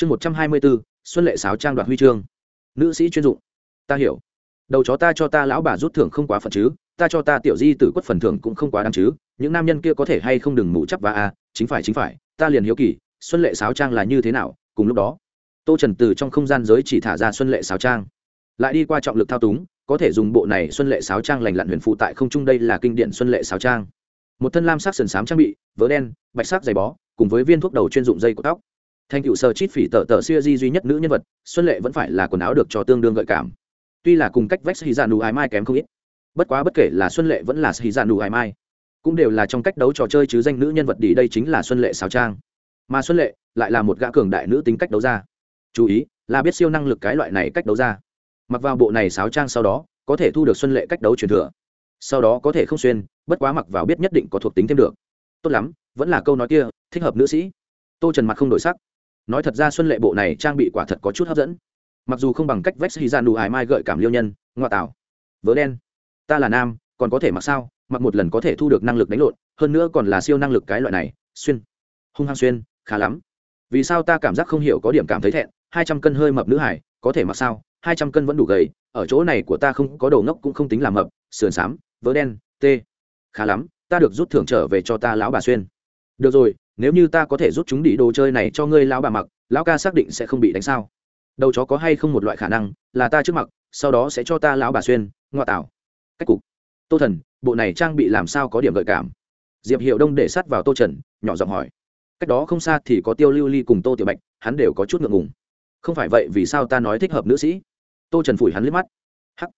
chương một trăm hai mươi bốn xuân lệ sáo trang đoạt huy chương. Nữ sĩ chuyên dụng. Ta hiểu. Đầu chó ta cho ta lão bà rút thưởng không quá phận chứ, ta cho ta tiểu di tử quất phần thưởng cũng không quá đáng chứ, những nam nhân kia có thể hay không đừng mụ chắp và a, chính phải chính phải, ta liền hiếu kỳ, xuân lệ sáo trang là như thế nào, cùng lúc đó, tô trần từ trong không gian giới chỉ thả ra xuân lệ sáo trang. Lại đi qua trọng lực thao túng, có thể dùng bộ này xuân lệ sáo trang lành lặn huyền phụ tại không trung đây là kinh điển xuân lệ sáo trang. Một thân lam sắc sườn sám trang bị, vớ đen, bạch sắc giày bó, cùng với viên thuốc đầu chuyên dụng dây của tóc thành cựu sở chít phỉ tờ tờ siêu di duy nhất nữ nhân vật, xuân lệ vẫn phải là quần áo được cho tương đương gợi cảm. Tuy là cùng cách vách sĩ dạ nụ ái mai kém không ít, bất quá bất kể là xuân lệ vẫn là sĩ dạ nụ ái mai, cũng đều là trong cách đấu trò chơi chứ danh nữ nhân vật đi đây chính là xuân lệ xào trang. Mà xuân lệ lại là một gã cường đại nữ tính cách đấu ra chú ý, là biết siêu năng lực cái loại này cách đấu ra mặc vào bộ này xáo trang sau đó, có thể thu được xuân lệ cách đấu truyền thừa. Sau đó có thể không xuyên, bất quá mặc vào biết nhất định có thuộc tính thêm được. Tốt lắm, vẫn là câu nói kia, thích hợp nữ sĩ. Tô trần mặt không đổi sắc nói thật ra xuân lệ bộ này trang bị quả thật có chút hấp dẫn. Mặc dù không bằng cách vách hy ra nụ ải mai gợi cảm liêu nhân, ngoại tảo, vớ đen. Ta là nam, còn có thể mặc sao? Mặc một lần có thể thu được năng lực đánh lộn, hơn nữa còn là siêu năng lực cái loại này, xuyên. Hung hăng xuyên, khá lắm. Vì sao ta cảm giác không hiểu có điểm cảm thấy thẹn? Hai trăm cân hơi mập nữ hải, có thể mặc sao? Hai trăm cân vẫn đủ gầy, ở chỗ này của ta không có đầu ngốc cũng không tính là mập, sườn xám, vớ đen, tê. Khá lắm, ta được rút thưởng trở về cho ta lão bà xuyên. Được rồi nếu như ta có thể rút chúng đi đồ chơi này cho ngươi lão bà mặc, lão ca xác định sẽ không bị đánh sao. Đầu chó có hay không một loại khả năng, là ta trước mặc, sau đó sẽ cho ta lão bà xuyên, ngoa tạo. Cách cục. Tô thần, bộ này trang bị làm sao có điểm gợi cảm? Diệp hiệu đông để sát vào tô trần, nhỏ giọng hỏi. Cách đó không xa thì có tiêu lưu ly cùng tô tiểu bạch, hắn đều có chút ngượng ngùng. Không phải vậy, vì sao ta nói thích hợp nữ sĩ? Tô trần phủi hắn liếc mắt. Hắc.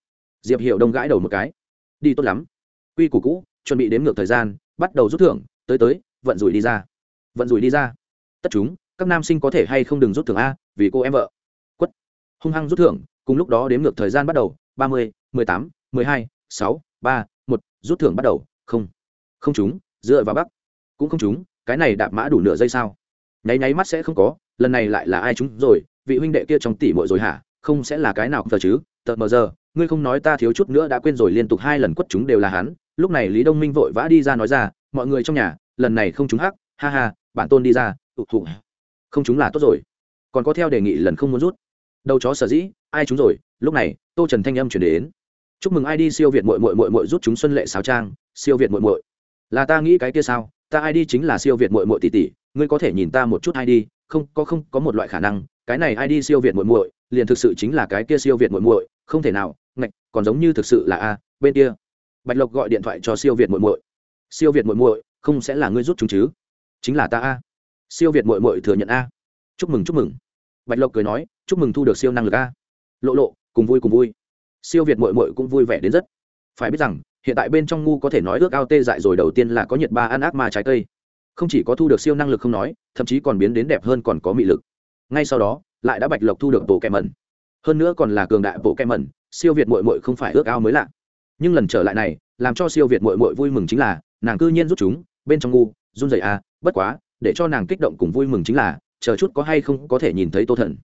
Diệp hiệu đông gãi đầu một cái. Đi tốt lắm. Quy củ cũ, chuẩn bị đếm ngược thời gian, bắt đầu rút thưởng, tới tới, vận rủi đi ra vận rủi đi ra. Tất chúng, các nam sinh có thể hay không đừng rút thưởng a, vì cô em vợ. Quất. Hung hăng rút thưởng, cùng lúc đó đếm ngược thời gian bắt đầu, ba mươi, mười tám, mười hai, sáu, ba, một, rút thưởng bắt đầu, không. Không chúng dựa vào bắc. Cũng không chúng cái này đạp mã đủ nửa giây sao? Nháy nháy mắt sẽ không có, lần này lại là ai chúng rồi, vị huynh đệ kia trong tỷ mội rồi hả? Không sẽ là cái nào giờ chứ tợt mờ giờ, ngươi không nói ta thiếu chút nữa đã quên rồi liên tục hai lần quất chúng đều là hắn. Lúc này lý đông minh vội vã đi ra nói ra, mọi người trong nhà, lần này không chúng hắc, ha ha bản tôn đi ra tụ thụ không chúng là tốt rồi. Còn có theo đề nghị lần không muốn rút. Đầu chó sở dĩ, ai chúng rồi? Lúc này, tô trần thanh âm chuyển đến. Chúc mừng ai đi siêu việt mội mội mội mội rút chúng xuân lệ sáo trang, siêu việt mội mội là ta nghĩ cái kia sao? Ta ai đi chính là siêu việt mội mội tỷ tỷ, ngươi có thể nhìn ta một chút ai đi, không, có không, có một loại khả năng, cái này ai đi siêu việt mội mội liền thực sự chính là cái kia siêu việt mội mội không thể nào, ngạch, còn giống như thực sự là a, bên kia. Bạch lộc gọi điện thoại cho siêu việt mội mội siêu việt mội mội không sẽ là ngươi rút chúng chứ? Chính là ta a. Siêu việt mội mội thừa nhận a. Chúc mừng chúc mừng. Bạch lộc cười nói, chúc mừng thu được siêu năng lực a. Lộ lộ, cùng vui cùng vui. Siêu việt mội mội cũng vui vẻ đến rất. Phải biết rằng, hiện tại bên trong ngu có thể nói ước ao tê dại rồi đầu tiên là có nhiệt ba ăn ác ma trái cây. Không chỉ có thu được siêu năng lực không nói, thậm chí còn biến đến đẹp hơn còn có mị lực. Ngay sau đó, lại đã bạch lộc thu được bộ kẹ mẩn. Hơn nữa còn là cường đại bộ kẹ mẩn, siêu việt mội mội không phải ước ao mới lạ. Nhưng lần trở lại này, làm cho siêu việt mội mội vui mừng chính là, nàng cư nhiên rút chúng, bên trong ngu, run rẩy à bất quá, để cho nàng kích động cùng vui mừng chính là, chờ chút có hay không có thể nhìn thấy tô thần.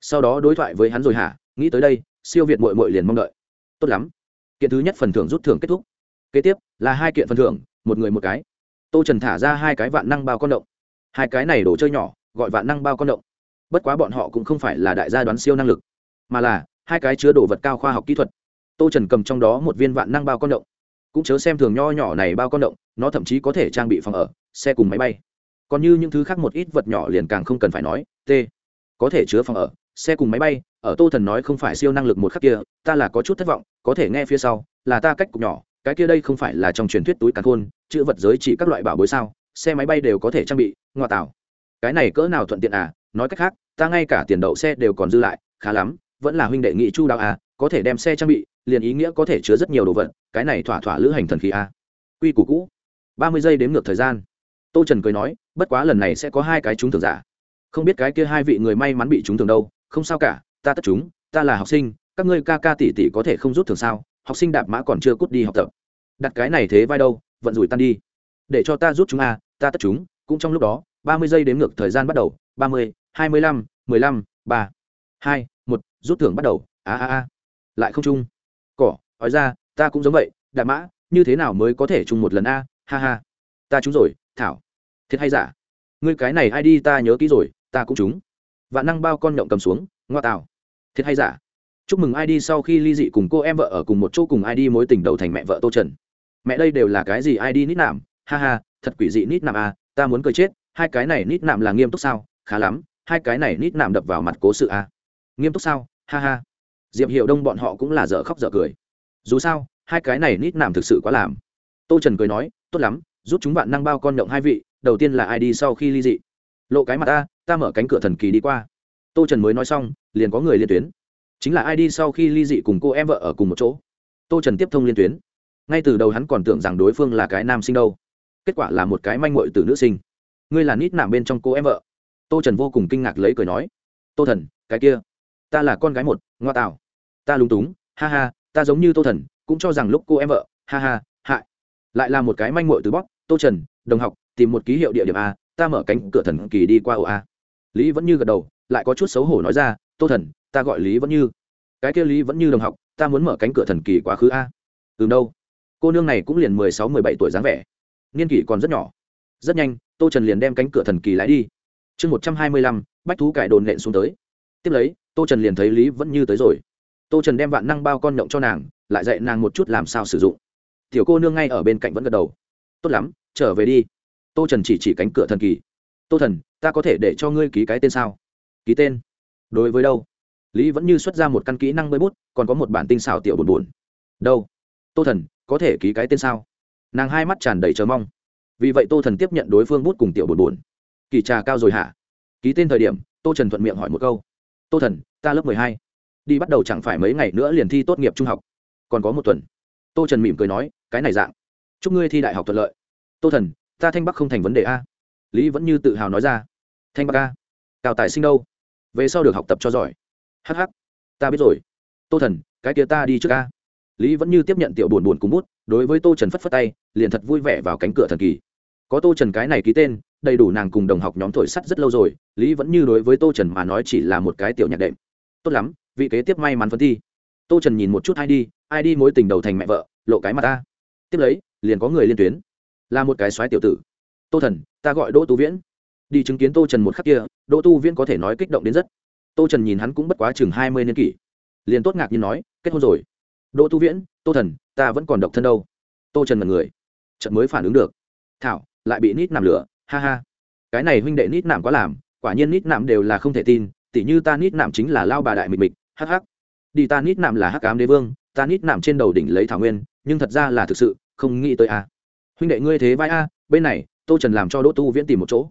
Sau đó đối thoại với hắn rồi hả? Nghĩ tới đây, siêu việt mội mội liền mong đợi. Tốt lắm. Kiện thứ nhất phần thưởng rút thưởng kết thúc. Kế tiếp, là hai kiện phần thưởng, một người một cái. Tô trần thả ra hai cái vạn năng bao con động. Hai cái này đồ chơi nhỏ, gọi vạn năng bao con động. Bất quá bọn họ cũng không phải là đại gia đoán siêu năng lực, mà là hai cái chứa đồ vật cao khoa học kỹ thuật. Tô trần cầm trong đó một viên vạn năng bao con động. Cũng chớ xem thường nho nhỏ này bao con động, nó thậm chí có thể trang bị phòng ở xe cùng máy bay. Còn như những thứ khác một ít vật nhỏ liền càng không cần phải nói, t, có thể chứa phòng ở, xe cùng máy bay, ở tô thần nói không phải siêu năng lực một khắc kia, ta là có chút thất vọng, có thể nghe phía sau, là ta cách cục nhỏ, cái kia đây không phải là trong truyền thuyết túi càn khôn, chữ vật giới chỉ các loại bảo bối sao, xe máy bay đều có thể trang bị, ngoa tạo. Cái này cỡ nào thuận tiện à? Nói cách khác, ta ngay cả tiền đậu xe đều còn dư lại, khá lắm, vẫn là huynh đệ nghị chu đạo à có thể đem xe trang bị, liền ý nghĩa có thể chứa rất nhiều đồ vật, cái này thỏa thỏa lữ hành thần khí à. quy củ cũ. Ba mươi giây đếm ngược thời gian tô trần cười nói, bất quá lần này sẽ có hai cái trúng thưởng giả. Không biết cái kia hai vị người may mắn bị trúng thưởng đâu, không sao cả, ta tất chúng ta là học sinh, các ngươi ca ca tỷ tỷ có thể không rút thưởng sao? Học sinh đạp mã còn chưa cút đi học tập. Đặt cái này thế vai đâu, vận rủi tan đi. Để cho ta rút chúng a ta tất chúng cũng trong lúc đó, ba mươi giây đếm ngược thời gian bắt đầu, ba mươi, hai mươi lăm, mười lăm, ba, hai, một, rút thưởng bắt đầu, a a a. Lại không chung. Cỏ nói ra, ta cũng giống vậy, đạp mã, như thế nào mới có thể chung một lần a? Ha ha. Ta trúng rồi thảo. Thiệt hay giả? Ngươi cái này ai đi ta nhớ kỹ rồi, ta cũng trúng. Vạn năng bao con nhộng cầm xuống, ngoa tạo thiệt hay giả? Chúc mừng id sau khi ly dị cùng cô em vợ ở cùng một chỗ cùng id mối tình đầu thành mẹ vợ tô trần. Mẹ đây đều là cái gì id nít nạm? Ha ha, thật quỷ dị nít nạm à ta muốn cười chết, hai cái này nít nạm là nghiêm túc sao? Khá lắm, hai cái này nít nạm đập vào mặt cố sự à. Nghiêm túc sao? Ha ha. Diệp hiệu đông bọn họ cũng là dở khóc dở cười. Dù sao, hai cái này nít nạm thực sự quá làm. Tô trần cười nói, tốt lắm giúp chúng bạn năng bao con động hai vị, đầu tiên là id sau khi ly dị? Lộ cái mặt ta ta mở cánh cửa thần kỳ đi qua. Tô trần mới nói xong, liền có người liên tuyến. Chính là id sau khi ly dị cùng cô em vợ ở cùng một chỗ? Tô trần tiếp thông liên tuyến. Ngay từ đầu hắn còn tưởng rằng đối phương là cái nam sinh đâu. Kết quả là một cái manh mội từ nữ sinh. Ngươi là nít nạm bên trong cô em vợ. Tô trần vô cùng kinh ngạc lấy cười nói. Tô thần, cái kia. Ta là con gái một, ngoa tạo. Ta lúng túng, ha ha, ta giống như tô thần, cũng cho rằng lúc cô em vợ, ha ha, hại. Lại là một cái manh mội từ bóc tô trần, đồng học, tìm một ký hiệu địa điểm a, ta mở cánh cửa thần kỳ đi qua ổ a. Lý vẫn như gật đầu, lại có chút xấu hổ nói ra, tô thần, ta gọi lý vẫn như. Cái kia lý vẫn như đồng học, ta muốn mở cánh cửa thần kỳ quá khứ a. Từ đâu. Cô nương này cũng liền mười sáu, mười bảy tuổi dáng vẻ. Niên kỷ còn rất nhỏ. Rất nhanh, tô trần liền đem cánh cửa thần kỳ lái đi. Chương một trăm hai mươi lăm, bách thú cải đồn nện xuống tới. Tiếp lấy, tô trần liền thấy lý vẫn như tới rồi. Tô trần đem vạn năng bao con nhộng cho nàng, lại dạy nàng một chút làm sao sử dụng. Tiểu cô nương ngay ở bên cạnh vẫn gật đầu tốt lắm, trở về đi. Tô trần chỉ chỉ cánh cửa thần kỳ. Tô thần, ta có thể để cho ngươi ký cái tên sao? Ký tên? Đối với đâu? Lý vẫn như xuất ra một căn kỹ năng bơi bút, còn có một bản tinh xảo tiểu buồn buồn đâu? Tô thần, có thể ký cái tên sao? Nàng hai mắt tràn đầy chờ mong. Vì vậy tô thần tiếp nhận đối phương bút cùng tiểu buồn buồn kỳ trà cao rồi hả? Ký tên thời điểm, tô trần thuận miệng hỏi một câu. Tô thần, ta lớp mười hai. Đi bắt đầu chẳng phải mấy ngày nữa liền thi tốt nghiệp trung học. Còn có một tuần. Tô trần mỉm cười nói, cái này dạng chúc ngươi thi đại học thuận lợi. Tô thần, ta thanh bắc không thành vấn đề a. Lý vẫn như tự hào nói ra. Thanh bắc a, cao tài sinh đâu? Về sau được học tập cho giỏi. Hh ta biết rồi. Tô thần, cái kia ta đi trước a. Lý vẫn như tiếp nhận tiểu buồn buồn cùng bút, đối với tô trần phất phất tay, liền thật vui vẻ vào cánh cửa thần kỳ. Có tô trần cái này ký tên, đầy đủ nàng cùng đồng học nhóm thổi sắt rất lâu rồi, lý vẫn như đối với tô trần mà nói chỉ là một cái tiểu nhạc đệm. Tốt lắm, vị kế tiếp may mắn phân thi. Tô trần nhìn một chút ai đi ai đi mối tình đầu thành mẹ vợ, lộ cái mặt ta tiếp lấy liền có người liên tuyến. Là một cái soái tiểu tử. Tô thần ta gọi đỗ tu viễn. Đi chứng kiến tô trần một khắc kia đỗ tu viễn có thể nói kích động đến rất. Tô trần nhìn hắn cũng bất quá chừng hai mươi niên kỷ. Liền tốt ngạc nhiên nói kết hôn rồi. Đỗ tu viễn tô thần ta vẫn còn độc thân đâu. Tô trần mật người. Trận mới phản ứng được. Thảo lại bị nít nằm lửa. Ha ha. Cái này huynh đệ nít nạm quá làm quả nhiên nít nạm đều là không thể tin tỉ như ta nít nạm chính là lao bà đại mịch mịch hắc hắc, đi ta nít nạm là hắc cám đế vương ta nít nạm trên đầu đỉnh lấy thảo nguyên nhưng thật ra là thực sự không nghĩ tới a. Huynh đệ ngươi thế vai a, bên này, tô trần làm cho đỗ tu viễn tìm một chỗ.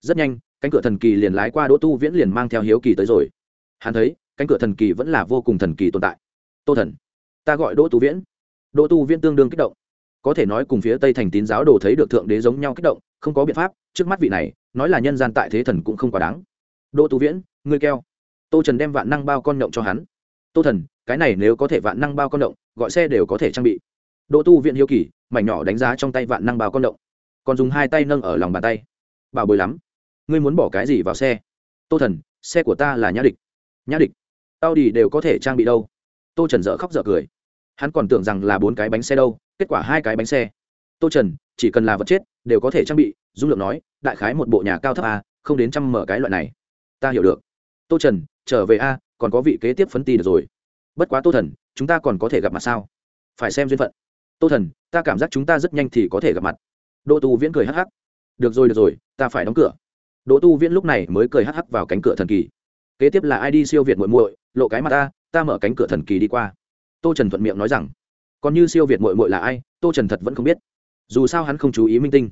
Rất nhanh, cánh cửa thần kỳ liền lái qua đỗ tu viễn liền mang theo hiếu kỳ tới rồi. Hắn thấy, cánh cửa thần kỳ vẫn là vô cùng thần kỳ tồn tại. Tô thần, ta gọi đỗ tu viễn. Đỗ tu viễn tương đương kích động. Có thể nói cùng phía tây thành tín giáo đồ thấy được thượng đế giống nhau kích động, không có biện pháp, trước mắt vị này, nói là nhân gian tại thế thần cũng không quá đáng. Đỗ tu viễn, ngươi keo tô trần đem vạn năng bao con nhộng cho hắn. Tô thần, cái này nếu có thể vạn năng bao con động gọi xe đều có thể trang bị đỗ tu viện hiếu kỳ, mảnh nhỏ đánh giá trong tay vạn năng bào con động. Còn dùng hai tay nâng ở lòng bàn tay. Bảo bồi lắm. Ngươi muốn bỏ cái gì vào xe? Tô thần, xe của ta là nhã địch. Nhã địch tao đi đều có thể trang bị đâu. Tô trần dở khóc dở cười. Hắn còn tưởng rằng là bốn cái bánh xe đâu, kết quả hai cái bánh xe. Tô trần, chỉ cần là vật chết, đều có thể trang bị, dung lượng nói, đại khái một bộ nhà cao thấp a, không đến trăm mở cái loại này. Ta hiểu được. Tô trần, trở về a, còn có vị kế tiếp phấn ti được rồi. Bất quá tô thần, chúng ta còn có thể gặp mặt sao? Phải xem duyên phận tô thần, ta cảm giác chúng ta rất nhanh thì có thể gặp mặt. Đỗ tu viễn cười hắc hắc. Được rồi được rồi, ta phải đóng cửa. Đỗ tu viễn lúc này mới cười hắc hắc vào cánh cửa thần kỳ. Kế tiếp là ai đi siêu việt muội muội, lộ cái mặt ta ta mở cánh cửa thần kỳ đi qua. Tô trần thuận miệng nói rằng, còn như siêu việt muội muội là ai, tô trần thật vẫn không biết. Dù sao hắn không chú ý minh tinh.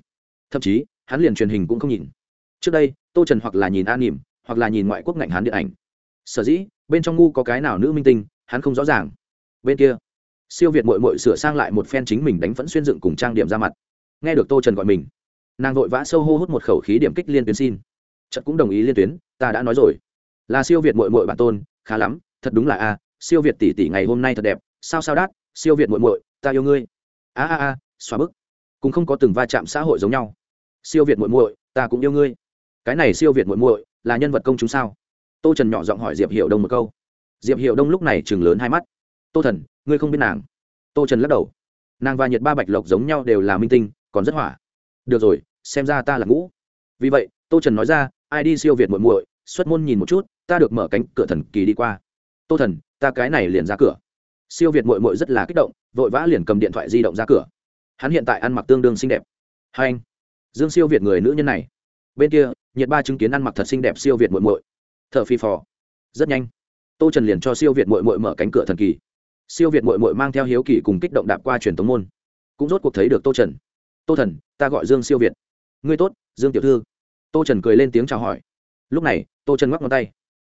Thậm chí, hắn liền truyền hình cũng không nhìn. Trước đây, tô trần hoặc là nhìn an nỉm hoặc là nhìn ngoại quốc ngạnh hắn điện ảnh. Sở dĩ, bên trong ngu có cái nào nữ minh tinh, hắn không rõ ràng. Bên kia siêu việt mội mội sửa sang lại một phen chính mình đánh vẫn xuyên dựng cùng trang điểm ra mặt. Nghe được tô trần gọi mình, nàng vội vã sâu hô hút một khẩu khí điểm kích liên tuyến xin. Trận cũng đồng ý liên tuyến, ta đã nói rồi. Là siêu việt mội mội bản tôn, khá lắm, thật đúng là a, siêu việt tỷ tỷ ngày hôm nay thật đẹp, sao sao đát, siêu việt mội mội ta yêu ngươi. A a a, xóa bức. Cũng không có từng va chạm xã hội giống nhau. Siêu việt mội mội ta cũng yêu ngươi. Cái này siêu việt mội mội là nhân vật công chúng sao? Tô trần nhỏ giọng hỏi diệp hiệu đông một câu. Diệp hiệu đông lúc này chừng lớn hai mắt. Tô thần ngươi không biết nàng. Tô trần lắc đầu. Nàng và nhiệt ba bạch lộc giống nhau đều là minh tinh còn rất hỏa. Được rồi xem ra ta là ngũ. Vì vậy tô trần nói ra ai đi siêu việt muội muội xuất môn nhìn một chút ta được mở cánh cửa thần kỳ đi qua. Tô thần ta cái này liền ra cửa. Siêu việt muội muội rất là kích động vội vã liền cầm điện thoại di động ra cửa. Hắn hiện tại ăn mặc tương đương xinh đẹp. Hai anh dương siêu việt người nữ nhân này. Bên kia nhiệt ba chứng kiến ăn mặc thật xinh đẹp siêu việt muội muội, t h ở phi phò. Rất nhanh tô trần liền cho siêu việt muội muội mở cánh cửa thần kỳ siêu việt mội mội mang theo hiếu kỳ cùng kích động đạp qua truyền tống môn. Cũng rốt cuộc thấy được tô trần. Tô thần ta gọi dương siêu việt. Ngươi tốt dương tiểu thư. Tô trần cười lên tiếng chào hỏi. Lúc này tô trần ngoắc ngón tay.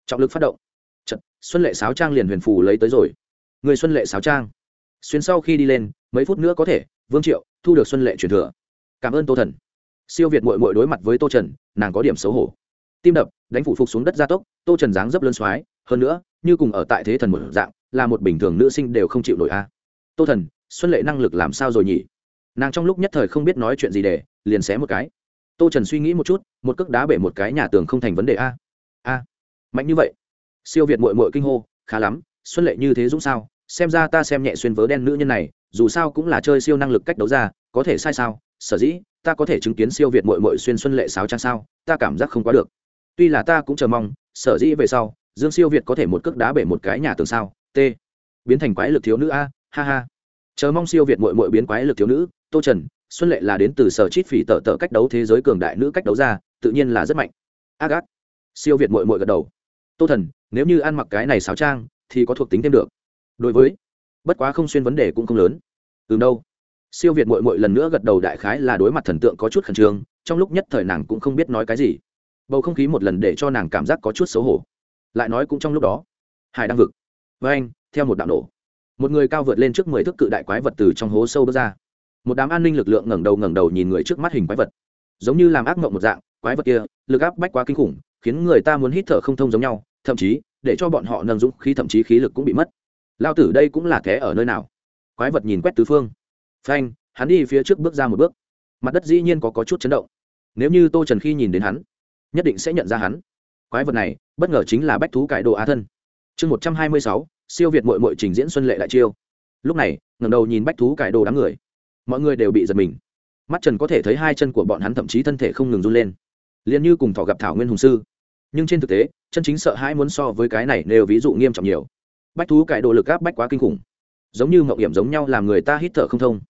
Trọng lực phát động. Trật, xuân lệ sáo trang liền huyền phù lấy tới rồi. Người xuân lệ sáo trang. Xuyên sau khi đi lên mấy phút nữa có thể vương triệu thu được xuân lệ truyền thừa. Cảm ơn tô thần. Siêu việt mội mội đối mặt với tô trần nàng có điểm xấu hổ. Tim đập đánh phủ phục xuống đất gia tốc tô trần dáng dấp lân xoái hơn nữa như cùng ở tại thế thần một dạng là một bình thường nữ sinh đều không chịu nổi a. Tô thần, xuân lệ năng lực làm sao rồi nhỉ? Nàng trong lúc nhất thời không biết nói chuyện gì để, liền xé một cái. Tô trần suy nghĩ một chút, một cước đá bể một cái nhà tường không thành vấn đề a. A, mạnh như vậy. Siêu việt mội mội kinh hô, khá lắm, xuân lệ như thế dũng sao? Xem ra ta xem nhẹ xuyên vớ đen nữ nhân này, dù sao cũng là chơi siêu năng lực cách đấu ra, có thể sai sao? Sở dĩ, ta có thể chứng kiến siêu việt mội mội xuyên xuân lệ sáo trang sao? Ta cảm giác không quá được. Tuy là ta cũng chờ mong, sở dĩ về sau, dương siêu việt có thể một cước đá bể một cái nhà tường sao? T. Biến thành quái lực thiếu nữ a, ha ha. Chờ mong siêu việt mội mội biến quái lực thiếu nữ, tô trần, xuân lệ là đến từ sở chít phỉ tờ tờ cách đấu thế giới cường đại nữ cách đấu ra tự nhiên là rất mạnh. A gác. Siêu việt mội mội gật đầu. Tô thần, nếu như ăn mặc cái này sáo trang, thì có thuộc tính thêm được. Đối với, bất quá không xuyên vấn đề cũng không lớn. Từ đâu. Siêu việt mội mội lần nữa gật đầu đại khái là đối mặt thần tượng có chút khẩn trương, trong lúc nhất thời nàng cũng không biết nói cái gì. Bầu không khí một lần để cho nàng cảm giác có chút xấu hổ. Lại nói cũng trong lúc đó. Hải đang vực với anh theo một đạo nổ. Một người cao vượt lên trước mười thước cự đại quái vật từ trong hố sâu bước ra. Một đám an ninh lực lượng ngẩng đầu ngẩng đầu nhìn người trước mắt hình quái vật. Giống như làm ác mộng một dạng quái vật kia lực áp bách quá kinh khủng khiến người ta muốn hít thở không thông giống nhau thậm chí để cho bọn họ nâng dũng khí thậm chí khí lực cũng bị mất. Lao tử đây cũng là thế ở nơi nào? Quái vật nhìn quét tứ phương. Phanh hắn đi phía trước bước ra một bước. Mặt đất dĩ nhiên có, có chút chấn động. Nếu như tô trần khi nhìn đến hắn nhất định sẽ nhận ra hắn. Quái vật này bất ngờ chính là bách thú cải đồ á thân. Chương một trăm hai mươi sáu siêu việt mội mội trình diễn xuân lệ đại chiêu. Lúc này, ngẩng đầu nhìn bách thú cải đồ đám người. Mọi người đều bị giật mình. Mắt trần có thể thấy hai chân của bọn hắn thậm chí thân thể không ngừng run lên. Liền như cùng thỏ gặp thảo nguyên hùng sư. Nhưng trên thực tế, chân chính sợ hãi muốn so với cái này nêu ví dụ nghiêm trọng nhiều. Bách thú cải đồ lực áp bách quá kinh khủng. Giống như mậu hiểm giống nhau làm người ta hít thở không thông.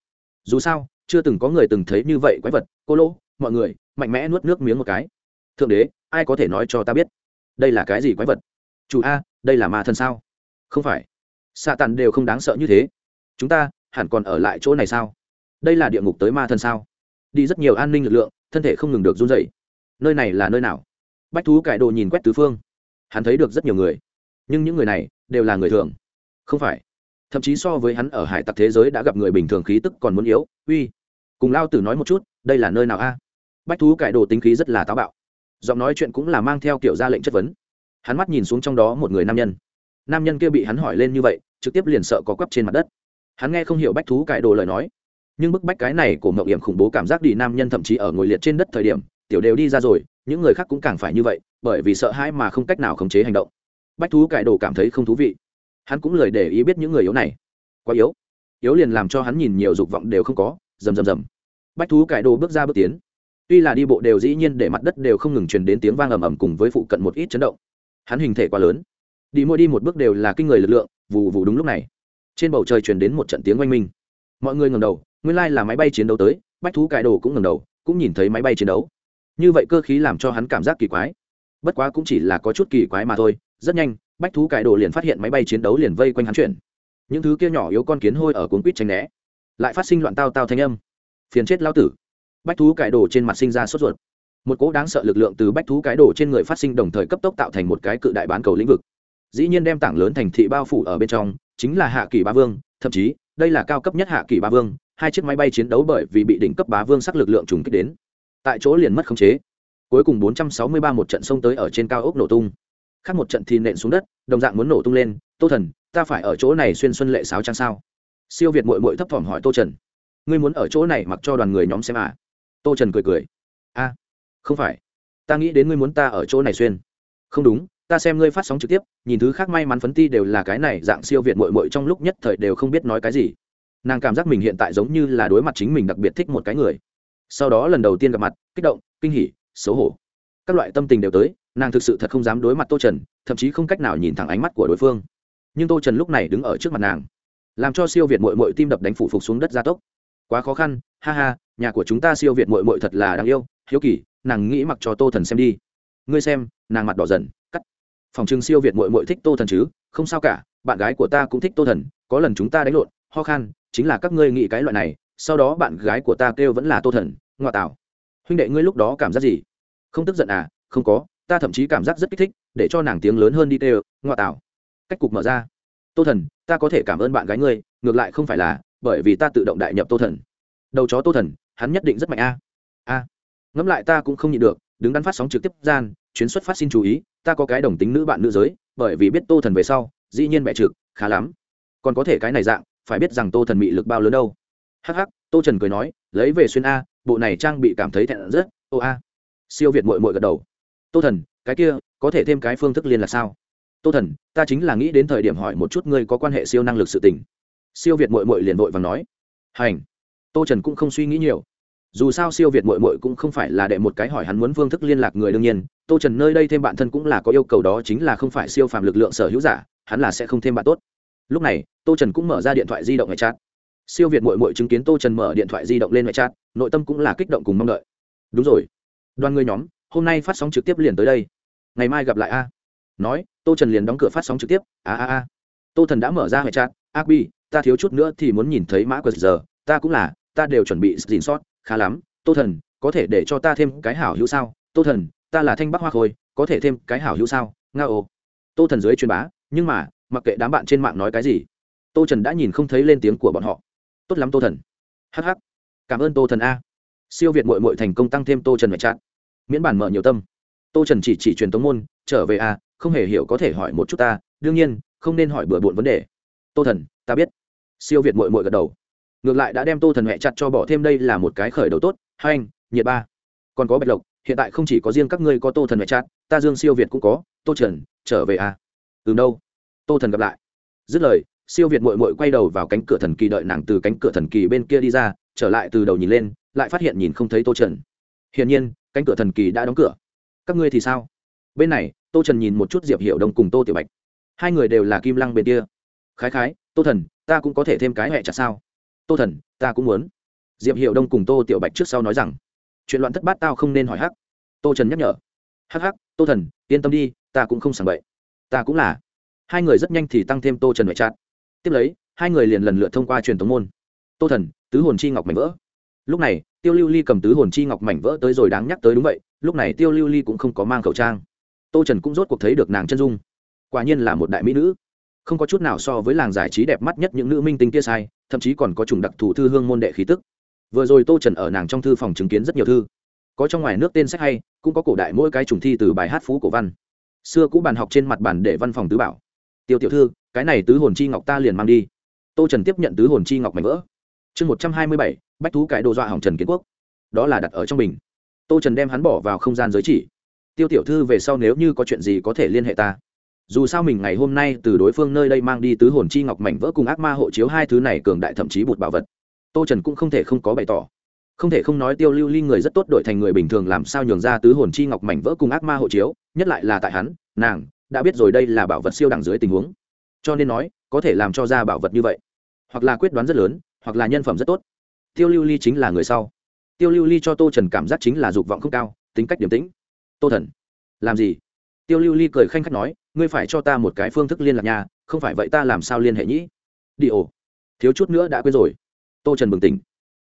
Dù sao, chưa từng có người từng thấy như vậy quái vật, cô lỗ, mọi người, mạnh mẽ nuốt nước miếng một cái. Thượng đế, ai có thể nói cho ta biết? Đây là cái gì quái vật? Chủ a, đây là ma thân sao? Không phải. Xạ tàn đều không đáng sợ như thế. Chúng ta, hẳn còn ở lại chỗ này sao? Đây là địa ngục tới ma thân sao? Đi rất nhiều an ninh lực lượng, thân thể không ngừng được run dậy nơi này là nơi nào? Bách thú cải đồ nhìn quét tứ phương. Hắn thấy được rất nhiều người. Nhưng những người này đều là người thường. Không phải. Thậm chí so với hắn ở hải tặc thế giới đã gặp người bình thường khí tức còn muốn yếu. Uy. Cùng lao tử nói một chút, đây là nơi nào a? Bách thú cải đồ tính khí rất là táo bạo. Giọng nói chuyện cũng là mang theo kiểu ra lệnh chất vấn. Hắn mắt nhìn xuống trong đó một người nam nhân nam nhân kia bị hắn hỏi lên như vậy, trực tiếp liền sợ có quắp trên mặt đất. Hắn nghe không hiểu bách thú cải đồ lời nói. Nhưng bức bách cái này của mậu hiểm khủng bố cảm giác đi nam nhân thậm chí ở ngồi liệt trên đất thời điểm, tiểu đều đi ra rồi, những người khác cũng càng phải như vậy, bởi vì sợ hãi mà không cách nào khống chế hành động. Bách thú cải đồ cảm thấy không thú vị. Hắn cũng lời để ý biết những người yếu này. Quá yếu. Yếu liền làm cho hắn nhìn nhiều dục vọng đều không có. Rầm rầm rầm. Bách thú cải đồ bước ra bước tiến. Tuy là đi bộ đều dĩ nhiên để mặt đất đều không ngừng truyền đến tiếng vang ầm ầm cùng với phụ cận một ít chấn động. Hắn hình thể quá lớn đi mỗi đi một bước đều là kinh người lực lượng, vù vù đúng lúc này. Trên bầu trời truyền đến một trận tiếng oanh minh. Mọi người ngầm đầu, nguyên lai là máy bay chiến đấu tới, bách thú cải đồ cũng ngầm đầu, cũng nhìn thấy máy bay chiến đấu. Như vậy cơ khí làm cho hắn cảm giác kỳ quái. Bất quá cũng chỉ là có chút kỳ quái mà thôi, rất nhanh, bách thú cải đồ liền phát hiện máy bay chiến đấu liền vây quanh hắn chuyển. Những thứ kia nhỏ yếu con kiến hôi ở cuốn quýt tranh né. Lại phát sinh loạn tao tao thanh âm. Phiền chết lao tử. Bách thú cải đồ trên mặt sinh ra sốt ruột. Một cỗ đáng sợ lực lượng từ bách thú cái đồ trên người phát sinh đồng thời cấp tốc tạo thành một cái cự đại bán cầu lĩnh vực dĩ nhiên đem tảng lớn thành thị bao phủ ở bên trong, chính là hạ kỳ ba vương, thậm chí, đây là cao cấp nhất hạ kỳ ba vương, hai chiếc máy bay chiến đấu bởi vì bị đỉnh cấp bá vương sắc lực lượng trùng kích đến. Tại chỗ liền mất khống chế. Cuối cùng 463 một trận xông tới ở trên cao ốc nổ tung. Khác một trận thì nện xuống đất, đồng dạng muốn nổ tung lên. Tô thần, ta phải ở chỗ này xuyên xuân lệ sáo trang sao? Siêu việt mội mội thấp thỏm hỏi tô trần. Ngươi muốn ở chỗ này mặc cho đoàn người nhóm xem à? Tô trần cười cười. A không phải. Ta nghĩ đến ngươi muốn ta ở chỗ này xuyên. Không đúng ta xem ngươi phát sóng trực tiếp, nhìn thứ khác may mắn phấn ti đều là cái này, dạng siêu việt mội mội trong lúc nhất thời đều không biết nói cái gì. Nàng cảm giác mình hiện tại giống như là đối mặt chính mình đặc biệt thích một cái người. Sau đó lần đầu tiên gặp mặt, kích động, kinh hỉ, xấu hổ. Các loại tâm tình đều tới, nàng thực sự thật không dám đối mặt tô trần, thậm chí không cách nào nhìn thẳng ánh mắt của đối phương. Nhưng tô trần lúc này đứng ở trước mặt nàng, làm cho siêu việt mội mội tim đập đánh phủ phục xuống đất gia tốc. Quá khó khăn, ha ha, nhà của chúng ta siêu việt mội mội thật là đáng yêu, hiếu kỳ, nàng nghĩ mặc cho tô thần xem đi. Ngươi xem, nàng mặt đỏ dần, cắt phòng trưng siêu việt mội mội thích tô thần chứ? Không sao cả, bạn gái của ta cũng thích tô thần, có lần chúng ta đánh lộn, ho khan, chính là các ngươi nghĩ cái loại này, sau đó bạn gái của ta kêu vẫn là tô thần ngoại tảo huynh đệ ngươi lúc đó cảm giác gì? Không tức giận à? Không có, ta thậm chí cảm giác rất kích thích, để cho nàng tiếng lớn hơn đi kêu ngoại tảo cách cục mở ra. Tô thần, ta có thể cảm ơn bạn gái ngươi, ngược lại không phải là, bởi vì ta tự động đại nhập tô thần. Đầu chó tô thần, hắn nhất định rất mạnh a. A. Ngẫm lại ta cũng không nhịn được, đứng đắn phát sóng trực tiếp, gian chuyến xuất phát xin chú ý, ta có cái đồng tính nữ bạn nữ giới, bởi vì biết tô thần về sau, dĩ nhiên mẹ trực, khá lắm. Còn có thể cái này dạng, phải biết rằng tô thần mị lực bao lớn đâu. Hh tô trần cười nói, lấy về xuyên a, bộ này trang bị cảm thấy thẹn rất, ô a. Siêu việt mội mội gật đầu. Tô thần, cái kia, có thể thêm cái phương thức liên là sao? Tô thần, ta chính là nghĩ đến thời điểm hỏi một chút ngươi có quan hệ siêu năng lực sự tình. Siêu việt mội mội liền vội và nói. Hành. Tô trần cũng không suy nghĩ nhiều dù sao siêu việt mội mội cũng không phải là đệ một cái hỏi hắn muốn phương thức liên lạc người đương nhiên, tô trần nơi đây thêm bạn thân cũng là có yêu cầu đó chính là không phải siêu phàm lực lượng sở hữu giả, hắn là sẽ không thêm bạn tốt. Lúc này, tô trần cũng mở ra điện thoại di động hệ chat. Siêu việt mội mội chứng kiến tô trần mở điện thoại di động lên hệ chat, nội tâm cũng là kích động cùng mong đợi. Đúng rồi. Đoàn người nhóm, hôm nay phát sóng trực tiếp liền tới đây. Ngày mai gặp lại a. Nói, tô trần liền đóng cửa phát sóng trực tiếp. A a a. Tô thần đã mở ra hệ chat. Ác bi ta thiếu chút nữa thì muốn nhìn thấy mã qr giờ. Ta cũng là, ta đều chuẩn bị xin sót khá lắm, tô thần, có thể để cho ta thêm cái hảo hữu sao? Tô thần, ta là thanh bắc hoa khôi, có thể thêm cái hảo hữu sao? Nga ô. Tô thần dưới truyền bá, nhưng mà, mặc kệ đám bạn trên mạng nói cái gì, tô trần đã nhìn không thấy lên tiếng của bọn họ. Tốt lắm tô thần. Hh cảm ơn tô thần a. Siêu việt mội mội thành công tăng thêm tô trần ngoại trạng. Miễn bản mở nhiều tâm. Tô trần chỉ chỉ truyền tống môn, trở về a, không hề hiểu có thể hỏi một chút ta, đương nhiên, không nên hỏi bừa bộn vấn đề. Tô thần, ta biết. Siêu việt mội mội gật đầu ngược lại đã đem tô thần huệ chặt cho bỏ thêm đây là một cái khởi đầu tốt. Hai anh, nhiệt ba. Còn có bạch lộc, hiện tại không chỉ có riêng các ngươi có tô thần huệ chặt, ta dương siêu việt cũng có. Tô trần, trở về à? Từ đâu? Tô thần gặp lại. Dứt lời, siêu việt mội mội quay đầu vào cánh cửa thần kỳ đợi nàng từ cánh cửa thần kỳ bên kia đi ra, trở lại từ đầu nhìn lên, lại phát hiện nhìn không thấy tô trần. Hiển nhiên, cánh cửa thần kỳ đã đóng cửa. Các ngươi thì sao? Bên này, tô trần nhìn một chút diệp hiệu đồng cùng tô tiểu bạch. Hai người đều là kim lăng bên kia. Khái khái, tô thần, ta cũng có thể thêm cái hẹ chặt sao? Tô thần, ta cũng muốn. Diệp hiệu đông cùng tô tiểu bạch trước sau nói rằng, chuyện loạn thất bát tao không nên hỏi hắc. Tô trần nhắc nhở, hắc hắc, tô thần, yên tâm đi, ta cũng không sàng bậy. Ta cũng là. Hai người rất nhanh thì tăng thêm tô trần vệ trát. Tiếp lấy, hai người liền lần lượt thông qua truyền thống môn. Tô thần, tứ hồn chi ngọc mảnh vỡ. Lúc này, tiêu lưu ly cầm tứ hồn chi ngọc mảnh vỡ tới rồi đáng nhắc tới đúng vậy, lúc này tiêu lưu ly cũng không có mang khẩu trang. Tô trần cũng rốt cuộc thấy được nàng chân dung. Quả nhiên là một đại mỹ nữ không có chút nào so với làng giải trí đẹp mắt nhất những nữ minh tinh kia sai, thậm chí còn có chủng đặc thù thư hương môn đệ khí tức. Vừa rồi tô trần ở nàng trong thư phòng chứng kiến rất nhiều thư. Có trong ngoài nước tên sách hay, cũng có cổ đại mỗi cái chủng thi từ bài hát phú cổ văn. Xưa cũ bàn học trên mặt bàn để văn phòng tứ bảo. Tiêu tiểu thư, cái này tứ hồn chi ngọc ta liền mang đi. Tô trần tiếp nhận tứ hồn chi ngọc mảnh vỡ. Chương một trăm hai mươi bảy, bách thú cải đồ dọa hỏng trần kiến quốc. Đó là đặt ở trong bình. Tô trần đem hắn bỏ vào không gian giới chỉ. Tiêu tiểu thư về sau nếu như có chuyện gì có thể liên hệ ta dù sao mình ngày hôm nay từ đối phương nơi đây mang đi tứ hồn chi ngọc mảnh vỡ cùng ác ma hộ chiếu hai thứ này cường đại thậm chí bụt bảo vật. Tô trần cũng không thể không có bày tỏ. Không thể không nói tiêu lưu ly người rất tốt đổi thành người bình thường làm sao nhường ra tứ hồn chi ngọc mảnh vỡ cùng ác ma hộ chiếu, nhất lại là tại hắn, nàng, đã biết rồi đây là bảo vật siêu đẳng dưới tình huống. Cho nên nói, có thể làm cho ra bảo vật như vậy, hoặc là quyết đoán rất lớn, hoặc là nhân phẩm rất tốt. Tiêu lưu ly chính là người sau. Tiêu lưu ly cho tô trần cảm giác chính là dục vọng không cao, tính cách điềm tĩnh. Tô thần, làm gì? Tiêu lưu ly cười khanh khách nói, ngươi phải cho ta một cái phương thức liên lạc nhà không phải vậy ta làm sao liên hệ nhĩ đi ồ, thiếu chút nữa đã quên rồi. Tô trần bừng tỉnh.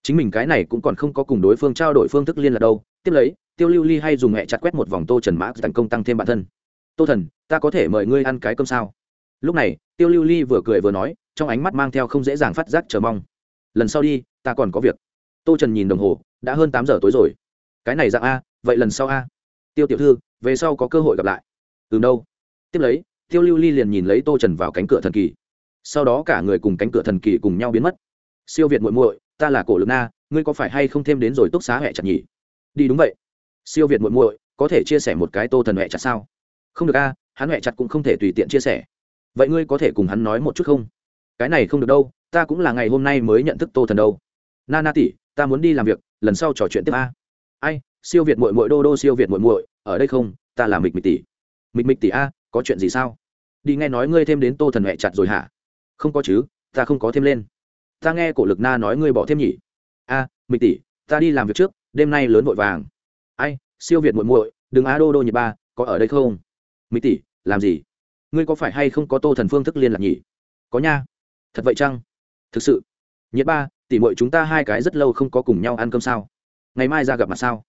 Chính mình cái này cũng còn không có cùng đối phương trao đổi phương thức liên lạc đâu. Tiếp lấy, tiêu lưu ly hay dùng hẹ chặt quét một vòng tô trần mã thành công tăng thêm bản thân. Tô thần, ta có thể mời ngươi ăn cái cơm sao? Lúc này, tiêu lưu ly vừa cười vừa nói, trong ánh mắt mang theo không dễ dàng phát giác chờ mong. Lần sau đi, ta còn có việc. Tô trần nhìn đồng hồ, đã hơn tám giờ tối rồi. Cái này dạng a, vậy lần sau a tiêu tiểu thư, về sau có cơ hội gặp lại. Từ đâu. Tiếp lấy, tiêu lưu ly liền nhìn lấy tô trần vào cánh cửa thần kỳ. Sau đó cả người cùng cánh cửa thần kỳ cùng nhau biến mất. Siêu việt muội muội, ta là cổ lực na, ngươi có phải hay không thêm đến rồi túc xá hẹ chặt nhỉ? Đi đúng vậy. Siêu việt muội muội, có thể chia sẻ một cái tô thần hẹ chặt sao? Không được a, hắn hẹ chặt cũng không thể tùy tiện chia sẻ. Vậy ngươi có thể cùng hắn nói một chút không? Cái này không được đâu, ta cũng là ngày hôm nay mới nhận thức tô thần đâu. Na na tỷ, ta muốn đi làm việc, lần sau trò chuyện tiếp a. Ai siêu việt muội muội đô đô siêu việt muội muội, ở đây không, ta là mịch mịch tỷ. Mịch mịch tỷ a, có chuyện gì sao? Đi nghe nói ngươi thêm đến tô thần mẹ chặt rồi hả? Không có chứ, ta không có thêm lên. Ta nghe cổ lực na nói ngươi bỏ thêm nhỉ. A, mịch tỷ, ta đi làm việc trước, đêm nay lớn vội vàng. Ai, siêu việt muội muội, đừng á đô đô nhật ba, có ở đây không? Mỹ tỷ, làm gì? Ngươi có phải hay không có tô thần phương thức liên lạc nhỉ? Có nha. Thật vậy chăng? Thực sự. Nhiệt ba, tỷ muội chúng ta hai cái rất lâu không có cùng nhau ăn cơm sao? Ngày mai ra gặp mặt sao?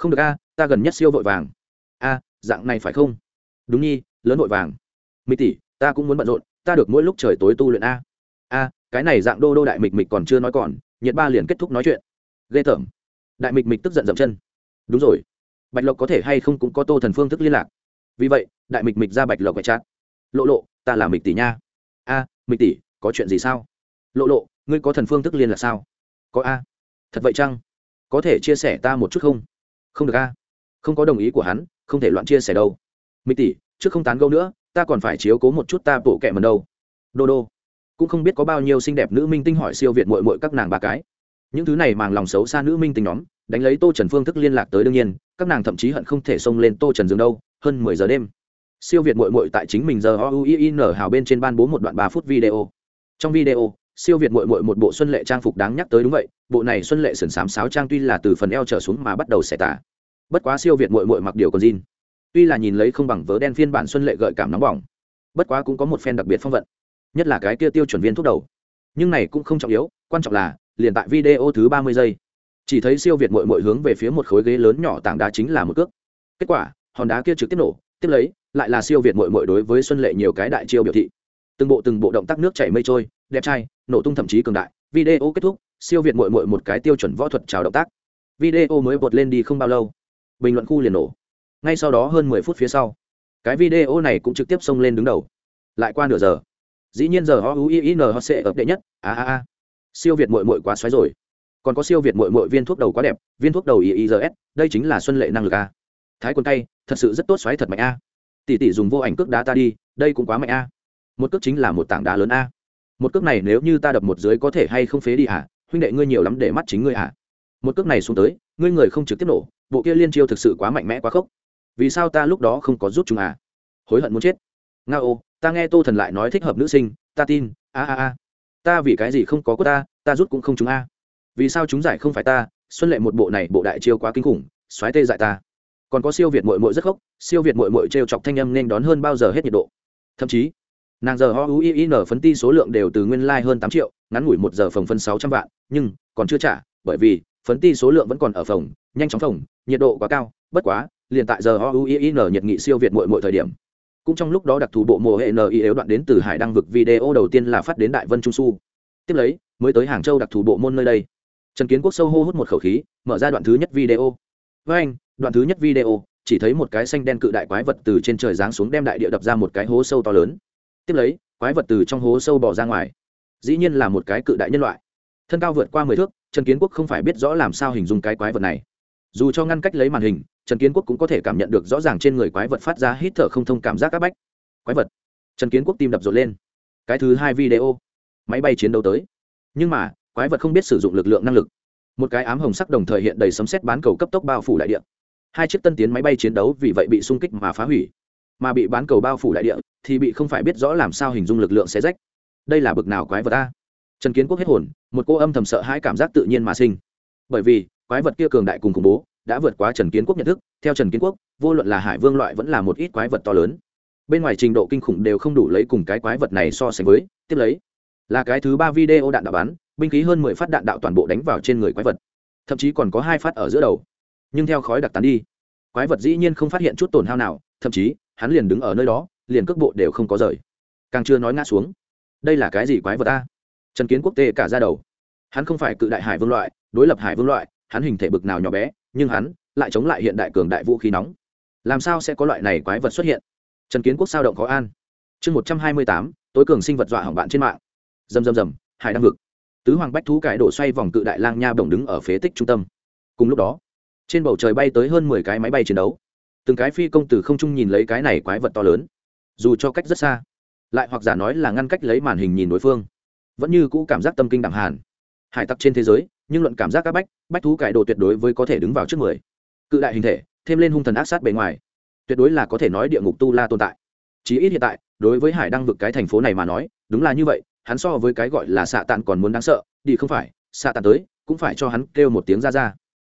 Không được a, ta gần nhất siêu vội vàng. A, dạng này phải không? Đúng nhi, lớn vội vàng. Mỹ tỷ, ta cũng muốn bận rộn, ta được mỗi lúc trời tối tu luyện a. A, cái này dạng đô đô đại mịch mịch còn chưa nói còn, nhiệt ba liền kết thúc nói chuyện. Ghê tởm. Đại mịch mịch tức giận dậm chân. Đúng rồi. Bạch lộc có thể hay không cũng có tô thần phương thức liên lạc. Vì vậy, đại mịch mịch ra bạch lộc quẹt chát lộ lộ, ta là mịch tỷ nha. A, mịch tỷ, có chuyện gì sao? Lộ lộ, ngươi có thần phương thức liên lạc sao? Có a. Thật vậy chăng? Có thể chia sẻ ta một chút không? Không được a. Không có đồng ý của hắn, không thể loạn chia sẻ đâu. Mỹ tỷ, trước không tán gâu nữa, ta còn phải chiếu cố một chút ta bộ kẹ mần đâu. Đô đô. Cũng không biết có bao nhiêu xinh đẹp nữ minh tinh hỏi siêu việt mội mội các nàng ba cái. Những thứ này màng lòng xấu xa nữ minh tinh nhóm, đánh lấy tô trần phương thức liên lạc tới đương nhiên, các nàng thậm chí hận không thể xông lên tô trần giường đâu, hơn mười giờ đêm. Siêu việt mội mội tại chính mình giờ o u i n hào bên trên ban bố một đoạn ba phút video. Trong video siêu việt mội mội một bộ xuân lệ trang phục đáng nhắc tới đúng vậy, bộ này xuân lệ sườn xám sáo trang tuy là từ phần eo trở xuống mà bắt đầu xẻ tả. Bất quá siêu việt mội mội mặc điều còn jean. Tuy là nhìn lấy không bằng vớ đen phiên bản xuân lệ gợi cảm nóng bỏng, bất quá cũng có một phen đặc biệt phong vận. Nhất là cái kia tiêu chuẩn viên thuốc đầu. Nhưng này cũng không trọng yếu, quan trọng là, liền tại video thứ ba mươi giây. Chỉ thấy siêu việt mội mội hướng về phía một khối ghế lớn nhỏ tảng đá chính là một cước. Kết quả, hòn đá kia trực tiếp nổ, tiếp lấy, lại là siêu việt mội mội đối với xuân lệ nhiều cái đại chiêu biểu thị từng bộ từng bộ động tác nước chảy mây trôi, đẹp trai, nổ tung thậm chí cường đại. Video kết thúc, siêu việt mội mội một cái tiêu chuẩn võ thuật chào động tác. Video mới bột lên đi không bao lâu, bình luận khu liền nổ. Ngay sau đó hơn mười phút phía sau, cái video này cũng trực tiếp xông lên đứng đầu. Lại qua nửa giờ, dĩ nhiên giờ họ u i n ho sẽ ập đệ nhất. A a a. Siêu việt mội mội quá xoáy rồi. Còn có siêu việt mội mội viên thuốc đầu quá đẹp, viên thuốc đầu iis đây chính là xuân lệ năng lực a. Thái quần tay thật sự rất tốt xoáy thật mạnh a. Tỷ tỷ dùng vô ảnh cước đá ta đi, đây cũng quá mạnh a một cước chính là một tảng đá lớn a. Một cước này nếu như ta đập một dưới có thể hay không phế đi hả? Huynh đệ ngươi nhiều lắm để mắt chính ngươi hả? Một cước này xuống tới, ngươi người không trực tiếp nổ, bộ kia liên chiêu thực sự quá mạnh mẽ quá khốc. Vì sao ta lúc đó không có rút chúng à hối hận muốn chết. Nga ô, ta nghe tô thần lại nói thích hợp nữ sinh, ta tin, a a a. Ta vì cái gì không có của ta ta rút cũng không chúng a. Vì sao chúng giải không phải ta? Xuân lệ một bộ này bộ đại chiêu quá kinh khủng, xoáy tê dại ta. Còn có siêu việt mội mội rất khốc, siêu việt mội mội t chọc thanh âm nên đón hơn bao giờ hết nhiệt độ. Thậm chí nàng giờ ho ui in phấn ti số lượng đều từ nguyên lai、like、hơn tám triệu, ngắn ngủi một giờ phòng phân sáu trăm vạn, nhưng còn chưa trả, bởi vì phấn ti số lượng vẫn còn ở phòng, nhanh chóng phòng, nhiệt độ quá cao, bất quá, liền tại giờ ho ui in nhiệt nghị siêu việt mọi mọi thời điểm. Cũng trong lúc đó đặc thù bộ mùa hệ ni yếu đoạn đến từ hải đăng vực video đầu tiên là phát đến đại vân trung su. Tiếp lấy, mới tới hàng châu đặc thù bộ môn nơi đây. Trần kiến quốc sâu hô hút một khẩu khí, mở ra đoạn thứ nhất video. Với anh, đoạn thứ nhất video, chỉ thấy một cái xanh đen cự đại quái vật từ trên trời giáng xuống đem đại địa đập ra một cái hố sâu to lớn tiếp lấy, quái vật từ trong hố sâu bỏ ra ngoài. Dĩ nhiên là một cái cự đại nhân loại. Thân cao vượt qua mười thước, trần kiến quốc không phải biết rõ làm sao hình dung cái quái vật này. Dù cho ngăn cách lấy màn hình, trần kiến quốc cũng có thể cảm nhận được rõ ràng trên người quái vật phát ra hít thở không thông cảm giác áp bách. Quái vật. Trần kiến quốc tim đập rộn lên. Cái thứ hai video. Máy bay chiến đấu tới. Nhưng mà, quái vật không biết sử dụng lực lượng năng lực. Một cái ám hồng sắc đồng thời hiện đầy sấm xét bán cầu cấp tốc bao phủ đại địa. Hai chiếc tân tiến máy bay chiến đấu vì vậy bị xung kích mà phá hủy mà bị bán cầu bao phủ đại địa, thì bị không phải biết rõ làm sao hình dung lực lượng sẽ rách. Đây là bực nào quái vật ta trần kiến quốc hết hồn, một cô âm thầm sợ hãi cảm giác tự nhiên mà sinh. Bởi vì, quái vật kia cường đại cùng khủng bố, đã vượt quá trần kiến quốc nhận thức. Theo trần kiến quốc, vô luận là hải vương loại vẫn là một ít quái vật to lớn. Bên ngoài trình độ kinh khủng đều không đủ lấy cùng cái quái vật này so sánh với, tiếp lấy, là cái thứ ba video đạn đạo bắn, binh khí hơn mười phát đạn đạo toàn bộ đánh vào trên người quái vật. Thậm chí còn có hai phát ở giữa đầu. Nhưng theo khói đặc tán đi, quái vật dĩ nhiên không phát hiện chút tổn hao nào, thậm chí hắn liền đứng ở nơi đó, liền cước bộ đều không có rời. Càng chưa nói ngã xuống. Đây là cái gì quái vật ta trần kiến quốc tê cả ra đầu. Hắn không phải cự đại hải vương loại, đối lập hải vương loại, hắn hình thể bực nào nhỏ bé, nhưng hắn lại chống lại hiện đại cường đại vũ khí nóng. Làm sao sẽ có loại này quái vật xuất hiện? Trần kiến quốc sao động khó an. Chương một trăm hai mươi tám, tối cường sinh vật dọa hỏng bạn trên mạng. Dầm dầm dầm hải đang vực. Tứ hoàng bách thú cải đổ xoay vòng cự đại lang nha bồng đứng ở phế tích trung tâm. Cùng lúc đó, trên bầu trời bay tới hơn mười cái máy bay chiến đấu từng cái phi công từ không trung nhìn lấy cái này quái vật to lớn. Dù cho cách rất xa, lại hoặc giả nói là ngăn cách lấy màn hình nhìn đối phương, vẫn như cũ cảm giác tâm kinh đẳng hàn. Hải tặc trên thế giới, nhưng luận cảm giác các bách bách thú cải đồ tuyệt đối với có thể đứng vào trước mười. Cự đại hình thể, thêm lên hung thần ác sát bề ngoài, tuyệt đối là có thể nói địa ngục tu la tồn tại. Chí ít hiện tại, đối với hải đăng vực cái thành phố này mà nói, đúng là như vậy, hắn so với cái gọi là xạ tàn còn muốn đáng sợ, đi không phải, xạ tàn tới, cũng phải cho hắn kêu một tiếng ra ra.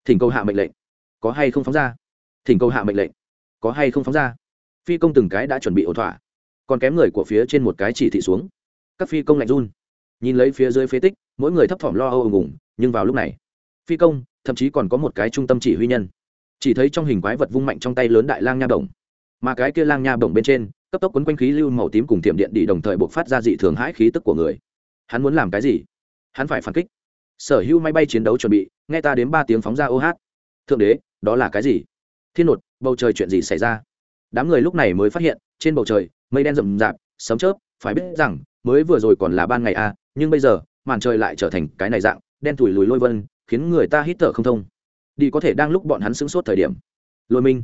Thỉnh cầu hạ mệnh lệnh. Có hay không phóng ra? Thỉnh cầu hạ mệnh lệnh. Có hay không phóng ra? Phi công từng cái đã chuẩn bị ổn thỏa, còn kém người của phía trên một cái chỉ thị xuống. Các phi công lạnh run, nhìn lấy phía dưới phế tích, mỗi người thấp thỏm lo âu ùng ùng, nhưng vào lúc này, phi công, thậm chí còn có một cái trung tâm chỉ huy nhân, chỉ thấy trong hình quái vật vung mạnh trong tay lớn đại lang nha bổng. Mà cái kia lang nha bổng bên trên, cấp tốc quấn quanh khí lưu màu tím cùng tiệm điện đi đồng thời buộc phát ra dị thường hãi khí tức của người. Hắn muốn làm cái gì? Hắn phải phản kích. Sở hữu máy bay chiến đấu chuẩn bị, nghe ta đến ba tiếng phóng ra ô OH. thượng đế, đó là cái gì? Thiên nột bầu trời chuyện gì xảy ra? Đám người lúc này mới phát hiện trên bầu trời mây đen rậm rạp sấm chớp phải biết rằng mới vừa rồi còn là ban ngày a à, nhưng bây giờ màn trời lại trở thành cái này dạng đen thủi lùi lôi vân khiến người ta hít thở không thông. Đi có thể đang lúc bọn hắn sững sốt thời điểm. Lôi minh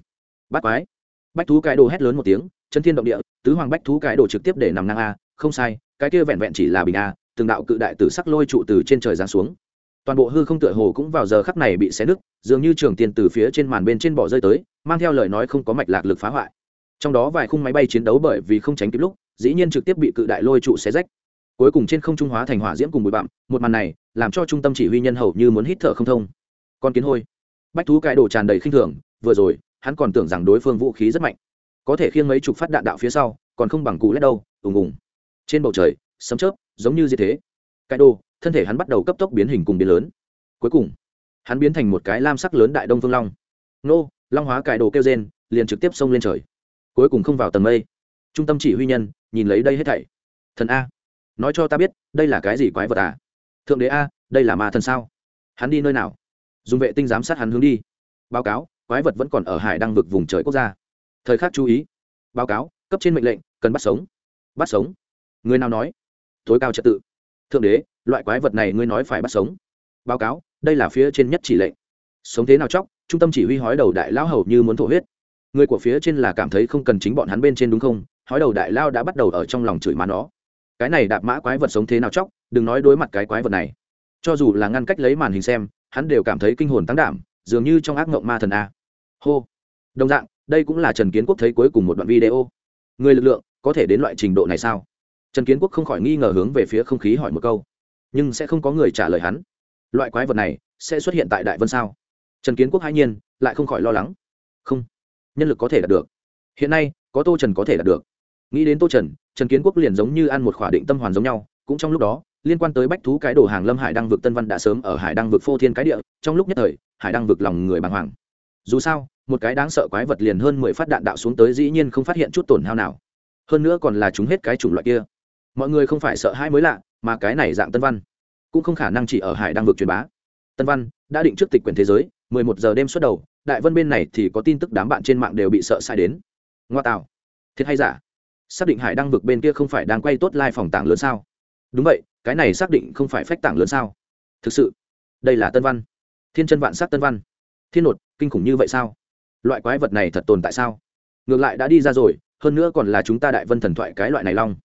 bắt quái. Bách thú cái đồ hét lớn một tiếng chân thiên động địa tứ hoàng bách thú cái đồ trực tiếp để nằm năng a không sai cái kia vẹn vẹn chỉ là bình a từng đạo cự đại tử sắc lôi trụ từ trên trời giáng xuống toàn bộ hư không tựa hồ cũng vào giờ khắc này bị xé nứt, dường như trường tiền từ phía trên màn bên trên bỏ rơi tới, mang theo lời nói không có mạch lạc lực phá hoại. Trong đó vài khung máy bay chiến đấu bởi vì không tránh kịp lúc, dĩ nhiên trực tiếp bị cự đại lôi trụ xé rách. Cuối cùng trên không trung hóa thành hỏa diễm cùng bụi bặm, một màn này làm cho trung tâm chỉ huy nhân hầu như muốn hít thở không thông. Con kiến hôi. Bách thú cái đồ tràn đầy khinh thường, vừa rồi, hắn còn tưởng rằng đối phương vũ khí rất mạnh. Có thể khiêng mấy chục phát đạn đạo phía sau, còn không bằng cụ lét đâu, ùng ùng. Trên bầu trời, sấm chớp, giống như gì thế. Cái đồ thân thể hắn bắt đầu cấp tốc biến hình cùng biến lớn. Cuối cùng, hắn biến thành một cái lam sắc lớn đại đông phương long. Nô, long hóa cải đồ kêu gen liền trực tiếp xông lên trời. Cuối cùng không vào tầng mây. Trung tâm chỉ huy nhân, nhìn lấy đây hết thảy. Thần a. Nói cho ta biết, đây là cái gì quái vật à? Thượng đế a, đây là ma thần sao? Hắn đi nơi nào? Dùng vệ tinh giám sát hắn hướng đi. Báo cáo, quái vật vẫn còn ở hải đăng vực vùng trời quốc gia. Thời khắc chú ý. Báo cáo, cấp trên mệnh lệnh, cần bắt sống. Bắt sống. Người nào nói? Tối cao trật tự. Thượng đế loại quái vật này ngươi nói phải bắt sống. Báo cáo, đây là phía trên nhất chỉ lệnh. Sống thế nào chóc, trung tâm chỉ huy hói đầu đại lão hầu như muốn thổ huyết. Người của phía trên là cảm thấy không cần chính bọn hắn bên trên đúng không? Hói đầu đại lao đã bắt đầu ở trong lòng chửi má nó. Cái này đạp mã quái vật sống thế nào chóc, đừng nói đối mặt cái quái vật này. Cho dù là ngăn cách lấy màn hình xem, hắn đều cảm thấy kinh hồn tăng đảm, dường như trong ác mộng ma thần a. Hô. Đồng dạng, đây cũng là trần kiến quốc thấy cuối cùng một đoạn video. Người lực lượng có thể đến loại trình độ này sao? Trần kiến quốc không khỏi nghi ngờ hướng về phía không khí hỏi một câu nhưng sẽ không có người trả lời hắn. Loại quái vật này sẽ xuất hiện tại đại vân sao? Trần kiến quốc hai nhiên, lại không khỏi lo lắng. Không, nhân lực có thể đạt được. Hiện nay, có tô trần có thể đạt được. Nghĩ đến tô trần trần kiến quốc liền giống như ăn một khỏa định tâm hoàn giống nhau. Cũng trong lúc đó, liên quan tới bách thú cái đồ hàng lâm hải đăng vực tân văn đã sớm ở hải đăng vực phô thiên cái địa, trong lúc nhất thời, hải đăng vực lòng người bàng hoàng. Dù sao, một cái đáng sợ quái vật liền hơn mười phát đạn đạo xuống tới dĩ nhiên không phát hiện chút tổn hao nào. Hơn nữa còn là chúng hết cái chủng loại kia. Mọi người không phải sợ hai mới lạ mà cái này dạng tân văn cũng không khả năng chỉ ở hải đăng vực truyền bá. Tân văn đã định trước tịch quyền thế giới, mười một giờ đêm xuất đầu, đại vân bên này thì có tin tức đám bạn trên mạng đều bị sợ sai đến. Ngoa tạo. Thiệt hay giả? Xác định hải đăng vực bên kia không phải đang quay tốt lai phòng tảng lớn sao? Đúng vậy, cái này xác định không phải phách tảng lớn sao? Thực sự, đây là tân văn. Thiên chân vạn sắc tân văn. Thiên nột, kinh khủng như vậy sao? Loại quái vật này thật tồn tại sao? Ngược lại đã đi ra rồi, hơn nữa còn là chúng ta đại vân thần thoại cái loại này long.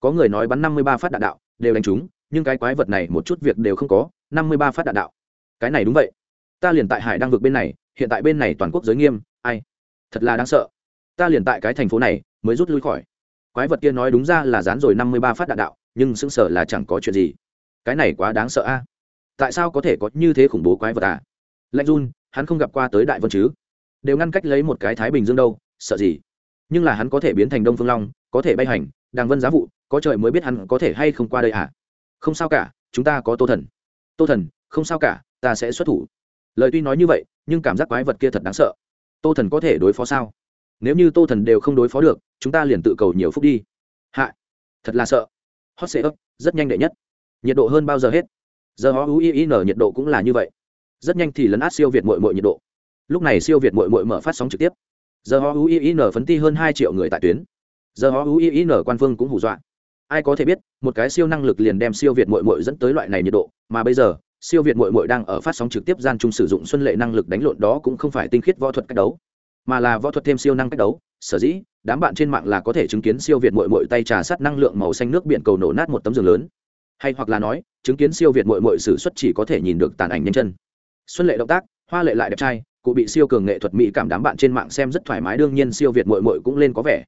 Có người nói bắn năm mươi ba phát đạn đạo đều đánh chúng nhưng cái quái vật này một chút việc đều không có, năm mươi ba phát đạn đạo. Cái này đúng vậy. Ta liền tại hải đang vực bên này, hiện tại bên này toàn quốc giới nghiêm, ai? Thật là đáng sợ. Ta liền tại cái thành phố này, mới rút lui khỏi. Quái vật kia nói đúng ra là dán rồi năm mươi ba phát đạn đạo, nhưng sững sờ là chẳng có chuyện gì. Cái này quá đáng sợ a. Tại sao có thể có như thế khủng bố quái vật à? Lạnh run, hắn không gặp qua tới đại vân chứ? Đều ngăn cách lấy một cái thái bình dương đâu, sợ gì? Nhưng là hắn có thể biến thành đông phương long, có thể bay hành, đàng vân giá vụ có trời mới biết hắn có thể hay không qua đây à? Không sao cả, chúng ta có tô thần. Tô thần, không sao cả, ta sẽ xuất thủ. Lời tuy nói như vậy, nhưng cảm giác quái vật kia thật đáng sợ. Tô thần có thể đối phó sao? Nếu như tô thần đều không đối phó được, chúng ta liền tự cầu nhiều phút đi. Hạ. Thật là sợ. Hot sệ ấp rất nhanh đệ nhất. Nhiệt độ hơn bao giờ hết? Giờ ho uin nhiệt độ cũng là như vậy. Rất nhanh thì lấn át siêu việt mội mội nhiệt độ. Lúc này siêu việt mội mội mở phát sóng trực tiếp. Giờ ho uin phấn ti hơn hai triệu người tại tuyến. Giờ ho uin quan phương cũng hù dọa ai có thể biết, một cái siêu năng lực liền đem siêu việt mội mội dẫn tới loại này nhiệt độ, mà bây giờ, siêu việt mội mội đang ở phát sóng trực tiếp gian chung sử dụng xuân lệ năng lực đánh lộn đó cũng không phải tinh khiết võ thuật cách đấu, mà là võ thuật thêm siêu năng cách đấu. Sở dĩ, đám bạn trên mạng là có thể chứng kiến siêu việt mội mội tay trà sát năng lượng màu xanh nước biển cầu nổ nát một tấm giường lớn. Hay hoặc là nói, chứng kiến siêu việt mội mội sử xuất chỉ có thể nhìn được tàn ảnh nhanh chân. Xuân lệ động tác, hoa lệ lại đẹp trai, cụ bị siêu cường nghệ thuật mỹ cảm đám bạn trên mạng xem rất thoải mái, đương nhiên siêu việt mội mội cũng lên có vẻ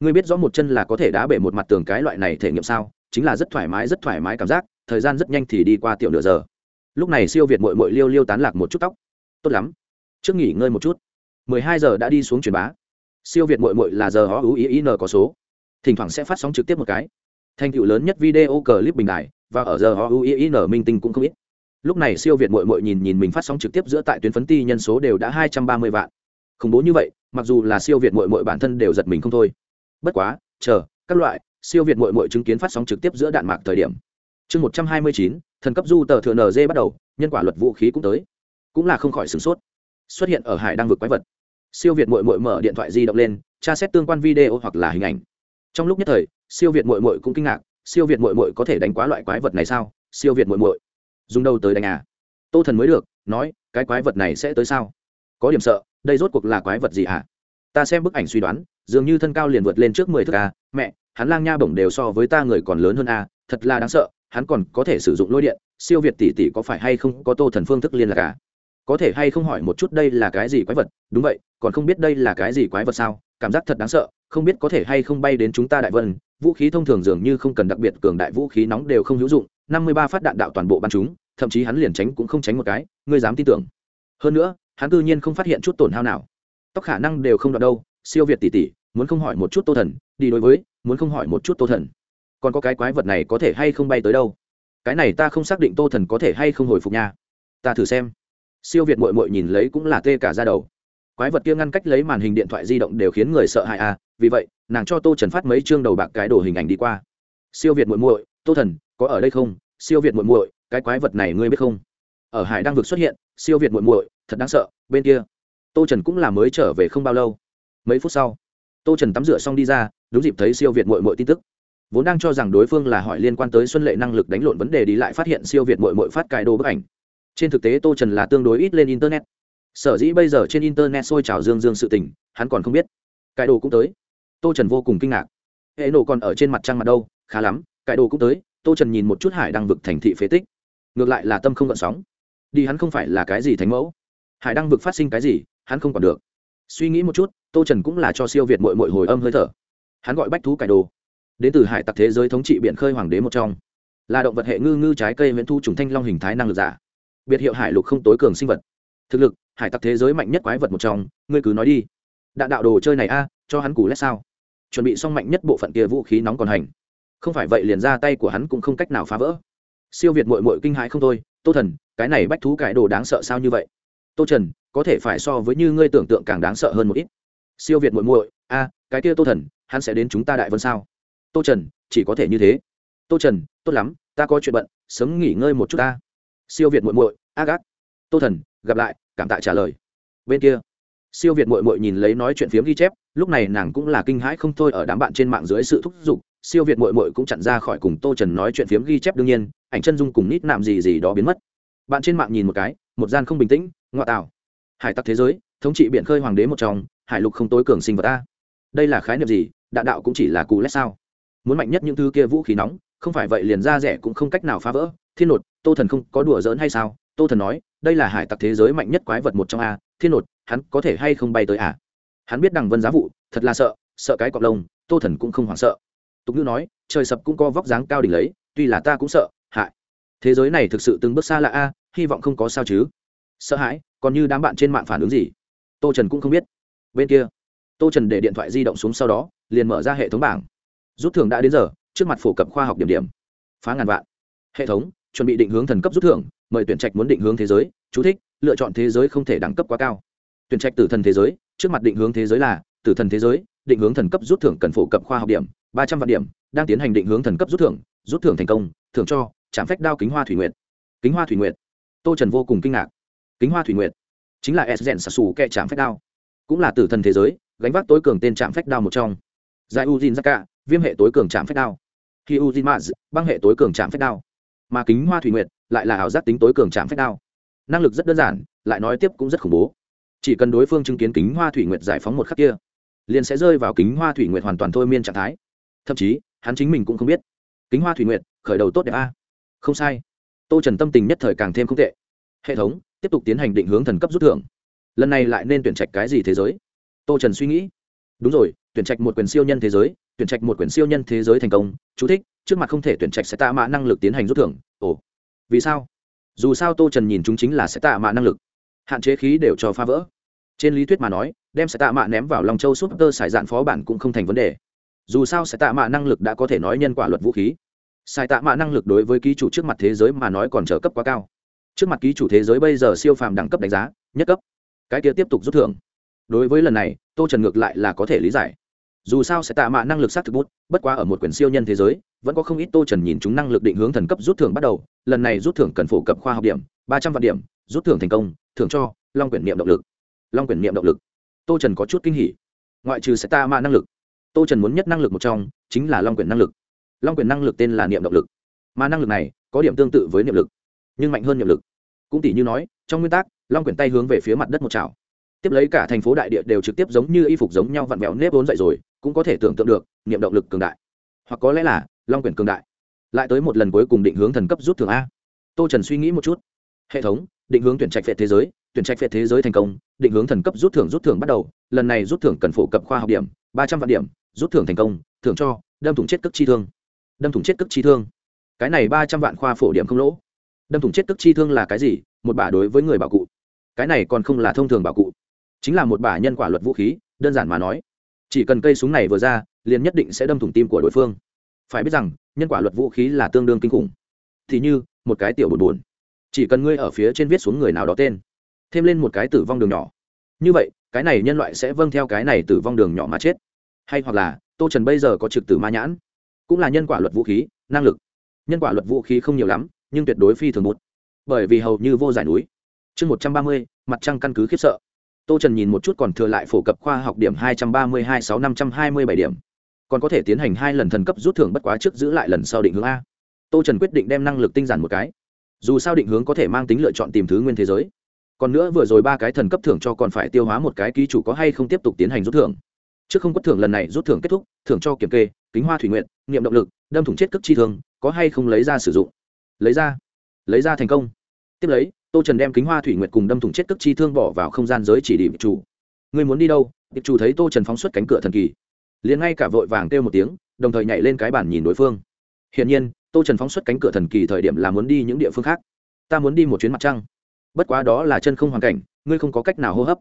ngươi biết rõ một chân là có thể đá bể một mặt tường cái loại này thể nghiệm sao? Chính là rất thoải mái, rất thoải mái cảm giác, thời gian rất nhanh thì đi qua tiểu nửa giờ. Lúc này siêu việt mội mội liêu liêu tán lạc một chút tóc. Tốt lắm. Trước nghỉ ngơi một chút. Mười hai giờ đã đi xuống truyền bá. Siêu việt mội mội là giờ họ ưu ý ý n có số. Thỉnh thoảng sẽ phát sóng trực tiếp một cái. Thành tựu lớn nhất video clip bình đại và ở giờ họ ưu ý n minh tinh cũng không ít. Lúc này siêu việt mội mội nhìn nhìn mình phát sóng trực tiếp giữa tại tuyến phấn ti nhân số đều đã hai trăm ba mươi vạn. Khủng bố như vậy, mặc dù là siêu việt mội mội bản thân đều giật mình không thôi bất quá, chờ, các loại, siêu việt mội mội chứng kiến phát sóng trực tiếp giữa đạn mạc thời điểm. Chương một trăm hai mươi chín, thần cấp du tờ thừa nz bắt đầu, nhân quả luật vũ khí cũng tới. Cũng là không khỏi sửng sốt. Xuất hiện ở hải đang vực quái vật. Siêu việt mội mội mở điện thoại di động lên, tra xét tương quan video hoặc là hình ảnh. Trong lúc nhất thời, siêu việt mội mội cũng kinh ngạc, siêu việt mội mội có thể đánh quá loại quái vật này sao? Siêu việt mội mội dùng đâu tới đánh à? Tô thần mới được, nói, cái quái vật này sẽ tới sao? Có điểm sợ, đây rốt cuộc là quái vật gì hả? À? ta xem bức ảnh suy đoán dường như thân cao liền vượt lên trước mười thước a, mẹ, hắn lang nha bổng đều so với ta người còn lớn hơn a, thật là đáng sợ, hắn còn có thể sử dụng lôi điện, siêu việt tỷ tỷ có phải hay không có tô thần phương thức liên lạc à? có thể hay không hỏi một chút đây là cái gì quái vật? Đúng vậy, còn không biết đây là cái gì quái vật sao? Cảm giác thật đáng sợ, không biết có thể hay không bay đến chúng ta đại vân, vũ khí thông thường dường như không cần đặc biệt cường đại vũ khí nóng đều không hữu dụng, năm mươi ba phát đạn đạo toàn bộ bắn chúng, thậm chí hắn liền tránh cũng không tránh một cái, ngươi dám tin tưởng. Hơn nữa, hắn tự nhiên không phát hiện chút tổn hao nào. Tóc khả năng đều không đoạn đâu siêu việt tỷ tỷ, muốn không hỏi một chút tô thần, đi đối với, muốn không hỏi một chút tô thần. Còn có cái quái vật này có thể hay không bay tới đâu? Cái này ta không xác định tô thần có thể hay không hồi phục nha. Ta thử xem. Siêu việt mội mội nhìn lấy cũng là tê cả ra đầu. Quái vật kia ngăn cách lấy màn hình điện thoại di động đều khiến người sợ hãi à vì vậy, nàng cho tô trần phát mấy chương đầu bạc cái đồ hình ảnh đi qua. Siêu việt muội muội, tô thần, có ở đây không? Siêu việt muội muội, cái quái vật này ngươi biết không? Ở hải đang vực xuất hiện, siêu việt muội muội, thật đáng sợ, bên kia. Tô trần cũng là mới trở về không bao lâu mấy phút sau, tô trần tắm rửa xong đi ra, đúng dịp thấy siêu việt muội muội tin tức. Vốn đang cho rằng đối phương là hỏi liên quan tới xuân lệ năng lực đánh lộn vấn đề đi lại phát hiện siêu việt muội muội phát cài đồ bức ảnh. Trên thực tế tô trần là tương đối ít lên internet. Sở dĩ bây giờ trên internet sôi trào dương dương sự tình, hắn còn không biết. Cài đồ cũng tới. Tô trần vô cùng kinh ngạc. Hệ nổ còn ở trên mặt trăng mặt đâu, khá lắm cải đồ cũng tới, tô trần nhìn một chút hải đang vực thành thị phế tích. Ngược lại là tâm không gợn sóng. Đi hắn không phải là cái gì thánh mẫu. Hải đang vực phát sinh cái gì, hắn không còn được suy nghĩ một chút, tô trần cũng là cho siêu việt mội mội hồi âm hơi thở. Hắn gọi bách thú cải đồ. Đến từ hải tặc thế giới thống trị biển khơi hoàng đế một trong. Là động vật hệ ngư ngư trái cây viễn thu trùng thanh long hình thái năng lực giả. Biệt hiệu hải lục không tối cường sinh vật. Thực lực, hải tặc thế giới mạnh nhất quái vật một trong. Ngươi cứ nói đi. Đạn đạo đồ chơi này a, cho hắn củ lét sao? Chuẩn bị xong mạnh nhất bộ phận kia vũ khí nóng còn hành. Không phải vậy liền ra tay của hắn cũng không cách nào phá vỡ. Siêu việt mội mội kinh hãi không thôi. Tô thần, cái này bách thú cải đồ đáng sợ sao như vậy? Tô trần có thể phải so với như ngươi tưởng tượng càng đáng sợ hơn một ít. Siêu việt muội muội, a, cái kia tô thần, hắn sẽ đến chúng ta đại vân sao? Tô trần, chỉ có thể như thế. Tô trần, tốt lắm, ta có chuyện bận, sớm nghỉ ngơi một chút ta. Siêu việt muội muội a gác tô thần, gặp lại, cảm tạ trả lời. Bên kia, siêu việt muội muội nhìn lấy nói chuyện phiếm ghi chép, lúc này nàng cũng là kinh hãi không thôi ở đám bạn trên mạng dưới sự thúc giục. Siêu việt muội muội cũng chặn ra khỏi cùng tô trần nói chuyện phiếm ghi chép đương nhiên, ảnh chân dung cùng nít nạm gì gì đó biến mất. Bạn trên mạng nhìn một cái, một gian không bình tĩnh ngoại tảo hải tặc thế giới, thống trị biển khơi hoàng đế một trong, hải lục không tối cường sinh vật ta đây là khái niệm gì? Đạn đạo cũng chỉ là cù lét sao? Muốn mạnh nhất những thứ kia vũ khí nóng, không phải vậy liền ra rẻ cũng không cách nào phá vỡ. Thiên nột, tô thần không có đùa giỡn hay sao? Tô thần nói, đây là hải tặc thế giới mạnh nhất quái vật một trong a. Thiên nột, hắn có thể hay không bay tới à hắn biết đằng vân giá vụ thật là sợ sợ cái cọp lông, tô thần cũng không hoảng sợ. Tục ngữ nói, trời sập cũng có vóc dáng cao đỉnh lấy, tuy là ta cũng sợ, hại. Thế giới này thực sự từng bước xa là a, hy vọng không có sao chứ sợ hãi, còn như đám bạn trên mạng phản ứng gì? Tô trần cũng không biết. Bên kia, tô trần để điện thoại di động xuống sau đó, liền mở ra hệ thống bảng. Rút thưởng đã đến giờ, trước mặt phổ cập khoa học điểm điểm. Phá ngàn vạn. Hệ thống, chuẩn bị định hướng thần cấp rút thưởng, mời tuyển trạch muốn định hướng thế giới, chú thích, lựa chọn thế giới không thể đẳng cấp quá cao. Tuyển trạch tử thần thế giới, trước mặt định hướng thế giới là, tử thần thế giới, định hướng thần cấp rút thưởng cần phổ cập khoa học điểm, ba trăm vạn điểm, đang tiến hành định hướng thần cấp rút thưởng rút thưởng thành công, thưởng cho trạm phách đao kính hoa thủy nguyện kính hoa thủy nguyện tô trần vô cùng kinh ngạc kính hoa thủy Nguyệt, chính là s rèn xà xù kẹ trạm phách đao, cũng là tử thần thế giới, gánh vác tối cường tên trạm phách đao một trong. Giải u jin zaka, viêm hệ tối cường trạm phách đao. Khi u jin maz, băng hệ tối cường trạm phách đao. Mà kính hoa thủy nguyệt, lại là ảo giác tính tối cường trạm phách đao. Năng lực rất đơn giản, lại nói tiếp cũng rất khủng bố. Chỉ cần đối phương chứng kiến kính hoa thủy nguyệt giải phóng một khắc kia, liền sẽ rơi vào kính hoa thủy nguyệt hoàn toàn thôi miên trạng thái. Thậm chí, hắn chính mình cũng không biết. Kính hoa thủy nguyệt, khởi đầu tốt đẹp a. Không sai. Tô trần tâm tình nhất thời càng thêm không tệ. Hệ thống tiếp tục tiến hành định hướng thần cấp rút thưởng. Lần này lại nên tuyển trạch cái gì thế giới? Tô trần suy nghĩ. Đúng rồi, tuyển trạch một quyền siêu nhân thế giới, tuyển trạch một quyền siêu nhân thế giới thành công. Chú thích, trước mặt không thể tuyển trạch sẽ tạ mạ năng lực tiến hành rút thưởng. Ồ. Vì sao? Dù sao tô trần nhìn chúng chính là sẽ tạ mạ năng lực. Hạn chế khí đều cho phá vỡ. Trên lý thuyết mà nói, đem sẽ tạ mạ ném vào lòng châu súp tơ sải dạn phó bản cũng không thành vấn đề. Dù sao sẽ tạ mạ năng lực đã có thể nói nhân quả luật vũ khí. Sai tạ mạ năng lực đối với ký chủ trước mặt thế giới mà nói còn trở cấp quá cao trước mặt ký chủ thế giới bây giờ siêu phàm đẳng cấp đánh giá, nhất cấp. Cái kia tiếp tục rút thưởng. Đối với lần này, tô trần ngược lại là có thể lý giải. Dù sao sẽ tạ mạ năng lực sát thực bút, bất quá ở một quyển siêu nhân thế giới, vẫn có không ít tô trần nhìn chúng năng lực định hướng thần cấp rút thưởng bắt đầu. Lần này rút thưởng cần phổ cập khoa học điểm, ba trăm vạn điểm, rút thưởng thành công, thưởng cho, long quyển niệm động lực. Long quyển niệm động lực. Tô trần có chút kinh hỉ. Ngoại trừ sẽ tạ mạ năng lực, tô trần muốn nhất năng lực một trong, chính là long quyển năng lực. Long quyển năng lực tên là niệm động lực. Mà năng lực này có điểm tương tự với niệm lực nhưng mạnh hơn niệm lực. Cũng tỷ như nói, trong nguyên tắc, long quyển tay hướng về phía mặt đất một chảo. Tiếp lấy cả thành phố đại địa đều trực tiếp giống như y phục giống nhau vặn vẹo nếp vốn dậy rồi, cũng có thể tưởng tượng được, niệm động lực cường đại. Hoặc có lẽ là, long quyển cường đại. Lại tới một lần cuối cùng định hướng thần cấp rút thưởng a. Tô trần suy nghĩ một chút. Hệ thống, định hướng tuyển trạch phệ thế giới, tuyển trạch phệ thế giới thành công, định hướng thần cấp rút thưởng rút thưởng bắt đầu, lần này rút thưởng cần phổ cập khoa học điểm, ba trăm vạn điểm, rút thưởng thành công, thưởng cho, đâm thủng chết cất chi thương. Đâm thủng chết cất chi thương. Cái này ba trăm vạn khoa phổ điểm không lỗ đâm thủng chết tức chi thương là cái gì? Một bả đối với người bảo cụ. Cái này còn không là thông thường bảo cụ. Chính là một bả nhân quả luật vũ khí, đơn giản mà nói. Chỉ cần cây súng này vừa ra, liền nhất định sẽ đâm thủng tim của đối phương. Phải biết rằng, nhân quả luật vũ khí là tương đương kinh khủng. Thì như, một cái tiểu buồn buồn. Chỉ cần ngươi ở phía trên viết xuống người nào đó tên, thêm lên một cái tử vong đường nhỏ. Như vậy, cái này nhân loại sẽ vâng theo cái này tử vong đường nhỏ mà chết. Hay hoặc là, tô trần bây giờ có trực tử ma nhãn, cũng là nhân quả luật vũ khí, năng lực. Nhân quả luật vũ khí không nhiều lắm nhưng tuyệt đối phi thường một bởi vì hầu như vô giải núi. Chương một trăm ba mươi, mặt trăng căn cứ khiếp sợ. Tô trần nhìn một chút còn thừa lại phổ cập khoa học điểm hai trăm ba mươi hai sáu năm trăm hai mươi bảy điểm. Còn có thể tiến hành hai lần thần cấp rút thưởng bất quá trước giữ lại lần sau định hướng a. Tô trần quyết định đem năng lực tinh giản một cái. Dù sao định hướng có thể mang tính lựa chọn tìm thứ nguyên thế giới. Còn nữa vừa rồi ba cái thần cấp thưởng cho còn phải tiêu hóa một cái ký chủ có hay không tiếp tục tiến hành rút thưởng. Trước không có thưởng lần này rút thưởng kết thúc, thưởng cho kiểm kê, kính hoa thủy nguyện, niệm động lực, đâm thủng chết cất chi thương, có hay không lấy ra sử dụng lấy ra. Lấy ra thành công. Tiếp lấy, tô trần đem kính hoa thủy nguyệt cùng đâm thủng chết tức chi thương bỏ vào không gian giới chỉ điểm chủ. Người muốn đi đâu? Điệp chủ thấy tô trần phóng xuất cánh cửa thần kỳ, liền ngay cả vội vàng kêu một tiếng, đồng thời nhảy lên cái bản nhìn đối phương. Hiển nhiên, tô trần phóng xuất cánh cửa thần kỳ thời điểm là muốn đi những địa phương khác. Ta muốn đi một chuyến mặt trăng. Bất quá đó là chân không hoàn cảnh, ngươi không có cách nào hô hấp.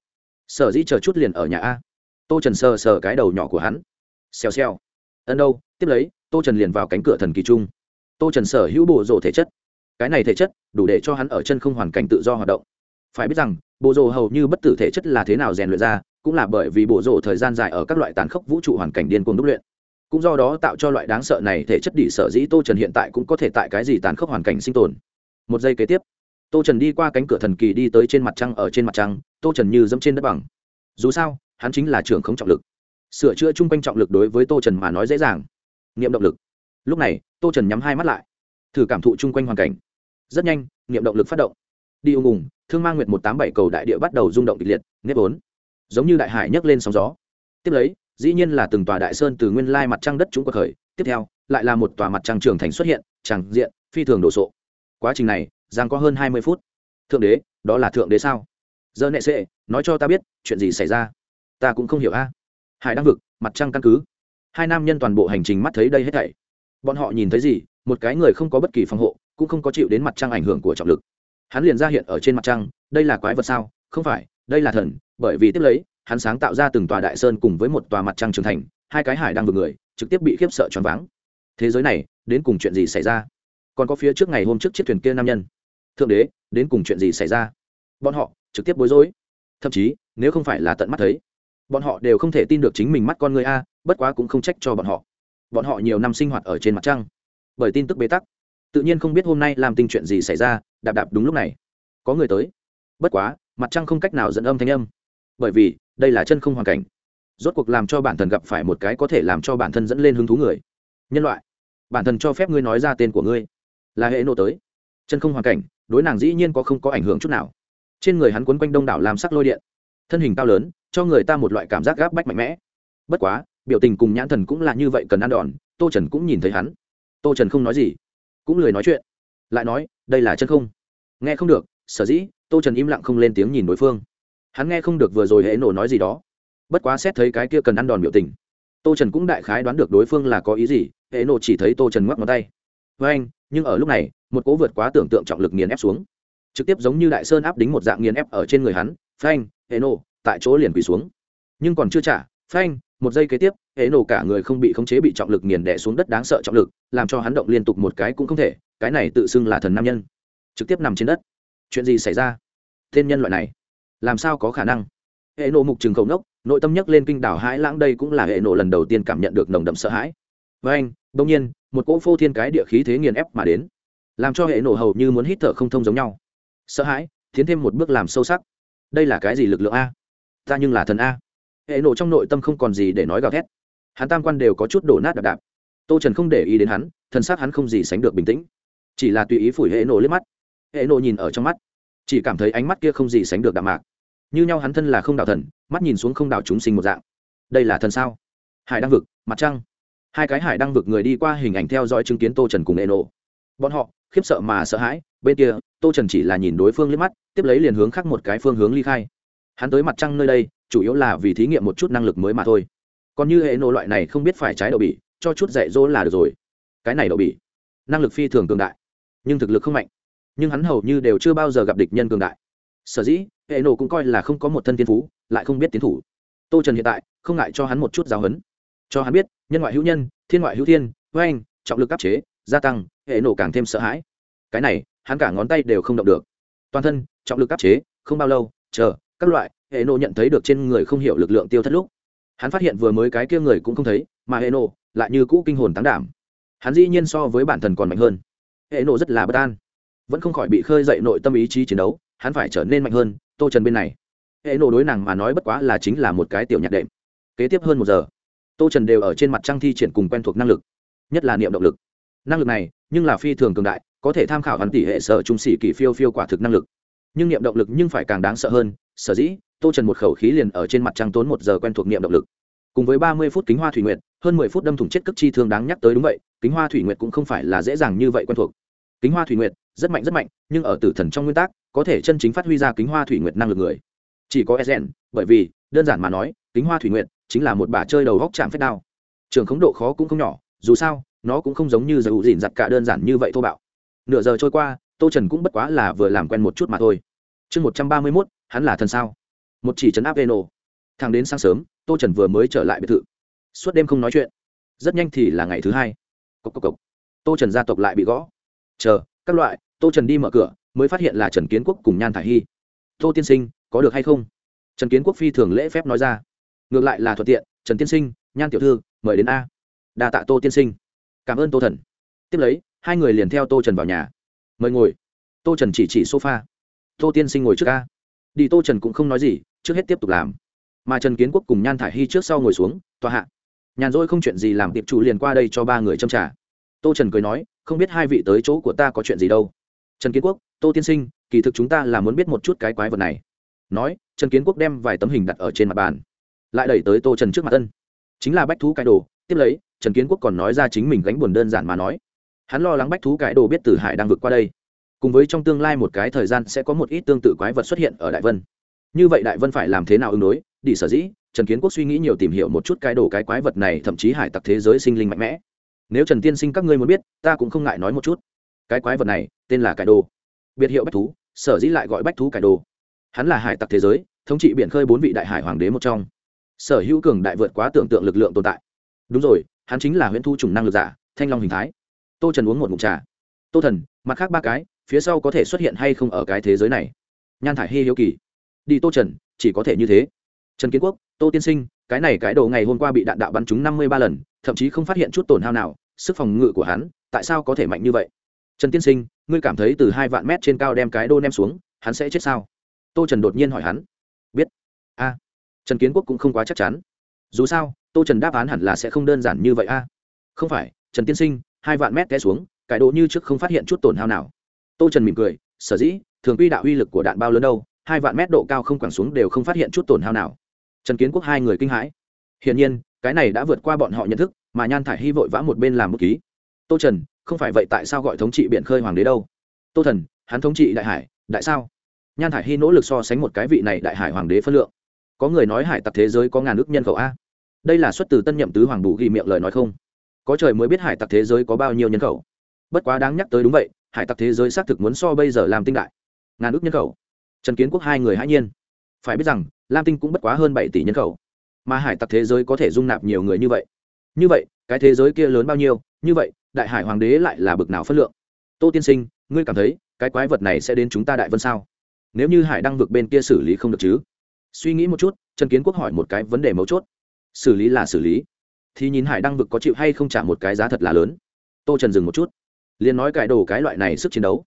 Sở dĩ chờ chút liền ở nhà a. Tô trần sờ sờ cái đầu nhỏ của hắn. Xèo xèo. Ân đâu? Tiếp lấy, tô trần liền vào cánh cửa thần kỳ chung tô trần sở hữu bộ rộ thể chất. Cái này thể chất đủ để cho hắn ở chân không hoàn cảnh tự do hoạt động. Phải biết rằng, bộ rộ hầu như bất tử thể chất là thế nào rèn luyện ra, cũng là bởi vì bộ rộ thời gian dài ở các loại tàn khốc vũ trụ hoàn cảnh điên cuồng đúc luyện. Cũng do đó tạo cho loại đáng sợ này thể chất đỉ sở dĩ tô trần hiện tại cũng có thể tại cái gì tàn khốc hoàn cảnh sinh tồn. Một giây kế tiếp, tô trần đi qua cánh cửa thần kỳ đi tới trên mặt trăng ở trên mặt trăng, tô trần như dẫm trên đất bằng. Dù sao, hắn chính là trưởng không trọng lực. Sửa chữa chung quanh trọng lực đối với tô trần mà nói dễ dàng. Niệm động lực lúc này, tô trần nhắm hai mắt lại, thử cảm thụ chung quanh hoàn cảnh. Rất nhanh, niệm động lực phát động. Đi ung ùng thương mang nguyệt một tám bảy cầu đại địa bắt đầu rung động kịch liệt, nếp vốn. Giống như đại hải nhấc lên sóng gió. Tiếp lấy, dĩ nhiên là từng tòa đại sơn từ nguyên lai mặt trăng đất chúng cuộc khởi. Tiếp theo, lại là một tòa mặt trăng trường thành xuất hiện, tràng diện, phi thường đồ sộ. Quá trình này, giang có hơn hai mươi phút. Thượng đế, đó là thượng đế sao? Giờ nệ sệ, nói cho ta biết, chuyện gì xảy ra? Ta cũng không hiểu a. Hải đang vực, mặt trăng căn cứ. Hai nam nhân toàn bộ hành trình mắt thấy đây hết thảy bọn họ nhìn thấy gì, một cái người không có bất kỳ phòng hộ, cũng không có chịu đến mặt trăng ảnh hưởng của trọng lực. Hắn liền ra hiện ở trên mặt trăng, đây là quái vật sao? Không phải, đây là thần, bởi vì tiếp lấy, hắn sáng tạo ra từng tòa đại sơn cùng với một tòa mặt trăng trưởng thành, hai cái hải đang vượt người, trực tiếp bị khiếp sợ choáng váng. Thế giới này, đến cùng chuyện gì xảy ra? Còn có phía trước ngày hôm trước chiếc thuyền kia nam nhân. Thượng đế, đến cùng chuyện gì xảy ra? Bọn họ, trực tiếp bối rối. Thậm chí, nếu không phải là tận mắt thấy, bọn họ đều không thể tin được chính mình mắt con người a, bất quá cũng không trách cho bọn họ bọn họ nhiều năm sinh hoạt ở trên mặt trăng. Bởi tin tức bế tắc, tự nhiên không biết hôm nay làm tình chuyện gì xảy ra, đạp đạp đúng lúc này. Có người tới. Bất quá, mặt trăng không cách nào dẫn âm thanh âm. Bởi vì, đây là chân không hoàn cảnh. Rốt cuộc làm cho bản thân gặp phải một cái có thể làm cho bản thân dẫn lên hứng thú người. Nhân loại, bản thân cho phép ngươi nói ra tên của ngươi. Là hệ nộ tới. Chân không hoàn cảnh, đối nàng dĩ nhiên có không có ảnh hưởng chút nào. Trên người hắn quấn quanh đông đảo làm sắc lôi điện. Thân hình cao lớn, cho người ta một loại cảm giác gáp bách mạnh mẽ. Bất quá biểu tình cùng nhãn thần cũng là như vậy cần ăn đòn, tô trần cũng nhìn thấy hắn. Tô trần không nói gì, cũng lười nói chuyện, lại nói, đây là chân không. Nghe không được, sở dĩ. Tô trần im lặng không lên tiếng nhìn đối phương. Hắn nghe không được vừa rồi hệ nổ nói gì đó. Bất quá xét thấy cái kia cần ăn đòn biểu tình, tô trần cũng đại khái đoán được đối phương là có ý gì hệ nổ chỉ thấy tô trần ngoắc ngón tay. Với anh, nhưng ở lúc này, một cố vượt quá tưởng tượng trọng lực nghiền ép xuống. Trực tiếp giống như đại sơn áp đính một dạng nghiền ép ở trên người hắn. Phanh hệ nổ, tại chỗ liền quỳ xuống. Nhưng còn chưa trả phanh một giây kế tiếp hệ nổ cả người không bị khống chế bị trọng lực nghiền đẻ xuống đất đáng sợ trọng lực, làm cho hắn động liên tục một cái cũng không thể, cái này tự xưng là thần nam nhân. Trực tiếp nằm trên đất. Chuyện gì xảy ra? Thiên nhân loại này, làm sao có khả năng? Hệ nổ mục trường cầu nốc, nội tâm nhấc lên kinh đảo hãi lãng đây cũng là hệ nổ lần đầu tiên cảm nhận được nồng đậm sợ hãi. Với anh bỗng nhiên, một cỗ phô thiên cái địa khí thế nghiền ép mà đến, làm cho hệ nổ hầu như muốn hít thở không thông giống nhau. Sợ hãi, tiến thêm một bước làm sâu sắc. Đây là cái gì lực lượng a? Ta nhưng là thần a hệ nổ trong nội tâm không còn gì để nói gào thét. Hắn tam quan đều có chút đổ nát đạp đạp. Tô trần không để ý đến hắn thần xác hắn không gì sánh được bình tĩnh. Chỉ là tùy ý phủi hệ nổ liếc mắt. Hệ nổ nhìn ở trong mắt. Chỉ cảm thấy ánh mắt kia không gì sánh được đạm mạc. Như nhau hắn thân là không đạo thần, mắt nhìn xuống không đạo chúng sinh một dạng. Đây là thần sao? Hải đăng vực, mặt trăng. Hai cái hải đăng vực người đi qua hình ảnh theo dõi chứng kiến tô trần cùng hệ nổ. Bọn họ, khiếp sợ mà sợ hãi, bên kia, tô trần chỉ là nhìn đối phương liếc mắt, tiếp lấy liền hướng khác một cái phương hướng ly khai. Hắn tới mặt trăng nơi đây chủ yếu là vì thí nghiệm một chút năng lực mới mà thôi. Còn như hệ nổ loại này không biết phải trái đậu bỉ, cho chút dạy dỗ là được rồi. Cái này đậu bỉ, năng lực phi thường cường đại, nhưng thực lực không mạnh. Nhưng hắn hầu như đều chưa bao giờ gặp địch nhân cường đại. Sở dĩ, hệ nổ cũng coi là không có một thân tiên phú, lại không biết tiến thủ. Tô trần hiện tại, không ngại cho hắn một chút giáo huấn. Cho hắn biết, nhân ngoại hữu nhân, thiên ngoại hữu thiên với anh trọng lực áp chế, gia tăng, hệ nổ càng thêm sợ hãi. Cái này, hắn cả ngón tay đều không động được. Toàn thân, trọng lực áp chế, không bao lâu, chờ các loại hệ nộ nhận thấy được trên người không hiểu lực lượng tiêu thất lúc. Hắn phát hiện vừa mới cái kia người cũng không thấy, mà hệ nộ lại như cũ kinh hồn tán đảm. Hắn dĩ nhiên so với bản thân còn mạnh hơn. Hệ nộ rất là bất an. Vẫn không khỏi bị khơi dậy nội tâm ý chí chiến đấu, hắn phải trở nên mạnh hơn, tô trần bên này. Hệ nộ đối nàng mà nói bất quá là chính là một cái tiểu nhạc đệm. Kế tiếp hơn một giờ, tô trần đều ở trên mặt trăng thi triển cùng quen thuộc năng lực, nhất là niệm động lực. Năng lực này, nhưng là phi thường cường đại, có thể tham khảo hắn tỷ hệ sở trung sĩ kỳ phiêu phiêu quả thực năng lực. Nhưng niệm động lực nhưng phải càng đáng sợ hơn sở dĩ, tô trần một khẩu khí liền ở trên mặt trăng tốn một giờ quen thuộc niệm động lực. Cùng với ba mươi phút kính hoa thủy nguyệt, hơn mười phút đâm thủng chết cất chi thương đáng nhắc tới đúng vậy, kính hoa thủy nguyệt cũng không phải là dễ dàng như vậy quen thuộc. Kính hoa thủy nguyệt, rất mạnh rất mạnh, nhưng ở tử thần trong nguyên tắc, có thể chân chính phát huy ra kính hoa thủy nguyệt năng lực người. Chỉ có sn bởi vì, đơn giản mà nói, kính hoa thủy nguyệt chính là một bà chơi đầu góc chạm phép đao. Trường khống độ khó cũng không nhỏ, dù sao, nó cũng không giống như giờ dìn giặt cả đơn giản như vậy thô bạo. Nửa giờ trôi qua, tô trần cũng bất quá là vừa làm quen một chút mà thôi. Chương một trăm ba mươi mốt hắn là thần sao? Một chỉ trấn áp veno thang đến sáng sớm, tô trần vừa mới trở lại biệt thự. Suốt đêm không nói chuyện. Rất nhanh thì là ngày thứ hai. Cốc cốc cốc. tô trần gia tộc lại bị gõ. Chờ, các loại, tô trần đi mở cửa, mới phát hiện là trần kiến quốc cùng nhan thả hy. Tô tiên sinh, có được hay không? Trần kiến quốc phi thường lễ phép nói ra. Ngược lại là thuận tiện, trần tiên sinh, nhan tiểu thư, mời đến a. Đa tạ tô tiên sinh. Cảm ơn tô thần. Tiếp lấy, hai người liền theo tô trần vào nhà. Mời ngồi. Tô trần chỉ chỉ sofa. Tô tiên sinh ngồi trước a đi tô trần cũng không nói gì, trước hết tiếp tục làm. Mà trần kiến quốc cùng nhan thả i hy trước sau ngồi xuống, tòa hạ. Nhàn rỗi không chuyện gì làm tiệp chủ liền qua đây cho ba người châm trả tô trần cười nói, không biết hai vị tới chỗ của ta có chuyện gì đâu. Trần kiến quốc, tô tiên sinh, kỳ thực chúng ta là muốn biết một chút cái quái vật này. Nói, trần kiến quốc đem vài tấm hình đặt ở trên mặt bàn, lại đẩy tới tô trần trước mặt tân chính là bách thú cải đồ, tiếp lấy, trần kiến quốc còn nói ra chính mình gánh buồn đơn giản mà nói. Hắn lo lắng bách thú cải đồ biết từ hải đang vượt qua đây cùng với trong tương lai một cái thời gian sẽ có một ít tương tự quái vật xuất hiện ở đại vân. Như vậy đại vân phải làm thế nào ứng đối? Đi sở dĩ, trần kiến quốc suy nghĩ nhiều tìm hiểu một chút cái đồ cái quái vật này, thậm chí hải tặc thế giới sinh linh mạnh mẽ. Nếu trần tiên sinh các ngươi muốn biết, ta cũng không ngại nói một chút. Cái quái vật này, tên là cải đồ. Biệt hiệu bách thú, sở dĩ lại gọi bách thú cải đồ. Hắn là hải tặc thế giới, thống trị biển khơi bốn vị đại hải hoàng đế một trong. Sở hữu cường đại vượt quá tưởng tượng lực lượng tồn tại. Đúng rồi, hắn chính là huyễn thu trùng năng lực giả, thanh long hình thái. Tô trần uống một mụn trà. Tô thần, mặt khác ba cái phía sau có thể xuất hiện hay không ở cái thế giới này? Nhan thải hy hiếu kỳ. Đi tô trần, chỉ có thể như thế. Trần kiến quốc, tô tiên sinh, cái này cái đồ ngày hôm qua bị đạn đạo bắn trúng năm mươi ba lần, thậm chí không phát hiện chút tổn hao nào, sức phòng ngự của hắn, tại sao có thể mạnh như vậy? Trần tiên sinh, ngươi cảm thấy từ hai vạn mét trên cao đem cái đô nem xuống, hắn sẽ chết sao? Tô trần đột nhiên hỏi hắn. Biết. A. Trần kiến quốc cũng không quá chắc chắn. Dù sao, tô trần đáp án hẳn là sẽ không đơn giản như vậy a. Không phải, trần tiên sinh, hai vạn mét té xuống, cái đỗ như trước không phát hiện chút tổn hao nào tô trần mỉm cười, sở dĩ, thường quy đạo uy lực của đạn bao lớn đâu, hai vạn mét độ cao không quẳng xuống đều không phát hiện chút tổn hao nào. Trần kiến quốc hai người kinh hãi. Hiển nhiên, cái này đã vượt qua bọn họ nhận thức, mà nhan thải hy vội vã một bên làm bút ký. Tô trần, không phải vậy tại sao gọi thống trị biện khơi hoàng đế đâu? Tô thần, hắn thống trị đại hải, đại sao? Nhan thải hy nỗ lực so sánh một cái vị này đại hải hoàng đế phân lượng. Có người nói hải tặc thế giới có ngàn ước nhân khẩu a. Đây là xuất từ tân nhậm tứ hoàng bù ghi miệng lời nói không? Có trời mới biết hải tặc thế giới có bao nhiêu nhân khẩu. Bất quá đáng nhắc tới đúng vậy hải tặc thế giới xác thực muốn so bây giờ làm tinh đại ngàn ước nhân khẩu trần kiến quốc hai người hãy nhiên phải biết rằng lam tinh cũng bất quá hơn bảy tỷ nhân khẩu mà hải tặc thế giới có thể dung nạp nhiều người như vậy như vậy cái thế giới kia lớn bao nhiêu như vậy đại hải hoàng đế lại là bực nào phất lượng tô tiên sinh ngươi cảm thấy cái quái vật này sẽ đến chúng ta đại vân sao nếu như hải đăng vực bên kia xử lý không được chứ suy nghĩ một chút trần kiến quốc hỏi một cái vấn đề mấu chốt xử lý là xử lý thì nhìn hải đăng vực có chịu hay không trả một cái giá thật là lớn tô trần dừng một chút liền nói cải đồ cái loại này sức chiến đấu.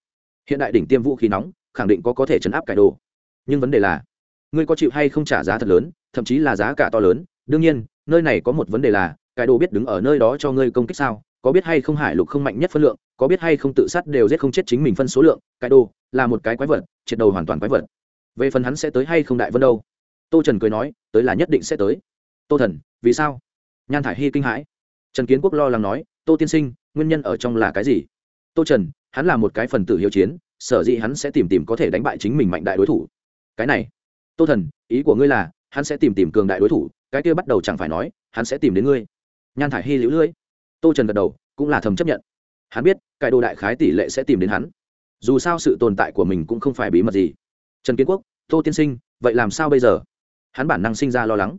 Hiện đại đỉnh tiêm vũ khí nóng, khẳng định có có thể chấn áp cải đồ. Nhưng vấn đề là, ngươi có chịu hay không trả giá thật lớn, thậm chí là giá cả to lớn? Đương nhiên, nơi này có một vấn đề là, cải đồ biết đứng ở nơi đó cho ngươi công kích sao? Có biết hay không hải lục không mạnh nhất phân lượng? Có biết hay không tự sát đều giết không chết chính mình phân số lượng? Cải đồ là một cái quái vật, triệt đầu hoàn toàn quái vật. Về phần hắn sẽ tới hay không đại vân đâu? Tô trần cười nói, tới là nhất định sẽ tới. Tô thần, vì sao? Nhan thải hy kinh hãi. Trần kiến quốc lo lắng nói, tô tiên sinh, nguyên nhân ở trong là cái gì? Tô trần, hắn là một cái phần tử hiếu chiến, sở dĩ hắn sẽ tìm tìm có thể đánh bại chính mình mạnh đại đối thủ. Cái này, tô thần, ý của ngươi là, hắn sẽ tìm tìm cường đại đối thủ, cái kia bắt đầu chẳng phải nói, hắn sẽ tìm đến ngươi. Nhan thải hy liễu lưỡi. Tô trần gật đầu, cũng là thầm chấp nhận. Hắn biết, cải đồ đại khái tỷ lệ sẽ tìm đến hắn. Dù sao sự tồn tại của mình cũng không phải bí mật gì. Trần kiến quốc, tô tiên sinh, vậy làm sao bây giờ? Hắn bản năng sinh ra lo lắng.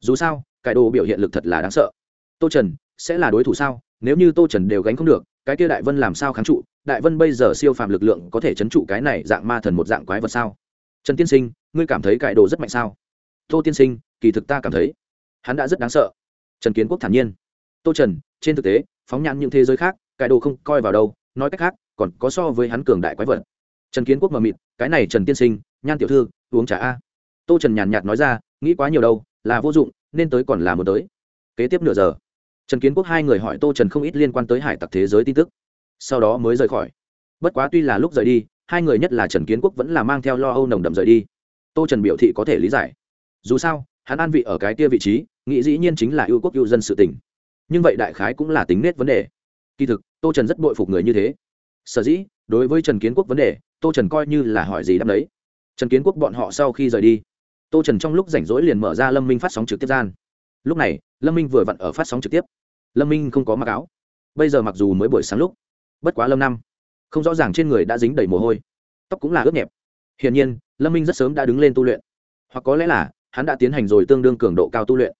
Dù sao, cải đồ biểu hiện lực thật là đáng sợ. Tô trần, sẽ là đối thủ sao? Nếu như tô trần đều gánh không được cái kia đại vân làm sao kháng trụ, đại vân bây giờ siêu phàm lực lượng có thể chấn trụ cái này dạng ma thần một dạng quái vật sao? Trần tiên sinh, ngươi cảm thấy cải đồ rất mạnh sao? Tô tiên sinh, kỳ thực ta cảm thấy, hắn đã rất đáng sợ. Trần kiến quốc thản nhiên. Tô trần, trên thực tế, phóng nhãn những thế giới khác cải đồ không coi vào đâu, nói cách khác, còn có so với hắn cường đại quái vật. Trần kiến quốc mờ mịt, cái này trần tiên sinh, nhan tiểu thư, uống trà a. Tô trần nhàn nhạt nói ra, nghĩ quá nhiều đâu, là vô dụng, nên tới còn là một tới. Kế tiếp nửa giờ trần kiến quốc hai người hỏi tô trần không ít liên quan tới hải tặc thế giới tin tức. Sau đó mới rời khỏi. Bất quá tuy là lúc rời đi, hai người nhất là trần kiến quốc vẫn là mang theo lo âu nồng đậm rời đi. Tô trần biểu thị có thể lý giải. Dù sao, hắn an vị ở cái kia vị trí, nghĩ dĩ nhiên chính là ưu quốc ưu dân sự tỉnh nhưng vậy đại khái cũng là tính nết vấn đề. Kỳ thực, tô trần rất bội phục người như thế. Sở dĩ, đối với trần kiến quốc vấn đề, tô trần coi như là hỏi gì đáp đấy trần kiến quốc bọn họ sau khi rời đi, tô trần trong lúc rảnh rỗi liền mở ra lâm minh phát sóng trực tiếp gian. Lúc này, lâm minh vừa vặn ở phát sóng trực tiếp lâm minh không có mặc áo. Bây giờ mặc dù mới buổi sáng lúc, bất quá lâm năm, không rõ ràng trên người đã dính đầy mồ hôi, tóc cũng là ướt nhẹp. Hiển nhiên, lâm minh rất sớm đã đứng lên tu luyện. Hoặc có lẽ là, hắn đã tiến hành rồi tương đương cường độ cao tu luyện.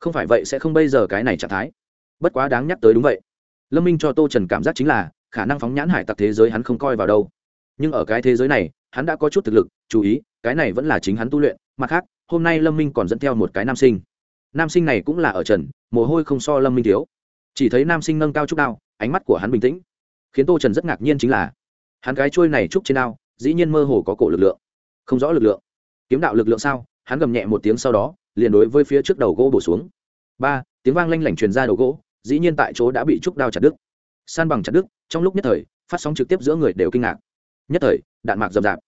Không phải vậy sẽ không bây giờ cái này trạng thái. Bất quá đáng nhắc tới đúng vậy. Lâm minh cho tô trần cảm giác chính là, khả năng phóng nhãn hải tặc thế giới hắn không coi vào đâu. Nhưng ở cái thế giới này, hắn đã có chút thực lực, chú ý, cái này vẫn là chính hắn tu luyện. Mặt khác, hôm nay lâm minh còn dẫn theo một cái nam sinh. Nam sinh này cũng là ở trần, mồ hôi không so lâm minh thiếu chỉ thấy nam sinh nâng cao trúc đao, ánh mắt của hắn bình tĩnh, khiến tô trần rất ngạc nhiên chính là, hắn gái trôi này trúc trên đao, dĩ nhiên mơ hồ có cổ lực lượng, không rõ lực lượng. Kiếm đạo lực lượng sao? Hắn gầm nhẹ một tiếng sau đó, liền đối với phía trước đầu gỗ bổ xuống. Ba, tiếng vang lanh lảnh truyền ra đầu gỗ, dĩ nhiên tại chỗ đã bị trúc đao chặt đứt. San bằng chặt đứt, trong lúc nhất thời, phát sóng trực tiếp giữa người đều kinh ngạc. Nhất thời, đạn mạc rậm rạp.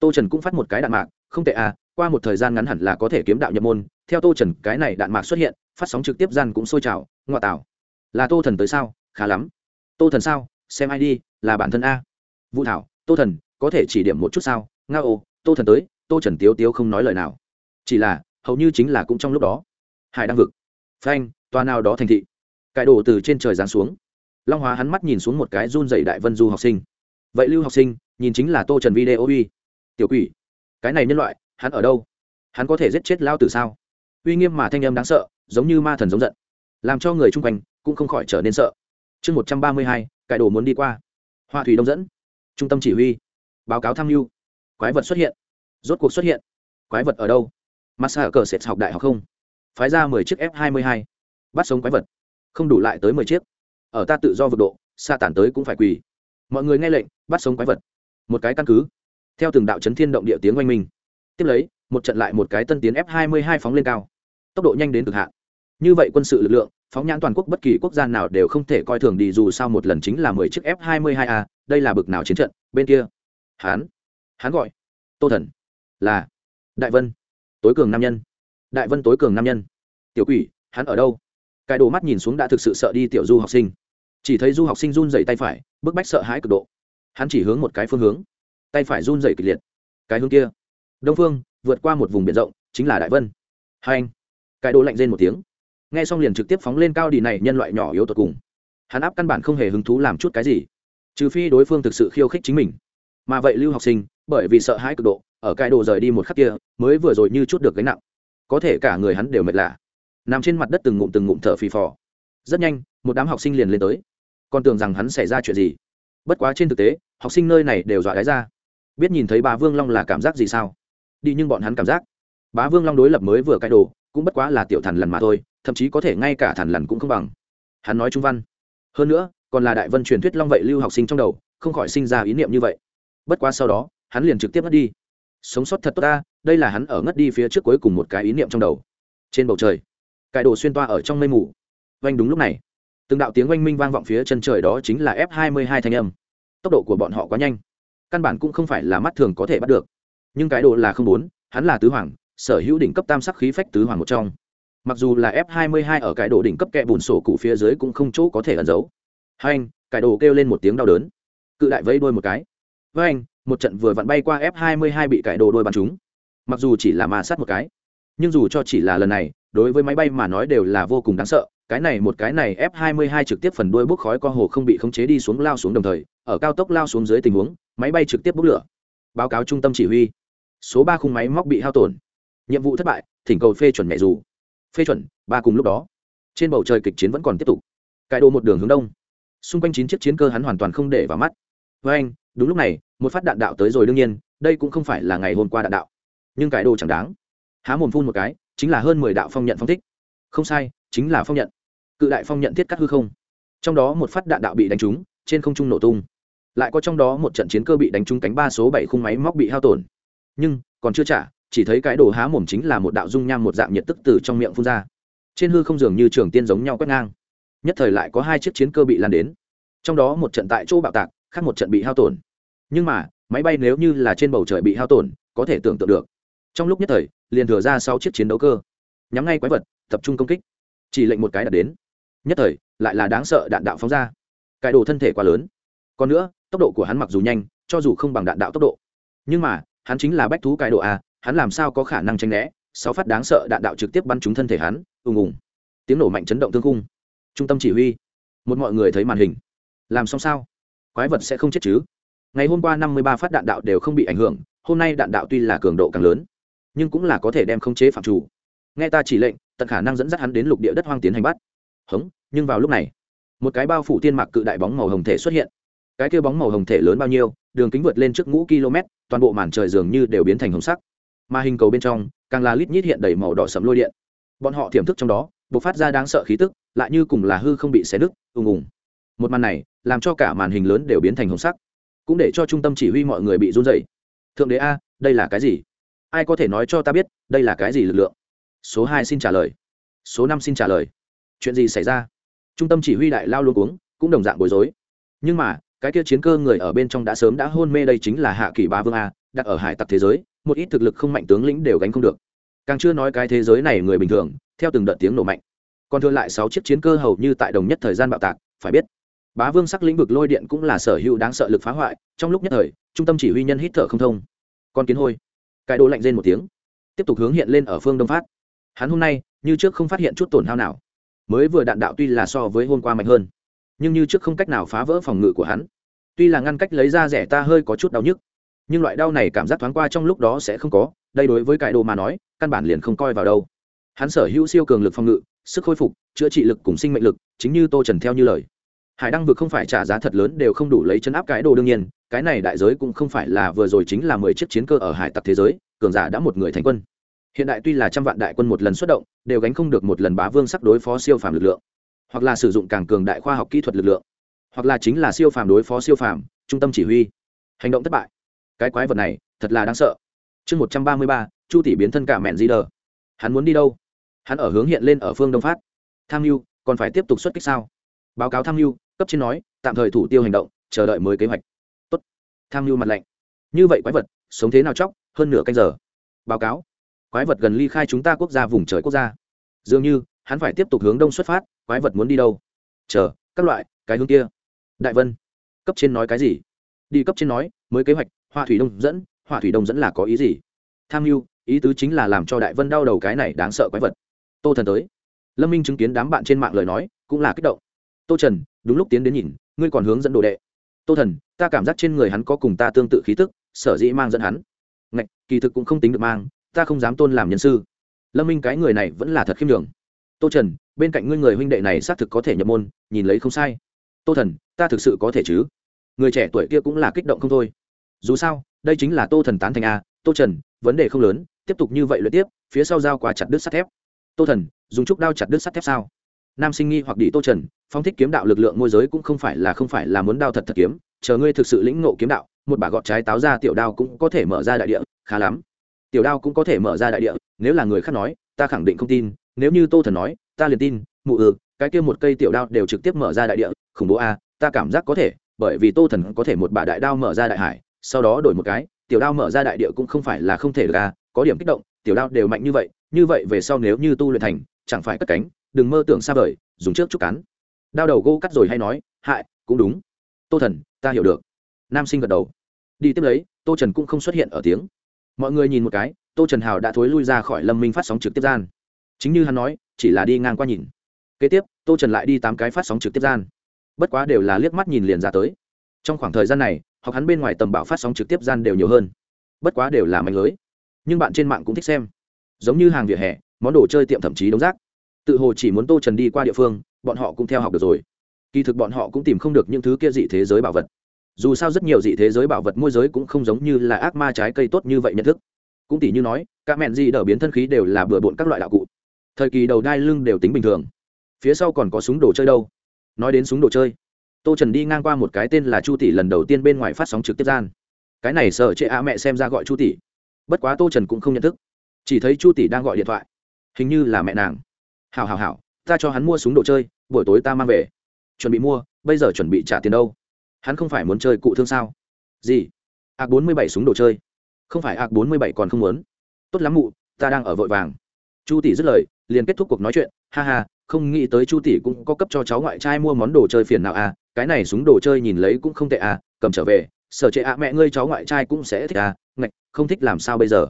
Tô trần cũng phát một cái đạn mạc, không tệ à qua một thời gian ngắn hẳn là có thể kiếm đạo nhập môn. Theo tô trần, cái này đạn mạc xuất hiện, phát sóng trực tiếp gian cũng sôi trào, ngoại tảo là tô thần tới sao? Khá lắm. Tô thần sao? Xem ai đi, là bản thân a. Vũ thảo, tô thần, có thể chỉ điểm một chút sao? Nga ô, tô thần tới, tô trần tiếu tiếu không nói lời nào. Chỉ là, hầu như chính là cũng trong lúc đó. Hải đang vực. Phanh toa nào đó thành thị. Cải đổ từ trên trời giáng xuống. Long hóa hắn mắt nhìn xuống một cái run dày đại vân du học sinh. Vậy lưu học sinh, nhìn chính là tô trần video uy. Tiểu quỷ. Cái này nhân loại, hắn ở đâu? Hắn có thể giết chết lao từ sao? Uy nghiêm mà thanh âm đáng sợ, giống như ma thần giống giận làm cho người chung quanh cũng không khỏi trở nên sợ. Chương một trăm ba mươi hai, cải đồ muốn đi qua. Hoa thủy đông dẫn. Trung tâm chỉ huy. Báo cáo tham mưu. Quái vật xuất hiện. Rốt cuộc xuất hiện. Quái vật ở đâu? Massa cờ sẽ học đại học không? Phái ra mười chiếc f hai mươi hai. Bắt sống quái vật. Không đủ lại tới mười chiếc. Ở ta tự do vượt độ xa tản tới cũng phải quỳ. Mọi người nghe lệnh, bắt sống quái vật. Một cái căn cứ. Theo từng đạo chấn thiên động địa tiếng oanh minh. Tiếp lấy, một trận lại một cái tân tiến f 22 phóng lên cao. Tốc độ nhanh đến cực hạn như vậy quân sự lực lượng, phóng nhãn toàn quốc bất kỳ quốc gia nào đều không thể coi thường đi, dù sao một lần chính là mười chiếc f 22 a, đây là bực nào chiến trận, bên kia. Hán. Hán gọi. Tô thần. Là. Đại vân. Tối cường nam nhân. Đại vân tối cường nam nhân. Tiểu quỷ, hắn ở đâu? Cái đồ mắt nhìn xuống đã thực sự sợ đi, tiểu du học sinh. Chỉ thấy du học sinh run dày tay phải, bức bách sợ hãi cực độ. Hắn chỉ hướng một cái phương hướng. Tay phải run dày kịch liệt. Cái hướng kia. Đông phương, vượt qua một vùng biển rộng, chính là đại vân. Hai anh. Cái đồ lạnh rên một tiếng nghe xong liền trực tiếp phóng lên cao đi này nhân loại nhỏ yếu tột cùng. Hắn áp căn bản không hề hứng thú làm chút cái gì, trừ phi đối phương thực sự khiêu khích chính mình. Mà vậy lưu học sinh, bởi vì sợ hãi cực độ, ở cái đồ rời đi một khắc kia, mới vừa rồi như chút được gánh nặng. Có thể cả người hắn đều mệt lạ. Nằm trên mặt đất từng ngụm từng ngụm thở phì phò. Rất nhanh, một đám học sinh liền lên tới. Còn tưởng rằng hắn xảy ra chuyện gì. Bất quá trên thực tế, học sinh nơi này đều dọa đáy ra. Biết nhìn thấy bà vương long là cảm giác gì sao? Đi nhưng bọn hắn cảm giác. Bá vương long đối lập mới vừa cãi đồ, cũng bất quá là tiểu thần lần mà thôi thậm chí có thể ngay cả thản lần cũng không bằng. Hắn nói trung văn. Hơn nữa, còn là đại vân truyền thuyết long vậy lưu học sinh trong đầu, không khỏi sinh ra ý niệm như vậy. Bất quá sau đó, hắn liền trực tiếp ngất đi. Sống sót thật tốt ta, đây là hắn ở ngất đi phía trước cuối cùng một cái ý niệm trong đầu. Trên bầu trời, cải đồ xuyên toa ở trong mây mù. Oanh đúng lúc này, từng đạo tiếng oanh minh vang vọng phía chân trời đó chính là f 22 thanh âm. Tốc độ của bọn họ quá nhanh. Căn bản cũng không phải là mắt thường có thể bắt được. Nhưng cái đồ là không bốn, hắn là tứ hoàng, sở hữu đỉnh cấp tam sắc khí phách tứ hoàng một trong mặc dù là f 22 ở cái đồ đỉnh cấp kẹ bùn sổ cụ phía dưới cũng không chỗ có thể ẩn giấu. Hai anh, cái đồ kêu lên một tiếng đau đớn. Cự đại vây đôi một cái. Với anh, một trận vừa vặn bay qua f 22 bị cải đồ đôi bắn chúng mặc dù chỉ là ma sát một cái, nhưng dù cho chỉ là lần này, đối với máy bay mà nói đều là vô cùng đáng sợ. Cái này một cái này f 22 trực tiếp phần đuôi bốc khói co hồ không bị khống chế đi xuống lao xuống đồng thời, ở cao tốc lao xuống dưới tình huống, máy bay trực tiếp bốc lửa. Báo cáo trung tâm chỉ huy. Số ba khung máy móc bị hao tổn. Nhiệm vụ thất bại, thỉnh cầu phê chuẩn mẹ dù phê chuẩn, ba cùng lúc đó, trên bầu trời kịch chiến vẫn còn tiếp tục. Cải đồ một đường hướng đông. Xung quanh chín chiếc chiến cơ hắn hoàn toàn không để vào mắt. Với anh, đúng lúc này, một phát đạn đạo tới rồi đương nhiên, đây cũng không phải là ngày hôm qua đạn đạo. Nhưng cải đồ chẳng đáng. Há mồm phun một cái, chính là hơn mười đạo phong nhận phong thích. Không sai, chính là phong nhận. Cự đại phong nhận thiết cắt hư không. Trong đó một phát đạn đạo bị đánh trúng, trên không trung nổ tung. Lại có trong đó một trận chiến cơ bị đánh trúng cánh ba số bảy khung máy móc bị hao tổn. Nhưng, còn chưa trả chỉ thấy cái đồ há mồm chính là một đạo dung nham một dạng nhiệt tức từ trong miệng phun ra. Trên hư không dường như trường tiên giống nhau quét ngang. Nhất thời lại có hai chiếc chiến cơ bị lan đến. Trong đó một trận tại chỗ bạo tạc, khác một trận bị hao tổn. Nhưng mà, máy bay nếu như là trên bầu trời bị hao tổn, có thể tưởng tượng được. Trong lúc nhất thời, liền thừa ra sáu chiếc chiến đấu cơ. Nhắm ngay quái vật, tập trung công kích. Chỉ lệnh một cái đặt đến. Nhất thời, lại là đáng sợ đạn đạo phóng ra. Cải đồ thân thể quá lớn. Còn nữa, tốc độ của hắn mặc dù nhanh, cho dù không bằng đạn đạo tốc độ. Nhưng mà, hắn chính là bách thú cải độ a hắn làm sao có khả năng tranh né? Sáu phát đáng sợ đạn đạo trực tiếp bắn trúng thân thể hắn, ùng ùng. Tiếng nổ mạnh chấn động thương cung trung tâm chỉ huy. Một mọi người thấy màn hình. Làm xong sao? Quái vật sẽ không chết chứ? Ngày hôm qua năm mươi ba phát đạn đạo đều không bị ảnh hưởng, hôm nay đạn đạo tuy là cường độ càng lớn, nhưng cũng là có thể đem khống chế phạm chủ. Nghe ta chỉ lệnh, tận khả năng dẫn dắt hắn đến lục địa đất hoang tiến hành bắt. Hống, nhưng vào lúc này, một cái bao phủ tiên mạc cự đại bóng màu hồng thể xuất hiện. Cái kia bóng màu hồng thể lớn bao nhiêu, đường kính vượt lên trước ngũ km, toàn bộ màn trời dường như đều biến thành hồng sắc mà hình cầu bên trong càng là lít nhít hiện đầy màu đỏ sẫm lôi điện. Bọn họ thiểm thức trong đó, bộc phát ra đáng sợ khí tức, lại như cùng là hư không bị xé nứt, ùng ùng. Một màn này làm cho cả màn hình lớn đều biến thành hồng sắc, cũng để cho trung tâm chỉ huy mọi người bị run rẩy. thượng đế a, đây là cái gì? Ai có thể nói cho ta biết, đây là cái gì lực lượng? Số hai xin trả lời. Số năm xin trả lời. Chuyện gì xảy ra? Trung tâm chỉ huy đại lao luôn cuống, cũng đồng dạng bối rối. Nhưng mà, cái kia chiến cơ người ở bên trong đã sớm đã hôn mê đây chính là hạ kỳ ba vương a, đặt ở hải tặc thế giới một ít thực lực không mạnh tướng lĩnh đều gánh không được. Càng chưa nói cái thế giới này người bình thường, theo từng đợt tiếng nổ mạnh. Còn thừa lại sáu chiếc chiến cơ hầu như tại đồng nhất thời gian bạo tạc, phải biết, bá vương sắc lĩnh vực lôi điện cũng là sở hữu đáng sợ lực phá hoại, trong lúc nhất thời, trung tâm chỉ huy nhân hít thở không thông. Con kiến hôi. Cái đồ lạnh rên một tiếng, tiếp tục hướng hiện lên ở phương đông phát. Hắn hôm nay, như trước không phát hiện chút tổn hao nào. Mới vừa đạn đạo tuy là so với hôm qua mạnh hơn, nhưng như trước không cách nào phá vỡ phòng ngự của hắn. Tuy là ngăn cách lấy ra rẻ ta hơi có chút đau nhức nhưng loại đau này cảm giác thoáng qua trong lúc đó sẽ không có, đây đối với cải đồ mà nói, căn bản liền không coi vào đâu. Hắn sở hữu siêu cường lực phòng ngự, sức khôi phục, chữa trị lực cùng sinh mệnh lực, chính như tô trần theo như lời. Hải đăng vực không phải trả giá thật lớn đều không đủ lấy chân áp cái đồ đương nhiên, cái này đại giới cũng không phải là vừa rồi chính là mười chiếc chiến cơ ở hải tặc thế giới, cường giả đã một người thành quân. Hiện đại tuy là trăm vạn đại quân một lần xuất động, đều gánh không được một lần bá vương sắp đối phó siêu phàm lực lượng. Hoặc là sử dụng càng cường đại khoa học kỹ thuật lực lượng. Hoặc là chính là siêu phàm đối phó siêu phàm, trung tâm chỉ huy. Hành động thất bại cái quái vật này thật là đáng sợ. Chương một trăm ba mươi ba, chu tỷ biến thân cả mẹn di đờ hắn muốn đi đâu? Hắn ở hướng hiện lên ở phương đông phát. Tham mưu còn phải tiếp tục xuất kích sao? Báo cáo tham mưu cấp trên nói, tạm thời thủ tiêu hành động, chờ đợi mới kế hoạch. Tốt. tham mưu mặt lạnh. Như vậy quái vật, sống thế nào chóc, hơn nửa canh giờ. Báo cáo. Quái vật gần ly khai chúng ta quốc gia vùng trời quốc gia. Dường như, hắn phải tiếp tục hướng đông xuất phát, quái vật muốn đi đâu? Chờ, các loại, cái hướng kia. Đại vân. Cấp trên nói cái gì? Đi cấp trên nói, mới kế hoạch hoa thủy đông dẫn hoa thủy đông dẫn là có ý gì? Tham mưu, ý tứ chính là làm cho đại vân đau đầu cái này đáng sợ quái vật. Tô thần tới. Lâm minh chứng kiến đám bạn trên mạng lời nói, cũng là kích động. Tô trần, đúng lúc tiến đến nhìn, ngươi còn hướng dẫn đồ đệ. Tô thần, ta cảm giác trên người hắn có cùng ta tương tự khí tức, sở dĩ mang dẫn hắn. Ngạch, kỳ thực cũng không tính được mang, ta không dám tôn làm nhân sư. Lâm minh cái người này vẫn là thật khiêm đường tô trần, bên cạnh ngươi người huynh đệ này xác thực có thể nhập môn, nhìn lấy không sai. Tô thần, ta thực sự có thể chứ? Người trẻ tuổi kia cũng là kích động không thôi dù sao, đây chính là tô thần tán thành a, tô trần, vấn đề không lớn, tiếp tục như vậy luyện tiếp, phía sau dao quá chặt đứt sắt thép. Tô thần, dùng trúc đao chặt đứt sắt thép sao? Nam sinh nghi hoặc đĩ tô trần phong thích kiếm đạo lực lượng môi giới cũng không phải là không phải là muốn đao thật thật kiếm, chờ ngươi thực sự lĩnh ngộ kiếm đạo, một bà gọt trái táo ra tiểu đao cũng có thể mở ra đại địa, khá lắm. Tiểu đao cũng có thể mở ra đại địa, nếu là người khác nói, ta khẳng định không tin, nếu như tô thần nói, ta liền tin, mụ ừ cái kia một cây tiểu đao đều trực tiếp mở ra đại địa, khủng bố a, ta cảm giác có thể, bởi vì tô thần có thể một bà đại đao mở ra đại hải sau đó đổi một cái, tiểu đao mở ra đại địa cũng không phải là không thể được a có điểm kích động, tiểu đao đều mạnh như vậy như vậy về sau nếu như tu luyện thành, chẳng phải cất cánh, đừng mơ tưởng xa vời, dùng trước chút cắn. Đao đầu gô cắt rồi hay nói, hại, cũng đúng. Tô thần, ta hiểu được. Nam sinh gật đầu. Đi tiếp lấy, tô trần cũng không xuất hiện ở tiếng. Mọi người nhìn một cái, tô trần hào đã thối lui ra khỏi lâm minh phát sóng trực tiếp gian. Chính như hắn nói, chỉ là đi ngang qua nhìn. Kế tiếp, tô trần lại đi tám cái phát sóng trực tiếp gian. Bất quá đều là liếc mắt nhìn liền ra tới. Trong khoảng thời gian này học hắn bên ngoài tầm bảo phát sóng trực tiếp gian đều nhiều hơn. Bất quá đều là mạnh lưới. Nhưng bạn trên mạng cũng thích xem. Giống như hàng vỉa hè, món đồ chơi tiệm thậm chí đống rác. Tự hồ chỉ muốn tô trần đi qua địa phương, bọn họ cũng theo học được rồi. Kỳ thực bọn họ cũng tìm không được những thứ kia dị thế giới bảo vật. Dù sao rất nhiều dị thế giới bảo vật môi giới cũng không giống như là ác ma trái cây tốt như vậy nhận thức. Cũng tỷ như nói các mẹn dị đờ biến thân khí đều là bừa bộn các loại đạo cụ. Thời kỳ đầu đai lưng đều tính bình thường. Phía sau còn có súng đồ chơi đâu? Nói đến súng đồ chơi tô trần đi ngang qua một cái tên là chu tỷ lần đầu tiên bên ngoài phát sóng trực tiếp gian cái này sợ chệ à mẹ xem ra gọi chu tỷ bất quá tô trần cũng không nhận thức chỉ thấy chu tỷ đang gọi điện thoại hình như là mẹ nàng hào hào hào ta cho hắn mua súng đồ chơi buổi tối ta mang về chuẩn bị mua bây giờ chuẩn bị trả tiền đâu hắn không phải muốn chơi cụ thương sao gì ạc bốn mươi bảy súng đồ chơi không phải ạc bốn mươi bảy còn không muốn tốt lắm mụ ta đang ở vội vàng chu tỷ dứt lời liền kết thúc cuộc nói chuyện ha ha không nghĩ tới chu tỷ cũng có cấp cho cháu ngoại trai mua món đồ chơi phiền nào à cái này súng đồ chơi nhìn lấy cũng không tệ à cầm trở về, sở trệ ạ, mẹ ngươi cháu ngoại trai cũng sẽ thích à ngạch, không thích làm sao bây giờ?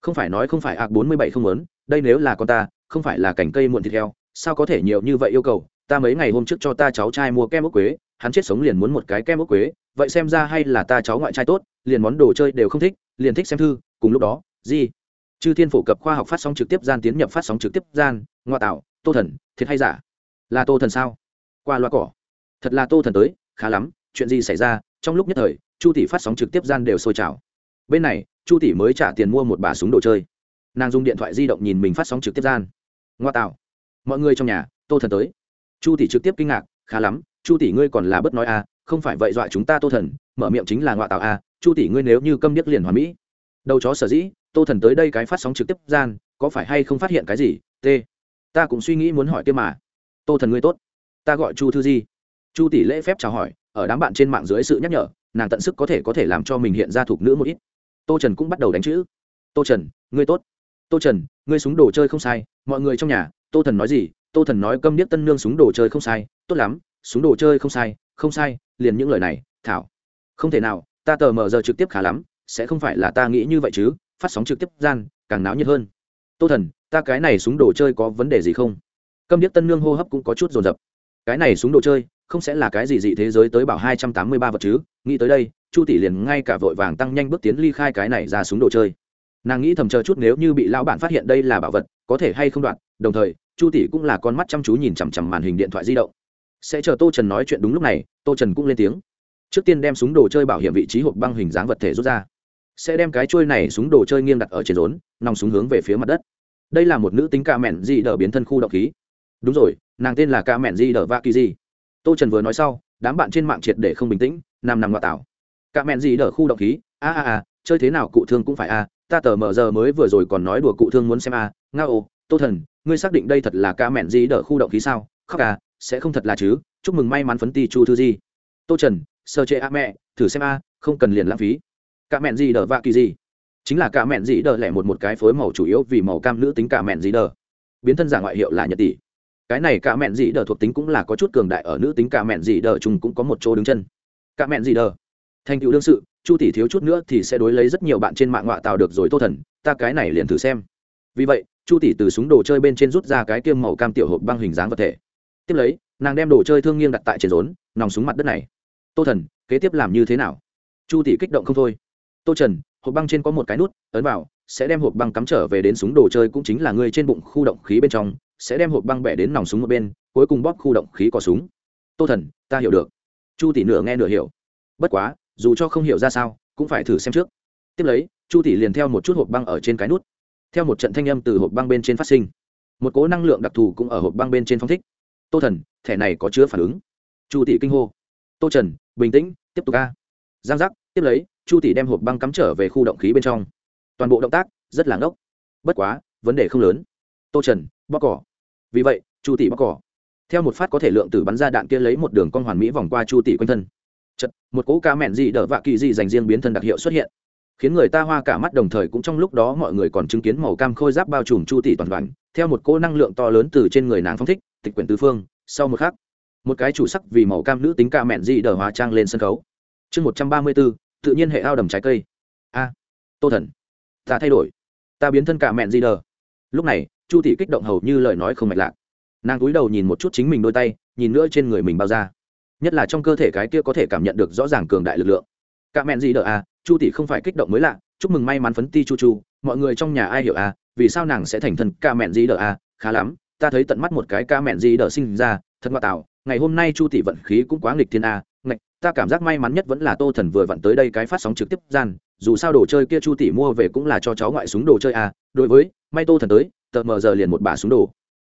Không phải nói không phải ạc bốn mươi bảy không muốn, đây nếu là con ta, không phải là cành cây muộn thịt heo, sao có thể nhiều như vậy yêu cầu? Ta mấy ngày hôm trước cho ta cháu trai mua kem ốc quế, hắn chết sống liền muốn một cái kem ốc quế, vậy xem ra hay là ta cháu ngoại trai tốt, liền món đồ chơi đều không thích, liền thích xem thư, cùng lúc đó, gì? Chư thiên phổ cập khoa học phát sóng trực tiếp gian, tiến nhập phát sóng trực tiếp gian ngoa tạo, tô thần, thiệt hay giả? Là tô thần sao? Qua loa cỏ thật là tô thần tới khá lắm chuyện gì xảy ra trong lúc nhất thời chu tỷ phát sóng trực tiếp gian đều sôi trào. Bên này chu tỷ mới trả tiền mua một bà súng đồ chơi. Nàng dùng điện thoại di động nhìn mình phát sóng trực tiếp gian. Ngoa tạo. Mọi người trong nhà tô thần tới. Chu tỷ trực tiếp kinh ngạc khá lắm chu tỷ ngươi còn là bất nói a à, không phải vậy dọa chúng ta tô thần mở miệng chính là ngoại tạo a à, chu tỷ ngươi nếu như câm điếc liền hoàn mỹ. Đầu chó sở dĩ tô thần tới đây cái phát sóng trực tiếp gian có phải hay không phát hiện cái gì t ta cũng suy nghĩ muốn hỏi kia mà. Tô thần ngươi tốt. Ta gọi chu thư di chu tỷ lễ phép chào hỏi, ở đám bạn trên mạng dưới sự nhắc nhở, nàng tận sức có thể có thể làm cho mình hiện ra thuộc nữ một ít. Tô trần cũng bắt đầu đánh chữ. Tô trần, ngươi tốt. Tô trần, ngươi súng đồ chơi không sai, mọi người trong nhà, tô thần nói gì, tô thần nói câm điếc tân nương súng đồ chơi không sai, tốt lắm, súng đồ chơi không sai không sai, liền những lời này, thảo. Không thể nào, ta tờ mờ giờ trực tiếp khá lắm, sẽ không phải là ta nghĩ như vậy chứ, phát sóng trực tiếp gian, càng náo nhiệt hơn. Tô thần, ta cái này súng đồ chơi có vấn đề gì không? Câm điếc tân nương hô hấp cũng có chút dồn dập cái này súng đồ chơi, không sẽ là cái gì dị thế giới tới bảo hai trăm tám mươi ba vật chứ? Nghĩ tới đây, chu tỷ liền ngay cả vội vàng tăng nhanh bước tiến ly khai cái này ra súng đồ chơi. Nàng nghĩ thầm chờ chút nếu như bị lão bản phát hiện đây là bảo vật, có thể hay không đoạn, đồng thời, chu tỷ cũng là con mắt chăm chú nhìn chằm chằm màn hình điện thoại di động. Sẽ chờ tô trần nói chuyện đúng lúc này, tô trần cũng lên tiếng. Trước tiên đem súng đồ chơi bảo hiểm vị trí hộp băng hình dáng vật thể rút ra. Sẽ đem cái trôi này súng đồ chơi nghiêng đặt ở trên rốn, nòng súng hướng về phía mặt đất. Đây là một nữ tính ca mẹn dị đờ biến thân khu động khí đúng rồi nàng tên là ca mẹn di đờ va kỳ di. Tô trần vừa nói sau đám bạn trên mạng triệt để không bình tĩnh nằm nằm ngoại tảo. Ca mẹn di đờ khu động khí a a a chơi thế nào cụ thương cũng phải a ta tờ mờ giờ mới vừa rồi còn nói đùa cụ thương muốn xem a. Nga ô tô thần ngươi xác định đây thật là ca mẹn di đờ khu động khí sao? Khóc à sẽ không thật là chứ? Chúc mừng may mắn phấn ti chu thư di. Tô trần sơ chế a mẹ thử xem a không cần liền lãng phí. Ca mẹn di đờ vạ kỳ Di, chính là cả mẹn gì đờ lẻ một một cái phối màu chủ yếu vì màu cam nữ tính cả mẹn gì đờ biến thân giả ngoại hiệu là nhật tỷ cái này cả mẹn gì đờ thuộc tính cũng là có chút cường đại ở nữ tính cả mẹn gì đờ chung cũng có một chỗ đứng chân. Cả mẹn gì đờ? Thành tựu đương sự, chu tỷ thiếu chút nữa thì sẽ đối lấy rất nhiều bạn trên mạng ngoại tạo được rồi tô thần, ta cái này liền thử xem. Vì vậy, chu tỷ từ súng đồ chơi bên trên rút ra cái kiêm màu cam tiểu hộp băng hình dáng vật thể. Tiếp lấy, nàng đem đồ chơi thương nghiêng đặt tại trên rốn, nòng súng mặt đất này. Tô thần, kế tiếp làm như thế nào? Chu tỷ kích động không thôi. Tô trần, hộp băng trên có một cái nút, ấn vào, sẽ đem hộp băng cắm trở về đến súng đồ chơi cũng chính là người trên bụng khu động khí bên trong sẽ đem hộp băng bẻ đến nòng súng một bên, cuối cùng bóp khu động khí có súng. Tô thần, ta hiểu được. Chu tỷ nửa nghe nửa hiểu. Bất quá, dù cho không hiểu ra sao, cũng phải thử xem trước. Tiếp lấy, chu tỷ liền theo một chút hộp băng ở trên cái nút. Theo một trận thanh âm từ hộp băng bên trên phát sinh, một cố năng lượng đặc thù cũng ở hộp băng bên trên phong thích. Tô thần, thẻ này có chứa phản ứng. Chu tỷ kinh hô. Tô trần, bình tĩnh, tiếp tục ca giang giác, tiếp lấy, chu tỷ đem hộp băng cắm trở về khu động khí bên trong. Toàn bộ động tác rất là ngốc. Bất quá, vấn đề không lớn. Tô trần bóc cỏ vì vậy, chu tỷ bóc cỏ. Theo một phát có thể lượng tử bắn ra đạn kia lấy một đường con hoàn mỹ vòng qua chu tỷ quanh thân. Chật, một cỗ ca mẹn dị đỡ vạ kỳ dị dành riêng biến thân đặc hiệu xuất hiện. Khiến người ta hoa cả mắt đồng thời cũng trong lúc đó mọi người còn chứng kiến màu cam khôi giáp bao trùm chu tỷ toàn đoàn theo một cỗ năng lượng to lớn từ trên người nàng phong thích, tịch quyển tứ phương, sau một khắc, một cái chủ sắc vì màu cam nữ tính ca mẹn dị đỡ hóa trang lên sân khấu. Chương một trăm ba mươi bốn, tự nhiên hệ ao đầm trái cây. A, tô thần, ta thay đổi. Ta biến thân cả mẹn dị đờ lúc này chu Thị kích động hầu như lời nói không mạch lạc. Nàng cúi đầu nhìn một chút chính mình đôi tay, nhìn nữa trên người mình bao ra nhất là trong cơ thể cái kia có thể cảm nhận được rõ ràng cường đại lực lượng. Cả mẹn gì đỡ à chu tỷ không phải kích động mới lạ, chúc mừng may mắn phấn ti chu chu, mọi người trong nhà ai hiểu à vì sao nàng sẽ thành thần ca mẹn gì đỡ à khá lắm, ta thấy tận mắt một cái ca mẹn gì đỡ sinh ra, thật ngoại tạo ngày hôm nay chu tỷ vận khí cũng quá nghịch thiên à ngạch, ta cảm giác may mắn nhất vẫn là tô thần vừa vặn tới đây cái phát sóng trực tiếp gian dù sao đồ chơi kia chu tỷ mua về cũng là cho cháu ngoại súng đồ chơi à đối với, may tô thần tới, tờ mờ giờ liền một bà súng đồ.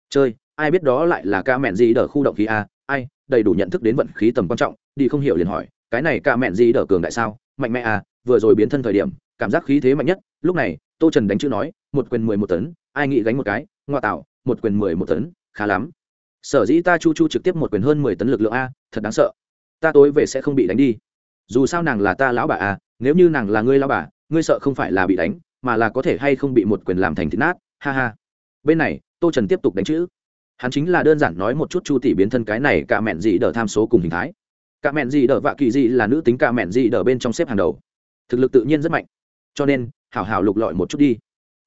Chơi, ai biết đó lại là ca mẹn gì đờ khu động khí à ai, đầy đủ nhận thức đến vận khí tầm quan trọng, đi không hiểu liền hỏi, cái này ca mẹn gì đờ cường đại sao, mạnh mẽ à vừa rồi biến thân thời điểm, cảm giác khí thế mạnh nhất, lúc này, tô trần đánh chữ nói, một quyền mười một tấn, ai nghĩ gánh một cái, ngoa tạo, một quyền mười một tấn, khá lắm. Sở dĩ ta chu chu trực tiếp một quyền hơn mười tấn lực lượng a, thật đáng sợ. Ta tối về sẽ không bị đánh đi. Dù sao nàng là ta lão bà a nếu như nàng là ngươi lão bà, ngươi sợ không phải là bị đánh, mà là có thể hay không bị một quyền làm thành thịt nát, ha ha. Bên này, tô trần tiếp tục đánh chữ. Hắn chính là đơn giản nói một chút chu tỷ biến thân cái này cả mẹn gì đỡ tham số cùng hình thái. Cả mẹn gì đỡ vạ kỳ dị là nữ tính cả mẹn gì đỡ bên trong xếp hàng đầu. Thực lực tự nhiên rất mạnh. Cho nên, hảo hảo lục lọi một chút đi.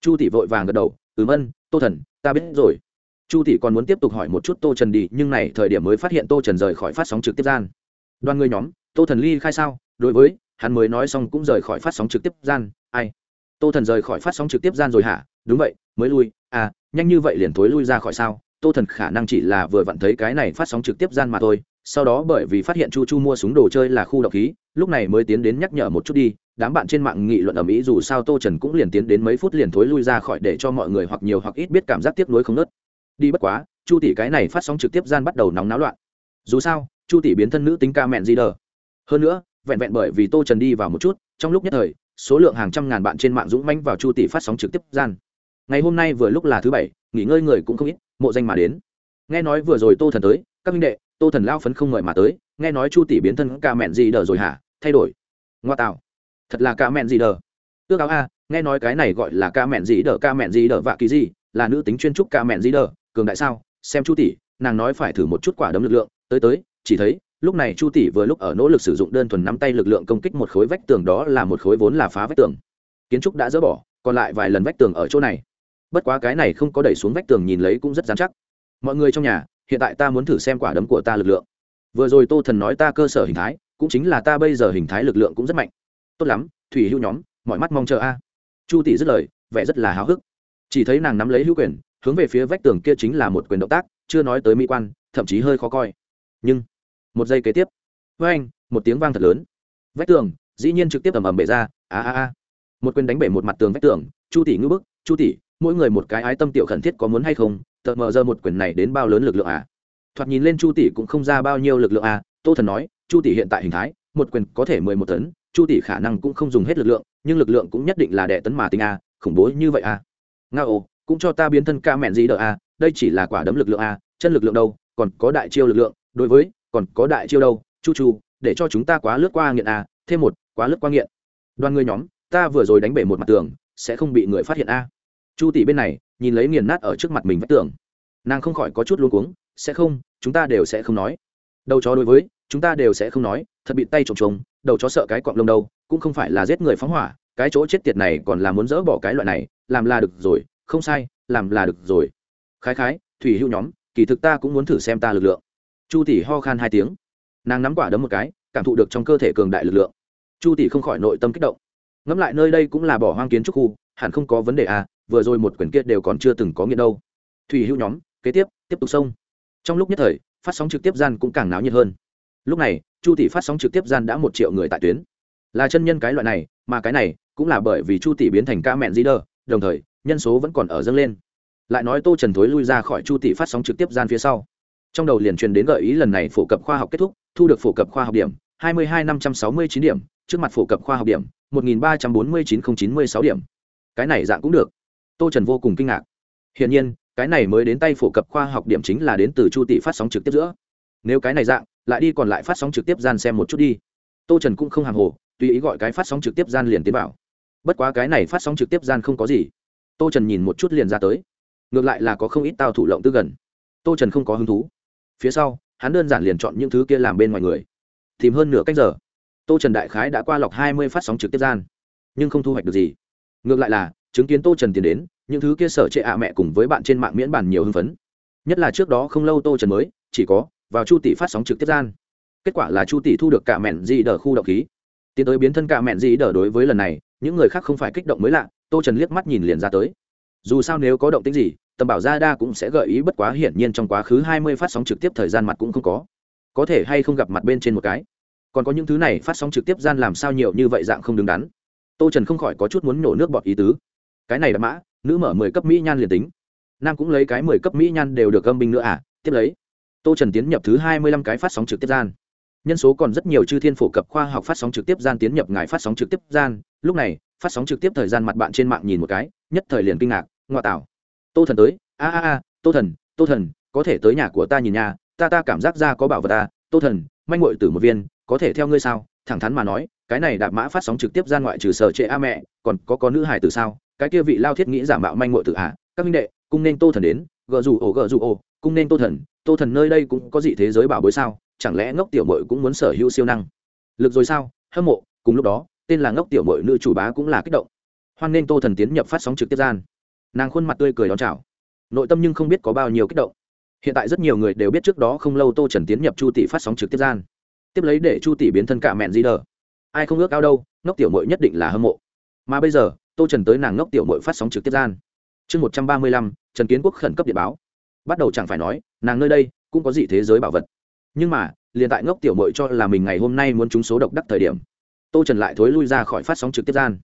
Chu tỷ vội vàng gật đầu, ừm ân, tô thần, ta biết rồi. Chu tỷ còn muốn tiếp tục hỏi một chút tô trần đi, nhưng này thời điểm mới phát hiện tô trần rời khỏi phát sóng trực tiếp gian. Đoàn người nhóm, tô thần ly khai sao? Đối với hắn mới nói xong cũng rời khỏi phát sóng trực tiếp gian. Ai? Tô thần rời khỏi phát sóng trực tiếp gian rồi hả? Đúng vậy, mới lui. À nhanh như vậy liền thối lui ra khỏi sao? Tô thần khả năng chỉ là vừa vặn thấy cái này phát sóng trực tiếp gian mà thôi. Sau đó bởi vì phát hiện chu chu mua súng đồ chơi là khu độc khí, lúc này mới tiến đến nhắc nhở một chút đi. Đám bạn trên mạng nghị luận ở mỹ dù sao tô trần cũng liền tiến đến mấy phút liền thối lui ra khỏi để cho mọi người hoặc nhiều hoặc ít biết cảm giác tiếc nuối không nớt. Đi bất quá, chu tỷ cái này phát sóng trực tiếp gian bắt đầu nóng náo loạn. Dù sao, chu tỷ biến thân nữ tính ca mẹn gì đờ hơn nữa vẹn vẹn bởi vì tô trần đi vào một chút, trong lúc nhất thời, số lượng hàng trăm ngàn bạn trên mạng dũng manh vào chu tỷ phát sóng trực tiếp gian. Ngày hôm nay vừa lúc là thứ bảy, nghỉ ngơi người cũng không ít, mộ danh mà đến. Nghe nói vừa rồi tô thần tới, các minh đệ, tô thần lao phấn không ngợi mà tới, nghe nói chu tỷ biến thân ca mẹn gì đờ rồi hả? Thay đổi. Ngoa tạo. Thật là ca mẹn gì đờ. Ước áo a, nghe nói cái này gọi là ca mẹn gì đờ ca mẹn gì đờ vạ kỳ gì, là nữ tính chuyên trúc ca mẹn gì đờ, cường đại sao? Xem chu tỷ, nàng nói phải thử một chút quả đấm lực lượng, tới tới, chỉ thấy lúc này chu tỷ vừa lúc ở nỗ lực sử dụng đơn thuần nắm tay lực lượng công kích một khối vách tường đó là một khối vốn là phá vách tường. Kiến trúc đã dỡ bỏ, còn lại vài lần vách tường ở chỗ này. Bất quá cái này không có đẩy xuống vách tường nhìn lấy cũng rất dán chắc. Mọi người trong nhà, hiện tại ta muốn thử xem quả đấm của ta lực lượng. Vừa rồi tô thần nói ta cơ sở hình thái, cũng chính là ta bây giờ hình thái lực lượng cũng rất mạnh. Tốt lắm, thủy hữu nhóm, mọi mắt mong chờ a. Chu tỷ dứt lời, vẻ rất là háo hức. Chỉ thấy nàng nắm lấy hữu quyền, hướng về phía vách tường kia chính là một quyền động tác, chưa nói tới mỹ quan, thậm chí hơi khó coi. Nhưng một giây kế tiếp. Với anh, một tiếng vang thật lớn. Vách tường, dĩ nhiên trực tiếp ầm ầm bể ra, a a a. Một quyền đánh bể một mặt tường vách tường, chu tỷ ngư bức, chu tỷ, mỗi người một cái ái tâm tiểu khẩn thiết có muốn hay không? Tợt mờ giờ một quyền này đến bao lớn lực lượng à? Thoạt nhìn lên chu tỷ cũng không ra bao nhiêu lực lượng à tô thần nói, chu tỷ hiện tại hình thái, một quyền có thể mười một tấn, chu tỷ khả năng cũng không dùng hết lực lượng, nhưng lực lượng cũng nhất định là đệ tấn mà tính à khủng bố như vậy à. Nga ồ, cũng cho ta biến thân ca mẹn gì đỡ à đây chỉ là quả đấm lực lượng à chân lực lượng đâu, còn có đại chiêu lực lượng, đối với còn có đại chiêu đâu, chu chu, để cho chúng ta quá lướt qua nghiện à thêm một, quá lướt qua nghiện. Đoàn người nhóm, ta vừa rồi đánh bể một mặt tường, sẽ không bị người phát hiện à. Chu tỷ bên này, nhìn lấy nghiền nát ở trước mặt mình vách tường. Nàng không khỏi có chút luôn cuống, sẽ không, chúng ta đều sẽ không nói. Đầu chó đối với, chúng ta đều sẽ không nói, thật bị tay trồng trồng đầu chó sợ cái cọng lông đâu, cũng không phải là giết người phóng hỏa, cái chỗ chết tiệt này còn là muốn dỡ bỏ cái loại này, làm là được rồi, không sai, làm là được rồi. Khái khái, thủy hữu nhóm, kỳ thực ta cũng muốn thử xem ta lực lượng chu tỷ ho khan hai tiếng. Nàng nắm quả đấm một cái, cảm thụ được trong cơ thể cường đại lực lượng. Chu tỷ không khỏi nội tâm kích động. Ngẫm lại nơi đây cũng là bỏ hoang kiến trúc khu, hẳn không có vấn đề à vừa rồi một quyển kiệt đều còn chưa từng có nghĩa đâu. Thủy hữu nhóm, kế tiếp tiếp tục xông trong lúc nhất thời, phát sóng trực tiếp gian cũng càng náo nhiệt hơn. Lúc này, chu tỷ phát sóng trực tiếp gian đã một triệu người tại tuyến. Là chân nhân cái loại này, mà cái này cũng là bởi vì chu tỷ biến thành ca mẹn di đơ đồng thời, nhân số vẫn còn ở dâng lên. Lại nói tô trần thối lui ra khỏi chu tỷ phát sóng trực tiếp gian phía sau trong đầu liền truyền đến gợi ý lần này phổ cập khoa học kết thúc, thu được phổ cập khoa học điểm, hai mươi hai năm trăm sáu mươi chín điểm, trước mặt phổ cập khoa học điểm, một nghìn ba trăm bốn mươi chín không chín mươi sáu điểm. Cái này dạng cũng được. Tô trần vô cùng kinh ngạc. Hiển nhiên, cái này mới đến tay phổ cập khoa học điểm chính là đến từ chu tỷ phát sóng trực tiếp giữa. Nếu cái này dạng, lại đi còn lại phát sóng trực tiếp gian xem một chút đi. Tô trần cũng không hàng hồ, tùy ý gọi cái phát sóng trực tiếp gian liền tiến bảo bất quá cái này phát sóng trực tiếp gian không có gì. Tô trần nhìn một chút liền ra tới. Ngược lại là có không ít tao thủ lộng tư gần. Tô trần không có hứng thú phía sau, hắn đơn giản liền chọn những thứ kia làm bên ngoài người. Tìm hơn nửa cách giờ, tô trần đại khái đã qua lọc hai mươi phát sóng trực tiếp gian, nhưng không thu hoạch được gì. Ngược lại là, chứng kiến tô trần tiến đến, những thứ kia sở trệ ạ mẹ cùng với bạn trên mạng miễn bản nhiều hưng phấn. Nhất là trước đó không lâu tô trần mới, chỉ có, vào chu tỷ phát sóng trực tiếp gian. Kết quả là chu tỷ thu được cả mẹn di đờ khu động khí. Tiến tới biến thân cả mẹn di đờ đối với lần này, những người khác không phải kích động mới lạ, tô trần liếc mắt nhìn liền ra tới. Dù sao nếu có động tính gì tầm bảo gia đa cũng sẽ gợi ý bất quá hiển nhiên trong quá khứ hai mươi phát sóng trực tiếp thời gian mặt cũng không có. Có thể hay không gặp mặt bên trên một cái. Còn có những thứ này phát sóng trực tiếp gian làm sao nhiều như vậy dạng không đứng đắn. Tô trần không khỏi có chút muốn nổ nước bọt ý tứ. Cái này đã mã, nữ mở mười cấp mỹ nhan liền tính. Nam cũng lấy cái mười cấp mỹ nhan đều được âm binh nữa à tiếp lấy. Tô trần tiến nhập thứ hai mươi lăm cái phát sóng trực tiếp gian. Nhân số còn rất nhiều chư thiên phổ cập khoa học phát sóng trực tiếp gian tiến nhập ngài phát sóng trực tiếp gian. Lúc này, phát sóng trực tiếp thời gian mặt bạn trên mạng nhìn một cái, nhất thời liền kinh ngạc ngoại tảo tô thần tới, a a a, tô thần tô thần, có thể tới nhà của ta nhìn nhà, ta ta cảm giác ra có bảo vật ta tô thần, manh ngội tử một viên, có thể theo ngươi sao? Thẳng thắn mà nói, cái này đạp mã phát sóng trực tiếp gian ngoại trừ sở trệ a mẹ, còn có có nữ hài từ sao? Cái kia vị lao thiết nghĩ giả mạo manh ngội tử à. Các minh đệ, cung nên tô thần đến, gờ rủ ổ, gờ rủ ổ, cung nên tô thần. Tô thần nơi đây cũng có gì thế giới bảo bối sao? Chẳng lẽ ngốc tiểu mội cũng muốn sở hữu siêu năng? Lực rồi sao? Hâm mộ. Cùng lúc đó, tên là ngốc tiểu mội nữ chủ bá cũng là kích động. Hoan nên tô thần tiến nhập phát sóng trực tiếp gian nàng khuôn mặt tươi cười đón chào. Nội tâm nhưng không biết có bao nhiêu kích động. Hiện tại rất nhiều người đều biết trước đó không lâu tô trần tiến nhập chu tỷ phát sóng trực tiếp gian. Tiếp lấy để chu tỷ biến thân cả mẹn di đờ ai không ước ao đâu, ngốc tiểu mội nhất định là hâm mộ. Mà bây giờ, tô trần tới nàng ngốc tiểu mội phát sóng trực tiếp gian. Chương một trăm ba mươi lăm, trần kiến quốc khẩn cấp điện báo. Bắt đầu chẳng phải nói, nàng nơi đây cũng có gì thế giới bảo vật. Nhưng mà, liền tại ngốc tiểu mội cho là mình ngày hôm nay muốn trúng số độc đắc thời điểm, tô trần lại thối lui ra khỏi phát sóng trực tiếp gian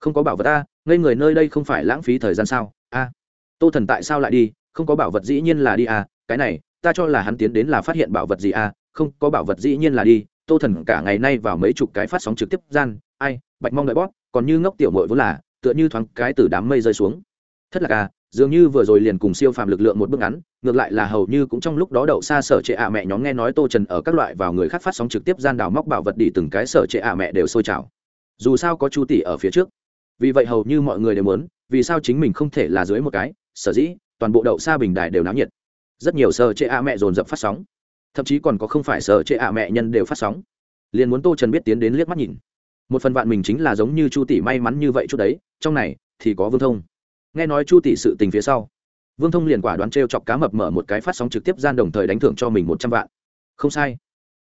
không có bảo vật a ngây người nơi đây không phải lãng phí thời gian sao? A, tô thần tại sao lại đi? Không có bảo vật dĩ nhiên là đi a cái này, ta cho là hắn tiến đến là phát hiện bảo vật gì a không, có bảo vật dĩ nhiên là đi. Tô thần cả ngày nay vào mấy chục cái phát sóng trực tiếp gian. Ai, bạch mong đợi bót còn như ngốc tiểu mội vốn là, tựa như thoáng cái từ đám mây rơi xuống. Thất lạc à dường như vừa rồi liền cùng siêu phàm lực lượng một bước ngắn, ngược lại là hầu như cũng trong lúc đó đậu xa sở trệ ạ mẹ nhóm nghe nói tô trần ở các loại vào người khác phát sóng trực tiếp gian đào móc bảo vật đi, từng cái sở trệ ạ mẹ đều sôi trào. Dù sao có chu tỷ ở phía trước vì vậy hầu như mọi người đều muốn, vì sao chính mình không thể là dưới một cái? Sở dĩ, toàn bộ đậu xa bình đài đều náo nhiệt. Rất nhiều sở trệ ạ mẹ dồn dập phát sóng. Thậm chí còn có không phải sở trệ ạ mẹ nhân đều phát sóng. Liền muốn tô trần biết tiến đến liếc mắt nhìn. Một phần vạn mình chính là giống như chu tỷ may mắn như vậy chút đấy, trong này thì có vương thông. Nghe nói chu tỷ sự tình phía sau, vương thông liền quả đoán t r e o chọc cá mập mở một cái phát sóng trực tiếp gian đồng thời đánh thưởng cho mình một trăm vạn. Không sai.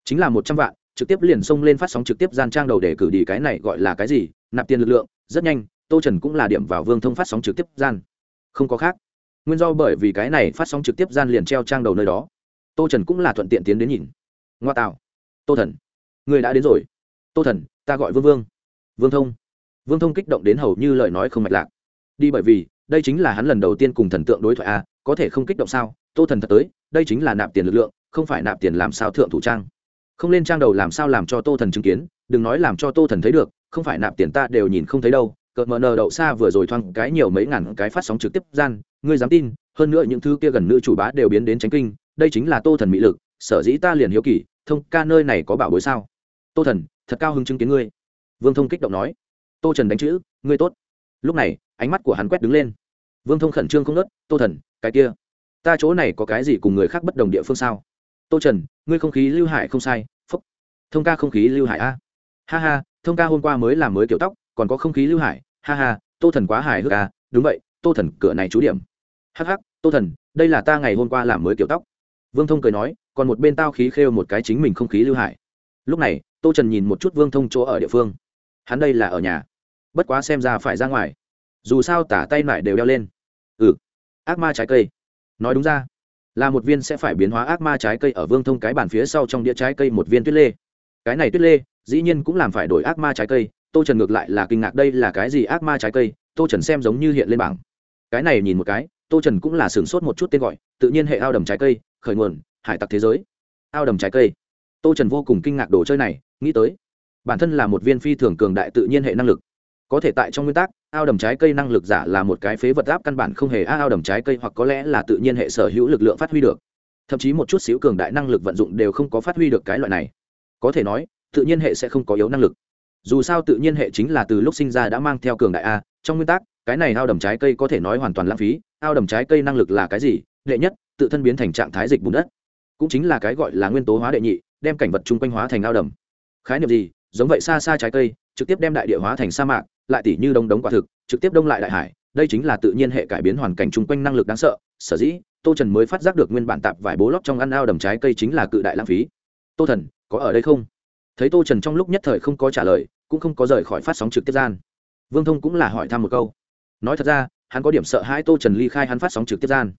Chính là một trăm vạn, trực tiếp liền xông lên phát sóng trực tiếp gian trang đầu để cử đi cái này gọi là cái gì? Nạp tiền lực lượng rất nhanh, tô trần cũng là điểm vào vương thông phát sóng trực tiếp gian. Không có khác. Nguyên do bởi vì cái này phát sóng trực tiếp gian liền treo trang đầu nơi đó. Tô trần cũng là thuận tiện tiến đến nhìn. Ngoa tạo. Tô thần. Người đã đến rồi. Tô thần, ta gọi vương vương. Vương thông. Vương thông kích động đến hầu như lời nói không mạch lạc. Đi bởi vì, đây chính là hắn lần đầu tiên cùng thần tượng đối thoại a có thể không kích động sao? Tô thần thật tới, đây chính là nạp tiền lực lượng, không phải nạp tiền làm sao thượng thủ trang. Không lên trang đầu làm sao làm cho tô thần chứng kiến, đừng nói làm cho tô thần thấy được không phải nạp tiền ta đều nhìn không thấy đâu, cợt mờ nờ đậu xa vừa rồi thoang cái nhiều mấy ngàn cái phát sóng trực tiếp gian, ngươi dám tin, hơn nữa những thứ kia gần nữ chủ bá đều biến đến tránh kinh, đây chính là tô thần mỹ lực, sở dĩ ta liền hiếu kỳ, thông ca nơi này có bảo bối sao? Tô thần, thật cao hứng chứng kiến ngươi. Vương thông kích động nói. Tô trần đánh chữ, ngươi tốt. Lúc này, ánh mắt của hắn quét đứng lên. Vương thông khẩn trương không nớt, tô thần, cái kia. Ta chỗ này có cái gì cùng người khác bất đồng địa phương sao? Tô trần, ngươi không khí lưu hải không sai, phúc. Thông ca không khí lưu hải a. Ha ha thông ca hôm qua mới làm mới kiểu tóc, còn có không khí lưu hải. Ha ha, tô thần quá hài hước à. Đúng vậy, tô thần cửa này chú điểm. Hắc hắc, tô thần, đây là ta ngày hôm qua làm mới kiểu tóc. Vương thông cười nói, còn một bên tao khí khêu một cái chính mình không khí lưu hải. Lúc này, tô trần nhìn một chút vương thông chỗ ở địa phương. Hắn đây là ở nhà. Bất quá xem ra phải ra ngoài. Dù sao tả tay lại đều đeo lên. Ừ. Ác ma trái cây. Nói đúng ra, là một viên sẽ phải biến hóa ác ma trái cây ở vương thông cái bàn phía sau trong đĩa trái cây một viên tuyết lê cái này tuyết lê, dĩ nhiên cũng làm phải đổi ác ma trái cây, tô trần ngược lại là kinh ngạc đây là cái gì ác ma trái cây, tô trần xem giống như hiện lên bảng. Cái này nhìn một cái, tô trần cũng là sửng sốt một chút tên gọi, tự nhiên hệ ao đầm trái cây, khởi nguồn, hải tặc thế giới. Ao đầm trái cây. Tô trần vô cùng kinh ngạc đồ chơi này, nghĩ tới, bản thân là một viên phi thường cường đại tự nhiên hệ năng lực. Có thể tại trong nguyên tắc, ao đầm trái cây năng lực giả là một cái phế vật áp căn bản không hề ao đầm trái cây hoặc có lẽ là tự nhiên hệ sở hữu lực lượng phát huy được. Thậm chí một chút xíu cường đại năng lực vận dụng đều không có phát huy được cái loại này có thể nói, tự nhiên hệ sẽ không có yếu năng lực. Dù sao tự nhiên hệ chính là từ lúc sinh ra đã mang theo cường đại a, trong nguyên tắc, cái này ao đầm trái cây có thể nói hoàn toàn lãng phí, ao đầm trái cây năng lực là cái gì? Đệ nhất, tự thân biến thành trạng thái dịch bùn đất. Cũng chính là cái gọi là nguyên tố hóa đệ nhị, đem cảnh vật chung quanh hóa thành ao đầm. Khái niệm gì? Giống vậy xa xa trái cây, trực tiếp đem đại địa hóa thành sa mạc, lại tỉ như đông đống quả thực, trực tiếp đông lại đại hải. Đây chính là tự nhiên hệ cải biến hoàn cảnh chung quanh năng lực đáng sợ. Sở dĩ, tô trần mới phát giác được nguyên bản tạp vải bố lót trong ăn ao đầm trái cây chính là cự đại lãng phí. Tô thần có ở đây không? Thấy tô trần trong lúc nhất thời không có trả lời, cũng không có rời khỏi phát sóng trực tiếp gian. Vương thông cũng là hỏi thăm một câu. Nói thật ra, hắn có điểm sợ hai tô trần ly khai hắn phát sóng trực tiếp gian.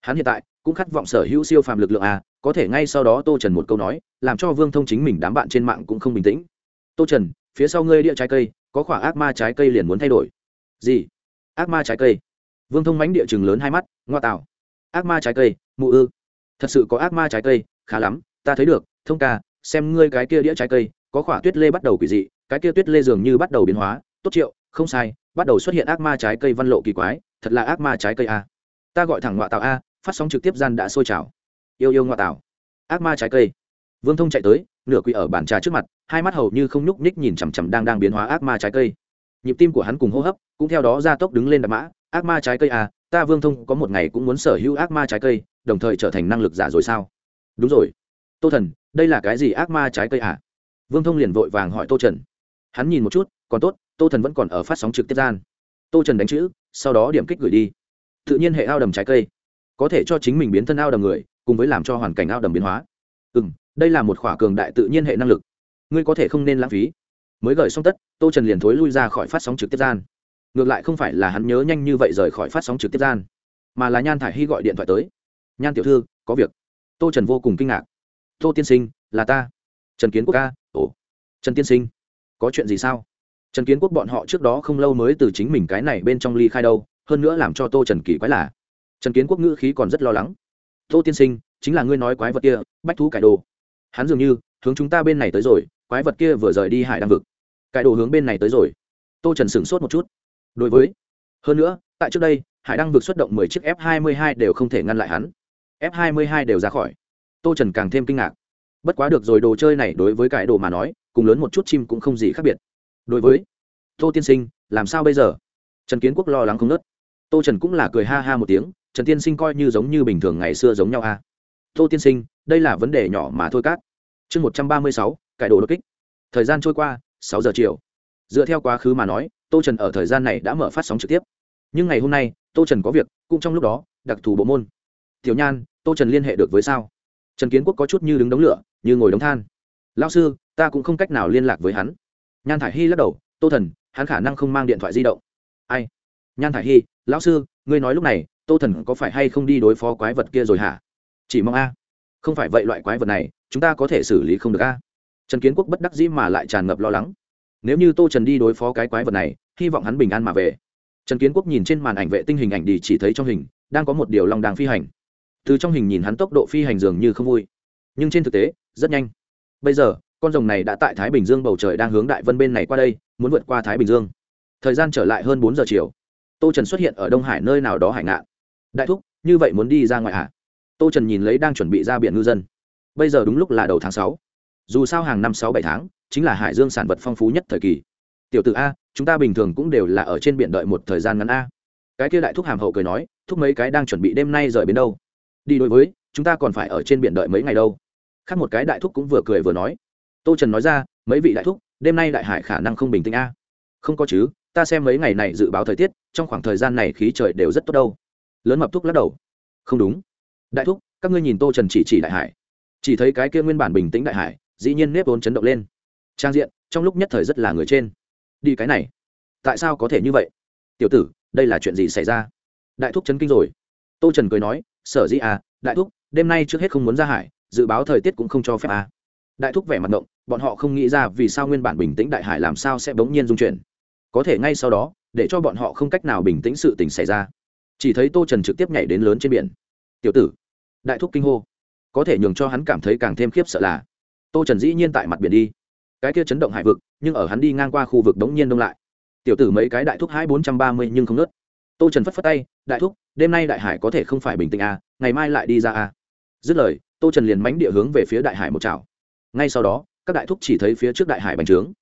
Hắn hiện tại cũng khát vọng sở hữu siêu phàm lực lượng à có thể ngay sau đó tô trần một câu nói, làm cho vương thông chính mình đám bạn trên mạng cũng không bình tĩnh. Tô trần, phía sau ngươi địa trái cây, có khỏa ác ma trái cây liền muốn thay đổi. Gì? Ác ma trái cây? Vương thông mánh địa chừng lớn hai mắt, ngoa tạo. Ác ma trái cây, mụ ư? Thật sự có ác ma trái cây? Khá lắm, ta thấy được, thông ca xem ngươi cái kia đĩa trái cây, có khỏa tuyết lê bắt đầu quỷ dị, cái kia tuyết lê dường như bắt đầu biến hóa, tốt triệu, không sai, bắt đầu xuất hiện ác ma trái cây văn lộ kỳ quái, thật là ác ma trái cây a. Ta gọi thẳng ngoại tạo a, phát sóng trực tiếp gian đã sôi trào. Yêu yêu ngoại tạo ác ma trái cây. Vương thông chạy tới, nửa quỷ ở bàn trà trước mặt, hai mắt hầu như không nhúc nhích nhìn chằm chằm đang đang biến hóa ác ma trái cây. Nhịp tim của hắn cùng hô hấp, cũng theo đó ra tốc đứng lên đạp mã, ác ma trái cây à ta vương thông có một ngày cũng muốn sở hữu ác ma trái cây, đồng thời trở thành năng lực giả rồi sao? Đúng rồi tô thần, đây là cái gì ác ma trái cây à vương thông liền vội vàng hỏi tô trần. Hắn nhìn một chút, còn tốt, tô thần vẫn còn ở phát sóng trực tiếp gian. Tô trần đánh chữ, sau đó điểm kích gửi đi. Tự nhiên hệ ao đầm trái cây. Có thể cho chính mình biến thân ao đầm người, cùng với làm cho hoàn cảnh ao đầm biến hóa. Ừ m đây là một khỏa cường đại tự nhiên hệ năng lực. Ngươi có thể không nên lãng phí. Mới gửi xong tất, tô trần liền thối lui ra khỏi phát sóng trực tiếp gian. Ngược lại không phải là hắn nhớ nhanh như vậy rời khỏi phát sóng trực tiếp gian, mà là nhan thả i hy gọi điện thoại tới. Nhan tiểu thư, có việc. Tô trần vô cùng kinh ngạc tô tiên sinh, là ta. Trần kiến quốc ca, ồ. Trần tiên sinh, có chuyện gì sao? Trần kiến quốc bọn họ trước đó không lâu mới từ chính mình cái này bên trong ly khai đâu, hơn nữa làm cho tô trần kỳ quái là, trần kiến quốc ngữ khí còn rất lo lắng. Tô tiên sinh, chính là ngươi nói quái vật kia, bách thú cải đồ. Hắn dường như, hướng chúng ta bên này tới rồi, quái vật kia vừa rời đi hải đăng vực. Cải đồ hướng bên này tới rồi. Tô trần sửng sốt một chút. Đối với, hơn nữa, tại trước đây, hải đăng vực xuất động mười chiếc f hai mươi hai đều không thể ngăn lại hắn. F hai mươi hai đều ra khỏi tô trần càng thêm kinh ngạc. Bất quá được rồi, đồ chơi này đối với cải đồ mà nói, cùng lớn một chút chim cũng không gì khác biệt. Đối với tô tiên sinh, làm sao bây giờ? Trần kiến quốc lo lắng không nớt tô trần cũng là cười ha ha một tiếng, trần tiên sinh coi như giống như bình thường ngày xưa giống nhau a à? tô tiên sinh, đây là vấn đề nhỏ mà thôi cát. Chương một trăm ba mươi sáu, cải đồ đột kích. Thời gian trôi qua, sáu giờ chiều. Dựa theo quá khứ mà nói, tô trần ở thời gian này đã mở phát sóng trực tiếp. Nhưng ngày hôm nay, tô trần có việc, cũng trong lúc đó, đặc thù bộ môn. Tiểu nhan, tô trần liên hệ được với sao? Trần kiến quốc có chút như đứng đống lửa, như ngồi đống than. Lao sư, ta cũng không cách nào liên lạc với hắn. Nhan thả i hy lắc đầu, tô thần, hắn khả năng không mang điện thoại di động. Ai? Nhan thả i hy, lão sư, ngươi nói lúc này, tô thần có phải hay không đi đối phó quái vật kia rồi hả? Chỉ mong a. Không phải vậy loại quái vật này, chúng ta có thể xử lý không được a. Trần kiến quốc bất đắc dĩ mà lại tràn ngập lo lắng. Nếu như tô trần đi đối phó cái quái vật này, hy vọng hắn bình an mà về. Trần kiến quốc nhìn trên màn ảnh vệ tinh hình ảnh đi chỉ thấy trong hình, đang có một điều long đang phi hành từ trong hình nhìn hắn tốc độ phi hành dường như không vui. Nhưng trên thực tế, rất nhanh. Bây giờ, con rồng này đã tại thái bình dương bầu trời đang hướng đại vân bên này qua đây, muốn vượt qua thái bình dương. Thời gian trở lại hơn bốn giờ chiều. Tô trần xuất hiện ở đông hải nơi nào đó hải ngạn. Đại thúc, như vậy muốn đi ra ngoài hạ tô trần nhìn lấy đang chuẩn bị ra biển ngư dân. Bây giờ đúng lúc là đầu tháng sáu. Dù sao hàng năm sáu bảy tháng, chính là hải dương sản vật phong phú nhất thời kỳ. Tiểu t a, chúng ta bình thường cũng đều là ở trên biển đợi một thời gian ngắn a. Cái kia đại thúc hàm hậu cười nói, thúc mấy cái đang chuẩn bị đêm nay rời đến đâu? Đi đối với, chúng ta còn phải ở trên biển đợi mấy ngày đâu. Khác một cái đại thúc cũng vừa cười vừa nói. Tô trần nói ra, mấy vị đại thúc, đêm nay đại hải khả năng không bình tĩnh a. Không có chứ, ta xem mấy ngày này dự báo thời tiết, trong khoảng thời gian này khí trời đều rất tốt đâu. Lớn mập thúc lắc đầu. Không đúng. Đại thúc, các ngươi nhìn tô trần chỉ chỉ đại hải. Chỉ thấy cái kia nguyên bản bình tĩnh đại hải, dĩ nhiên nếp vốn chấn động lên. Trang diện, trong lúc nhất thời rất là người trên. Đi cái này. Tại sao có thể như vậy? Tiểu tử, đây là chuyện gì xảy ra? Đại thúc chấn kinh rồi. Tô trần cười nói sở dĩ à đại thúc, đêm nay trước hết không muốn ra hải, dự báo thời tiết cũng không cho phép à. Đại thúc vẻ mặt động, bọn họ không nghĩ ra vì sao nguyên bản bình tĩnh đại hải làm sao sẽ bỗng nhiên dung chuyển. Có thể ngay sau đó, để cho bọn họ không cách nào bình tĩnh sự tình xảy ra. Chỉ thấy tô trần trực tiếp nhảy đến lớn trên biển. Tiểu tử! Đại thúc kinh hô. Có thể nhường cho hắn cảm thấy càng thêm khiếp sợ là, tô trần dĩ nhiên tại mặt biển đi. Cái kia chấn động hải vực, nhưng ở hắn đi ngang qua khu vực đống nhiên đông lại. Tiểu tử mấy cái đại thúc hai bốn trăm ba mươi nhưng không nớt tô trần phất phất tay đại thúc đêm nay đại hải có thể không phải bình tĩnh à, ngày mai lại đi ra à. dứt lời tô trần liền mánh địa hướng về phía đại hải một chảo. Ngay sau đó các đại thúc chỉ thấy phía trước đại hải bành trướng.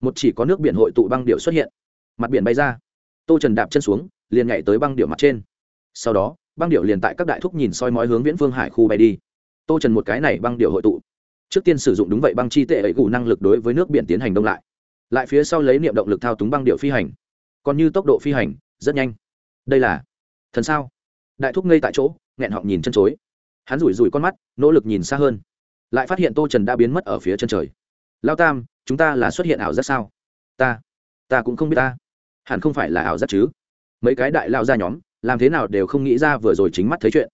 Một chỉ có nước biển hội tụ băng điệu xuất hiện. Mặt biển bay ra. Tô trần đạp chân xuống liền nhảy tới băng điệu mặt trên. Sau đó băng điệu liền tại các đại thúc nhìn soi mói hướng viễn phương hải khu bay đi. Tô trần một cái này băng điệu hội tụ. Trước tiên sử dụng đúng vậy băng chi tệ ấy gù năng lực đối với nước biển tiến hành đông lại. Lại phía sau lấy niệm động lực thao túng băng điệu phi hành. Còn như tốc độ phi hành rất nhanh đây là thần sao? Đại thúc ngây tại chỗ, nghẹn họng nhìn chân chối. Hắn rủi rủi con mắt, nỗ lực nhìn xa hơn. Lại phát hiện tô trần đã biến mất ở phía chân trời. Lao tam, chúng ta là xuất hiện ảo giác sao? Ta ta cũng không biết ta. Hẳn không phải là ảo giác chứ. Mấy cái đại lao ra nhóm, làm thế nào đều không nghĩ ra vừa rồi chính mắt thấy chuyện.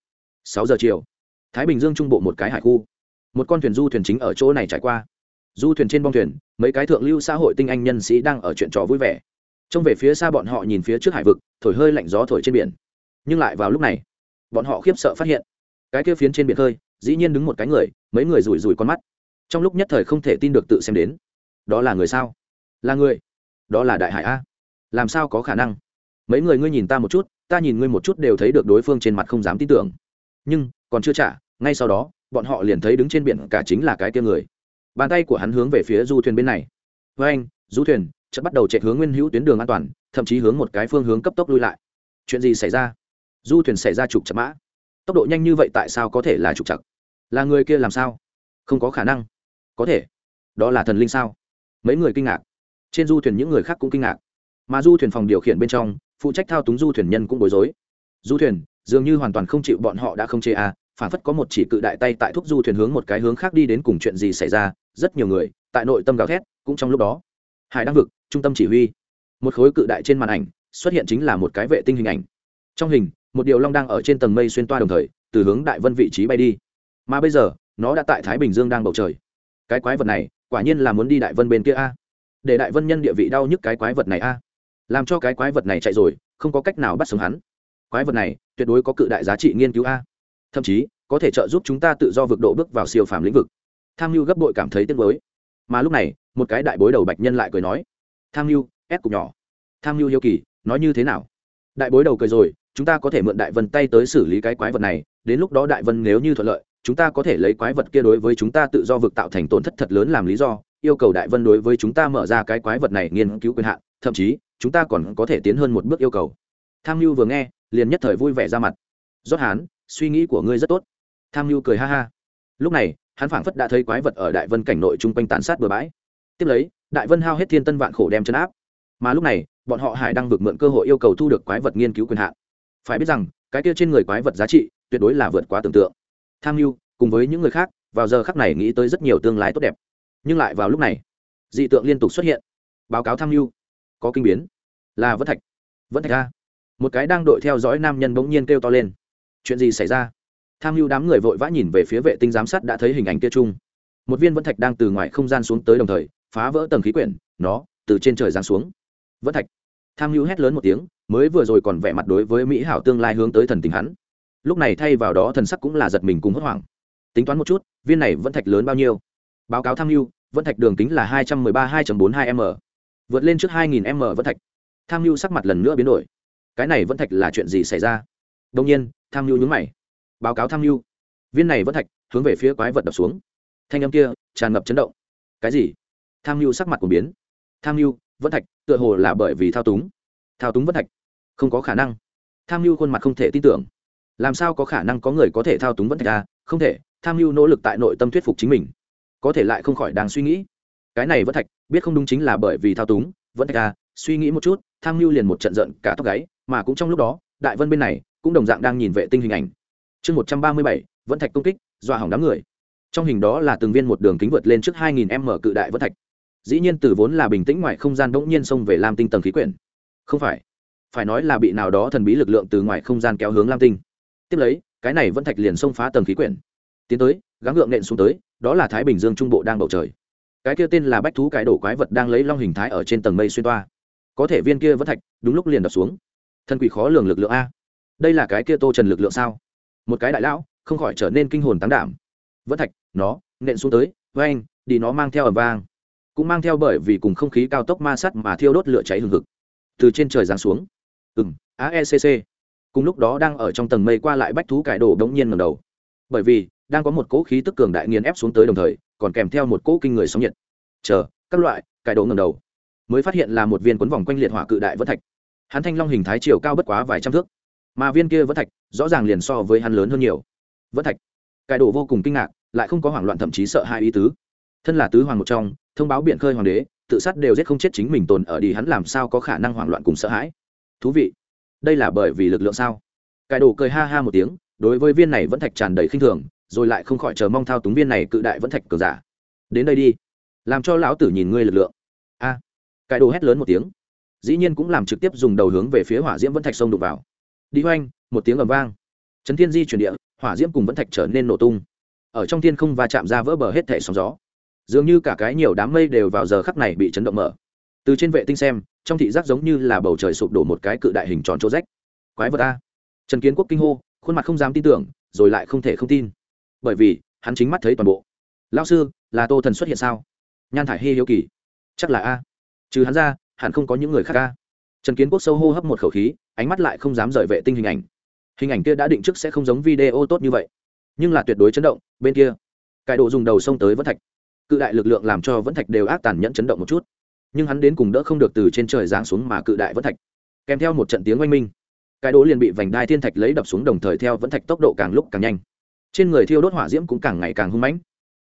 Sáu giờ chiều, thái bình dương trung bộ một cái hải khu. Một con thuyền du thuyền chính ở chỗ này trải qua. Du thuyền trên bong thuyền, mấy cái thượng lưu xã hội tinh anh nhân sĩ đang ở chuyện trò vui vẻ trông về phía xa bọn họ nhìn phía trước hải vực, thổi hơi lạnh gió thổi trên biển. Nhưng lại vào lúc này, bọn họ khiếp sợ phát hiện, cái kia phiến trên biển hơi dĩ nhiên đứng một cái người, mấy người rủi rủi con mắt. Trong lúc nhất thời không thể tin được tự xem đến. Đó là người sao? Là người. Đó là đại hải a. Làm sao có khả năng? Mấy người ngươi nhìn ta một chút, ta nhìn ngươi một chút đều thấy được đối phương trên mặt không dám tin tưởng. Nhưng, còn chưa trả, ngay sau đó, bọn họ liền thấy đứng trên biển cả chính là cái kia người. Bàn tay của hắn hướng về phía du thuyền bên này. Với anh du thuyền chợt bắt đầu chạy hướng nguyên hữu tuyến đường an toàn, thậm chí hướng một cái phương hướng cấp tốc lui lại. Chuyện gì xảy ra? Du thuyền xảy ra trục chặt mã. Tốc độ nhanh như vậy tại sao có thể là trục chặt là người kia làm sao? Không có khả năng. Có thể. Đó là thần linh sao? Mấy người kinh ngạc. Trên du thuyền những người khác cũng kinh ngạc. Mà du thuyền phòng điều khiển bên trong, phụ trách thao túng du thuyền nhân cũng bối rối. Du thuyền, dường như hoàn toàn không chịu bọn họ đã không chê à phản phất có một chỉ cự đại tay tại thúc du thuyền hướng một cái hướng khác đi đến cùng chuyện gì xảy ra, rất nhiều người, tại nội tâm gào thét, cũng trong lúc đó. Hải đăng vực trung tâm chỉ huy. Một khối cự đại trên màn ảnh xuất hiện chính là một cái vệ tinh hình ảnh. Trong hình, một điều long đang ở trên tầng mây xuyên toa đồng thời, từ hướng đại vân vị trí bay đi. Mà bây giờ, nó đã tại thái bình dương đang bầu trời. Cái quái vật này, quả nhiên là muốn đi đại vân bên kia a. Để đại vân nhân địa vị đau nhức cái quái vật này a. Làm cho cái quái vật này chạy rồi, không có cách nào bắt sống hắn. Quái vật này, tuyệt đối có cự đại giá trị nghiên cứu a. Thậm chí, có thể trợ giúp chúng ta tự do vực độ bước vào siêu phàm lĩnh vực. Tham mưu gấp bội cảm thấy tiếc với mà lúc này, một cái đại bối đầu bạch nhân lại cười nói tham mưu ép cục nhỏ. Tham mưu yêu kỳ, nói như thế nào? Đại bối đầu cười rồi, chúng ta có thể mượn đại vân tay tới xử lý cái quái vật này, đến lúc đó đại vân nếu như thuận lợi, chúng ta có thể lấy quái vật kia đối với chúng ta tự do vực tạo thành tổn thất thật lớn làm lý do, yêu cầu đại vân đối với chúng ta mở ra cái quái vật này nghiên cứu quyền hạn, thậm chí, chúng ta còn có thể tiến hơn một bước yêu cầu. Tham mưu vừa nghe, liền nhất thời vui vẻ ra mặt. Rót hán, suy nghĩ của ngươi rất tốt. Tham mưu cười ha ha. Lúc này, hắn phảng phất đã thấy quái vật ở đại vân cảnh nội chung quanh tàn sát bừa bãi tiếp lấy, đại vân hao hết thiên tân vạn khổ đem chân áp. Mà lúc này, bọn họ hải đang vượt mượn cơ hội yêu cầu thu được quái vật nghiên cứu quyền hạn. Phải biết rằng, cái kia trên người quái vật giá trị tuyệt đối là vượt quá tưởng tượng. Tham mưu cùng với những người khác, vào giờ khắc này nghĩ tới rất nhiều tương lai tốt đẹp. Nhưng lại vào lúc này, dị tượng liên tục xuất hiện. Báo cáo tham mưu có kinh biến. Là vân thạch. Vẫn thạch a. Một cái đang đội theo dõi nam nhân bỗng nhiên kêu to lên. Chuyện gì xảy ra? Tham mưu đám người vội vã nhìn về phía vệ tinh giám sát đã thấy hình ảnh kia chung. Một viên vẫn thạch đang từ ngoài không gian xuống tới đồng thời phá vỡ tầng khí quyển, nó từ trên trời giáng xuống. Vẫn thạch. Tham hữu hét lớn một tiếng, mới vừa rồi còn vẻ mặt đối với mỹ hảo tương lai hướng tới thần tình hắn. Lúc này thay vào đó thần sắc cũng là giật mình cùng hốt hoảng. Tính toán một chút, viên này vẫn thạch lớn bao nhiêu? Báo cáo tham mưu vẫn thạch đường kính là hai trăm mười ba hai bốn hai m. Vượt lên trước hai nghìn m vẫn thạch. Tham mưu sắc mặt lần nữa biến đổi. Cái này vẫn thạch là chuyện gì xảy ra? Đông nhiên, tham mưu nhúng mày. Báo cáo tham mưu viên này vẫn thạch hướng về phía quái vật đập xuống. Thanh âm kia tràn ngập chấn động. Cái gì? Tham mưu sắc mặt của biến. Tham mưu vẫn thạch, tựa hồ là bởi vì thao túng. Thao túng vẫn thạch? Không có khả năng. Tham mưu khuôn mặt không thể tin tưởng. Làm sao có khả năng có người có thể thao túng vẫn thạch à? không thể, tham mưu nỗ lực tại nội tâm thuyết phục chính mình. Có thể lại không khỏi đang suy nghĩ. Cái này vẫn thạch, biết không đúng chính là bởi vì thao túng. Vẫn thạch à? suy nghĩ một chút, tham mưu liền một trận giận cả tóc gáy, mà cũng trong lúc đó, đại vân bên này cũng đồng dạng đang nhìn vệ tinh hình ảnh. Chương một trăm ba mươi bảy vẫn thạch công kích, dọa hỏng đám người. Trong hình đó là từng viên một đường kính vượt lên trước 2000 m cự đại vẫn thạch dĩ nhiên từ vốn là bình tĩnh ngoài không gian bỗng nhiên xông về lam tinh tầng khí quyển. Không phải phải nói là bị nào đó thần bí lực lượng từ ngoài không gian kéo hướng lam tinh. Tiếp lấy, cái này vẫn thạch liền xông phá tầng khí quyển. Tiến tới, gắng gượng nện xuống tới, đó là thái bình dương trung bộ đang bầu trời. Cái kia tên là bách thú cái đổ quái vật đang lấy long hình thái ở trên tầng mây xuyên toa. Có thể viên kia vẫn thạch, đúng lúc liền đập xuống. Thân quỷ khó lường lực lượng a. Đây là cái kia tô trần lực lượng sao? Một cái đại lão, không khỏi trở nên kinh hồn tán đảm. Vẫn thạch, nó, nện xuống tới với anh đi nó mang theo ẩm vang cũng mang theo bởi vì cùng không khí cao tốc ma sắt mà thiêu đốt lửa cháy hừng hực. Từ trên trời giáng xuống. Ừ m aecc cùng lúc đó đang ở trong tầng mây qua lại bách thú cải đồ đống nhiên ngầm đầu. Bởi vì, đang có một cỗ khí tức cường đại nghiền ép xuống tới đồng thời, còn kèm theo một cỗ kinh người sóng nhiệt. Chờ, các loại, cải đồ ngầm đầu. Mới phát hiện là một viên quấn vòng quanh liệt hỏa cự đại vỡ thạch. Hắn thanh long hình thái chiều cao bất quá vài trăm thước. Mà viên kia vỡ thạch, rõ ràng liền so với hắn lớn hơn nhiều. Vỡ thạch. Cải đồ vô cùng kinh ngạc, lại không có hoảng loạn thậm chí sợ hai ý tứ. Thân là tứ hoàng một trong thông báo biện khơi hoàng đế tự sát đều giết không chết chính mình tồn ở đi hắn làm sao có khả năng hoảng loạn cùng sợ hãi? Thú vị. Đây là bởi vì lực lượng sao? Cải đồ cười ha ha một tiếng đối với viên này vẫn thạch tràn đầy khinh thường rồi lại không khỏi chờ mong thao túng viên này cự đại vẫn thạch cờ giả. Đến đây đi. Làm cho lão tử nhìn ngươi lực lượng. A. À, cải đồ hét lớn một tiếng. Dĩ nhiên cũng làm trực tiếp dùng đầu hướng về phía hỏa diễm vẫn thạch sông đục vào. Đi hoanh một tiếng ầm vang. Trấn thiên di chuyển địa hỏa diễm cùng vẫn thạch trở nên nổ tung. Ở trong thiên không va chạm ra vỡ bờ hết thể sóng gió dường như cả cái nhiều đám mây đều vào giờ khắc này bị chấn động mở. Từ trên vệ tinh xem, trong thị giác giống như là bầu trời sụp đổ một cái cự đại hình tròn chỗ rách. Quái vật a. Trần kiến quốc kinh hô, khuôn mặt không dám tin tưởng, rồi lại không thể không tin. Bởi vì, hắn chính mắt thấy toàn bộ. Lao sư, là tô thần xuất hiện sao? Nhan thải hy hiếu kỳ. Chắc là a. Trừ hắn ra, hẳn không có những người khác a. Trần kiến quốc sâu hô hấp một khẩu khí, ánh mắt lại không dám rời vệ tinh hình ảnh. Hình ảnh kia đã định trước sẽ không giống video tốt như vậy. Nhưng là tuyệt đối chấn động, bên kia. Cải độ dùng đầu xông tới vẫn thạch cự đại lực lượng làm cho vẫn thạch đều ác tàn nhẫn chấn động một chút. Nhưng hắn đến cùng đỡ không được từ trên trời giáng xuống mà cự đại vẫn thạch. Kèm theo một trận tiếng oanh minh, cái đố liền bị vành đai thiên thạch lấy đập xuống đồng thời theo vẫn thạch tốc độ càng lúc càng nhanh. Trên người thiêu đốt hỏa diễm cũng càng ngày càng hung mãnh.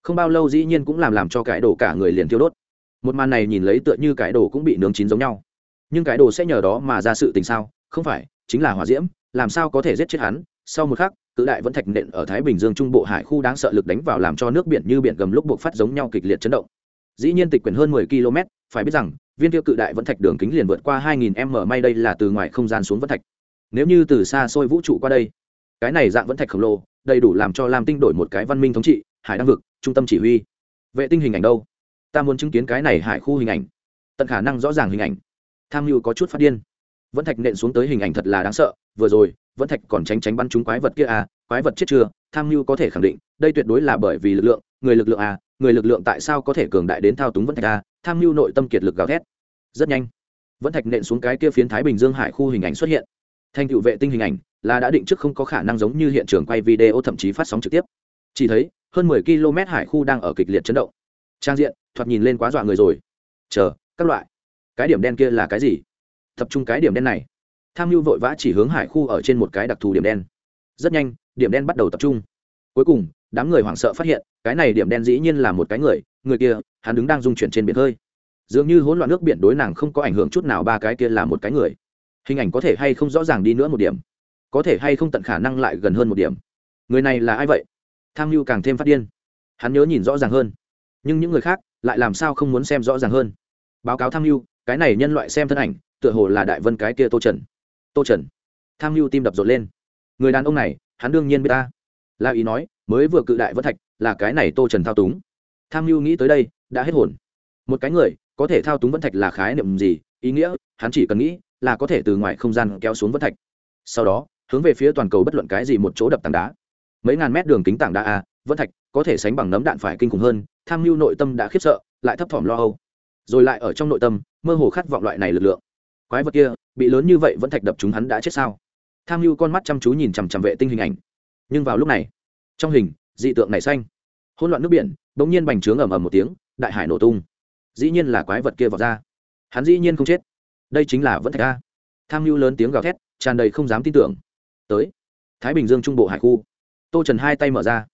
Không bao lâu dĩ nhiên cũng làm làm cho cái đồ cả người liền thiêu đốt. Một màn này nhìn lấy tựa như cái đồ cũng bị nướng chín giống nhau. Nhưng cái đồ sẽ nhờ đó mà ra sự tình sao? Không phải, chính là hỏa diễm, làm sao có thể giết chết hắn? Sau một khắc cự đại vẫn thạch nện ở thái bình dương trung bộ hải khu đáng sợ lực đánh vào làm cho nước biển như biển gầm lúc buộc phát giống nhau kịch liệt chấn động. Dĩ nhiên tịch quyển hơn 10 km, phải biết rằng, viên tiêu cự đại vẫn thạch đường kính liền vượt qua 2.000 m, may đây là từ ngoài không gian xuống vẫn thạch. Nếu như từ xa xôi vũ trụ qua đây, cái này dạng vẫn thạch khổng lồ, đầy đủ làm cho lam tinh đổi một cái văn minh thống trị, hải đăng vực, trung tâm chỉ huy. Vệ tinh hình ảnh đâu? Ta muốn chứng kiến cái này hải khu hình ảnh. Tận khả năng rõ ràng hình ảnh. Tham mưu có chút phát điên. Vẫn thạch nện xuống tới hình ảnh thật là đáng sợ, vừa rồi vẫn thạch còn tránh tránh bắn chúng quái vật kia à quái vật chết chưa, tham mưu có thể khẳng định, đây tuyệt đối là bởi vì lực lượng, người lực lượng à người lực lượng tại sao có thể cường đại đến thao túng vẫn thạch à tham mưu nội tâm kiệt lực gào thét. Rất nhanh, vẫn thạch nện xuống cái kia phiến thái bình dương hải khu hình ảnh xuất hiện. Thành tựu vệ tinh hình ảnh, là đã định trước không có khả năng giống như hiện trường quay video thậm chí phát sóng trực tiếp. Chỉ thấy, hơn 10 km hải khu đang ở kịch liệt chấn động. Trang diện, thoạt nhìn lên quá dọa người rồi. Chờ, các loại. Cái điểm đen kia là cái gì? Tập trung cái điểm đen này tham mưu vội vã chỉ hướng hải khu ở trên một cái đặc thù điểm đen. Rất nhanh, điểm đen bắt đầu tập trung. Cuối cùng, đám người hoảng sợ phát hiện, cái này điểm đen dĩ nhiên là một cái người người kia, hắn đứng đang dung chuyển trên biển hơi. Dường như hỗn loạn nước biển đối nàng không có ảnh hưởng chút nào, ba cái kia là một cái người. Hình ảnh có thể hay không rõ ràng đi nữa một điểm. Có thể hay không tận khả năng lại gần hơn một điểm. Người này là ai vậy? Tham mưu càng thêm phát điên. Hắn nhớ nhìn rõ ràng hơn. Nhưng những người khác lại làm sao không muốn xem rõ ràng hơn? Báo cáo tham mưu cái này nhân loại xem thân ảnh, tựa hồ là đại vân cái kia tô trần tô trần. Tham mưu tim đập rộn lên. Người đàn ông này, hắn đương nhiên biết ta. La ý nói, mới vừa cự đại vân thạch, là cái này tô trần thao túng. Tham mưu nghĩ tới đây, đã hết hồn. Một cái người, có thể thao túng vân thạch là khái niệm gì? Ý nghĩa, hắn chỉ cần nghĩ, là có thể từ ngoài không gian kéo xuống vân thạch. Sau đó, hướng về phía toàn cầu bất luận cái gì một chỗ đập tảng đá. Mấy ngàn mét đường kính tảng đá a, vân thạch, có thể sánh bằng nấm đạn phải kinh khủng hơn, tham mưu nội tâm đã khiếp sợ, lại thấp thỏm lo âu. Rồi lại ở trong nội tâm, mơ hồ khát vọng loại này lực lượng. Quái vật kia bị lớn như vậy vẫn thạch đập chúng hắn đã chết sao? Tham mưu con mắt chăm chú nhìn chằm chằm vệ tinh hình ảnh. Nhưng vào lúc này, trong hình, dị tượng này xanh. Hỗn loạn nước biển, bỗng nhiên bành trướng ầm ầm một tiếng, đại hải nổ tung. Dĩ nhiên là quái vật kia vào ra. Hắn dĩ nhiên không chết. Đây chính là vẫn thạch a. Tham mưu lớn tiếng gào thét, tràn đầy không dám tin tưởng. Tới, thái bình dương trung bộ hải khu. Tô trần hai tay mở ra.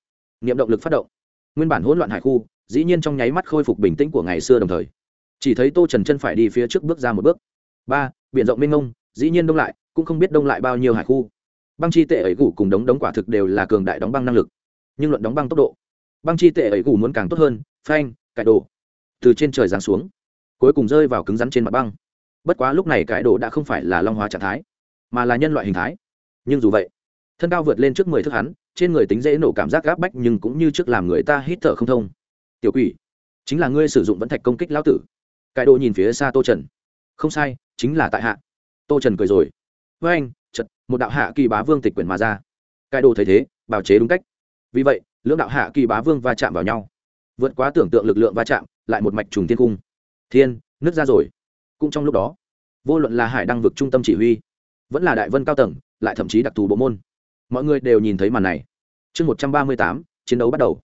Niệm động lực phát động. Nguyên bản hỗn loạn hải khu, dĩ nhiên trong nháy mắt khôi phục bình tĩnh của ngày xưa đồng thời. Chỉ thấy tô trần chân phải đi phía trước bước ra một bước. Ba biển rộng mênh mông, dĩ nhiên đông lại, cũng không biết đông lại bao nhiêu hải khu. Băng chi tệ ấy gủ cùng đống đống quả thực đều là cường đại đóng băng năng lực. Nhưng luận đóng băng tốc độ, băng chi tệ ấy gủ muốn càng tốt hơn, phanh, cải đồ. Từ trên trời giáng xuống, cuối cùng rơi vào cứng rắn trên mặt băng. Bất quá lúc này cải đồ đã không phải là long hóa trạng thái, mà là nhân loại hình thái. Nhưng dù vậy, thân cao vượt lên trước mười thước hắn, trên người tính dễ nổ cảm giác gáp bách nhưng cũng như trước làm người ta hít thở không thông. Tiểu quỷ, chính là ngươi sử dụng vẫn thạch công kích lão tử. Cải đồ nhìn phía xa tô trần không sai, chính là tại hạ. Tô trần cười rồi. Với anh, chật, một đạo hạ kỳ bá vương tịch quyển mà ra. Cai đồ thấy thế, bào chế đúng cách. Vì vậy, lưỡng đạo hạ kỳ bá vương va chạm vào nhau. Vượt quá tưởng tượng lực lượng va chạm, lại một mạch trùng thiên cung. Thiên, nứt ra rồi. Cũng trong lúc đó, vô luận là hải đăng vực trung tâm chỉ huy, vẫn là đại vân cao tầng, lại thậm chí đặc thù bộ môn, mọi người đều nhìn thấy màn này. Chương một trăm ba mươi tám, chiến đấu bắt đầu.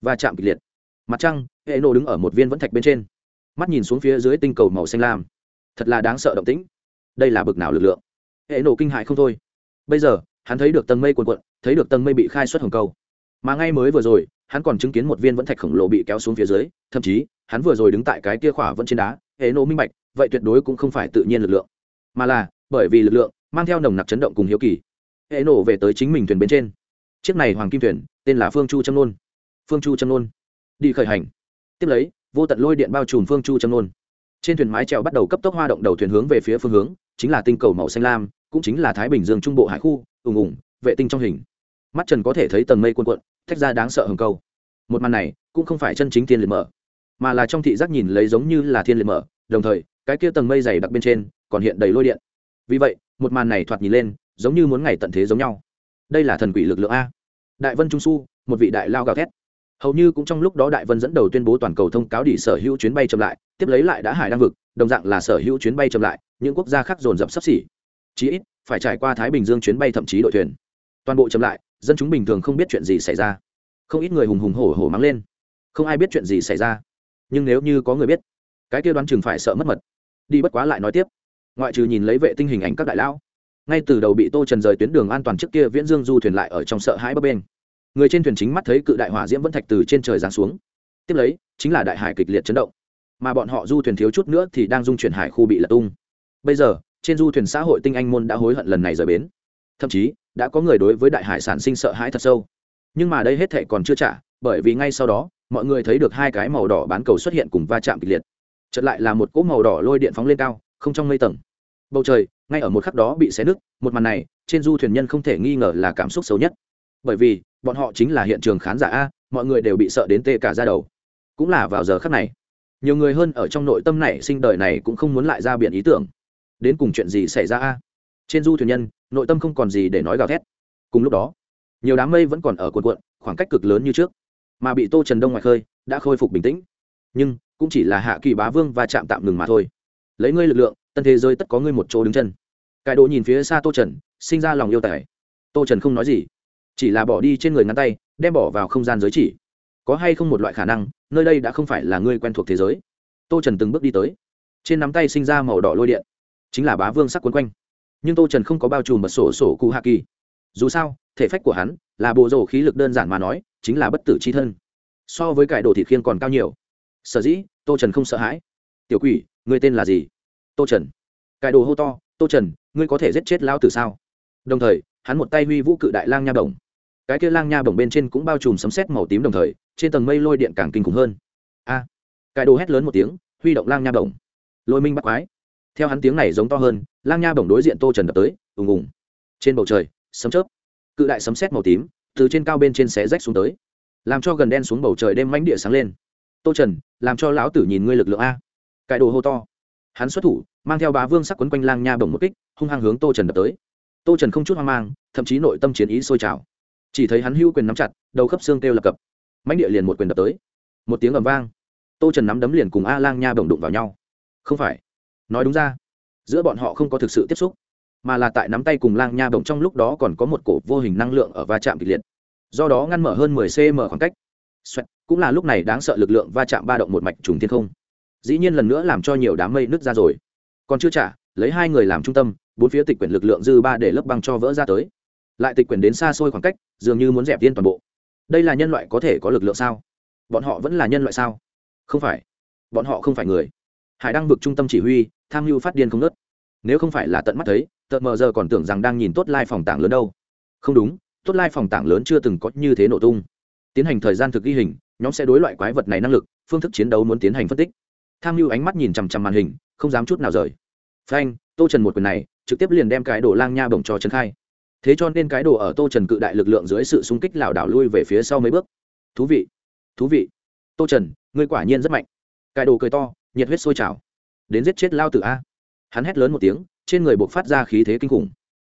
Va chạm kịch liệt. Mặt trăng, hệ nổ đứng ở một viên vẫn thạch bên trên. Mắt nhìn xuống phía dưới tinh cầu màu xanh lam thật là đáng sợ động tĩnh. Đây là bực nào lực lượng? Hệ nổ kinh hại không thôi. Bây giờ, hắn thấy được tầng mây cuồn cuộn, thấy được tầng mây bị khai xuất hồng cầu mà ngay mới vừa rồi, hắn còn chứng kiến một viên vẫn thạch khổng lồ bị kéo xuống phía dưới, thậm chí, hắn vừa rồi đứng tại cái kia khỏa vẫn trên đá, hệ nổ minh bạch, vậy tuyệt đối cũng không phải tự nhiên lực lượng. Mà là, bởi vì lực lượng, mang theo nồng nặc chấn động cùng hiếu kỳ, hệ nổ về tới chính mình thuyền bên trên. Chiếc này hoàng kim thuyền, tên là phương chu châm nôn. Phương chu châm nôn. Đi khởi hành. Tiếp lấy, vô tận lôi điện bao trùm phương chu châm nôn trên thuyền mái trèo bắt đầu cấp tốc hoa động đầu thuyền hướng về phía phương hướng, chính là tinh cầu màu xanh lam, cũng chính là thái bình dương trung bộ hải khu, ùng ùng, vệ tinh trong hình. Mắt trần có thể thấy tầng mây cuộn cuộn, thách ra đáng sợ hừng câu. Một màn này, cũng không phải chân chính thiên liệt mở, mà là trong thị giác nhìn lấy giống như là thiên liệt mở, đồng thời, cái kia tầng mây dày đặc bên trên, còn hiện đầy lôi điện. Vì vậy, một màn này thoạt nhìn lên, giống như muốn ngày tận thế giống nhau. Đây là thần quỷ lực lượng a. Đại vân trung su, một vị đại lao gào thét hầu như cũng trong lúc đó đại vân dẫn đầu tuyên bố toàn cầu thông cáo đỉ sở hữu chuyến bay chậm lại, tiếp lấy lại đã hải đăng vực, đồng dạng là sở hữu chuyến bay chậm lại, những quốc gia khác dồn dập sắp xỉ. Chí ít, phải trải qua thái bình dương chuyến bay thậm chí đội thuyền. Toàn bộ chậm lại, dân chúng bình thường không biết chuyện gì xảy ra. Không ít người hùng hùng hổ hổ mắng lên. Không ai biết chuyện gì xảy ra. Nhưng nếu như có người biết, cái kia đoán chừng phải sợ mất mật. Đi bất quá lại nói tiếp. Ngoại trừ nhìn lấy vệ tinh hình ảnh các đại lão, ngay từ đầu bị tô trần rời tuyến đường an toàn trước kia viễn dương du thuyền lại ở trong sợ hãi bấp bên người trên thuyền chính mắt thấy cự đại hỏa diễm vẫn thạch từ trên trời giáng xuống. Tiếp lấy, chính là đại hải kịch liệt chấn động. Mà bọn họ du thuyền thiếu chút nữa thì đang dung chuyển hải khu bị lật tung. Bây giờ, trên du thuyền xã hội tinh anh môn đã hối hận lần này rời bến. Thậm chí, đã có người đối với đại hải sản sinh sợ hãi thật sâu. Nhưng mà đây hết thệ còn chưa trả, bởi vì ngay sau đó, mọi người thấy được hai cái màu đỏ bán cầu xuất hiện cùng va chạm kịch liệt. Chật lại là một cỗ màu đỏ lôi điện phóng lên cao, không trong mây tầng. Bầu trời, ngay ở một khắc đó bị xé nứt, một màn này, trên du thuyền nhân không thể nghi ngờ là cảm xúc xấu nhất. Bởi vì bọn họ chính là hiện trường khán giả a, mọi người đều bị sợ đến tê cả ra đầu. Cũng là vào giờ khắc này, nhiều người hơn ở trong nội tâm này sinh đời này cũng không muốn lại ra biển ý tưởng. Đến cùng chuyện gì xảy ra a? Trên du thuyền nhân, nội tâm không còn gì để nói gào thét. Cùng lúc đó, nhiều đám mây vẫn còn ở cuộn cuộn, khoảng cách cực lớn như trước. Mà bị tô trần đông ngoài khơi, đã khôi phục bình tĩnh. Nhưng, cũng chỉ là hạ kỳ bá vương và chạm tạm ngừng mà thôi. Lấy ngươi lực lượng, tân thế giới tất có ngươi một chỗ đứng chân. Cải đồ nhìn phía xa tô trần, sinh ra lòng yêu tài. Tô trần không nói gì chỉ là bỏ đi trên người ngắn tay, đem bỏ vào không gian giới chỉ. Có hay không một loại khả năng, nơi đây đã không phải là ngươi quen thuộc thế giới? Tô trần từng bước đi tới. Trên nắm tay sinh ra màu đỏ lôi điện. Chính là bá vương sắc quấn quanh. Nhưng tô trần không có bao trùm bật sổ sổ cụ hạ kỳ. Dù sao, thể phách của hắn là bộ rổ khí lực đơn giản mà nói, chính là bất tử c h i thân. So với cải đồ thịt khiên còn cao nhiều. Sở dĩ, tô trần không sợ hãi. Tiểu quỷ, ngươi tên là gì? Tô trần. Cải đồ hô to, tô trần, ngươi có thể giết chết lao từ sao? Đồng thời, hắn một tay huy vũ cự đại lang nha đồng cái kia lang nha bổng bên trên cũng bao trùm sấm sét màu tím đồng thời trên tầng mây lôi điện càng kinh khủng hơn. A! À, đồ hét lớn một tiếng huy động lang nha bổng. Lôi minh bắt quái. Theo hắn tiếng này giống to hơn lang nha bổng đối diện tô trần đập tới ùng ùng. Trên bầu trời sấm chớp. Cự đại sấm sét màu tím từ trên cao bên trên xé rách xuống tới. Làm cho gần đen xuống bầu trời đêm mánh địa sáng lên. Tô trần làm cho lão tử nhìn ngươi lực lượng a. Cải đồ hô to. Hắn xuất thủ mang theo bá vương sắc quấn quanh lang nha bổng một kích hung hăng hướng tô trần đập tới. Tô trần không chút hoang mang thậm chí nội tâm chiến ý sôi trào chỉ thấy hắn hưu quyền nắm chặt đầu khớp xương kêu lập cập. Mánh địa liền một quyền đập tới. Một tiếng ầm vang. Tô trần nắm đấm liền cùng a lang nha bồng đụng vào nhau. Không phải. Nói đúng ra giữa bọn họ không có thực sự tiếp xúc mà là tại nắm tay cùng lang nha bồng trong lúc đó còn có một cổ vô hình năng lượng ở va chạm kịch liệt. Do đó ngăn mở hơn 10 cm khoảng cách. Xoẹt, cũng là lúc này đáng sợ lực lượng va chạm ba động một mạch trùng thiên không. Dĩ nhiên lần nữa làm cho nhiều đám mây nứt ra rồi. Còn chưa trả lấy hai người làm trung tâm bốn phía tịch quyển lực lượng dư ba để lớp băng cho vỡ ra tới lại tịch quyền đến xa xôi khoảng cách, dường như muốn dẹp viên toàn bộ. Đây là nhân loại có thể có lực lượng sao? Bọn họ vẫn là nhân loại sao? Không phải. Bọn họ không phải người. Hải đăng vực trung tâm chỉ huy, tham mưu phát điên không nớt nếu không phải là tận mắt thấy tợt mờ giờ còn tưởng rằng đang nhìn tốt lai phòng tảng lớn đâu. Không đúng, tốt lai phòng tảng lớn chưa từng có như thế nổ tung. Tiến hành thời gian thực ghi hình, nhóm sẽ đối loại quái vật này năng lực, phương thức chiến đấu muốn tiến hành phân tích. Tham mưu ánh mắt nhìn chằm chằm màn hình, không dám chút nào rời. Phanh, tô trần một quyền này, trực tiếp liền đem cái đồ lang nha bổng cho trần khai thế cho nên cái đồ ở tô trần cự đại lực lượng dưới sự xung kích lảo đảo lui về phía sau mấy bước. Thú vị thú vị. Tô trần, ngươi quả nhiên rất mạnh. Cái đồ cười to, nhiệt huyết sôi trào. Đến giết chết lao tử a. Hắn hét lớn một tiếng, trên người buộc phát ra khí thế kinh khủng.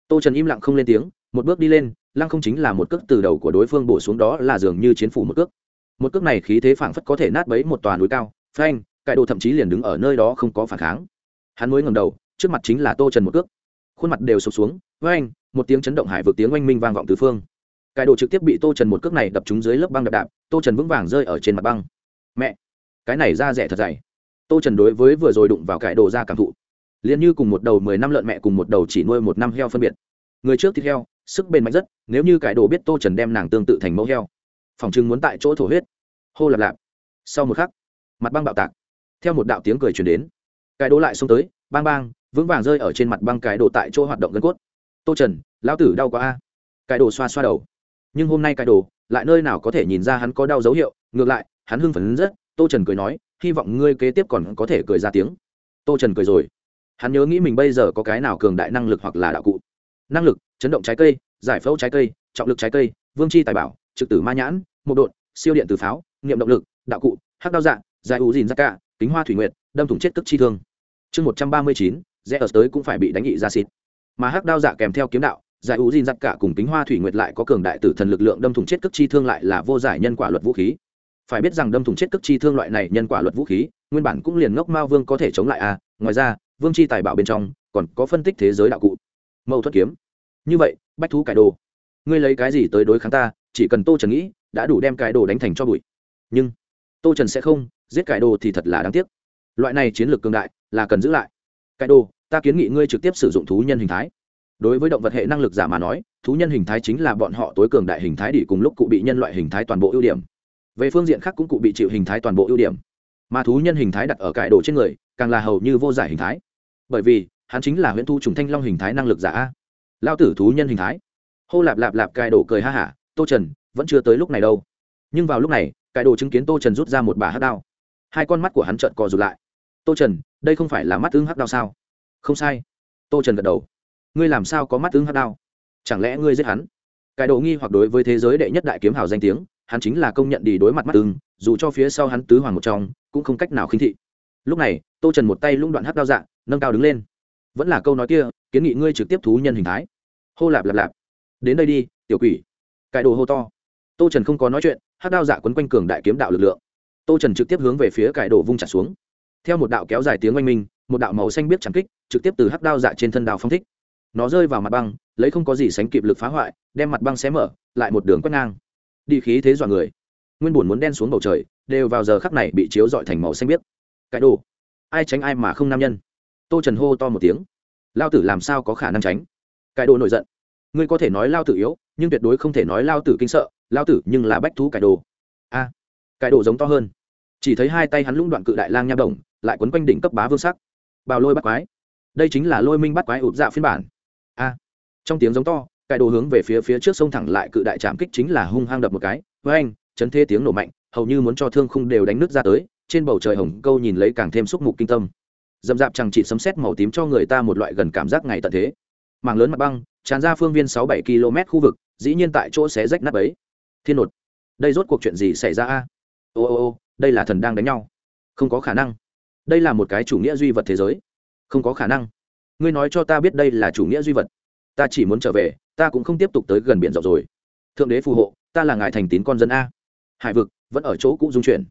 Tô trần im lặng không lên tiếng, một bước đi lên, lăng không chính là một cước từ đầu của đối phương bổ xuống đó là dường như chiến phủ một cước. Một cước này khí thế phảng phất có thể nát bấy một tòa núi cao. Phanh cải đồ thậm chí liền đứng ở nơi đó không có phản kháng. Hắn mới ngầm đầu, trước mặt chính là tô trần một cước. Khuôn mặt đều sụp xuống. Với anh một tiếng chấn động hải vực tiếng oanh minh vang vọng từ phương. Cải đồ trực tiếp bị tô trần một cước này đập trúng dưới lớp băng đập đạp, tô trần vững vàng rơi ở trên mặt băng. Mẹ! Cái này ra rẻ thật dày. Tô trần đối với vừa rồi đụng vào cải đồ ra cảm thụ. Liền như cùng một đầu mười năm lợn mẹ cùng một đầu chỉ nuôi một năm heo phân biệt. Người trước thịt heo, sức bền mạnh rất, nếu như cải đồ biết tô trần đem nàng tương tự thành mẫu heo. Phòng chừng muốn tại chỗ thổ huyết. Hô lạp lạp. Sau một khắc, mặt băng bạo tạc. Theo một đạo tiếng cười truyền đến. Cái đồ lại xông tới, bang bang, vững vàng rơi ở trên mặt băng cái đồ tại chỗ hoạt động gân cốt tô trần, lão tử đau quá a. Cái đồ xoa xoa đầu. Nhưng hôm nay cái đồ, lại nơi nào có thể nhìn ra hắn có đau dấu hiệu, ngược lại, hắn hưng phấn rất, tô trần cười nói, hy vọng ngươi kế tiếp còn có thể cười ra tiếng. Tô trần cười rồi. Hắn nhớ nghĩ mình bây giờ có cái nào cường đại năng lực hoặc là đạo cụ. Năng lực, chấn động trái cây, giải phẫu trái cây, trọng lực trái cây, vương chi tài bảo, trực tử ma nhãn một đột siêu điện từ pháo, nghiệm động lực, đạo cụ, hắc đao dạng, giải ủ dìn ra cả, kính hoa thủy nguyệt, đâm thủng chết tức chi thương. Chương một trăm ba mươi chín rẽ ở tới cũng phải bị đánh nghị ra xịt mà hắc đao dạ kèm theo kiếm đạo, giải u dìn giặc cả cùng kính hoa thủy nguyệt lại có cường đại tử thần lực lượng đâm thủng chết cước chi thương lại là vô giải nhân quả luật vũ khí. Phải biết rằng đâm thủng chết cước chi thương loại này nhân quả luật vũ khí, nguyên bản cũng liền ngốc mao vương có thể chống lại a à. ngoài ra, vương chi tài bảo bên trong còn có phân tích thế giới đạo cụ. Mâu thuất kiếm. Như vậy, bách thú cải đồ. Ngươi lấy cái gì tới đối kháng ta, chỉ cần tô trần nghĩ, đã đủ đem cải đồ đánh thành cho bụi. Nhưng, tô trần sẽ không, giết cải đồ thì thật là đáng tiếc. Loại này chiến lược cường đại là cần giữ lại. Cải đồ ta kiến nghị ngươi trực tiếp sử dụng thú nhân hình thái. Đối với động vật hệ năng lực giả mà nói, thú nhân hình thái chính là bọn họ tối cường đại hình thái đỉ cùng lúc cụ bị nhân loại hình thái toàn bộ ưu điểm. Về phương diện khác cũng cụ bị chịu hình thái toàn bộ ưu điểm. Mà thú nhân hình thái đặt ở cải đồ trên người, càng là hầu như vô giải hình thái. Bởi vì, hắn chính là huyễn thu trùng thanh long hình thái năng lực giả lao tử thú nhân hình thái. Hô lạp lạp lạp cải đồ cười ha hả, tô trần, vẫn chưa tới lúc này đâu. Nhưng vào lúc này cải đồ chứng kiến tô trần rút ra một bà hát đao. Hai con mắt của hắn trợn cò rụt lại. Tô trần, đây không phải là mắt tương hắc đao sao? Không sai. Tô trần gật đầu. Ngươi làm sao có mắt tướng hắc đao? Chẳng lẽ ngươi giết hắn? Cải đồ nghi hoặc đối với thế giới đệ nhất đại kiếm hào danh tiếng, hắn chính là công nhận đi đối mặt mắt tương dù cho phía sau hắn tứ hoàng một trong, cũng không cách nào khinh thị. Lúc này, tô trần một tay lũng đoạn hắc đao dạng nâng cao đứng lên. Vẫn là câu nói kia, kiến nghị ngươi trực tiếp thú nhân hình thái. Hô lạp lạp lạp. Đến đây đi, tiểu quỷ. Cải đồ hô to. Tô trần không có nói chuyện, hắc đao dạ quấn quanh cường đại kiếm đạo lực lượng. Tô trần trực tiếp hướng về phía cải đồ vung trả xuống. Theo một đạo kéo dài tiếng oanh minh một đạo màu xanh biết chẳng kích trực tiếp từ hắc đao dạ trên thân đao phong thích. Nó rơi vào mặt băng lấy không có gì sánh kịp lực phá hoại đem mặt băng xé mở lại một đường quét ngang. Đi khí thế dọa người. Nguyên bùn muốn đen xuống bầu trời đều vào giờ khắc này bị chiếu dọi thành màu xanh biếc cái đồ. Ai tránh ai mà không nam nhân. Tô trần hô to một tiếng. Lao tử làm sao có khả năng tránh? Cái đồ nổi giận. Ngươi có thể nói lao tử yếu nhưng tuyệt đối không thể nói lao tử kinh sợ lao tử nhưng là bách thú cải đồ. A. À, cải đồ giống to hơn. Chỉ thấy hai tay hắn lũng đoạn cự đại lang nha đồng lại quấn quanh đỉnh cấp bá vương sắc bào lôi bắt quái. Đây chính là lôi minh bắt quái ụt dạ phiên bản. A. Trong tiếng giống to cải đồ hướng về phía phía trước sông thẳng lại cự đại trạm kích chính là hung hăng đập một cái. Với anh, chấn thế tiếng nổ mạnh, hầu như muốn cho thương khung đều đánh nước ra tới, trên bầu trời hồng câu nhìn lấy càng thêm xúc mục kinh tâm. Dầm dạp chẳng chỉ sấm xét màu tím cho người ta một loại gần cảm giác ngày tận thế. Mảng lớn mặt băng, tràn ra phương viên sáu bảy km khu vực, dĩ nhiên tại chỗ sẽ rách nát ấy thiên nột. Đây rốt cuộc chuyện gì xảy ra a? Ô ô ô, đây là thần đang đánh nhau. Không có khả năng đây là một cái chủ nghĩa duy vật thế giới. Không có khả năng. Ngươi nói cho ta biết đây là chủ nghĩa duy vật. Ta chỉ muốn trở về, ta cũng không tiếp tục tới gần biển rộng rồi. Thượng đế phù hộ, ta là ngài thành tín con dân a. Hải vực, vẫn ở chỗ cũ dung chuyển.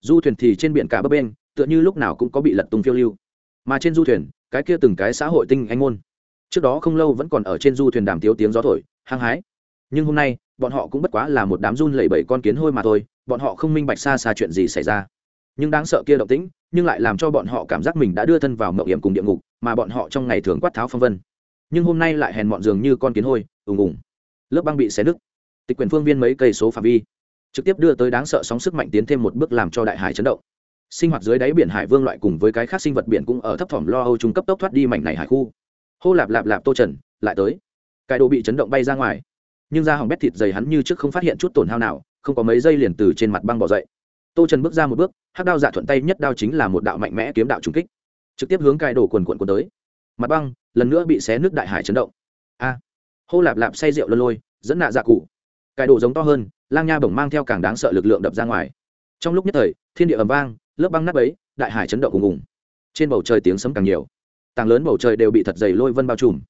Du thuyền thì trên biển cả bấp bên tựa như lúc nào cũng có bị lật tung phiêu lưu. Mà trên du thuyền, cái kia từng cái xã hội tinh anh môn. Trước đó không lâu vẫn còn ở trên du thuyền đàm tiếu tiếng gió thổi, hăng hái. Nhưng hôm nay, bọn họ cũng bất quá là một đám run lẩy bẩy con kiến hôi mà thôi, bọn họ không minh bạch xa xa chuyện gì xảy ra. Nhưng đáng sợ kia động tĩnh nhưng lại làm cho bọn họ cảm giác mình đã đưa thân vào mậu hiểm cùng địa ngục, mà bọn họ trong ngày thường quát tháo phong vân. Nhưng hôm nay lại hèn mọn dường như con kiến hôi, ùng ùng. Lớp băng bị xé nứt. Tịch quyền phương viên mấy cây số phạm vi, trực tiếp đưa tới đáng sợ sóng sức mạnh tiến thêm một bước làm cho đại hải chấn động. Sinh hoạt dưới đáy biển hải vương loại cùng với cái khác sinh vật biển cũng ở thấp thỏm lo âu trung cấp tốc thoát đi mảnh này hải khu. Hô lạp lạp lạp tô trần, lại tới. Cái đồ bị chấn động bay ra ngoài. Nhưng da hỏng bét thịt dày hắn như trước không phát hiện chút tổn hao nào, không có mấy giây liền từ trên mặt băng bỏ dậy tô trần bước ra một bước, hắc đao dạ thuận tay nhất đao chính là một đạo mạnh mẽ kiếm đạo trùng kích, trực tiếp hướng cài đổ quần quần quần tới. Mặt băng, lần nữa bị xé nước đại hải chấn động. A! Hô lạp lạp say rượu lân lôi, dẫn nạ dạ cụ. Cài đổ giống to hơn, lang nha bổng mang theo càng đáng sợ lực lượng đập ra ngoài. Trong lúc nhất thời, thiên địa ầm vang, lớp băng nắp ấy đại hải chấn động cùng cùng. Trên bầu trời tiếng sấm càng nhiều tàng lớn bầu trời đều bị thật dày lôi vân bao trùm.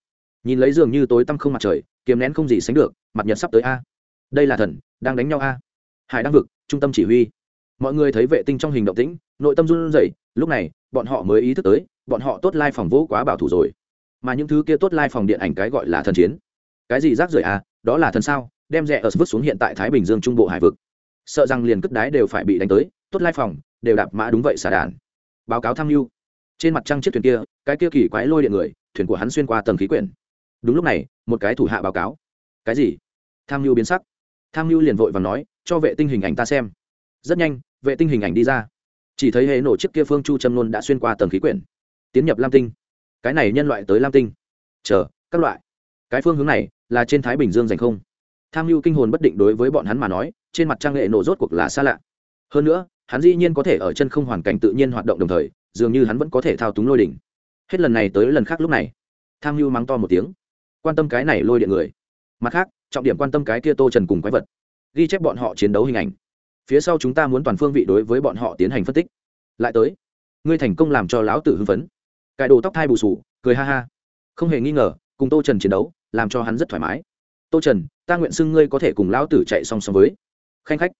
Nhìn lấy dường như tối tăm không mặt trời, kiếm nén không gì sánh được, mặt nhật sắp tới a. Đây là thần, đang đánh nhau a. Hải đang vực, trung tâm chỉ huy mọi người thấy vệ tinh trong hình động tĩnh, nội tâm run rẩy, lúc này, bọn họ mới ý thức tới, bọn họ tốt lai phòng vỗ quá bảo thủ rồi. Mà những thứ kia tốt lai phòng điện ảnh cái gọi là thần chiến. Cái gì rác rưởi à đó là thần sao, đem rẻ ở vứt xuống hiện tại thái bình dương trung bộ hải vực. Sợ rằng liền cất đái đều phải bị đánh tới, tốt lai phòng, đều đạp mã đúng vậy xả đàn báo cáo tham mưu. Trên mặt trăng chiếc thuyền kia, cái kia kỳ quái lôi điện người, thuyền của hắn xuyên qua tầng khí quyển. Đúng lúc này, một cái thủ hạ báo cáo. Cái gì? Tham mưu biến sắc. Tham mưu liền vội và nói, cho vệ tinh hình ảnh ta xem. Rất nhanh vệ tinh hình ảnh đi ra. Chỉ thấy hệ nổ chiếc kia phương chu châm nôn đã xuyên qua tầng khí quyển. Tiến nhập lam tinh. Cái này nhân loại tới lam tinh. Chờ, các loại. Cái phương hướng này là trên thái bình dương dành không? Tham mưu kinh hồn bất định đối với bọn hắn mà nói, trên mặt trang nghệ nổ rốt cuộc là xa lạ. Hơn nữa, hắn dĩ nhiên có thể ở chân không hoàn cảnh tự nhiên hoạt động đồng thời, dường như hắn vẫn có thể thao túng lôi đỉnh. Hết lần này tới lần khác lúc này, tham mưu mắng to một tiếng. Quan tâm cái này lôi điện người. Mặt khác, trọng điểm quan tâm cái kia tô trần cùng quái vật. Ghi chép bọn họ chiến đấu hình ảnh phía sau chúng ta muốn toàn phương vị đối với bọn họ tiến hành phân tích. Lại tới, ngươi thành công làm cho lão tử hưng phấn. Cải đồ tóc thai bù sù, cười ha ha. Không hề nghi ngờ, cùng tô trần chiến đấu, làm cho hắn rất thoải mái. Tô trần, ta nguyện xưng ngươi có thể cùng lão tử chạy song song với. Khanh khách,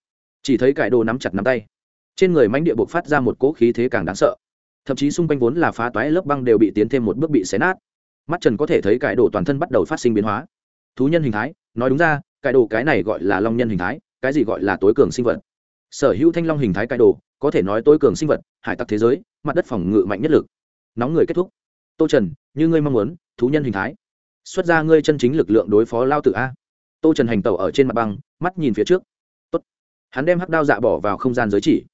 chỉ thấy cải đồ nắm chặt nắm tay. Trên người mánh địa buộc phát ra một cỗ khí thế càng đáng sợ. Thậm chí xung quanh vốn là phá toái lớp băng đều bị tiến thêm một bước bị xé nát. Mắt trần có thể thấy cải đồ toàn thân bắt đầu phát sinh biến hóa. Thú nhân hình thái, nói đúng ra, cải đồ cái này gọi là long nhân hình thái, cái gì gọi là tối cường sinh vật sở hữu thanh long hình thái cai đồ, có thể nói tối cường sinh vật, hải tặc thế giới, mặt đất phòng ngự mạnh nhất lực. Nóng người kết thúc. Tô trần, như ngươi mong muốn, thú nhân hình thái. Xuất ra ngươi chân chính lực lượng đối phó lao tự a. Tô trần hành tẩu ở trên mặt băng, mắt nhìn phía trước. Tốt. hắn đem hắc đao dạ bỏ vào không gian giới chỉ.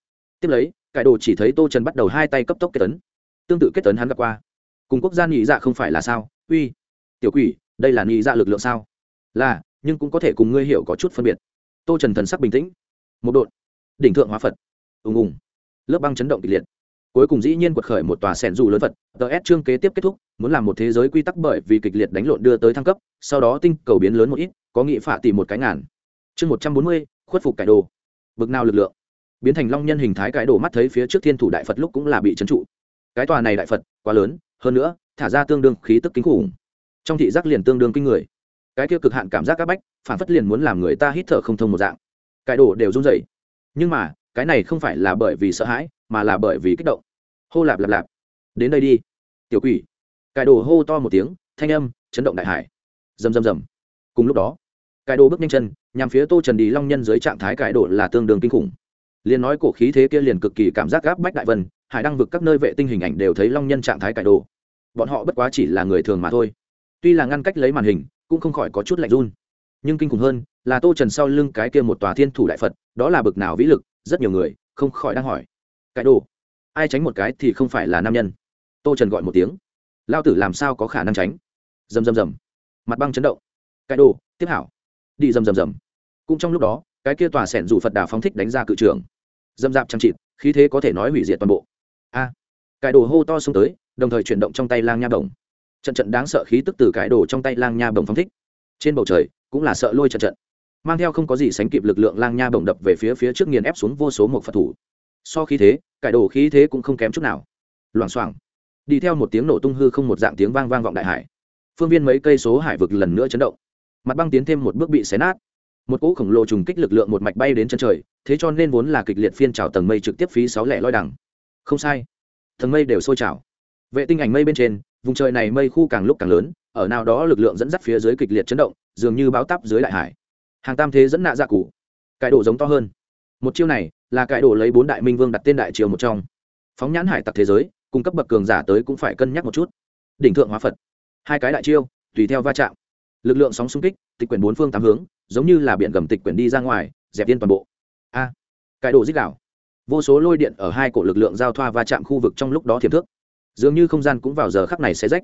Tiếp lấy, cải đồ chỉ thấy tô trần bắt đầu hai tay cấp tốc kết tấn. Tương tự kết tấn hắn gặp qua. Cùng quốc gia nghĩ dạ không phải là sao? Uy. Tiểu quỷ, đây là nghĩ dạ lực lượng sao? Là, nhưng cũng có thể cùng ngươi hiểu có chút phân biệt. Tô trần thần sắc bình tĩnh. Một đột đỉnh thượng hóa phật. Ùng ùng. Lớp băng chấn động kịch liệt. Cuối cùng dĩ nhiên quật khởi một tòa sẻn dù lớn phật. Ts chương kế tiếp kết thúc, muốn làm một thế giới quy tắc bởi vì kịch liệt đánh lộn đưa tới thăng cấp, sau đó tinh cầu biến lớn một ít, có nghị phạ tìm một cái ngàn. Chương một trăm bốn mươi, khuất phục cải đồ. Bực nào lực lượng. Biến thành long nhân hình thái cải đồ mắt thấy phía trước thiên thủ đại phật lúc cũng là bị trấn trụ. Cái tòa này đại phật, quá lớn, hơn nữa, thả ra tương đương khí tức kinh khủng. Trong thị giác liền tương đương kinh người. Cái kia cực hạn cảm giác áp bách, phản phất liền muốn làm người ta hít thở không thông một dạng. Cải đồ đều run rẩy nhưng mà, cái này không phải là bởi vì sợ hãi, mà là bởi vì kích động. Hô lạp lạp lạp. Đến đây đi. Tiểu quỷ. Cải đồ hô to một tiếng, thanh âm chấn động đại hải. Rầm rầm rầm. Cùng lúc đó cải đồ bước nhanh chân, nhằm phía tô trần đi long nhân dưới trạng thái cải đồ là tương đương kinh khủng. Liền nói cổ khí thế kia liền cực kỳ cảm giác gáp bách đại vân, hải đăng vực các nơi vệ tinh hình ảnh đều thấy long nhân trạng thái cải đồ. Bọn họ bất quá chỉ là người thường mà thôi. Tuy là ngăn cách lấy màn hình, cũng không khỏi có chút lạnh run. Nhưng kinh khủng hơn là tô trần sau lưng cái kia một tòa thiên thủ đại phật, đó là bực nào vĩ lực, rất nhiều người không khỏi đang hỏi. Cái đồ, ai tránh một cái thì không phải là nam nhân? Tô trần gọi một tiếng. Lao tử làm sao có khả năng tránh? Rầm rầm rầm. Mặt băng chấn động. Cái đồ, tiếp hảo. Đi rầm rầm rầm. Cũng trong lúc đó, cái kia tòa sẻn rủ phật đà phóng thích đánh ra cự trường dâm dạp chăm chịt, khí thế có thể nói hủy diệt toàn bộ. A. Cái đồ hô to xuống tới, đồng thời chuyển động trong tay lang nha bồng trận trận đáng sợ khí tức từ cái đồ trong tay lang nha bồng phóng thích. Trên bầu trời, cũng là sợ lôi trận trận mang theo không có gì sánh kịp lực lượng lang nha bổng đập về phía phía trước nghiền ép xuống vô số một phật thủ. So khí thế, cải đồ khí thế cũng không kém chút nào. Loảng xoảng, đi theo một tiếng nổ tung hư không một dạng tiếng vang vang vọng đại hải. Phương viên mấy cây số hải vực lần nữa chấn động. Mặt băng tiến thêm một bước bị xé nát. Một cỗ khổng lồ trùng kích lực lượng một mạch bay đến chân trời, thế cho nên vốn là kịch liệt phiên trào tầng mây trực tiếp phí sáu lẻ loi đằng. Không sai, tầng mây đều sôi trào. Vệ tinh ảnh mây bên trên, vùng trời này mây khu càng lúc càng lớn, ở nào đó lực lượng dẫn dắt phía dưới kịch liệt chấn động, dường như báo tắp dưới đại hải hàng tam thế dẫn nạ dạ cụ. Cải đồ giống to hơn. Một chiêu này là cải đồ lấy bốn đại minh vương đặt tên đại triều một trong. Phóng nhãn hải tặc thế giới, cung cấp bậc cường giả tới cũng phải cân nhắc một chút. Đỉnh thượng hóa phật. Hai cái đại chiêu, tùy theo va chạm. Lực lượng sóng xung kích, tịch quyển bốn phương tám hướng, giống như là biển gầm tịch quyển đi ra ngoài, dẹp yên toàn bộ. A. Cải đồ dích đảo vô số lôi điện ở hai cổ lực lượng giao thoa va chạm khu vực trong lúc đó thiềm thước. Dường như không gian cũng vào giờ khắc này sẽ rách.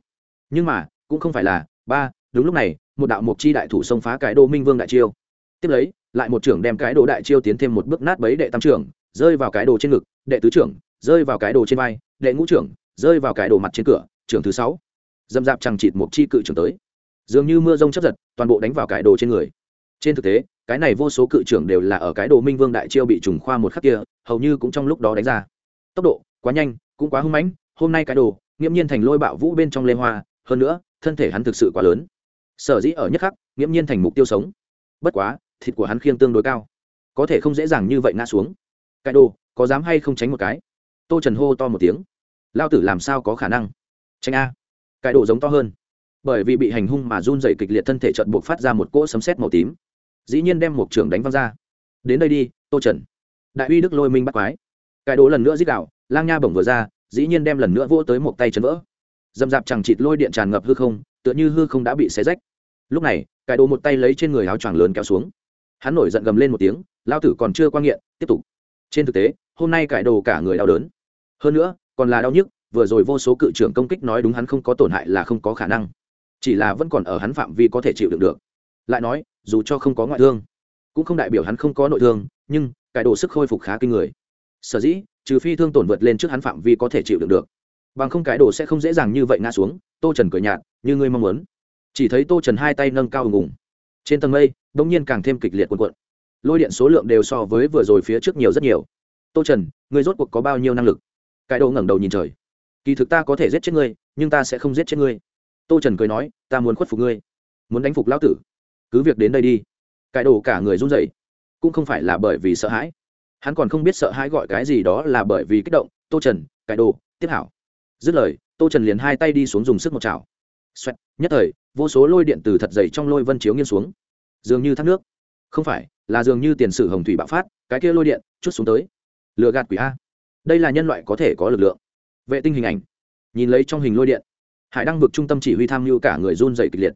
Nhưng mà, cũng không phải là, ba, đúng lúc này, một đạo mục chi đại thủ xông phá cải đô minh vương đại chiêu tiếp lấy, lại một trưởng đem cái đồ đại chiêu tiến thêm một bước nát bấy đệ tam trưởng, rơi vào cái đồ trên ngực, đệ tứ trưởng, rơi vào cái đồ trên vai, đệ ngũ trưởng, rơi vào cái đồ mặt trên cửa, trưởng thứ sáu. Dâm dạp chẳng chịt một chi cự trưởng tới. Dường như mưa rông chấp giật, toàn bộ đánh vào cái đồ trên người. Trên thực tế, cái này vô số cự trưởng đều là ở cái đồ minh vương đại chiêu bị trùng khoa một khắc kia, hầu như cũng trong lúc đó đánh ra. Tốc độ, quá nhanh, cũng quá hưng mãnh, hôm nay cái đồ, nghiễm nhiên thành lôi bạo vũ bên trong lê hoa, hơn nữa, thân thể hắn thực sự quá lớn. Sở dĩ ở nhất khắc, nghiễm nhiên thành mục tiêu sống. Bất quá thịt của hắn khiêng tương đối cao. Có thể không dễ dàng như vậy ngã xuống. Cái đồ, có dám hay không tránh một cái? Tô trần hô to một tiếng. Lao tử làm sao có khả năng? Tránh a. Cái đồ giống to hơn. Bởi vì bị hành hung mà run dày kịch liệt thân thể trận buộc phát ra một cỗ sấm sét màu tím. Dĩ nhiên đem một trưởng đánh văng ra. Đến đây đi, tô trần. Đại uy đức lôi minh bắt quái. Cái đồ lần nữa dích đạo lang nha bổng vừa ra, dĩ nhiên đem lần nữa vỗ tới một tay chân vỡ. Dầm dạp chẳng chịt lôi điện tràn ngập hư không, tựa như hư không đã bị xé rách. Lúc này, cái đồ một tay lấy trên người áo choàng lớn kéo xuống hắn nổi giận gầm lên một tiếng, lao tử còn chưa quan nghiện, tiếp tục. Trên thực tế, hôm nay cải đồ cả người đau đớn. Hơn nữa, còn là đau nhức, vừa rồi vô số cự trưởng công kích nói đúng hắn không có tổn hại là không có khả năng. Chỉ là vẫn còn ở hắn phạm vi có thể chịu đựng được. Lại nói, dù cho không có ngoại thương, cũng không đại biểu hắn không có nội thương, nhưng, cải đồ sức khôi phục khá kinh người. Sở dĩ, trừ phi thương tổn vượt lên trước hắn phạm vi có thể chịu đựng được. Bằng không cải đồ sẽ không dễ dàng như vậy ngã xuống, tô trần cười nhạt, như ngươi mong muốn. Chỉ thấy tô trần hai tay nâng cao ùng ùng trên tầng mây bỗng nhiên càng thêm kịch liệt quần quận lôi điện số lượng đều so với vừa rồi phía trước nhiều rất nhiều. Tô trần ngươi rốt cuộc có bao nhiêu năng lực? Cái đồ ngẩng đầu nhìn trời. Kỳ thực ta có thể giết chết ngươi nhưng ta sẽ không giết chết ngươi. Tô trần cười nói ta muốn khuất phục ngươi. Muốn đánh phục lão tử. Cứ việc đến đây đi. Cái đồ cả người run rẩy. Cũng không phải là bởi vì sợ hãi. Hắn còn không biết sợ hãi gọi cái gì đó là bởi vì kích động. Tô trần cái đồ tiếp hảo. Dứt lời tô trần liền hai tay đi xuống dùng sức một chảo. Xoẹt, nhất thời vô số lôi điện từ thật dày trong lôi vân chiếu nghiêng xuống. Dường như thác nước. Không phải, là dường như tiền sử hồng thủy bạo phát, cái kia lôi điện, chút xuống tới. Lựa gạt quỷ a. Đây là nhân loại có thể có lực lượng. Vệ tinh hình ảnh. Nhìn lấy trong hình lôi điện, hải đăng vực trung tâm chỉ huy tham mưu cả người run dày kịch liệt.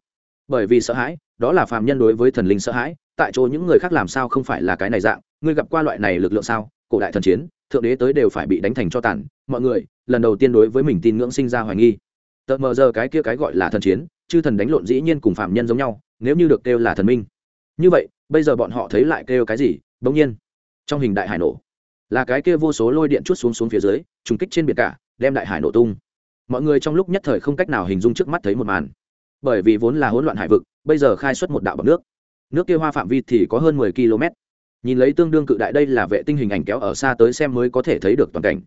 Bởi vì sợ hãi, đó là phàm nhân đối với thần linh sợ hãi, tại chỗ những người khác làm sao không phải là cái này dạng, ngươi gặp qua loại này lực lượng sao? Cổ đại thần chiến, thượng đế tới đều phải bị đánh thành cho tàn. Mọi người, lần đầu tiên đối với mình tin ngưỡng sinh ra hoài nghi. Tợt mờ giờ cái kia cái gọi là thần chiến chư thần đánh lộn dĩ nhiên cùng phạm nhân giống nhau, nếu như được kêu là thần minh. Như vậy, bây giờ bọn họ thấy lại kêu cái gì? Bỗng nhiên, trong hình đại hải nổ. Là cái kia vô số lôi điện chút xuống xuống phía dưới, trùng kích trên biển cả, đem đại hải nổ tung. Mọi người trong lúc nhất thời không cách nào hình dung trước mắt thấy một màn. Bởi vì vốn là hỗn loạn hải vực, bây giờ khai xuất một đạo bọc nước. Nước kia hoa phạm vi thì có hơn mười km. Nhìn lấy tương đương cự đại đây là vệ tinh hình ảnh kéo ở xa tới xem mới có thể thấy được toàn cảnh.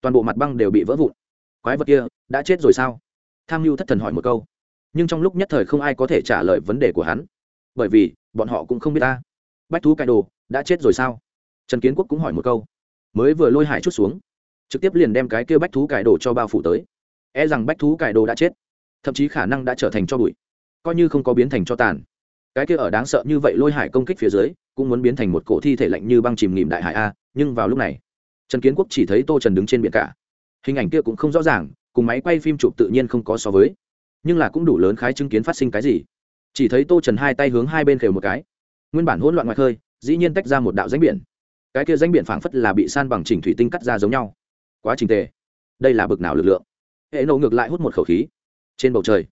Toàn bộ mặt băng đều bị vỡ vụn. Quái vật kia, đã chết rồi sao? Tham mưu thất thần hỏi một câu nhưng trong lúc nhất thời không ai có thể trả lời vấn đề của hắn. Bởi vì, bọn họ cũng không biết ta. Bách thú cải đồ, đã chết rồi sao? Trần kiến quốc cũng hỏi một câu. Mới vừa lôi hải chút xuống, trực tiếp liền đem cái kêu bách thú cải đồ cho bao phủ tới. E rằng bách thú cải đồ đã chết, thậm chí khả năng đã trở thành cho bụi. Coi như không có biến thành cho tàn. Cái kia ở đáng sợ như vậy lôi hải công kích phía dưới, cũng muốn biến thành một cổ thi thể lạnh như băng chìm nghỉm đại hải a, nhưng vào lúc này, trần kiến quốc chỉ thấy tô trần đứng trên biển cả. Hình ảnh kia cũng không rõ ràng, cùng máy quay phim chụp tự nhiên không có so với nhưng là cũng đủ lớn khái chứng kiến phát sinh cái gì. Chỉ thấy tô trần hai tay hướng hai bên khều một cái. Nguyên bản hỗn loạn ngoài khơi, dĩ nhiên tách ra một đạo danh biển. Cái kia danh biển phảng phất là bị san bằng chỉnh thủy tinh cắt ra giống nhau. Quá trình tề. Đây là bực nào lực lượng? Hệ nộ ngược lại hút một khẩu khí. Trên bầu trời,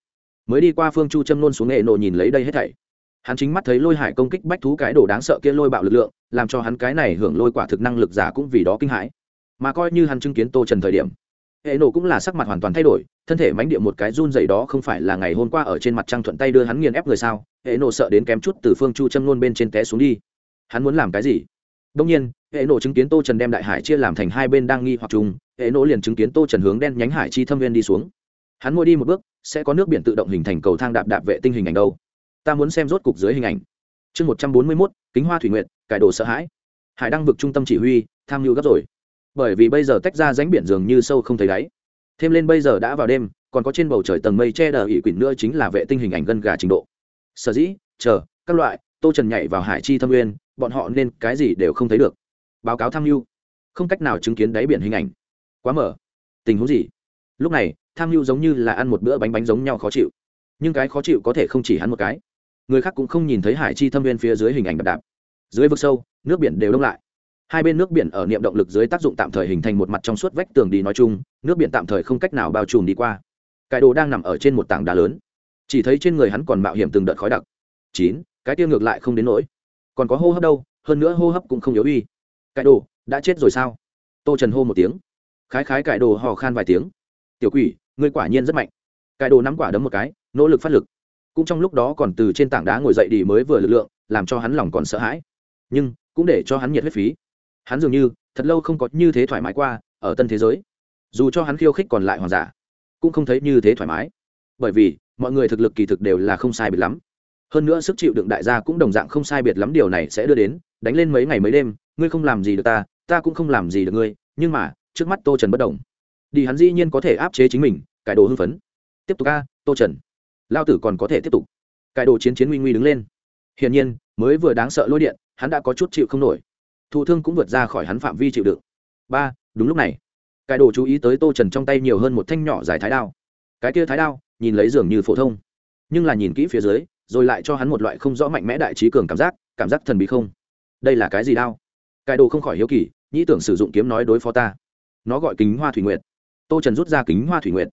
mới đi qua phương chu châm nôn xuống hệ nộ nhìn lấy đây hết thảy. Hắn chính mắt thấy lôi hải công kích bách thú cái đồ đáng sợ kia lôi bạo lực lượng, làm cho hắn cái này hưởng lôi quả thực năng lực giả cũng vì đó kinh hãi. Mà coi như hắn chứng kiến tô trần thời điểm hệ nổ cũng là sắc mặt hoàn toàn thay đổi, thân thể mánh địa một cái run dày đó không phải là ngày hôm qua ở trên mặt trăng thuận tay đưa hắn nghiền ép người sao? Hệ nổ sợ đến kém chút từ phương chu châm nôn bên trên té xuống đi. Hắn muốn làm cái gì? Đông nhiên, hệ nổ chứng kiến tô trần đem đại hải chia làm thành hai bên đang nghi hoặc chung, hệ nổ liền chứng kiến tô trần hướng đen nhánh hải chi thâm viên đi xuống. Hắn mua đi một bước, sẽ có nước biển tự động hình thành cầu thang đạp đạp vệ tinh hình ảnh đâu. Ta muốn xem rốt cục dưới hình ảnh. Chương một trăm bốn mươi mốt, kính hoa thủy nguyện cải đồ sợ hãi. Hải đăng vực trung tâm chỉ huy, tham mưu gấp rồi bởi vì bây giờ tách ra ránh biển dường như sâu không thấy đáy. Thêm lên bây giờ đã vào đêm, còn có trên bầu trời tầng mây che đờ ỉ quỷ nữa chính là vệ tinh hình ảnh gân gà trình độ. Sở dĩ, chờ, các loại, tô trần nhảy vào hải chi thâm nguyên, bọn họ nên cái gì đều không thấy được. Báo cáo tham mưu. Không cách nào chứng kiến đáy biển hình ảnh. Quá mở tình huống gì? Lúc này, tham mưu giống như là ăn một bữa bánh bánh giống nhau khó chịu. Nhưng cái khó chịu có thể không chỉ hắn một cái. Người khác cũng không nhìn thấy hải chi thâm viên phía dưới hình ảnh đạp đạp. Dưới vực sâu, nước biển đều đông lại hai bên nước biển ở niệm động lực dưới tác dụng tạm thời hình thành một mặt trong suốt vách tường đi nói chung, nước biển tạm thời không cách nào bao trùm đi qua. Cải đồ đang nằm ở trên một tảng đá lớn. Chỉ thấy trên người hắn còn mạo hiểm từng đợt khói đặc. Chín, cái tiêu ngược lại không đến nỗi. Còn có hô hấp đâu, hơn nữa hô hấp cũng không yếu uy. Cải đồ, đã chết rồi sao? Tô trần hô một tiếng. Khái khái cải đồ hò khan vài tiếng. Tiểu quỷ, ngươi quả nhiên rất mạnh. Cải đồ nắm quả đấm một cái, nỗ lực phát lực. Cũng trong lúc đó còn từ trên tảng đá ngồi dậy đi mới vừa lực lượng, làm cho hắn lòng còn sợ hãi. Nhưng, cũng để cho hắn nhiệt huyết phí hắn dường như, thật lâu không có như thế thoải mái qua, ở tân thế giới. Dù cho hắn khiêu khích còn lại hoàng giả, cũng không thấy như thế thoải mái. Bởi vì, mọi người thực lực kỳ thực đều là không sai biệt lắm. Hơn nữa sức chịu đựng đại gia cũng đồng dạng không sai biệt lắm, điều này sẽ đưa đến, đánh lên mấy ngày mấy đêm, ngươi không làm gì được ta ta cũng không làm gì được ngươi, nhưng mà, trước mắt tô trần bất đồng đi, hắn dĩ nhiên có thể áp chế chính mình, cải đồ hưng phấn. Tiếp tục ca tô trần. Lao tử còn có thể tiếp tục. Cải đồ chiến chiến nguy nguy đứng lên. Hiển nhiên, mới vừa đáng sợ lôi điện, hắn đã có chút chịu không nổi thụ thương cũng vượt ra khỏi hắn phạm vi chịu đựng. Ba, đúng lúc này cải đồ chú ý tới tô trần trong tay nhiều hơn một thanh nhỏ dài thái đao. Cái kia thái đao, nhìn lấy dường như phổ thông, nhưng là nhìn kỹ phía dưới, rồi lại cho hắn một loại không rõ mạnh mẽ đại trí cường cảm giác cảm giác thần bí không? Đây là cái gì đao? Cải đồ không khỏi hiếu kỳ, nhĩ tưởng sử dụng kiếm nói đối phó ta. Nó gọi kính hoa thủy nguyệt. Tô trần rút ra kính hoa thủy nguyệt.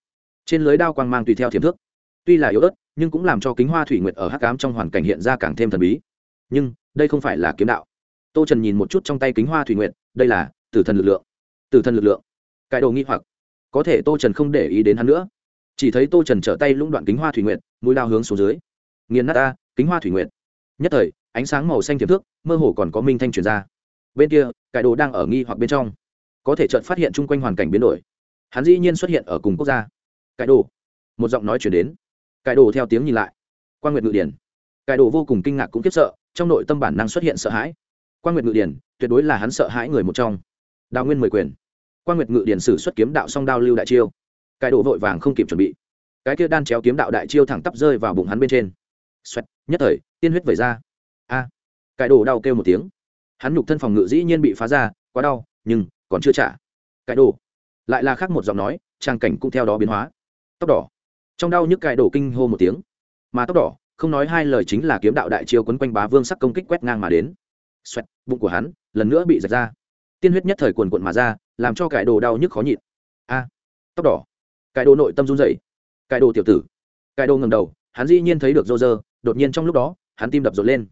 Trên lưới đao quang mang tùy theo thiềm thước. Tuy là yếu ớt, nhưng cũng làm cho kính hoa thủy nguyệt ở hắc cám trong hoàn cảnh hiện ra càng thêm thần bí. Nhưng, đây không phải là kiếm đạo tô trần nhìn một chút trong tay kính hoa thủy nguyệt, đây là tử thần lực lượng. Tử thần lực lượng. Cải đồ nghi hoặc. Có thể tô trần không để ý đến hắn nữa. Chỉ thấy tô trần trở tay lũng đoạn kính hoa thủy nguyệt, mũi lao hướng xuống dưới. Nghiền nát ta, kính hoa thủy nguyệt. Nhất thời, ánh sáng màu xanh tiềm thước, mơ hồ còn có minh thanh truyền ra. Bên kia cải đồ đang ở nghi hoặc bên trong. Có thể chợt phát hiện chung quanh hoàn cảnh biến đổi. Hắn dĩ nhiên xuất hiện ở cùng quốc gia. Cải đồ. Một giọng nói chuyển đến. Cải đồ theo tiếng nhìn lại. Quan nguyệt ngự điển. Cải đồ vô cùng kinh ngạc cũng kiếp sợ, trong nội tâm bản năng xuất hiện sợ hãi quan nguyệt ngự điển tuyệt đối là hắn sợ hãi người một trong. Đào nguyên mười quyền. Quan nguyệt ngự điển sử xuất kiếm đạo song đao lưu đại chiêu. Cải độ vội vàng không kịp chuẩn bị. Cái kia đan chéo kiếm đạo đại chiêu thẳng tắp rơi vào bụng hắn bên trên. Xoẹt, nhất thời, tiên huyết vẩy ra. A. À, cải đồ đau kêu một tiếng. Hắn nhục thân phòng ngự dĩ nhiên bị phá ra, quá đau, nhưng còn chưa trả. Cải đồ. Lại là khác một giọng nói trang cảnh cũng theo đó biến hóa. Tóc đỏ. Trong đau nhức cải đồ kinh hô một tiếng. Mà tóc đỏ, không nói hai lời chính là kiếm đạo đại chiêu quấn quanh bá vương sắc công kích quét ngang mà đến xoẹt bụng của hắn lần nữa bị rạch ra. Tiên huyết nhất thời cuồn cuộn mà ra làm cho cải đồ đau nhức khó nhịn. A tóc đỏ. Cải đồ nội tâm run rẩy. Cải đồ tiểu tử. Cải đồ ngầm đầu hắn dĩ nhiên thấy được rô rơ đột nhiên trong lúc đó hắn tim đập rộn lên.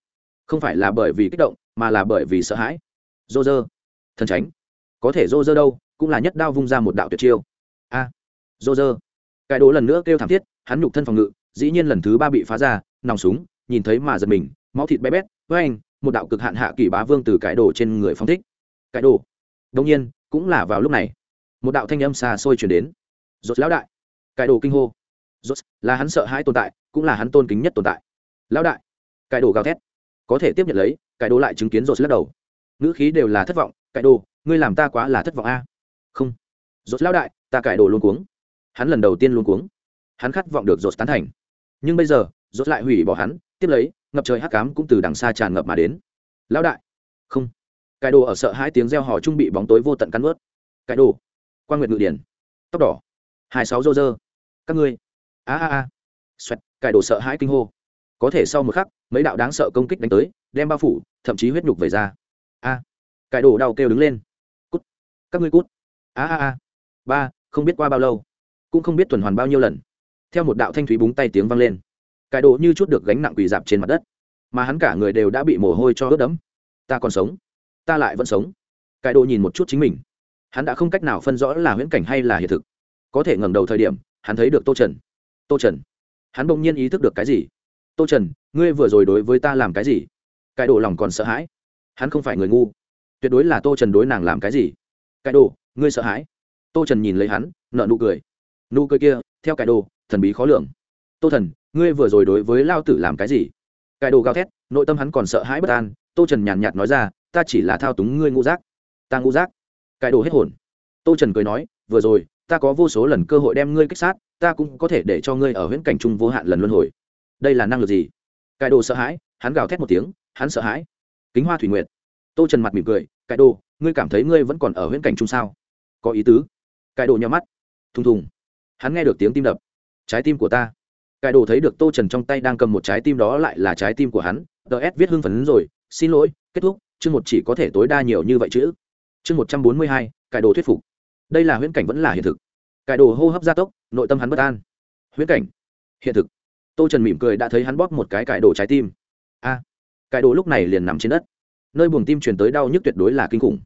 Không phải là bởi vì kích động mà là bởi vì sợ hãi. Rô rơ thần tránh có thể rô rơ đâu cũng là nhất đao vung ra một đạo tuyệt chiêu. A à, rô rơ. Cải đồ lần nữa kêu thảm thiết hắn nhục thân phòng ngự dĩ nhiên lần thứ ba bị phá ra nòng súng nhìn thấy mà giật mình máu thịt bé bét với anh một đạo cực hạn hạ kỳ bá vương từ cải đồ trên người phong thích. Cải đồ? Đông nhiên, cũng là vào lúc này. Một đạo thanh âm xa xôi chuyển đến. Rốt lão đại. Cải đồ kinh hô. Rốt, là hắn sợ hãi tồn tại, cũng là hắn tôn kính nhất tồn tại. Lão đại. Cải đồ gào thét. Có thể tiếp nhận lấy cải đồ lại chứng kiến rốt lắc đầu. Ngữ khí đều là thất vọng cải đồ, ngươi làm ta quá là thất vọng a. Không. Rốt lão đại, ta cải đồ luôn cuống. Hắn lần đầu tiên luôn cuống. Hắn khát vọng được rốt tán thành. Nhưng bây giờ, rốt lại hủy bỏ hắn, tiếp lấy ngập trời hắc cám cũng từ đằng xa tràn ngập mà đến. Lão đại. Không. Cải đồ ở sợ hai tiếng reo hò trung bị bóng tối vô tận cắn ướt cải đồ. Quan nguyệt ngự điển. Tóc đỏ. Hai sáu rô rơ. Các ngươi. A a a. Xoẹt cải đồ sợ hãi kinh hô. Có thể sau một khắc, mấy đạo đáng sợ công kích đánh tới, đem bao phủ, thậm chí huyết nhục về ra. A. Cải đồ đau kêu đứng lên. Cút. Các ngươi cút. A a a. Ba, không biết qua bao lâu, cũng không biết tuần hoàn bao nhiêu lần. Theo một đạo thanh thúy búng tay tiếng vang lên cải đồ như chút được gánh nặng quỳ dạp trên mặt đất, mà hắn cả người đều đã bị mồ hôi cho ướt đẫm. Ta còn sống, ta lại vẫn sống. Cải đồ nhìn một chút chính mình. Hắn đã không cách nào phân rõ là huyễn cảnh hay là hiện thực. Có thể ngẩng đầu thời điểm, hắn thấy được tô trần. Tô trần. Hắn bỗng nhiên ý thức được cái gì? Tô trần, ngươi vừa rồi đối với ta làm cái gì? Cải đồ lòng còn sợ hãi. Hắn không phải người ngu. Tuyệt đối là tô trần đối nàng làm cái gì? Cải đồ, ngươi sợ hãi. Tô trần nhìn lấy hắn nợ nụ cười. Nụ cười kia, theo cải đồ, thần bí khó lường. Tô thần ngươi vừa rồi đối với lao tử làm cái gì? Cải đồ gào thét, nội tâm hắn còn sợ hãi bất an, tô trần nhàn nhạt nói ra, ta chỉ là thao túng ngươi ngũ giác ta ngũ giác cải đồ hết hồn. Tô trần cười nói, vừa rồi, ta có vô số lần cơ hội đem ngươi kích sát, ta cũng có thể để cho ngươi ở huyễn cảnh trung vô hạn lần luân hồi. Đây là năng lực gì? Cải đồ sợ hãi, hắn gào thét một tiếng, hắn sợ hãi. Kính hoa thủy nguyệt. Tô trần mặt mỉm cười cải đồ, ngươi cảm thấy ngươi vẫn còn ở huyễn cảnh chung sao? Có ý tứ. Cải đồ nhau mắt, thùng thùng. Hắn nghe được tiếng tim đập. Trái tim của ta cải đồ thấy được tô trần trong tay đang cầm một trái tim đó lại là trái tim của hắn. Ts viết hưng phấn rồi, xin lỗi, kết thúc, chương một chỉ có thể tối đa nhiều như vậy chứ. chương một trăm bốn mươi hai cải đồ thuyết phục. Đây là huyễn cảnh vẫn là hiện thực. Cải đồ hô hấp gia tốc, nội tâm hắn bất an. Huyễn cảnh, hiện thực. Tô trần mỉm cười đã thấy hắn bóp một cái cải đồ trái tim. A cải đồ lúc này liền nằm trên đất. Nơi buồng tim truyền tới đau nhức tuyệt đối là kinh khủng.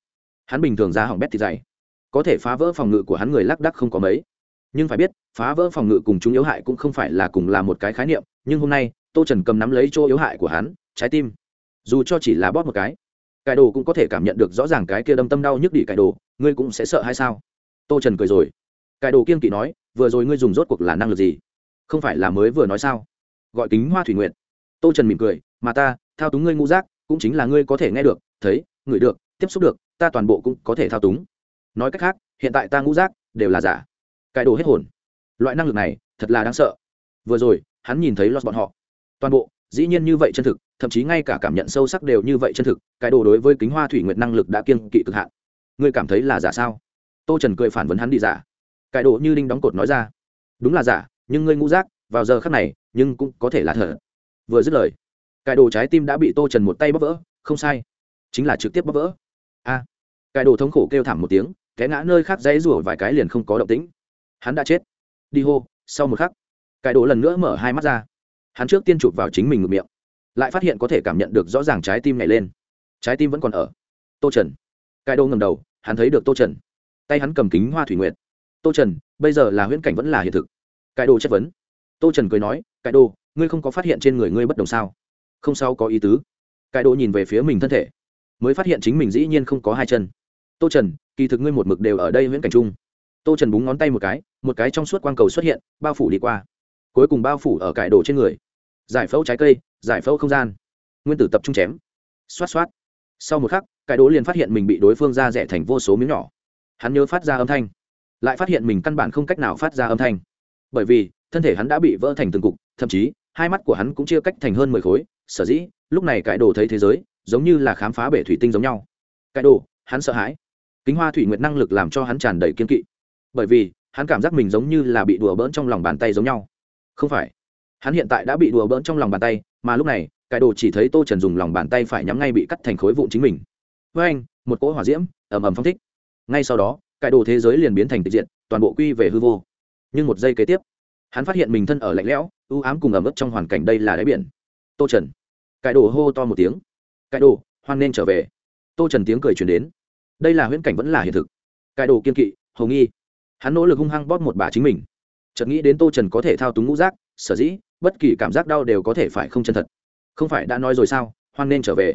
Hắn bình thường ra hỏng bét thì dày. Có thể phá vỡ phòng ngự của hắn người lác đắc không có mấy nhưng phải biết, phá vỡ phòng ngự cùng chúng yếu hại cũng không phải là cùng là một cái khái niệm, nhưng hôm nay, tô trần cầm nắm lấy chỗ yếu hại của hắn, trái tim. Dù cho chỉ là bóp một cái cải đồ cũng có thể cảm nhận được rõ ràng cái kia đâm tâm đau nhức đỉ cải đồ, ngươi cũng sẽ sợ hay sao? Tô trần cười rồi. Cải đồ kiên kỵ nói, vừa rồi ngươi dùng rốt cuộc là năng lực gì? Không phải là mới vừa nói sao? Gọi kính hoa thủy nguyện tô trần mỉm cười, mà ta, thao túng ngươi ngũ giác cũng chính là ngươi có thể nghe được, thấy, ngửi được, tiếp xúc được, ta toàn bộ cũng có thể thao túng. Nói cách khác, hiện tại ta ngũ giác đều là giả cải đồ hết hồn. Loại năng lực này thật là đáng sợ. Vừa rồi hắn nhìn thấy lót bọn họ. Toàn bộ dĩ nhiên như vậy chân thực thậm chí ngay cả cảm nhận sâu sắc đều như vậy chân thực cái đồ đối với kính hoa thủy nguyệt năng lực đã kiên kỵ cực hạn. Ngươi cảm thấy là giả sao? Tô trần cười phản vấn hắn đi giả. Cái đồ như đinh đóng cột nói ra. Đúng là giả nhưng ngươi ngũ giác vào giờ khắc này nhưng cũng có thể là thở vừa dứt lời cái đồ trái tim đã bị tô trần một tay bóp vỡ không sai. Chính là trực tiếp bóp vỡ. A. À, cái đồ thống khổ kêu thảm một tiếng té ngã nơi khác dãy rủa vài cái liền không có động tĩnh hắn đã chết. Đi hô sau một khắc cải đồ lần nữa mở hai mắt ra. Hắn trước tiên chụp vào chính mình ngược miệng lại phát hiện có thể cảm nhận được rõ ràng trái tim nhảy lên. Trái tim vẫn còn ở. Tô trần. Cai đồ ngầm đầu hắn thấy được tô trần. Tay hắn cầm kính hoa thủy nguyệt. Tô trần bây giờ là huyễn cảnh vẫn là hiện thực. Cai đồ chất vấn. Tô trần cười nói cai đồ, ngươi không có phát hiện trên người ngươi bất đồng sao? Không sao có ý tứ. Cai đồ nhìn về phía mình thân thể mới phát hiện chính mình dĩ nhiên không có hai chân. Tô trần kỳ thực ngươi một mực đều ở đây huyễn cảnh chung. Tô trần búng ngón tay một cái một cái trong suốt quang cầu xuất hiện, bao phủ đi qua. Cuối cùng bao phủ ở cải đồ trên người. Giải phẫu trái cây, giải phẫu không gian. Nguyên tử tập trung chém. Xoát xoát. Sau một khắc, cải đồ liền phát hiện mình bị đối phương ra rẻ thành vô số miếng nhỏ. Hắn nhớ phát ra âm thanh. Lại phát hiện mình căn bản không cách nào phát ra âm thanh. Bởi vì, thân thể hắn đã bị vỡ thành từng cục, thậm chí, hai mắt của hắn cũng chia cách thành hơn mười khối. Sở dĩ, lúc này cải đồ thấy thế giới, giống như là khám phá bể thủy tinh giống nhau. Cải đồ, hắn sợ hãi. Kính hoa thủy nguyệt năng lực làm cho hắn tràn đầy kiên kỵ. Bởi vì hắn cảm giác mình giống như là bị đùa bỡn trong lòng bàn tay giống nhau. Không phải. Hắn hiện tại đã bị đùa bỡn trong lòng bàn tay, mà lúc này cải đồ chỉ thấy tô trần dùng lòng bàn tay phải nhắm ngay bị cắt thành khối vụn chính mình. Với anh, một cỗ hỏa diễm, ầm ầm phong thích. Ngay sau đó cải đồ thế giới liền biến thành tịch diện toàn bộ quy về hư vô. Nhưng một giây kế tiếp, hắn phát hiện mình thân ở lạnh lẽo ưu ám cùng ẩm ướt trong hoàn cảnh đây là đáy biển. Tô trần. Cải đồ hô to một tiếng. Cải đồ, hoan nên trở về. Tô trần tiếng cười chuyển đến. Đây là huyễn cảnh vẫn là hiện thực. Cải đồ kiên kỵ, hầu nghi hắn nỗ lực hung hăng bóp một bà chính mình. Chợt nghĩ đến tô trần có thể thao túng ngũ giác, sở dĩ, bất kỳ cảm giác đau đều có thể phải không chân thật. Không phải đã nói rồi sao, hoan nên trở về.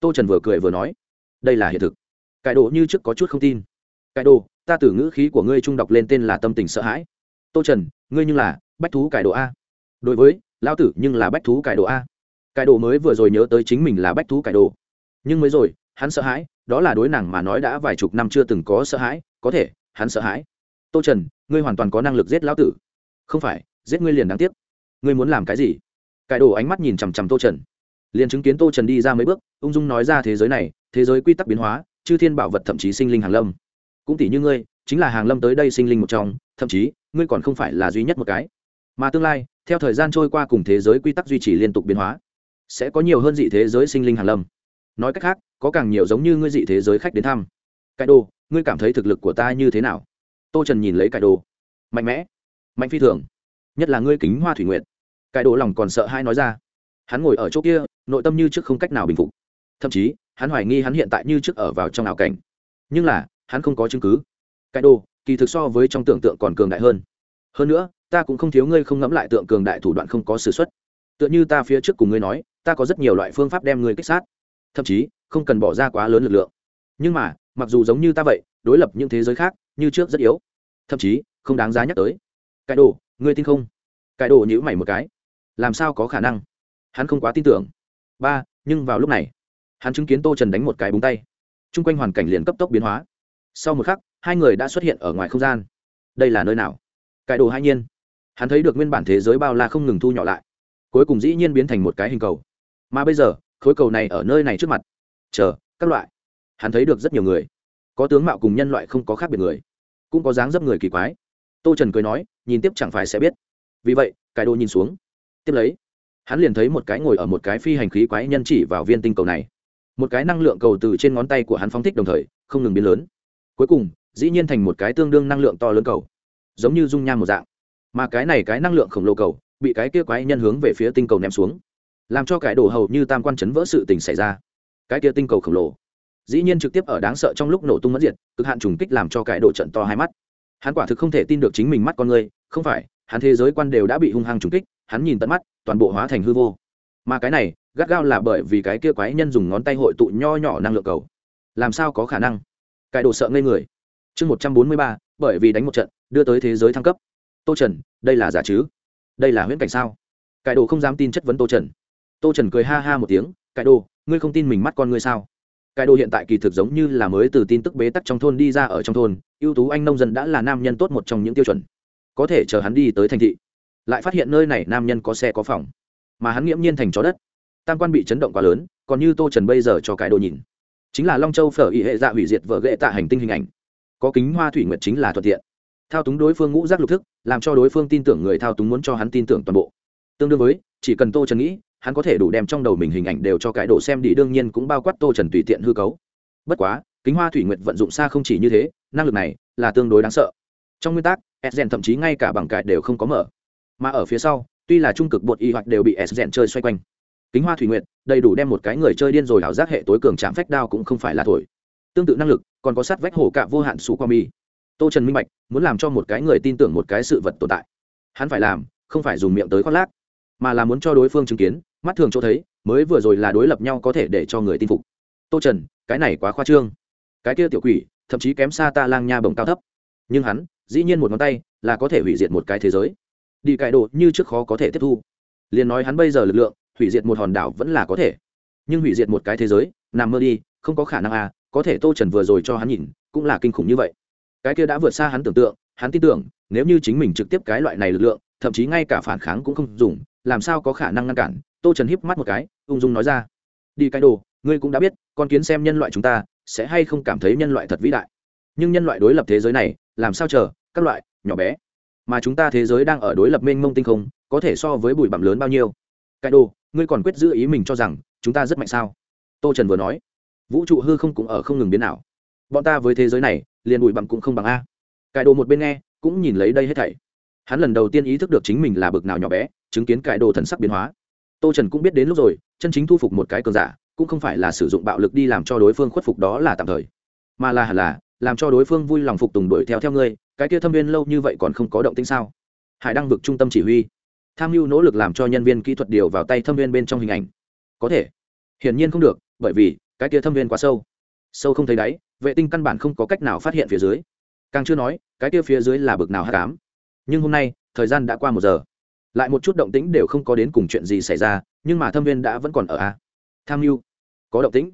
Tô trần vừa cười vừa nói, đây là hiện thực. Cải đồ như trước có chút không tin. Cải đồ, ta từ ngữ khí của ngươi trung đọc lên tên là tâm tình sợ hãi. Tô trần, ngươi nhưng là bách thú cải đồ a. Đối với, lão tử nhưng là bách thú cải đồ a. Cải đồ mới vừa rồi nhớ tới chính mình là bách thú cải đồ. Nhưng mới rồi, hắn sợ hãi, đó là đối nàng mà nói đã vài chục năm chưa từng có sợ hãi, có thể, hắn sợ hãi tô trần, ngươi hoàn toàn có năng lực giết lão tử. Không phải, giết ngươi liền đáng tiếc. Ngươi muốn làm cái gì? Cải đồ ánh mắt nhìn chằm chằm tô trần. Liền chứng kiến tô trần đi ra mấy bước, ung dung nói ra thế giới này, thế giới quy tắc biến hóa, chư thiên bảo vật thậm chí sinh linh hàng lâm. Cũng tỷ như ngươi, chính là hàng lâm tới đây sinh linh một trong, thậm chí, ngươi còn không phải là duy nhất một cái. Mà tương lai, theo thời gian trôi qua cùng thế giới quy tắc duy trì liên tục biến hóa, sẽ có nhiều hơn dị thế giới sinh linh hàng lâm. Nói cách khác, có càng nhiều giống như ngươi dị thế giới khách đến thăm. Cải đồ, ngươi cảm thấy thực lực của ta như thế nào? Tô trần nhìn lấy cải đồ. Mạnh mẽ. Mạnh phi thường. Nhất là ngươi kính hoa thủy nguyện cải đồ lòng còn sợ hai nói ra. Hắn ngồi ở chỗ kia, nội tâm như trước không cách nào bình phục. Thậm chí, hắn hoài nghi hắn hiện tại như trước ở vào trong ảo cảnh. Nhưng là, hắn không có chứng cứ. Cải đồ, kỳ thực so với trong tưởng tượng còn cường đại hơn. Hơn nữa, ta cũng không thiếu ngươi không ngẫm lại tượng cường đại thủ đoạn không có s ử x u ấ t tựa như ta phía trước cùng ngươi nói, ta có rất nhiều loại phương pháp đem ngươi kích sát. Thậm chí, không cần bỏ ra quá lớn lực lượng. Nhưng mà, mặc dù giống như ta vậy, đối lập những thế giới khác như trước rất yếu. Thậm chí, không đáng giá nhắc tới. Cải đồ, ngươi tin không? Cải đồ nhữ mày một cái. Làm sao có khả năng? Hắn không quá tin tưởng. Ba, nhưng vào lúc này, hắn chứng kiến tô trần đánh một cái búng tay. T r u n g quanh hoàn cảnh liền cấp tốc biến hóa. Sau một khắc, hai người đã xuất hiện ở ngoài không gian. Đây là nơi nào? Cải đồ hai nhiên. Hắn thấy được nguyên bản thế giới bao la không ngừng thu nhỏ lại. Cuối cùng dĩ nhiên biến thành một cái hình cầu. Mà bây giờ, khối cầu này ở nơi này trước mặt. Chờ, các loại. Hắn thấy được rất nhiều người có tướng mạo cùng nhân loại không có khác biệt người, cũng có dáng dấp người kỳ quái. Tô trần cười nói, nhìn tiếp chẳng phải sẽ biết. Vì vậy cải đồ nhìn xuống. Tiếp lấy, hắn liền thấy một cái ngồi ở một cái phi hành khí quái nhân chỉ vào viên tinh cầu này. Một cái năng lượng cầu từ trên ngón tay của hắn phóng thích đồng thời, không ngừng biến lớn. Cuối cùng, dĩ nhiên thành một cái tương đương năng lượng to lớn cầu. Giống như dung nham một dạng. Mà cái này cái năng lượng khổng lồ cầu, bị cái kia quái nhân hướng về phía tinh cầu ném xuống. Làm cho cái đổ hầu như tam quan chấn vỡ sự tình xảy ra. Cái kia tinh cầu khổng lồ dĩ nhiên trực tiếp ở đáng sợ trong lúc nổ tung mất diệt, cực hạn trùng kích làm cho cải đổ trận to hai mắt. Hắn quả thực không thể tin được chính mình mắt con người, không phải, hắn thế giới quan đều đã bị hung hăng trùng kích, hắn nhìn tận mắt, toàn bộ hóa thành hư vô. Mà cái này, gắt gao là bởi vì cái kia quái nhân dùng ngón tay hội tụ nho nhỏ năng lượng cầu. Làm sao có khả năng? Cải đồ sợ ngây người. Chương một trăm bốn mươi ba, bởi vì đánh một trận, đưa tới thế giới thăng cấp. Tô trần, đây là giả chứ? Đây là huyễn cảnh sao? Cải đồ không dám tin chất vấn tô trần. Tô trần cười ha ha một tiếng cải đồ, ngươi không tin mình mắt con ngươi sao? Cái đồ hiện tại kỳ thực giống như là mới từ tin tức bế tắc trong thôn đi ra ở trong thôn, ưu tú anh nông dân đã là nam nhân tốt một trong những tiêu chuẩn. Có thể chờ hắn đi tới thành thị, lại phát hiện nơi này nam nhân có xe có phòng, mà hắn nghiễm nhiên thành chó đất. Tam quan bị chấn động quá lớn, còn như tô trần bây giờ cho cái đồ nhìn. Chính là long châu phở ý hệ dạ hủy diệt vợ ghệ tạ hành tinh hình ảnh. Có kính hoa thủy nguyệt chính là thuận tiện. Thao túng đối phương ngũ giác lục thức, làm cho đối phương tin tưởng người thao túng muốn cho hắn tin tưởng toàn bộ. Tương đương với, chỉ cần tô trần nghĩ hắn có thể đủ đem trong đầu mình hình ảnh đều cho cái độ xem đi, đương nhiên cũng bao quát tô trần tùy tiện hư cấu. Bất quá, kính hoa thủy nguyệt vận dụng xa không chỉ như thế, năng lực này là tương đối đáng sợ. Trong nguyên tắc sden thậm chí ngay cả bằng cải đều không có mở. Mà ở phía sau, tuy là trung cực bột y hoặc đều bị sden chơi xoay quanh. Kính hoa thủy nguyệt, đầy đủ đem một cái người chơi điên rồi ảo giác hệ tối cường chạm phách đao cũng không phải là thổi. Tương tự năng lực, còn có sát vách hổ cạ vô hạn sù qua mi. Tô trần minh bạch, muốn làm cho một cái người tin tưởng một cái sự vật tồn tại. Hắn phải làm, không phải dùng miệng tới khoác lác, mà là muốn cho đối phương chứng kiến mắt thường cho thấy, mới vừa rồi là đối lập nhau có thể để cho người tin phục. Tô trần, cái này quá khoa trương. Cái kia tiểu quỷ, thậm chí kém xa ta lang nha bồng cao thấp. Nhưng hắn, dĩ nhiên một ngón tay, là có thể hủy diệt một cái thế giới. Đi cải đồ như trước khó có thể tiếp thu. Liền nói hắn bây giờ lực lượng, hủy diệt một hòn đảo vẫn là có thể. Nhưng hủy diệt một cái thế giới, nằm mơ đi, không có khả năng à có thể tô trần vừa rồi cho hắn nhìn, cũng là kinh khủng như vậy. Cái kia đã vượt xa hắn tưởng tượng, hắn tin tưởng, nếu như chính mình trực tiếp cái loại này lực lượng, thậm chí ngay cả phản kháng cũng không dùng, làm sao có khả năng ngăn cản tô trần híp mắt một cái, ung dung nói ra. Đi cái đồ, ngươi cũng đã biết, con kiến xem nhân loại chúng ta, sẽ hay không cảm thấy nhân loại thật vĩ đại. Nhưng nhân loại đối lập thế giới này, làm sao chờ, các loại, nhỏ bé. Mà chúng ta thế giới đang ở đối lập mênh mông tinh không, có thể so với bụi bặm lớn bao nhiêu. Cái đồ, ngươi còn quyết giữ ý mình cho rằng, chúng ta rất mạnh sao? Tô trần vừa nói. Vũ trụ hư không cũng ở không ngừng biến nào bọn ta với thế giới này, liền bụi bặm cũng không bằng a. Cái đồ một bên nghe, cũng nhìn lấy đây hết thảy. Hắn lần đầu tiên ý thức được chính mình là bực nào nhỏ bé, chứng kiến cải đồ thần sắc biến hóa tô trần cũng biết đến lúc rồi, chân chính thu phục một cái cường giả, cũng không phải là sử dụng bạo lực đi làm cho đối phương khuất phục đó là tạm thời. Mà là hẳn là, làm cho đối phương vui lòng phục tùng đuổi theo theo ngươi, cái kia thâm viên lâu như vậy còn không có động tĩnh sao? Hải đăng vực trung tâm chỉ huy. Tham mưu nỗ lực làm cho nhân viên kỹ thuật điều vào tay thâm viên bên trong hình ảnh. Có thể. Hiển nhiên không được, bởi vì, cái kia thâm viên quá sâu. Sâu không thấy đáy, vệ tinh căn bản không có cách nào phát hiện phía dưới. Càng chưa nói, cái kia phía dưới là bực nào hát cám nhưng hôm nay, thời gian đã qua một giờ lại một chút động tĩnh đều không có đến cùng chuyện gì xảy ra, nhưng mà thâm viên đã vẫn còn ở a. Tham mưu có động tĩnh.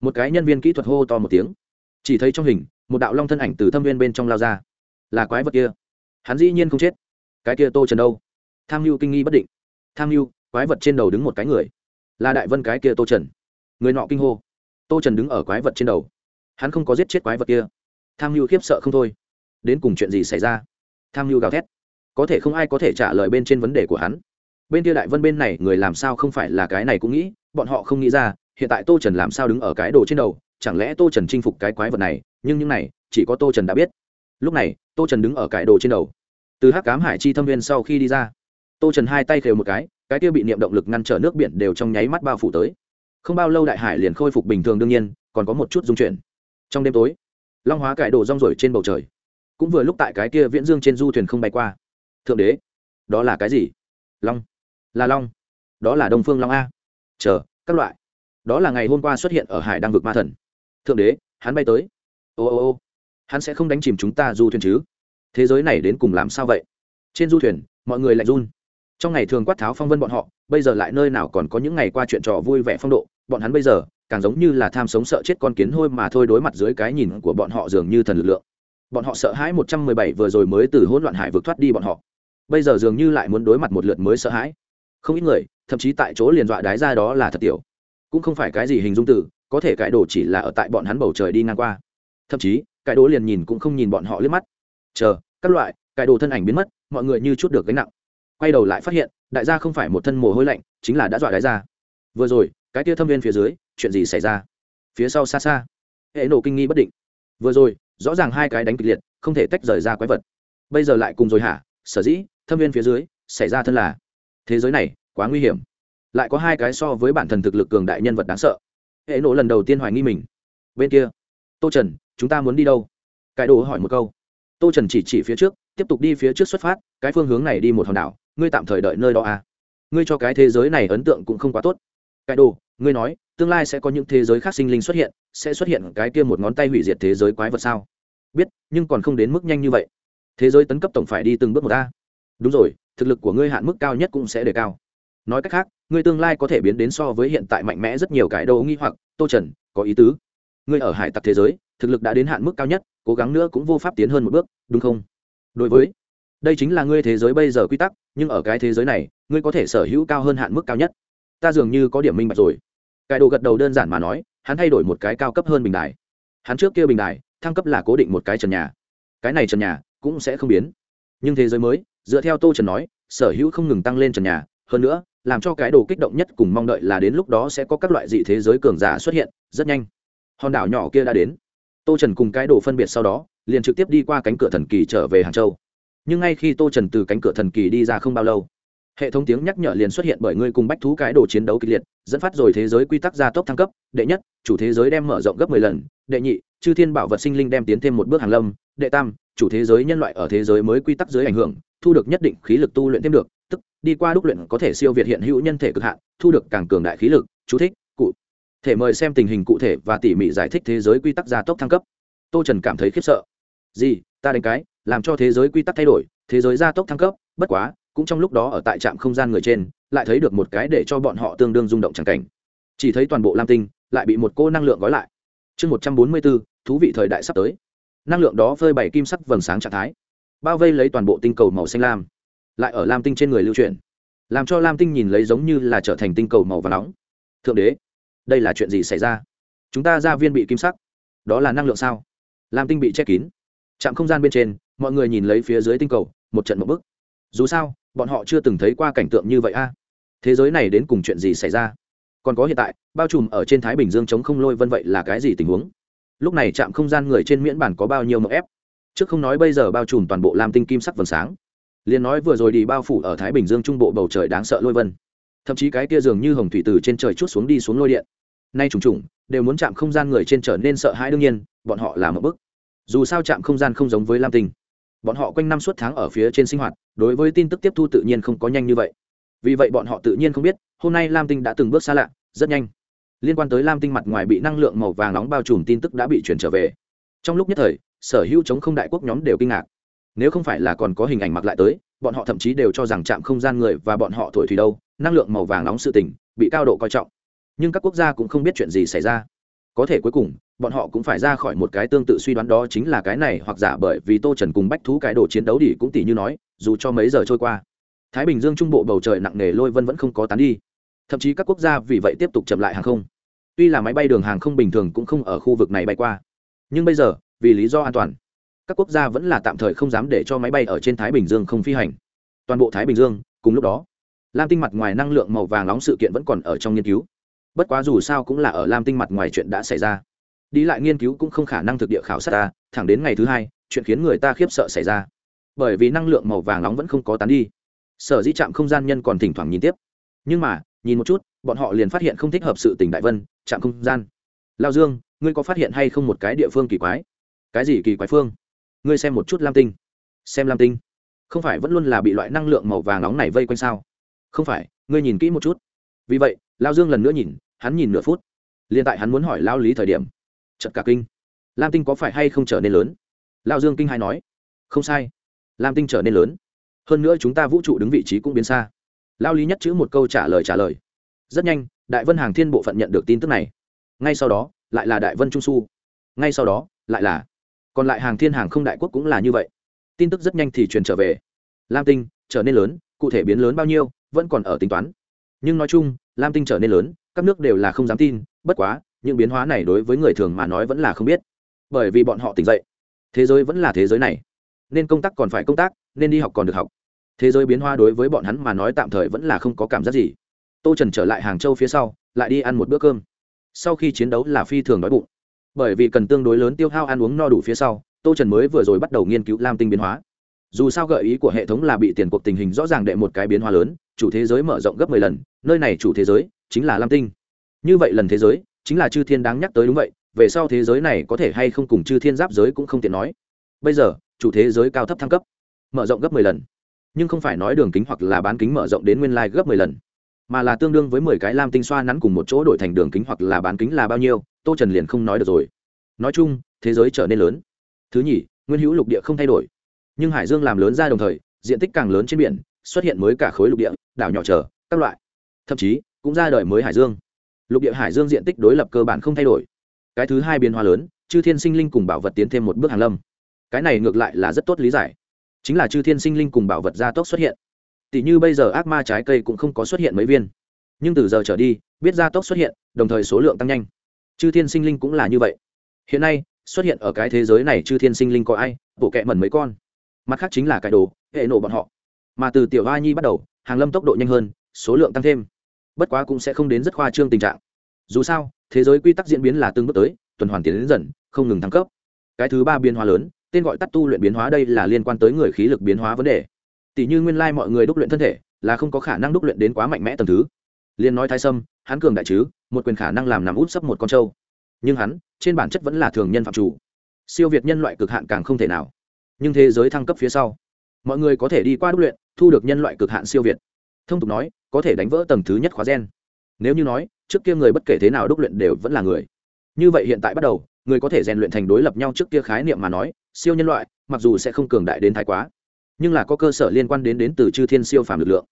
Một cái nhân viên kỹ thuật hô to một tiếng. Chỉ thấy trong hình, một đạo long thân ảnh từ thâm viên bên trong lao ra. Là quái vật kia. Hắn dĩ nhiên không chết. Cái kia tô trần đâu? Tham mưu kinh nghi bất định. Tham mưu quái vật trên đầu đứng một cái người. Là đại vân cái kia tô trần. Người nọ kinh hô. Tô trần đứng ở quái vật trên đầu. Hắn không có giết chết quái vật kia. Tham mưu khiếp sợ không thôi. Đến cùng chuyện gì xảy ra? Tham mưu gào thét có thể không ai có thể trả lời bên trên vấn đề của hắn. Bên kia đại vân bên này, người làm sao không phải là cái này cũng nghĩ, bọn họ không nghĩ ra, hiện tại tô trần làm sao đứng ở cái đồ trên đầu, chẳng lẽ tô trần chinh phục cái quái vật này, nhưng những này, chỉ có tô trần đã biết. Lúc này, tô trần đứng ở cái đồ trên đầu. Từ hắc cám hải chi thâm viên sau khi đi ra, tô trần hai tay khều một cái cái kia bị niệm động lực ngăn trở nước biển đều trong nháy mắt bao phủ tới. Không bao lâu đại hải liền khôi phục bình thường đương nhiên, còn có một chút dung chuyển. Trong đêm tối, long hóa cải đồ rong rổi trên bầu trời. Cũng vừa lúc tại cái kia viễn dương trên du thuyền không bay qua thượng đế. Đó là cái gì? Long. Là long. Đó là đông phương long a. Chờ, các loại. Đó là ngày hôm qua xuất hiện ở hải đăng vực ma thần. Thượng đế, hắn bay tới. Ô ô ô. Hắn sẽ không đánh chìm chúng ta du thuyền chứ? Thế giới này đến cùng làm sao vậy? Trên du thuyền, mọi người lại run. Trong ngày thường quát tháo phong vân bọn họ, bây giờ lại nơi nào còn có những ngày qua chuyện trò vui vẻ phong độ? Bọn hắn bây giờ, càng giống như là tham sống sợ chết con kiến hôi mà thôi đối mặt dưới cái nhìn của bọn họ dường như thần lực lượng. Bọn họ sợ hãi một trăm mười bảy vừa rồi mới từ hỗn loạn hải vượt thoát đi bọn họ bây giờ dường như lại muốn đối mặt một lượt mới sợ hãi. Không ít người, thậm chí tại chỗ liền dọa đái ra đó là thật tiểu. Cũng không phải cái gì hình dung từ, có thể cải đồ chỉ là ở tại bọn hắn bầu trời đi ngang qua. Thậm chí, cải đồ liền nhìn cũng không nhìn bọn họ liếc mắt. Chờ, các loại, cải đồ thân ảnh biến mất, mọi người như chút được gánh nặng. Quay đầu lại phát hiện, đại gia không phải một thân mồ hôi lạnh, chính là đã dọa đái ra. Vừa rồi, cái tia thâm viên phía dưới, chuyện gì xảy ra? Phía sau xa xa, hệ nổ kinh nghi bất định. Vừa rồi, rõ ràng hai cái đánh kịch liệt, không thể tách rời ra quái vật. Bây giờ lại cùng rồi hả? Sở dĩ thâm viên phía dưới xảy ra thân là thế giới này quá nguy hiểm. Lại có hai cái so với bản thân thực lực cường đại nhân vật đáng sợ. Hệ nộ lần đầu tiên hoài nghi mình. Bên kia, tô trần, chúng ta muốn đi đâu? Cải đồ hỏi một câu. Tô trần chỉ chỉ phía trước, tiếp tục đi phía trước xuất phát, cái phương hướng này đi một hòn đảo, ngươi tạm thời đợi nơi đó à? Ngươi cho cái thế giới này ấn tượng cũng không quá tốt. Cải đồ, ngươi nói, tương lai sẽ có những thế giới khác sinh linh xuất hiện, sẽ xuất hiện cái kia một ngón tay hủy diệt thế giới quái vật sao? Biết, nhưng còn không đến mức nhanh như vậy. Thế giới tấn cấp tổng phải đi từng bước một ta đúng rồi, thực lực của ngươi hạn mức cao nhất cũng sẽ đề cao. Nói cách khác, ngươi tương lai có thể biến đến so với hiện tại mạnh mẽ rất nhiều cái đâu nghi hoặc. Tô trần, có ý tứ. Ngươi ở hải tặc thế giới, thực lực đã đến hạn mức cao nhất, cố gắng nữa cũng vô pháp tiến hơn một bước, đúng không? Đối với, đây chính là ngươi thế giới bây giờ quy tắc, nhưng ở cái thế giới này, ngươi có thể sở hữu cao hơn hạn mức cao nhất. Ta dường như có điểm minh bạch rồi. Cải đồ gật đầu đơn giản mà nói, hắn thay đổi một cái cao cấp hơn bình đài. Hắn trước kia bình đài, thăng cấp là cố định một cái trần nhà. Cái này trần nhà cũng sẽ không biến. Nhưng thế giới mới dựa theo tô trần nói, sở hữu không ngừng tăng lên trần nhà, hơn nữa, làm cho cái đồ kích động nhất cùng mong đợi là đến lúc đó sẽ có các loại dị thế giới cường giả xuất hiện, rất nhanh. Hòn đảo nhỏ kia đã đến. Tô trần cùng cái đồ phân biệt sau đó, liền trực tiếp đi qua cánh cửa thần kỳ trở về hàng châu. Nhưng ngay khi tô trần từ cánh cửa thần kỳ đi ra không bao lâu, hệ thống tiếng nhắc nhở liền xuất hiện bởi ngươi cùng bách thú cái đồ chiến đấu kịch liệt, dẫn phát rồi thế giới quy tắc gia tốc thăng cấp, đệ nhất, chủ thế giới đem mở rộng gấp mười lần, đệ nhị, chư thiên bảo vật sinh linh đem tiến thêm một bước hàng lâm, đệ tam chủ thế giới nhân loại ở thế giới mới quy tắc dưới ảnh hưởng, thu được nhất định khí lực tu luyện thêm được, tức, đi qua đúc luyện có thể siêu việt hiện hữu nhân thể cực hạn, thu được càng cường đại khí lực, chú thích, cụ. Thể mời xem tình hình cụ thể và tỉ mỉ giải thích thế giới quy tắc gia tốc thăng cấp. Tô trần cảm thấy khiếp sợ. Gì, ta đánh cái, làm cho thế giới quy tắc thay đổi, thế giới gia tốc thăng cấp, bất quá, cũng trong lúc đó ở tại trạm không gian người trên, lại thấy được một cái để cho bọn họ tương đương rung động c cảnh. Chỉ thấy toàn bộ lam tinh, lại bị một cô năng lượng gói lại. Chương một trăm bốn mươi bốn thú vị thời đại sắp tới năng lượng đó phơi bày kim sắc vầng sáng trạng thái, bao vây lấy toàn bộ tinh cầu màu xanh lam, lại ở lam tinh trên người lưu truyền làm cho lam tinh nhìn lấy giống như là trở thành tinh cầu màu và nóng. Thượng đế, đây là chuyện gì xảy ra? Chúng ta ra viên bị kim sắc, đó là năng lượng sao? Lam tinh bị che kín trạm không gian bên trên, mọi người nhìn lấy phía dưới tinh cầu, một trận một bức. Dù sao, bọn họ chưa từng thấy qua cảnh tượng như vậy a. Thế giới này đến cùng chuyện gì xảy ra? Còn có hiện tại, bao trùm ở trên thái bình dương chống không lôi vân vậy là cái gì tình huống? Lúc này trạm không gian người trên miễn bản có bao nhiêu mậu ép? Trước không nói bây giờ bao trùm toàn bộ lam tinh kim sắc vầng sáng. Liền nói vừa rồi đi bao phủ ở thái bình dương trung bộ bầu trời đáng sợ lôi vân. Thậm chí cái kia dường như hồng thủy từ trên trời chút xuống đi xuống lôi điện. Nay trùng trùng, đều muốn chạm không gian người trên trở nên sợ hãi đương nhiên, bọn họ làm một bức dù sao chạm không gian không giống với lam tinh. Bọn họ quanh năm suốt tháng ở phía trên sinh hoạt, đối với tin tức tiếp thu tự nhiên không có nhanh như vậy. Vì vậy bọn họ tự nhiên không biết, hôm nay lam tinh đã từng bước xa lạ, rất nhanh liên quan tới lam tinh mặt ngoài bị năng lượng màu vàng nóng bao trùm tin tức đã bị chuyển trở về. Trong lúc nhất thời, sở hữu chống không đại quốc nhóm đều kinh ngạc. Nếu không phải là còn có hình ảnh mặc lại tới, bọn họ thậm chí đều cho rằng chạm không gian người và bọn họ thổi thủy đâu, năng lượng màu vàng nóng sự tình, bị cao độ coi trọng. Nhưng các quốc gia cũng không biết chuyện gì xảy ra. Có thể cuối cùng, bọn họ cũng phải ra khỏi một cái tương tự suy đoán đó chính là cái này hoặc giả bởi vì tô trần cùng bách thú cái đồ chiến đấu đi cũng tỷ như nói, dù cho mấy giờ trôi qua, thái bình dương trung bộ bầu trời nặng nề lôi vân vẫn không có tán đi. Thậm chí các quốc gia vì vậy tiếp tục chậm lại hàng không tuy là máy bay đường hàng không bình thường cũng không ở khu vực này bay qua, nhưng bây giờ, vì lý do an toàn, các quốc gia vẫn là tạm thời không dám để cho máy bay ở trên thái bình dương không phi hành. Toàn bộ thái bình dương, cùng lúc đó, lam tinh mặt ngoài năng lượng màu vàng nóng sự kiện vẫn còn ở trong nghiên cứu. Bất quá dù sao cũng là ở lam tinh mặt ngoài chuyện đã xảy ra. Đi lại nghiên cứu cũng không khả năng thực địa khảo sát ta, thẳng đến ngày thứ hai, chuyện khiến người ta khiếp sợ xảy ra. Bởi vì năng lượng màu vàng nóng vẫn không có tán đi. Sở dĩ trạm không gian nhân còn thỉnh thoảng nhìn tiếp. Nhưng mà, nhìn một chút, bọn họ liền phát hiện không thích hợp sự tỉnh đại vân trạm không gian. Lao dương, ngươi có phát hiện hay không một cái địa phương kỳ quái? Cái gì kỳ quái phương? Ngươi xem một chút lam tinh. Xem lam tinh. Không phải vẫn luôn là bị loại năng lượng màu vàng nóng này vây quanh sao? Không phải, ngươi nhìn kỹ một chút. Vì vậy, lao dương lần nữa nhìn, hắn nhìn nửa phút. Liền tại hắn muốn hỏi lao lý thời điểm chật cả kinh. Lam tinh có phải hay không trở nên lớn? Lao dương kinh hai nói. Không sai. Lam tinh trở nên lớn. Hơn nữa chúng ta vũ trụ đứng vị trí cũng biến xa. Lao lý nhất chữ một câu trả lời trả lời. Rất nhanh đại vân hàng thiên bộ phận nhận được tin tức này. Ngay sau đó, lại là đại vân trung su. Ngay sau đó, lại là, còn lại hàng thiên hàng không đại quốc cũng là như vậy. Tin tức rất nhanh thì truyền trở về. Lam tinh trở nên lớn, cụ thể biến lớn bao nhiêu, vẫn còn ở tính toán. Nhưng nói chung, lam tinh trở nên lớn, các nước đều là không dám tin, bất quá, những biến hóa này đối với người thường mà nói vẫn là không biết. Bởi vì bọn họ tỉnh dậy, thế giới vẫn là thế giới này. Nên công tác còn phải công tác, nên đi học còn được học. Thế giới biến hóa đối với bọn hắn mà nói tạm thời vẫn là không có cảm giác gì tô trần trở lại hàng châu phía sau, lại đi ăn một bữa cơm. Sau khi chiến đấu là phi thường đói bụng. Bởi vì cần tương đối lớn tiêu hao ăn uống no đủ phía sau, tô trần mới vừa rồi bắt đầu nghiên cứu lam tinh biến hóa. Dù sao gợi ý của hệ thống là bị tiền cuộc tình hình rõ ràng đệ một cái biến hóa lớn, chủ thế giới mở rộng gấp mười lần, nơi này chủ thế giới chính là lam tinh. Như vậy lần thế giới chính là chư thiên đáng nhắc tới đúng vậy, về sau thế giới này có thể hay không cùng chư thiên giáp giới cũng không tiện nói. Bây giờ, chủ thế giới cao thấp thăng cấp, mở rộng gấp mười lần. Nhưng không phải nói đường kính hoặc là bán kính mở rộng đến nguyên lai gấp mười lần mà là tương đương với mười cái lam tinh xoa nắn cùng một chỗ đổi thành đường kính hoặc là bán kính là bao nhiêu, tô trần liền không nói được rồi. Nói chung, thế giới trở nên lớn. Thứ nhì, nguyên hữu lục địa không thay đổi. Nhưng hải dương làm lớn ra đồng thời, diện tích càng lớn trên biển, xuất hiện mới cả khối lục địa, đảo nhỏ trở, các loại. Thậm chí, cũng ra đời mới hải dương. Lục địa hải dương diện tích đối lập cơ bản không thay đổi. Cái thứ hai biến hóa lớn, chư thiên sinh linh cùng bảo vật tiến thêm một bước hàng lâm. Cái này ngược lại là rất tốt lý giải. Chính là chư thiên sinh linh cùng bảo vật gia tốc xuất hiện. Tỉ như bây giờ ác ma trái cây cũng không có xuất hiện mấy viên. Nhưng từ giờ trở đi, biết gia tốc xuất hiện, đồng thời số lượng tăng nhanh. Chư thiên sinh linh cũng là như vậy. Hiện nay, xuất hiện ở cái thế giới này chư thiên sinh linh có ai? Bộ kẹ mẩn mấy con. Mặt khác chính là cái đồ, hệ nổ bọn họ. Mà từ tiểu a nhi bắt đầu, hàng lâm tốc độ nhanh hơn, số lượng tăng thêm. Bất quá cũng sẽ không đến rất khoa trương tình trạng. Dù sao, thế giới quy tắc diễn biến là tương bước tới, tuần hoàn tiến đến dần, không ngừng thăng cấp. Cái thứ ba biến hóa lớn, tên gọi tắt tu luyện biến hóa đây là liên quan tới người khí lực biến hóa vấn đề tỷ như nguyên lai mọi người đúc luyện thân thể, là không có khả năng đúc luyện đến quá mạnh mẽ tầm thứ. Liên nói thái sâm, hắn cường đại chứ, một quyền khả năng làm nằm út sấp một con trâu. Nhưng hắn, trên bản chất vẫn là thường nhân phạm chủ. Siêu việt nhân loại cực hạn càng không thể nào. Nhưng thế giới thăng cấp phía sau, mọi người có thể đi qua đúc luyện, thu được nhân loại cực hạn siêu việt. Thông tục nói, có thể đánh vỡ tầng thứ nhất khóa gen. Nếu như nói, trước kia người bất kể thế nào đúc luyện đều vẫn là người. Như vậy hiện tại bắt đầu, người có thể rèn luyện thành đối lập nhau trước kia khái niệm mà nói, siêu nhân loại, mặc dù sẽ không cường đại đến thái quá nhưng là có cơ sở liên quan đến đến từ chư thiên siêu phàm lực lượng.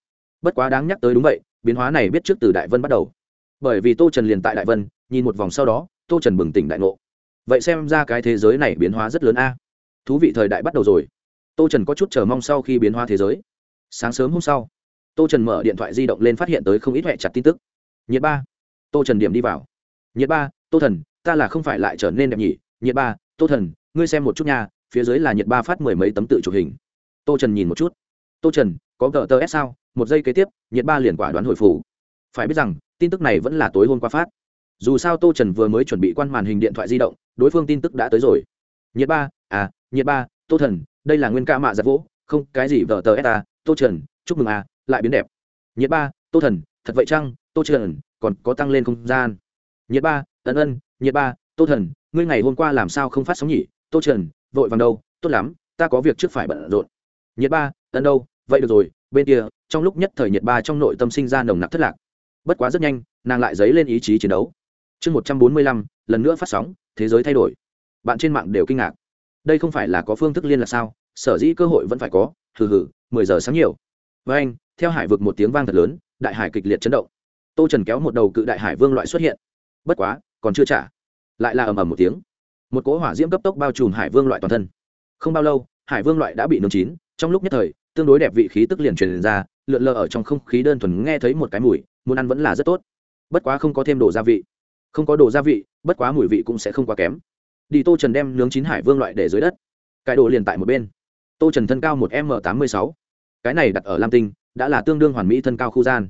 Bất quá đáng nhắc tới đúng vậy, biến hóa này biết trước từ đại vân bắt đầu. Bởi vì tô trần liền tại đại vân, nhìn một vòng sau đó, tô trần bừng tỉnh đại ngộ. Vậy xem ra cái thế giới này biến hóa rất lớn a. Thú vị thời đại bắt đầu rồi. Tô trần có chút chờ mong sau khi biến hóa thế giới. Sáng sớm hôm sau, tô trần mở điện thoại di động lên phát hiện tới không ít huệ chặt tin tức. Nhiệt ba. Tô trần điểm đi vào. Nhiệt ba, tô thần, ta là không phải lại trở nên đẹp nhỉ? Nhiệt ba, tô thần, ngươi xem một chút nha, phía dưới là nhiệt ba phát mười mấy tấm tự chụp hình tô trần nhìn một chút. Tô trần có gờ tờ s sao? Một giây kế tiếp nhiệt ba liền quả đoán hồi phủ phải biết rằng tin tức này vẫn là tối hôm qua phát. Dù sao tô trần vừa mới chuẩn bị quan màn hình điện thoại di động đối phương tin tức đã tới rồi. Nhiệt ba à nhiệt ba tô thần đây là nguyên ca mạ giặt vỗ không cái gì vờ tờ s à, tô trần chúc mừng à lại biến đẹp. Nhiệt ba tô thần thật vậy chăng? Tô trần còn có tăng lên không gian. Nhiệt ba ân ân nhiệt ba tô thần ngươi ngày hôm qua làm sao không phát sóng nhỉ? Tô trần vội vàng đâu tốt lắm ta có việc trước phải bận rộn nhiệt ba ân đâu? Vậy được rồi, bên kia, trong lúc nhất thời nhiệt ba trong nội tâm sinh ra nồng nặc thất lạc. Bất quá rất nhanh, nàng lại dấy lên ý chí chiến đấu. Chương một trăm bốn mươi lăm, lần nữa phát sóng, thế giới thay đổi. Bạn trên mạng đều kinh ngạc. Đây không phải là có phương thức liên lạc sao? Sở dĩ cơ hội vẫn phải có, hừ hừ, mười giờ sáng nhiều. Với anh, theo hải vực một tiếng vang thật lớn, đại hải kịch liệt chấn động. Tô trần kéo một đầu cự đại hải vương loại xuất hiện. Bất quá, còn chưa trả. Lại là ầm ầm một tiếng. Một cỗ hỏa diễm cấp tốc bao trùm hải vương loại toàn thân. Không bao lâu, hải vương loại đã bị nướng chín trong lúc nhất thời, tương đối đẹp vị khí tức liền truyền ra, lượn lờ ở trong không khí đơn thuần nghe thấy một cái mùi, muốn ăn vẫn là rất tốt. Bất quá không có thêm đồ gia vị. Không có đồ gia vị, bất quá mùi vị cũng sẽ không quá kém. Đi tô trần đem nướng chín hải vương loại để dưới đất. Cái đồ liền tại một bên. Tô trần thân cao một m tám mươi sáu. Cái này đặt ở lam tinh, đã là tương đương hoàn mỹ thân cao khu gian.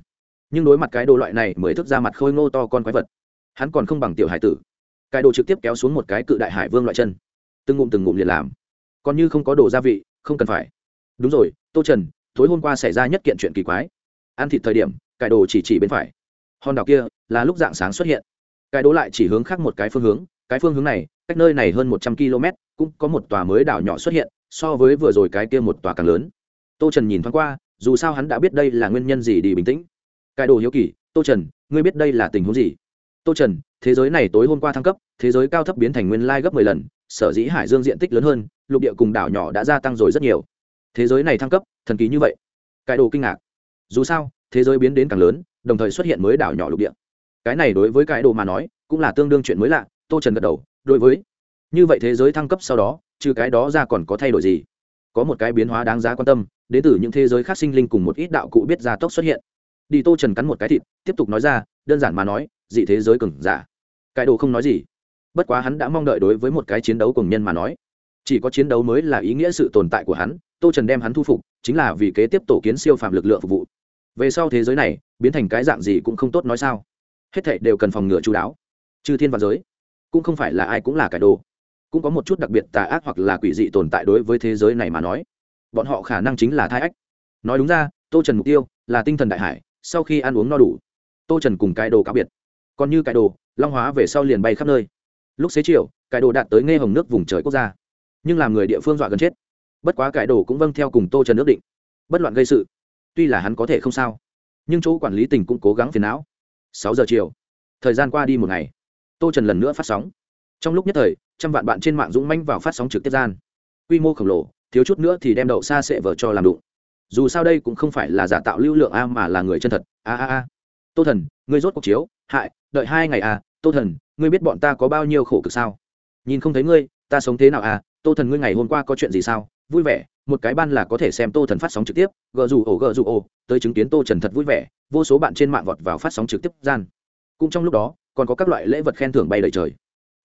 Nhưng đối mặt cái đồ loại này mới thức ra mặt khôi ngô to con quái vật, hắn còn không bằng tiểu hải tử. Cái đồ trực tiếp kéo xuống một cái cự đại hải vương loại chân. Từng ngụm từng ngụm liền làm. Còn như không có đồ gia vị, không cần phải đúng rồi, tô trần, tối hôm qua xảy ra nhất kiện chuyện kỳ quái. Ăn thịt thời điểm cải đồ chỉ chỉ bên phải. Hòn đảo kia là lúc dạng sáng xuất hiện. Cái đố lại chỉ hướng khác một cái phương hướng, cái phương hướng này, cách nơi này hơn một trăm km, cũng có một tòa mới đảo nhỏ xuất hiện, so với vừa rồi cái kia một tòa càng lớn. Tô trần nhìn thoáng qua, dù sao hắn đã biết đây là nguyên nhân gì đi bình tĩnh. Cái đồ hiếu kỳ, tô trần, ngươi biết đây là tình huống gì? Tô trần, thế giới này tối hôm qua thăng cấp, thế giới cao thấp biến thành nguyên lai gấp mười lần, sở dĩ hải dương diện tích lớn hơn, lục địa cùng đảo nhỏ đã gia tăng rồi rất nhiều thế giới này thăng cấp, thần kỳ như vậy. Cái đồ kinh ngạc. Dù sao, thế giới biến đến càng lớn, đồng thời xuất hiện mới đảo nhỏ lục địa. Cái này đối với cái đồ mà nói, cũng là tương đương chuyện mới lạ, tô trần gật đầu, đối với. Như vậy thế giới thăng cấp sau đó, trừ cái đó ra còn có thay đổi gì? Có một cái biến hóa đáng giá quan tâm, đến từ những thế giới khác sinh linh cùng một ít đạo cụ biết gia tốc xuất hiện. Đi tô trần cắn một cái thịt, tiếp tục nói ra, đơn giản mà nói, dị thế giới cừng giả. Cái đồ không nói gì. Bất quá hắn đã mong đợi đối với một cái chiến đấu cùng nhân mà nói. Chỉ có chiến đấu mới là ý nghĩa sự tồn tại của hắn tô trần đem hắn thu phục, chính là vì kế tiếp tổ kiến siêu phàm lực lượng phục vụ. Về sau thế giới này, biến thành cái dạng gì cũng không tốt nói sao. Hết thệ đều cần phòng ngừa chú đáo. Chư thiên và giới, cũng không phải là ai cũng là cải đồ. Cũng có một chút đặc biệt tà ác hoặc là quỷ dị tồn tại đối với thế giới này mà nói. Bọn họ khả năng chính là thai ách. Nói đúng ra, tô trần mục tiêu là tinh thần đại hải, sau khi ăn uống no đủ. Tô trần cùng cải đồ cáo biệt. Còn như cải đồ, long hóa về sau liền bay khắp nơi. Lúc xế chiều cải đồ đạt tới nghe hồng nước vùng trời quốc gia. Nhưng làm người địa phương dọa gần chết bất quá cải đồ cũng vâng theo cùng tô trần ước định. Bất loạn gây sự. Tuy là hắn có thể không sao, nhưng chỗ quản lý tỉnh cũng cố gắng phiền não. Sáu giờ chiều, thời gian qua đi một ngày, tô trần lần nữa phát sóng. Trong lúc nhất thời, trăm vạn bạn trên mạng dũng manh vào phát sóng trực tiếp gian. Quy mô khổng lồ, thiếu chút nữa thì đem đậu xa sệ vợ cho làm đụng. Dù sao đây cũng không phải là giả tạo lưu lượng a mà là người chân thật. A a a. Tô thần, ngươi rốt cuộc chiếu, hại, đợi hai ngày à? Tô thần, ngươi biết bọn ta có bao nhiêu khổ cực sao? Nhìn không thấy ngươi, ta sống thế nào à? Tô thần, ngươi ngày hôm qua có chuyện gì sao? Vui vẻ, một cái ban là có thể xem tô thần phát sóng trực tiếp, gờ dù ổ, gờ dù ổ, tới chứng kiến tô trần thật vui vẻ, vô số bạn trên mạng vọt vào phát sóng trực tiếp gian. Cũng trong lúc đó, còn có các loại lễ vật khen thưởng bay đầy trời.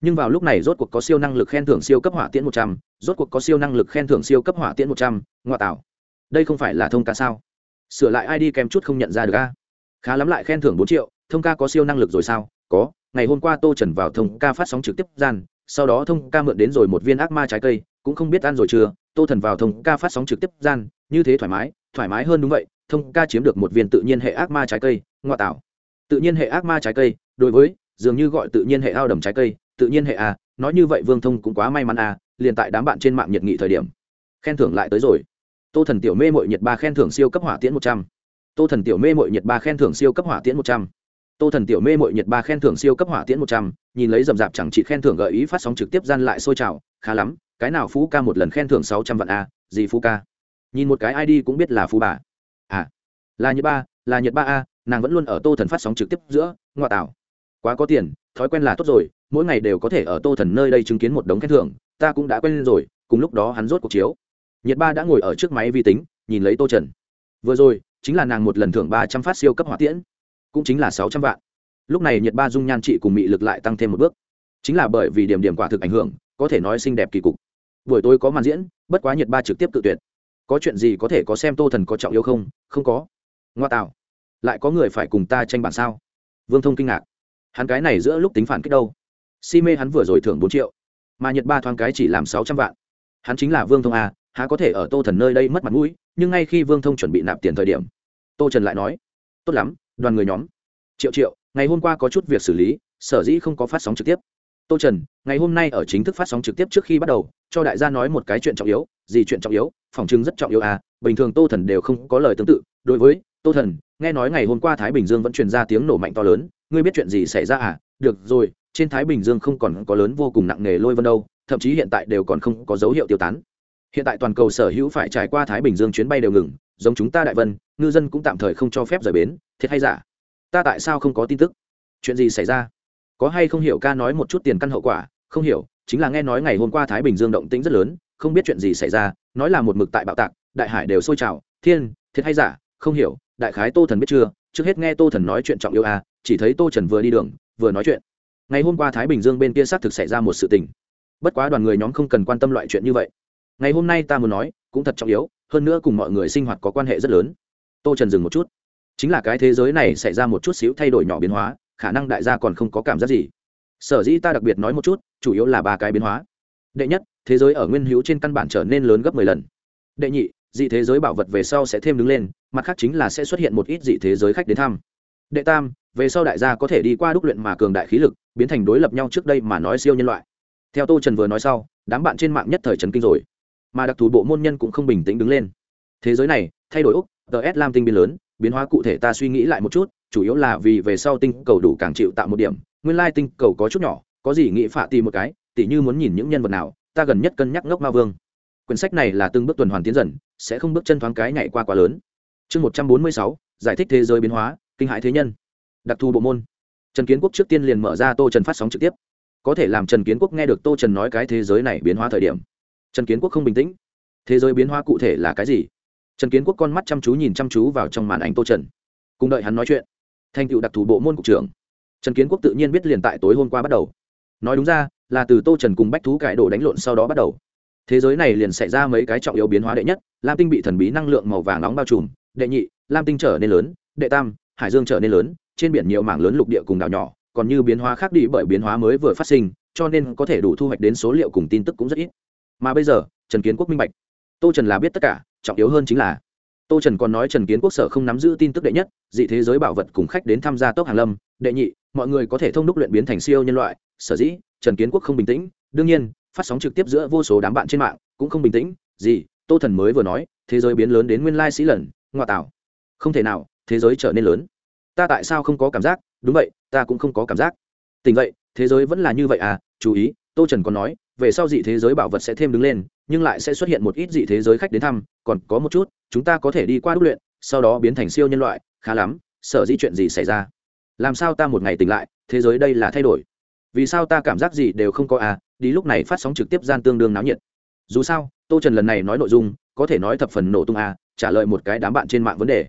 Nhưng vào lúc này rốt cuộc có siêu năng lực khen thưởng siêu cấp hỏa tiễn một trăm, rốt cuộc có siêu năng lực khen thưởng siêu cấp hỏa tiễn một trăm, ngoại tạo. Đây không phải là thông ca sao? Sửa lại id kèm chút không nhận ra được ca khá lắm lại khen thưởng bốn triệu, thông ca có siêu năng lực rồi sao? Có, ngày hôm qua tô trần vào thông ca phát sóng trực tiếp gian, sau đó thông ca mượn đến rồi một viên ác ma trái cây, cũng không biết ăn rồi chưa tô thần vào thông ca phát sóng trực tiếp gian, như thế thoải mái thoải mái hơn đúng vậy, thông ca chiếm được một viên tự nhiên hệ ác ma trái cây ngoại tạo. Tự nhiên hệ ác ma trái cây, đối với, dường như gọi tự nhiên hệ ao đầm trái cây, tự nhiên hệ a nói như vậy vương thông cũng quá may mắn a liền tại đám bạn trên mạng nhiệt nghị thời điểm. Khen thưởng lại tới rồi. Tô thần tiểu mê mội nhiệt ba khen thưởng siêu cấp hỏa tiễn một trăm. Tô thần tiểu mê mội nhiệt ba khen thưởng siêu cấp hỏa tiễn một trăm. Tô thần tiểu mê mội nhiệt ba khen thưởng siêu cấp hỏa tiễn một trăm, nhìn lấy rầm rạp chẳng chị khen thưởng gợi ý phát sóng trực tiếp gian lại sôi trào, khá lắm cái nào phú ca một lần khen thưởng sáu trăm vạn a, gì phú ca? Nhìn một cái id cũng biết là phú bà. À là nhật ba, là nhật ba a, nàng vẫn luôn ở tô thần phát sóng trực tiếp giữa, ngoại tảo. Quá có tiền, thói quen là tốt rồi, mỗi ngày đều có thể ở tô thần nơi đây chứng kiến một đống khen thưởng, ta cũng đã quen rồi, cùng lúc đó hắn rốt cuộc chiếu. Nhật ba đã ngồi ở trước máy vi tính, nhìn lấy tô trần. Vừa rồi, chính là nàng một lần thưởng ba trăm phát siêu cấp hỏa tiễn, cũng chính là sáu trăm vạn. Lúc này nhật ba dung nhan trị cùng mị lực lại tăng thêm một bước. Chính là bởi vì điểm điểm quả thực ảnh hưởng có thể nói xinh đẹp kỳ cục. Buổi tối có màn diễn, bất quá nhiệt ba trực tiếp tự tuyệt. Có chuyện gì có thể có xem tô thần có trọng yếu không? Không có. Ngoa tạo. Lại có người phải cùng ta tranh bản sao? Vương thông kinh ngạc. Hắn cái này giữa lúc tính phản kích đâu? Si mê hắn vừa rồi thưởng bốn triệu. Mà nhật ba thoáng cái chỉ làm sáu trăm vạn. Hắn chính là vương thông a há có thể ở tô thần nơi đây mất mặt mũi, nhưng ngay khi vương thông chuẩn bị nạp tiền thời điểm, tô trần lại nói, tốt lắm, đoàn người nhóm. Triệu triệu, ngày hôm qua có chút việc xử lý, sở dĩ không có phát sóng trực tiếp tô trần, ngày hôm nay ở chính thức phát sóng trực tiếp trước khi bắt đầu, cho đại gia nói một cái chuyện trọng yếu. Gì chuyện trọng yếu? Phòng chứng rất trọng yếu à. Bình thường tô thần đều không có lời tương tự. Đối với tô thần, nghe nói ngày hôm qua thái bình dương vẫn truyền ra tiếng nổ mạnh to lớn. Ngươi biết chuyện gì xảy ra à? Được rồi, trên thái bình dương không còn có lớn vô cùng nặng nề lôi vân đâu. Thậm chí hiện tại đều còn không có dấu hiệu tiêu tán. Hiện tại toàn cầu sở hữu phải trải qua thái bình dương chuyến bay đều ngừng. Giống chúng ta đại vân, ngư dân cũng tạm thời không cho phép rời bến. Thiệt hay giả? Ta tại sao không có tin tức? Chuyện gì xảy ra? Có hay không hiểu ca nói một chút tiền căn hậu quả? Không hiểu, chính là nghe nói ngày hôm qua thái bình dương động tĩnh rất lớn, không biết chuyện gì xảy ra, nói là một mực tại bạo tạc, đại hải đều sôi trào, thiên, thiệt hay giả, không hiểu, đại khái tô thần biết chưa? Trước hết nghe tô thần nói chuyện trọng yêu à chỉ thấy tô trần vừa đi đường, vừa nói chuyện. Ngày hôm qua thái bình dương bên kia xác thực xảy ra một sự tình. Bất quá đoàn người nhóm không cần quan tâm loại chuyện như vậy. Ngày hôm nay ta muốn nói, cũng thật trọng yếu, hơn nữa cùng mọi người sinh hoạt có quan hệ rất lớn. Tô trần dừng một chút. Chính là cái thế giới này xảy ra một chút xíu thay đổi nhỏ biến hóa khả năng đại gia còn không có cảm giác gì. Sở dĩ ta đặc biệt nói một chút, chủ yếu là ba cái biến hóa. Đệ nhất, thế giới ở nguyên hữu trên căn bản trở nên lớn gấp mười lần. Đệ nhị, dị thế giới bảo vật về sau sẽ thêm đứng lên, mặt khác chính là sẽ xuất hiện một ít dị thế giới khách đến thăm. Đệ tam, về sau đại gia có thể đi qua đúc luyện mà cường đại khí lực, biến thành đối lập nhau trước đây mà nói siêu nhân loại. Theo tô trần vừa nói sau, đám bạn trên mạng nhất thời trần kinh rồi. Mà đặc thù bộ môn nhân cũng không bình tĩnh đứng lên. Thế giới này, thay đổi úc ts lam tinh biến lớn, biến hóa cụ thể ta suy nghĩ lại một chút chủ yếu là vì về sau tinh cầu đủ càng chịu tạo một điểm, nguyên lai tinh cầu có chút nhỏ, có gì nghĩ phạ tìm một cái, tỉ như muốn nhìn những nhân vật nào, ta gần nhất cân nhắc ngốc ma vương. Quyển sách này là từng bước tuần hoàn tiến dần, sẽ không bước chân thoáng cái nhảy qua quá lớn. Chương một trăm bốn mươi sáu, giải thích thế giới biến hóa, kinh hãi thế nhân. Đặc thù bộ môn. Trần kiến quốc trước tiên liền mở ra tô trần phát sóng trực tiếp. Có thể làm trần kiến quốc nghe được tô trần nói cái thế giới này biến hóa thời điểm, trần kiến quốc không bình tĩnh. Thế giới biến hóa cụ thể là cái gì? Trần kiến quốc con mắt chăm chú nhìn chăm chú vào trong màn ảnh tô trần. Cùng đợi hắn nói chuyện thành tựu đặc thù bộ môn cục trưởng. Trần kiến quốc tự nhiên biết liền tại tối hôm qua bắt đầu. Nói đúng ra, là từ tô trần cùng bách thú cải đồ đánh lộn sau đó bắt đầu. Thế giới này liền xảy ra mấy cái trọng yếu biến hóa đệ nhất, lam tinh bị thần bí năng lượng màu vàng nóng bao trùm, đệ nhị, lam tinh trở nên lớn, đệ tam, hải dương trở nên lớn, trên biển nhiều mảng lớn lục địa cùng đảo nhỏ, còn như biến hóa khác đi bởi biến hóa mới vừa phát sinh, cho nên có thể đủ thu hoạch đến số liệu cùng tin tức cũng rất ít. Mà bây giờ, trần kiến quốc minh bạch. Tô trần là biết tất cả, trọng yếu hơn chính là tô trần còn nói trần kiến quốc sở không nắm giữ tin tức đệ nhất, dị thế giới bảo vật cùng khách đến tham gia tốc hàng lâm, đệ nhị, mọi người có thể thông đúc luyện biến thành siêu nhân loại, sở dĩ, trần kiến quốc không bình tĩnh, đương nhiên, phát sóng trực tiếp giữa vô số đám bạn trên mạng cũng không bình tĩnh, gì, tô thần mới vừa nói, thế giới biến lớn đến nguyên lai sĩ lần, ngoại tảo không thể nào, thế giới trở nên lớn. Ta tại sao không có cảm giác? Đúng vậy, ta cũng không có cảm giác. Tình vậy, thế giới vẫn là như vậy à? Chú ý, tô trần còn nói, về sau dị thế giới bảo vật sẽ thêm đứng lên, nhưng lại sẽ xuất hiện một ít dị thế giới khách đến thăm, còn có một chút chúng ta có thể đi qua đúc luyện, sau đó biến thành siêu nhân loại, khá lắm, sở di chuyện gì xảy ra? Làm sao ta một ngày tỉnh lại, thế giới đây là thay đổi? Vì sao ta cảm giác gì đều không có à đi lúc này phát sóng trực tiếp gian tương đương náo nhiệt. Dù sao, tô trần lần này nói nội dung, có thể nói thập phần nổ tung à trả lời một cái đám bạn trên mạng vấn đề.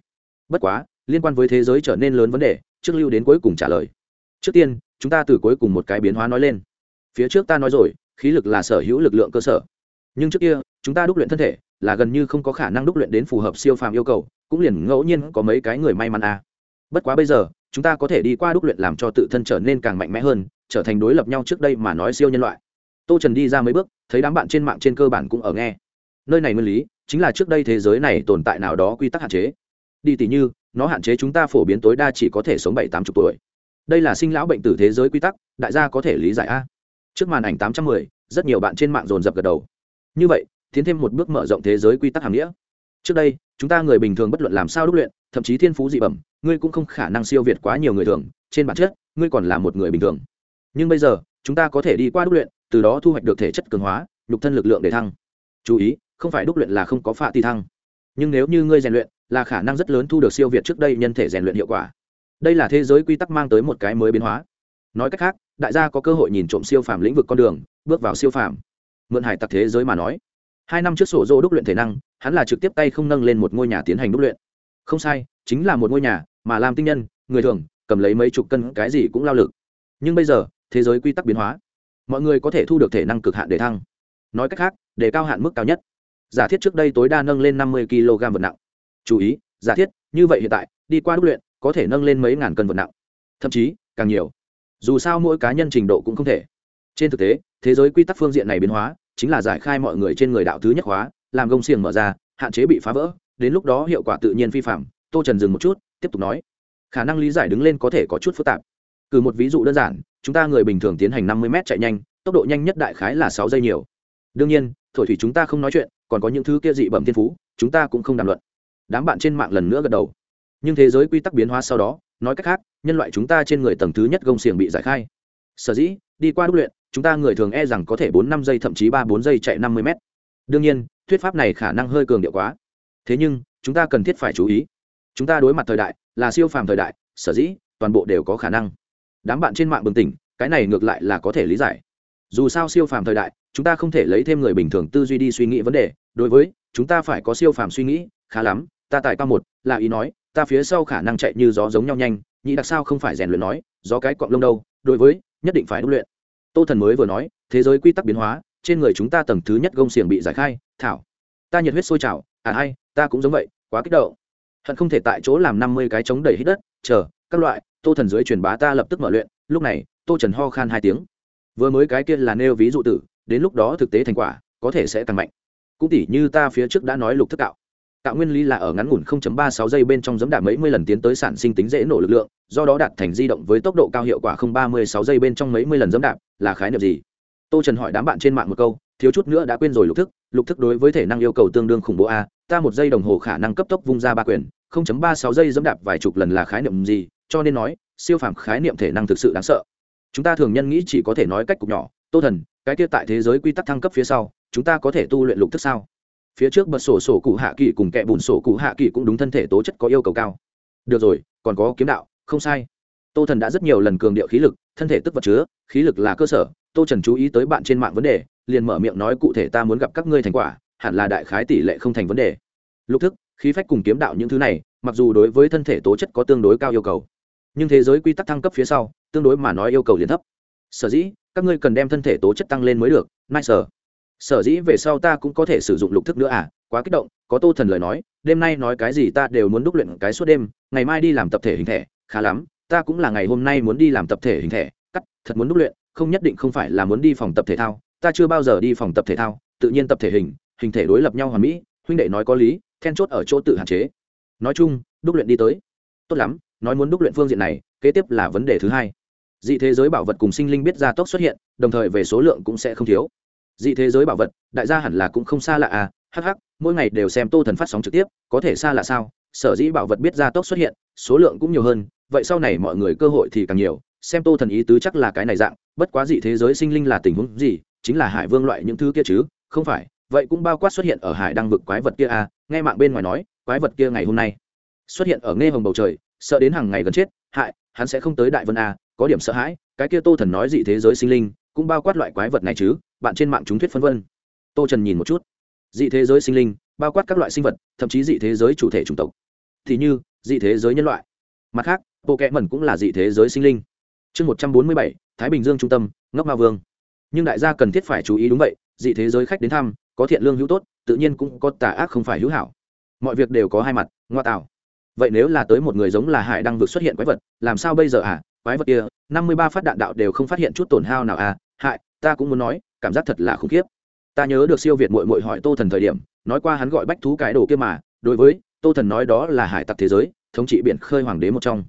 Bất quá, liên quan với thế giới trở nên lớn vấn đề trước lưu đến cuối cùng trả lời. Trước tiên, chúng ta từ cuối cùng một cái biến hóa nói lên. Phía trước ta nói rồi, khí lực là sở hữu lực lượng cơ sở. Nhưng trước kia, chúng ta đúc luyện thân thể là gần như không có khả năng đúc luyện đến phù hợp siêu phàm yêu cầu, cũng liền ngẫu nhiên có mấy cái người may mắn à. bất quá bây giờ, chúng ta có thể đi qua đúc luyện làm cho tự thân trở nên càng mạnh mẽ hơn, trở thành đối lập nhau trước đây mà nói siêu nhân loại. Tô trần đi ra mấy bước, thấy đám bạn trên mạng trên cơ bản cũng ở nghe. Nơi này nguyên lý, chính là trước đây thế giới này tồn tại nào đó quy tắc hạn chế. Đi tỉ như, nó hạn chế chúng ta phổ biến tối đa chỉ có thể sống bảy, tám chục tuổi. Đây là sinh lão bệnh tử thế giới quy tắc, đại gia có thể lý giải a. Trước màn ảnh tám trăm mười, rất nhiều bạn trên mạng dồn dập gật đầu. Như vậy tiến thêm một bước mở rộng thế giới quy tắc hàm nghĩa. Trước đây, chúng ta người bình thường bất luận làm sao đúc luyện, thậm chí thiên phú dị bẩm, ngươi cũng không khả năng siêu việt quá nhiều người thường, trên bản chất, ngươi còn là một người bình thường. Nhưng bây giờ, chúng ta có thể đi qua đúc luyện, từ đó thu hoạch được thể chất cường hóa, nhục thân lực lượng để thăng. Chú ý, không phải đúc luyện là không có phạ ti thăng. Nhưng nếu như ngươi rèn luyện, là khả năng rất lớn thu được siêu việt trước đây nhân thể rèn luyện hiệu quả. Đây là thế giới quy tắc mang tới một cái mới biến hóa. Nói cách khác, đại gia có cơ hội nhìn trộm siêu phàm lĩnh vực con đường, bước vào siêu phàm. Mượn hải tặc thế giới mà nói hai năm trước sổ dô đúc luyện thể năng, hắn là trực tiếp tay không nâng lên một ngôi nhà tiến hành đúc luyện. Không sai, chính là một ngôi nhà mà làm tinh nhân, người thường, cầm lấy mấy chục cân cái gì cũng lao lực. Nhưng bây giờ, thế giới quy tắc biến hóa. Mọi người có thể thu được thể năng cực hạn để thăng. Nói cách khác, để cao hạn mức cao nhất. Giả thiết trước đây tối đa nâng lên năm mươi kg vật nặng. Chú ý, giả thiết, như vậy hiện tại, đi qua đúc luyện, có thể nâng lên mấy ngàn cân vật nặng. Thậm chí, càng nhiều. Dù sao mỗi cá nhân trình độ cũng không thể. Trên thực tế, thế giới quy tắc phương diện này biến hóa chính là giải khai mọi người trên người đạo thứ nhất hóa làm gông xiềng mở ra, hạn chế bị phá vỡ, đến lúc đó hiệu quả tự nhiên phi phạm. Tô trần dừng một chút, tiếp tục nói, khả năng lý giải đứng lên có thể có chút phức tạp. Cử một ví dụ đơn giản, chúng ta người bình thường tiến hành năm mươi m chạy nhanh, tốc độ nhanh nhất đại khái là sáu giây nhiều. Đương nhiên, thổi thủy chúng ta không nói chuyện, còn có những thứ kia dị bẩm thiên phú, chúng ta cũng không đàm luận. Đám bạn trên mạng lần nữa gật đầu. Nhưng thế giới quy tắc biến hóa sau đó, nói cách khác, nhân loại chúng ta trên người tầng thứ nhất gông xiềng bị giải khai. Sở dĩ, đi qua đúc luyện chúng ta người thường e rằng có thể bốn năm giây, thậm chí ba bốn giây chạy năm mươi mét. Đương nhiên, thuyết pháp này khả năng hơi cường điệu quá. Thế nhưng, chúng ta cần thiết phải chú ý. Chúng ta đối mặt thời đại, là siêu phàm thời đại, sở dĩ toàn bộ đều có khả năng. Đám bạn trên mạng bừng tỉnh, cái này ngược lại là có thể lý giải. Dù sao siêu phàm thời đại, chúng ta không thể lấy thêm người bình thường tư duy đi suy nghĩ vấn đề. Đối với, chúng ta phải có siêu phàm suy nghĩ, khá lắm, ta tại cao một, là ý nói, ta phía sau khả năng chạy như gió giống nhau nhanh, nhị đặc sao không phải rèn luyện nói, gió cái cọng lông đâu. Đối với, nhất định phải đúc luyện tô thần mới vừa nói, thế giới quy tắc biến hóa, trên người chúng ta tầng thứ nhất gông xiềng bị giải khai, thảo. Ta nhiệt huyết sôi trào à hay ta cũng giống vậy, quá kích động. Hận không thể tại chỗ làm năm mươi cái chống đầy hít đất, chờ, các loại, tô thần dưới truyền bá ta lập tức mở luyện, lúc này, tô trần ho khan hai tiếng. Vừa mới cái kia là nêu ví dụ tử, đến lúc đó thực tế thành quả, có thể sẽ tăng mạnh. Cũng tỉ như ta phía trước đã nói lục thức cạo tạo nguyên lý là ở ngắn ngủn 0.36 giây bên trong giẫm đạp mấy mươi lần tiến tới sản sinh tính dễ nổ lực lượng, do đó đạt thành di động với tốc độ cao hiệu quả 0.36 giây bên trong mấy mươi lần giẫm đạp, là khái niệm gì? Tô trần hỏi đám bạn trên mạng một câu, thiếu chút nữa đã quên rồi lục thức lục thức đối với thể năng yêu cầu tương đương khủng bố a, ta một giây đồng hồ khả năng cấp tốc vung ra ba quyền 0.36 giây giẫm đạp vài chục lần là khái niệm gì? Cho nên nói, siêu phàm khái niệm thể năng thực sự đáng sợ. Chúng ta thường nhân nghĩ chỉ có thể nói cách cục nhỏ, tô thần, cái kia tại thế giới quy tắc thăng cấp phía sau, chúng ta có thể tu luyện lục thức sao? Phía trước bật sổ sổ cụ hạ kỳ cùng kẹ bùn sổ cụ hạ kỳ cũng đúng thân thể tố chất có yêu cầu cao. Được rồi, còn có kiếm đạo, không sai. Tô thần đã rất nhiều lần cường điệu khí lực, thân thể tức vật chứa, khí lực là cơ sở. Tô trần chú ý tới bạn trên mạng vấn đề, liền mở miệng nói cụ thể ta muốn gặp các ngươi thành quả, hẳn là đại khái tỷ lệ không thành vấn đề. Lục thức, khí phách cùng kiếm đạo những thứ này, mặc dù đối với thân thể tố chất có tương đối cao yêu cầu, nhưng thế giới quy tắc thăng cấp phía sau, tương đối mà nói yêu cầu liền thấp. Sở dĩ, các ngươi cần đem thân thể tố chất tăng lên mới được nai sở sở dĩ về sau ta cũng có thể sử dụng lục thức nữa à? Quá kích động, có tô thần lời nói, đêm nay nói cái gì ta đều muốn đúc luyện cái suốt đêm, ngày mai đi làm tập thể hình thể, khá lắm, ta cũng là ngày hôm nay muốn đi làm tập thể hình thể, cắt, thật muốn đúc luyện, không nhất định không phải là muốn đi phòng tập thể thao, ta chưa bao giờ đi phòng tập thể thao, tự nhiên tập thể hình hình thể đối lập nhau hoàn mỹ, huynh đệ nói có lý, then chốt ở chỗ tự hạn chế. Nói chung, đúc luyện đi tới. Tốt lắm, nói muốn đúc luyện phương diện này, kế tiếp là vấn đề thứ hai. Dị thế giới bảo vật cùng sinh linh biết gia tốc xuất hiện, đồng thời về số lượng cũng sẽ không thiếu dị thế giới bảo vật, đại gia hẳn là cũng không xa lạ à hh mỗi ngày đều xem tô thần phát sóng trực tiếp, có thể xa lạ sao? Sở dĩ bảo vật biết gia tốc xuất hiện, số lượng cũng nhiều hơn, vậy sau này mọi người cơ hội thì càng nhiều, xem tô thần ý tứ chắc là cái này dạng, bất quá dị thế giới sinh linh là tình huống gì, chính là hải vương loại những thứ kia chứ, không phải, vậy cũng bao quát xuất hiện ở hải đăng vực quái vật kia à nghe mạng bên ngoài nói, quái vật kia ngày hôm nay xuất hiện ở nghe hồng bầu trời, sợ đến hàng ngày gần chết, hại, hắn sẽ không tới đại vân à có điểm sợ hãi, cái kia tô thần nói dị thế giới sinh linh cũng bao quát loại quái vật này chứ bạn trên mạng chúng thuyết phân vân. Tô trần nhìn một chút. Dị thế giới sinh linh, bao quát các loại sinh vật, thậm chí dị thế giới chủ thể chủng tộc. Thì như, dị thế giới nhân loại. Mặt khác bộ kẽ mẩn cũng là dị thế giới sinh linh. Chương một trăm bốn mươi bảy, thái bình dương trung tâm, ngốc ma vương. Nhưng đại gia cần thiết phải chú ý đúng vậy, dị thế giới khách đến thăm, có thiện lương hữu tốt, tự nhiên cũng có tà ác không phải hữu hảo. Mọi việc đều có hai mặt, ngoa tạo. Vậy nếu là tới một người giống là hải đang vực xuất hiện quái vật, làm sao bây giờ à? Quái vật kia, năm mươi ba phát đạn đạo đều không phát hiện chút tổn hao nào à? Hại, ta cũng muốn nói cảm giác thật là khủng khiếp. Ta nhớ được siêu việt mội mội hỏi tô thần thời điểm, nói qua hắn gọi bách thú cái đồ kia mà, đối với tô thần nói đó là hải tặc thế giới, thống trị biển khơi hoàng đế một trong.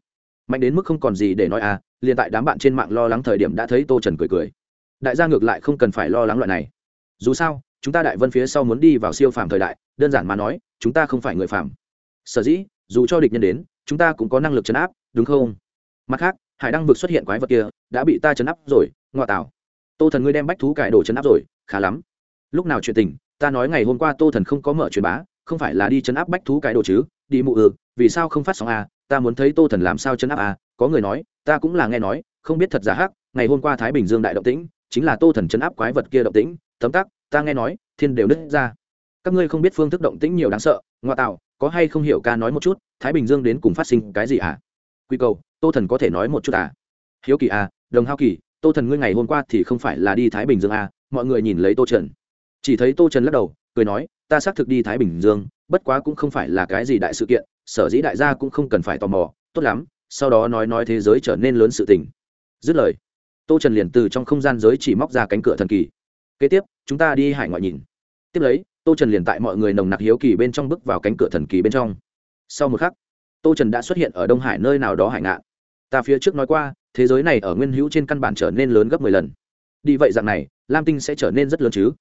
Mạnh đến mức không còn gì để nói à liền tại đám bạn trên mạng lo lắng thời điểm đã thấy tô trần cười cười. Đại gia ngược lại không cần phải lo lắng loại này. Dù sao, chúng ta đại vân phía sau muốn đi vào siêu phàm thời đại, đơn giản mà nói, chúng ta không phải người phàm. Sở dĩ, dù cho địch nhân đến, chúng ta cũng có năng lực chấn áp, đúng không? Mặt khác, hải đăng vực xuất hiện quái vật kia, đã bị ta chấn áp rồi ngoại tảo tô thần ngươi đem bách thú cải đồ chấn áp rồi, khá lắm. Lúc nào chuyện tình, ta nói ngày hôm qua tô thần không có mở truyền bá, không phải là đi chấn áp bách thú cải đồ chứ? Đi mụ ừ vì sao không phát sóng à? Ta muốn thấy tô thần làm sao chấn áp à? Có người nói, ta cũng là nghe nói, không biết thật giả hắc, ngày hôm qua thái bình dương đại động tĩnh, chính là tô thần chấn áp quái vật kia động tĩnh, tấm tắc, ta nghe nói, thiên đều nứt ra. Các ngươi không biết phương thức động tĩnh nhiều đáng sợ, ngoa tạo, có hay không hiểu ca nói một chút, thái bình dương đến cùng phát sinh cái gì à? Quy cầu, tô thần có thể nói một chút à? Hiếu kỳ à đồng hao kỳ tô thần ngươi ngày hôm qua thì không phải là đi thái bình dương à? Mọi người nhìn lấy tô trần. Chỉ thấy tô trần lắc đầu, cười nói, ta xác thực đi thái bình dương, bất quá cũng không phải là cái gì đại sự kiện, sở dĩ đại gia cũng không cần phải tò mò, tốt lắm, sau đó nói nói thế giới trở nên lớn sự tình. Dứt lời, tô trần liền từ trong không gian giới chỉ móc ra cánh cửa thần kỳ. Kế tiếp, chúng ta đi hải ngoại nhìn. Tiếp lấy, tô trần liền tại mọi người nồng nặc hiếu kỳ bên trong bước vào cánh cửa thần kỳ bên trong. Sau một khắc, tô trần đã xuất hiện ở đông hải nơi nào đó hải ngạn. Ta phía trước nói qua thế giới này ở nguyên hữu trên căn bản trở nên lớn gấp mười lần. Đi vậy dạng này, lam tinh sẽ trở nên rất lớn chứ?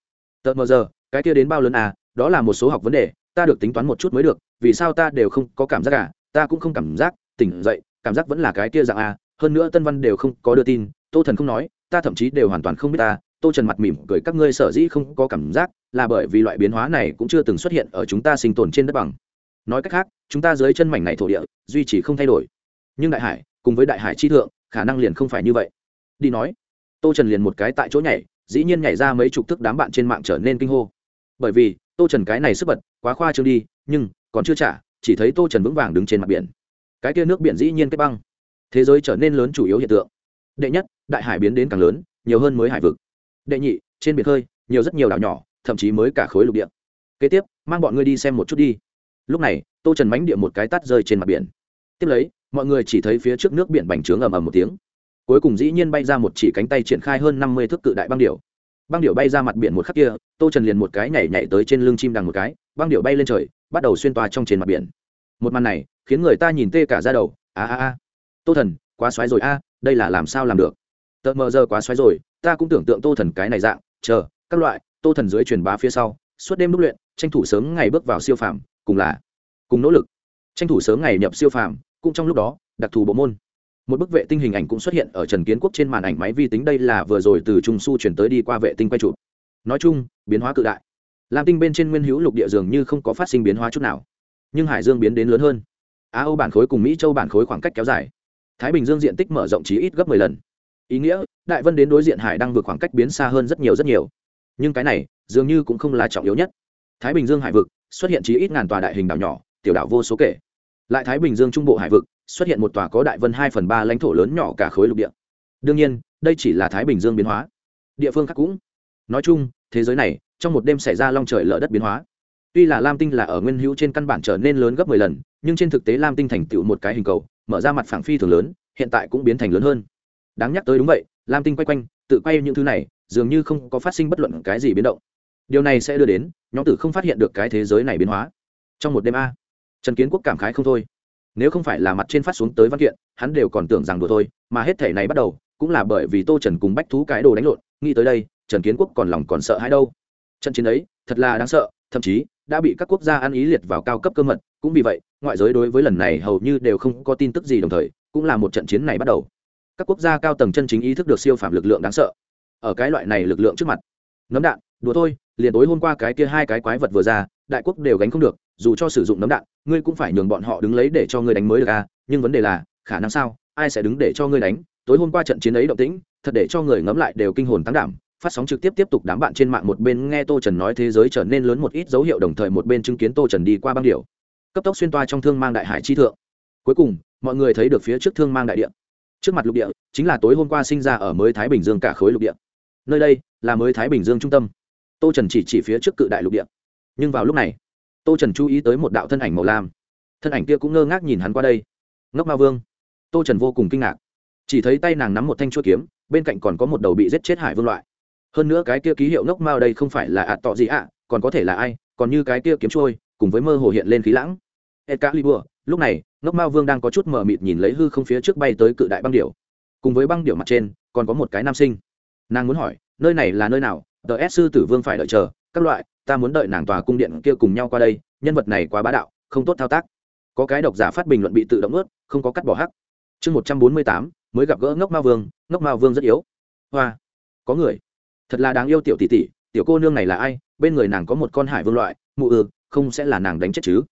Tợt mờ giờ, cái kia đến bao lớn à? Đó là một số học vấn đề, ta được tính toán một chút mới được, vì sao ta đều không có cảm giác cả ta cũng không cảm giác, tỉnh dậy, cảm giác vẫn là cái kia dạng à? Hơn nữa tân văn đều không có đưa tin, tô thần không nói, ta thậm chí đều hoàn toàn không biết ta. Tô trần mặt mỉm cười, các ngươi sở dĩ không có cảm giác, là bởi vì loại biến hóa này cũng chưa từng xuất hiện ở chúng ta sinh tồn trên đất bằng. Nói cách khác, chúng ta dưới chân mảnh này thổ địa, duy trì không thay đổi. Nhưng đại hải, cùng với đại hải chi thượng khả năng liền không phải như vậy. Đi nói. Tô trần liền một cái tại chỗ nhảy dĩ nhiên nhảy ra mấy chục thức đám bạn trên mạng trở nên kinh hô. Bởi vì tô trần cái này sức bật quá khoa trương đi nhưng còn chưa trả chỉ thấy tô trần vững vàng đứng trên mặt biển. Cái kia nước biển dĩ nhiên kết băng. Thế giới trở nên lớn chủ yếu hiện tượng. Đệ nhất đại hải biến đến càng lớn nhiều hơn mới hải vực. Đệ nhị trên biển hơi, nhiều rất nhiều đảo nhỏ thậm chí mới cả khối lục địa. Kế tiếp mang bọn ngươi đi xem một chút đi. Lúc này tô trần mánh địa một cái tắt rơi trên mặt biển. Tiếp lấy mọi người chỉ thấy phía trước nước biển bành trướng ầm ầm một tiếng. Cuối cùng dĩ nhiên bay ra một chỉ cánh tay triển khai hơn năm mươi thước cự đại băng điệu băng điệu bay ra mặt biển một khắc kia, tô trần liền một cái nhảy nhảy tới trên lưng chim đằng một cái, băng điệu bay lên trời, bắt đầu xuyên toa trong trên mặt biển. Một màn này, khiến người ta nhìn tê cả ra đầu. A a a. Tô thần, quá xoáy rồi a, đây là làm sao làm được? Tợ mờ giờ quá xoáy rồi, ta cũng tưởng tượng tô thần cái này dạng. Chờ, các loại, tô thần dưới truyền bá phía sau, suốt đêm đúc luyện, tranh thủ sớm ngày bước vào siêu phàm, cùng là, cùng nỗ lực. Tranh thủ sớm ngày nhập siêu phàm cũng trong lúc đó, đặc thù bộ môn. Một bức vệ tinh hình ảnh cũng xuất hiện ở trần kiến quốc trên màn ảnh máy vi tính đây là vừa rồi từ trung su chuyển tới đi qua vệ tinh quay chụp. Nói chung, biến hóa cự đại. Lam tinh bên trên nguyên hữu lục địa dường như không có phát sinh biến hóa chút nào. Nhưng hải dương biến đến lớn hơn. Á âu bản khối cùng mỹ châu bản khối khoảng cách kéo dài. Thái bình dương diện tích mở rộng chí ít gấp mười lần. Ý nghĩa, đại vân đến đối diện hải đang vượt khoảng cách biến xa hơn rất nhiều rất nhiều. Nhưng cái này, dường như cũng không là trọng yếu nhất. Thái bình dương hải vực xuất hiện chí ít ngàn tòa đại hình đảo nhỏ, tiểu đảo vô số kể lại thái bình dương trung bộ hải vực, xuất hiện một tòa có đại vân hai phần ba lãnh thổ lớn nhỏ cả khối lục địa. Đương nhiên, đây chỉ là thái bình dương biến hóa. Địa phương khác cũng. Nói chung, thế giới này, trong một đêm xảy ra long trời lở đất biến hóa. Tuy là lam tinh là ở nguyên hữu trên căn bản trở nên lớn gấp mười lần, nhưng trên thực tế lam tinh thành tựu một cái hình cầu, mở ra mặt phẳng phi thường lớn, hiện tại cũng biến thành lớn hơn. Đáng nhắc tới đúng vậy, lam tinh quay quanh, tự quay những thứ này, dường như không có phát sinh bất luận cái gì biến động. Điều này sẽ đưa đến, nhóm tử không phát hiện được cái thế giới này biến hóa. Trong một đêm a trần kiến quốc cảm khái không thôi. Nếu không phải là mặt trên phát xuống tới văn kiện, hắn đều còn tưởng rằng đùa thôi, mà hết thể này bắt đầu, cũng là bởi vì tô trần cùng bách thú cái đồ đánh lộn, nghĩ tới đây, trần kiến quốc còn lòng còn sợ hãi đâu. Trận chiến ấy, thật là đáng sợ, thậm chí, đã bị các quốc gia ăn ý liệt vào cao cấp cơ mật, cũng vì vậy, ngoại giới đối với lần này hầu như đều không có tin tức gì đồng thời, cũng là một trận chiến này bắt đầu. Các quốc gia cao tầng chân chính ý thức được siêu phạm lực lượng đáng sợ. Ở cái loại này lực lượng trước mặt, nấm đạn, đùa thôi, liền tối hôm qua cái kia hai cái quái vật vừa ra, đại quốc đều gánh không được dù cho sử dụng nấm đạn, ngươi cũng phải nhường bọn họ đứng lấy để cho ngươi đánh mới được à? Nhưng vấn đề là, khả năng sao? Ai sẽ đứng để cho ngươi đánh? Tối hôm qua trận chiến ấy động tĩnh, thật để cho người ngẫm lại đều kinh hồn tăng đảm. Phát sóng trực tiếp tiếp tục đám bạn trên mạng một bên nghe tô trần nói thế giới trở nên lớn một ít dấu hiệu đồng thời một bên chứng kiến tô trần đi qua băng điệu cấp tốc xuyên toa trong thương mang đại hải chi thượng. Cuối cùng, mọi người thấy được phía trước thương mang đại địa. Trước mặt lục địa, chính là tối hôm qua sinh ra ở mới thái bình dương cả khối lục địa. Nơi đây là mới thái bình dương trung tâm. Tô trần chỉ chỉ phía trước cự đại lục địa. Nhưng vào lúc này tô trần chú ý tới một đạo thân ảnh màu lam thân ảnh kia cũng ngơ ngác nhìn hắn qua đây ngốc ma vương tô trần vô cùng kinh ngạc chỉ thấy tay nàng nắm một thanh chuỗi kiếm bên cạnh còn có một đầu bị giết chết hải vương loại hơn nữa cái kia ký hiệu ngốc mao đây không phải là ạt tọ gì ạ còn có thể là ai còn như cái kia kiếm trôi cùng với mơ hồ hiện lên khí lãng Excalibur, lúc này, Ngốc Mao Vương đang có chút mờ mịt nhìn lấy hư không phía trước bay tới cự đại băng điểu. Cùng với băng điểu mặt trên, còn có một cái nam sinh. Nàng muốn hỏi, nơi này là nơi nào? DS sư tử vương phải đợi chờ, các loại, ta muốn đợi nàng tòa cung điện kia cùng nhau qua đây, nhân vật này quá bá đạo, không tốt thao tác. Có cái độc giả phát bình luận bị tự động ướt, không có cắt bỏ hắc. Chương một trăm bốn mươi tám mới gặp gỡ Ngốc ma Vương, Ngốc ma Vương rất yếu. Hoa, có người. Thật là đáng yêu tiểu tỷ tỷ, tiểu cô nương này là ai? Bên người nàng có một con hải vương loại, mụ ừ, không sẽ là nàng đánh chết chứ?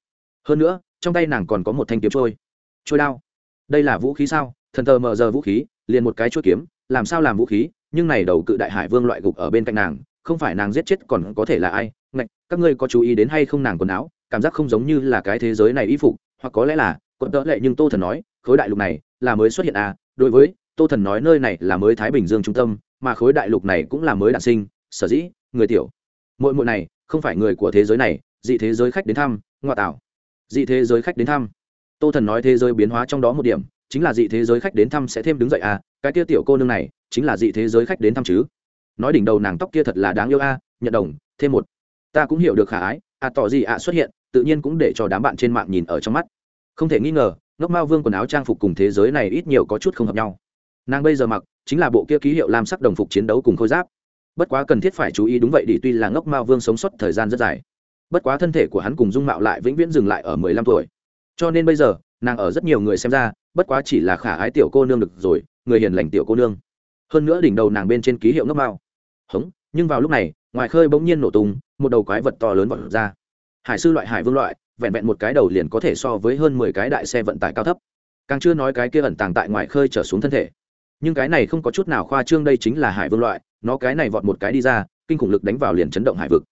hơn nữa trong tay nàng còn có một thanh kiếm trôi trôi đao đây là vũ khí sao thần tờ mờ giờ vũ khí liền một cái chuỗi kiếm làm sao làm vũ khí nhưng này đầu cự đại hải vương loại gục ở bên cạnh nàng không phải nàng giết chết còn có thể là ai, ngạch, các ngươi có chú ý đến hay không nàng quần áo, cảm giác không giống như là cái thế giới này y phục, hoặc có lẽ là, quận tợ lệ nhưng tô thần nói, khối đại lục này là mới xuất hiện à đối với, tô thần nói nơi này là mới thái bình dương trung tâm, mà khối đại lục này cũng là mới đạn sinh, sở dĩ, người tiểu mỗi mỗi này, không phải người của thế giới này, dị thế giới khách đến thăm, ngoại tảo, dị thế giới khách đến thăm. Tô thần nói thế giới biến hóa trong đó một điểm, chính là dị thế giới khách đến thăm sẽ thêm đứng dậy à cái tia tiểu cô nương này, chính là dị thế giới khách đến thăm chứ nói đỉnh đầu nàng tóc kia thật là đáng yêu a à, nhận đồng thêm một. Ta cũng hiểu được khả ái à tỏ gì ạ à xuất hiện tự nhiên cũng để cho đám bạn trên mạng nhìn ở trong mắt. Không thể nghi ngờ ngốc mao vương quần áo trang phục cùng thế giới này ít nhiều có chút không hợp nhau. Nàng bây giờ mặc chính là bộ kia ký hiệu lam sắc đồng phục chiến đấu cùng khôi giáp. Bất quá cần thiết phải chú ý đúng vậy đi tuy là ngốc mao vương sống sót thời gian rất dài. Bất quá thân thể của hắn cùng dung mạo lại vĩnh viễn dừng lại ở mười lăm tuổi. Cho nên bây giờ nàng ở rất nhiều người xem ra bất quá chỉ là khả ái tiểu cô nương được rồi người hiền lành tiểu cô nương hơn nữa đỉnh đầu nàng bên trên ký hiệu ngốc mao. Hống, nhưng vào lúc này, ngoài khơi bỗng nhiên nổ tung, một đầu quái vật to lớn vọt ra. Hải sư loại, hải vương loại, vẹn vẹn một cái đầu liền có thể so với hơn mười cái đại xe vận tải cao thấp. Càng chưa nói cái kia ẩn tàng tại ngoài khơi trở xuống thân thể. Nhưng cái này không có chút nào khoa trương, đây chính là hải vương loại, nó cái này vọt một cái đi ra, kinh khủng lực đánh vào liền chấn động hải vực.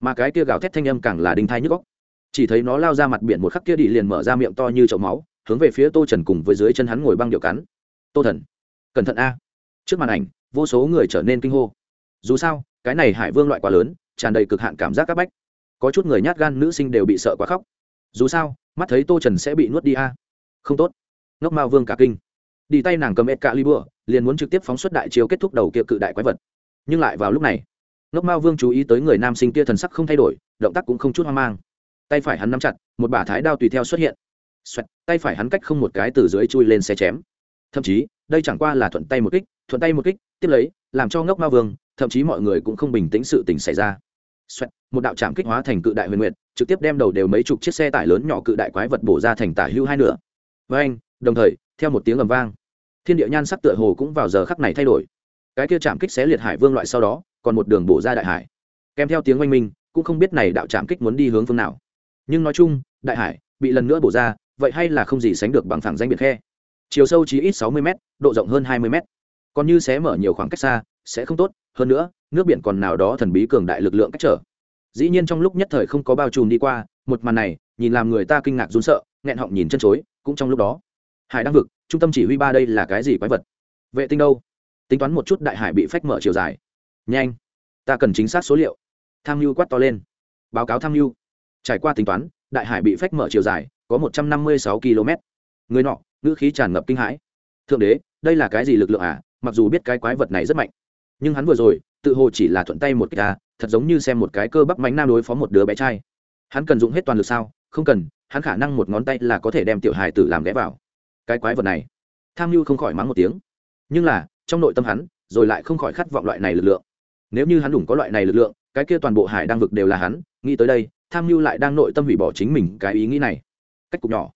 Mà cái kia gào thét thanh âm càng là đinh thai nhức góc chỉ thấy nó lao ra mặt biển một khắc kia đi liền mở ra miệng to như chậu máu, hướng về phía tô trần cùng với dưới chân hắn ngồi băng điệu cắn. Tô thần, cẩn thận a trước màn ảnh vô số người trở nên kinh hô. Dù sao cái này hải vương loại quá lớn tràn đầy cực hạn cảm giác c áp bách. Có chút người nhát gan nữ sinh đều bị sợ quá khóc. Dù sao mắt thấy tô trần sẽ bị nuốt đi a. Không tốt. Ngốc mao vương cả kinh. Đi tay nàng cầm ed cạ li bừa liền muốn trực tiếp phóng xuất đại chiếu kết thúc đầu kia cự đại quái vật. Nhưng lại vào lúc này ngốc mao vương chú ý tới người nam sinh kia thần sắc không thay đổi động tác cũng không chút hoang mang. Tay phải hắn nắm chặt một bả thái đao tùy theo xuất hiện. Xoẹt, tay phải hắn cách không một cái từ dưới chui lên xe chém. Thậm chí đây chẳng qua là thuận tay một kích thuận tay một kích tiếp lấy làm cho ngốc ma vương thậm chí mọi người cũng không bình tĩnh sự tình xảy ra. Xoẹt, một đạo trạm kích hóa thành cự đại huyền nguyện trực tiếp đem đầu đều mấy chục chiếc xe tải lớn nhỏ cự đại quái vật bổ ra thành tả hưu hai nửa. Với anh đồng thời theo một tiếng ầm vang thiên địa nhan sắc tựa hồ cũng vào giờ khắc này thay đổi. Cái kia chạm kích xé liệt hải vương loại sau đó còn một đường bổ ra đại hải. Kèm theo tiếng oanh minh cũng không biết này đạo trạm kích muốn đi hướng phương nào. Nhưng nói chung đại hải bị lần nữa bổ ra vậy hay là không gì sánh được bằng thẳng danh biệt khe. Chiều sâu chỉ ít sáu mươi m độ rộng hơn hai mươi m còn như xé mở nhiều khoảng cách xa, sẽ không tốt, hơn nữa, nước biển còn nào đó thần bí cường đại lực lượng cách trở. Dĩ nhiên trong lúc nhất thời không có bao trùm đi qua, một màn này, nhìn làm người ta kinh ngạc run sợ, nghẹn họng nhìn chân chối, cũng trong lúc đó. Hải đang vực, trung tâm chỉ huy ba đây là cái gì quái vật? Vệ tinh đâu? Tính toán một chút đại hải bị phách mở chiều dài. Nhanh, ta cần chính xác số liệu. Tham mưu quát to lên. Báo cáo tham mưu trải qua tính toán, đại hải bị phách mở chiều dài, có một trăm năm mươi sáu km người nọ, ngữ khí tràn ngập kinh hãi. Thượng đế, đây là cái gì lực lượng à? Mặc dù biết cái quái vật này rất mạnh, nhưng hắn vừa rồi, tự hồ chỉ là thuận tay một cái à thật giống như xem một cái cơ bắp mánh nam đối phó một đứa bé trai. Hắn cần dùng hết toàn lực sao? Không cần, hắn khả năng một ngón tay là có thể đem tiểu hài tử làm ghé vào. Cái quái vật này, tham mưu không khỏi mắng một tiếng. Nhưng là, trong nội tâm hắn, rồi lại không khỏi khát vọng loại này lực lượng. Nếu như hắn đủ có loại này lực lượng, cái kia toàn bộ hải đang vực đều là hắn, nghĩ tới đây, tham mưu lại đang nội tâm hủy bỏ chính mình cái ý nghĩ này. Cách cục nhỏ.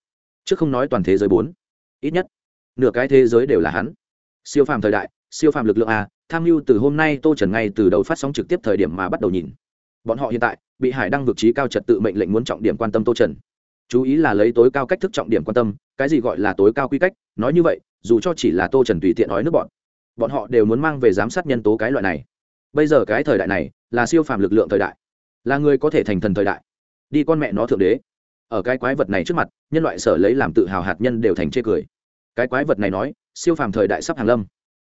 Chứ không nói toàn thế giới bốn, ít nhất, nửa cái thế giới đều là hắn siêu phàm thời đại, siêu phàm lực lượng a, tham mưu từ hôm nay tô trần ngay từ đầu phát sóng trực tiếp thời điểm mà bắt đầu nhìn. Bọn họ hiện tại, bị hải đăng vực trí cao trật tự mệnh lệnh muốn trọng điểm quan tâm tô trần. Chú ý là lấy tối cao cách thức trọng điểm quan tâm, cái gì gọi là tối cao quy cách, nói như vậy, dù cho chỉ là tô trần tùy tiện nói nước bọn bọn họ đều muốn mang về giám sát nhân tố cái loại này. Bây giờ cái thời đại này, là siêu phàm lực lượng thời đại, là người có thể thành thần thời đại. Đi con mẹ nó thượng đế. Ở cái quái vật này trước mặt, nhân loại sở lấy làm tự hào hạt nhân đều thành chê cười. Cái quái vật này nói siêu phàm thời đại sắp hàng lâm.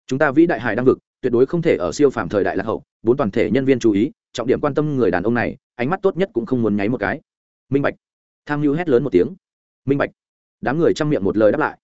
Chúng ta vĩ đại hải đang vực, tuyệt đối không thể ở siêu phàm thời đại lạc hậu, bốn toàn thể nhân viên chú ý, trọng điểm quan tâm người đàn ông này, ánh mắt tốt nhất cũng không muốn nháy một cái. Minh bạch. Tham mưu hét lớn một tiếng. Minh bạch. Đám người chăm miệng một lời đáp lại.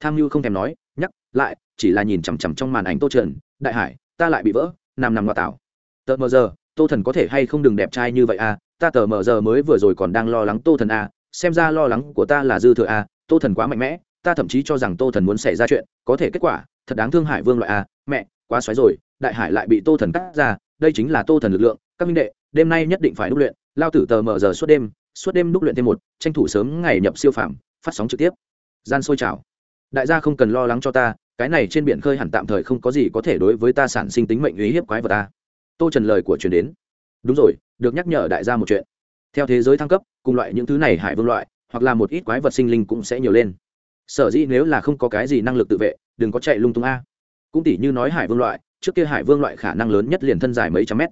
Tham mưu không thèm nói, nhắc lại, chỉ là nhìn chằm chằm trong màn ảnh tô trần, đại hải, ta lại bị vỡ, nằm nằm ngoại tảo. Tờ mờ giờ, tô thần có thể hay không đừng đẹp trai như vậy à? Ta tờ mờ giờ mới vừa rồi còn đang lo lắng tô thần à xem ra lo lắng của ta là dư thừa à? Tô thần quá mạnh mẽ ta thậm chí cho rằng tô thần muốn xảy ra chuyện, có thể kết quả, thật đáng thương hải vương loại à mẹ, quá xoáy rồi, đại hải lại bị tô thần cắt ra, đây chính là tô thần lực lượng, các minh đệ, đêm nay nhất định phải đúc luyện, lao tử tờ mở giờ suốt đêm suốt đêm đúc luyện thêm một, tranh thủ sớm ngày nhập siêu phẩm phát sóng trực tiếp. Gian sôi trào. Đại gia không cần lo lắng cho ta, cái này trên biển khơi hẳn tạm thời không có gì có thể đối với ta sản sinh tính mệnh uy hiếp quái vật ta tô trần lời của truyền đến. Đúng rồi, được nhắc nhở đại gia một chuyện. Theo thế giới thăng cấp, cùng loại những thứ này hải vương loại, hoặc là một ít quái vật sinh linh cũng sẽ nhiều lên sở dĩ nếu là không có cái gì năng lực tự vệ, đừng có chạy lung tung a. Cũng tỷ như nói hải vương loại, trước kia hải vương loại khả năng lớn nhất liền thân dài mấy trăm mét.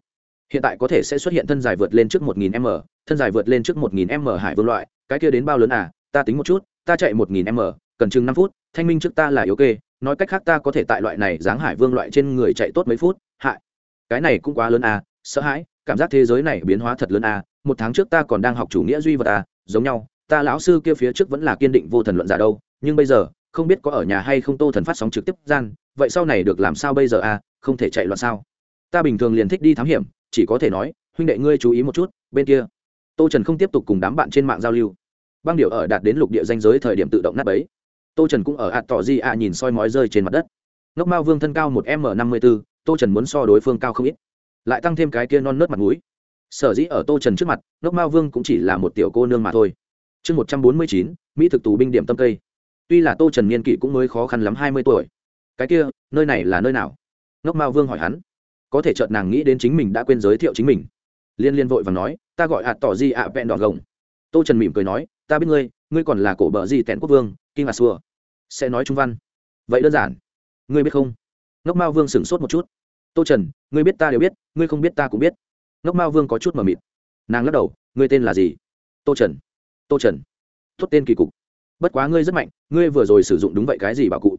Hiện tại có thể sẽ xuất hiện thân dài vượt lên trước một nghìn m, thân dài vượt lên trước một nghìn m hải vương loại, cái kia đến bao lớn à ta tính một chút, ta chạy một nghìn m, cần chừng năm phút, thanh minh trước ta là yếu kê, nói cách khác ta có thể tại loại này dáng hải vương loại trên người chạy tốt mấy phút hại cái này cũng quá lớn à sợ hãi, cảm giác thế giới này biến hóa thật lớn à một tháng trước ta còn đang học chủ nghĩa duy vật à giống nhau, ta lão sư kia phía trước vẫn là kiên định vô thần luận giả đâu nhưng bây giờ, không biết có ở nhà hay không tô thần phát sóng trực tiếp gian, vậy sau này được làm sao bây giờ à không thể chạy loạn sao? Ta bình thường liền thích đi thám hiểm, chỉ có thể nói, huynh đệ ngươi chú ý một chút, bên kia. Tô trần không tiếp tục cùng đám bạn trên mạng giao lưu. Băng điệu ở đạt đến lục địa danh giới thời điểm tự động nát ấy tô trần cũng ở ạt tỏ di ạ à nhìn soi mói rơi trên mặt đất. Ngốc mao vương thân cao một m năm mươi b ố tô trần muốn so đối phương cao không ít. Lại tăng thêm cái kia non nớt mặt mũi. Sở dĩ ở tô trần trước mặt, ngốc mao vương cũng chỉ là một tiểu cô nương mà thôi. Chương một trăm bốn mươi chín, mỹ thực tù binh điểm tâm cây tuy là tô trần niên kỷ cũng mới khó khăn lắm hai mươi tuổi. Cái kia, nơi này là nơi nào? Ngốc mao vương hỏi hắn. Có thể chợt nàng nghĩ đến chính mình đã quên giới thiệu chính mình. Liên liên vội và nói, ta gọi hạt tỏ di ạ vẹn đòn gồng. Tô trần mỉm cười nói, ta biết ngươi ngươi còn là cổ bờ di tẹn quốc vương kinh ngạc xua. Sẽ nói trung văn. Vậy đơn giản. Ngươi biết không? Ngốc mao vương sửng sốt một chút. Tô trần, ngươi biết ta đều biết, ngươi không biết ta cũng biết. Ngốc mao vương có chút mờ mịt. Nàng lắc đầu, ngươi tên là gì? Tô trần. Tô trần. Thốt tên kỳ cục bất quá ngươi rất mạnh, ngươi vừa rồi sử dụng đúng vậy cái gì bảo cụ?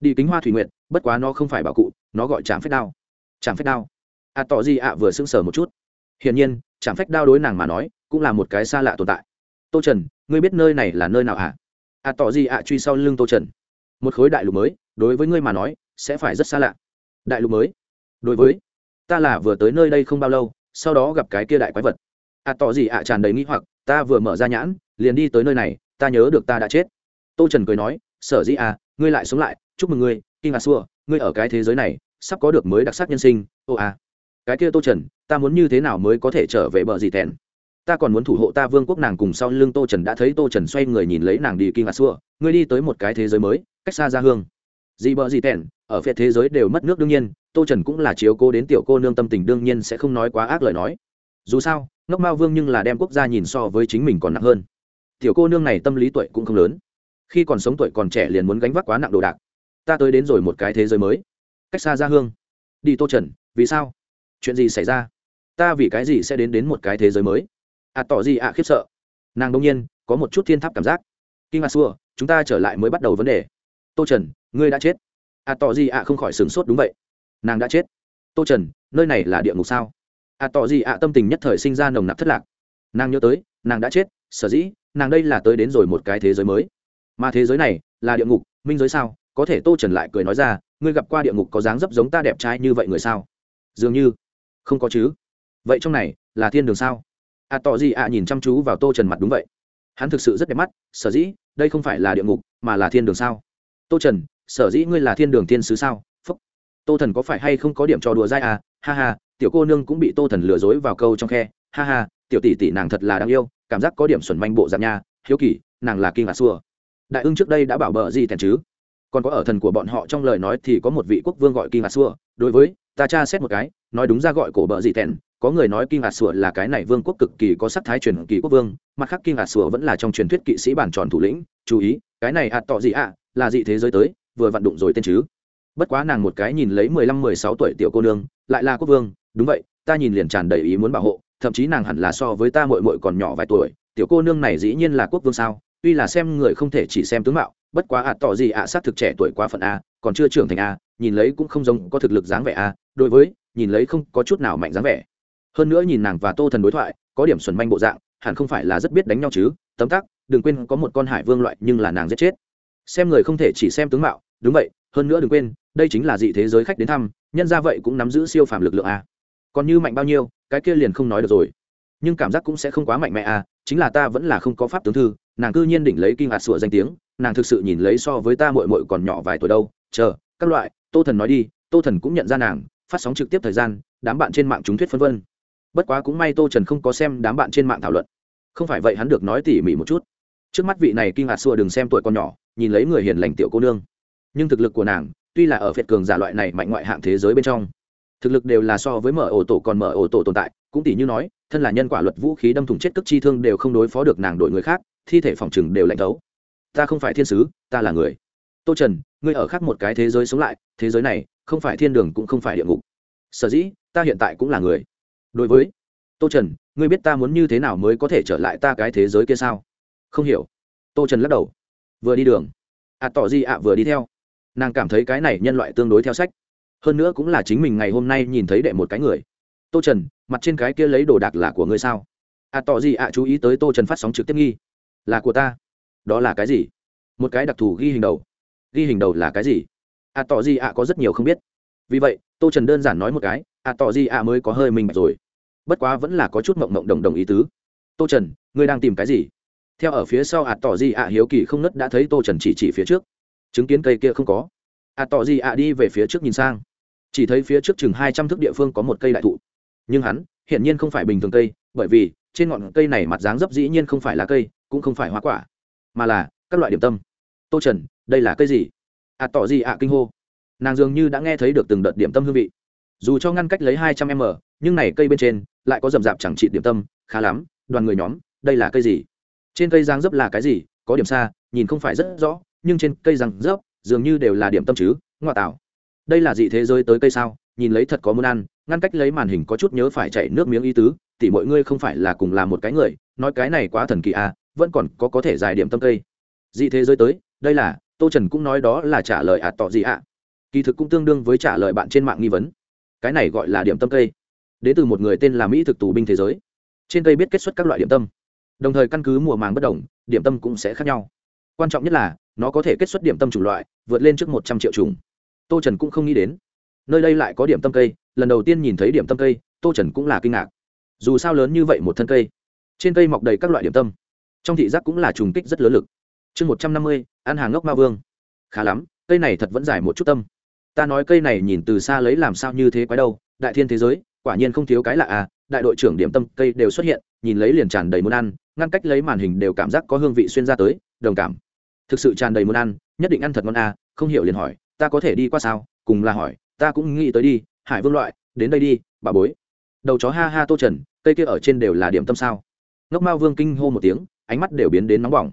Đi kính hoa thủy nguyện bất quá nó không phải bảo cụ, nó gọi chạm phép đao. Chạm phép đao. À tỏ gì ạ, vừa sững sờ một chút. Hiển nhiên chạm phách đao đối nàng mà nói, cũng là một cái xa lạ tồn tại. Tô trần, ngươi biết nơi này là nơi nào ạ? À? à tỏ gì ạ, truy sau lưng tô trần. Một khối đại lục mới, đối với ngươi mà nói, sẽ phải rất xa lạ. Đại lục mới. Đối với, ta là vừa tới nơi đây không bao lâu, sau đó gặp cái kia đại quái vật. À tỏ gì ạ, tràn đầy nghĩ hoặc, ta vừa mở ra nhãn, liền đi tới nơi này ta nhớ được ta đã chết. Tô trần cười nói, sở dĩ à ngươi lại sống lại, chúc mừng ngươi kinh ngạc xua ngươi ở cái thế giới này, sắp có được mới đặc sắc nhân sinh ô à. Cái kia tô trần, ta muốn như thế nào mới có thể trở về bờ gì tèn ta còn muốn thủ hộ ta vương quốc nàng cùng sau lưng tô trần. Đã thấy tô trần xoay người nhìn lấy nàng đi kinh ngạc xua ngươi đi tới một cái thế giới mới, cách xa ra hương. Dị bờ dị tèn ở phía thế giới đều mất nước đương nhiên, tô trần cũng là chiếu cô đến tiểu cô nương tâm tình, đương nhiên sẽ không nói quá ác lời nói. Dù sao, ngốc mao vương nhưng là đem quốc gia nhìn so với chính mình còn nặng hơn tiểu cô nương này tâm lý tuổi cũng không lớn. Khi còn sống tuổi còn trẻ liền muốn gánh vác quá nặng đồ đạc. Ta tới đến rồi một cái thế giới mới. Cách xa ra hương. Đi tô trần, vì sao? Chuyện gì xảy ra? Ta vì cái gì sẽ đến đến một cái thế giới mới? À tỏ gì ạ à khiếp sợ. Nàng đông nhiên, có một chút thiên tháp cảm giác. Kinh ngạc xua, chúng ta trở lại mới bắt đầu vấn đề. Tô trần, ngươi đã chết. À tỏ gì ạ, không khỏi sửng sốt đúng vậy. Nàng đã chết. Tô trần, nơi này là địa ngục sao? À tỏ gì ạ, tâm tình nhất thời sinh ra nồng nặc thất lạc. Nàng nhớ tới, nàng đã chết, sở dĩ nàng đây là tới đến rồi một cái thế giới mới. Mà thế giới này là địa ngục, minh giới sao? Có thể tô trần lại cười nói ra, ngươi gặp qua địa ngục có dáng dấp giống ta đẹp trai như vậy người sao? Dường như không có chứ. Vậy trong này là thiên đường sao? À tỏ gì à nhìn chăm chú vào tô trần mặt đúng vậy. Hắn thực sự rất đẹp mắt, sở dĩ đây không phải là địa ngục, mà là thiên đường sao? Tô trần, sở dĩ ngươi là thiên đường thiên sứ sao? Phúc. Tô thần có phải hay không có điểm trò đùa dai à? Ha ha, tiểu cô nương cũng bị tô thần lừa dối vào câu trong khe. Ha ha, tiểu tỷ tỷ nàng thật là đáng yêu cảm giác có điểm xuẩn manh bộ dạng nha, hiếu kỳ, nàng là kinh ngạc xua đại ưng trước đây đã bảo bờ gì thèn chứ? Còn có ở thần của bọn họ trong lời nói thì có một vị quốc vương gọi kinh ngạc xua đối với, ta tra xét một cái, nói đúng ra gọi cổ bờ gì thèn, có người nói kinh ngạc xua là cái này vương quốc cực kỳ có sắc thái truyền kỳ quốc vương, mặt khác kinh ngạc xua vẫn là trong truyền thuyết kỵ sĩ bản tròn thủ lĩnh. Chú ý, cái này hạt tọ gì ạ? À, là dị thế giới tới, vừa vặn đụng rồi tên chứ. Bất quá nàng một cái nhìn lấy mười lăm, mười sáu tuổi tiểu cô nương, lại là quốc vương. Đúng vậy, ta nhìn liền tràn đầy ý muốn bảo hộ thậm chí nàng hẳn là so với ta mội mội còn nhỏ vài tuổi, tiểu cô nương này dĩ nhiên là quốc vương sao? Tuy là xem người không thể chỉ xem tướng mạo, bất quá ạt tỏ gì ạ sát thực trẻ tuổi quá phận a, còn chưa trưởng thành a, nhìn lấy cũng không giống có thực lực dáng vẻ a, đối với, nhìn lấy không có chút nào mạnh dáng vẻ. Hơn nữa nhìn nàng và tô thần đối thoại, có điểm xuẩn manh bộ dạng, hẳn không phải là rất biết đánh nhau chứ, tấm tắc, đừng quên có một con hải vương loại nhưng là nàng giết chết. Xem người không thể chỉ xem tướng mạo, đúng vậy, hơn nữa đừng quên, đây chính là dị thế giới khách đến thăm, nhân ra vậy cũng nắm giữ siêu phàm lực lượng a còn như mạnh bao nhiêu, cái kia liền không nói được rồi. Nhưng cảm giác cũng sẽ không quá mạnh mẽ à? chính là ta vẫn là không có pháp tướng thư, nàng cư nhiên đỉnh lấy kinh hạt sủa danh tiếng, nàng thực sự nhìn lấy so với ta mội mội còn nhỏ vài tuổi đâu. Chờ, các loại, tô thần nói đi, tô thần cũng nhận ra nàng, phát sóng trực tiếp thời gian, đám bạn trên mạng chúng thuyết phân vân. Bất quá cũng may tô trần không có xem đám bạn trên mạng thảo luận. Không phải vậy hắn được nói tỉ mỉ một chút. Trước mắt vị này kinh ngạc xua đừng xem tuổi con nhỏ, nhìn lấy người hiền lành tiểu cô nương. Nhưng thực lực của nàng, tuy là ở phiệt cường giả loại này mạnh ngoại hạng thế giới bên trong thực lực đều là so với mở ổ tổ còn mở ổ tổ tồn tại cũng tỷ như nói thân là nhân quả luật vũ khí đâm thủng chết tức chi thương đều không đối phó được nàng đội người khác thi thể phòng chừng đều lạnh thấu. Ta không phải thiên sứ ta là người. Tô trần ngươi ở khác một cái thế giới sống lại thế giới này không phải thiên đường cũng không phải địa ngục. Sở dĩ ta hiện tại cũng là người. Đối với tô trần ngươi biết ta muốn như thế nào mới có thể trở lại ta cái thế giới kia sao? Không hiểu. Tô trần lắc đầu. Vừa đi đường. Ạ à, tỏ gì ạ vừa đi theo. Nàng cảm thấy cái này nhân loại tương đối theo sách hơn nữa cũng là chính mình ngày hôm nay nhìn thấy đệ một cái người. Tô trần mặt trên cái kia lấy đồ đạc là của ngươi sao? À, tỏ gì ạ chú ý tới tô trần phát sóng trực tiếp nghi. Là của ta. Đó là cái gì? Một cái đặc thù ghi hình đầu. Ghi hình đầu là cái gì? À tỏ gì ạ có rất nhiều không biết. Vì vậy tô trần đơn giản nói một cái à tỏ gì ạ mới có hơi mình rồi. Bất quá vẫn là có chút mộng mộng đồng đồng ý tứ. Tô trần ngươi đang tìm cái gì? Theo ở phía sau à tỏ gì ạ hiếu kỳ không nứt đã thấy tô trần chỉ chỉ phía trước. Chứng kiến cây kia không có. À tỏ gì ạ đi về phía trước nhìn sang chỉ thấy phía trước chừng hai trăm thước địa phương có một cây đại thụ. Nhưng hắn, hiển nhiên không phải bình thường cây, bởi vì, trên ngọn cây này mặt dáng dấp dĩ nhiên không phải là cây, cũng không phải hoa quả, mà là các loại điểm tâm. Tô trần, đây là cây gì? Ạ tỏ gì ạ, kinh hô. Nàng dường như đã nghe thấy được từng đợt điểm tâm hương vị. Dù cho ngăn cách lấy hai trăm m, nhưng này cây bên trên lại có rậm rạp chẳng trị điểm tâm, khá lắm, đoàn người nhóm, đây là cây gì? Trên cây giang dấp là cái gì? Có điểm xa, nhìn không phải rất rõ, nhưng trên cây giang dấp dường như đều là điểm tâm chứ ngoại tạo đây là dị thế giới tới cây sao, nhìn lấy thật có muốn ăn, ngăn cách lấy màn hình có chút nhớ phải chảy nước miếng ý tứ, tỉ mọi ngươi không phải là cùng làm một cái người, nói cái này quá thần kỳ à vẫn còn có có thể giải điểm tâm cây. Dị thế giới tới, đây là, tô trần cũng nói đó là trả lời ạ à tỏ gì ạ? Kỳ thực cũng tương đương với trả lời bạn trên mạng nghi vấn. Cái này gọi là điểm tâm cây. Đến từ một người tên là mỹ thực tù binh thế giới. Trên cây biết kết xuất các loại điểm tâm. Đồng thời căn cứ mùa màng bất đồng, điểm tâm cũng sẽ khác nhau. Quan trọng nhất là, nó có thể kết xuất điểm tâm chủng loại, vượt lên trước một trăm triệu chủng tô trần cũng không nghĩ đến. Nơi đây lại có điểm tâm cây, lần đầu tiên nhìn thấy điểm tâm cây, tô trần cũng là kinh ngạc. Dù sao lớn như vậy một thân cây, trên cây mọc đầy các loại điểm tâm. Trong thị giác cũng là trùng kích rất lớn lực. Chương một trăm năm mươi ăn hàng ngốc ma vương. Khá lắm, cây này thật vẫn dài một chút tâm. Ta nói cây này nhìn từ xa lấy làm sao như thế quái đâu, đại thiên thế giới, quả nhiên không thiếu cái lạ à đại đội trưởng điểm tâm cây đều xuất hiện, nhìn lấy liền tràn đầy muốn ăn, ngăn cách lấy màn hình đều cảm giác có hương vị xuyên ra tới, đồng cảm. Thực sự tràn đầy muốn ăn, nhất định ăn thật ngon à không hiểu liền hỏi ta có thể đi qua sao? Cùng là hỏi, ta cũng nghĩ tới đi, hải vương loại, đến đây đi, bà bối. Đầu chó ha ha tô trần, cây kia ở trên đều là điểm tâm sao? Ngốc mao vương kinh hô một tiếng, ánh mắt đều biến đến nóng bỏng.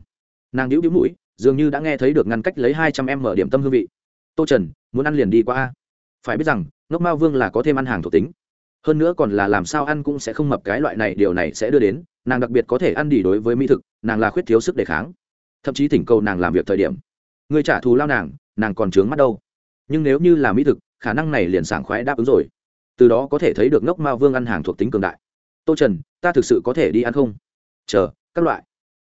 Nàng đĩu đĩu mũi, dường như đã nghe thấy được ngăn cách lấy hai trăm em mở điểm tâm hương vị. Tô trần, muốn ăn liền đi qua a. Phải biết rằng, ngốc mao vương là có thêm ăn hàng thuộc tính. Hơn nữa còn là làm sao ăn cũng sẽ không mập cái loại này, điều này sẽ đưa đến, nàng đặc biệt có thể ăn đi đối với mỹ thực, nàng là khuyết thiếu sức đề kháng. Thậm chí thỉnh cầu nàng làm việc thời điểm người trả thù lao nàng nàng còn trướng mắt đâu. Nhưng nếu như là mỹ thực, khả năng này liền sảng khoái đáp ứng rồi. Từ đó có thể thấy được ngốc mao vương ăn hàng thuộc tính cường đại. Tô trần, ta thực sự có thể đi ăn không? Chờ, các loại.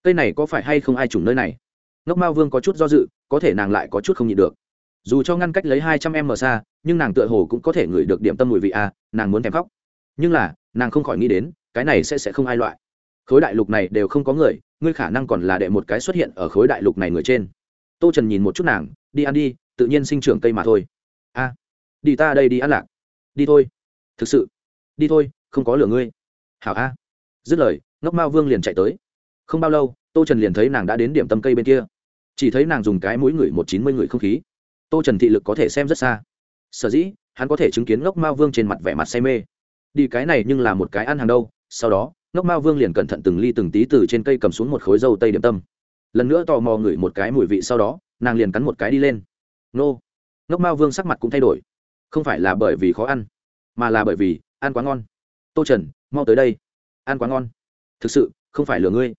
Cây này có phải hay không ai trùng nơi này? Ngốc mao vương có chút do dự, có thể nàng lại có chút không nhịn được. Dù cho ngăn cách lấy hai trăm em xa, nhưng nàng tựa hồ cũng có thể ngửi được điểm tâm mùi vị a nàng muốn thèm khóc. Nhưng là, nàng không khỏi nghĩ đến, cái này sẽ sẽ không ai loại. Khối đại lục này đều không có người, ngươi khả năng còn là đệ một cái xuất hiện ở khối đại lục này người trên tô trần nhìn một chút nàng, đi ăn đi, tự nhiên sinh trưởng cây mà thôi. A, đi ta đây đi ăn lạc. Đi thôi. Thực sự? Đi thôi, không có lửa ngươi. Hảo a. Dứt lời, ngốc mao vương liền chạy tới. Không bao lâu, tô trần liền thấy nàng đã đến điểm tâm cây bên kia. Chỉ thấy nàng dùng cái mũi ngửi một chín mươi người không khí. Tô trần thị lực có thể xem rất xa. Sở dĩ, hắn có thể chứng kiến ngốc mao vương trên mặt vẻ mặt say mê. Đi cái này nhưng là một cái ăn hàng đâu. Sau đó, ngốc mao vương liền cẩn thận từng ly từng tí từ trên cây cầm xuống một khối dâu tây điểm tâm lần nữa tò mò ngửi một cái mùi vị sau đó, nàng liền cắn một cái đi lên. Nô. Ngốc mao vương sắc mặt cũng thay đổi. Không phải là bởi vì khó ăn, mà là bởi vì ăn quá ngon. Tô trần, mau tới đây. Ăn quá ngon. Thực sự, không phải lừa ngươi.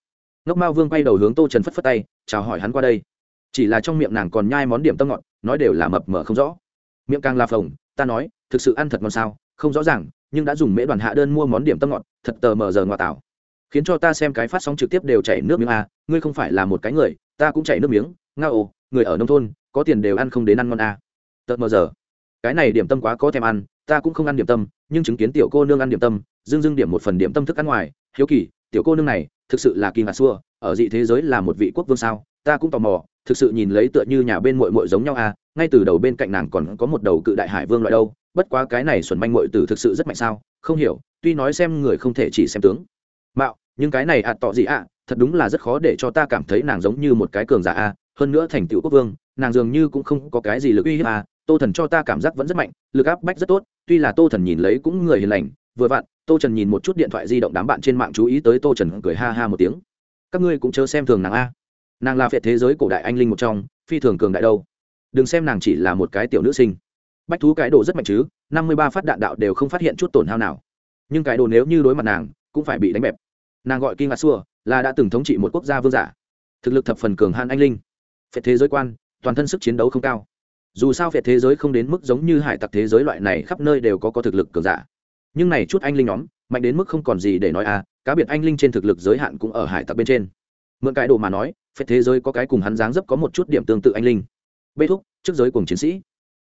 Ngốc mao vương quay đầu hướng tô trần phất phất tay, chào hỏi hắn qua đây. Chỉ là trong miệng nàng còn nhai món điểm tâm ngọt, nói đều là mập mờ không rõ. Miệng càng là phồng, ta nói, thực sự ăn thật ngon sao? Không rõ ràng, nhưng đã dùng mễ đoàn hạ đơn mua món điểm tâm ngọt, thật tờ mờ giờ ngoại tảo khiến cho ta xem cái phát sóng trực tiếp đều chảy nước miếng a à, ngươi không phải là một cái người ta cũng chảy nước miếng nga ồ người ở nông thôn có tiền đều ăn không đến ăn ngon a à. tật mờ giờ cái này điểm tâm quá có thèm ăn ta cũng không ăn điểm tâm nhưng chứng kiến tiểu cô nương ăn điểm tâm dưng dưng điểm một phần điểm tâm thức ăn ngoài hiếu kỳ tiểu cô nương này thực sự là kỳ ngạc xua ở dị thế giới là một vị quốc vương sao ta cũng tò mò thực sự nhìn lấy tựa như nhà bên mội mội giống nhau à ngay từ đầu bên cạnh nàng còn có một đầu cự đại hải vương loại đâu bất quá cái này xuẩn manh mội tử thực sự rất mạnh sao không hiểu tuy nói xem người không thể chỉ xem tướng mạo nhưng cái này ạt tọ gì ạ? Thật đúng là rất khó để cho ta cảm thấy nàng giống như một cái cường giả a hơn nữa thành tựu quốc vương, nàng dường như cũng không có cái gì lực uy hiếp a tô thần cho ta cảm giác vẫn rất mạnh, lực áp bách rất tốt, tuy là tô thần nhìn lấy cũng người hiền lành. Vừa vặn, tô trần nhìn một chút điện thoại di động đám bạn trên mạng chú ý tới tô trần cười ha ha một tiếng. Các ngươi cũng chớ xem thường nàng a nàng là phiệt thế giới cổ đại anh linh một trong, phi thường cường đại đâu. Đừng xem nàng chỉ là một cái tiểu nữ sinh. Bách thú cái đồ rất mạnh chứ, năm mươi ba phát đạn đạo đều không phát hiện chút tổn hao nào. Nhưng cái đồ nếu như đối mặt nàng, cũng phải bị đánh bẹp nàng gọi kinh ngạc xua là đã từng thống trị một quốc gia vương giả. Thực lực thập phần cường han anh linh. Phệ thế giới quan, toàn thân sức chiến đấu không cao. Dù sao phệ thế giới không đến mức giống như hải tặc thế giới loại này khắp nơi đều có có thực lực cường giả. Nhưng này chút anh linh nhóm, mạnh đến mức không còn gì để nói à cá biệt anh linh trên thực lực giới hạn cũng ở hải tặc bên trên. Mượn cái đồ mà nói, phệ thế giới có cái cùng hắn dáng dấp có một chút điểm tương tự anh linh. Bê thúc, trước giới cùng chiến sĩ.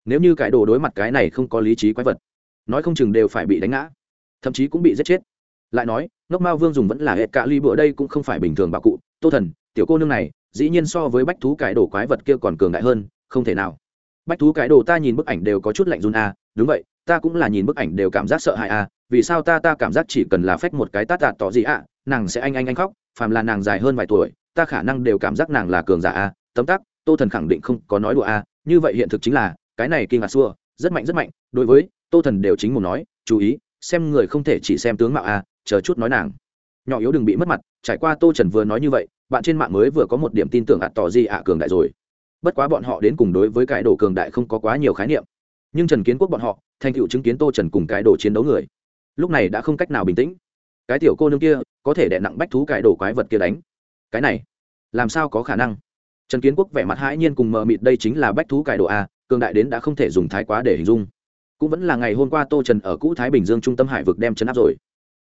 Nếu như cái đồ đối mặt cái này không có lý trí quái vật, nói không chừng đều phải bị đánh ngã, thậm chí cũng bị giết chết lại nói ngốc mao vương dùng vẫn là hệ cạ ly bữa đây cũng không phải bình thường bà cụ tô thần tiểu cô nương này dĩ nhiên so với bách thú cái đồ quái vật kia còn cường đại hơn không thể nào. Bách thú cái đồ ta nhìn bức ảnh đều có chút lạnh run a à, đúng vậy ta cũng là nhìn bức ảnh đều cảm giác sợ hãi a à, vì sao ta ta cảm giác chỉ cần là phách một cái tát tạt tỏ gì a, à, nàng sẽ anh anh anh khóc phàm là nàng dài hơn vài tuổi ta khả năng đều cảm giác nàng là cường giả a tấm tắc tô thần khẳng định không có nói đùa a như vậy hiện thực chính là cái này kinh ngạc xua rất mạnh rất mạnh đối với tô thần đều chính một nói chú ý xem người không thể chỉ xem tướng mạo a chờ chút nói nàng. Nhỏ yếu đừng bị mất mặt, trải qua tô trần vừa nói như vậy, bạn trên mạng mới vừa có một điểm tin tưởng ạt tỏ gì ạ, cường đại rồi. Bất quá bọn họ đến cùng đối với cái đồ cường đại không có quá nhiều khái niệm. Nhưng trần kiến quốc bọn họ, thành tựu chứng kiến tô trần cùng cái đồ chiến đấu người. Lúc này đã không cách nào bình tĩnh. Cái tiểu cô nương kia, có thể đè nặng bách thú cái đồ quái vật kia đánh. Cái này, làm sao có khả năng? Trần kiến quốc vẻ mặt hãi nhiên cùng mờ mịt, đây chính là bách thú cải đồ a, cường đại đến đã không thể dùng thái quá để hình dung. Cũng vẫn là ngày hôm qua tô trần ở cũ thái bình dương trung tâm hải vực đem chấn áp rồi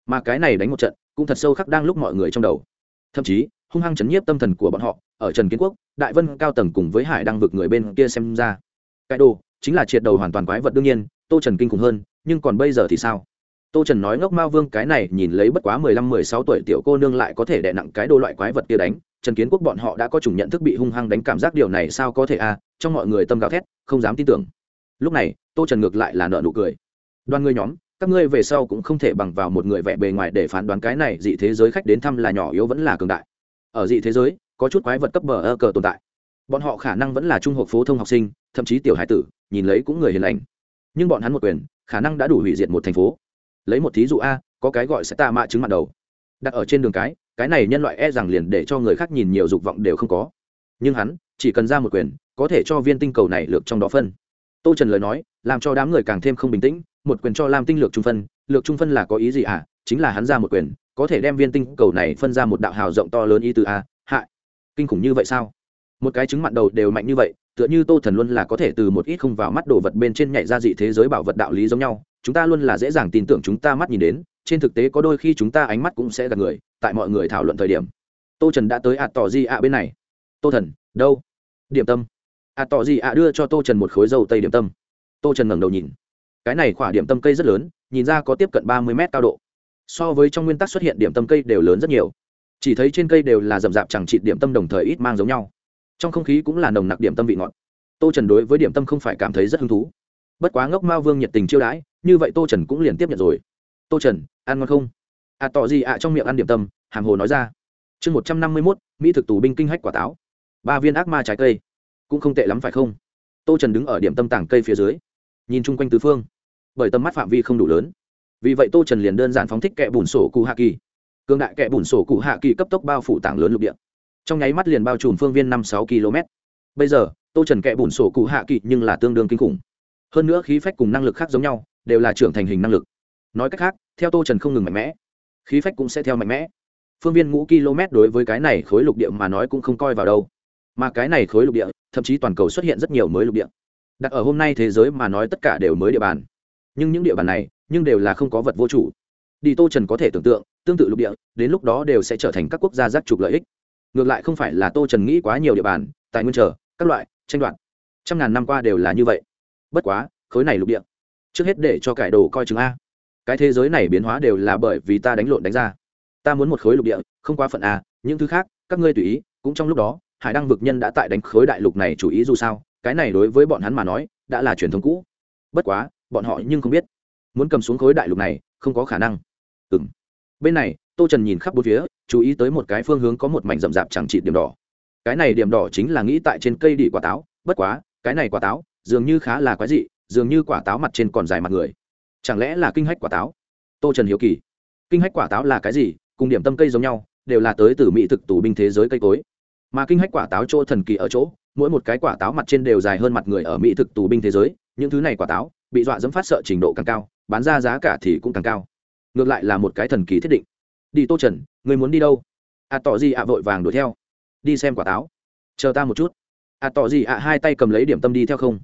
mà cái này đánh một trận, cũng thật sâu khắc đang lúc mọi người trong đầu. Thậm chí, hung hăng chấn nhiếp tâm thần của bọn họ, ở trần kiến quốc, đại vân cao tầng cùng với hải đang vực người bên kia xem ra. Cái đồ, chính là triệt đầu hoàn toàn quái vật đương nhiên, tô trần kinh khủng hơn, nhưng còn bây giờ thì sao? Tô trần nói ngốc mao vương cái này nhìn lấy bất quá mười lăm mười sáu tuổi tiểu cô nương lại có thể đè nặng cái đồ loại quái vật kia đánh. Trần kiến quốc bọn họ đã có chủng nhận thức bị hung hăng đánh cảm giác điều này sao có thể à? Trong mọi người tâm gào thét, không dám tin tưởng. Lúc này, tô trần ngược lại là nợ nụ cười. Đoàn người nhóm các ngươi về sau cũng không thể bằng vào một người vẻ bề ngoài để phán đoán cái này, dị thế giới khách đến thăm là nhỏ yếu vẫn là cường đại. Ở dị thế giới, có chút quái vật cấp bờ ơ cờ tồn tại. Bọn họ khả năng vẫn là trung học phổ thông học sinh, thậm chí tiểu hải tử, nhìn lấy cũng người hiền lành. Nhưng bọn hắn một quyền, khả năng đã đủ hủy diệt một thành phố. Lấy một thí dụ a, có cái gọi sẽ tạ mạ trứng mặt đầu. Đặt ở trên đường cái cái này nhân loại e rằng liền để cho người khác nhìn nhiều dục vọng đều không có. Nhưng hắn, chỉ cần ra một quyền, có thể cho viên tinh cầu này lược trong đó phân. Tô trần lời nói, làm cho đám người càng thêm không bình tĩnh một quyền cho lam tinh lược trung phân, lược trung phân là có ý gì à chính là hắn ra một quyền, có thể đem viên tinh cầu này phân ra một đạo hào rộng to lớn ý từ a hại kinh khủng như vậy sao? Một cái trứng mặn đầu đều mạnh như vậy, tựa như tô thần luôn là có thể từ một ít không vào mắt đồ vật bên trên nhảy ra dị thế giới bảo vật đạo lý giống nhau. Chúng ta luôn là dễ dàng tin tưởng chúng ta mắt nhìn đến, trên thực tế có đôi khi chúng ta ánh mắt cũng sẽ gặp người, tại mọi người thảo luận thời điểm. Tô trần đã tới ạt tỏ di ạ bên này. Tô thần, đâu? Điểm tâm. À tỏ gì ạ đưa cho tô trần một khối dâu tây điểm tâm. Tô trần ngẩng đầu nhìn cái này khỏa điểm tâm cây rất lớn, nhìn ra có tiếp cận ba mươi mét cao độ. So với trong nguyên tắc xuất hiện điểm tâm cây đều lớn rất nhiều. Chỉ thấy trên cây đều là rậm rạp chẳng trị điểm tâm đồng thời ít mang giống nhau. Trong không khí cũng là nồng nặc điểm tâm vị ngọt. Tô trần đối với điểm tâm không phải cảm thấy rất hứng thú. Bất quá ngốc mao vương nhiệt tình chiêu đãi, như vậy tô trần cũng liền tiếp nhận rồi. Tô trần, ăn ngon không? À tỏ gì ạ, trong miệng ăn điểm tâm, hàm hồ nói ra. Chương một trăm năm mươi mốt, mỹ thực tù binh kinh hách quả táo. Ba viên ác ma trái cây. Cũng không tệ lắm phải không? Tô trần đứng ở điểm tâm tảng cây phía dưới, nhìn chung quanh tứ phương bởi tầm mắt phạm vi không đủ lớn. Vì vậy tô trần liền đơn giản phóng thích kẹ bùn sổ cụ hạ kỳ. Cương đại kẹ bùn sổ cụ hạ kỳ cấp tốc bao phủ tảng lớn lục địa. Trong nháy mắt liền bao trùm phương viên năm sáu km. Bây giờ, tô trần kẹ bùn sổ cụ hạ kỳ nhưng là tương đương kinh khủng. Hơn nữa khí phách cùng năng lực khác giống nhau, đều là trưởng thành hình năng lực. Nói cách khác, theo tô trần không ngừng mạnh mẽ, khí phách cũng sẽ theo mạnh mẽ. Phương viên ngũ km đối với cái này khối lục địa mà nói cũng không coi vào đâu. Mà cái này khối lục địa, thậm chí toàn cầu xuất hiện rất nhiều mới lục địa. Đặt ở hôm nay thế giới mà nói tất cả đều mới địa bàn nhưng những địa bàn này nhưng đều là không có vật vô chủ. Đi tô trần có thể tưởng tượng, tương tự lục địa, đến lúc đó đều sẽ trở thành các quốc gia giác trục lợi ích. Ngược lại không phải là tô trần nghĩ quá nhiều địa bàn, tài nguyên trở các loại, tranh đoạt. Trăm ngàn năm qua đều là như vậy. Bất quá, khối này lục địa, trước hết để cho cải đồ coi chừng a. Cái thế giới này biến hóa đều là bởi vì ta đánh lộn đánh ra. Ta muốn một khối lục địa, không quá phận a, những thứ khác, các ngươi tùy ý, cũng trong lúc đó, hải đăng vực nhân đã tại đánh khối đại lục này chủ ý dù sao, cái này đối với bọn hắn mà nói, đã là truyền thống cũ. Bất quá bọn họ nhưng không biết. Muốn cầm xuống khối đại lục này, không có khả năng. Ừ m bên này, tô trần nhìn khắp bốn phía, chú ý tới một cái phương hướng có một mảnh rậm rạp chẳng trị điểm đỏ. Cái này điểm đỏ chính là nghĩ tại trên cây đỉ quả táo, bất quá, cái này quả táo, dường như khá là quái dị, dường như quả táo mặt trên còn dài mặt người. Chẳng lẽ là kinh hách quả táo? Tô trần hiếu kỳ. Kinh hách quả táo là cái gì, cùng điểm tâm cây giống nhau, đều là tới từ mỹ thực tù binh thế giới cây cối. Mà kinh hách quả táo chỗ thần kỳ ở chỗ, mỗi một cái quả táo mặt trên đều dài hơn mặt người ở mỹ thực tù binh thế giới những thứ này quả táo, bị dọa dẫm phát sợ trình độ càng cao, bán ra giá cả thì cũng càng cao. Ngược lại là một cái thần kỳ thiết định. Đi tô trần, người muốn đi đâu? À tỏ gì ạ vội vàng đuổi theo. Đi xem quả táo. Chờ ta một chút. À tỏ gì ạ hai tay cầm lấy điểm tâm đi theo không.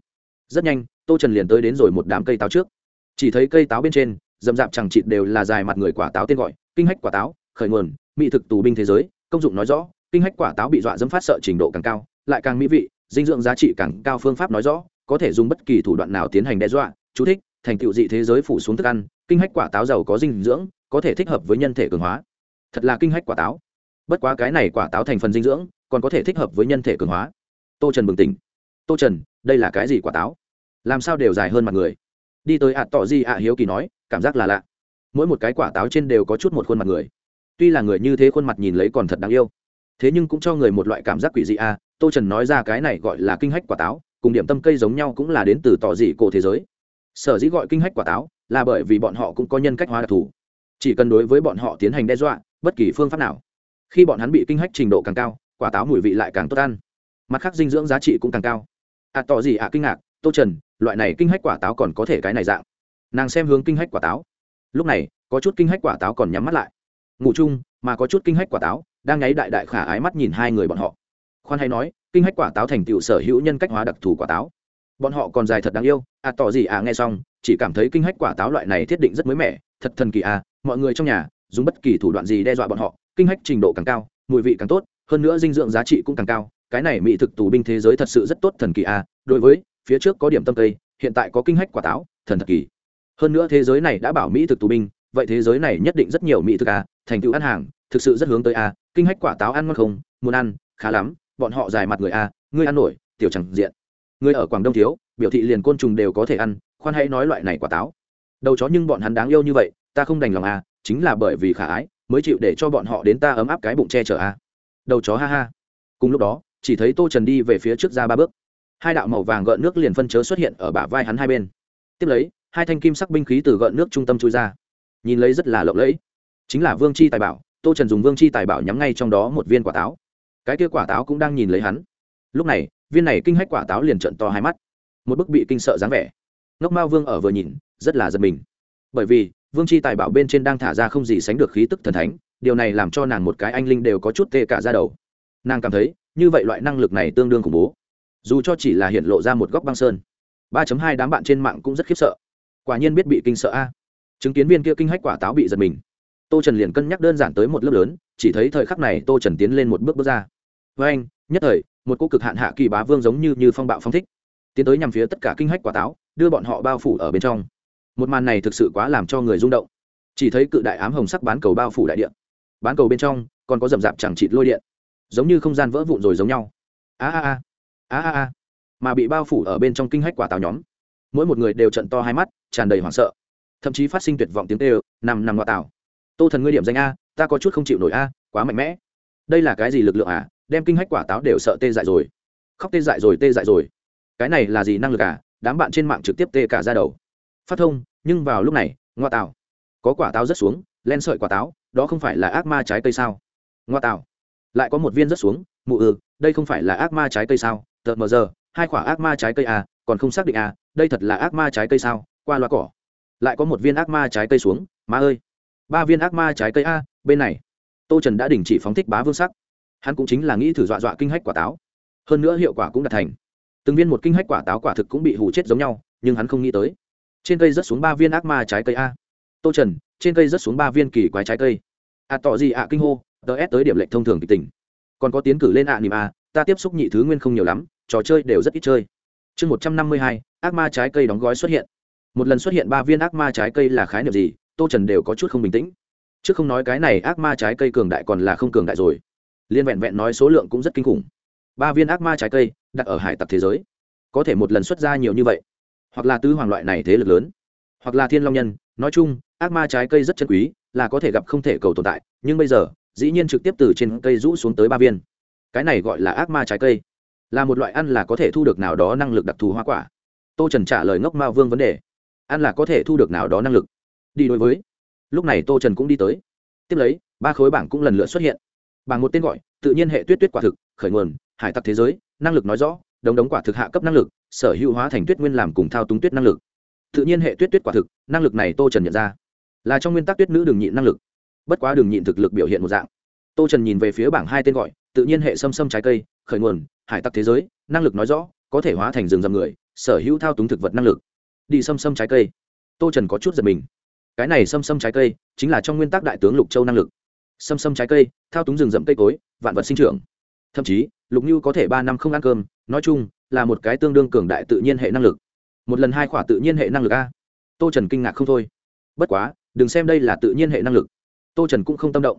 Rất nhanh, tô trần liền tới đến rồi một đám cây táo trước. Chỉ thấy cây táo bên trên dầm dạp chẳng chịt đều là dài mặt người quả táo tên gọi, kinh hách quả táo, khởi nguồn, mỹ thực tù binh thế giới, công dụng nói rõ, kinh hách quả táo bị dọa dẫm phát sợ trình độ càng cao, lại càng mỹ vị, dinh dưỡng giá trị càng cao phương pháp nói rõ có thể dùng bất kỳ thủ đoạn nào tiến hành đe dọa, chú thích, thành tựu dị thế giới phủ xuống thức ăn, kinh hách quả táo giàu có dinh dưỡng, có thể thích hợp với nhân thể cường hóa. Thật là kinh hách quả táo. Bất quá cái này quả táo thành phần dinh dưỡng, còn có thể thích hợp với nhân thể cường hóa. Tô trần bừng tỉnh. Tô trần, đây là cái gì quả táo? Làm sao đều dài hơn mặt người? Đi tới ạ tỏ gì ạ hiếu kỳ nói, cảm giác là lạ. Mỗi một cái quả táo trên đều có chút một khuôn mặt người. Tuy là người như thế khuôn mặt nhìn lấy còn thật đáng yêu, thế nhưng cũng cho người một loại cảm giác quỷ dị a tô trần nói ra cái này gọi là kinh hách quả táo cùng điểm tâm cây giống nhau cũng là đến từ tỏ dị cổ thế giới. Sở dĩ gọi kinh hách quả táo là bởi vì bọn họ cũng có nhân cách hóa đặc thù. Chỉ cần đối với bọn họ tiến hành đe dọa, bất kỳ phương pháp nào, khi bọn hắn bị kinh hách trình độ càng cao, quả táo mùi vị lại càng tốt ăn. Mặt khác dinh dưỡng giá trị cũng càng cao. À tỏ gì ạ, kinh ngạc, tô trần, loại này kinh hách quả táo còn có thể cái này dạng. Nàng xem hướng kinh hách quả táo. Lúc này, có chút kinh hách quả táo còn nhắm mắt lại. Ngủ chung, mà có chút kinh hách quả táo, đang nháy đại đại khả ái mắt nhìn hai người bọn họ khoan hay nói kinh hách quả táo thành tựu sở hữu nhân cách hóa đặc thù quả táo. Bọn họ còn dài thật đáng yêu à tỏ gì à nghe xong chỉ cảm thấy kinh hách quả táo loại này thiết định rất mới mẻ thật thần kỳ à mọi người trong nhà dùng bất kỳ thủ đoạn gì đe dọa bọn họ kinh hách trình độ càng cao mùi vị càng tốt hơn nữa dinh dưỡng giá trị cũng càng cao cái này mỹ thực tù binh thế giới thật sự rất tốt thần kỳ à đối với phía trước có điểm tâm tây, hiện tại có kinh hách quả táo thần thật kỳ. Hơn nữa thế giới này đã bảo mỹ thực tù binh vậy thế giới này nhất định rất nhiều mỹ thực à thành tựu ăn hàng thực sự rất hướng tới à kinh hách quả táo ăn ngon không muốn ăn khá lắm bọn họ dài mặt người a, ngươi ăn nổi tiểu chẳng diện. Ngươi ở quảng đông thiếu biểu thị liền côn trùng đều có thể ăn khoan hãy nói loại này quả táo. Đầu chó nhưng bọn hắn đáng yêu như vậy ta không đành lòng a, chính là bởi vì khả ái mới chịu để cho bọn họ đến ta ấm áp cái bụng che chở a. đầu chó ha ha. Cùng lúc đó chỉ thấy tô trần đi về phía trước ra ba bước. Hai đạo màu vàng gợn nước liền phân chớ xuất hiện ở bả vai hắn hai bên. Tiếp lấy hai thanh kim sắc binh khí từ gợn nước trung tâm chui ra. Nhìn lấy rất là lộng lẫy. Chính là vương chi tài bảo tô trần dùng vương chi tài bảo nhắm ngay trong đó một viên quả táo cái kia quả táo cũng đang nhìn lấy hắn. Lúc này, viên này kinh hách quả táo liền trận to hai mắt. Một bức bị kinh sợ dáng vẻ. Ngốc mao vương ở vừa nhìn, rất là giật mình. Bởi vì, vương chi tài bảo bên trên đang thả ra không gì sánh được khí tức thần thánh, điều này làm cho nàng một cái anh linh đều có chút tê cả ra đầu. Nàng cảm thấy, như vậy loại năng lực này tương đương khủng bố. Dù cho chỉ là hiện lộ ra một góc băng sơn, ba hai đám bạn trên mạng cũng rất khiếp sợ. Quả nhiên biết bị kinh sợ a. Chứng kiến viên kia kinh hách quả táo bị giật mình. Tô trần liền cân nhắc đơn giản tới một lớp lớn chỉ thấy thời khắc này tô trần tiến lên một bước bước ra. Với anh, nhất thời, một cô cực hạn hạ kỳ bá vương giống như như phong bạo phong thích, tiến tới nhằm phía tất cả kinh hách quả táo, đưa bọn họ bao phủ ở bên trong. Một màn này thực sự quá làm cho người rung động. Chỉ thấy cự đại ám hồng sắc bán cầu bao phủ đại điện bán cầu bên trong, còn có rậm rạp chẳng chịt lôi điện, giống như không gian vỡ vụn rồi giống nhau. A a a a a a, mà bị bao phủ ở bên trong kinh hách quả táo nhóm. Mỗi một người đều trận to hai mắt, tràn đầy hoảng sợ. Thậm chí phát sinh tuyệt vọng tiếng tê nằm nằm ngọt tảo. Tô thần ngươi điểm danh a ta có chút không chịu nổi a, quá mạnh mẽ. Đây là cái gì lực lượng à? Đem kinh hách quả táo đều sợ tê dại rồi. Khóc tê dại rồi, tê dại rồi. Cái này là gì năng lực à? Đám bạn trên mạng trực tiếp tê cả ra đầu. Phát thông, nhưng vào lúc này, ngoa tảo có quả táo rất xuống, len sợi quả táo, đó không phải là ác ma trái cây sao? Ngoa tảo lại có một viên rất xuống, mụ ừ đây không phải là ác ma trái cây sao? Tợt mờ giờ, hai quả ác ma trái cây à còn không xác định à đây thật là ác ma trái cây sao? Qua loa cỏ. Lại có một viên ác ma trái cây xuống, má ơi ba viên ác ma trái cây a bên này. Tô trần đã đình chỉ phóng thích bá vương sắc. Hắn cũng chính là nghĩ thử dọa dọa kinh hách quả táo. Hơn nữa hiệu quả cũng đạt thành. Từng viên một kinh hách quả táo quả thực cũng bị hủ chết giống nhau nhưng hắn không nghĩ tới. Trên cây rớt xuống ba viên ác ma trái cây a. Tô trần trên cây rớt xuống ba viên kỳ quái trái cây. A à, tỏ gì ạ kinh hô tờ ép tới điểm lệnh thông thường kịch tình. Còn có tiến cử lên ạ à, nìm a ta tiếp xúc nhị thứ nguyên không nhiều lắm trò chơi đều rất ít chơi. Chương một trăm năm mươi hai ác ma trái cây đóng gói xuất hiện. Một lần xuất hiện ba viên ác ma trái cây là khái niệm gì? Tô trần đều có chút không bình tĩnh. Chứ không nói cái này ác ma trái cây cường đại còn là không cường đại rồi. Liên vẹn vẹn nói số lượng cũng rất kinh khủng. Ba viên ác ma trái cây, đặt ở hải tặc thế giới. Có thể một lần xuất ra nhiều như vậy. Hoặc là tứ hoàng loại này thế lực lớn. Hoặc là thiên long nhân. Nói chung, ác ma trái cây rất chân quý, là có thể gặp không thể cầu tồn tại. Nhưng bây giờ, dĩ nhiên trực tiếp từ trên cây rũ xuống tới ba viên. Cái này gọi là ác ma trái cây. Là một loại ăn là có thể thu được nào đó năng lực đặc thù hoa quả. Tô trần trả lời ngốc ma vương vấn đề. Ăn là có thể thu được nào đó năng lực đi đối với. Lúc này tô trần cũng đi tới. Tiếp lấy, ba khối bảng cũng lần lượt xuất hiện. Bảng một tên gọi, tự nhiên hệ tuyết tuyết quả thực, khởi nguồn, hải tặc thế giới, năng lực nói rõ, đống đống quả thực hạ cấp năng lực, sở hữu hóa thành tuyết nguyên làm cùng thao túng tuyết năng lực. Tự nhiên hệ tuyết tuyết quả thực, năng lực này tô trần nhận ra. Là trong nguyên tắc tuyết nữ đường nhịn năng lực. Bất quá đường nhịn thực lực biểu hiện một dạng. Tô trần nhìn về phía bảng hai tên gọi, tự nhiên hệ xâm xâm trái cây, khởi nguồn, hải tặc thế giới, năng lực nói rõ, có thể hóa thành rừng rầm người, sở hữu thao túng thực vật năng lực. Đi xâm xâm trái cây. Tô trần có chút giật mình cái này xâm xâm trái cây, chính là trong nguyên tắc đại tướng lục châu năng lực. Xâm xâm trái cây, thao túng rừng rậm cây cối, vạn vật sinh trưởng. Thậm chí, lục như có thể ba năm không ăn cơm, nói chung, là một cái tương đương cường đại tự nhiên hệ năng lực. Một lần hai khỏa tự nhiên hệ năng lực a. Tô trần kinh ngạc không thôi. Bất quá, đừng xem đây là tự nhiên hệ năng lực. Tô trần cũng không tâm động.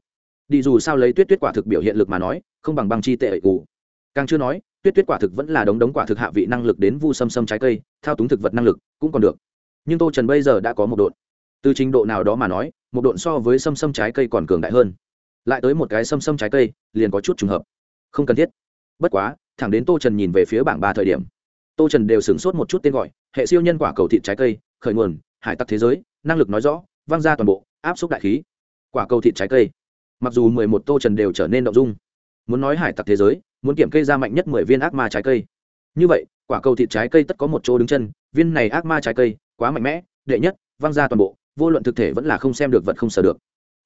Đi dù sao lấy tuyết tuyết quả thực biểu hiện lực mà nói, không bằng bằng chi tệ ẩy cù càng chưa nói, tuyết tuyết quả thực vẫn là đống đống quả thực hạ vị năng lực đến vu xâm xâm trái cây, thao túng thực vật năng lực cũng còn được. Nhưng tô trần bây giờ đã có một đội từ trình độ nào đó mà nói, một độn so với xâm xâm trái cây còn cường đại hơn. Lại tới một cái xâm xâm trái cây, liền có chút trùng hợp. Không cần thiết. Bất quá, thẳng đến tô trần nhìn về phía bảng ba thời điểm, tô trần đều sửng sốt một chút tên gọi, hệ siêu nhân quả cầu thịt trái cây, khởi nguồn, hải tặc thế giới, năng lực nói rõ văng ra toàn bộ, áp suất đại khí. Quả cầu thịt trái cây. Mặc dù mười một tô trần đều trở nên động dung, muốn nói hải tặc thế giới, muốn kiểm kê ra mạnh nhất mười viên ác ma trái cây. Như vậy, quả cầu thịt trái cây tất có một chỗ đứng chân, viên này ác ma trái cây, quá mạnh mẽ, đệ nhất văng ra toàn bộ vô luận thực thể vẫn là không xem được vật không sờ được.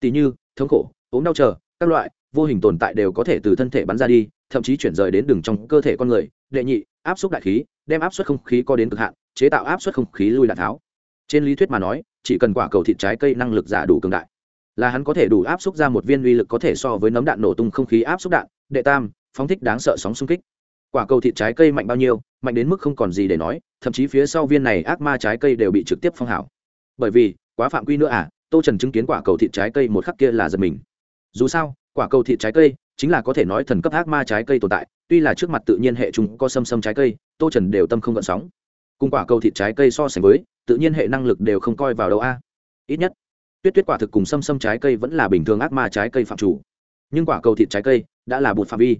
Tỉ như, thống khổ, ốm đau chờ, các loại, vô hình tồn tại đều có thể từ thân thể bắn ra đi, thậm chí chuyển rời đến đường trong cơ thể con người. Đệ nhị, áp suất đại khí, đem áp suất không khí có đến cực hạn, chế tạo áp suất không khí lui đạn tháo. Trên lý thuyết mà nói, chỉ cần quả cầu thịt trái cây năng lực giả đủ cường đại, là hắn có thể đủ áp suất ra một viên uy lực có thể so với nấm đạn nổ tung không khí áp suất đạn, đệ tam, phóng thích đáng sợ sóng xung kích. Quả cầu thịt trái cây mạnh bao nhiêu, mạnh đến mức không còn gì để nói, thậm chí phía sau viên này ác ma trái cây đều bị trực tiếp phong hảo bởi vì quá phạm quy nữa à tô trần chứng kiến quả cầu thịt trái cây một khắc kia là giật mình. Dù sao, quả cầu thịt trái cây chính là có thể nói thần cấp ác ma trái cây tồn tại, tuy là trước mặt tự nhiên hệ chúng có xâm xâm trái cây, tô trần đều tâm không gợn sóng. Cùng quả cầu thịt trái cây so sánh với, tự nhiên hệ năng lực đều không coi vào đâu a. Ít nhất, tuyết tuyết quả thực cùng xâm xâm trái cây vẫn là bình thường ác ma trái cây phạm chủ. Nhưng quả cầu thịt trái cây đã là bột phạm vi.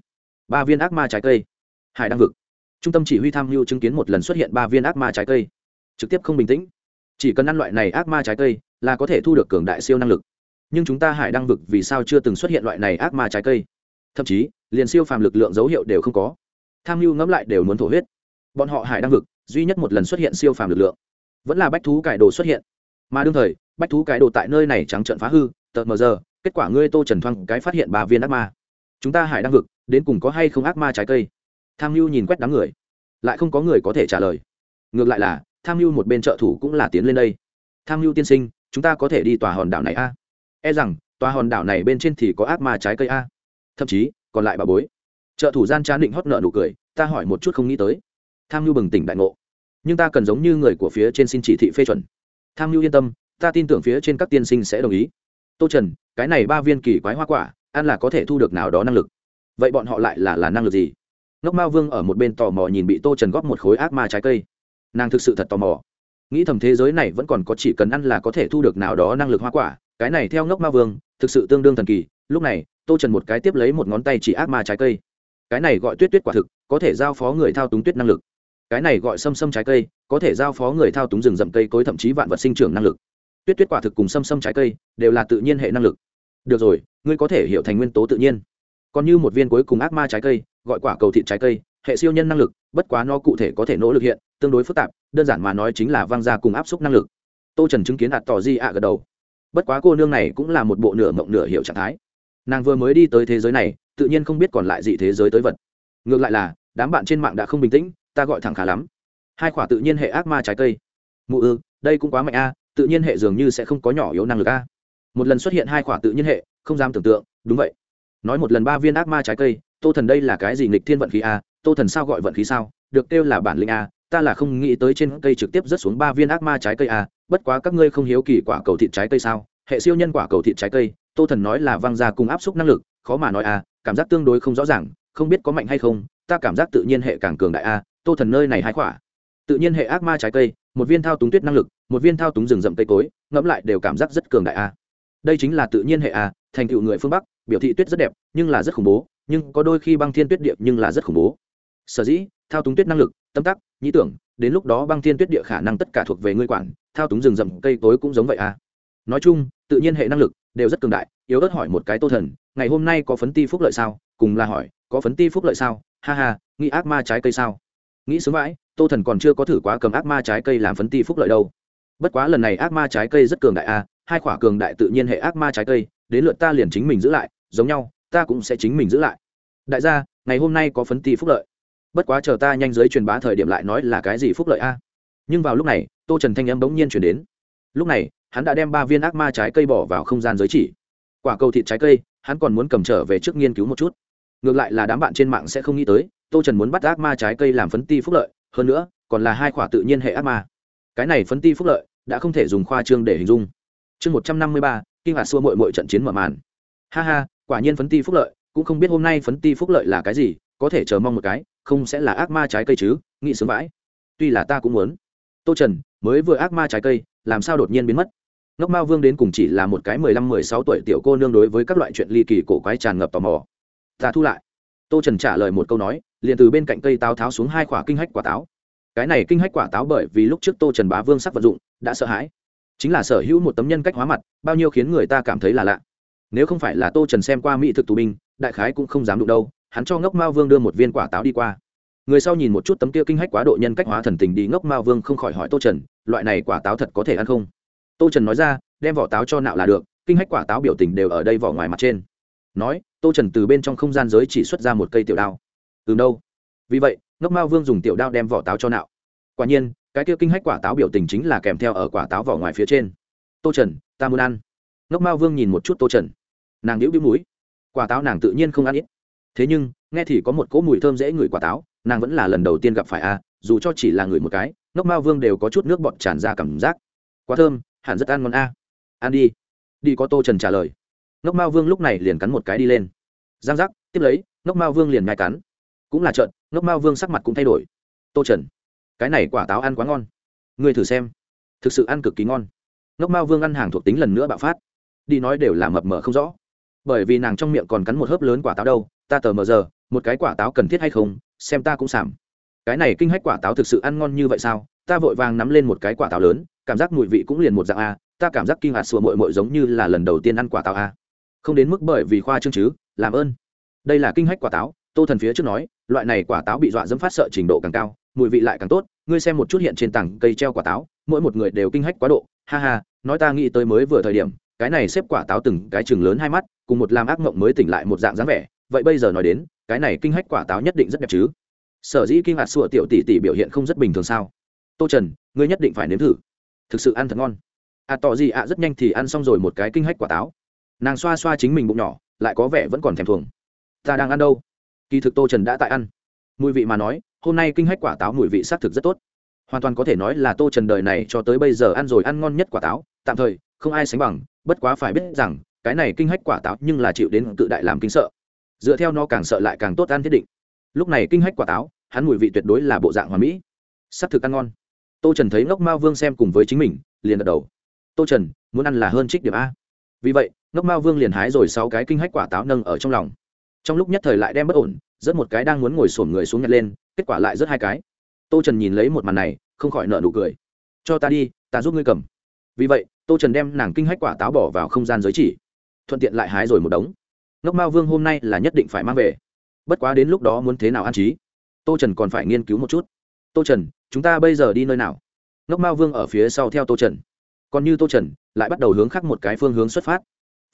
Ba viên ác ma trái cây. Hải đăng vực. Trung tâm chỉ huy tham mưu chứng kiến một lần xuất hiện ba viên ác ma trái cây. Trực tiếp không bình tĩnh chỉ cần ăn loại này ác ma trái cây, là có thể thu được cường đại siêu năng lực. Nhưng chúng ta hải đăng vực vì sao chưa từng xuất hiện loại này ác ma trái cây? Thậm chí, liền siêu phàm lực lượng dấu hiệu đều không có. Tham mưu ngẫm lại đều muốn thổ huyết. Bọn họ hải đăng vực, duy nhất một lần xuất hiện siêu phàm lực lượng. Vẫn là bách thú cải đồ xuất hiện. Mà đương thời, bách thú cải đồ tại nơi này trắng trợn phá hư tờ mờ giờ, kết quả ngươi tô trần thoang cái phát hiện ba viên ác ma. Chúng ta hải đăng vực, đến cùng có hay không ác ma trái cây? Tham mưu nhìn quét đám người. Lại không có người có thể trả lời. Ngược lại là tham mưu một bên trợ thủ cũng là tiến lên đây. Tham mưu tiên sinh, chúng ta có thể đi tòa hòn đảo này a. E rằng, tòa hòn đảo này bên trên thì có ác ma trái cây a. Thậm chí, còn lại bà bối. Trợ thủ gian chán định hót nợ nụ cười, ta hỏi một chút không nghĩ tới. Tham mưu bừng tỉnh đại ngộ. Nhưng ta cần giống như người của phía trên xin chỉ thị phê chuẩn. Tham mưu yên tâm, ta tin tưởng phía trên các tiên sinh sẽ đồng ý. Tô trần, cái này ba viên kỳ quái hoa quả, ăn là có thể thu được nào đó năng lực? Vậy bọn họ lại là là năng lực gì? Ngốc mao vương ở một bên tò mò nhìn bị tô trần góp một khối ác ma trái cây nàng thực sự thật tò mò. Nghĩ thầm thế giới này vẫn còn có chỉ cần ăn là có thể thu được nào đó năng lực hoa quả, cái này theo ngốc ma vương, thực sự tương đương thần kỳ. Lúc này, tô trần một cái tiếp lấy một ngón tay chỉ ác ma trái cây. Cái này gọi tuyết tuyết quả thực, có thể giao phó người thao túng tuyết năng lực. Cái này gọi xâm xâm trái cây, có thể giao phó người thao túng rừng rậm cây cối thậm chí vạn vật sinh trưởng năng lực. Tuyết tuyết quả thực cùng xâm xâm trái cây, đều là tự nhiên hệ năng lực. Được rồi, ngươi có thể hiểu thành nguyên tố tự nhiên. Còn như một viên cuối cùng ác ma trái cây, gọi quả cầu thịt trái cây, hệ siêu nhân năng lực, bất quá nó cụ thể có thể nỗ lực hiện tương đối phức tạp, đơn giản mà nói chính là văng ra cùng áp suất năng lực. Tô trần chứng kiến đạt tỏ di ạ gật đầu. Bất quá cô nương này cũng là một bộ nửa mộng nửa hiểu trạng thái. Nàng vừa mới đi tới thế giới này, tự nhiên không biết còn lại gì thế giới tới vật. Ngược lại là, đám bạn trên mạng đã không bình tĩnh, ta gọi thẳng khá lắm. Hai khỏa tự nhiên hệ ác ma trái cây. Mụ ư, đây cũng quá mạnh a, tự nhiên hệ dường như sẽ không có nhỏ yếu năng lực a. Một lần xuất hiện hai khỏa tự nhiên hệ, không dám tưởng tượng, đúng vậy. Nói một lần ba viên ác ma trái cây, tô thần đây là cái gì nghịch thiên vận khí a, tô thần sao gọi vận khí sao, được kêu là bản linh a ta là không nghĩ tới trên cây trực tiếp rớt xuống ba viên ác ma trái cây à. bất quá các ngươi không hiếu kỳ quả cầu thịt trái cây sao hệ siêu nhân quả cầu thịt trái cây, tô thần nói là vang ra cùng áp suất năng lực, khó mà nói à. cảm giác tương đối không rõ ràng, không biết có mạnh hay không, ta cảm giác tự nhiên hệ càng cường đại a tô thần nơi này hái quả tự nhiên hệ ác ma trái cây, một viên thao túng tuyết năng lực, một viên thao túng rừng rậm cây cối, ngẫm lại đều cảm giác rất cường đại a đây chính là tự nhiên hệ a thành tựu người phương bắc, biểu thị tuyết rất đẹp, nhưng là rất khủng bố, nhưng có đôi khi băng thiên tuyết địa nhưng là rất khủng bố sở dĩ, thao túng tuyết năng lực, tâm tắc, nhĩ tưởng, đến lúc đó băng thiên tuyết địa khả năng tất cả thuộc về ngươi quản, thao túng rừng rậm, cây tối cũng giống vậy à? nói chung, tự nhiên hệ năng lực đều rất cường đại, yếu ớt hỏi một cái tô thần, ngày hôm nay có phấn ti phúc lợi sao? Cùng là hỏi, có phấn ti phúc lợi sao? Ha ha, nghĩ ác ma trái cây sao? Nghĩ sướng mãi tô thần còn chưa có thử quá cầm ác ma trái cây làm phấn ti phúc lợi đâu. Bất quá lần này ác ma trái cây rất cường đại a hai quả cường đại tự nhiên hệ ác ma trái cây, đến lượt ta liền chính mình giữ lại, giống nhau, ta cũng sẽ chính mình giữ lại. Đại gia, ngày hôm nay có phấn ti phúc lợi bất quá chờ ta nhanh giới truyền bá thời điểm lại nói là cái gì phúc lợi a. Nhưng vào lúc này, tô trần thanh âm bỗng nhiên chuyển đến. Lúc này, hắn đã đem ba viên ác ma trái cây bỏ vào không gian giới chỉ. Quả cầu thịt trái cây, hắn còn muốn cầm trở về trước nghiên cứu một chút. Ngược lại là đám bạn trên mạng sẽ không nghĩ tới, tô trần muốn bắt ác ma trái cây làm phấn ti phúc lợi, hơn nữa, còn là hai khoả tự nhiên hệ ác ma. Cái này phấn ti phúc lợi, đã không thể dùng khoa trương để hình dung. Chương một trăm năm mươi ba kinh hạt xua mội mội trận chiến mở màn. Ha ha, quả nhiên phấn ti phúc lợi, cũng không biết hôm nay phấn ti phúc lợi là cái gì, có thể chờ mong một cái không sẽ là ác ma trái cây chứ, nghĩ sướng vãi. Tuy là ta cũng muốn. Tô trần, mới vừa ác ma trái cây, làm sao đột nhiên biến mất? Ngốc mao vương đến cùng chỉ là một cái mười lăm mười sáu tuổi tiểu cô nương đối với các loại chuyện ly kỳ cổ quái tràn ngập tò mò. Ta thu lại. Tô trần trả lời một câu nói, liền từ bên cạnh cây táo tháo xuống hai quả kinh hách quả táo. Cái này kinh hách quả táo bởi vì lúc trước tô trần bá vương sắc vật dụng, đã sợ hãi. Chính là sở hữu một tấm nhân cách hóa mặt, bao nhiêu khiến người ta cảm thấy là lạ. Nếu không phải là tô trần xem qua mỹ thực tù binh, đại khái cũng không dám đụng đâu hắn cho ngốc mao vương đưa một viên quả táo đi qua. Người sau nhìn một chút tấm kia kinh hách quá độ nhân cách hóa thần tình đi, ngốc mao vương không khỏi hỏi tô trần, loại này quả táo thật có thể ăn không? Tô trần nói ra, đem vỏ táo cho nạo là được, kinh hách quả táo biểu tình đều ở đây vỏ ngoài mặt trên. Nói, tô trần từ bên trong không gian giới chỉ xuất ra một cây tiểu đao. Từ đâu? Vì vậy, ngốc mao vương dùng tiểu đao đem vỏ táo cho nạo. Quả nhiên, cái kia kinh hách quả táo biểu tình chính là kèm theo ở quả táo vỏ ngoài phía trên. Tô trần, ta muốn ăn. Ngốc mao vương nhìn một chút tô trần. Nàng đĩu đĩu núi quả táo nàng tự nhiên không ăn ít thế nhưng, nghe thì có một cỗ mùi thơm dễ ngửi quả táo, nàng vẫn là lần đầu tiên gặp phải a, dù cho chỉ là người một cái nóc mao vương đều có chút nước bọt tràn ra cảm giác. Quá thơm, hẳn rất ăn ngon a. Ăn đi. Đi có tô trần trả lời. Nóc mao vương lúc này liền cắn một cái đi lên. Giang giác, tiếp lấy nóc mao vương liền ngai cắn. Cũng là trợn nóc mao vương sắc mặt cũng thay đổi. Tô trần, cái này quả táo ăn quá ngon. Người thử xem. Thực sự ăn cực kỳ ngon. Nóc mao vương ăn hàng thuộc tính lần nữa bạo phát. Đi nói đều là mập mờ không rõ. Bởi vì nàng trong miệng còn cắn một hớp lớn quả táo đâu ta tờ mờ giờ, một cái quả táo cần thiết hay không, xem ta cũng sảm. Cái này kinh hách quả táo thực sự ăn ngon như vậy sao? Ta vội vàng nắm lên một cái quả táo lớn, cảm giác mùi vị cũng liền một dạng a, ta cảm giác kinh hạt sùa mội mội giống như là lần đầu tiên ăn quả táo a. Không đến mức bởi vì khoa trương chứ, làm ơn. Đây là kinh hách quả táo, tô thần phía trước nói, loại này quả táo bị dọa dẫm phát sợ trình độ càng cao, mùi vị lại càng tốt, ngươi xem một chút hiện trên tảng cây treo quả táo, mỗi một người đều kinh hách quá độ, ha ha, nói ta nghĩ tới mới vừa thời điểm, cái này xếp quả táo từng cái chừng lớn hai mắt, cùng một làm ác mộng mới tỉnh lại một dạng dáng vẻ vậy bây giờ nói đến cái này kinh hách quả táo nhất định rất đẹp chứ. Sở dĩ kinh hạt sủa tiểu tỷ tỷ biểu hiện không rất bình thường sao? Tô trần ngươi nhất định phải nếm thử. Thực sự ăn thật ngon. À tỏ gì ạ à, rất nhanh thì ăn xong rồi một cái kinh hách quả táo. Nàng xoa xoa chính mình bụng nhỏ lại có vẻ vẫn còn thèm thuồng. Ta đang ăn đâu? Kỳ thực tô trần đã tại ăn. Mùi vị mà nói hôm nay kinh hách quả táo mùi vị xác thực rất tốt. Hoàn toàn có thể nói là tô trần đời này cho tới bây giờ ăn rồi ăn ngon nhất quả táo tạm thời không ai sánh bằng bất quá phải biết rằng cái này kinh hách quả táo nhưng là chịu đến tự đại làm kinh sợ dựa theo nó càng sợ lại càng tốt ăn thiết định. Lúc này kinh hách quả táo, hắn mùi vị tuyệt đối là bộ dạng hoàn mỹ. Sắc thực ăn ngon. Tô trần thấy ngốc mao vương xem cùng với chính mình, liền gật đầu. Tô trần, muốn ăn là hơn trích điểm a. Vì vậy, ngốc mao vương liền hái rồi sáu cái kinh hách quả táo nâng ở trong lòng. Trong lúc nhất thời lại đem bất ổn rất một cái đang muốn ngồi sổm người xuống nhặt lên, kết quả lại rất hai cái. Tô trần nhìn lấy một màn này, không khỏi nợ nụ cười. Cho ta đi, ta giúp ngươi cầm. Vì vậy, tô trần đem nàng kinh hách quả táo bỏ vào không gian giới chỉ, thuận tiện lại hái rồi một đống ngốc mao vương hôm nay là nhất định phải mang về. Bất quá đến lúc đó muốn thế nào an trí? Tô trần còn phải nghiên cứu một chút. Tô trần, chúng ta bây giờ đi nơi nào? Ngốc mao vương ở phía sau theo tô trần. Còn như tô trần, lại bắt đầu hướng khác một cái phương hướng xuất phát.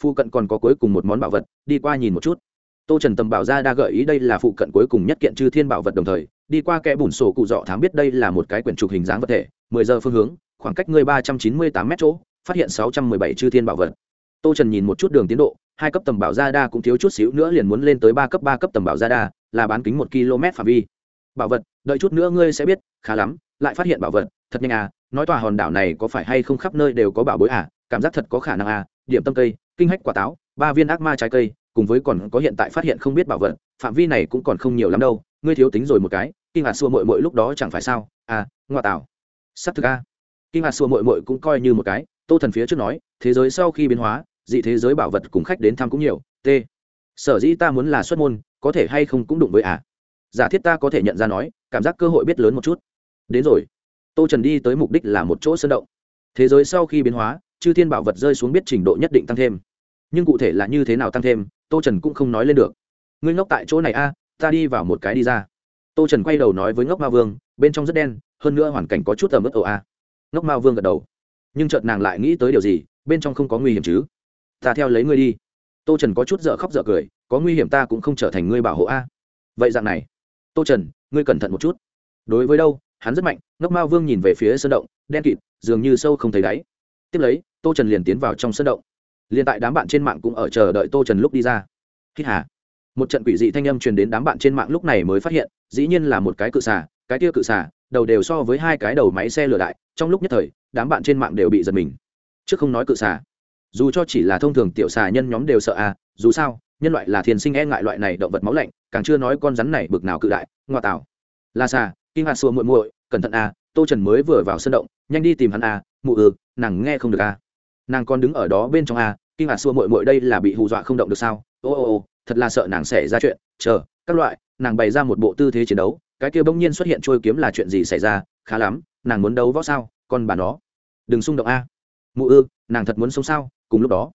Phụ cận còn có cuối cùng một món bảo vật, đi qua nhìn một chút. Tô trần tầm bảo ra đa gợi ý đây là phụ cận cuối cùng nhất kiện chư thiên bảo vật đồng thời, đi qua kẽ bùn sổ cụ dọ thám biết đây là một cái quyển trục hình dáng vật thể, mười giờ phương hướng, khoảng cách ngươi ba trăm chín mươi tám mét chỗ, phát hiện sáu trăm mười bảy chư thiên bảo vật. Tô trần nhìn một chút đường tiến độ hai cấp tầm bảo gia đa cũng thiếu chút xíu nữa liền muốn lên tới ba cấp ba cấp tầm bảo gia đa là bán kính một km phạm vi. Bảo vật, đợi chút nữa ngươi sẽ biết, khá lắm, lại phát hiện bảo vật, thật nhanh à nói tòa hòn đảo này có phải hay không khắp nơi đều có bảo bối à cảm giác thật có khả năng à điểm tâm cây, kinh hách quả táo, ba viên ác ma trái cây, cùng với còn có hiện tại phát hiện không biết bảo vật, phạm vi này cũng còn không nhiều lắm đâu, ngươi thiếu tính rồi một cái, kinh ngạc xua mội mội lúc đó chẳng phải sao à ngoa tạo sắp thực a kinh ngạc xua mội mội cũng coi như một cái, tô thần phía trước nói, thế giới sau khi biến hóa dị thế giới bảo vật cùng khách đến thăm cũng nhiều, t. Sở dĩ ta muốn là xuất môn, có thể hay không cũng đụng với à? Giả thiết ta có thể nhận ra nói, cảm giác cơ hội biết lớn một chút. Đến rồi. Tô trần đi tới mục đích là một chỗ sơn động. Thế giới sau khi biến hóa, chư thiên bảo vật rơi xuống biết trình độ nhất định tăng thêm. Nhưng cụ thể là như thế nào tăng thêm, tô trần cũng không nói lên được. Ngươi ngốc tại chỗ này a ta đi vào một cái đi ra. Tô trần quay đầu nói với ngốc ma vương, bên trong rất đen, hơn nữa hoàn cảnh có chút tầm ớt ồ a ngốc ma vương gật đầu. Nhưng chợt nàng lại nghĩ tới điều gì, bên trong không có nguy hiểm chứ? Ta theo lấy ngươi đi. Tô trần có chút dở khóc dở cười, có nguy hiểm ta cũng không trở thành ngươi bảo hộ a. Vậy dạng này. Tô trần, ngươi cẩn thận một chút. Đối với đâu, hắn rất mạnh, ngốc mao vương nhìn về phía sơn động, đen kịt, dường như sâu không thấy đáy. Tiếp lấy, tô trần liền tiến vào trong sân động. Liền tại đám bạn trên mạng cũng ở chờ đợi tô trần lúc đi ra. Hít hà. Một trận quỷ dị thanh âm truyền đến đám bạn trên mạng lúc này mới phát hiện, dĩ nhiên là một cái cự xà, cái tia cự xà, đầu đều so với hai cái đầu máy xe lửa đại, trong lúc nhất thời, đám bạn trên mạng đều bị giật mình. Trước không nói cự xà dù cho chỉ là thông thường tiểu xà nhân nhóm đều sợ à dù sao, nhân loại là thiền sinh e ngại loại này động vật máu lạnh, càng chưa nói con rắn này bực nào cự đại, ngoa tạo. Là xà, kinh hạt xua muội muội, cẩn thận à tô trần mới vừa vào sân động, nhanh đi tìm hắn à mụ ừ nàng nghe không được à. Nàng còn đứng ở đó bên trong à kinh hạt xua muội muội đây là bị hù dọa không động được sao? Ô ô ô, thật là sợ nàng xảy ra chuyện. Chờ, các loại, nàng bày ra một bộ tư thế chiến đấu, cái kia bỗng nhiên xuất hiện trôi kiếm là chuyện gì xảy ra? Khá lắm, nàng muốn đấu võ sao? Con bà nó. Đừng xung động a. Mụ ư, nàng thật muốn sống sao? Cùng lúc đó,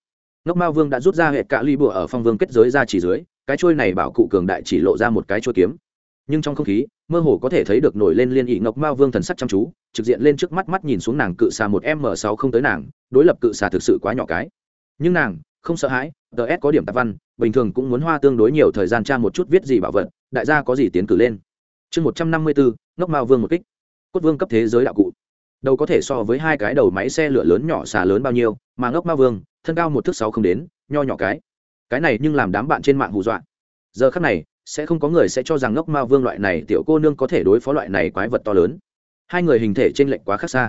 ngốc mao vương đã rút ra hệ cạ ly bùa ở phong vương kết giới ra chỉ dưới, cái trôi này bảo cụ cường đại chỉ lộ ra một cái trôi kiếm. Nhưng trong không khí, mơ hồ có thể thấy được nổi lên liên ỵ ngọc mao vương thần sắc chăm chú, trực diện lên trước mắt mắt nhìn xuống nàng cự xà một m sáu không tới nàng, đối lập cự xà thực sự quá nhỏ cái. Nhưng nàng, không sợ hãi ts có điểm tạp văn, bình thường cũng muốn hoa tương đối nhiều thời gian tra một chút viết gì bảo vật, đại gia có gì tiến cử lên. Chương một trăm năm mươi bốn ngốc mao vương một kích. Cốt vương cấp thế giới đạo cụ đầu có thể so với hai cái đầu máy xe lửa lớn nhỏ xà lớn bao nhiêu, mà ngốc ma vương, thân cao một thước sáu không đến, nho nhỏ cái. Cái này nhưng làm đám bạn trên mạng hù dọa. Giờ khắc này, sẽ không có người sẽ cho rằng ngốc ma vương loại này tiểu cô nương có thể đối phó loại này quái vật to lớn. Hai người hình thể t r ê n lệch quá khác xa.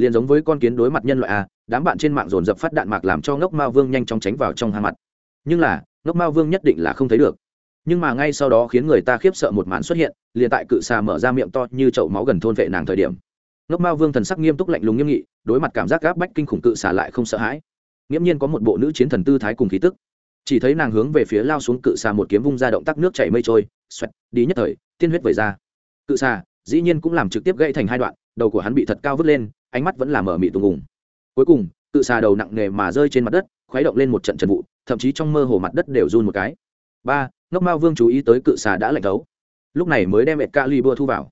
Liền giống với con kiến đối mặt nhân loại a, đám bạn trên mạng dồn dập phát đạn mạc làm cho ngốc ma vương nhanh chóng tránh vào trong hang mặt. Nhưng là, ngốc ma vương nhất định là không thấy được. Nhưng mà ngay sau đó khiến người ta khiếp sợ một màn xuất hiện, liền tại cự xà mở ra miệng to như chậu máu gần thôn vệ nàng thời điểm ngốc mao vương thần sắc nghiêm túc lạnh lùng nghiêm nghị, đối mặt cảm giác gáp bách kinh khủng cự xà lại không sợ hãi. Nghiễm nhiên có một bộ nữ chiến thần tư thái cùng khí tức. Chỉ thấy nàng hướng về phía lao xuống cự xà một kiếm vung ra động tác nước chảy mây trôi, xoẹt, đi nhất thời, tiên huyết vẩy ra. Cự xà dĩ nhiên cũng làm trực tiếp gãy thành hai đoạn, đầu của hắn bị thật cao vứt lên, ánh mắt vẫn là mở mị tùng ngùng. cuối cùng, cự xà đầu nặng nề mà rơi trên mặt đất, khuấy động lên một trận trần vụ, thậm chí trong mơ hồ mặt đất đều run một cái. Ba, ngốc mao vương chú ý tới cự xà đã lạnh thấu. Lúc này mới đem ẹt ca li bua thu vào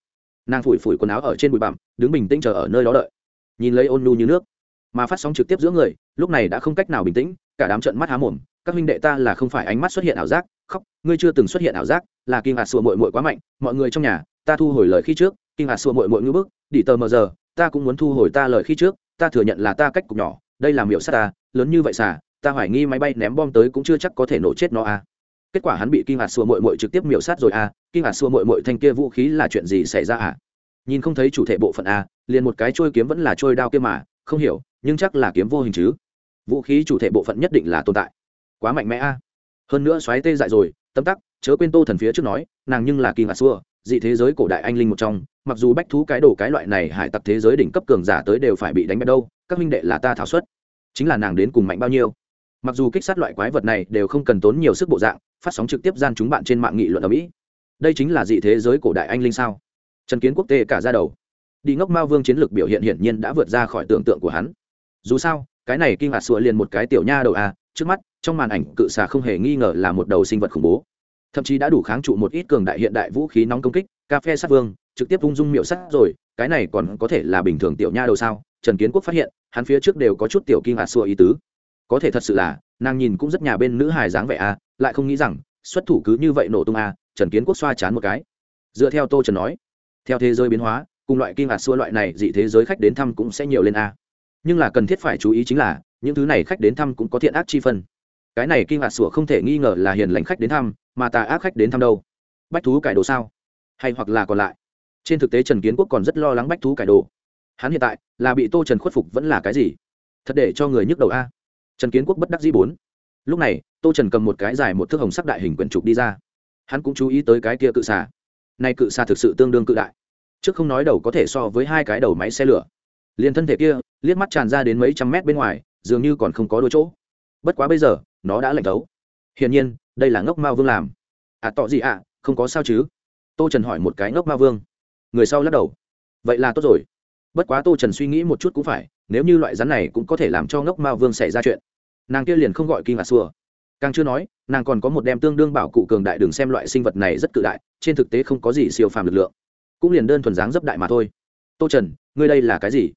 nàng phủi phủi quần áo ở trên bụi bặm, đứng bình tĩnh chờ ở nơi đó đợi. Nhìn lấy ôn nhu như nước, mà phát sóng trực tiếp giữa người, lúc này đã không cách nào bình tĩnh, cả đám trận mắt há mồm, các huynh đệ ta là không phải ánh mắt xuất hiện ảo giác, khóc, ngươi chưa từng xuất hiện ảo giác, là kinh hạt sùa mội mội quá mạnh, mọi người trong nhà, ta thu hồi lời khi trước kinh hạt sùa mội mội ngữ bức đi tờ mờ giờ, ta cũng muốn thu hồi ta lời khi trước, ta thừa nhận là ta cách cục nhỏ, đây là miệu sát ta, lớn như vậy xà, ta hoài nghi máy bay ném bom tới cũng chưa chắc có thể nổ chết nó à kết quả hắn bị kinh ngạc xua mội mội trực tiếp miểu sát rồi à kinh ngạc xua mội mội thanh kia vũ khí là chuyện gì xảy ra à? Nhìn không thấy chủ thể bộ phận à liền một cái trôi kiếm vẫn là trôi đao kia mà, không hiểu, nhưng chắc là kiếm vô hình chứ. Vũ khí chủ thể bộ phận nhất định là tồn tại. Quá mạnh mẽ à. Hơn nữa xoáy tê dại rồi tâm tắc, chớ quên tô thần phía trước nói, nàng nhưng là kinh ngạc xua, dị thế giới cổ đại anh linh một trong, mặc dù bách thú cái đồ cái loại này hải tặc thế giới đỉnh cấp cường giả tới đều phải bị đánh bại đâu, các minh đệ là ta thảo suất. Chính là nàng đến cùng mạnh bao nhiêu. Mặc dù kích sát loại quái vật này đều không cần tốn nhiều sức bộ dạng phát sóng trực tiếp gian chúng bạn trên mạng nghị luận ở mỹ. Đây chính là dị thế giới cổ đại anh linh sao? Trần kiến quốc tế cả ra đầu. Đi ngốc mao vương chiến lược biểu hiện hiển nhiên đã vượt ra khỏi tưởng tượng của hắn. Dù sao, cái này kinh ngạc sụa liền một cái tiểu nha đầu à trước mắt, trong màn ảnh cự xà không hề nghi ngờ là một đầu sinh vật khủng bố. Thậm chí đã đủ kháng trụ một ít cường đại hiện đại vũ khí nóng công kích cà phê sát vương, trực tiếp ung dung miệu sắt rồi, cái này còn có thể là bình thường tiểu nha đầu sao? Trần kiến quốc phát hiện, hắn phía trước đều có chút tiểu kinh ngạc sụa ý tứ. Có thể thật sự là nàng nhìn cũng rất nhà bên nữ hài dáng vẻ a à, lại không nghĩ rằng xuất thủ cứ như vậy nổ tung a à, trần kiến quốc xoa chán một cái. Dựa theo tô trần nói theo thế giới biến hóa cùng loại kinh ngạc xua loại này dị thế giới khách đến thăm cũng sẽ nhiều lên a. À. nhưng là cần thiết phải chú ý chính là những thứ này khách đến thăm cũng có thiện ác chi phân. Cái này kinh ngạc sủa không thể nghi ngờ là hiền lành khách đến thăm mà tà ác khách đến thăm đâu? Bách thú cải đồ sao? Hay hoặc là còn lại? Trên thực tế trần kiến quốc còn rất lo lắng bách thú cải đồ. Hắn hiện tại là bị tô trần khuất phục vẫn là cái gì? Thật để cho người nhức đầu a trần kiến quốc bất đắc dĩ bốn. Lúc này tô trần cầm một cái dài một thước hồng sắc đại hình quyển trục đi ra. Hắn cũng chú ý tới cái kia cự xà. Nay cự xà thực sự tương đương cự đại. Trước không nói đầu có thể so với hai cái đầu máy xe lửa. Liền thân thể kia liếc mắt tràn ra đến mấy trăm mét bên ngoài dường như còn không có đôi chỗ. Bất quá bây giờ nó đã lạnh thấu. Hiển nhiên đây là ngốc mao vương làm. À tỏ gì ạ? À, không có sao chứ? Tô trần hỏi một cái ngốc mao vương. Người sau lắc đầu. Vậy là tốt rồi. Bất quá tô trần suy nghĩ một chút cũng phải nếu như loại rắn này cũng có thể làm cho ngốc mao vương xảy ra chuyện nàng kia liền không gọi kinh ngạc xua. Càng chưa nói, nàng còn có một đem tương đương bảo cụ cường đại đừng xem loại sinh vật này rất cự đại, trên thực tế không có gì siêu phàm lực lượng. Cũng liền đơn thuần dáng dấp đại mà thôi. Tô trần, ngươi đây là cái gì?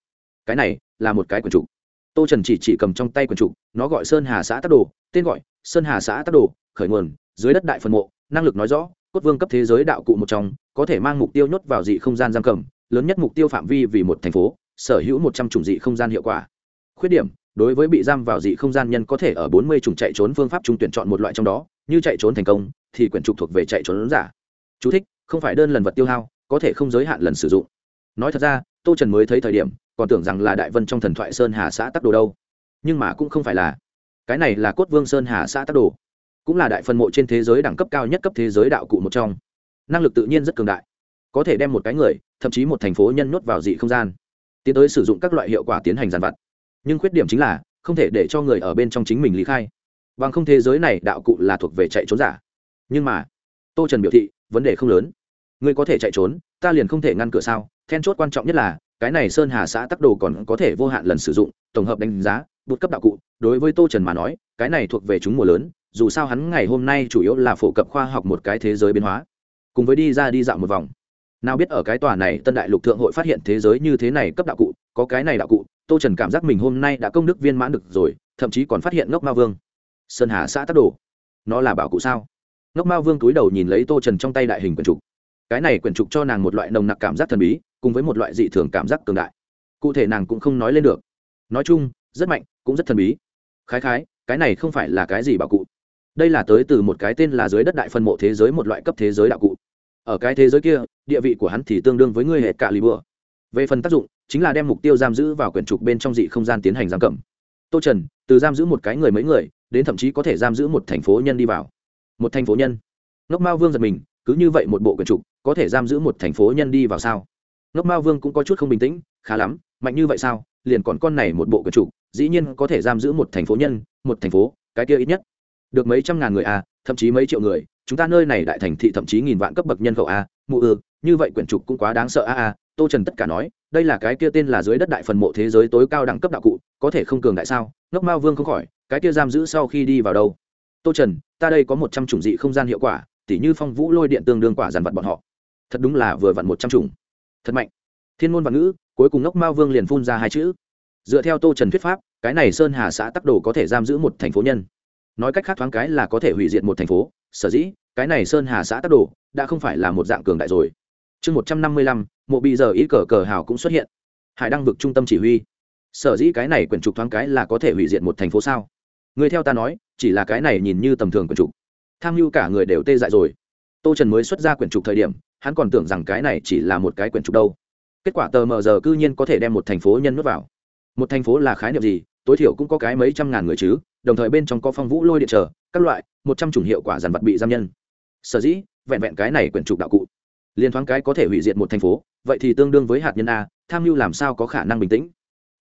Cái này là một cái quần trục tô trần chỉ chỉ cầm trong tay quần trục nó gọi sơn hà xã tắc đồ, tên gọi sơn hà xã tắc đồ, khởi nguồn, dưới đất đại phân mộ, năng lực nói rõ, cốt vương cấp thế giới đạo cụ một trong, có thể mang mục tiêu nhốt vào dị không gian giam cầm, lớn nhất mục tiêu phạm vi vì một thành phố, sở hữu một trăm chủng dị không gian hiệu quả. Khuyết điểm đối với bị giam vào dị không gian nhân có thể ở bốn mươi chủng chạy trốn phương pháp trung tuyển chọn một loại trong đó như chạy trốn thành công thì quyển trục thuộc về chạy trốn giả. Chú thích, không phải đơn lần vật tiêu hao có thể không giới hạn lần sử dụng. Nói thật ra tô trần mới thấy thời điểm còn tưởng rằng là đại vân trong thần thoại sơn hà xã tắc đồ đâu. Nhưng mà cũng không phải là. Cái này là cốt vương sơn hà xã tắc đồ. Cũng là đại phân mộ trên thế giới đẳng cấp cao nhất cấp thế giới đạo cụ một trong. Năng lực tự nhiên rất cường đại. Có thể đem một cái người thậm chí một thành phố nhân nhốt vào dị không gian. Tiến tới sử dụng các loại hiệu quả tiến hành giàn vặt nhưng khuyết điểm chính là, không thể để cho người ở bên trong chính mình lý khai. Bằng không thế giới này đạo cụ là thuộc về chạy trốn giả. Nhưng mà, tô trần biểu thị, vấn đề không lớn. Ngươi có thể chạy trốn, ta liền không thể ngăn cửa sao? Then chốt quan trọng nhất là, cái này sơn hà xã tắc đồ còn có thể vô hạn lần sử dụng, tổng hợp đánh giá, bút cấp đạo cụ. Đối với tô trần mà nói, cái này thuộc về chúng mùa lớn, dù sao hắn ngày hôm nay chủ yếu là phổ cập khoa học một cái thế giới biến hóa. Cùng với đi ra đi dạo một vòng. Nào biết ở cái tòa này tân đại lục thượng hội phát hiện thế giới như thế này cấp đạo cụ, có cái này đạo cụ tô trần cảm giác mình hôm nay đã công đức viên mãn được rồi, thậm chí còn phát hiện ngốc ma vương. Sơn hà xã tắc đồ. Nó là bảo cụ sao? Ngốc ma vương túi đầu nhìn lấy tô trần trong tay đại hình quyển trục. Cái này quyển trục cho nàng một loại nồng nặc cảm giác thần bí, cùng với một loại dị thường cảm giác cường đại. Cụ thể nàng cũng không nói lên được. Nói chung, rất mạnh, cũng rất thần bí. Khái khái, cái này không phải là cái gì bảo cụ. Đây là tới từ một cái tên là dưới đất đại phân mộ thế giới một loại cấp thế giới đạo cụ. Ở cái thế giới kia, địa vị của hắn thì tương đương với người hệ cả lì bừa về phần tác dụng chính là đem mục tiêu giam giữ vào quyển trục bên trong dị không gian tiến hành giam cầm. Tô trần, từ giam giữ một cái người mấy người, đến thậm chí có thể giam giữ một thành phố nhân đi vào. Một thành phố nhân? Ngốc mao vương giật mình, cứ như vậy một bộ quyển trục, có thể giam giữ một thành phố nhân đi vào sao? Ngốc mao vương cũng có chút không bình tĩnh, khá lắm, mạnh như vậy sao? Liền còn con này một bộ quyển trục, dĩ nhiên có thể giam giữ một thành phố nhân, một thành phố, cái kia ít nhất. Được mấy trăm ngàn người à thậm chí mấy triệu người, chúng ta nơi này đại thành thị thậm chí nghìn vạn cấp bậc nhân khẩu a mụ ư, như vậy quyển trục cũng quá đáng sợ a a tô trần tất cả nói đây là cái kia tên là dưới đất đại phần mộ thế giới tối cao đẳng cấp đạo cụ, có thể không cường đại sao? Ngốc mao vương không khỏi, cái kia giam giữ sau khi đi vào đâu? Tô trần, ta đây có một trăm chủng dị không gian hiệu quả, tỉ như phong vũ lôi điện tương đương quả dàn vật bọn họ. Thật đúng là vừa vặn một trăm chủng. Thật mạnh. Thiên môn văn ngữ, cuối cùng ngốc mao vương liền phun ra hai chữ. Dựa theo tô trần thuyết pháp, cái này sơn hà xã tắc đồ có thể giam giữ một thành phố nhân. Nói cách khác thoáng cái là có thể hủy diệt một thành phố. Sở dĩ, cái này sơn hà xã tắc đồ đã không phải là một dạng cường đại rồi chương một trăm năm mươi lăm, mộ bị giờ ý cờ cờ hào cũng xuất hiện. Hải đăng vực trung tâm chỉ huy. Sở dĩ cái này quyển trục thoáng cái là có thể hủy diệt một thành phố sao? Người theo ta nói, chỉ là cái này nhìn như tầm thường quyển trục. Tham mưu cả người đều tê dại rồi. Tô trần mới xuất ra quyển trục thời điểm, hắn còn tưởng rằng cái này chỉ là một cái quyển trục đâu. Kết quả tờ mờ giờ cư nhiên có thể đem một thành phố nhân nuốt vào. Một thành phố là khái niệm gì? Tối thiểu cũng có cái mấy trăm ngàn người chứ, đồng thời bên trong có phong vũ lôi điện trở, các loại, một trăm chủng hiệu quả dàn vật bị giam nhân. Sở dĩ, vẹn vẹn cái này quyển trục đạo cụ liên thoáng cái có thể hủy diệt một thành phố, vậy thì tương đương với hạt nhân a, tham mưu làm sao có khả năng bình tĩnh?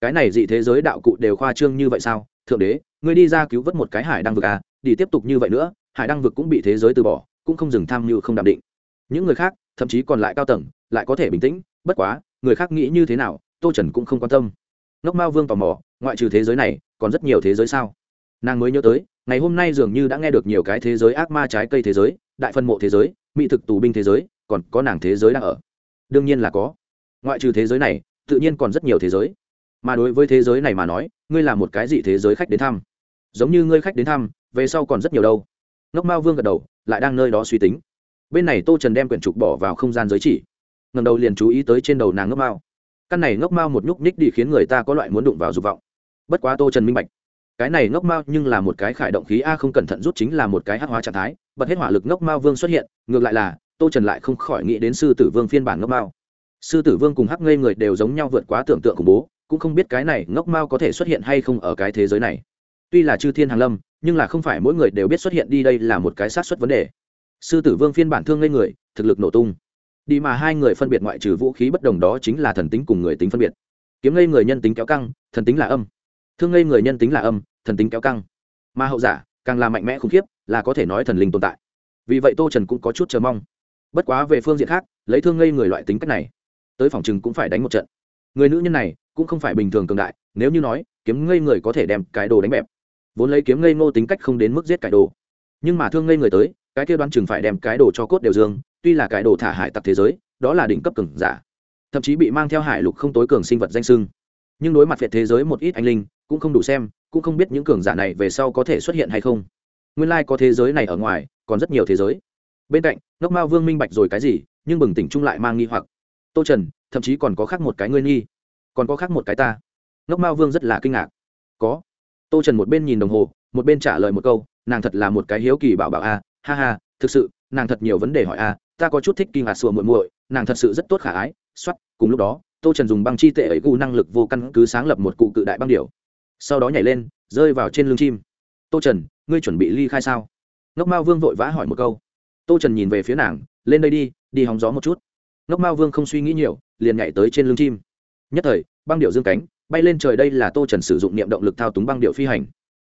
Cái này dị thế giới đạo cụ đều khoa trương như vậy sao? Thượng đế, ngươi đi ra cứu vớt một cái hải đăng vực a, đi tiếp tục như vậy nữa, hải đăng vực cũng bị thế giới từ bỏ, cũng không dừng tham mưu không đảm định. Những người khác, thậm chí còn lại cao tầng, lại có thể bình tĩnh, bất quá, người khác nghĩ như thế nào, tô trần cũng không quan tâm. Ngốc mao vương tò mò, ngoại trừ thế giới này, còn rất nhiều thế giới sao? Nàng mới nhớ tới, ngày hôm nay dường như đã nghe được nhiều cái thế giới ác ma trái cây thế giới, đại phân mộ thế giới, mỹ thực tù binh thế giới còn có nàng thế giới đang ở. Đương nhiên là có. Ngoại trừ thế giới này, tự nhiên còn rất nhiều thế giới. Mà đối với thế giới này mà nói, ngươi là một cái gì thế giới khách đến thăm? Giống như ngươi khách đến thăm, về sau còn rất nhiều đâu. Ngốc mao vương gật đầu, lại đang nơi đó suy tính. Bên này tô trần đem quyển trục bỏ vào không gian giới chỉ. Ngầm đầu liền chú ý tới trên đầu nàng ngốc mao. Căn này ngốc mao một nhúc nhích đi khiến người ta có loại muốn đụng vào dục vọng. Bất quá tô trần minh bạch, cái này ngốc mao nhưng là một cái khải động khí a, không cẩn thận rút chính là một cái hát hóa trạng thái. Bật hết hỏa lực ngốc mao vương xuất hiện, ngược lại là tô trần lại không khỏi nghĩ đến sư tử vương phiên bản ngốc mao. Sư tử vương cùng hắc ngây người đều giống nhau vượt quá tưởng tượng khủng bố, cũng không biết cái này ngốc mao có thể xuất hiện hay không ở cái thế giới này. Tuy là chư thiên hàng lâm, nhưng là không phải mỗi người đều biết xuất hiện đi đây là một cái sát xuất vấn đề. Sư tử vương phiên bản thương ngây người, thực lực nổ tung. Đi mà hai người phân biệt ngoại trừ vũ khí bất đồng đó chính là thần tính cùng người tính phân biệt. Kiếm ngây người nhân tính kéo căng, thần tính là âm. Thương ngây người nhân tính là âm, thần tính kéo căng. Mà hậu giả, càng là mạnh mẽ khủng khiếp, là có thể nói thần linh tồn tại. Vì vậy tô trần cũng có chút chờ mong bất quá về phương diện khác, lấy thương ngây người loại tính cách này, tới phòng chừng cũng phải đánh một trận. Người nữ nhân này cũng không phải bình thường cường đại, nếu như nói, kiếm ngây người có thể đem cái đồ đánh bẹp. Vốn lấy kiếm ngây ngô tính cách không đến mức giết cái đồ. Nhưng mà thương ngây người tới, cái kia đoán chừng phải đem cái đồ cho cốt đều dương, tuy là cái đồ thả hải tặc thế giới, đó là đỉnh cấp cường giả. Thậm chí bị mang theo hải lục không tối cường sinh vật danh sưng. Nhưng đối mặt việt thế giới một ít anh linh, cũng không đủ xem, cũng không biết những cường giả này về sau có thể xuất hiện hay không. Nguyên lai、like、có thế giới này ở ngoài, còn rất nhiều thế giới bên cạnh, ngốc mao vương minh bạch rồi cái gì, nhưng bừng tỉnh chung lại mang nghi hoặc. Tô trần, thậm chí còn có khác một cái ngươi nghi. Còn có khác một cái ta. Ngốc mao vương rất là kinh ngạc. Có. Tô trần một bên nhìn đồng hồ, một bên trả lời một câu, nàng thật là một cái hiếu kỳ bảo bảo a, ha ha, thực sự, nàng thật nhiều vấn đề hỏi a, ta có chút thích kinh ngạc sùa muội muội, nàng thật sự rất tốt khả ái x cùng lúc đó, tô trần dùng băng chi tệ ấy gu năng lực vô căn cứ sáng lập một cụ cự đại băng điểu. Sau đó nhảy lên, rơi vào trên lưng chim. Tô trần, ngươi chuẩn bị ly khai sao? Ngốc mao vương vội vã hỏi một câu tô trần nhìn về phía nàng, lên đây đi đi hóng gió một chút. Ngốc mao vương không suy nghĩ nhiều, liền nhảy tới trên lưng chim. Nhất thời, băng điệu dương cánh, bay lên trời đây là tô trần sử dụng niệm động lực thao túng băng điệu phi hành.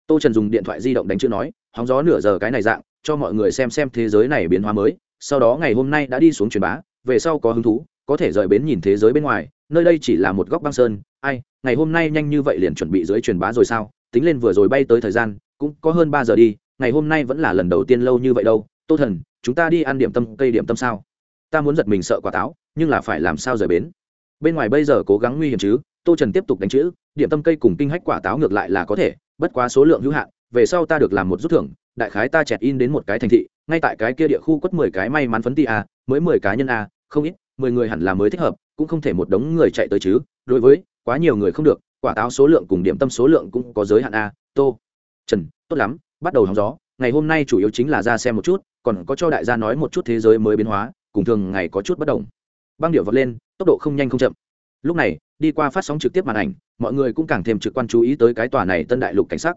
Tô trần dùng điện thoại di động đánh chữ nói, hóng gió nửa giờ cái này dạng, cho mọi người xem xem thế giới này biến hóa mới, sau đó ngày hôm nay đã đi xuống truyền bá, về sau có hứng thú, có thể rời bến nhìn thế giới bên ngoài, nơi đây chỉ là một góc băng sơn, ai, ngày hôm nay nhanh như vậy liền chuẩn bị dưới truyền bá rồi sao? Tính lên vừa rồi bay tới thời gian, cũng có hơn ba giờ đi, ngày hôm nay vẫn là lần đầu tiên lâu như vậy đâu. Tô thần chúng ta đi ăn điểm tâm, cây điểm tâm sao? Ta muốn giật mình sợ quả táo, nhưng là phải làm sao rời bến? Bên ngoài bây giờ cố gắng nguy hiểm chứ, tô trần tiếp tục đánh chữ, điểm tâm, cây cùng kinh hách quả táo ngược lại là có thể, bất quá số lượng hữu hạn, về sau ta được làm một rút thưởng, đại khái ta chẹt in đến một cái thành thị, ngay tại cái kia địa khu quất mười cái may mắn phấn ti a, mới mười cá nhân a, không ít, mười người hẳn là mới thích hợp, cũng không thể một đống người chạy tới chứ, đối với, quá nhiều người không được, quả táo số lượng cùng điểm tâm số lượng cũng có giới hạn a, tô. Trần, tốt lắm, bắt đầu hóng gió, ngày hôm nay chủ yếu chính là ra xem một chút còn có cho đại gia nói một chút thế giới mới biến hóa, cùng thường ngày có chút bất đồng. Băng điệu vọt lên, tốc độ không nhanh không chậm. Lúc này, đi qua phát sóng trực tiếp màn ảnh, mọi người cũng càng thêm trực quan chú ý tới cái tòa này tân đại lục cảnh sắc.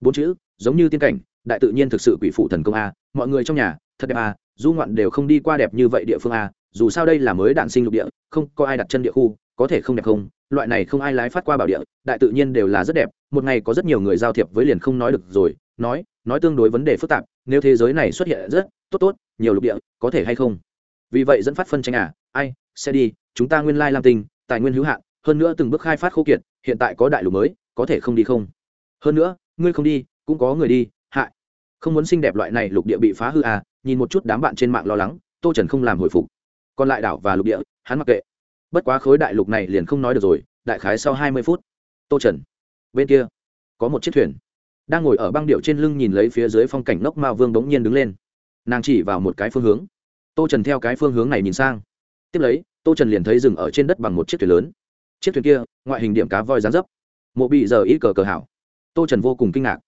Bốn chữ, giống như tiên cảnh, đại tự nhiên thực sự quỷ phụ thần công a, mọi người trong nhà, thật đẹp a, du ngoạn đều không đi qua đẹp như vậy địa phương a, dù sao đây là mới đạn sinh lục địa, không có ai đặt chân địa khu, có thể không đẹp không, loại này không ai lái phát qua bảo địa, đại tự nhiên đều là rất đẹp, một ngày có rất nhiều người giao thiệp với liền không nói được rồi, nói nói tương đối vấn đề phức tạp nếu thế giới này xuất hiện rất tốt tốt, nhiều lục địa, có thể hay không? Vì vậy dẫn phát phân tranh à ai, sẽ đi, chúng ta nguyên lai lam tinh, tài nguyên hữu hạn, hơn nữa từng bước khai phát khô kiệt, hiện tại có đại lục mới, có thể không đi không? Hơn nữa, ngươi không đi, cũng có người đi, hại. Không muốn xinh đẹp loại này lục địa bị phá hư à nhìn một chút đám bạn trên mạng lo lắng, tô trần không làm hồi phục. Còn lại đảo và lục địa, hắn mặc kệ. Bất quá khối đại lục này liền không nói được rồi, đại khái sau hai mươi phút, tô trần, bên kia, có một chiếc thuyền đang ngồi ở băng điệu trên lưng nhìn lấy phía dưới phong cảnh ngốc mao vương bỗng nhiên đứng lên. Nàng chỉ vào một cái phương hướng. Tô trần theo cái phương hướng này nhìn sang. Tiếp lấy, tô trần liền thấy rừng ở trên đất bằng một chiếc thuyền lớn. Chiếc thuyền kia, ngoại hình điểm cá voi rán dấp. Mộ bị giờ ít cờ cờ hảo. Tô trần vô cùng kinh ngạc.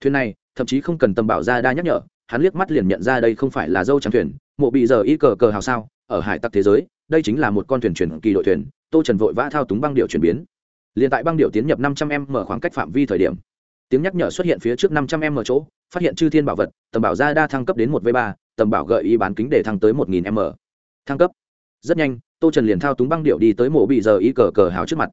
Thuyền này, thậm chí không cần tầm bảo ra đa nhắc nhở, hắn liếc mắt liền nhận ra đây không phải là dâu trắng thuyền, mộ bị giờ ít cờ cờ hào sao? Ở hải tặc thế giới, đây chính là một con thuyền chuyển kỳ đội thuyền, tô trần vội vã thao túng băng điệu chuyển biến. Liền tại băng điệu tiến nhập năm trăm em mở khoảng cách phạm vi thời điểm tiếng nhắc nhở xuất hiện phía trước năm trăm m chỗ, phát hiện chư thiên bảo vật, tầm bảo ra đa thăng cấp đến một v ba, tầm bảo gợi ý bán kính để thăng tới một nghìn m. Thăng cấp. Rất nhanh, tô trần liền thao túng băng điệu đi tới mộ bị giờ y cờ cờ hào trước mặt.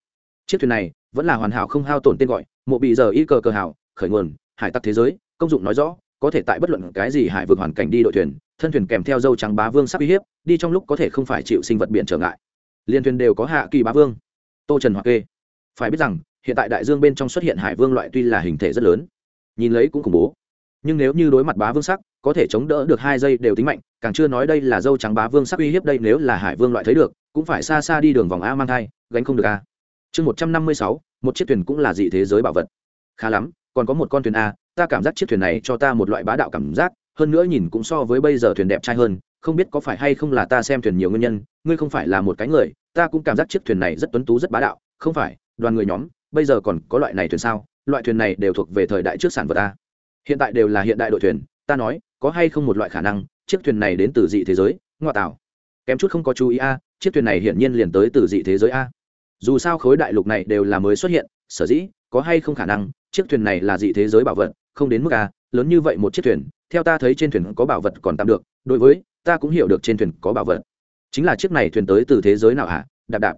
Chiếc thuyền này vẫn là hoàn hảo không hao tổn tên gọi, mộ bị giờ y cờ cờ hào, khởi nguồn, hải tặc thế giới, công dụng nói rõ, có thể tại bất luận cái gì hải vượt hoàn cảnh đi đội thuyền, thân thuyền kèm theo dâu trắng bá vương sắp uy hiếp, đi trong lúc có thể không phải chịu sinh vật biển trở ngại. Liên thuyền đều có hạ kỳ bá vương. Tô trần hoặc kê. Phải biết rằng hiện tại đại dương bên trong xuất hiện hải vương loại tuy là hình thể rất lớn, nhìn lấy cũng khủng bố. Nhưng nếu như đối mặt bá vương sắc, có thể chống đỡ được hai giây đều tính mạnh, càng chưa nói đây là dâu trắng bá vương sắc uy hiếp đây nếu là hải vương loại thấy được, cũng phải xa xa đi đường vòng a mang thai, gánh không được a. Chương một trăm năm mươi sáu, một chiếc thuyền cũng là dị thế giới bảo vật. Khá lắm, còn có một con thuyền a, ta cảm giác chiếc thuyền này cho ta một loại bá đạo cảm giác, hơn nữa nhìn cũng so với bây giờ thuyền đẹp trai hơn, không biết có phải hay không là ta xem thuyền nhiều nguyên nhân, ngươi không phải là một cái người, ta cũng cảm giác chiếc thuyền này rất tuấn tú rất bá đạo, không phải, đoàn người nhóm bây giờ còn có loại này thuyền sao? Loại thuyền này đều thuộc về thời đại trước sản vật ta hiện tại đều là hiện đại đội thuyền, ta nói, có hay không một loại khả năng, chiếc thuyền này đến từ dị thế giới, ngoại tảo. Kém chút không có chú ý a, chiếc thuyền này hiển nhiên liền tới từ dị thế giới a. Dù sao khối đại lục này đều là mới xuất hiện, sở dĩ, có hay không khả năng, chiếc thuyền này là dị thế giới bảo vật, không đến mức a, lớn như vậy một chiếc thuyền, theo ta thấy trên thuyền có bảo vật còn tạm được, đối với, ta cũng hiểu được trên thuyền có bảo vật. Chính là chiếc này thuyền tới từ thế giới nào hả? Đạp đạp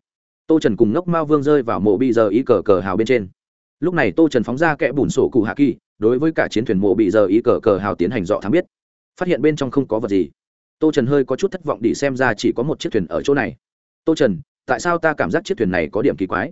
tô trần cùng ngốc mao vương rơi vào mộ bị giờ ý cờ cờ hào bên trên lúc này tô trần phóng ra kẽ bùn sổ cụ hạ kỳ đối với cả chiến thuyền mộ bị giờ ý cờ cờ hào tiến hành dọ thám biết phát hiện bên trong không có vật gì tô trần hơi có chút thất vọng đi xem ra chỉ có một chiếc thuyền ở chỗ này tô trần tại sao ta cảm giác chiếc thuyền này có điểm kỳ quái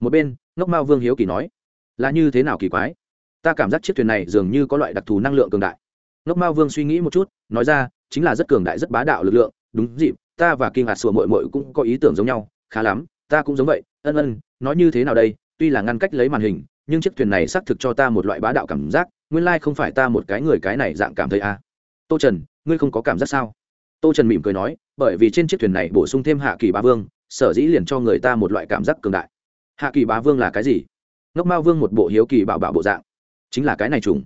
một bên ngốc mao vương hiếu kỳ nói là như thế nào kỳ quái ta cảm giác chiếc thuyền này dường như có loại đặc thù năng lượng cường đại ngốc mao vương suy nghĩ một chút nói ra chính là rất cường đại rất bá đạo lực lượng đúng dịp ta và kinh hạt sùa mội mội cũng có ý tưởng giống nhau khá lắm ta cũng giống vậy, ân ân, nói như thế nào đây, tuy là ngăn cách lấy màn hình, nhưng chiếc thuyền này xác thực cho ta một loại bá đạo cảm giác, nguyên lai không phải ta một cái người cái này dạng cảm thấy a à. tô trần, ngươi không có cảm giác sao? Tô trần mỉm cười nói, bởi vì trên chiếc thuyền này bổ sung thêm hạ kỳ bá vương, sở dĩ liền cho người ta một loại cảm giác cường đại. Hạ kỳ bá vương là cái gì? Ngốc mao vương một bộ hiếu kỳ bảo bảo bộ dạng. Chính là cái này trùng.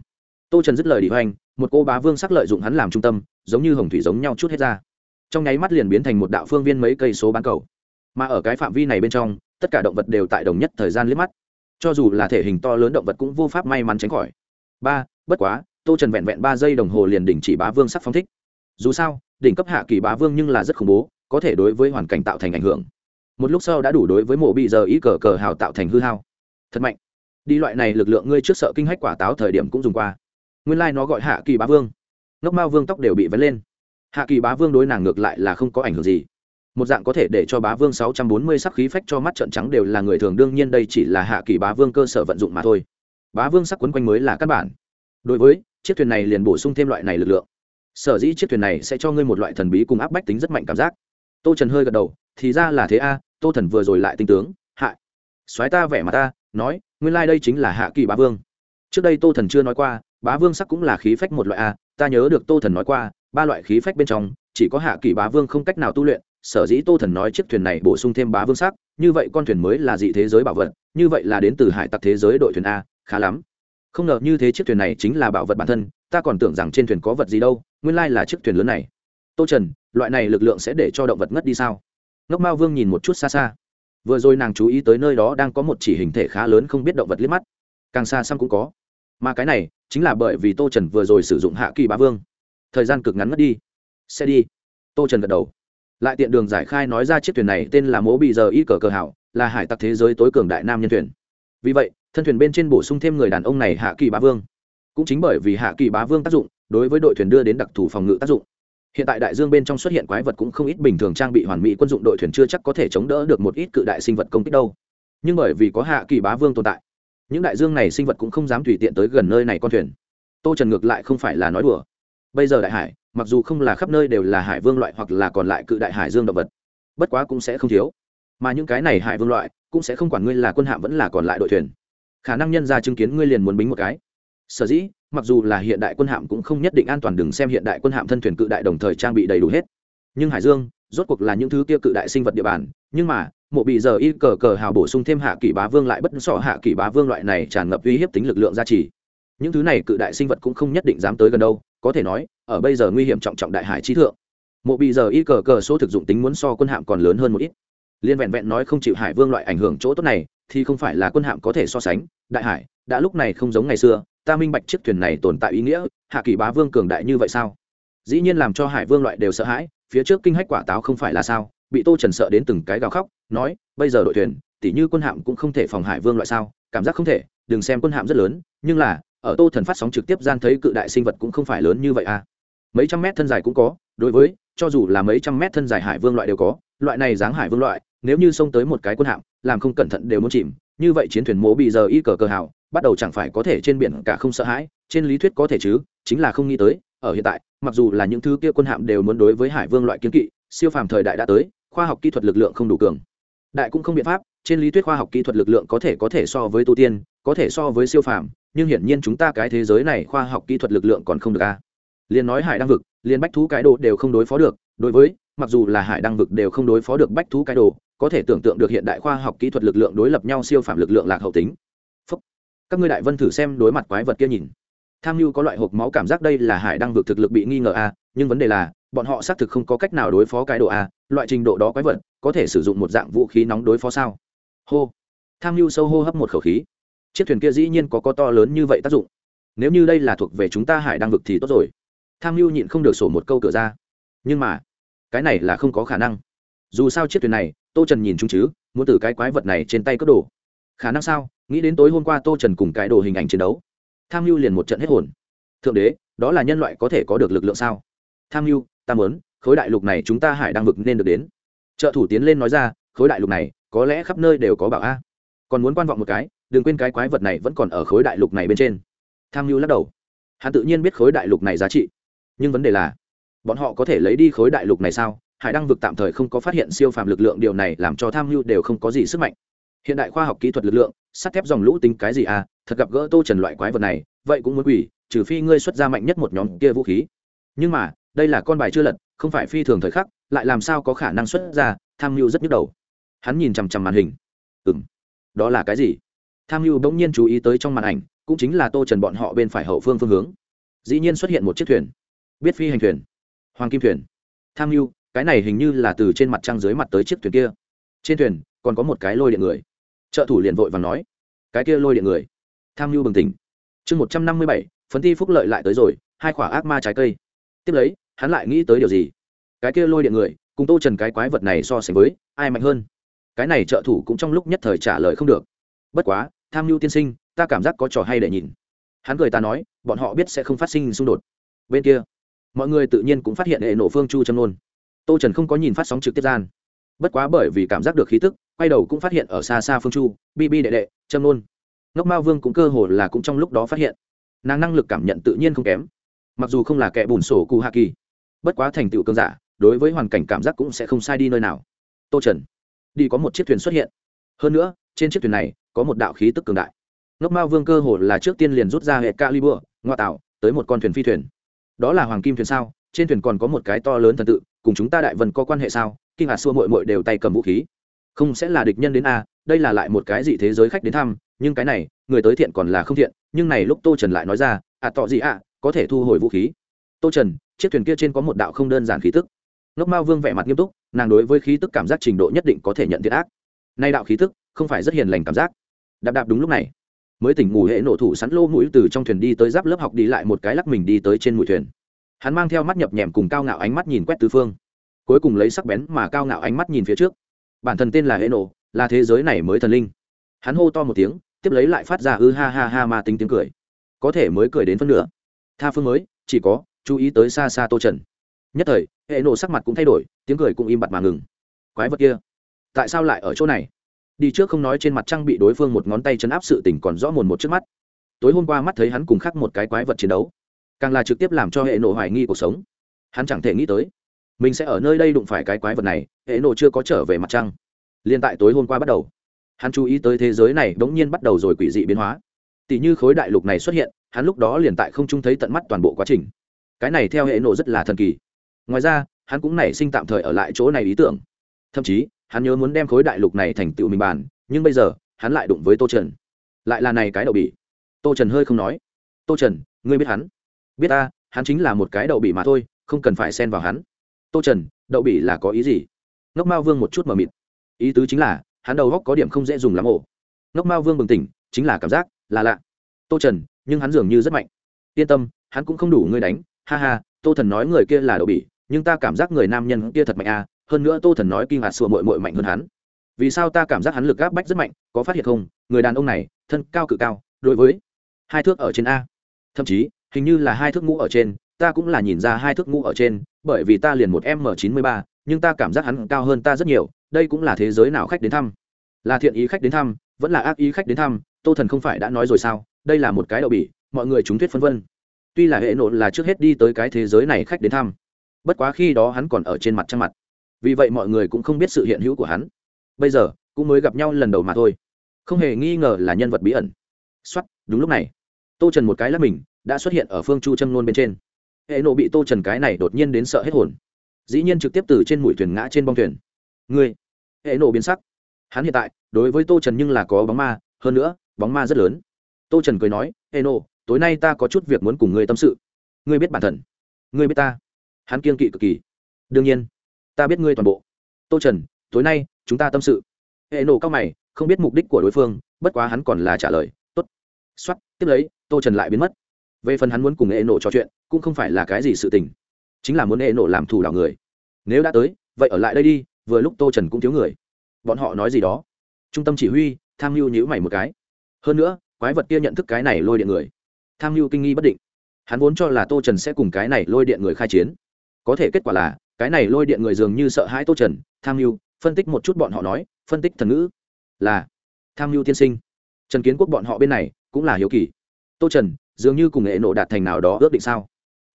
Tô trần dứt lời đi hoành, một cô bá vương sắc lợi dụng hắn làm trung tâm, giống như hồng thủy giống nhau chút hết ra. Trong nháy mắt liền biến thành một đạo phương viên mấy cây số bán cầu mà ở cái phạm vi này bên trong, tất cả động vật đều tại đồng nhất thời gian liếc mắt. Cho dù là thể hình to lớn động vật cũng vô pháp may mắn tránh khỏi. Ba, bất quá, tô trần vẹn vẹn ba giây đồng hồ liền đình chỉ bá vương sắc phong thích. Dù sao, đỉnh cấp hạ kỳ bá vương nhưng là rất khủng bố, có thể đối với hoàn cảnh tạo thành ảnh hưởng. Một lúc sau đã đủ đối với mộ bị giờ ý cờ cờ hào tạo thành hư hao. Thật mạnh. Đi loại này lực lượng ngươi trước sợ kinh hách quả táo thời điểm cũng dùng qua. Nguyên lai、like、nó gọi hạ kỳ bá vương. Ngốc mao vương tóc đều bị vấn lên. Hạ kỳ bá vương đối nàng ngược lại là không có ảnh hưởng gì một dạng có thể để cho bá vương sáu trăm bốn mươi sắc khí phách cho mắt trận trắng đều là người thường, đương nhiên đây chỉ là hạ kỳ bá vương cơ sở vận dụng mà thôi. Bá vương sắc quấn quanh mới là căn bản. Đối với, chiếc thuyền này liền bổ sung thêm loại này lực lượng. Sở dĩ chiếc thuyền này sẽ cho ngươi một loại thần bí cùng áp bách tính rất mạnh cảm giác. Tô trần hơi gật đầu, thì ra là thế a, tô thần vừa rồi lại tinh tướng hại soái ta vẻ mà ta, nói, nguyên lai、like、đây chính là hạ kỳ bá vương. Trước đây tô thần chưa nói qua, bá vương sắc cũng là khí phách một loại a, ta nhớ được tô thần nói qua, ba loại khí phách bên trong, chỉ có hạ kỳ bá vương không cách nào tu luyện sở dĩ tô thần nói chiếc thuyền này bổ sung thêm bá vương sắc, như vậy con thuyền mới là dị thế giới bảo vật, như vậy là đến từ hải tặc thế giới đội thuyền a, khá lắm. Không ngờ như thế chiếc thuyền này chính là bảo vật bản thân, ta còn tưởng rằng trên thuyền có vật gì đâu, nguyên lai là chiếc thuyền lớn này. Tô trần, loại này lực lượng sẽ để cho động vật ngất đi sao? Ngốc mao vương nhìn một chút xa xa. Vừa rồi nàng chú ý tới nơi đó đang có một chỉ hình thể khá lớn không biết động vật liếc mắt. Càng xa xăm cũng có. Mà cái này chính là bởi vì tô trần vừa rồi sử dụng hạ kỳ bá vương. Thời gian cực ngắn ngất đi. Sẽ đi. Tô trần gật đầu lại tiện đường giải khai nói ra chiếc thuyền này tên là mố bị giờ y cờ cờ hảo, là hải tặc thế giới tối cường đại nam nhân thuyền. Vì vậy, thân thuyền bên trên bổ sung thêm người đàn ông này hạ kỳ bá vương. Cũng chính bởi vì hạ kỳ bá vương tác dụng, đối với đội thuyền đưa đến đặc thù phòng ngự tác dụng. Hiện tại đại dương bên trong xuất hiện quái vật cũng không ít bình thường trang bị hoàn mỹ quân dụng đội thuyền chưa chắc có thể chống đỡ được một ít cự đại sinh vật công kích đâu. Nhưng bởi vì có hạ kỳ bá vương tồn tại, những đại dương này sinh vật cũng không dám tùy tiện tới gần nơi này con thuyền. Tô trần ngược lại không phải là nói đùa. Bây giờ đại hải mặc dù không là khắp nơi đều là hải vương loại hoặc là còn lại cự đại hải dương động vật, bất quá cũng sẽ không thiếu. Mà những cái này hải vương loại cũng sẽ không quản ngươi là quân hạm vẫn là còn lại đội thuyền. Khả năng nhân ra chứng kiến ngươi liền muốn bính một cái. Sở dĩ, mặc dù là hiện đại quân hạm cũng không nhất định an toàn đừng xem hiện đại quân hạm thân thuyền cự đại đồng thời trang bị đầy đủ hết. Nhưng hải dương, rốt cuộc là những thứ kia cự đại sinh vật địa bàn, nhưng mà, mộ bị giờ y cờ cờ hào bổ sung thêm hạ kỷ bá vương lại bất sọ hạ kỷ bá vương loại này tràn ngập uy hiếp tính lực lượng gia trì. Những thứ này cự đại sinh vật cũng không nhất định dám tới gần đâu có thể nói, ở bây giờ nguy hiểm trọng trọng đại hải trí thượng, mộ bị giờ y cờ cờ số thực dụng tính muốn so quân hạm còn lớn hơn một ít. Liên vẹn vẹn nói không chịu hải vương loại ảnh hưởng chỗ tốt này, thì không phải là quân hạm có thể so sánh, đại hải, đã lúc này không giống ngày xưa, ta minh bạch chiếc thuyền này tồn tại ý nghĩa, hạ kỳ bá vương cường đại như vậy sao? Dĩ nhiên làm cho hải vương loại đều sợ hãi, phía trước kinh hách quả táo không phải là sao, bị tô trần sợ đến từng cái gào khóc, nói, bây giờ đội thuyền, tỉ như quân hạm cũng không thể phòng hải vương loại sao, cảm giác không thể, đừng xem quân hạm rất lớn, nhưng là ở tô thần phát sóng trực tiếp gian thấy cự đại sinh vật cũng không phải lớn như vậy à. Mấy trăm mét thân dài cũng có, đối với, cho dù là mấy trăm mét thân dài hải vương loại đều có, loại này dáng hải vương loại, nếu như xông tới một cái quân hạm, làm không cẩn thận đều muốn chìm. Như vậy chiến thuyền mố bị giờ y cờ cờ hào, bắt đầu chẳng phải có thể trên biển cả không sợ hãi, trên lý thuyết có thể chứ, chính là không nghĩ tới, ở hiện tại, mặc dù là những thứ kia quân hạm đều muốn đối với hải vương loại kiến kỵ, siêu phàm thời đại đã tới, khoa học kỹ thuật lực lượng không đủ cường. Đại cũng không biện pháp, trên lý thuyết khoa học kỹ thuật lực lượng có thể có thể so với tu tiên, có thể so với siêu phàm nhưng hiển nhiên chúng ta cái thế giới này khoa học kỹ thuật lực lượng còn không được a. À. liền nói hải đăng vực liền bách thú cái đồ đều không đối phó được, đối với, mặc dù là hải đăng vực đều không đối phó được bách thú cái đồ, có thể tưởng tượng được hiện đại khoa học kỹ thuật lực lượng đối lập nhau siêu phàm lực lượng lạc hậu tính. Phúc. các ngươi đại vân thử xem đối mặt quái vật kia nhìn. Tham mưu có loại hộp máu cảm giác đây là hải đăng vực thực lực bị nghi ngờ a, nhưng vấn đề là, bọn họ xác thực không có cách nào đối phó cái độ a, loại trình độ đó quái vật, có thể sử dụng một dạng vũ khí nóng đối phó sao? Hô. Tham mưu sâu hô hấp một khẩu khí chiếc thuyền kia dĩ nhiên có có to lớn như vậy tác dụng. Nếu như đây là thuộc về chúng ta hải đăng vực thì tốt rồi. Tham mưu nhịn không được sổ một câu cửa ra. Nhưng mà, cái này là không có khả năng. Dù sao chiếc thuyền này, tô trần nhìn chúng chứ, muốn từ cái quái vật này trên tay cất đồ. Khả năng sao? Nghĩ đến tối hôm qua tô trần cùng cái đồ hình ảnh chiến đấu, tham mưu liền một trận hết hồn. Thượng đế, đó là nhân loại có thể có được lực lượng sao? Tham mưu ta muốn, khối đại lục này chúng ta hải đang vực nên được đến. Trợ thủ tiến lên nói ra, khối đại lục này, có lẽ khắp nơi đều có bảo a. Còn muốn quan vọng một cái đừng quên cái quái vật này vẫn còn ở khối đại lục này bên trên. Tham mưu lắc đầu. Hắn tự nhiên biết khối đại lục này giá trị. Nhưng vấn đề là, bọn họ có thể lấy đi khối đại lục này sao? Hải đăng vực tạm thời không có phát hiện siêu phàm lực lượng, điều này làm cho tham mưu đều không có gì sức mạnh. Hiện đại khoa học kỹ thuật lực lượng, sắt thép dòng lũ tính cái gì à? Thật gặp gỡ tô trần loại quái vật này, vậy cũng muốn quỷ, trừ phi ngươi xuất ra mạnh nhất một nhóm kia vũ khí. Nhưng mà, đây là con bài chưa lật, không phải phi thường thời khắc, lại làm sao có khả năng xuất ra? Tham mưu rất nhức đầu. Hắn nhìn chằm chằm màn hình. Ừ m đó là cái gì? Tham mưu bỗng nhiên chú ý tới trong màn ảnh, cũng chính là tô trần bọn họ bên phải hậu phương phương hướng. Dĩ nhiên xuất hiện một chiếc thuyền. Biết phi hành thuyền. Hoàng kim thuyền. Tham mưu cái này hình như là từ trên mặt trăng dưới mặt tới chiếc thuyền kia. Trên thuyền, còn có một cái lôi điện người. Trợ thủ liền vội và nói, cái kia lôi điện người. Tham mưu bừng tỉnh. Chương một trăm năm mươi bảy, phấn thi phúc lợi lại tới rồi, hai quả ác ma trái cây. Tiếp lấy, hắn lại nghĩ tới điều gì? Cái kia lôi điện người, cùng tô trần cái quái vật này so sánh với, ai mạnh hơn? Cái này trợ thủ cũng trong lúc nhất thời trả lời không được bất quá, tham mưu tiên sinh, ta cảm giác có trò hay để nhìn. Hắn cười ta nói, bọn họ biết sẽ không phát sinh xung đột. Bên kia, mọi người tự nhiên cũng phát hiện hệ nổ phương chu châm nôn. Tô trần không có nhìn phát sóng trực tiếp gian. Bất quá bởi vì cảm giác được khí tức, quay đầu cũng phát hiện ở xa xa phương chu, bi bi đệ đệ châm nôn. Ngốc mao vương cũng cơ hồ là cũng trong lúc đó phát hiện. Nàng năng lực cảm nhận tự nhiên không kém. Mặc dù không là kẻ bùn sổ cụ hạ kỳ, bất quá thành tựu cơn giả, đối với hoàn cảnh cảm giác cũng sẽ không sai đi nơi nào. Tô trần, đi có một chiếc thuyền xuất hiện. Hơn nữa, trên chiếc thuyền này có một đạo khí tức cường đại. Ngốc mao vương cơ hồ là trước tiên liền rút ra hệ calibur ngoa tạo tới một con thuyền phi thuyền. Đó là hoàng kim thuyền sao? Trên thuyền còn có một cái to lớn thần tự cùng chúng ta đại vân có quan hệ sao? Kinh hạt xua mội mội đều tay cầm vũ khí. Không sẽ là địch nhân đến a đây là lại một cái gì thế giới khách đến thăm nhưng cái này người tới thiện còn là không thiện nhưng này lúc tô trần lại nói ra à, tọ gì ạ? Có thể thu hồi vũ khí. Tô trần chiếc thuyền kia trên có một đạo không đơn giản khí tức. Ngốc mao vương vẻ mặt nghiêm túc nàng đối với khí tức cảm giác trình độ nhất định có thể nhận thiệt ác. Nay đạo khí tức không phải rất hiền lành cảm giác đạp đạp đúng lúc này. Mới tỉnh ngủ hệ nổ thủ sắn lô mũi từ trong thuyền đi tới giáp lớp học đi lại một cái lắc mình đi tới trên mũi thuyền. Hắn mang theo mắt nhập nhèm cùng cao ngạo ánh mắt nhìn quét tứ phương. Cuối cùng lấy sắc bén mà cao ngạo ánh mắt nhìn phía trước. Bản thân tên là hệ nổ, là thế giới này mới thần linh. Hắn hô to một tiếng, tiếp lấy lại phát ra ư ha ha ha ma tính tiếng cười. Có thể mới cười đến phân nửa. Tha phương mới, chỉ có, chú ý tới xa xa tô trần. Nhất thời, hệ nổ sắc mặt cũng thay đổi, tiếng cười cũng im bặt mà ngừng. Quái vật kia, tại sao lại ở chỗ này? Đi trước không nói trên mặt trăng bị đối phương một ngón tay chấn áp sự tình còn rõ mồn một trước mắt. Tối hôm qua mắt thấy hắn cùng khắc một cái quái vật chiến đấu, càng là trực tiếp làm cho hệ nổ hoài nghi cuộc sống. Hắn chẳng thể nghĩ tới, mình sẽ ở nơi đây đụng phải cái quái vật này, hệ nổ chưa có trở về mặt trăng. Liên tại tối hôm qua bắt đầu, hắn chú ý tới thế giới này đ ố n g nhiên bắt đầu rồi quỷ dị biến hóa. Tỷ như khối đại lục này xuất hiện, hắn lúc đó liền tại không trung thấy tận mắt toàn bộ quá trình. Cái này theo hệ nổ rất là thần kỳ. Ngoài ra, hắn cũng nảy sinh tạm thời ở lại chỗ này ý tưởng. Thậm chí hắn nhớ muốn đem khối đại lục này thành tựu mình bàn, nhưng bây giờ, hắn lại đụng với tô trần. Lại là này cái đậu bỉ. Tô trần hơi không nói. Tô trần, ngươi biết hắn? Biết ta, hắn chính là một cái đậu bỉ mà thôi, không cần phải xen vào hắn. Tô trần, đậu bỉ là có ý gì? Ngốc mao vương một chút mờ mịt. Ý tứ chính là, hắn đầu góc có điểm không dễ dùng lắm ổ ngốc mao vương bừng tỉnh, chính là cảm giác là lạ. Tô trần, nhưng hắn dường như rất mạnh. Yên tâm, hắn cũng không đủ ngươi đánh. Ha ha, tô thần nói người kia là đậu bỉ, nhưng ta cảm giác người nam nhân kia thật mạnh à hơn nữa tô thần nói kinh hạt sùa mội mội mạnh hơn hắn. Vì sao ta cảm giác hắn lực gáp bách rất mạnh, có phát hiện không? Người đàn ông này, thân cao cự cao, đối với hai thước ở trên a. Thậm chí, hình như là hai thước ngũ ở trên, ta cũng là nhìn ra hai thước ngũ ở trên, bởi vì ta liền một m chín mươi ba, nhưng ta cảm giác hắn cao hơn ta rất nhiều, đây cũng là thế giới nào khách đến thăm. Là thiện ý khách đến thăm, vẫn là ác ý khách đến thăm, tô thần không phải đã nói rồi sao? Đây là một cái đậu bỉ, mọi người chúng thuyết phân vân. Tuy là hệ nộ là trước hết đi tới cái thế giới này khách đến thăm, bất quá khi đó hắn còn ở trên mặt trăng mặt vì vậy mọi người cũng không biết sự hiện hữu của hắn. Bây giờ, cũng mới gặp nhau lần đầu mà thôi. Không hề nghi ngờ là nhân vật bí ẩn. Xuất đúng lúc này. Tô trần một cái là mình, đã xuất hiện ở phương chu châm nôn bên trên. Hệ nộ bị tô trần cái này đột nhiên đến sợ hết hồn. Dĩ nhiên trực tiếp từ trên mũi thuyền ngã trên bong thuyền. Người hệ nộ biến sắc. Hắn hiện tại, đối với tô trần nhưng là có bóng ma, hơn nữa, bóng ma rất lớn. Tô trần cười nói, hệ nộ, tối nay ta có chút việc muốn cùng ngươi tâm sự. Ngươi biết bản thân. Ngươi biết ta. Hắn kiên kỵ cực kỳ. Đương nhiên ta biết ngươi toàn bộ. Tô trần, tối nay, chúng ta tâm sự. Hệ nổ cao mày, không biết mục đích của đối phương, bất quá hắn còn là trả lời t ố t x o á t tiếp lấy, tô trần lại biến mất. Về phần hắn muốn cùng hệ nổ trò chuyện, cũng không phải là cái gì sự tình. Chính là muốn hệ nổ làm thủ đạo người. Nếu đã tới, vậy ở lại đây đi, vừa lúc tô trần cũng thiếu người. Bọn họ nói gì đó. Trung tâm chỉ huy, tham mưu nhữ mày một cái. Hơn nữa, quái vật kia nhận thức cái này lôi điện người. Tham mưu kinh nghi bất định. Hắn vốn cho là tô trần sẽ cùng cái này lôi điện người khai chiến. Có thể kết quả là cái này lôi điện người dường như sợ hãi tô trần, tham mưu, phân tích một chút bọn họ nói, phân tích thần ngữ là tham mưu tiên sinh. Trần kiến quốc bọn họ bên này cũng là hiếu kỳ. Tô trần, dường như cùng hệ nộ đạt thành nào đó ước định sao?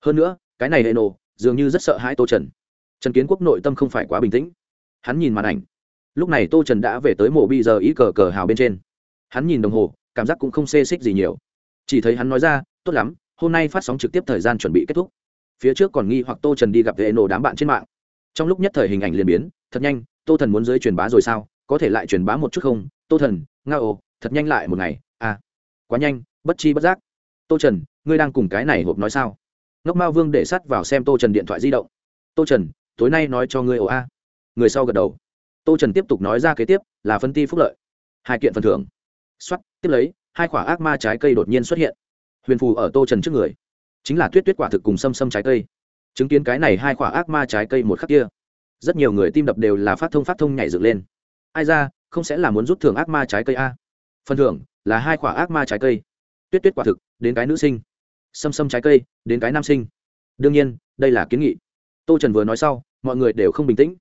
Hơn nữa, cái này hệ nộ dường như rất sợ hãi tô trần. Trần kiến quốc nội tâm không phải quá bình tĩnh. Hắn nhìn màn ảnh. Lúc này tô trần đã về tới mộ bây giờ ý cờ cờ hào bên trên. Hắn nhìn đồng hồ, cảm giác cũng không xê xích gì nhiều. Chỉ thấy hắn nói ra, tốt lắm, hôm nay phát sóng trực tiếp thời gian chuẩn bị kết thúc phía trước còn nghi hoặc tô trần đi gặp vệ nổ đám bạn trên mạng. Trong lúc nhất thời hình ảnh liền biến, thật nhanh, tô thần muốn dưới truyền bá rồi sao? Có thể lại truyền bá một chút không? Tô thần, nga ồ thật nhanh lại một ngày à quá nhanh, bất chi bất giác. Tô trần, ngươi đang cùng cái này hộp nói sao? Ngốc mao vương để sắt vào xem tô trần điện thoại di động. Tô trần, tối nay nói cho ngươi ồ a. Người sau gật đầu. Tô trần tiếp tục nói ra kế tiếp, là phân ti phúc lợi. Hai kiện phần thưởng. X o á t tiếp lấy, hai quả ác ma trái cây đột nhiên xuất hiện. Huyền phù ở tô trần trước người chính là tuyết tuyết quả thực cùng xâm xâm trái cây. Chứng kiến cái này hai quả ác ma trái cây một khắc kia, rất nhiều người tim đập đều là phát thông phát thông nhảy dựng lên. Ai ra, không sẽ là muốn rút thưởng ác ma trái cây a? Phần thưởng là hai quả ác ma trái cây. Tuyết tuyết quả thực, đến cái nữ sinh. Xâm xâm trái cây, đến cái nam sinh. Đương nhiên, đây là kiến nghị. Tô trần vừa nói sau, mọi người đều không bình tĩnh.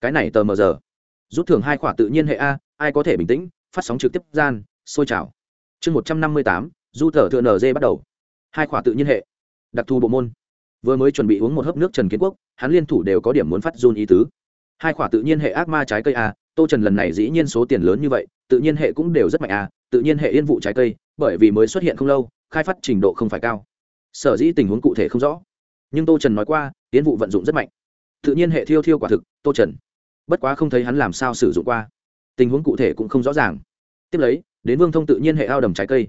Cái này tờ mờ giờ. Rút thưởng hai quả tự nhiên hệ a, ai có thể bình tĩnh? Phát sóng trực tiếp gian, sôi trào. Chương một trăm năm mươi tám, du thở thượng nd bắt đầu. Hai quả tự nhiên hệ đặc thù bộ môn. Vừa mới chuẩn bị uống một hớp nước trần kiến quốc, hắn liên thủ đều có điểm muốn phát run ý tứ. Hai khoả tự nhiên hệ ác ma trái cây a tô trần lần này dĩ nhiên số tiền lớn như vậy, tự nhiên hệ cũng đều rất mạnh a tự nhiên hệ yên vụ trái cây, bởi vì mới xuất hiện không lâu, khai phát trình độ không phải cao. Sở dĩ tình huống cụ thể không rõ. Nhưng tô trần nói qua yên vụ vận dụng rất mạnh. Tự nhiên hệ thiêu thiêu quả thực, tô trần. Bất quá không thấy hắn làm sao sử dụng qua. Tình huống cụ thể cũng không rõ ràng. Tiếp lấy, đến vương thông tự nhiên hệ ao đầm trái cây.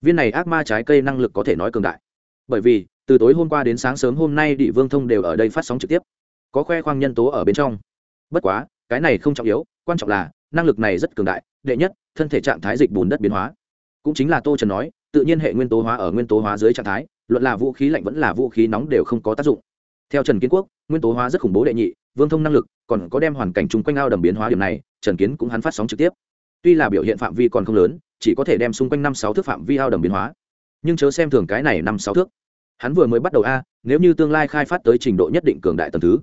Viên này ác ma trái cây năng lực có thể nói cường đại. Bởi vì từ tối hôm qua đến sáng sớm hôm nay địa vương thông đều ở đây phát sóng trực tiếp. Có khoe khoang nhân tố ở bên trong. Bất quá, cái này không trọng yếu, quan trọng là, năng lực này rất cường đại, đệ nhất, thân thể trạng thái dịch bùn đất biến hóa. Cũng chính là tô trần nói, tự nhiên hệ nguyên tố hóa ở nguyên tố hóa dưới trạng thái, luận là vũ khí lạnh vẫn là vũ khí nóng đều không có tác dụng. Theo trần kiến quốc, nguyên tố hóa rất khủng bố đệ nhị, vương thông năng lực còn có đem hoàn cảnh chung quanh ao đầm biến hóa điểm này, trần kiến cũng hắn phát sóng trực tiếp. Tuy là biểu hiện phạm vi còn không lớn, chỉ có thể đem xung quanh năm sáu thước phạm vi ao đầm biến hóa. Nhưng chớ xem thường cái này năm sáu thước hắn vừa mới bắt đầu a, nếu như tương lai khai phát tới trình độ nhất định cường đại tầm thứ.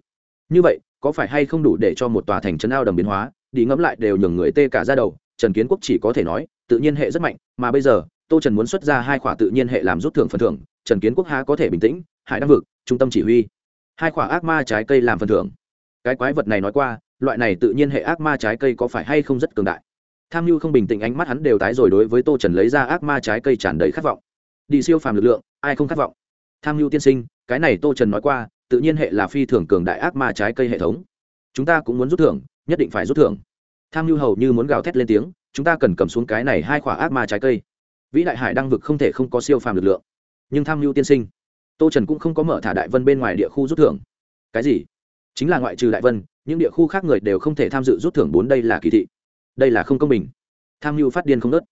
Như vậy, có phải hay không đủ để cho một tòa thành trấn ao đầm biến hóa, đi ngẫm lại đều nhường người tê cả ra đầu, trần kiến quốc chỉ có thể nói, tự nhiên hệ rất mạnh, mà bây giờ, tô trần muốn xuất ra hai khoả tự nhiên hệ làm rút thưởng phần thưởng, trần kiến quốc há có thể bình tĩnh, hải đăng vực, trung tâm chỉ huy. Hai khoả ác ma trái cây làm phần thưởng. Cái quái vật này nói qua, loại này tự nhiên hệ ác ma trái cây có phải hay không rất cường đại? Tham mưu không bình tĩnh ánh mắt hắn đều tái rồi đối với tô trần lấy ra ác ma trái cây tràn đầy khát vọng. Đi siêu phàm lực lượng, ai không khát vọng? Tham mưu tiên sinh, cái này tô trần nói qua, tự nhiên hệ là phi thường cường đại ác ma trái cây hệ thống. Chúng ta cũng muốn rút thưởng, nhất định phải rút thưởng. Tham mưu hầu như muốn gào thét lên tiếng, chúng ta cần cầm xuống cái này hai khỏa ác ma trái cây. Vĩ đại hải đăng vực không thể không có siêu phàm lực lượng. Nhưng tham mưu tiên sinh, tô trần cũng không có mở thả đại vân bên ngoài địa khu rút thưởng. Cái gì? Chính là ngoại trừ đại vân, những địa khu khác người đều không thể tham dự rút thưởng bốn đây là kỳ thị. Đây là không công bình. Tham mưu phát điên không nớt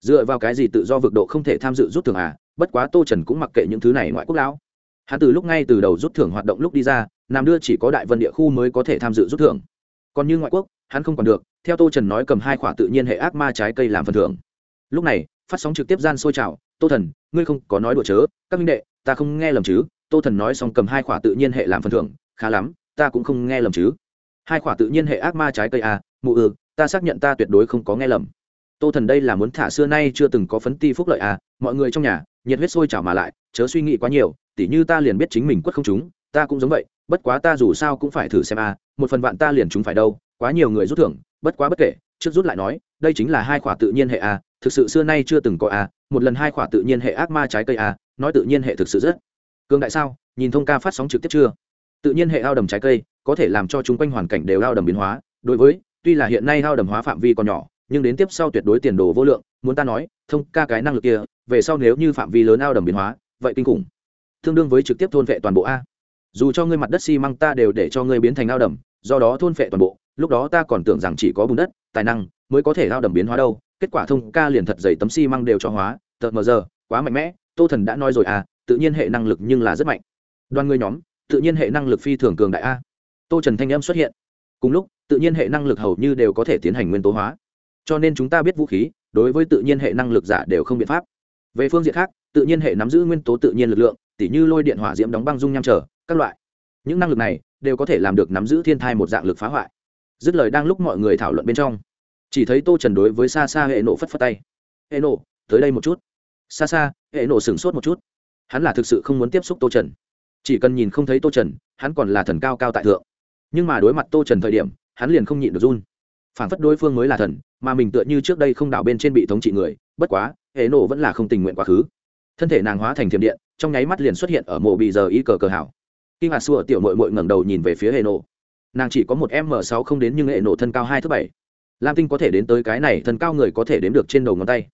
dựa vào cái gì tự do vực độ không thể tham dự rút thưởng à? Bất quá tô trần cũng mặc kệ những thứ này ngoại quốc lão. Hắn từ lúc ngay từ đầu rút thưởng hoạt động lúc đi ra nam đưa chỉ có đại vân địa khu mới có thể tham dự rút thưởng. Còn như ngoại quốc hắn không còn được theo tô trần nói cầm hai khỏa tự nhiên hệ ác ma trái cây làm phần thưởng. Lúc này phát sóng trực tiếp gian sôi trào tô thần ngươi không có nói đùa chớ các minh đệ ta không nghe lầm chứ tô thần nói xong cầm hai khỏa tự nhiên hệ làm phần thưởng khá lắm ta cũng không nghe lầm chứ. Hai khỏa tự nhiên hệ ác ma trái cây à, mụ ừ ta xác nhận ta tuyệt đối không có nghe lầm. Tô thần đây là muốn thả xưa nay chưa từng có phấn ti phúc lợi à mọi người trong nhà nhiệt huyết sôi trào mà lại chớ suy nghĩ quá nhiều tỉ như ta liền biết chính mình quất không chúng ta cũng giống vậy bất quá ta dù sao cũng phải thử xem à một phần vạn ta liền chúng phải đâu quá nhiều người rút thưởng bất quá bất kể trước rút lại nói đây chính là hai khỏa tự nhiên hệ à thực sự xưa nay chưa từng có à một lần hai khỏa tự nhiên hệ ác ma trái cây a, nói tự nhiên hệ thực sự rất Cương đại sao nhìn thông ca phát sóng trực tiếp chưa? Tự nhiên hệ ao đầm trái cây có thể làm cho chúng quanh hoàn cảnh đều ao đầm biến hóa đối với tuy là hiện nay ao đầm hóa phạm vi còn nhỏ nhưng đến tiếp sau tuyệt đối tiền đồ vô lượng, muốn ta nói, thông ca cái năng lực kia, về sau nếu như phạm vi lớn ao đầm biến hóa, vậy kinh khủng. Tương đương với trực tiếp thôn vệ toàn bộ a. Dù cho ngươi mặt đất xi măng ta đều để cho ngươi biến thành ao đầm, do đó thôn vệ toàn bộ, lúc đó ta còn tưởng rằng chỉ có bùn đất, tài năng, mới có thể ao đầm biến hóa đâu. Kết quả thông ca liền thật dày tấm xi măng đều cho hóa tợt mờ giờ, quá mạnh mẽ. Tô thần đã nói rồi à tự nhiên hệ năng lực nhưng là rất mạnh. Đoàn người nhóm, tự nhiên hệ năng lực phi thường cường đại a. Tô trần thanh âm xuất hiện. Cùng lúc, tự nhiên hệ năng lực hầu như đều có thể tiến hành nguyên tố hóa cho nên chúng ta biết vũ khí, đối với tự nhiên hệ năng lực giả đều không biện pháp. Về phương diện khác, tự nhiên hệ nắm giữ nguyên tố tự nhiên lực lượng, tỉ như lôi điện hỏa diễm đóng băng dung nham trở, các loại. Những năng lực này đều có thể làm được nắm giữ thiên thai một dạng lực phá hoại. Dứt lời đang lúc mọi người thảo luận bên trong, chỉ thấy tô trần đối với xa xa hệ nộ phất phất tay. Hệ nộ tới đây một chút. Xa xa hệ nộ sửng sốt một chút. Hắn là thực sự không muốn tiếp xúc tô trần. Chỉ cần nhìn không thấy tô trần, hắn còn là thần cao cao tại thượng. Nhưng mà đối mặt tô trần thời điểm, hắn liền không nhịn được run phản phất đối phương mới là thần, mà mình tựa như trước đây không đảo bên trên bị thống trị người, bất quá, hệ nộ vẫn là không tình nguyện quá khứ. Thân thể nàng hóa thành thiểm điện, trong nháy mắt liền xuất hiện ở mộ bị giờ y cờ cờ hảo. Kinh hạt xua tiểu mội mội ngẩng đầu nhìn về phía hệ nộ nàng chỉ có một m sáu không đến nhưng hệ nộ thân cao hai thứ bảy. Lam tinh có thể đến tới cái này, thân cao người có thể đếm được trên đầu ngón tay.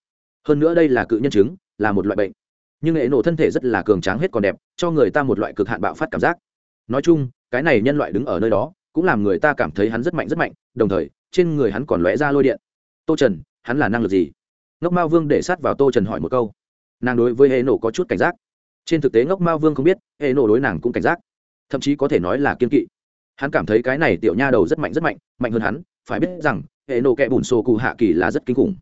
Hơn nữa đây là cự nhân chứng, là một loại bệnh. Nhưng hệ nộ thân thể rất là cường tráng hết còn đẹp, cho người ta một loại cực hạn bạo phát cảm giác. Nói chung, cái này nhân loại đứng ở nơi đó, cũng làm người ta cảm thấy hắn rất mạnh rất mạnh, đồng thời trên người hắn còn lóe ra lôi điện. Tô trần, hắn là năng lực gì? Ngốc mao vương để sát vào tô trần hỏi một câu. Nàng đối với hệ nổ có chút cảnh giác. Trên thực tế ngốc mao vương không biết, hệ nổ đối nàng cũng cảnh giác. Thậm chí có thể nói là kiên kỵ. Hắn cảm thấy cái này tiểu nha đầu rất mạnh rất mạnh mạnh hơn hắn. Phải biết rằng, hệ nổ kẹ bùn sổ cụ hạ kỳ là rất kinh khủng.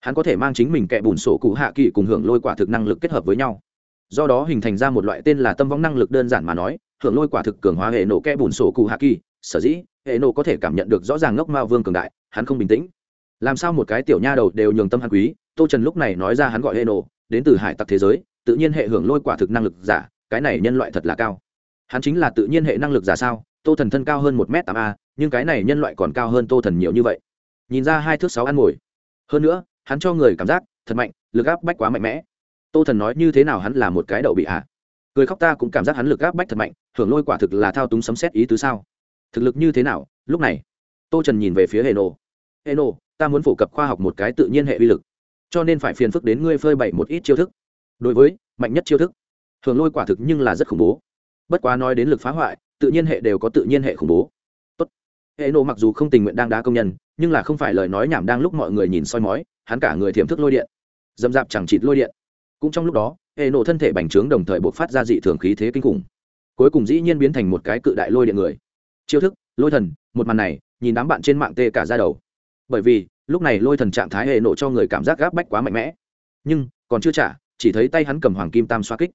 Hắn có thể mang chính mình kẹ bùn sổ cụ hạ kỳ cùng hưởng lôi quả thực năng lực kết hợp với nhau. Do đó hình thành ra một loại tên là tâm vong năng lực đơn giản mà nói, hưởng lôi quả thực cường hóa hệ nổ kẹ bùn sổ cụ hạ kỳ. Sở dĩ hệ nộ có thể cảm nhận được rõ ràng ngốc mao vương cường đại, hắn không bình tĩnh. Làm sao một cái tiểu nha đầu đều nhường tâm hắn quý? Tô trần lúc này nói ra hắn gọi hệ nộ đến từ hải tặc thế giới, tự nhiên hệ hưởng lôi quả thực năng lực giả, cái này nhân loại thật là cao. Hắn chính là tự nhiên hệ năng lực giả sao? Tô thần thân cao hơn một m tám a, nhưng cái này nhân loại còn cao hơn tô thần nhiều như vậy. Nhìn ra hai thước sáu ăn ngồi. Hơn nữa, hắn cho người cảm giác, thật mạnh, lực áp bách quá mạnh mẽ. Tô thần nói như thế nào hắn là một cái đậu bị hạ. Cười khóc ta cũng cảm giác hắn lực áp bách thật mạnh, hưởng lôi quả thực là thao túng sấm xét ý tứ sao? Thực lực như thế nào? Lúc này, tô trần nhìn về phía hệ nổ hệ nổ ta muốn phổ cập khoa học một cái tự nhiên hệ uy lực, cho nên phải phiền phức đến ngươi phơi bày một ít chiêu thức. Đối với, mạnh nhất chiêu thức, thường lôi quả thực nhưng là rất khủng bố. Bất quá nói đến lực phá hoại, tự nhiên hệ đều có tự nhiên hệ khủng bố. Tốt. hệ nổ mặc dù không tình nguyện đang đá công nhân, nhưng là không phải lời nói nhảm đang lúc mọi người nhìn soi mói, hắn cả người thiểm thức lôi điện dầm dạp chẳng chịt lôi điện. Cũng trong lúc đó hệ nổ thân thể bành trướng đồng thời buộc phát ra dị thường khí thế kinh khủng. Cuối cùng dĩ nhiên biến thành một cái cự đại lôi điện người chiêu thức, lôi thần, một màn này, nhìn đám bạn trên mạng tê cả ra đầu. Bởi vì, lúc này lôi thần trạng thái hệ nộ cho người cảm giác gáp bách quá mạnh mẽ. Nhưng, còn chưa trả, chỉ thấy tay hắn cầm hoàng kim tam xoa kích.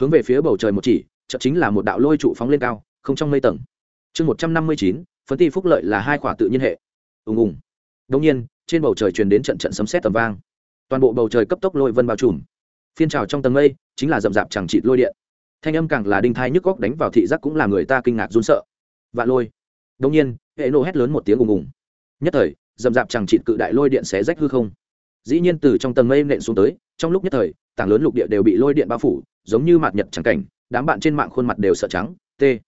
Hướng về phía bầu trời một chỉ, chợt chính là một đạo lôi trụ phóng lên cao, không trong mây tầng. Chương một trăm năm mươi chín, phấn ti phúc lợi là hai khỏa tự nhiên hệ. Ùng ùng. Đông nhiên, trên bầu trời truyền đến trận trận sấm sét tầm vang. Toàn bộ bầu trời cấp tốc lôi vân bao trùm. Phiên trào trong tầng mây, chính là rậm rạp chẳng trịt lôi điện. Thanh âm càng là đinh thai nhức góc đánh vào thị giác cũng là người ta kinh ngạc run sợ vạn lôi. Đông nhiên, hệ nổ hét lớn một tiếng ùng ùng. Nhất thời, dầm dạp chẳng trịn cự đại lôi điện xé rách hư không. Dĩ nhiên từ trong tầng mây nện xuống tới, trong lúc nhất thời, tảng lớn lục địa đều bị lôi điện bao phủ, giống như mạt nhật chẳng cảnh, đám bạn trên mạng khuôn mặt đều sợ trắng. Tê.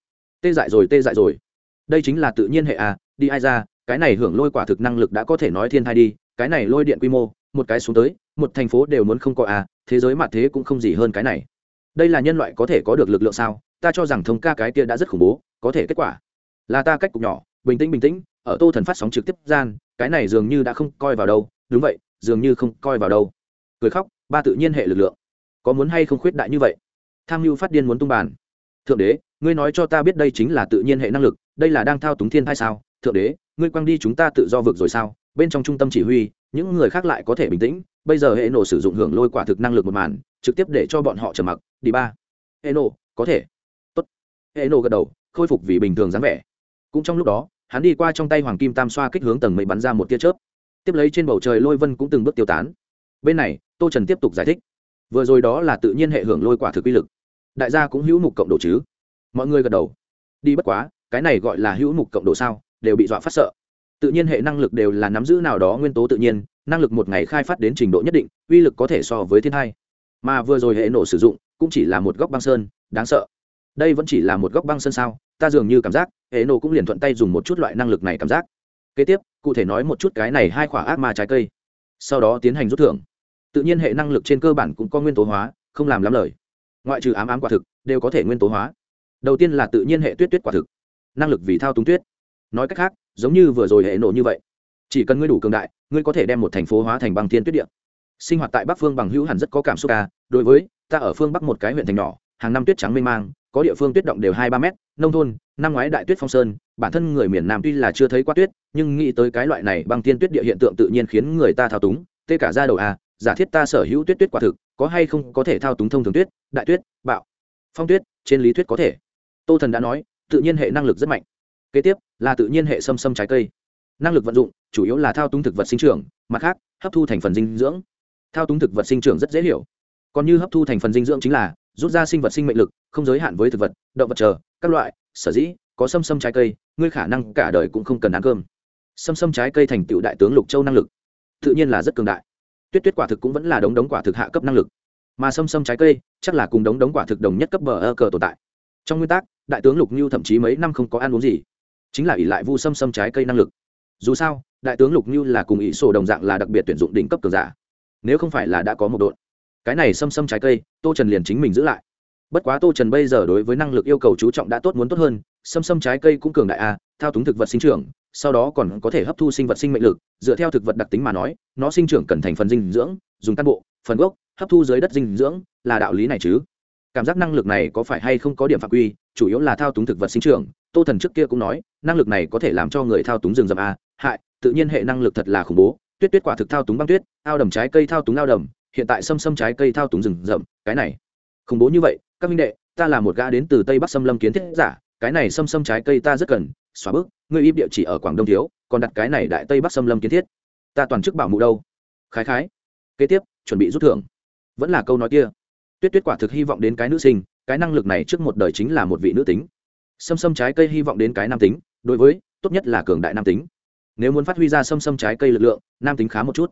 Tê dại rồi, tê dại rồi. Đây chính là tự nhiên hệ à đi ai ra, cái này hưởng lôi quả thực năng lực đã có thể nói thiên thai đi, cái này lôi điện quy mô, một cái xuống tới, một thành phố đều muốn không có à thế giới mặt thế cũng không gì hơn cái này. Đây là nhân loại có thể có được lực lượng sao? Ta cho rằng thông ca cái kia đã rất khủng bố, có thể kết quả là ta cách cục nhỏ, bình tĩnh bình tĩnh, ở tô thần phát sóng trực tiếp gian, cái này dường như đã không coi vào đâu. Đúng vậy, dường như không coi vào đâu. Cười khóc, ba tự nhiên hệ lực lượng. Có muốn hay không khuyết đại như vậy? Tham mưu phát điên muốn tung bàn. Thượng đế, ngươi nói cho ta biết đây chính là tự nhiên hệ năng lực, đây là đang thao túng thiên thai sao? Thượng đế, ngươi quăng đi chúng ta tự do vực rồi sao? Bên trong trung tâm chỉ huy, những người khác lại có thể bình tĩnh. Bây giờ hệ nổ sử dụng hưởng lôi quả thực năng lực một màn, trực tiếp để cho bọn họ trở mặc. Đi ba. Hệ nổ, có thể. Tốt. Hệ nổ gật đầu, khôi phục vì bình thường dáng vẻ cũng trong lúc đó, hắn đi qua trong tay hoàng kim tam xoa kích hướng tầng mây bắn ra một tia chớp. Tiếp lấy trên bầu trời lôi vân cũng từng bước tiêu tán. Bên này, tô trần tiếp tục giải thích. Vừa rồi đó là tự nhiên hệ hưởng lôi quả thực uy lực. Đại gia cũng hữu mục cộng độ chứ? Mọi người gật đầu. Đi bất quá, cái này gọi là hữu mục cộng độ sao? Đều bị dọa phát sợ. Tự nhiên hệ năng lực đều là nắm giữ nào đó nguyên tố tự nhiên, năng lực một ngày khai phát đến trình độ nhất định, uy lực có thể so với thiên hai. Mà vừa rồi hệ nổ sử dụng, cũng chỉ là một góc băng sơn, đáng sợ. Đây vẫn chỉ là một góc băng sơn sao? Ta dường như cảm giác, hệ nổ cũng liền thuận tay dùng một chút loại năng lực này cảm giác. Kế tiếp, cụ thể nói một chút cái này hai khỏa ác ma trái cây. Sau đó tiến hành rút thưởng. Tự nhiên hệ năng lực trên cơ bản cũng có nguyên tố hóa, không làm lắm lời. Ngoại trừ ám ám quả thực, đều có thể nguyên tố hóa. Đầu tiên là tự nhiên hệ tuyết tuyết quả thực. Năng lực vì thao túng tuyết. Nói cách khác, giống như vừa rồi hệ nổ như vậy. Chỉ cần ngươi đủ cường đại, ngươi có thể đem một thành phố hóa thành băng thiên tuyết điện sinh hoạt tại bắc phương bằng hữu hẳn rất có cảm xúc ca đối với, ta ở phương bắc một cái huyện thành nhỏ, hàng năm tuyết trắng mênh mang có địa phương tuyết động đều hai ba mét, nông thôn, năm ngoái đại tuyết phong sơn, bản thân người miền nam tuy là chưa thấy qua tuyết, nhưng nghĩ tới cái loại này băng tiên tuyết địa hiện tượng tự nhiên khiến người ta thao túng, tê cả ra đầu à giả thiết ta sở hữu tuyết tuyết quả thực, có hay không có thể thao túng thông thường tuyết, đại tuyết, bạo, phong tuyết, trên lý thuyết có thể. Tô thần đã nói, tự nhiên hệ năng lực rất mạnh. Kế tiếp, là tự nhiên hệ xâm xâm trái cây. Năng lực vận dụng, chủ yếu là thao túng thực vật sinh trưởng, mặt khác, hấp thu thành phần dinh dưỡng. Thao túng thực vật sinh trưởng rất dễ hiểu. Còn như hấp thu thành phần dinh dưỡng chính là rút ra sinh vật sinh mệnh lực, không giới hạn với thực vật, động vật chờ, các loại, sở dĩ, có xâm xâm trái cây, ngươi khả năng cả đời cũng không cần ăn cơm. Xâm xâm trái cây thành tựu đại tướng lục châu năng lực. Tự nhiên là rất cường đại. Tuyết tuyết quả thực cũng vẫn là đống đống quả thực hạ cấp năng lực. Mà xâm xâm trái cây, chắc là cùng đống đống quả thực đồng nhất cấp bờ ơ cờ tồn tại. Trong nguyên tắc, đại tướng lục như thậm chí mấy năm không có ăn uống gì, chính là ỷ lại vu xâm xâm trái cây năng lực. Dù sao, đại tướng lục như là cùng ỷ sổ đồng dạng là đặc biệt tuyển dụng đỉnh cấp cường giả. Nếu không phải là đã có một đội cái này xâm xâm trái cây, tô trần liền chính mình giữ lại. Bất quá tô trần bây giờ đối với năng lực yêu cầu chú trọng đã tốt muốn tốt hơn, xâm xâm trái cây cũng cường đại a thao túng thực vật sinh trưởng, sau đó còn có thể hấp thu sinh vật sinh mệnh lực, dựa theo thực vật đặc tính mà nói, nó sinh trưởng cần thành phần dinh dưỡng, dùng căn bộ, phần gốc, hấp thu dưới đất dinh dưỡng, là đạo lý này chứ. Cảm giác năng lực này có phải hay không có điểm phạm quy, chủ yếu là thao túng thực vật sinh trưởng, tô thần trước kia cũng nói, năng lực này có thể làm cho người thao túng rừng rậm a hại, tự nhiên hệ năng lực thật là khủng bố, tuyết tuyết quả thực thao túng băng tuyết, ao đầm trái cây thao túng ao đầm hiện tại xâm xâm trái cây thao túng rừng rậm, cái này. Khủng bố như vậy, các minh đệ, ta là một gã đến từ tây bắc xâm lâm kiến thiết giả, cái này xâm xâm trái cây ta rất cần, xóa bước, ngươi ít địa chỉ ở quảng đông thiếu, còn đặt cái này đại tây bắc xâm lâm kiến thiết. Ta toàn chức bảo mụ đâu? Khái khái. Kế tiếp, chuẩn bị rút thưởng. Vẫn là câu nói kia. Tuyết tuyết quả thực hy vọng đến cái nữ sinh, cái năng lực này trước một đời chính là một vị nữ tính. Xâm xâm trái cây hy vọng đến cái nam tính, đối với, tốt nhất là cường đại nam tính. Nếu muốn phát huy ra xâm xâm trái cây lực lượng, nam tính khá một chút.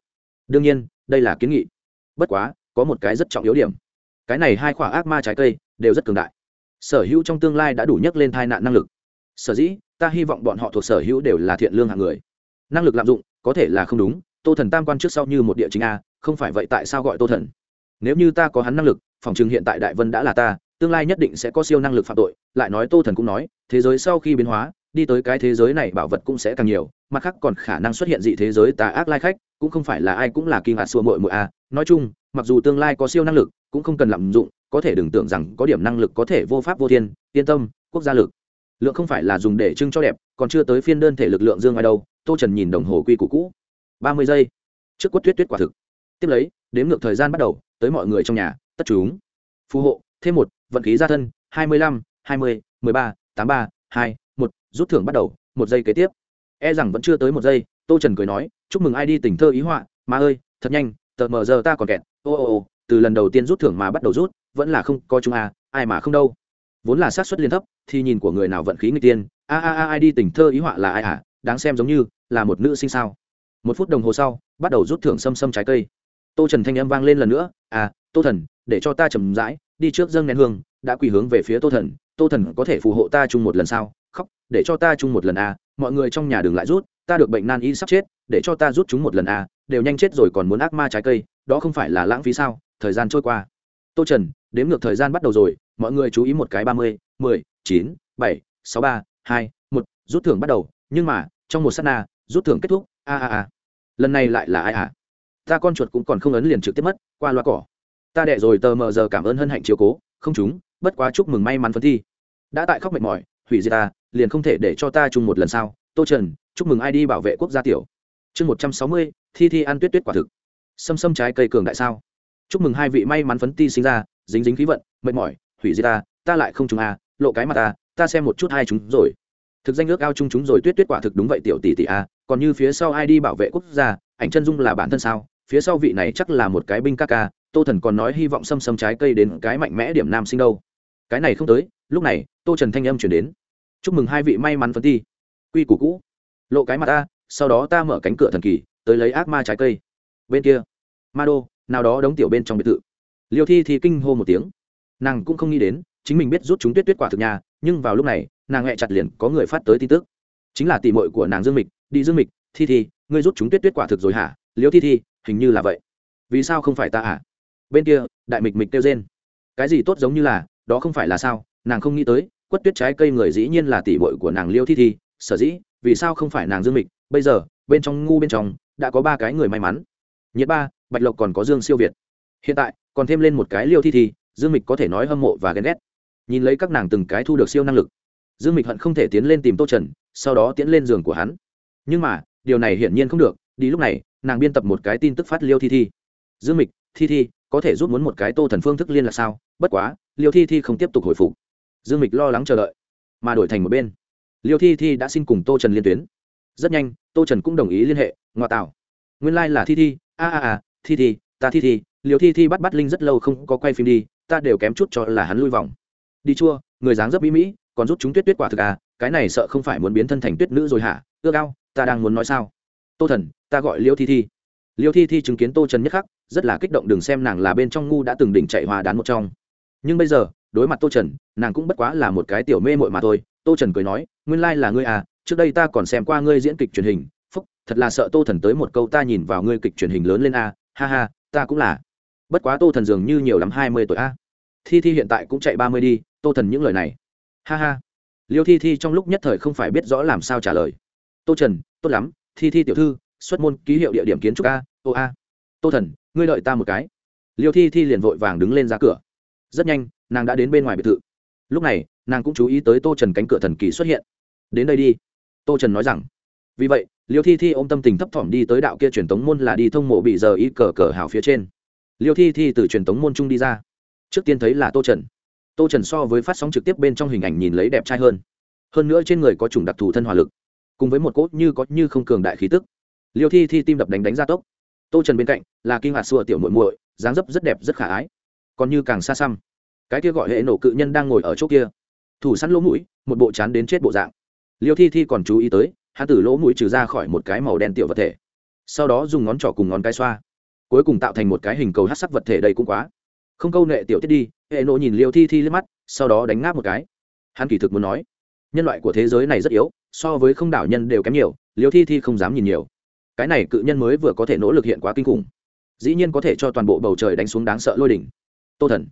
Đương nhiên, đây là kiến nghị bất quá, có một cái rất trọng yếu điểm. Cái này hai khoả ác ma trái cây đều rất cường đại. Sở hữu trong tương lai đã đủ nhắc lên tai nạn năng lực. Sở dĩ, ta hy vọng bọn họ thuộc sở hữu đều là thiện lương hạng người. Năng lực lạm dụng, có thể là không đúng, tô thần tam quan trước sau như một địa chính a, không phải vậy tại sao gọi tô thần? Nếu như ta có hắn năng lực, phòng chừng hiện tại đại vân đã là ta, tương lai nhất định sẽ có siêu năng lực phạm tội, lại nói tô thần cũng nói, thế giới sau khi biến hóa, đi tới cái thế giới này bảo vật cũng sẽ càng nhiều, mặt khác còn khả năng xuất hiện dị thế giới tà ác lai khách cũng không phải là ai cũng là kỳ ngạc xua mội mội a nói chung, mặc dù tương lai có siêu năng lực, cũng không cần lạm dụng, có thể đừng tưởng rằng có điểm năng lực có thể vô pháp vô thiên. Yên tâm, quốc gia lực. Lượng không phải là dùng để trưng cho đẹp, còn chưa tới phiên đơn thể lực lượng dương ai đâu. Tô trần nhìn đồng hồ quy củ cũ. Ba mươi giây. Trước quất tuyết tuyết quả thực. Tiếp lấy, đếm ngược thời gian bắt đầu, tới mọi người trong nhà, tất chúng. Phù hộ, thêm một, vận khí gia thân, hai mươi lăm, hai mươi, mười ba, tám ba, hai, một, rút thưởng bắt đầu, một giây kế tiếp. E rằng vẫn chưa tới một giây tô trần cười nói, chúc mừng ai đi tình thơ ý họa mà ơi, thật nhanh, tờ mờ giờ ta còn kẹt. Ô ô ô, từ lần đầu tiên rút thưởng mà bắt đầu rút, vẫn là không có chúng à ai mà không đâu. Vốn là sát xuất liên thấp, thì nhìn của người nào vận khí người tiên, a a a, ai đi tình thơ ý họa là ai à đáng xem giống như, là một nữ sinh sao? Một phút đồng hồ sau, bắt đầu rút thưởng xâm xâm trái cây. Tô trần thanh âm vang lên lần nữa à tô thần, để cho ta chầm rãi, đi trước dâng nén hương, đã quỳ hướng về phía tô thần tô thần có thể phù hộ ta chung một lần sao? Khóc, để cho ta chung một lần à mọi người trong nhà đừng lại rút ta được bệnh nan y sắp chết, để cho ta rút chúng một lần à đều nhanh chết rồi còn muốn ác ma trái cây, đó không phải là lãng phí sao? Thời gian trôi qua. Tô trần, đếm ngược thời gian bắt đầu rồi, mọi người chú ý một cái ba mươi, mười, chín, bảy, sáu, ba, hai, một, rút thưởng bắt đầu, nhưng mà, trong một s á t na, rút thưởng kết thúc, a a a. Lần này lại là ai à? ta con chuột cũng còn không ấn liền trực tiếp mất, qua loa cỏ. Ta đệ rồi tờ mờ giờ cảm ơn hân hạnh chiếu cố, không chúng bất quá chúc mừng may mắn phân thi. Đã tại khóc mệt mỏi, hủy diệt ta, liền không thể để cho ta chung một lần sau tô trần chúc mừng ai đi bảo vệ quốc gia tiểu. Chương một trăm sáu mươi, thi thi ăn tuyết tuyết quả thực. Xâm xâm trái cây cường đại sao? Chúc mừng hai vị may mắn phấn ti sinh ra, dính dính khí vận, mệt mỏi, hủy diệt ta ta lại không chúng a, lộ cái mặt ta ta xem một chút hai chúng rồi. Thực danh ước ao chung chúng rồi, tuyết tuyết quả thực đúng vậy tiểu tỷ tỷ a, còn như phía sau ai đi bảo vệ quốc gia, ảnh chân dung là bản thân sao? Phía sau vị này chắc là một cái binh ca ca, tô thần còn nói hy vọng xâm xâm trái cây đến cái mạnh mẽ điểm nam sinh đâu. Cái này không tới, lúc này, tô trần thanh âm chuyển đến. Chúc mừng hai vị may mắn phấn ti. Quy củ cũ lộ cái mặt ta, sau đó ta mở cánh cửa thần kỳ, tới lấy ác ma trái cây. Bên kia, ma đô, nào đó đóng tiểu bên trong biệt thự. Liêu thi thì kinh hô một tiếng. Nàng cũng không nghĩ đến, chính mình biết rút chúng tuyết tuyết quả thực nhà, nhưng vào lúc này, nàng hẹ chặt liền có người phát tới tin tức. Chính là tỷ mội của nàng dương mịch, đi dương mịch, thi thi, ngươi rút chúng tuyết tuyết quả thực rồi hả? Liêu thi thi, hình như là vậy. Vì sao không phải ta hả bên kia, đại mịch mịch kêu rên. Cái gì tốt giống như là, đó không phải là sao? Nàng không nghĩ tới, quất tuyết trái cây người dĩ nhiên là tỷ bội của nàng liêu thi thi, sở dĩ vì sao không phải nàng dương mịch? Bây giờ, bên trong ngu bên trong, đã có ba cái người may mắn. Nhiệt ba, bạch lộc còn có dương siêu việt. Hiện tại, còn thêm lên một cái liêu thi thi, dương mịch có thể nói hâm mộ và ghen ghét. Nhìn lấy các nàng từng cái thu được siêu năng lực, dương mịch hận không thể tiến lên tìm tô trần, sau đó tiến lên giường của hắn. Nhưng mà, điều này hiển nhiên không được, đi lúc này, nàng biên tập một cái tin tức phát liêu thi thi. Dương mịch, thi thi, có thể rút muốn một cái tô thần phương thức liên là sao? Bất quá, liêu thi thi không tiếp tục hồi phục. Dương mịch lo lắng chờ đợi, mà đổi thành một bên liêu thi thi đã xin cùng tô trần liên tuyến. Rất nhanh, tô trần cũng đồng ý liên hệ ngoại tạo. Nguyên lai、like、là thi thi, a a a, thi thi, ta thi thi, liêu thi thi bắt bắt linh rất lâu không có quay phim đi, ta đều kém chút cho là hắn lui vòng. Đi chua, người dáng dấp mỹ mỹ, còn rút chúng tuyết tuyết quả thực à cái này sợ không phải muốn biến thân thành tuyết nữ rồi hả? Ước cao ta đang muốn nói sao? Tô thần, ta gọi liêu thi thi. Liêu thi thi chứng kiến tô trần nhất khắc, rất là kích động đừng xem nàng là bên trong ngu đã từng đỉnh chạy hòa đán một trong. Nhưng bây giờ, đối mặt tô trần, nàng cũng bất quá là một cái tiểu mê mội mà thôi tô trần cười nói nguyên lai là ngươi à trước đây ta còn xem qua ngươi diễn kịch truyền hình phúc thật là sợ tô thần tới một câu ta nhìn vào ngươi kịch truyền hình lớn lên à, ha ha ta cũng là. Bất quá tô thần dường như nhiều lắm hai mươi tuổi a thi thi hiện tại cũng chạy ba mươi đi tô thần những lời này. Ha ha. Liêu thi thi trong lúc nhất thời không phải biết rõ làm sao trả lời. Tô trần tốt lắm thi thi tiểu thư xuất môn ký hiệu địa điểm kiến trúc a ô a. Tô thần ngươi đợi ta một cái. Liêu thi thi liền vội vàng đứng lên ra cửa. Rất nhanh nàng đã đến bên ngoài biệt thự lúc này, nàng cũng chú ý tới tô trần cánh cửa thần kỳ xuất hiện. Đến đây đi. Tô trần nói rằng. Vì vậy, liêu thi thi ôm tâm tình thấp thỏm đi tới đạo kia truyền tống môn là đi thông mộ bị giờ y cờ cờ hào phía trên. Liêu thi thi từ truyền tống môn trung đi ra. Trước tiên thấy là tô trần. Tô trần so với phát sóng trực tiếp bên trong hình ảnh nhìn lấy đẹp trai hơn. Hơn nữa trên người có chủng đặc thù thân hỏa lực, cùng với một cốt như có như không cường đại khí tức. Liêu thi thi tim đập đánh đánh ra tốc. Tô trần bên cạnh là kinh hoạt xua tiểu muội muội, dáng dấp rất đẹp, rất khả ái. Còn như càng xa xăm cái kia gọi hệ nổ cự nhân đang ngồi ở chỗ kia. Thủ sẵn lỗ mũi, một bộ chán đến chết bộ dạng. Liêu thi thi còn chú ý tới, hắn từ lỗ mũi trừ ra khỏi một cái màu đen tiểu vật thể. Sau đó dùng ngón trỏ cùng ngón cái xoa. Cuối cùng tạo thành một cái hình cầu hát sắc vật thể đầy cũng quá. Không câu nệ tiểu tiết đi, hệ nộ nhìn liêu thi thi lên mắt, sau đó đánh ngáp một cái. Hắn kỳ thực muốn nói, nhân loại của thế giới này rất yếu, so với không đảo nhân đều kém nhiều, liêu thi thi không dám nhìn nhiều. Cái này cự nhân mới vừa có thể nỗ lực hiện quá kinh khủng. Dĩ nhiên có thể cho toàn bộ bầu trời đánh xuống đáng sợ lôi đỉnh. Tô thần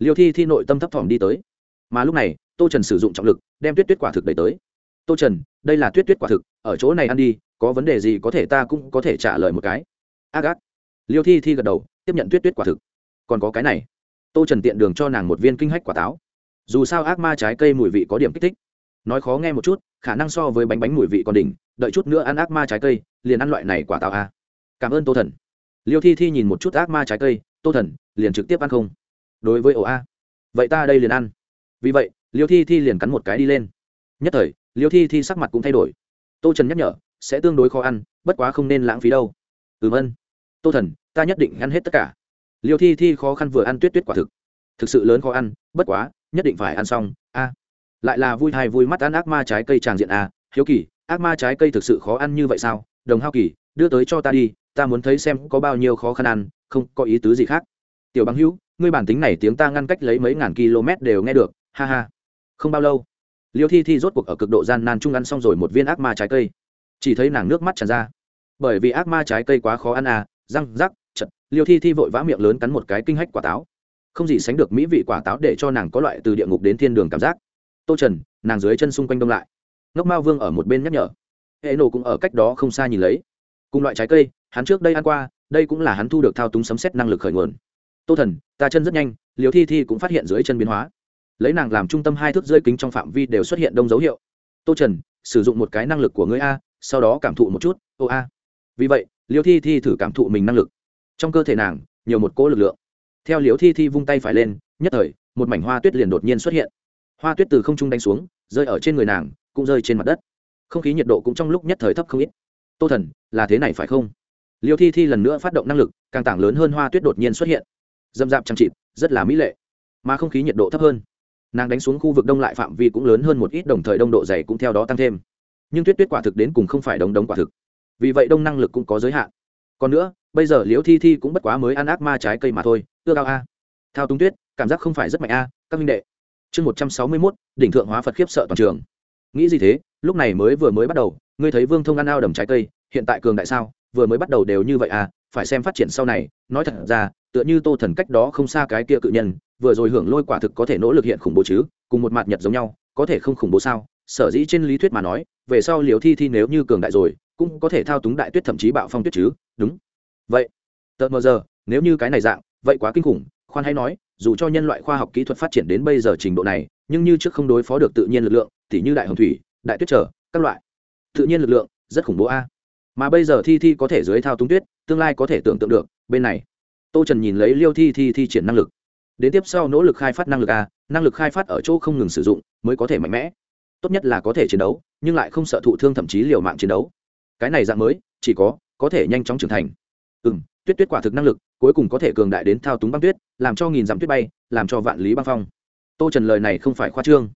liêu thi thi nội tâm thấp thỏm đi tới. Mà lúc này, tô trần sử dụng trọng lực, đem tuyết tuyết quả thực đẩy tới. Tô trần, đây là tuyết tuyết quả thực, ở chỗ này ăn đi, có vấn đề gì có thể ta cũng có thể trả lời một cái. Ác ác. Liêu thi thi gật đầu, tiếp nhận tuyết tuyết quả thực. Còn có cái này. Tô trần tiện đường cho nàng một viên kinh hách quả táo. Dù sao ác ma trái cây mùi vị có điểm kích thích. Nói khó nghe một chút, khả năng so với bánh bánh mùi vị còn đỉnh, đợi chút nữa ăn ác ma trái cây, liền ăn loại này quả táo a. Cảm ơn tô thần. Liêu thi thi nhìn một chút ác ma trái cây, tô thần, liền trực tiếp ăn không? Đối với ổ a. Vậy ta đây liền ăn. Vì vậy, liêu thi thi liền cắn một cái đi lên. Nhất thời, liêu thi thi sắc mặt cũng thay đổi. Tô trần nhắc nhở, sẽ tương đối khó ăn, bất quá không nên lãng phí đâu. Ừm ân. Tô thần, ta nhất định ăn hết tất cả. Liêu thi thi khó khăn vừa ăn tuyết tuyết quả thực. Thực sự lớn khó ăn, bất quá, nhất định phải ăn xong, a. Lại là vui hay vui mắt ăn ác ma trái cây tràng diện a. Hiếu kỳ, ác ma trái cây thực sự khó ăn như vậy sao? Đồng hao kỳ, đưa tới cho ta đi, ta muốn thấy xem có bao nhiêu khó khăn ăn, không có ý tứ gì khác. Tiểu bằng hữu ngươi bản tính này tiếng ta ngăn cách lấy mấy ngàn km đều nghe được, ha ha. Không bao lâu, liêu thi thi rốt cuộc ở cực độ gian nan chung ăn xong rồi một viên ác ma trái cây. Chỉ thấy nàng nước mắt tràn ra. Bởi vì ác ma trái cây quá khó ăn à răng, rắc, chật, liêu thi thi vội vã miệng lớn cắn một cái kinh hách quả táo. Không gì sánh được mỹ vị quả táo để cho nàng có loại từ địa ngục đến thiên đường cảm giác. Tô trần, nàng dưới chân xung quanh đông lại. Ngốc mao vương ở một bên nhắc nhở. Hệ nổ cũng ở cách đó không xa nhìn lấy. Cùng loại trái cây, hắn trước đây ăn qua, đây cũng là hắn thu được thao túng sấm xét năng lực khởi nguồn tô thần, ta chân rất nhanh liều thi thi cũng phát hiện dưới chân biến hóa. Lấy nàng làm trung tâm hai thước rơi kính trong phạm vi đều xuất hiện đông dấu hiệu. Tô trần, sử dụng một cái năng lực của ngươi a, sau đó cảm thụ một chút, ô a. Vì vậy liều thi thi thử cảm thụ mình năng lực. Trong cơ thể nàng, nhiều một cỗ lực lượng. Theo liều thi thi vung tay phải lên, nhất thời, một mảnh hoa tuyết liền đột nhiên xuất hiện. Hoa tuyết từ không trung đánh xuống, rơi ở trên người nàng, cũng rơi trên mặt đất. Không khí nhiệt độ cũng trong lúc nhất thời thấp không ít. Tô thần, là thế này phải không? Liêu thi thi lần nữa phát động năng lực, càng tảng lớn hơn hoa tuyết đột nhiên xuất hiện dâm dạp chăm chịt, rất là mỹ lệ, mà không khí nhiệt độ thấp hơn. Nàng đánh xuống khu vực đông lại phạm vi cũng lớn hơn một ít, đồng thời đông độ dày cũng theo đó tăng thêm. Nhưng tuyết tuyết quả thực đến cùng không phải đống đống quả thực. Vì vậy đông năng lực cũng có giới hạn. Còn nữa, bây giờ liễu thi thi cũng bất quá mới ăn ác ma trái cây mà thôi, ưa cao a. Thao túng tuyết, cảm giác không phải rất mạnh a, các minh đệ. Chương một trăm sáu mươi mốt, đỉnh thượng hóa phật khiếp sợ toàn trường. Nghĩ gì thế? Lúc này mới vừa mới bắt đầu, ngươi thấy vương thông ăn ao đầm trái cây, hiện tại cường đại sao? Vừa mới bắt đầu đều như vậy à? Phải xem phát triển sau này, nói thật ra tựa như tô thần cách đó không xa cái kia cự nhân, vừa rồi hưởng lôi quả thực có thể nỗ lực hiện khủng bố chứ, cùng một mặt nhật giống nhau, có thể không khủng bố sao? Sở dĩ trên lý thuyết mà nói, về sau liều thi thi nếu như cường đại rồi, cũng có thể thao túng đại tuyết thậm chí bạo phong tuyết chứ, đúng. Vậy, tờ mờ giờ, nếu như cái này dạng, vậy quá kinh khủng, khoan hay nói, dù cho nhân loại khoa học kỹ thuật phát triển đến bây giờ trình độ này, nhưng như trước không đối phó được tự nhiên lực lượng, tỉ như đại hồng thủy, đại tuyết trở, các loại. Tự nhiên lực lượng, rất khủng bố a. Mà bây giờ thi thi có thể dưới thao túng tuyết, tương lai có thể tưởng tượng được, bên này tô trần nhìn lấy liêu thi thi thi triển năng lực. Đến tiếp sau nỗ lực khai phát năng lực a, năng lực khai phát ở chỗ không ngừng sử dụng mới có thể mạnh mẽ. Tốt nhất là có thể chiến đấu, nhưng lại không sợ thụ thương thậm chí liều mạng chiến đấu. Cái này dạng mới, chỉ có có thể nhanh chóng trưởng thành. Ừ m tuyết tuyết quả thực năng lực, cuối cùng có thể cường đại đến thao túng băng tuyết, làm cho nghìn dặm tuyết bay, làm cho vạn lý băng phong. Tô trần lời này không phải khoa trương.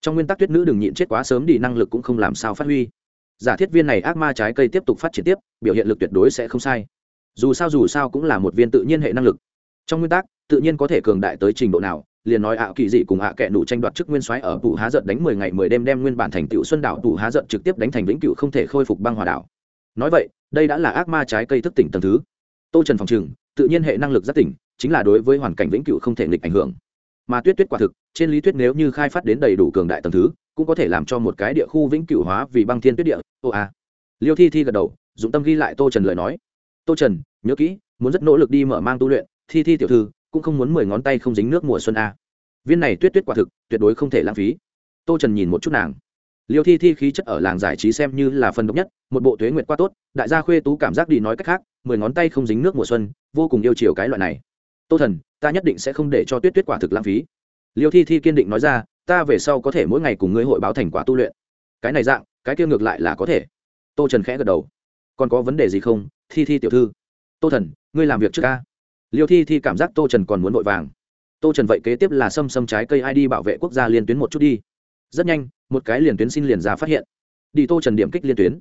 Trong nguyên tắc tuyết nữ đừng nhịn chết quá sớm đi, năng lực cũng không làm sao phát huy. Giả thiết viên này ác ma trái cây tiếp tục phát triển tiếp, biểu hiện lực tuyệt đối sẽ không sai dù sao dù sao cũng là một viên tự nhiên hệ năng lực. Trong nguyên tắc, tự nhiên có thể cường đại tới trình độ nào, liền nói ạ kỳ dị cùng ạ kệ nụ tranh đoạt chức nguyên soái ở tủ há giận đánh mười ngày mười đêm đem nguyên bản thành tựu xuân đảo tủ há giận trực tiếp đánh thành vĩnh cựu không thể khôi phục băng hòa đảo. Nói vậy, đây đã là ác ma trái cây thức tỉnh tầng thứ. Tô trần phòng trừng tự nhiên hệ năng lực rất tỉnh, chính là đối với hoàn cảnh vĩnh cựu không thể nghịch ảnh hưởng. Mà tuyết tuyết quả thực, trên lý thuyết nếu như khai phát đến đầy đủ cường đại tầng thứ, cũng có thể làm cho một cái địa khu vĩnh cựu hóa vì băng thiên tuyết địa. Ô a à. liêu thi thi gật đầu dũng tâm ghi lại tô trần lời nói tô trần, nhớ kỹ, muốn rất nỗ lực đi mở mang tu luyện, thi thi tiểu thư, cũng không muốn mười ngón tay không dính nước mùa xuân a. Viên này tuyết tuyết quả thực, tuyệt đối không thể lãng phí. Tô trần nhìn một chút nàng. Liêu thi thi khí chất ở làng giải trí xem như là phần độc nhất, một bộ thuế nguyệt qua tốt, đại gia khuê tú cảm giác đi nói cách khác, mười ngón tay không dính nước mùa xuân, vô cùng yêu chiều cái loại này. Tô thần, ta nhất định sẽ không để cho tuyết tuyết quả thực lãng phí. Liêu thi thi kiên định nói ra, ta về sau có thể mỗi ngày cùng ngươi hội báo thành quả tu luyện. Cái này dạng, cái kia ngược lại là có thể. Tô trần khẽ gật đầu. Còn có vấn đề gì không? Thi thi tiểu thư. Tô thần, ngươi làm việc trước ca. Liêu thi thi cảm giác tô trần còn muốn vội vàng. Tô trần vậy kế tiếp là xâm xâm trái cây id bảo vệ quốc gia liên tuyến một chút đi. Rất nhanh, một cái liền tuyến xin liền ra phát hiện. Đi tô trần điểm kích liên tuyến.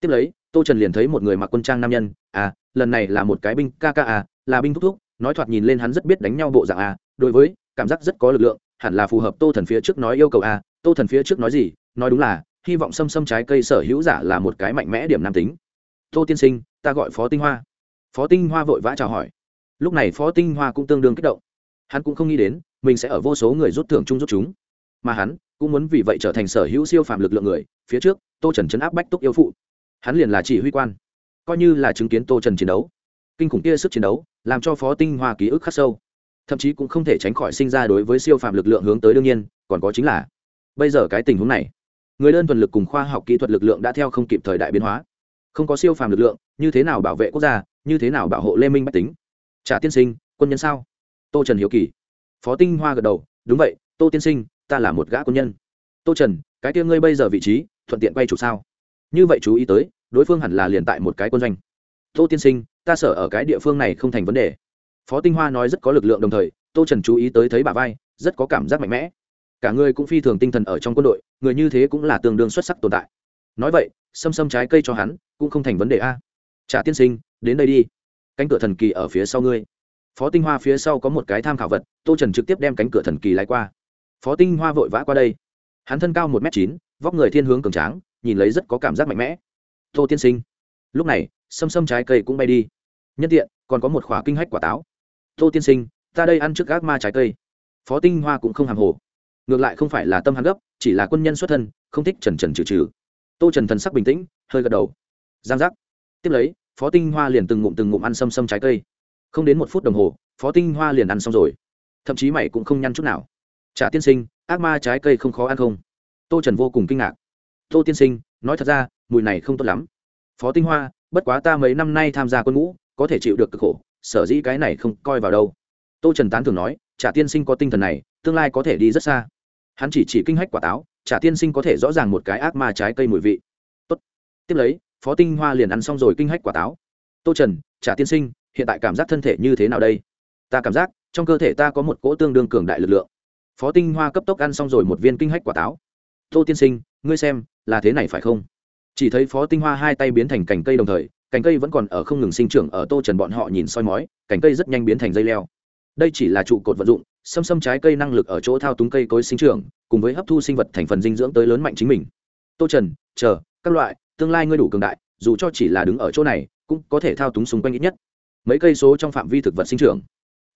Tiếp lấy, tô trần liền thấy một người mặc quân trang nam nhân. À lần này là một cái binh kka à là binh thúc thúc, nói thoạt nhìn lên hắn rất biết đánh nhau bộ dạng à. Đối với, cảm giác rất có lực lượng, hẳn là phù hợp tô thần phía trước nói yêu cầu à. Tô thần phía trước nói gì? Nói đúng là, hy vọng xâm xâm trái cây sở hữu giả là một cái mạnh mẽ điểm nam tính tô tiên sinh, ta gọi phó tinh hoa. Phó tinh hoa vội vã chào hỏi. Lúc này phó tinh hoa cũng tương đương kích động. Hắn cũng không nghĩ đến, mình sẽ ở vô số người rút thưởng chung rút chúng. Mà hắn cũng muốn vì vậy trở thành sở hữu siêu phạm lực lượng người, phía trước, tô trần chấn áp bách túc yêu phụ. Hắn liền là chỉ huy quan, coi như là chứng kiến tô trần chiến đấu. Kinh khủng kia sức chiến đấu, làm cho phó tinh hoa ký ức khắc sâu. Thậm chí cũng không thể tránh khỏi sinh ra đối với siêu phạm lực lượng hướng tới đương nhiên, còn có chính là, bây giờ cái tình huống này, người đơn thuần lực cùng khoa học kỹ thuật lực lượng đã theo không kịp thời đại biến hóa không có siêu phàm lực lượng, như thế nào bảo vệ quốc gia, như thế nào bảo hộ lê minh bách tính? Trả tiên sinh, quân nhân sao? Tô trần hiếu kỳ. Phó tinh hoa gật đầu, đúng vậy, tô tiên sinh, ta là một gã quân nhân. Tô trần, cái kia ngươi bây giờ vị trí, thuận tiện quay chủ sao? Như vậy chú ý tới, đối phương hẳn là liền tại một cái quân doanh. Tô tiên sinh, ta sở ở cái địa phương này không thành vấn đề. Phó tinh hoa nói rất có lực lượng đồng thời, tô trần chú ý tới thấy bà vai, rất có cảm giác mạnh mẽ. Cả người cũng phi thường tinh thần ở trong quân đội, người như thế cũng là tương đương xuất sắc tồn tại nói vậy, xâm xâm trái cây cho hắn, cũng không thành vấn đề a. Trả tiên sinh, đến đây đi. Cánh cửa thần kỳ ở phía sau ngươi. Phó tinh hoa phía sau có một cái tham khảo vật, tô trần trực tiếp đem cánh cửa thần kỳ lái qua. Phó tinh hoa vội vã qua đây. Hắn thân cao một m chín, vóc người thiên hướng cường tráng, nhìn lấy rất có cảm giác mạnh mẽ. Tô tiên sinh. Lúc này, xâm xâm trái cây cũng bay đi. Nhân tiện, còn có một khỏa kinh hách quả táo. Tô tiên sinh, ta đây ăn trước gác ma trái cây. Phó tinh hoa cũng không hàng hồ. Ngược lại không phải là tâm hắn gấp, chỉ là quân nhân xuất thân, không thích trần trần trừ trừ tô trần thần sắc bình tĩnh, hơi gật đầu. Giang giác. Tiếp lấy, phó tinh hoa liền từng ngụm từng ngụm ăn xâm xâm trái cây. Không đến một phút đồng hồ, phó tinh hoa liền ăn xong rồi. Thậm chí mày cũng không nhăn chút nào. Trả tiên sinh, ác ma trái cây không khó ăn không? Tô trần vô cùng kinh ngạc. Tô tiên sinh, nói thật ra, mùi này không tốt lắm. Phó tinh hoa, bất quá ta mấy năm nay tham gia quân ngũ, có thể chịu được cực khổ, sở dĩ cái này không coi vào đâu. Tô trần tán thường nói trả tiên sinh có tinh thần này, tương lai có thể đi rất xa. Hắn chỉ chỉ kinh hách quả táo trả tiên sinh có thể rõ ràng một cái ác ma trái cây mùi vị. Tốt. tiếp lấy, phó tinh hoa liền ăn xong rồi kinh hách quả táo. Tô trần, trả tiên sinh, hiện tại cảm giác thân thể như thế nào đây? Ta cảm giác, trong cơ thể ta có một cỗ tương đương cường đại lực lượng. Phó tinh hoa cấp tốc ăn xong rồi một viên kinh hách quả táo. Tô tiên sinh, ngươi xem, là thế này phải không? Chỉ thấy phó tinh hoa hai tay biến thành cành cây đồng thời, cành cây vẫn còn ở không ngừng sinh trưởng ở tô trần bọn họ nhìn soi mói, cành cây rất nhanh biến thành dây leo đây chỉ là trụ cột vận dụng, xâm xâm trái cây năng lực ở chỗ thao túng cây cối sinh trưởng, cùng với hấp thu sinh vật thành phần dinh dưỡng tới lớn mạnh chính mình. Tô trần, chờ, các loại, tương lai ngươi đủ cường đại, dù cho chỉ là đứng ở chỗ này, cũng có thể thao túng xung quanh ít nhất mấy cây số trong phạm vi thực vật sinh trưởng.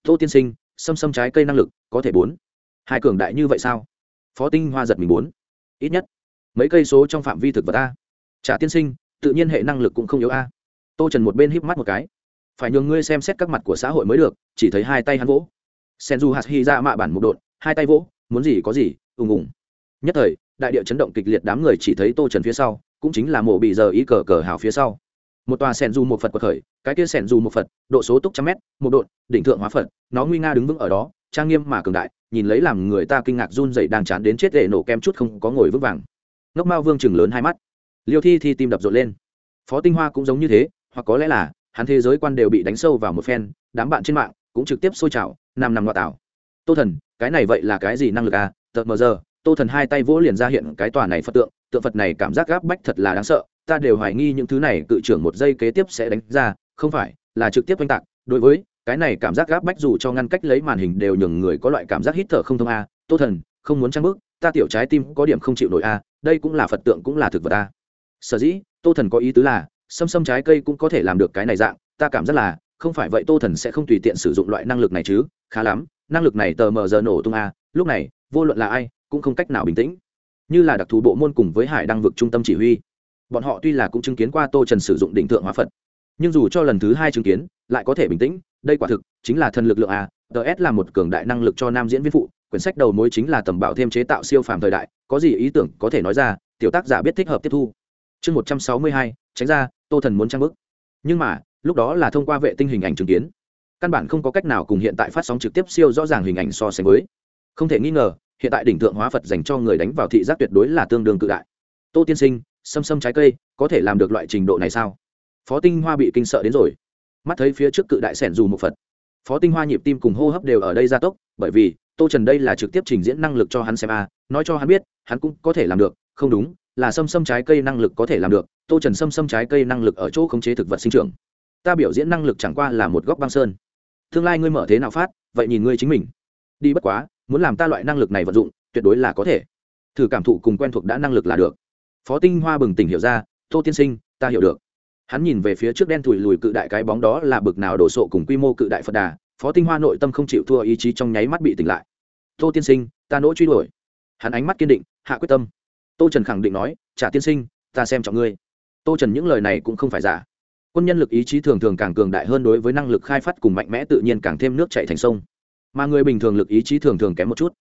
Tô tiên sinh, xâm xâm trái cây năng lực có thể bốn. Hai cường đại như vậy sao? Phó tinh hoa giật mình bốn. Ít nhất mấy cây số trong phạm vi thực vật a. Trả tiên sinh, tự nhiên hệ năng lực cũng không yếu a. Tô trần một bên híp mắt một cái phải nhường ngươi xem xét các mặt của xã hội mới được, chỉ thấy hai tay hắn vỗ. Sen du hạt hy ra mạ bản một đột hai tay vỗ, muốn gì có gì, ùng ùng. Nhất thời, đại địa chấn động kịch liệt đám người chỉ thấy tô trần phía sau, cũng chính là mộ bị giờ ý cờ cờ hào phía sau. Một tòa sen du một phật của khởi, cái kia sen du một phật, độ số túc trăm mét, một đột đỉnh thượng hóa phật, nó nguy nga đứng vững ở đó, trang nghiêm mà cường đại, nhìn lấy làm người ta kinh ngạc run dậy đang chán đến chết để nổ kem chút không có ngồi vững vàng. Ngốc mao vương chừng lớn hai mắt. Liêu thi thi tim đập rộn lên. Phó tinh hoa cũng giống như thế, hoặc có lẽ là hắn thế giới quan đều bị đánh sâu vào một phen, đám bạn trên mạng cũng trực tiếp sôi trào nằm nằm ngoại tảo. Tô thần, cái này vậy là cái gì năng lực à? Tợt mờ giờ, tô thần hai tay vỗ liền ra hiện cái tòa này phật tượng tượng phật này cảm giác gáp bách thật là đáng sợ, ta đều hoài nghi những thứ này cự trưởng một giây kế tiếp sẽ đánh ra, không phải, là trực tiếp oanh tạc. Đối với cái này cảm giác gáp bách dù cho ngăn cách lấy màn hình đều nhường người có loại cảm giác hít thở không thông a tô thần, không muốn trang bước, ta tiểu trái tim có điểm không chịu nổi a đây cũng là phật tượng cũng là thực vật a sở dĩ, tô thần có ý tứ là xâm xâm trái cây cũng có thể làm được cái này dạng, ta cảm giác là, không phải vậy tô thần sẽ không tùy tiện sử dụng loại năng lực này chứ, khá lắm, năng lực này tờ mờ giờ nổ tung a, lúc này, vô luận là ai, cũng không cách nào bình tĩnh. Như là đặc thù bộ môn cùng với hải đăng vực trung tâm chỉ huy, bọn họ tuy là cũng chứng kiến qua tô trần sử dụng định thượng hóa phật, nhưng dù cho lần thứ hai chứng kiến, lại có thể bình tĩnh, đây quả thực chính là thần lực lượng a ts là một cường đại năng lực cho nam diễn viên phụ, quyển sách đầu mối chính là tầm bảo thêm chế tạo siêu phàm thời đại, có gì ý tưởng có thể nói ra, tiểu tác giả biết thích hợp tiếp thu chương một trăm sáu mươi hai, tránh ra, tô thần muốn trang bức. Nhưng mà, lúc đó là thông qua vệ tinh hình ảnh chứng kiến. Căn bản không có cách nào cùng hiện tại phát sóng trực tiếp siêu rõ ràng hình ảnh so sánh với. Không thể nghi ngờ, hiện tại đỉnh thượng hóa phật dành cho người đánh vào thị giác tuyệt đối là tương đương cự đại. Tô tiên sinh, xâm xâm trái cây, có thể làm được loại trình độ này sao? Phó tinh hoa bị kinh sợ đến rồi. Mắt thấy phía trước cự đại sẻn dù một phật. Phó tinh hoa nhịp tim cùng hô hấp đều ở đây gia tốc, bởi vì tô trần đây là trực tiếp trình diễn năng lực cho hắn xem a, nói cho hắn biết, hắn cũng có thể làm được, không đúng là xâm xâm trái cây năng lực có thể làm được, tô trần xâm xâm trái cây năng lực ở chỗ khống chế thực vật sinh trưởng. Ta biểu diễn năng lực chẳng qua là một góc băng sơn. Tương lai ngươi mở thế nào phát, vậy nhìn ngươi chính mình. Đi bất quá, muốn làm ta loại năng lực này vận dụng, tuyệt đối là có thể. Thử cảm thụ cùng quen thuộc đã năng lực là được. Phó tinh hoa bừng tỉnh hiểu ra, tô tiên sinh, ta hiểu được. Hắn nhìn về phía trước đen thùi lùi cự đại cái bóng đó là bực nào đổ sộ cùng quy mô cự đại phật đà, phó tinh hoa nội tâm không chịu thua ý chí trong nháy mắt bị tỉnh lại. Tô tiên sinh, ta nỗ truy đuổi. Hắn ánh mắt kiên định, hạ quyết tâm tô trần khẳng định nói, trả tiên sinh, ta xem trọng ngươi. Tô trần những lời này cũng không phải giả. Quân nhân lực ý chí thường thường càng cường đại hơn đối với năng lực khai phát cùng mạnh mẽ tự nhiên càng thêm nước chạy thành sông. Mà người bình thường lực ý chí thường thường kém một chút.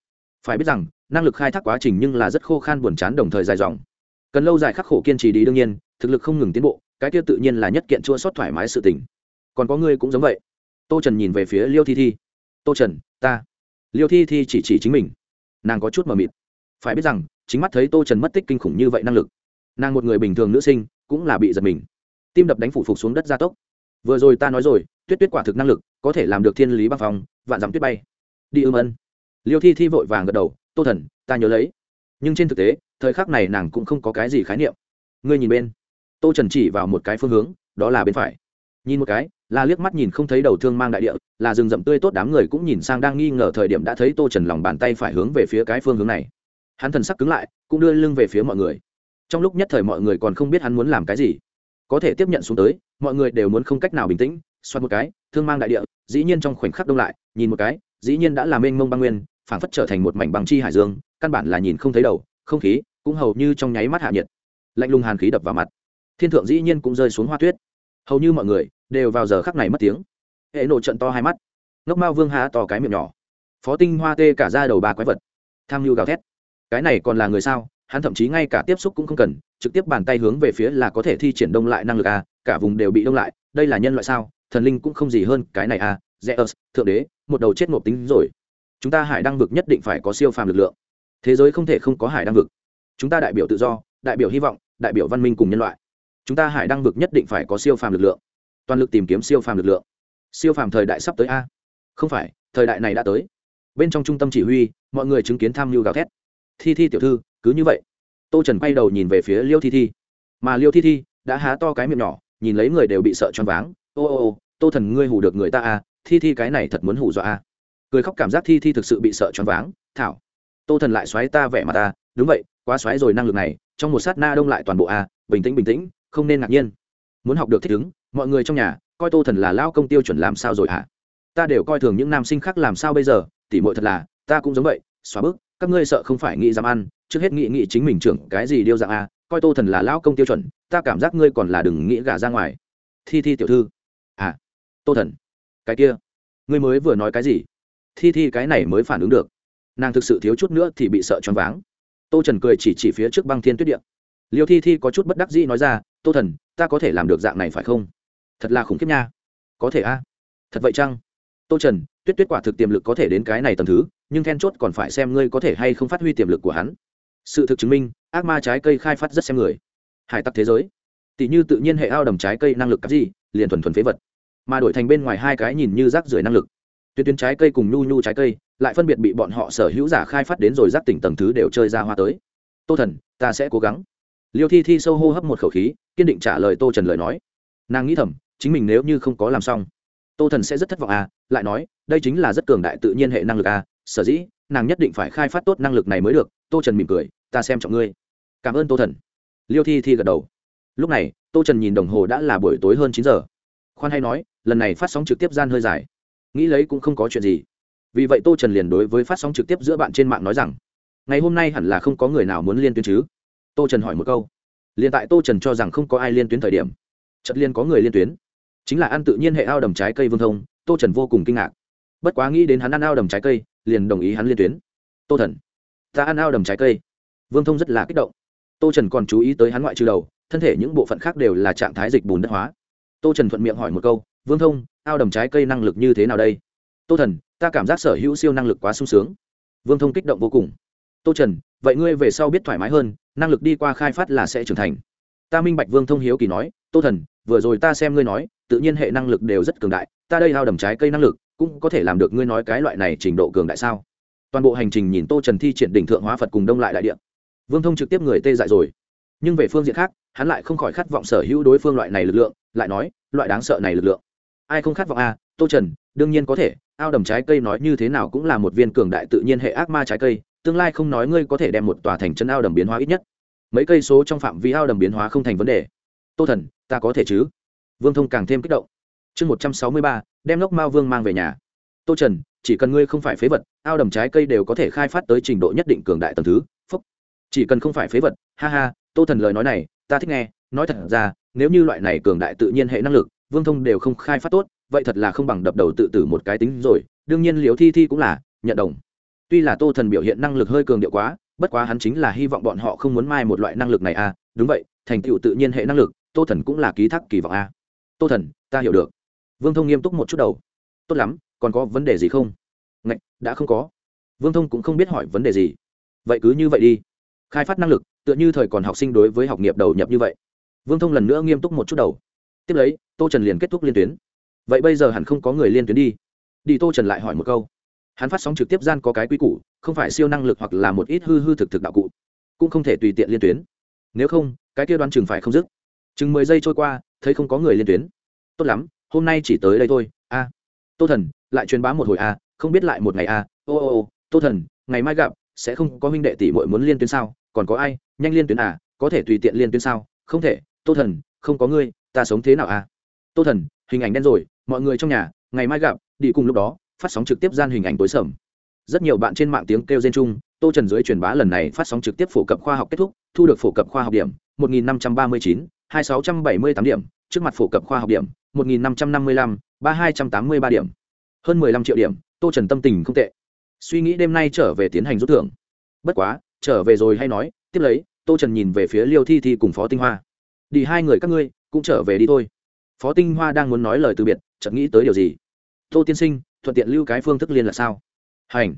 Phải biết rằng, năng lực khai thác quá trình nhưng là rất khô khan buồn chán đồng thời dài dòng. Cần lâu dài khắc khổ kiên trì đi đương nhiên, thực lực không ngừng tiến bộ, cái kia tự nhiên là nhất kiện chua sót thoải mái sự tình. Còn có ngươi cũng giống vậy. Tô trần nhìn về phía liêu thi thi. Tô trần, ta. Liêu thi thi chỉ chỉ chính mình. Nàng có chút mờ mịt. Phải biết rằng chính mắt thấy tô trần mất tích kinh khủng như vậy năng lực. Nàng một người bình thường nữ sinh cũng là bị giật mình. Tim đập đánh phủ phục xuống đất gia tốc. Vừa rồi ta nói rồi, tuyết tuyết quả thực năng lực, có thể làm được thiên lý băng phòng vạn dặm tuyết bay. Đi ưm ân. Liêu thi thi vội vàng gật đầu, tô thần, ta nhớ lấy. Nhưng trên thực tế, thời khắc này nàng cũng không có cái gì khái niệm. Ngươi nhìn bên. Tô trần chỉ vào một cái phương hướng, đó là bên phải. Nhìn một cái, là liếc mắt nhìn không thấy đầu thương mang đại địa, là rừng rậm tươi tốt đám người cũng nhìn sang đang nghi ngờ thời điểm đã thấy tô trần lòng bàn tay phải hướng về phía cái phương hướng này hắn thần sắc cứng lại, cũng đưa lưng về phía mọi người. Trong lúc nhất thời mọi người còn không biết hắn muốn làm cái gì. Có thể tiếp nhận xuống tới, mọi người đều muốn không cách nào bình tĩnh, xoát một cái, thương mang đại địa, dĩ nhiên trong khoảnh khắc đông lại, nhìn một cái, dĩ nhiên đã làm mênh mông băng nguyên, phảng phất trở thành một mảnh băng chi hải dương, căn bản là nhìn không thấy đầu, không khí cũng hầu như trong nháy mắt hạ nhiệt. Lạnh lùng hàn khí đập vào mặt. Thiên thượng dĩ nhiên cũng rơi xuống hoa tuyết. Hầu như mọi người đều vào giờ khắc này mất tiếng. Hệ nộ trận to hai mắt. Ngốc mao vương há to cái miệng nhỏ. Phó tinh hoa tê cả ra đầu ba quái vật. Tham mưu gào thét cái này còn là người sao? Hắn thậm chí ngay cả tiếp xúc cũng không cần, trực tiếp bàn tay hướng về phía là có thể thi triển đông lại năng lực a, cả vùng đều bị đông lại, đây là nhân loại sao? Thần linh cũng không gì hơn cái này a, zeus, thượng đế, một đầu chết ngộp tính rồi. Chúng ta hải đăng vực nhất định phải có siêu phàm lực lượng. Thế giới không thể không có hải đăng vực. Chúng ta đại biểu tự do, đại biểu hy vọng, đại biểu văn minh cùng nhân loại. Chúng ta hải đăng vực nhất định phải có siêu phàm lực lượng. Toàn lực tìm kiếm siêu phàm lực lượng. Siêu phàm thời đại sắp tới a. Không phải, thời đại này đã tới. Bên trong trung tâm chỉ huy, mọi người chứng kiến tham mưu gào thét thi thi tiểu thư, cứ như vậy. Tô trần quay đầu nhìn về phía liêu thi thi. Mà liêu thi thi đã há to cái miệng nhỏ, nhìn lấy người đều bị sợ choáng váng. Ô ô ô, tô thần, ngươi hủ được người ta à? Thi thi cái này thật muốn hủ dọa à? Cười khóc cảm giác thi thi thực sự bị sợ choáng váng. Thảo, tô thần lại xoáy ta vẻ mặt ta đúng vậy, quá xoáy rồi năng lực này, trong một sát na đông lại toàn bộ à? Bình tĩnh bình tĩnh, không nên ngạc nhiên. Muốn học được thích ứng, mọi người trong nhà, coi tô thần là lao công tiêu chuẩn làm sao rồi hả? À? ta đều coi thường những nam sinh khác làm sao bây giờ, tỉ mội thật là, ta cũng giống vậy, xóa bước các ngươi sợ không phải nghĩ dám ăn, trước hết nghĩ nghĩ chính mình trưởng cái gì điêu dạng a, coi tô thần là lão công tiêu chuẩn, ta cảm giác ngươi còn là đừng nghĩ gả ra ngoài. Thi thi tiểu thư. À tô thần. Cái kia. Ngươi mới vừa nói cái gì? Thi thi cái này mới phản ứng được. Nàng thực sự thiếu chút nữa thì bị sợ choáng váng. Tô trần cười chỉ chỉ phía trước băng thiên tuyết điện liêu thi thi có chút bất đắc dĩ nói ra, tô thần, ta có thể làm được dạng này phải không? Thật là khủng khiếp nha. Có thể a. Thật vậy chăng? Tô trần, tuyết tuyết quả thực tiềm lực có thể đến cái này tầm thứ, nhưng then chốt còn phải xem ngươi có thể hay không phát huy tiềm lực của hắn. Sự thực chứng minh, ác ma trái cây khai phát rất xem người. Hải tặc thế giới. Tỷ như tự nhiên hệ ao đầm trái cây năng lực cắt gì, liền thuần thuần phế vật. Mà đổi thành bên ngoài hai cái nhìn như rác rưởi năng lực. Tuyến tuyến trái cây cùng nhu nhu trái cây, lại phân biệt bị bọn họ sở hữu giả khai phát đến rồi rác tỉnh tầng thứ đều chơi ra hoa tới. Tô thần, ta sẽ cố gắng. Liêu thi thi sâu hô hấp một khẩu khí, kiên định trả lời tô trần lời nói. Nàng nghĩ thầm, chính mình nếu như không có làm xong tô thần sẽ rất thất vọng à lại nói, đây chính là rất cường đại tự nhiên hệ năng lực à sở dĩ, nàng nhất định phải khai phát tốt năng lực này mới được, tô trần mỉm cười, ta xem trọng ngươi. Cảm ơn tô thần. Liêu thi thi gật đầu. Lúc này, tô trần nhìn đồng hồ đã là buổi tối hơn chín giờ. Khoan hay nói, lần này phát sóng trực tiếp gian hơi dài. Nghĩ lấy cũng không có chuyện gì. Vì vậy tô trần liền đối với phát sóng trực tiếp giữa bạn trên mạng nói rằng, ngày hôm nay hẳn là không có người nào muốn liên tuyến chứ? Tô trần hỏi một câu. Liền tại tô trần cho rằng không có ai liên tuyến thời điểm chật liên có người liên tuyến chính là ăn tự nhiên hệ ao đầm trái cây vương thông, tô trần vô cùng kinh ngạc. Bất quá nghĩ đến hắn ăn ao đầm trái cây, liền đồng ý hắn liên tuyến. Tô thần, ta ăn ao đầm trái cây. Vương thông rất là kích động. Tô trần còn chú ý tới hắn ngoại trừ đầu, thân thể những bộ phận khác đều là trạng thái dịch bùn đất hóa. Tô trần thuận miệng hỏi một câu, vương thông, ao đầm trái cây năng lực như thế nào đây? Tô thần, ta cảm giác sở hữu siêu năng lực quá sung sướng. Vương thông kích động vô cùng. Tô trần, vậy ngươi về sau biết thoải mái hơn, năng lực đi qua khai phát là sẽ trưởng thành. Ta minh bạch, vương thông hiếu kỳ nói. Tô thần, vừa rồi ta xem ngươi nói tự nhiên hệ năng lực đều rất cường đại, ta đây ao đầm trái cây năng lực, cũng có thể làm được ngươi nói cái loại này trình độ cường đại sao? Toàn bộ hành trình nhìn tô trần thi triển đỉnh thượng hóa phật cùng đông lại đại điện vương thông trực tiếp người tê dại rồi. Nhưng về phương diện khác, hắn lại không khỏi khát vọng sở hữu đối phương loại này lực lượng, lại nói, loại đáng sợ này lực lượng. Ai không khát vọng a à? tô trần, đương nhiên có thể, ao đầm trái cây nói như thế nào cũng là một viên cường đại tự nhiên hệ ác ma trái cây, tương lai không nói ngươi có thể đem một tòa thành chân ao đầm biến hóa ít nhất. Mấy cây số trong phạm vi ao đầm biến hóa không thành vấn đề. Tô thần, ta có thể chứ? Vương thông càng thêm kích động. Chương một trăm sáu mươi ba, đem lốc mao vương mang về nhà. Tô trần, chỉ cần ngươi không phải phế vật, ao đầm trái cây đều có thể khai phát tới trình độ nhất định cường đại tầng thứ. Phúc. Chỉ cần không phải phế vật, ha ha, tô thần lời nói này, ta thích nghe. Nói thật ra, nếu như loại này cường đại tự nhiên hệ năng lực, vương thông đều không khai phát tốt, vậy thật là không bằng đập đầu tự tử một cái tính rồi. Đương nhiên liều thi thi cũng là, nhận đồng. Tuy là tô thần biểu hiện năng lực hơi cường điệu quá, bất quá hắn chính là hy vọng bọn họ không muốn mai một loại năng lực này à. Đúng vậy, thành tựu tự nhiên hệ năng lực, tô thần cũng là ký thác kỳ vọng a tô thần, ta hiểu được. Vương thông nghiêm túc một chút đầu. Tốt lắm, còn có vấn đề gì không? Ngạch, đã không có. Vương thông cũng không biết hỏi vấn đề gì. Vậy cứ như vậy đi. Khai phát năng lực, tựa như thời còn học sinh đối với học nghiệp đầu nhập như vậy. Vương thông lần nữa nghiêm túc một chút đầu. Tiếp lấy, tô trần liền kết thúc liên tuyến. Vậy bây giờ hẳn không có người liên tuyến đi. Đi tô trần lại hỏi một câu. Hắn phát sóng trực tiếp gian có cái quy củ, không phải siêu năng lực hoặc là một ít hư hư thực thực đạo cụ. Cũng không thể tùy tiện liên tuyến. Nếu không, cái kia đoán chừng phải không dứt. Chừng mười giây trôi qua thấy không có người liên tuyến. Tốt lắm hôm nay chỉ tới đây thôi a. Tô thần lại truyền bá một hồi a không biết lại một ngày a. Ô ô ô tô thần ngày mai gặp sẽ không có huynh đệ tỷ muội muốn liên tuyến sao? Còn có ai? Nhanh liên tuyến à có thể tùy tiện liên tuyến sao? Không thể tô thần không có ngươi ta sống thế nào à tô thần hình ảnh đen rồi mọi người trong nhà ngày mai gặp đi cùng lúc đó phát sóng trực tiếp gian hình ảnh tối sầm. Rất nhiều bạn trên mạng tiếng kêu trên chung tô trần dưới truyền bá lần này phát sóng trực tiếp phổ cập khoa học kết thúc thu được phổ cập khoa học điểm 1539, 2678 điểm trước mặt phổ cập khoa học điểm 1555, 3283 điểm. Hơn 15 triệu điểm tô trần tâm tình không tệ. Suy nghĩ đêm nay trở về tiến hành rút thưởng. Bất quá trở về rồi hay nói tiếp lấy tô trần nhìn về phía liêu thi thi cùng phó tinh hoa. Đi hai người các ngươi cũng trở về đi thôi. Phó tinh hoa đang muốn nói lời từ biệt chợt nghĩ tới điều gì? Tô tiên sinh thuận tiện lưu cái phương thức liên là sao? Hành.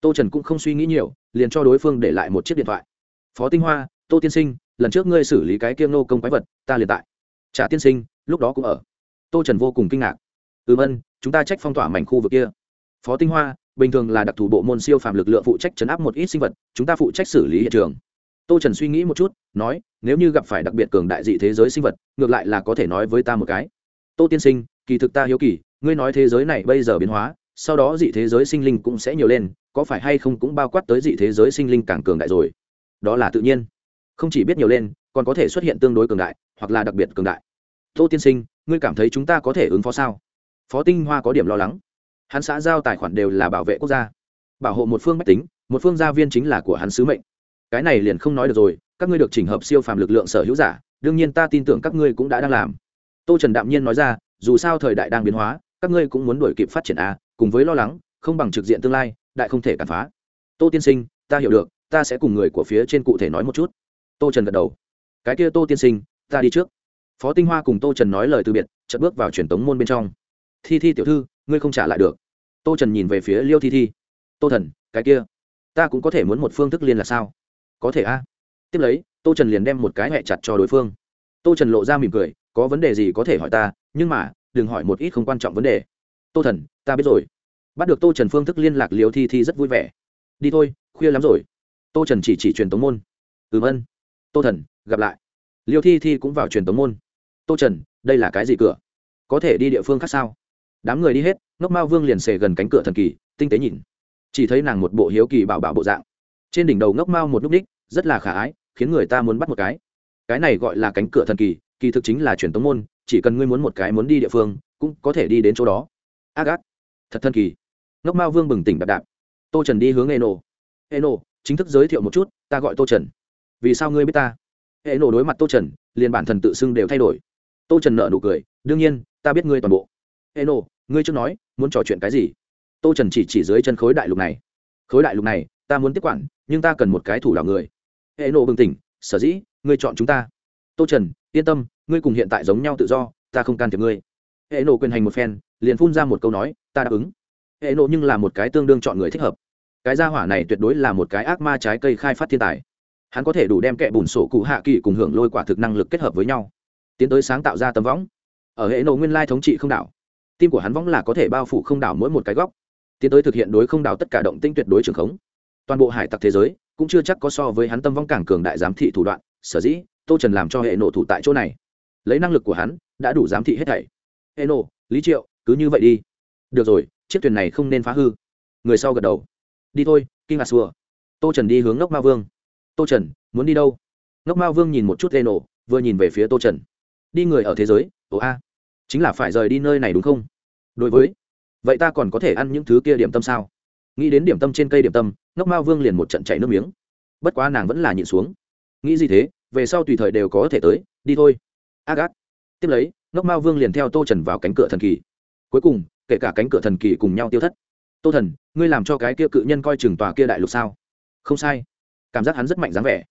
Tô trần cũng không suy nghĩ nhiều liền cho đối phương để lại một chiếc điện thoại. Phó tinh hoa tô tiên sinh lần trước ngươi xử lý cái kiêng nô công quái vật, ta liền tại. Trả tiên sinh, lúc đó cũng ở. Tô trần vô cùng kinh ngạc. Ừ ân chúng ta trách phong tỏa mảnh khu vực kia. Phó tinh hoa, bình thường là đặc thù bộ môn siêu phạm lực lượng phụ trách chấn áp một ít sinh vật, chúng ta phụ trách xử lý hiện trường. Tô trần suy nghĩ một chút, nói, nếu như gặp phải đặc biệt cường đại dị thế giới sinh vật, ngược lại là có thể nói với ta một cái. Tô tiên sinh, kỳ thực ta hiếu kỳ, ngươi nói thế giới này bây giờ biến hóa, sau đó dị thế giới sinh linh cũng sẽ nhiều lên, có phải hay không cũng bao quát tới dị thế giới sinh linh càng cường đại rồi? Đó là tự nhiên không chỉ biết nhiều lên, còn có thể xuất hiện tương đối cường đại, hoặc là đặc biệt cường đại. Tô tiên sinh, ngươi cảm thấy chúng ta có thể ứng phó sao? Phó tinh hoa có điểm lo lắng. Hắn xã giao tài khoản đều là bảo vệ quốc gia, bảo hộ một phương mách tính, một phương gia viên chính là của hắn sứ mệnh. Cái này liền không nói được rồi, các ngươi được chỉnh hợp siêu phàm lực lượng sở hữu giả, đương nhiên ta tin tưởng các ngươi cũng đã đang làm. Tô trần đạm nhiên nói ra, dù sao thời đại đang biến hóa, các ngươi cũng muốn đuổi kịp phát triển a cùng với lo lắng, không bằng trực diện tương lai, đại không thể cản phá. Tô tiên sinh, ta hiểu được, ta sẽ cùng người của phía trên cụ thể nói một chút tô trần gật đầu. Cái kia tô tiên sinh, ta đi trước. Phó tinh hoa cùng tô trần nói lời từ biệt, chợt bước vào truyền tống môn bên trong. Thi thi tiểu thư, ngươi không trả lại được. Tô trần nhìn về phía liêu thi thi. Tô thần, cái kia, ta cũng có thể muốn một phương thức liên là sao? Có thể a. Tiếp lấy, tô trần liền đem một cái hẹ chặt cho đối phương. Tô trần lộ ra mỉm cười, có vấn đề gì có thể hỏi ta, nhưng mà, đừng hỏi một ít không quan trọng vấn đề. Tô thần, ta biết rồi. Bắt được tô trần phương thức liên lạc liều thi thi rất vui vẻ. Đi thôi, khuya lắm rồi. Tô trần chỉ chỉ truyền tống môn. Ừm ân tô thần, gặp lại. Liêu thi thi cũng vào truyền tống môn. Tô trần, đây là cái gì cửa? Có thể đi địa phương khác sao? Đám người đi hết, ngốc mao vương liền xề gần cánh cửa thần kỳ, tinh tế nhìn. Chỉ thấy nàng một bộ hiếu kỳ bảo bảo bộ dạng. Trên đỉnh đầu ngốc mao một nút ních rất là khả ái, khiến người ta muốn bắt một cái. Cái này gọi là cánh cửa thần kỳ kỳ thực chính là truyền tống môn, chỉ cần ngươi muốn một cái muốn đi địa phương, cũng có thể đi đến chỗ đó. Ác ác. Thật thần kỳ. Ngốc mao vương bừng tỉnh đạp đạp. Tô trần đi hướng eno. Eno, chính thức giới thiệu một chút, ta gọi tô trần vì sao ngươi biết ta? Hệ nổ đối mặt tô trần, liền bản thần tự xưng đều thay đổi. Tô trần nợ nụ cười, đương nhiên, ta biết ngươi toàn bộ. Hệ nổ, ngươi trước nói, muốn trò chuyện cái gì? Tô trần chỉ chỉ dưới chân khối đại lục này. Khối đại lục này, ta muốn tiếp quản, nhưng ta cần một cái thủ đạo người. Hệ nộ bừng tỉnh, sở dĩ, ngươi chọn chúng ta. Tô trần, yên tâm, ngươi cùng hiện tại giống nhau tự do, ta không can thiệp ngươi. Hệ nộ quyền hành một phen, liền phun ra một câu nói, ta đáp ứng. Hệ nộ nhưng là một cái tương đương chọn người thích hợp. Cái gia hỏa này tuyệt đối là một cái ác ma trái cây khai phát thiên tài hắn có thể đủ đem kẹ bùn sổ cụ hạ kỳ cùng hưởng lôi quả thực năng lực kết hợp với nhau, tiến tới sáng tạo ra tấm võng. Ở hệ nộ nguyên lai thống trị không đảo, tim của hắn võng là có thể bao phủ không đảo mỗi một cái góc, tiến tới thực hiện đối không đảo tất cả động tinh tuyệt đối trường khống. Toàn bộ hải tặc thế giới cũng chưa chắc có so với hắn tâm vong càng cường đại giám thị thủ đoạn, sở dĩ tô trần làm cho hệ nộ thủ tại chỗ này. Lấy năng lực của hắn, đã đủ giám thị hết thảy. Hệ nộ lý triệu, cứ như vậy đi. Được rồi, chiếc thuyền này không nên phá hư. Người sau gật đầu. Đi thôi, kinh ngạc xua tô trần đi hướng ngốc ma vương tô trần, muốn đi đâu? Ngốc Mao vương nhìn một chút lê nổ vừa nhìn về phía tô trần. Đi người ở thế giới, ồ a, chính là phải rời đi nơi này đúng không? Đối với, vậy ta còn có thể ăn những thứ kia điểm tâm sao? Nghĩ đến điểm tâm trên cây điểm tâm, ngốc mao vương liền một trận chảy nước miếng. Bất quá nàng vẫn là nhịn xuống. Nghĩ gì thế, về sau tùy thời đều có thể tới, đi thôi. A gác. Tiếp lấy, ngốc mao vương liền theo tô trần vào cánh cửa thần kỳ. Cuối cùng, kể cả cánh cửa thần kỳ cùng nhau tiêu thất. Tô thần, ngươi làm cho cái kia cự nhân coi chừng tòa kia đại lục sao? Không sai cảm giác hắn rất mạnh dáng vẻ.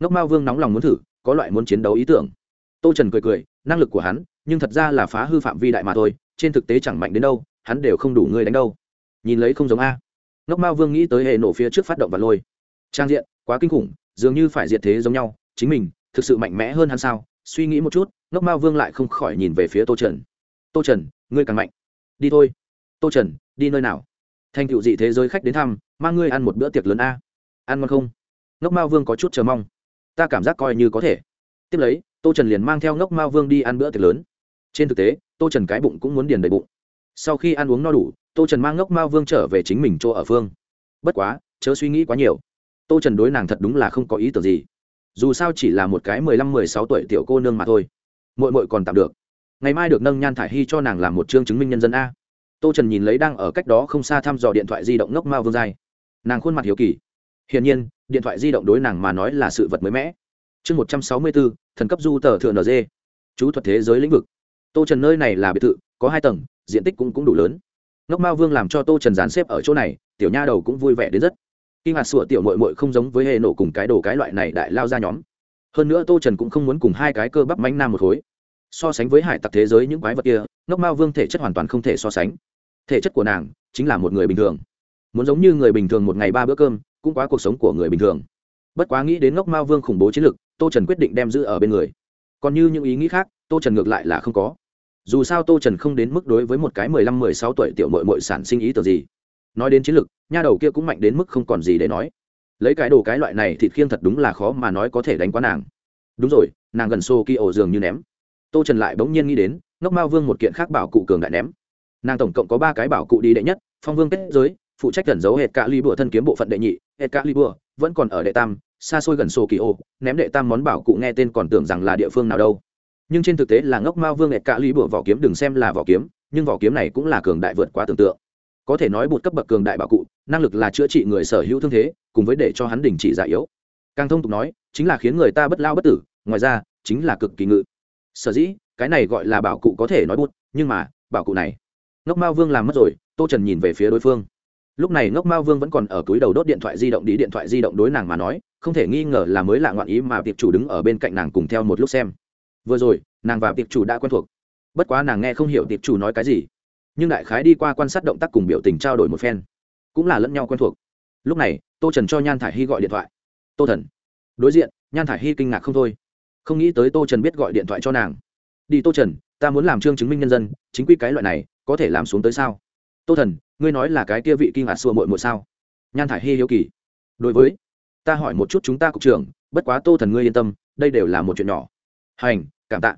Ngốc mao vương nóng lòng muốn thử, có loại muốn chiến đấu ý tưởng. Tô trần cười cười, năng lực của hắn, nhưng thật ra là phá hư phạm vi đại mà thôi, trên thực tế chẳng mạnh đến đâu, hắn đều không đủ ngươi đánh đâu. Nhìn lấy không giống a. Ngốc mao vương nghĩ tới hệ nổ phía trước phát động và lôi. Trang diện, quá kinh khủng, dường như phải diệt thế giống nhau, chính mình, thực sự mạnh mẽ hơn hắn sao? Suy nghĩ một chút, ngốc mao vương lại không khỏi nhìn về phía tô trần. Tô trần, ngươi càng mạnh. Đi thôi. Tô trần, đi nơi nào? Thành cựu dị thế giới khách đến thăm, mang ngươi ăn một bữa tiệc lớn a. Ăn ngon không? Ngốc mao vương có chút chờ mong. Ta cảm giác coi như có thể. Tiếp lấy, tô trần liền mang theo ngốc mao vương đi ăn bữa tiệc lớn. Trên thực tế, tô trần cái bụng cũng muốn điền đầy bụng. Sau khi ăn uống no đủ, tô trần mang ngốc mao vương trở về chính mình chỗ ở phương. Bất quá, chớ suy nghĩ quá nhiều. Tô trần đối nàng thật đúng là không có ý tưởng gì. Dù sao chỉ là một cái mười lăm, mười sáu tuổi tiểu cô nương mà thôi. Mội mội còn tạm được. Ngày mai được nâng nhan thả hy cho nàng làm một chương chứng minh nhân dân a. Tô trần nhìn lấy đang ở cách đó không xa thăm dò điện thoại di động ngốc mao vương giai nàng khuôn mặt hiếu kỳ. Hiển nhiên điện thoại di động đối nàng mà nói là sự vật mới mẻ. Chương một trăm sáu mươi bốn thần cấp du tờ thượng nd chú thuật thế giới lĩnh vực. Tô trần nơi này là biệt thự có hai tầng diện tích cũng, cũng đủ lớn. Ngốc mao vương làm cho tô trần dán xếp ở chỗ này tiểu nha đầu cũng vui vẻ đến rất. Kim hạt sủa tiểu mội mội không giống với hệ nổ cùng cái đồ cái loại này đại lao ra nhóm. Hơn nữa tô trần cũng không muốn cùng hai cái cơ bắp mánh nam một khối. So sánh với hải tặc thế giới những quái vật kia ngốc mao vương thể chất hoàn toàn không thể so sánh. Thể chất của nàng chính là một người bình thường. Muốn giống như người bình thường một ngày ba bữa cơm cũng quá cuộc sống của người bình thường. Bất quá nghĩ đến ngốc mao vương khủng bố chiến lực, tô trần quyết định đem giữ ở bên người. Còn như những ý nghĩ khác, tô trần ngược lại là không có. Dù sao tô trần không đến mức đối với một cái mười lăm, mười sáu tuổi tiểu mội mội sản sinh ý tưởng gì. Nói đến chiến lược nha đầu kia cũng mạnh đến mức không còn gì để nói. Lấy cái đồ cái loại này thịt khiêng thật đúng là khó mà nói có thể đánh quá nàng. Đúng rồi, nàng gần xô kỳ ổ dường như ném. Tô trần lại bỗng nhiên nghĩ đến, ngốc mao vương một kiện khác bảo cụ cường đại ném. Nàng tổng cộng có ba cái bảo cụ đi đệ nhất, phong vương kết giới phụ trách gần giấu hệt cạ ly bùa thân kiếm bộ phận đệ nhị hệt cạ ly bùa vẫn còn ở đệ tam, xa xôi gần sổ kỳ ô ném đệ tam món bảo cụ nghe tên còn tưởng rằng là địa phương nào đâu. Nhưng trên thực tế là ngốc mao vương hệt cạ ly bùa vỏ kiếm đừng xem là vỏ kiếm, nhưng vỏ kiếm này cũng là cường đại vượt quá tưởng tượng. Có thể nói bột cấp bậc cường đại bảo cụ, năng lực là chữa trị người sở hữu thương thế, cùng với để cho hắn đình chỉ già yếu. Càng thông tục nói, chính là khiến người ta bất lao bất tử, ngoài ra, chính là cực kỳ ngự. Sở dĩ, cái này gọi là bảo cụ có thể nói bút nhưng mà, bảo cụ này, ngốc mao vương làm mất rồi, tô trần nhìn về phía đối phương lúc này ngốc mao vương vẫn còn ở túi đầu đốt điện thoại di động đi điện thoại di động đối nàng mà nói, không thể nghi ngờ là mới lạ ngoạn ý mà tiệp chủ đứng ở bên cạnh nàng cùng theo một lúc xem. Vừa rồi, nàng và tiệp chủ đã quen thuộc. Bất quá nàng nghe không hiểu tiệp chủ nói cái gì. Nhưng đại khái đi qua quan sát động tác cùng biểu tình trao đổi một phen, cũng là lẫn nhau quen thuộc. Lúc này, tô trần cho nhan thả i hy gọi điện thoại. Tô thần. Đối diện, nhan thả i hy kinh ngạc không thôi. Không nghĩ tới tô trần biết gọi điện thoại cho nàng. Đi tô trần, ta muốn làm trương chứng minh nhân dân, chính quy cái loại này, có thể làm xuống tới sao? Tô thần ngươi nói là cái kia vị kinh ngạc xua mội muội sao? Nhan Thải hy hiếu kỳ. Đối với, ta hỏi một chút chúng ta cục trưởng, bất quá tô thần ngươi yên tâm, đây đều là một chuyện nhỏ. Hành, cảm tạ.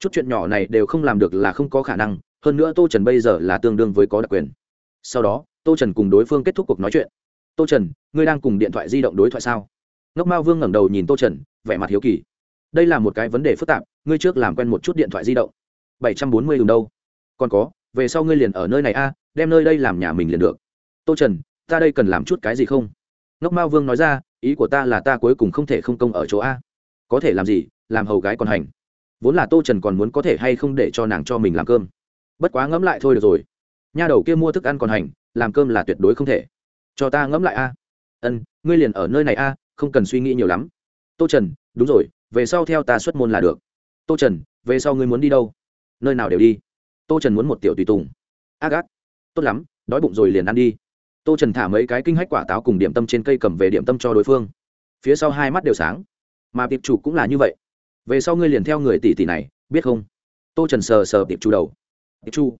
Chút chuyện nhỏ này đều không làm được là không có khả năng, hơn nữa tô trần bây giờ là tương đương với có đặc quyền. Sau đó, tô trần cùng đối phương kết thúc cuộc nói chuyện. Tô trần, ngươi đang cùng điện thoại di động đối thoại sao? Ngốc mao vương ngẩng đầu nhìn tô trần, vẻ mặt hiếu kỳ. Đây là một cái vấn đề phức tạp, ngươi trước làm quen một chút điện thoại di động. Bảy trăm bốn mươi đường đâu. Còn có, về sau ngươi liền ở nơi này a đem nơi đây làm nhà mình liền được. Tô trần, ta đây cần làm chút cái gì không? Ngốc mao vương nói ra, ý của ta là ta cuối cùng không thể không công ở chỗ a. Có thể làm gì? Làm hầu gái còn hành. Vốn là tô trần còn muốn có thể hay không để cho nàng cho mình làm cơm. Bất quá ngẫm lại thôi được rồi. Nha đầu kia mua thức ăn còn hành, làm cơm là tuyệt đối không thể. Cho ta ngẫm lại a. Ân, ngươi liền ở nơi này a, không cần suy nghĩ nhiều lắm. Tô trần, đúng rồi, về sau theo ta xuất môn là được. Tô trần, về sau ngươi muốn đi đâu? Nơi nào đều đi. Tô trần muốn một tiểu tùy tùng. Ác ác tốt lắm đói bụng rồi liền ăn đi. Tô trần thả mấy cái kinh hách quả táo cùng điểm tâm trên cây cầm về điểm tâm cho đối phương. Phía sau hai mắt đều sáng. Mà tiệp chủ cũng là như vậy. Về sau ngươi liền theo người tỷ tỷ này biết không? Tô trần sờ sờ tiệp chủ đầu. Tiệp chủ,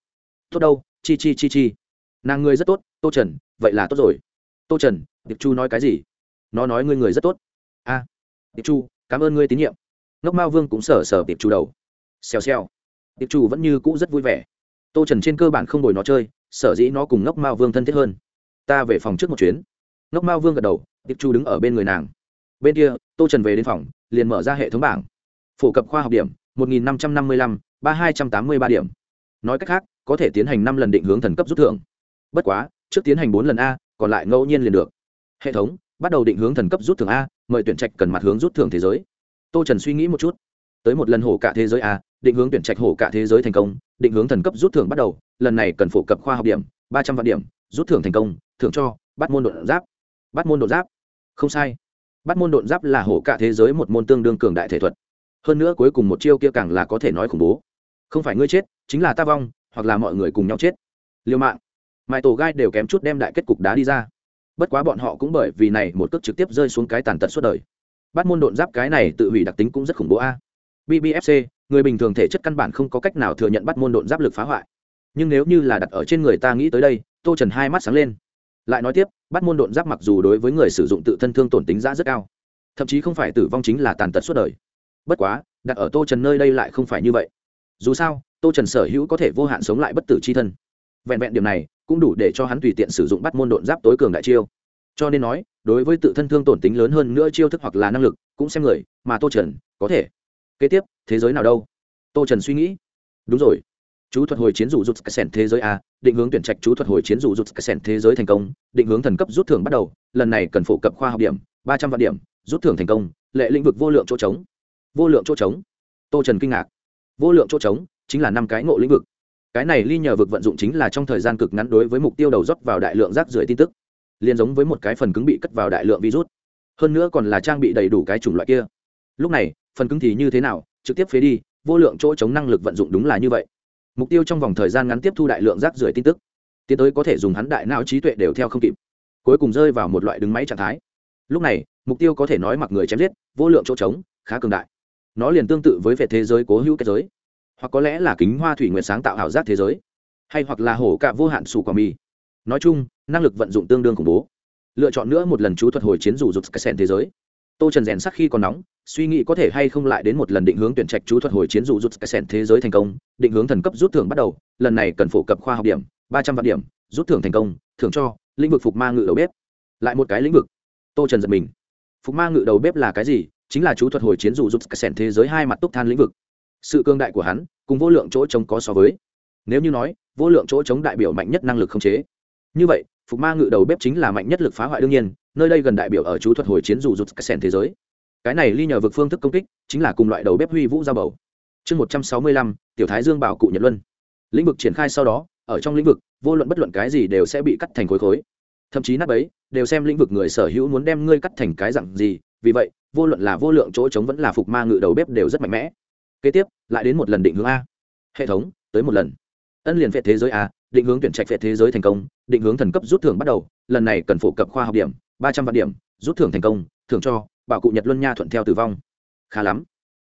tốt đâu chi chi chi chi. Nàng ngươi rất tốt tô trần vậy là tốt rồi. Tô trần tiệp chu nói cái gì? Nó nói ngươi người rất tốt. A à, tiệp chu cảm ơn ngươi tín nhiệm. Ngốc mao vương cũng sờ sờ tiệp chu đầu. Xèo xèo. Tiệp chu vẫn như cũ rất vui vẻ. Tô trần trên cơ bản không đổi nó chơi sở dĩ nó cùng ngốc mao vương thân thiết hơn. Ta về phòng trước một chuyến. Ngốc mao vương gật đầu, tiệp chu đứng ở bên người nàng. Bên kia, tô trần về đến phòng, liền mở ra hệ thống bảng. Phổ cập khoa học điểm, một nghìn năm trăm năm mươi lăm, ba hai trăm tám mươi ba điểm. Nói cách khác, có thể tiến hành năm lần định hướng thần cấp rút thưởng. Bất quá, trước tiến hành bốn lần a, còn lại ngẫu nhiên liền được. Hệ thống, bắt đầu định hướng thần cấp rút thưởng a, mời tuyển trạch cần mặt hướng rút thưởng thế giới. Tô trần suy nghĩ một chút. Tới một lần hổ cả thế giới a định hướng tuyển trạch hổ cả thế giới thành công, định hướng thần cấp rút thưởng bắt đầu, lần này cần phổ cập khoa học điểm, ba trăm vạn điểm, rút thưởng thành công, thưởng cho, bắt môn đột giáp. Bắt môn đột giáp. Không sai. Bắt môn đột giáp là hổ cả thế giới một môn tương đương cường đại thể thuật. Hơn nữa cuối cùng một chiêu kia càng là có thể nói khủng bố. Không phải ngươi chết, chính là ta vong, hoặc là mọi người cùng nhau chết. Liêu mạng. Mãi tổ gai đều kém chút đem đại kết cục đá đi ra. Bất quá bọn họ cũng bởi vì này một cước trực tiếp rơi xuống cái tàn tật suốt đời. Bắt môn độn giáp cái này tự hủy đặc tính cũng rất khủng bố a. Bbfc người bình thường thể chất căn bản không có cách nào thừa nhận bắt môn độn giáp lực phá hoại. Nhưng nếu như là đặt ở trên người ta nghĩ tới đây, tô trần hai mắt sáng lên. Lại nói tiếp, bắt môn độn giáp mặc dù đối với người sử dụng tự thân thương tổn tính giá rất cao, thậm chí không phải tử vong chính là tàn tật suốt đời. Bất quá, đặt ở tô trần nơi đây lại không phải như vậy. Dù sao, tô trần sở hữu có thể vô hạn sống lại bất tử c h i thân. Vẹn vẹn điểm này, cũng đủ để cho hắn tùy tiện sử dụng bắt môn độn giáp tối cường đại chiêu. Cho nên nói, đối với tự thân thương tổn tính lớn hơn nữa chiêu thức hoặc là năng lực, cũng xem người, mà tô trần, có thể kế tiếp, thế giới nào đâu? Tô trần suy nghĩ. Đúng rồi. Chú thuật hồi chiến dụ rút sẻn thế giới a, định hướng tuyển trạch chú thuật hồi chiến dụ rút sẻn thế giới thành công, định hướng thần cấp rút thưởng bắt đầu, lần này cần phổ cập khoa học điểm, ba trăm vạn điểm, rút thưởng thành công, lệ lĩnh vực vô lượng chỗ trống. Vô lượng chỗ trống. Tô trần kinh ngạc. Vô lượng chỗ trống chính là năm cái ngộ lĩnh vực. Cái này ly nhờ vực vận dụng chính là trong thời gian cực ngắn đối với mục tiêu đầu dốc vào đại lượng rác rưởi tin tức. Liên giống với một cái phần cứng bị cất vào đại lượng virus. Hơn nữa còn là trang bị đầy đủ cái chủng loại kia. Lúc này phần cứng thì như thế nào, trực tiếp phế đi, vô lượng chỗ chống năng lực vận dụng đúng là như vậy. Mục tiêu trong vòng thời gian ngắn tiếp thu đại lượng rác rưởi tin tức. Tiến tới có thể dùng hắn đại não trí tuệ đều theo không kịp. Cuối cùng rơi vào một loại đứng máy trạng thái. Lúc này, mục tiêu có thể nói mặc người chém giết, vô lượng chỗ trống khá cường đại. Nó liền tương tự với về thế giới cố hữu kết giới. Hoặc có lẽ là kính hoa thủy nguyện sáng tạo ảo giác thế giới. Hay hoặc là hổ cạ vô hạn sù quả mì. Nói chung, năng lực vận dụng tương đương khủng bố. Lựa chọn nữa một lần chú thuật hồi chiến dù rụt cái sen thế giới tô trần rèn sắc khi còn nóng, suy nghĩ có thể hay không lại đến một lần định hướng tuyển trạch chú thuật hồi chiến dụ rút cái sen thế giới thành công, định hướng thần cấp rút thưởng bắt đầu, lần này cần phổ cập khoa học điểm, ba trăm vạn điểm, rút thưởng thành công, thưởng cho, lĩnh vực phục ma ngự đầu bếp. Lại một cái lĩnh vực. Tô trần giật mình. Phục ma ngự đầu bếp là cái gì? Chính là chú thuật hồi chiến dụ rút cái sen thế giới hai mặt túc than lĩnh vực. Sự cương đại của hắn, cùng vô lượng chỗ trống có so với. Nếu như nói, vô lượng chỗ trống đại biểu mạnh nhất năng lực không chế. Như vậy, phục ma ngự đầu bếp chính là mạnh nhất lực phá hoại đương nhiên nơi đây gần đại biểu ở chú thuật hồi chiến dù rút cái sen thế giới. Cái này ly nhờ vực phương thức công kích, chính là cùng loại đầu bếp huy vũ giao bầu. Chương một trăm sáu mươi lăm, tiểu thái dương bảo cụ nhật luân. Lĩnh vực triển khai sau đó, ở trong lĩnh vực, vô luận bất luận cái gì đều sẽ bị cắt thành khối khối. Thậm chí nắp ấy, đều xem lĩnh vực người sở hữu muốn đem ngươi cắt thành cái dặn gì, vì vậy, vô luận là vô lượng chỗ trống vẫn là phục ma ngự đầu bếp đều rất mạnh mẽ. Kế tiếp, lại đến một lần định hướng a. Hệ thống, tới một lần. Ân liền phệ thế giới a định hướng tuyển trạch phệ thế giới thành công, định hướng thần cấp rút thưởng bắt đầu, lần này cần phổ cập khoa học điểm, ba trăm vạn điểm, rút thưởng thành công, thưởng cho, bảo cụ nhật luân nha thuận theo tử vong. Khá lắm.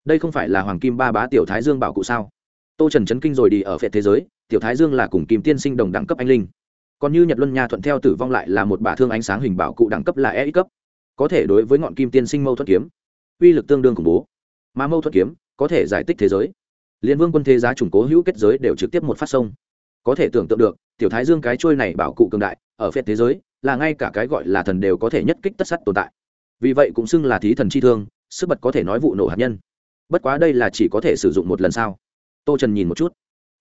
Đây không phải là hoàng kim ba bá tiểu thái dương bảo cụ sao? Tô trần chấn kinh rồi đi ở phệ thế giới, tiểu thái dương là cùng kim tiên sinh đồng đẳng cấp anh linh. Còn như nhật luân nha thuận theo tử vong lại là một bả thương ánh sáng hình bảo cụ đẳng cấp là e cấp. Có thể đối với ngọn kim tiên sinh mâu thuẫn kiếm, uy lực tương đương khủng bố. Mà mâu thuẫn kiếm có thể giải tích thế giới. Liên vương quân thế giá chủng cố hữu kết giới đều trực tiếp một phát sông có thể tưởng tượng được, tiểu thái dương cái trôi này bảo cụ cường đại, ở phép thế giới, là ngay cả cái gọi là thần đều có thể nhất kích tất sắt tồn tại. Vì vậy cũng xưng là thí thần chi thương, sức bật có thể nói vụ nổ hạt nhân. Bất quá đây là chỉ có thể sử dụng một lần sao? Tô trần nhìn một chút.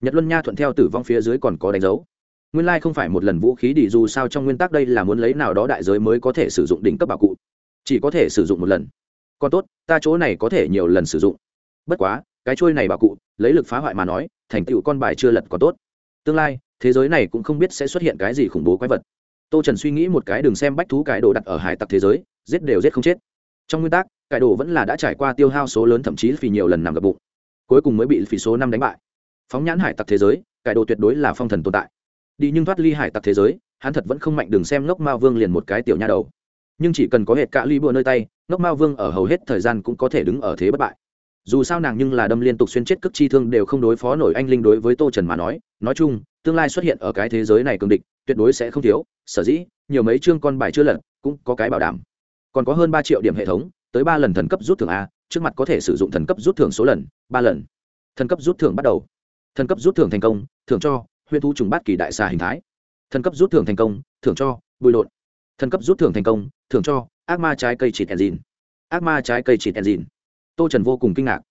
Nhật luân nha thuận theo tử vong phía dưới còn có đánh dấu. Nguyên lai không phải một lần vũ khí đi dù sao trong nguyên tắc đây là muốn lấy nào đó đại giới mới có thể sử dụng đỉnh cấp bảo cụ. Chỉ có thể sử dụng một lần. Còn tốt, ta chỗ này có thể nhiều lần sử dụng. Bất quá, cái trôi này bảo cụ, lấy lực phá hoại mà nói, thành tựu con bài chưa lật còn tốt tương lai, thế giới này cũng không biết sẽ xuất hiện cái gì khủng bố quái vật. Tô trần suy nghĩ một cái đừng xem bách thú cải đồ đặt ở hải tặc thế giới, giết đều giết không chết. Trong nguyên tắc, cải đồ vẫn là đã trải qua tiêu hao số lớn thậm chí vì nhiều lần nằm gập bụng. Cuối cùng mới bị phỉ số năm đánh bại. Phóng nhãn hải tặc thế giới, cải đồ tuyệt đối là phong thần tồn tại. Đi nhưng thoát ly hải tặc thế giới, hắn thật vẫn không mạnh đừng xem ngốc mao vương liền một cái tiểu nha đầu. Nhưng chỉ cần có hệt cạ ly bùa nơi tay, ngốc mao vương ở hầu hết thời gian cũng có thể đứng ở thế bất bại dù sao nàng nhưng là đâm liên tục xuyên chết cước chi thương đều không đối phó nổi anh linh đối với tô trần mà nói nói chung tương lai xuất hiện ở cái thế giới này cường địch tuyệt đối sẽ không thiếu sở dĩ nhiều mấy chương con bài chưa lật cũng có cái bảo đảm còn có hơn ba triệu điểm hệ thống tới ba lần thần cấp rút thưởng a trước mặt có thể sử dụng thần cấp rút thưởng số lần ba lần thần cấp rút thưởng bắt đầu thần cấp rút thưởng thành công thưởng cho huyên thu trùng bát kỳ đại xà hình thái thần cấp rút thưởng thành công thưởng cho bùi lộn thần cấp rút thưởng thành công thưởng cho ác ma trái cây chịt enzin ác ma trái cây chịt enzin tô trần vô cùng kinh ngạc.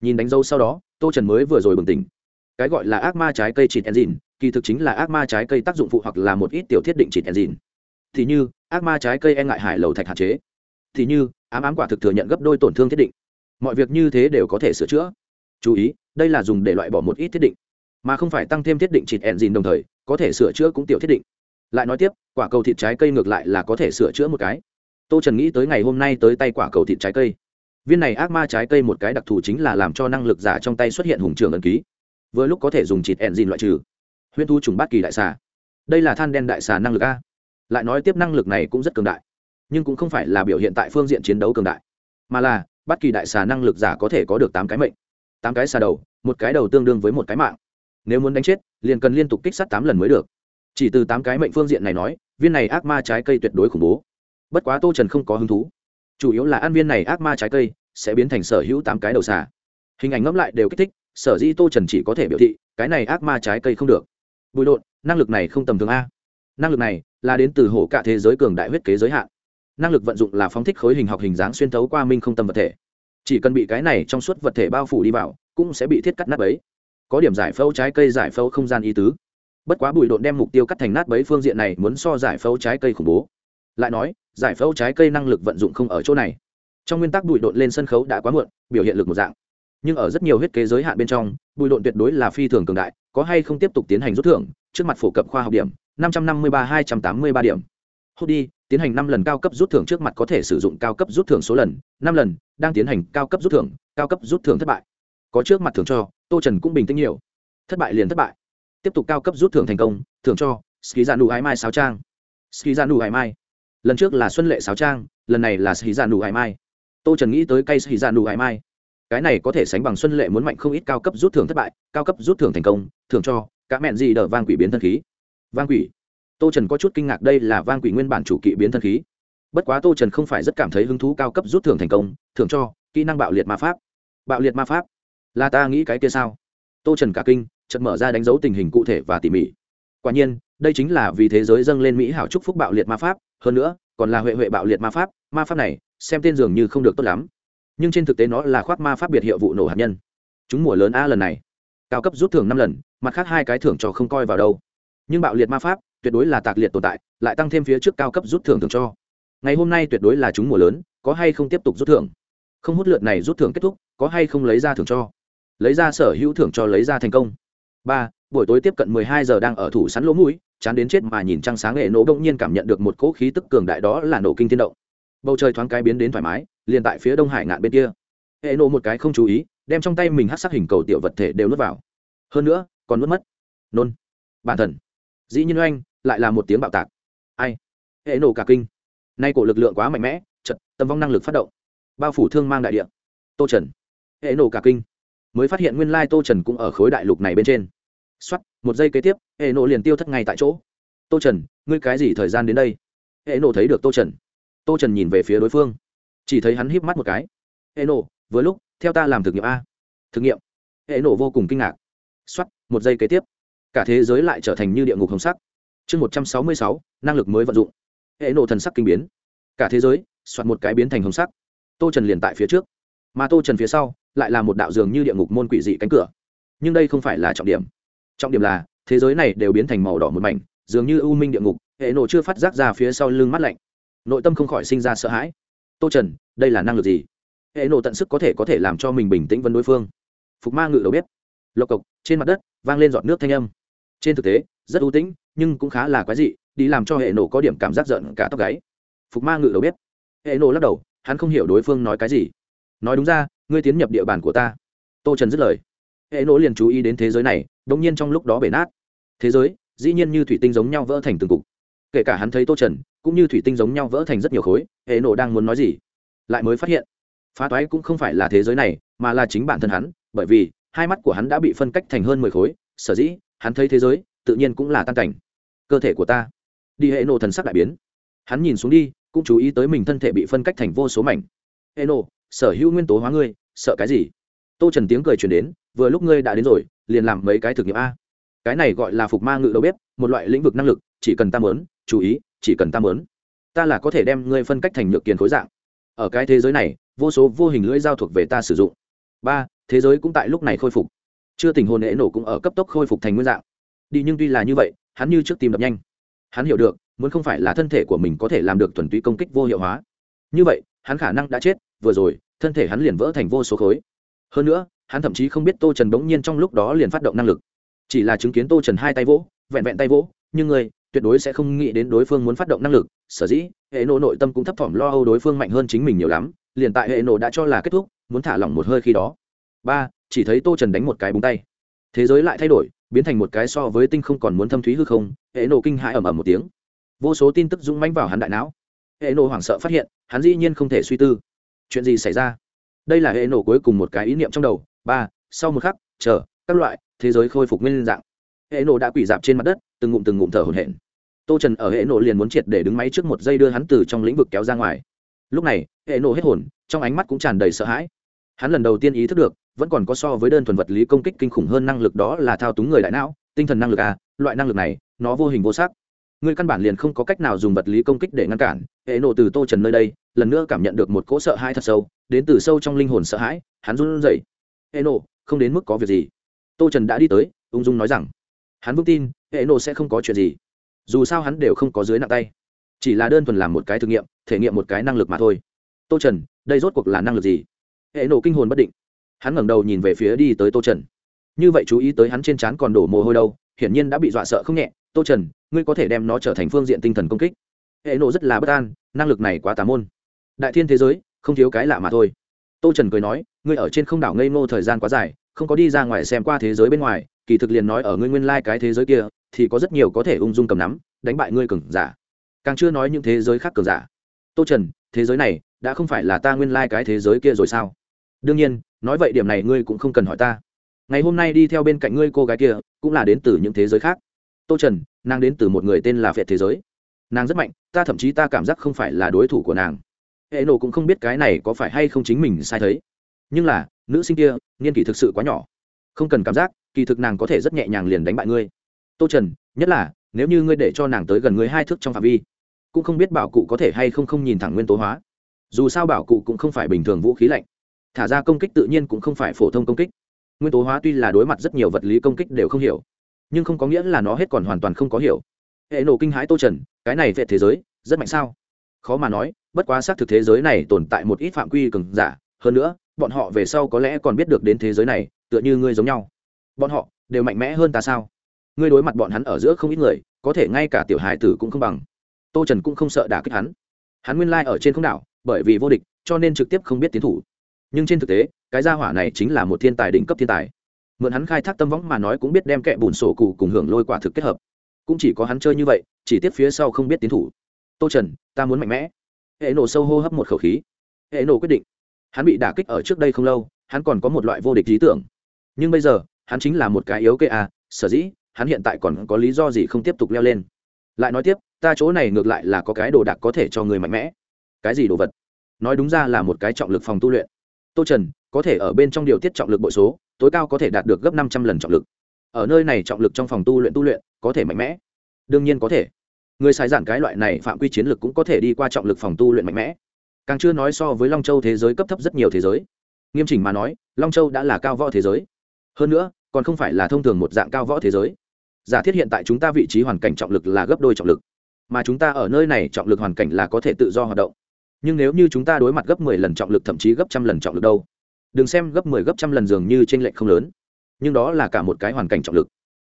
Nhìn đánh dấu sau đó, tô trần mới vừa rồi bừng tỉnh. Cái gọi là ác ma trái cây chịt enzin kỳ thực chính là ác ma trái cây tác dụng phụ hoặc là một ít tiểu thiết định chịt enzin thì như, ác ma trái cây e ngại hải lầu thạch hạn chế. Thì như, ám ám quả thực thừa nhận gấp đôi tổn thương thiết định. Mọi việc như thế đều có thể sửa chữa. Chú ý, đây là dùng để loại bỏ một ít thiết định, mà không phải tăng thêm thiết định chịt ẹn đồng thời, có thể sửa chữa cũng tiểu thiết định. Lại nói tiếp, quả cầu thịt trái cây ngược lại là có thể sửa chữa một cái. Tô trần nghĩ tới ngày hôm nay tới tay quả cầu thịt trái cây viên này ác ma trái cây một cái đặc thù chính là làm cho năng lực giả trong tay xuất hiện hùng trường ẩn ký. Vừa lúc có thể dùng chịt ẹn dìn loại trừ. Huyễn thu trùng bát kỳ đại xà. Đây là than đen đại xà năng lực a. Lại nói tiếp năng lực này cũng rất cường đại. Nhưng cũng không phải là biểu hiện tại phương diện chiến đấu cường đại. Mà là bất kỳ đại xà năng lực giả có thể có được tám cái mệnh. Tám cái xà đầu, một cái đầu tương đương với một cái mạng. Nếu muốn đánh chết, liền cần liên tục kích sát tám lần mới được. Chỉ từ tám cái mệnh phương diện này nói, viên này ác ma trái cây tuyệt đối khủng bố. Bất quá tô trần không có hứng thú chủ yếu là ăn viên này ác ma trái cây, sẽ biến thành sở hữu tám cái đầu xà. Hình ảnh ngẫm lại đều kích thích, sở dĩ tô trần chỉ có thể biểu thị, cái này ác ma trái cây không được. Bùi đột, năng lực này không tầm thường a. Năng lực này là đến từ hổ cả thế giới cường đại huyết kế giới hạn. Năng lực vận dụng là phóng thích khối hình học hình dáng xuyên thấu qua minh không tâm vật thể. Chỉ cần bị cái này trong suốt vật thể bao phủ đi vào, cũng sẽ bị thiết cắt nát bấy. có điểm giải phẫu trái cây giải phẫu không gian ý tứ. Bất quá bụi độn đem mục tiêu cắt thành nát bấy phương diện này muốn so giải phẫu trái cây khủng bố. Lại nói giải phẫu trái cây năng lực vận dụng không ở chỗ này. Trong nguyên tắc bụi độn lên sân khấu đã quá muộn, biểu hiện lực một dạng. Nhưng ở rất nhiều huyết kế giới hạn bên trong, bụi độn tuyệt đối là phi thường cường đại, có hay không tiếp tục tiến hành rút thưởng, trước mặt phổ cập khoa học điểm, năm trăm năm mươi ba, hai trăm tám mươi ba điểm. Hốt đi, tiến hành năm lần cao cấp rút thưởng trước mặt có thể sử dụng cao cấp rút thưởng số lần, năm lần, đang tiến hành cao cấp rút thưởng, cao cấp rút thưởng thất bại. Có trước mặt thưởng cho, tô trần cũng bình tĩnh nhiều. Thất bại liền thất bại. Tiếp tục cao cấp rút thưởng thành công, thưởng cho ski ra nụ ái mai sao trang. Ski ra nụ ái mai lần trước là xuân lệ sáo trang, lần này là sĩ ra nụ hải mai. Tô trần nghĩ tới cây sĩ ra nụ hải mai. Cái này có thể sánh bằng xuân lệ muốn mạnh không ít cao cấp rút thưởng thất bại, cao cấp rút thưởng thành công, thưởng cho cá mẹn gì đỡ vang quỷ biến thân khí. Vang quỷ. Tô trần có chút kinh ngạc đây là vang quỷ nguyên bản chủ kỵ biến thân khí. Bất quá tô trần không phải rất cảm thấy hứng thú cao cấp rút thưởng thành công, thưởng cho kỹ năng bạo liệt ma pháp. Bạo liệt ma pháp? Là ta nghĩ cái kia sao? Tô trần cả kinh, chợt mở ra đánh dấu tình hình cụ thể và tỉ mỉ. Quả nhiên, đây chính là vì thế giới dâng lên mỹ hảo trúc phúc bạo liệt ma pháp hơn nữa, còn là huệ huệ bạo liệt ma pháp ma pháp này, xem tên dường như không được tốt lắm. Nhưng trên thực tế nó là khoác ma pháp biệt hiệu vụ nổ hạt nhân. Chúng mùa lớn a lần này, cao cấp rút thưởng năm lần, mặt khác hai cái thưởng cho không coi vào đâu. Nhưng bạo liệt ma pháp, tuyệt đối là tạc liệt tồn tại, lại tăng thêm phía trước cao cấp rút thưởng thưởng cho. Ngày hôm nay tuyệt đối là chúng mùa lớn, có hay không tiếp tục rút thưởng? Không hút lượt này rút thưởng kết thúc, có hay không lấy ra thưởng cho? Lấy ra sở hữu thưởng cho lấy ra thành công. Ba buổi tối tiếp cận mười hai giờ đang ở thủ sắn lỗ mũi, chán đến chết mà nhìn trăng sáng nghệ nổ bỗng nhiên cảm nhận được một cỗ khí tức cường đại đó là nổ kinh thiên động. Bầu trời thoáng cái biến đến thoải mái, liền tại phía đông hải ngạn bên kia. Hệ nổ một cái không chú ý, đem trong tay mình hát sắc hình cầu tiểu vật thể đều nuốt vào. Hơn nữa, còn nuốt mất. Nôn. Bản thần dĩ nhiên oanh, lại là một tiếng bạo tạc. Ai? Hệ nổ cả kinh. Nay cổ lực lượng quá mạnh mẽ chật tâm vong năng lực phát động. Bao phủ thương mang đại địa. Tô trần. Hệ nổ cả kinh. Mới phát hiện nguyên lai tô trần cũng ở khối đại lục này bên trên x o á t một giây kế tiếp, hệ nổ liền tiêu thất ngay tại chỗ. Tô trần, ngươi cái gì thời gian đến đây? Hệ nổ thấy được tô trần. Tô trần nhìn về phía đối phương. Chỉ thấy hắn híp mắt một cái. Hệ nổ, vừa lúc, theo ta làm thực nghiệm a. Thực nghiệm. Hệ nổ vô cùng kinh ngạc. X o á t một giây kế tiếp. Cả thế giới lại trở thành như địa ngục hồng sắc. Chương một trăm sáu mươi sáu, năng lực mới vận dụng. Hệ nổ thần sắc kinh biến. Cả thế giới soạt một cái biến thành hồng sắc. Tô trần liền tại phía trước. Mà tô trần phía sau, lại là một đạo dường như địa ngục môn quỷ dị cánh cửa. Nhưng đây không phải là trọng điểm trọng điểm là, thế giới này đều biến thành màu đỏ một mảnh, dường như u minh địa ngục, hệ nổ chưa phát giác ra phía sau lưng mắt lạnh. Nội tâm không khỏi sinh ra sợ hãi. Tô trần, đây là năng lực gì? Hệ nổ tận sức có thể có thể làm cho mình bình tĩnh vấn đối phương. Phục ma ngự đầu bếp. Lộc cộc, trên mặt đất, vang lên giọt nước thanh âm. Trên thực tế, rất ưu tĩnh, nhưng cũng khá là quái dị, đi làm cho hệ nổ có điểm cảm giác giận cả tóc gáy. Phục ma ngự đầu bếp. Hệ nổ lắc đầu, hắn không hiểu đối phương nói cái gì. Nói đúng ra, ngươi tiến nhập địa bàn của ta. Tô trần dứt lời hệ nỗ liền chú ý đến thế giới này đ ỗ n g nhiên trong lúc đó bể nát. Thế giới, dĩ nhiên như thủy tinh giống nhau vỡ thành từng cục. Kể cả hắn thấy tô trần, cũng như thủy tinh giống nhau vỡ thành rất nhiều khối, hệ nổ đang muốn nói gì? Lại mới phát hiện, phá toái cũng không phải là thế giới này, mà là chính bản thân hắn, bởi vì, hai mắt của hắn đã bị phân cách thành hơn mười khối, sở dĩ, hắn thấy thế giới, tự nhiên cũng là tan cảnh. Cơ thể của ta. Đi hệ nổ thần sắc đại biến. Hắn nhìn xuống đi, cũng chú ý tới mình thân thể bị phân cách thành vô số mảnh. Hệ nổ, sở hữu nguyên tố hóa ngươi, sợ cái gì? Tô trần tiếng cười truyền đến vừa lúc ngươi đã đến rồi, liền làm mấy cái thực nghiệm a. Cái này gọi là phục ma ngự đầu bếp, một loại lĩnh vực năng lực, chỉ cần ta mớn chú ý, chỉ cần ta mớn ta là có thể đem ngươi phân cách thành nhược kiền khối dạng. Ở cái thế giới này, vô số vô hình lưỡi dao thuộc về ta sử dụng. Ba, thế giới cũng tại lúc này khôi phục. Chưa tình hồn hệ nổ cũng ở cấp tốc khôi phục thành nguyên dạng. Đi nhưng tuy là như vậy, hắn như trước tìm đập nhanh. Hắn hiểu được, muốn không phải là thân thể của mình có thể làm được thuần túy công kích vô hiệu hóa. Như vậy, hắn khả năng đã chết, vừa rồi, thân thể hắn liền vỡ thành vô số khối. Hơn nữa hắn thậm chí không biết tô trần bỗng nhiên trong lúc đó liền phát động năng lực. Chỉ là chứng kiến tô trần hai tay vỗ, vẹn vẹn tay vỗ, nhưng người tuyệt đối sẽ không nghĩ đến đối phương muốn phát động năng lực. Sở dĩ, hệ nộ nội tâm cũng thấp thỏm lo âu đối phương mạnh hơn chính mình nhiều lắm, liền tại hệ nộ đã cho là kết thúc, muốn thả lỏng một hơi khi đó. Ba, chỉ thấy tô trần đánh một cái búng tay. Thế giới lại thay đổi, biến thành một cái so với tinh không còn muốn thâm thúy hư không, hệ nộ kinh hãi ầm ầm một tiếng. Vô số tin tức rung mánh vào hắn đại não. Hệ nộ hoảng sợ phát hiện, hắn dĩ nhiên không thể suy tư. Chuyện gì xảy ra? Đây là hệ nộ cuối cùng một cái ý niệm trong đầu ba, sau một khắc, chờ, các loại, thế giới khôi phục nguyên dạng. Hệ nổ đã quỷ dạp trên mặt đất, từng ngụm từng ngụm thở hổn hển. Tô trần ở hệ nổ liền muốn triệt để đứng máy trước một giây đưa hắn từ trong lĩnh vực kéo ra ngoài. Lúc này, hệ nổ hết hồn, trong ánh mắt cũng tràn đầy sợ hãi. Hắn lần đầu tiên ý thức được, vẫn còn có so với đơn thuần vật lý công kích kinh khủng hơn năng lực đó là thao túng người đại não, tinh thần năng lực à loại năng lực này, nó vô hình vô sắc. Người căn bản liền không có cách nào dùng vật lý công kích để ngăn cản. Hệ nổ từ tô trần nơi đây, lần nữa cảm nhận được một cỗ sợ hãi thật sâu, đến từ sâu trong linh hồn sợ hãi, hắn run rẩy hệ nộ không đến mức có việc gì. Tô trần đã đi tới, ung dung nói rằng, hắn vững tin hệ nộ sẽ không có chuyện gì. Dù sao hắn đều không có dưới nặng tay. Chỉ là đơn thuần làm một cái thử nghiệm, thể nghiệm một cái năng lực mà thôi. Tô trần, đây rốt cuộc là năng lực gì? Hệ nộ kinh hồn bất định. Hắn ngẩng đầu nhìn về phía đi tới tô trần. Như vậy chú ý tới hắn trên trán còn đổ mồ hôi đâu, hiển nhiên đã bị dọa sợ không nhẹ. Tô trần, ngươi có thể đem nó trở thành phương diện tinh thần công kích. Hệ nộ rất là bất an, năng lực này quá tà môn. Đại thiên thế giới, không thiếu cái lạ mà thôi tô trần cười nói, ngươi ở trên không đảo ngây ngô thời gian quá dài, không có đi ra ngoài xem qua thế giới bên ngoài, kỳ thực liền nói ở ngươi nguyên lai、like、cái thế giới kia, thì có rất nhiều có thể ung dung cầm nắm, đánh bại ngươi cường giả. Càng chưa nói những thế giới khác cường giả. Tô trần, thế giới này đã không phải là ta nguyên lai、like、cái thế giới kia rồi sao? Đương nhiên, nói vậy điểm này ngươi cũng không cần hỏi ta. Ngày hôm nay đi theo bên cạnh ngươi cô gái kia, cũng là đến từ những thế giới khác. Tô trần, nàng đến từ một người tên là việt thế giới. Nàng rất mạnh, ta thậm chí ta cảm giác không phải là đối thủ của nàng hệ nổ cũng không biết cái này có phải hay không chính mình sai thấy. Nhưng là, nữ sinh kia, niên kỷ thực sự quá nhỏ. Không cần cảm giác, kỳ thực nàng có thể rất nhẹ nhàng liền đánh bại ngươi. Tô trần, nhất là, nếu như ngươi để cho nàng tới gần ngươi hai thước trong phạm vi, cũng không biết bảo cụ có thể hay không không nhìn thẳng nguyên tố hóa. Dù sao bảo cụ cũng không phải bình thường vũ khí lạnh. Thả ra công kích tự nhiên cũng không phải phổ thông công kích. Nguyên tố hóa tuy là đối mặt rất nhiều vật lý công kích đều không hiểu, nhưng không có nghĩa là nó hết còn hoàn toàn không có hiểu. Hệ nổ kinh hãi tô trần, cái này về thế giới, rất mạnh sao? Khó mà nói bất quá xác thực thế giới này tồn tại một ít phạm quy cường giả, hơn nữa, bọn họ về sau có lẽ còn biết được đến thế giới này, tựa như ngươi giống nhau. Bọn họ đều mạnh mẽ hơn ta sao? Ngươi đối mặt bọn hắn ở giữa không ít người, có thể ngay cả tiểu hài tử cũng không bằng. Tô trần cũng không sợ đả kích hắn. Hắn nguyên lai、like、ở trên không đảo, bởi vì vô địch, cho nên trực tiếp không biết tiến thủ. Nhưng trên thực tế, cái gia hỏa này chính là một thiên tài đỉnh cấp thiên tài. Mượn hắn khai thác tâm võng mà nói cũng biết đem kẹ bùn sổ cụ cùng hưởng lôi quả thực kết hợp. Cũng chỉ có hắn chơi như vậy, chỉ tiếp phía sau không biết tiến thủ. Tô trần, ta muốn mạnh mẽ hệ nổ sâu hô hấp một khẩu khí. Hệ nổ quyết định. Hắn bị đả kích ở trước đây không lâu, hắn còn có một loại vô địch lý tưởng. Nhưng bây giờ, hắn chính là một cái yếu kê à sở dĩ, hắn hiện tại còn có lý do gì không tiếp tục leo lên. Lại nói tiếp, ta chỗ này ngược lại là có cái đồ đạc có thể cho người mạnh mẽ. Cái gì đồ vật? Nói đúng ra là một cái trọng lực phòng tu luyện. Tô trần, có thể ở bên trong điều tiết trọng lực bội số, tối cao có thể đạt được gấp năm trăm lần trọng lực. Ở nơi này trọng lực trong phòng tu luyện tu luyện, có thể mạnh mẽ. Đương nhiên có thể người sai giản cái loại này phạm quy chiến lực cũng có thể đi qua trọng lực phòng tu luyện mạnh mẽ. Càng chưa nói so với long châu thế giới cấp thấp rất nhiều thế giới. Nghiêm chỉnh mà nói, long châu đã là cao võ thế giới. Hơn nữa, còn không phải là thông thường một dạng cao võ thế giới. Giả thiết hiện tại chúng ta vị trí hoàn cảnh trọng lực là gấp đôi trọng lực, mà chúng ta ở nơi này trọng lực hoàn cảnh là có thể tự do hoạt động. Nhưng nếu như chúng ta đối mặt gấp mười lần trọng lực thậm chí gấp trăm lần trọng lực đâu? Đừng xem gấp mười gấp trăm lần dường như t r ê n lệch không lớn, nhưng đó là cả một cái hoàn cảnh trọng lực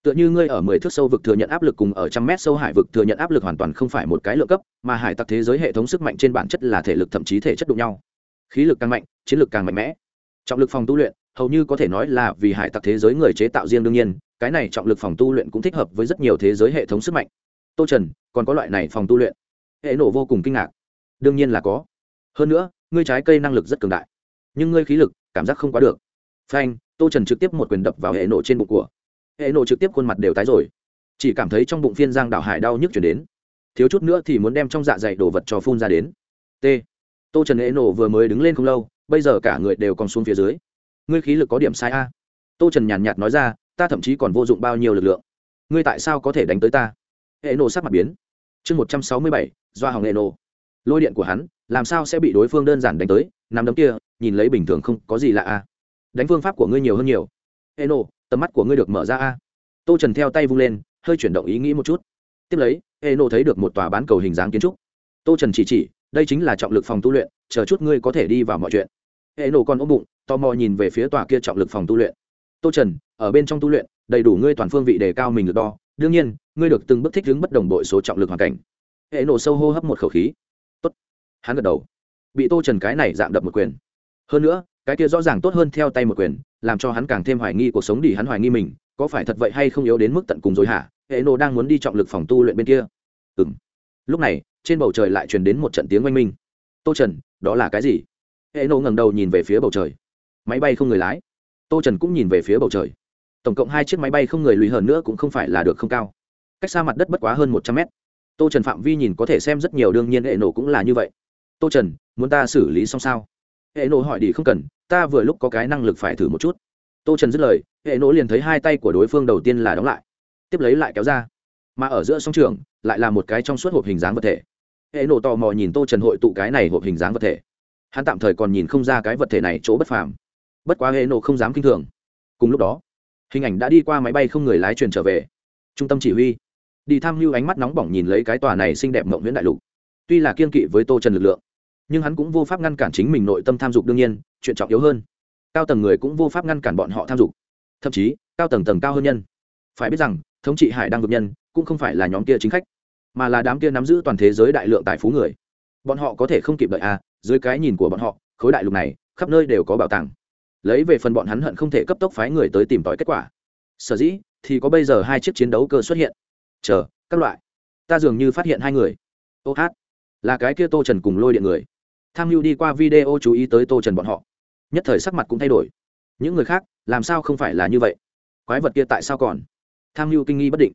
tựa như ngươi ở mười thước sâu vực thừa nhận áp lực cùng ở trăm mét sâu hải vực thừa nhận áp lực hoàn toàn không phải một cái lượng cấp, mà hải tặc thế giới hệ thống sức mạnh trên bản chất là thể lực thậm chí thể chất đụng nhau. Khí lực càng mạnh, chiến lực càng mạnh mẽ. Trọng lực phòng tu luyện, hầu như có thể nói là vì hải tặc thế giới người chế tạo riêng đương nhiên, cái này trọng lực phòng tu luyện cũng thích hợp với rất nhiều thế giới hệ thống sức mạnh. Tô trần, còn có loại này phòng tu luyện? Hệ nổ vô cùng kinh ngạc. Đương nhiên là có. Hơn nữa, ngươi trái cây năng lực rất cường đại. Nhưng ngươi khí lực, cảm giác không quá được. Phanh, tô trần trực tiếp một quyền đập vào hệ nổ trên bụng của hệ nộ trực tiếp khuôn mặt đều tái rồi. Chỉ cảm thấy trong bụng phiên giang đảo hải đau nhức chuyển đến. Thiếu chút nữa thì muốn đem trong dạ dày đồ vật cho phun ra đến. T. Tô trần hệ nộ vừa mới đứng lên không lâu, bây giờ cả người đều còn xuống phía dưới. Ngươi khí lực có điểm sai a. Tô trần nhàn nhạt nói ra, ta thậm chí còn vô dụng bao nhiêu lực lượng. Ngươi tại sao có thể đánh tới ta? Hệ nộ sắc mặt biến. Chương một trăm sáu mươi bảy, doa hỏng hệ nộ lôi điện của hắn, làm sao sẽ bị đối phương đơn giản đánh tới? Nằm đấm kia, nhìn lấy bình thường không có gì lạ a. Đánh phương pháp của ngươi nhiều hơn nhiều. Hệ nộ tầm mắt của ngươi được mở ra a. Tô trần theo tay vung lên, hơi chuyển động ý nghĩ một chút. Tiếp lấy hệ nổ thấy được một tòa bán cầu hình dáng kiến trúc. Tô trần chỉ chỉ, đây chính là trọng lực phòng tu luyện, chờ chút ngươi có thể đi vào mọi chuyện. Hệ nổ còn ôm bụng, tò mò nhìn về phía tòa kia trọng lực phòng tu luyện. Tô trần, ở bên trong tu luyện, đầy đủ ngươi toàn phương vị đề cao mình được đo. Đương nhiên, ngươi được từng bước thích ứng bất đồng đội số trọng lực hoàn cảnh. Hệ nổ sâu hô hấp một khẩu khí. Tốt. Hắn gật đầu. Bị tô trần cái này dạng đập một quyền. Hơn nữa, cái kia rõ ràng tốt hơn theo tay một quyền làm cho hắn càng thêm hoài nghi cuộc sống đi hắn hoài nghi mình, có phải thật vậy hay không yếu đến mức tận cùng rồi hả? Hệ nổ đang muốn đi trọng lực phòng tu luyện bên kia. Ừ m lúc này, trên bầu trời lại truyền đến một trận tiếng oanh minh. Tô trần, đó là cái gì? Hệ nổ ngẩng đầu nhìn về phía bầu trời. Máy bay không người lái. Tô trần cũng nhìn về phía bầu trời. Tổng cộng hai chiếc máy bay không người lùi hơn nữa cũng không phải là được không cao. Cách xa mặt đất bất quá hơn một trăm mét. Tô trần phạm vi nhìn có thể xem rất nhiều, đương nhiên hệ nổ cũng là như vậy. Tô trần, muốn ta xử lý xong sao? Hệ nộ hỏi đi không cần, ta vừa lúc có cái năng lực phải thử một chút. Tô trần dứt lời, hệ nộ liền thấy hai tay của đối phương đầu tiên là đóng lại. Tiếp lấy lại kéo ra. Mà ở giữa song trường, lại là một cái trong suốt hộp hình dáng vật thể. Hệ nộ tò mò nhìn tô trần hội tụ cái này hộp hình dáng vật thể. Hắn tạm thời còn nhìn không ra cái vật thể này chỗ bất phàm. Bất quá hệ nộ không dám kinh thường. Cùng lúc đó, hình ảnh đã đi qua máy bay không người lái truyền trở về. Trung tâm chỉ huy. Đi tham mưu ánh mắt nóng bỏng nhìn lấy cái tòa này xinh đẹp mộng nguyễn đại lục. Tuy là kiên kỵ với tô trần lực lượng nhưng hắn cũng vô pháp ngăn cản chính mình nội tâm tham dục đương nhiên, chuyện trọng yếu hơn, cao tầng người cũng vô pháp ngăn cản bọn họ tham dục. Thậm chí, cao tầng tầng cao hơn nhân. Phải biết rằng, thống trị hải đang vực nhân, cũng không phải là nhóm kia chính khách, mà là đám kia nắm giữ toàn thế giới đại lượng tài phú người. Bọn họ có thể không kịp đợi à dưới cái nhìn của bọn họ, khối đại lục này, khắp nơi đều có bảo tàng. Lấy về phần bọn hắn hận không thể cấp tốc phái người tới tìm tòi kết quả. Sở dĩ, thì có bây giờ hai chiếc chiến đấu cơ xuất hiện. Chờ, các loại. Ta dường như phát hiện hai người. Ô hát. Là cái kia tô trần cùng lôi điện người tham mưu đi qua video chú ý tới tô trần bọn họ. Nhất thời sắc mặt cũng thay đổi. Những người khác, làm sao không phải là như vậy? Quái vật kia tại sao còn? Tham mưu kinh nghi bất định.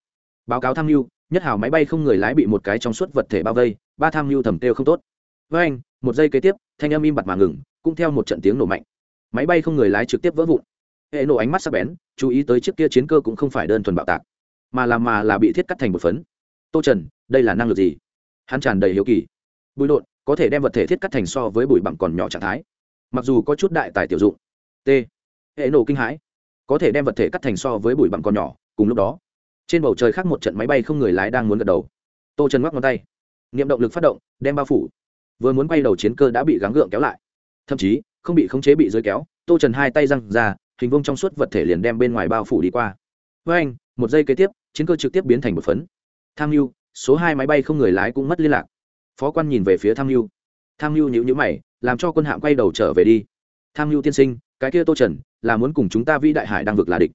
Báo cáo tham mưu nhất hào máy bay không người lái bị một cái trong suốt vật thể bao vây, ba tham mưu thầm têu không tốt. Với anh, một giây kế tiếp, thanh âm im bặt mà ngừng, cũng theo một trận tiếng nổ mạnh. Máy bay không người lái trực tiếp vỡ vụn. Hệ nổ ánh mắt sắc bén, chú ý tới chiếc kia chiến cơ cũng không phải đơn thuần bạo tạc, mà là mà là bị thiết cắt thành một phấn. Tô trần, đây là năng lực gì? Hắn tràn đầy hiếu kỳ. Bụi đột có thể đem vật thể thiết cắt thành so với bụi bặm còn nhỏ trạng thái. Mặc dù có chút đại tài tiểu dụng. T. Hệ nổ kinh hãi. Có thể đem vật thể cắt thành so với bụi bặm còn nhỏ, cùng lúc đó, trên bầu trời khác một trận máy bay không người lái đang muốn gật đầu. Tô trần ngoắc ngón tay. Niệm động lực phát động, đem bao phủ. Vừa muốn bay đầu chiến cơ đã bị gắng gượng kéo lại. Thậm chí, không bị khống chế bị dưới kéo, tô trần hai tay răng ra, hình vông trong suốt vật thể liền đem bên ngoài bao phủ đi qua. Với anh, một giây kế tiếp, chiến cơ trực tiếp biến thành một phấn. Tham mưu số hai máy bay không người lái cũng mất liên lạc phó quan nhìn về phía tham mưu. Tham mưu nhữ nhữ mày, làm cho quân hạm quay đầu trở về đi. Tham mưu tiên sinh, cái kia tô trần, là muốn cùng chúng ta vĩ đại hải đang vực là địch.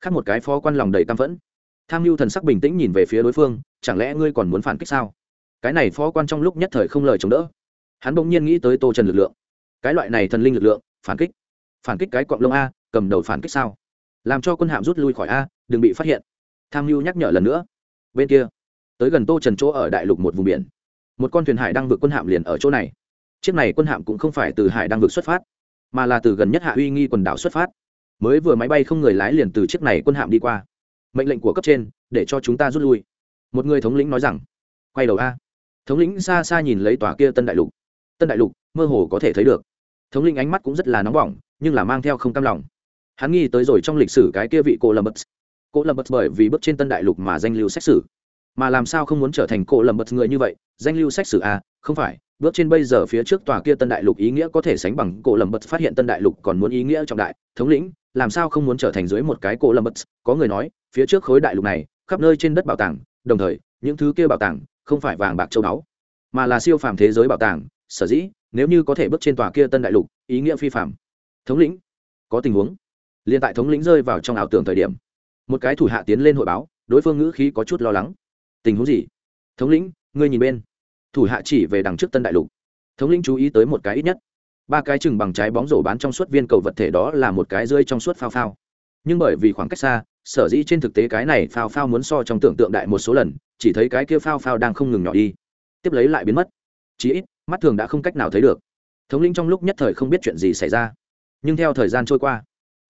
Khác một cái phó quan lòng đầy tam phẫn. Tham mưu thần sắc bình tĩnh nhìn về phía đối phương, chẳng lẽ ngươi còn muốn phản kích sao? Cái này phó quan trong lúc nhất thời không lời chống đỡ. Hắn bỗng nhiên nghĩ tới tô trần lực lượng. Cái loại này thần linh lực lượng, phản kích. Phản kích cái cọng lông a, cầm đầu phản kích sao? Làm cho quân hạm rút lui khỏi a, đừng bị phát hiện. Tham mưu nhắc nhở lần nữa. Bên kia, tới gần tô trần chỗ ở đại lục một vùng biển một con thuyền hải đang vượt quân hạm liền ở chỗ này. Chiếc này quân hạm cũng không phải từ hải đang vượt xuất phát, mà là từ gần nhất hạ uy nghi quần đảo xuất phát. Mới vừa máy bay không người lái liền từ chiếc này quân hạm đi qua. Mệnh lệnh của cấp trên, để cho chúng ta rút lui. Một người thống lĩnh nói rằng, quay đầu a. Thống lĩnh xa xa nhìn lấy tòa kia tân đại lục. Tân đại lục, mơ hồ có thể thấy được. Thống lĩnh ánh mắt cũng rất là nóng bỏng, nhưng là mang theo không cam lòng. Hắn nghi tới rồi trong lịch sử cái kia vị cô lâm bất cô lâm bất bởi vì bước trên tân đại lục mà danh lưu xét xử mà làm sao không muốn trở thành cổ lầm bật người như vậy? Danh lưu sách sử a không phải, bước trên bây giờ phía trước tòa kia tân đại lục ý nghĩa có thể sánh bằng cổ lầm bật phát hiện tân đại lục còn muốn ý nghĩa trọng đại. Thống lĩnh, làm sao không muốn trở thành dưới một cái cổ lầm bật? Có người nói, phía trước khối đại lục này, khắp nơi trên đất bảo tàng, đồng thời, những thứ kia bảo tàng, không phải vàng bạc châu báu, mà là siêu phàm thế giới bảo tàng. Sở dĩ, nếu như có thể bước trên tòa kia tân đại lục, ý nghĩa phi phàm. Thống lĩnh, có tình huống. Liền tại thống lĩnh rơi vào trong ảo tưởng thời điểm, một cái thủ hạ tiến lên hội báo, đối phương ngữ khí có chút lo lắng tình huống gì? Thống lĩnh, ngươi nhìn bên. Thủ hạ chỉ về đằng trước tân đại lục. Thống lĩnh chú ý tới một cái ít nhất. Ba cái chừng bằng trái bóng rổ bán trong suốt viên cầu vật thể đó là một cái rơi trong suốt phao phao. Nhưng bởi vì khoảng cách xa, sở dĩ trên thực tế cái này phao phao muốn so trong tưởng tượng đại một số lần, chỉ thấy cái kia phao phao đang không ngừng nhỏ đi. Tiếp lấy lại biến mất. Chí ít, mắt thường đã không cách nào thấy được. Thống lĩnh trong lúc nhất thời không biết chuyện gì xảy ra. Nhưng theo thời gian trôi qua,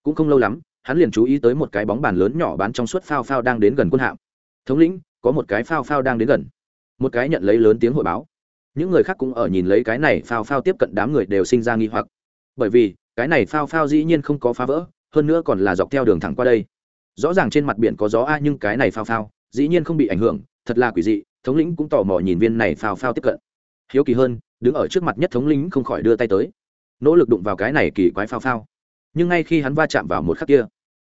cũng không lâu lắm, hắn liền chú ý tới một cái bóng bàn lớn nhỏ bán trong suốt phao phao đang đến gần quân hạm. Thống lĩnh có một cái phao phao đang đến gần. Một cái nhận lấy lớn tiếng hội báo. Những người khác cũng ở nhìn lấy cái này phao phao tiếp cận đám người đều sinh ra nghi hoặc. Bởi vì, cái này phao phao dĩ nhiên không có phá vỡ, hơn nữa còn là dọc theo đường thẳng qua đây. Rõ ràng trên mặt biển có gió a nhưng cái này phao phao, dĩ nhiên không bị ảnh hưởng, thật là quỷ dị, thống lĩnh cũng tò mò nhìn viên này phao phao tiếp cận. Hiếu kỳ hơn, đứng ở trước mặt nhất thống lĩnh không khỏi đưa tay tới. Nỗ lực đụng vào cái này kỳ quái phao phao. Nhưng ngay khi hắn va chạm vào một khắc kia,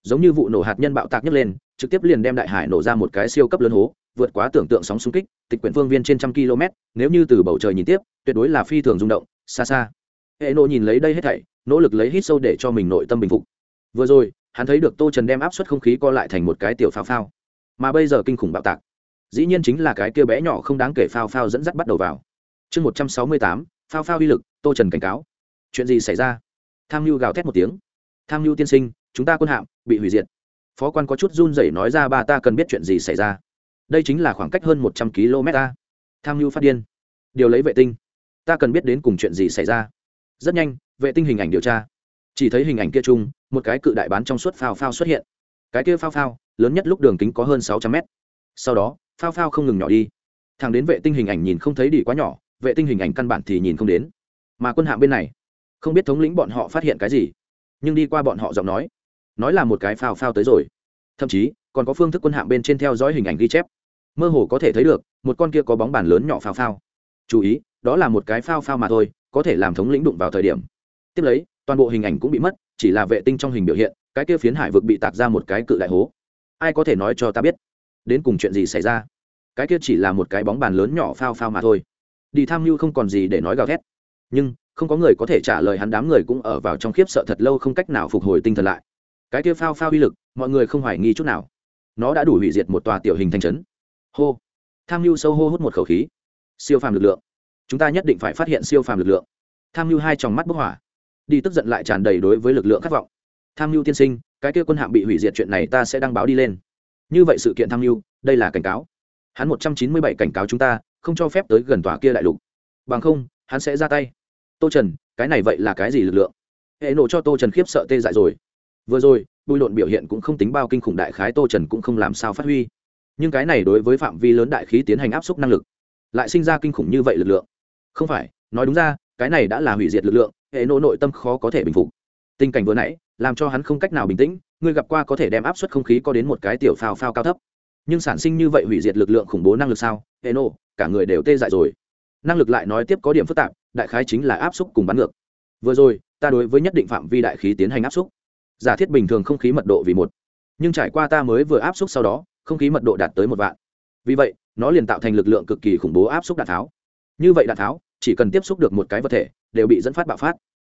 giống như vụ nổ hạt nhân bạo tạc nhấc lên trực tiếp liền đem đại hải nổ ra một cái siêu cấp lớn hố, vượt quá tưởng tượng sóng xung kích, tịch quyển phương viên trên trăm km, nếu như từ bầu trời nhìn tiếp, tuyệt đối là phi thường rung động, xa xa. Hệ nộ nhìn lấy đây hết thảy, nỗ lực lấy hít sâu để cho mình nội tâm bình phục. Vừa rồi, hắn thấy được tô trần đem áp suất không khí co lại thành một cái tiểu phao phao. Mà bây giờ kinh khủng bạo tạc. Dĩ nhiên chính là cái kia bé nhỏ không đáng kể phao phao dẫn dắt bắt đầu vào. Chương một trăm sáu mươi tám, phao phao uy lực, tô trần cảnh cáo. Chuyện gì xảy ra? Tham mưu gào thét một tiếng. Tham mưu tiên sinh, chúng ta quân hạm, bị hủy diệt phó quan có chút run rẩy nói ra, ba ta cần biết chuyện gì xảy ra? Đây chính là khoảng cách hơn một trăm km ta. Tham mưu phát điên. Điều lấy vệ tinh. Ta cần biết đến cùng chuyện gì xảy ra. Rất nhanh, vệ tinh hình ảnh điều tra. Chỉ thấy hình ảnh kia chung, một cái cự đại bán trong suốt phao phao xuất hiện. Cái kia phao phao, lớn nhất lúc đường kính có hơn sáu trăm mét. Sau đó, phao phao không ngừng nhỏ đi. Thằng đến vệ tinh hình ảnh nhìn không thấy đi quá nhỏ, vệ tinh hình ảnh căn bản thì nhìn không đến. Mà quân hạm bên này, không biết thống lĩnh bọn họ phát hiện cái gì. Nhưng đi qua bọn họ giọng nói nói là một cái phao phao tới rồi. Thậm chí, còn có phương thức quân hạm bên trên theo dõi hình ảnh ghi chép. Mơ hồ có thể thấy được, một con kia có bóng bàn lớn nhỏ phao phao. Chú ý, đó là một cái phao phao mà thôi, có thể làm thống lĩnh đụng vào thời điểm. Tiếp lấy, toàn bộ hình ảnh cũng bị mất, chỉ là vệ tinh trong hình biểu hiện, cái kia phiến hải vực bị tạc ra một cái cự đại hố. Ai có thể nói cho ta biết, đến cùng chuyện gì xảy ra? Cái kia chỉ là một cái bóng bàn lớn nhỏ phao phao mà thôi. Đi tham mưu không còn gì để nói gào thét. Nhưng, không có người có thể trả lời hắn, đám người cũng ở vào trong khiếp sợ thật lâu không cách nào phục hồi tinh thần lại cái kia phao phao uy lực, mọi người không hoài nghi chút nào. Nó đã đủ hủy diệt một tòa tiểu hình thành trấn. Hô! Tham mưu sâu hô hút một khẩu khí. Siêu phàm lực lượng. Chúng ta nhất định phải phát hiện siêu phàm lực lượng. Tham mưu hai tròng mắt bức hỏa. Đi tức giận lại tràn đầy đối với lực lượng khát vọng. Tham mưu tiên sinh, cái kia quân hạm bị hủy diệt chuyện này ta sẽ đăng báo đi lên. Như vậy sự kiện tham mưu đây là cảnh cáo. Hắn một trăm chín mươi bảy cảnh cáo chúng ta, không cho phép tới gần tòa kia đại lục. Bằng không, hắn sẽ ra tay. Tô trần, cái này vậy là cái gì lực lượng? Hệ nộ cho tô trần khiếp sợ tê dại rồi vừa rồi, bùi lộn biểu hiện cũng không tính bao kinh khủng, đại khái tô trần cũng không làm sao phát huy. Nhưng cái này đối với phạm vi lớn đại khí tiến hành áp suất năng lực, lại sinh ra kinh khủng như vậy lực lượng. Không phải, nói đúng ra, cái này đã là hủy diệt lực lượng, hệ nộ nội tâm khó có thể bình phục. Tình cảnh vừa nãy, làm cho hắn không cách nào bình tĩnh, người gặp qua có thể đem áp suất không khí có đến một cái tiểu phao phao cao thấp. Nhưng sản sinh như vậy hủy diệt lực lượng khủng bố năng lực sao? Hệ nộ cả người đều tê dại rồi. Năng lực lại nói tiếp có điểm phức tạp, đại khái chính là áp suất cùng bắn ngược. Vừa rồi, ta đối với nhất định phạm vi đại khí tiến hành áp suất giả thiết bình thường không khí mật độ vì một. Nhưng trải qua ta mới vừa áp suất sau đó, không khí mật độ đạt tới một vạn. Vì vậy, nó liền tạo thành lực lượng cực kỳ khủng bố áp suất đạn tháo. Như vậy đạn tháo, chỉ cần tiếp xúc được một cái vật thể, đều bị dẫn phát bạo phát.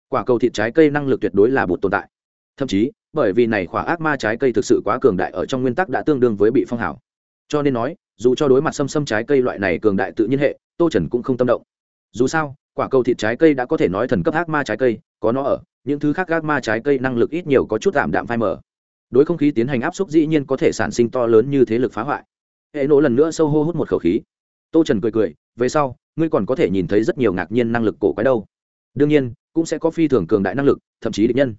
Quả cầu thịt trái cây năng lực tuyệt đối là bột tồn tại. Thậm chí, bởi vì này khỏa ác ma trái cây thực sự quá cường đại ở trong nguyên tắc đã tương đương với bị phong hào. cho nên nói, dù cho đối mặt xâm xâm trái cây loại này cường đại tự nhiên hệ, tô trần cũng không tâm động. Dù sao, quả cầu thịt trái cây đã có thể nói thần cấp ác ma trái cây, có nó ở những thứ khác gác ma trái cây năng lực ít nhiều có chút tạm đạm phai mờ. Đối không khí tiến hành áp suất dĩ nhiên có thể sản sinh to lớn như thế lực phá hoại. Hệ nổ lần nữa sâu hô hút một khẩu khí. Tô trần cười cười, về sau, ngươi còn có thể nhìn thấy rất nhiều ngạc nhiên năng lực cổ quái đâu. Đương nhiên, cũng sẽ có phi thường cường đại năng lực, thậm chí định nhân.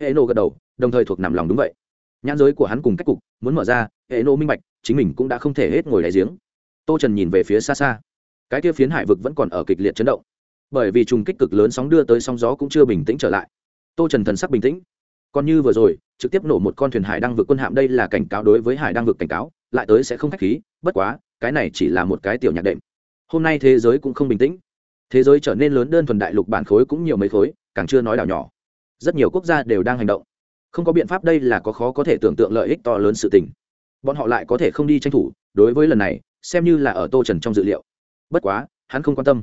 Hệ nổ gật đầu, đồng thời thuộc nằm lòng đúng vậy. Nhãn giới của hắn cùng cách cục, muốn mở ra, hệ nổ minh bạch, chính mình cũng đã không thể hết ngồi đáy giếng. Tô trần nhìn về phía xa xa. Cái kia phiến hải vực vẫn còn ở kịch liệt chấn động. Bởi vì trùng kích cực lớn sóng đưa tới sóng gió cũng chưa bình tĩnh trở lại tô trần thần sắc bình tĩnh. Còn như vừa rồi, trực tiếp nổ một con thuyền hải đăng vượt quân hạm đây là cảnh cáo đối với hải đăng vượt cảnh cáo, lại tới sẽ không k h á c h khí, bất quá, cái này chỉ là một cái tiểu nhạc đệm. Hôm nay thế giới cũng không bình tĩnh. Thế giới trở nên lớn đơn thuần đại lục bản khối cũng nhiều mấy khối, càng chưa nói đảo nhỏ. Rất nhiều quốc gia đều đang hành động. Không có biện pháp đây là có khó có thể tưởng tượng lợi ích to lớn sự tình. Bọn họ lại có thể không đi tranh thủ, đối với lần này, xem như là ở tô trần trong dự liệu. Bất quá, hắn không quan tâm.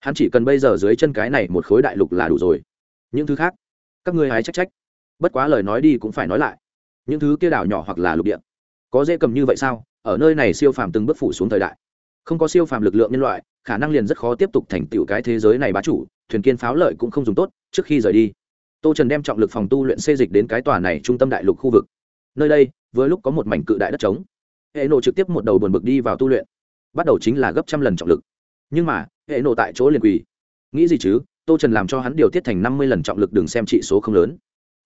Hắn chỉ cần bây giờ dưới chân cái này một khối đại lục là đủ rồi. Những thứ khác các ngươi hái trách trách. Bất quá lời nói đi cũng phải nói lại. Những thứ kia đảo nhỏ hoặc là lục địa, có dễ cầm như vậy sao? Ở nơi này siêu phàm từng bước phủ xuống thời đại. Không có siêu phàm lực lượng nhân loại, khả năng liền rất khó tiếp tục thành tựu cái thế giới này bá chủ, thuyền kiên pháo lợi cũng không dùng tốt, trước khi rời đi. Tô trần đem trọng lực phòng tu luyện xê dịch đến cái tòa này trung tâm đại lục khu vực. Nơi đây với lúc có một mảnh cự đại đất trống. Hệ nộ trực tiếp một đầu buồn bực đi vào tu luyện. Bắt đầu chính là gấp trăm lần trọng lực. Nhưng mà, hệ nộ tại chỗ liền quỳ. Nghĩ gì chứ? Tô trần làm cho hắn điều tiết thành năm mươi lần trọng lực đừng xem trị số không lớn.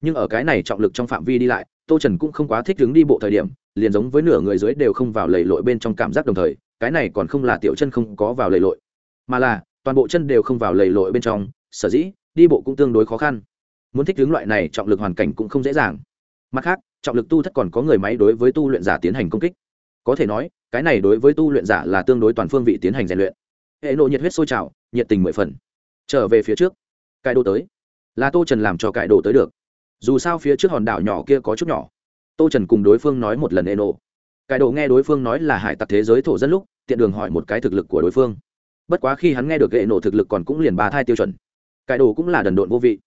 Nhưng ở cái này trọng lực trong phạm vi đi lại, tô trần cũng không quá thích đứng đi bộ thời điểm, liền giống với nửa người dưới đều không vào lầy lội bên trong cảm giác đồng thời, cái này còn không là tiểu chân không có vào lầy lội, mà là toàn bộ chân đều không vào lầy lội bên trong, sở dĩ, đi bộ cũng tương đối khó khăn. Muốn thích hướng loại này trọng lực hoàn cảnh cũng không dễ dàng. Mặt khác, trọng lực tu thất còn có người máy đối với tu luyện giả tiến hành công kích. Có thể nói, cái này đối với tu luyện giả là tương đối toàn phương vị tiến hành rèn luyện. Hệ nộ nhiệt huyết sôi trào, nhiệt tình mười phần trở về phía trước. Cải đồ tới. Là tô trần làm cho cải đồ tới được. Dù sao phía trước hòn đảo nhỏ kia có chút nhỏ. Tô trần cùng đối phương nói một lần ê nộ cải đồ nghe đối phương nói là hải tặc thế giới thổ dân lúc, tiện đường hỏi một cái thực lực của đối phương. Bất quá khi hắn nghe được hệ nộ thực lực còn cũng liền ba thai tiêu chuẩn. Cải đồ cũng là đần độn vô vị.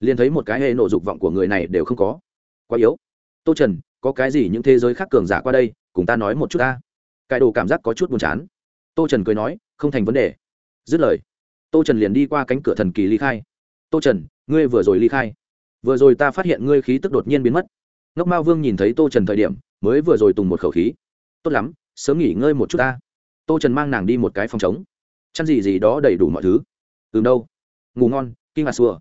Liền thấy một cái hệ nộ dục vọng của người này đều không có. Quá yếu. Tô trần, có cái gì những thế giới khác cường giả qua đây, cùng ta nói một chút ta. Cải đồ cảm giác có chút buồn chán. Tô trần cười nói, không thành vấn đề. Dứt lời tô trần liền đi qua cánh cửa thần kỳ ly khai. Tô trần, ngươi vừa rồi ly khai. Vừa rồi ta phát hiện ngươi khí tức đột nhiên biến mất. Ngốc mao vương nhìn thấy tô trần thời điểm, mới vừa rồi tùng một khẩu khí. Tốt lắm, sớm nghỉ ngơi một chút ta. Tô trần mang nàng đi một cái phòng chống chăn gì gì đó đầy đủ mọi thứ. Từ đâu. Ngủ ngon, kinh ngạc xua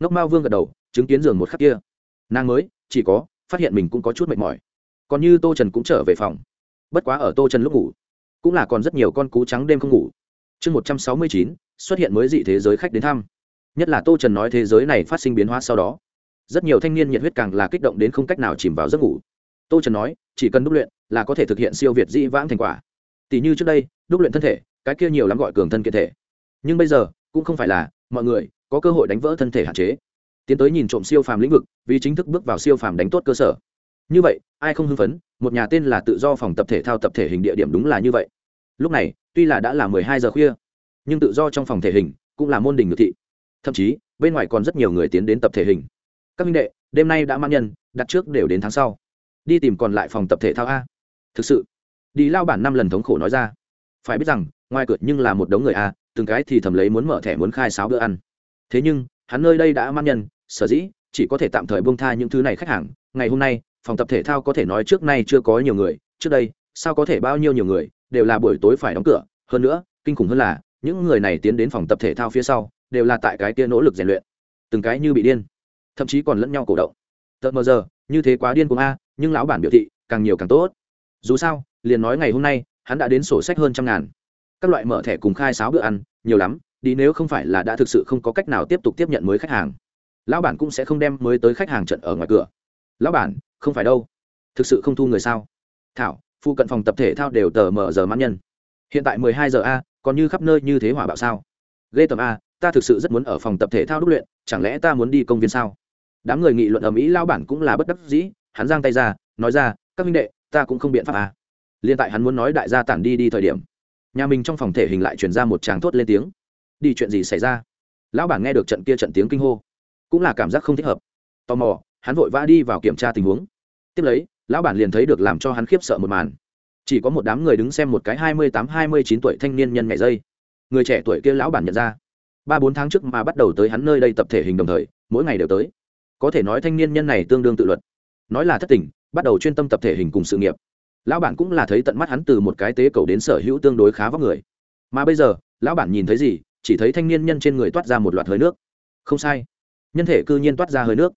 ngốc mao vương gật đầu, chứng kiến giường một khắc kia. Nàng mới, chỉ có, phát hiện mình cũng có chút mệt mỏi. Còn như tô trần cũng trở về phòng. Bất quá ở tô trần lúc ngủ, cũng là còn rất nhiều con cú trắng đêm không ngủ chương một trăm sáu mươi chín, xuất hiện mới dị thế giới khách đến thăm. Nhất là tô trần nói thế giới này phát sinh biến hóa sau đó, rất nhiều thanh niên nhiệt huyết càng là kích động đến không cách nào chìm vào giấc ngủ. Tô trần nói, chỉ cần đúc luyện là có thể thực hiện siêu việt dĩ vãng thành quả. Tỷ như trước đây, đúc luyện thân thể, cái kia nhiều lắm gọi cường thân kiện thể. Nhưng bây giờ, cũng không phải là, mọi người, có cơ hội đánh vỡ thân thể hạn chế. Tiến tới nhìn trộm siêu phàm lĩnh vực, vì chính thức bước vào siêu phàm đánh tốt cơ sở. Như vậy, ai không hưng phấn, một nhà tên là tự do phòng tập thể thao tập thể hình địa điểm đúng là như vậy lúc này, tuy là đã là mười hai giờ khuya, nhưng tự do trong phòng thể hình cũng là môn đình ngự thị. Thậm chí, bên ngoài còn rất nhiều người tiến đến tập thể hình. Các minh đệ, đêm nay đã mang nhân, đặt trước đều đến tháng sau. Đi tìm còn lại phòng tập thể thao a. Thực sự đi lao bản năm lần thống khổ nói ra. Phải biết rằng, ngoài cửa nhưng là một đống người a, từng cái thì thầm lấy muốn mở thẻ muốn khai sáo bữa ăn. Thế nhưng, hắn nơi đây đã mang nhân, sở dĩ chỉ có thể tạm thời bông tha những thứ này khách hàng. Ngày hôm nay, phòng tập thể thao có thể nói trước nay chưa có nhiều người, trước đây, sao có thể bao nhiêu nhiều người đều là buổi tối phải đóng cửa. Hơn nữa, kinh khủng hơn là, những người này tiến đến phòng tập thể thao phía sau, đều là tại cái kia nỗ lực rèn luyện. Từng cái như bị điên, thậm chí còn lẫn nhau cổ động. Tợt mờ giờ, như thế quá điên cuồng a, nhưng lão bản biểu thị, càng nhiều càng tốt. Dù sao, liền nói ngày hôm nay, hắn đã đến sổ sách hơn trăm ngàn. Các loại mở thẻ cùng khai sáo bữa ăn, nhiều lắm, đi nếu không phải là đã thực sự không có cách nào tiếp tục tiếp nhận mới khách hàng. Lão bản cũng sẽ không đem mới tới khách hàng trận ở ngoài cửa. Lão bản, không phải đâu. Thực sự không thu người sao? Thảo phụ cận phòng tập thể thao đều tờ mở giờ mãn nhân. Hiện tại mười hai giờ a, còn như khắp nơi như thế hỏa bạo sao? Ghê tầm a, ta thực sự rất muốn ở phòng tập thể thao đúc luyện, chẳng lẽ ta muốn đi công viên sao? Đám người nghị luận ở mỹ lao bản cũng là bất đắc dĩ, hắn giang tay ra, nói ra, các minh đệ, ta cũng không biện pháp a. Liên tại hắn muốn nói đại gia tản đi đi thời điểm, nhà mình trong phòng thể hình lại truyền ra một tràng thốt lên tiếng. Đi chuyện gì xảy ra? Lão bản nghe được trận kia trận tiếng kinh hô, cũng là cảm giác không thích hợp. Tò mò, hắn vội vã đi vào kiểm tra tình huống. Tiếp lấy lão bản liền thấy được làm cho hắn khiếp sợ một màn. Chỉ có một đám người đứng xem một cái hai mươi tám, hai mươi chín tuổi thanh niên nhân ngày dây. Người trẻ tuổi kia lão bản nhận ra. Ba bốn tháng trước mà bắt đầu tới hắn nơi đây tập thể hình đồng thời, mỗi ngày đều tới. Có thể nói thanh niên nhân này tương đương tự luật. Nói là thất tình, bắt đầu chuyên tâm tập thể hình cùng sự nghiệp. Lão bản cũng là thấy tận mắt hắn từ một cái tế cầu đến sở hữu tương đối khá vóc người. Mà bây giờ, lão bản nhìn thấy gì, chỉ thấy thanh niên nhân trên người toát ra một loạt hơi nước. Không sai. Nhân thể cư nhiên toát ra hơi nước.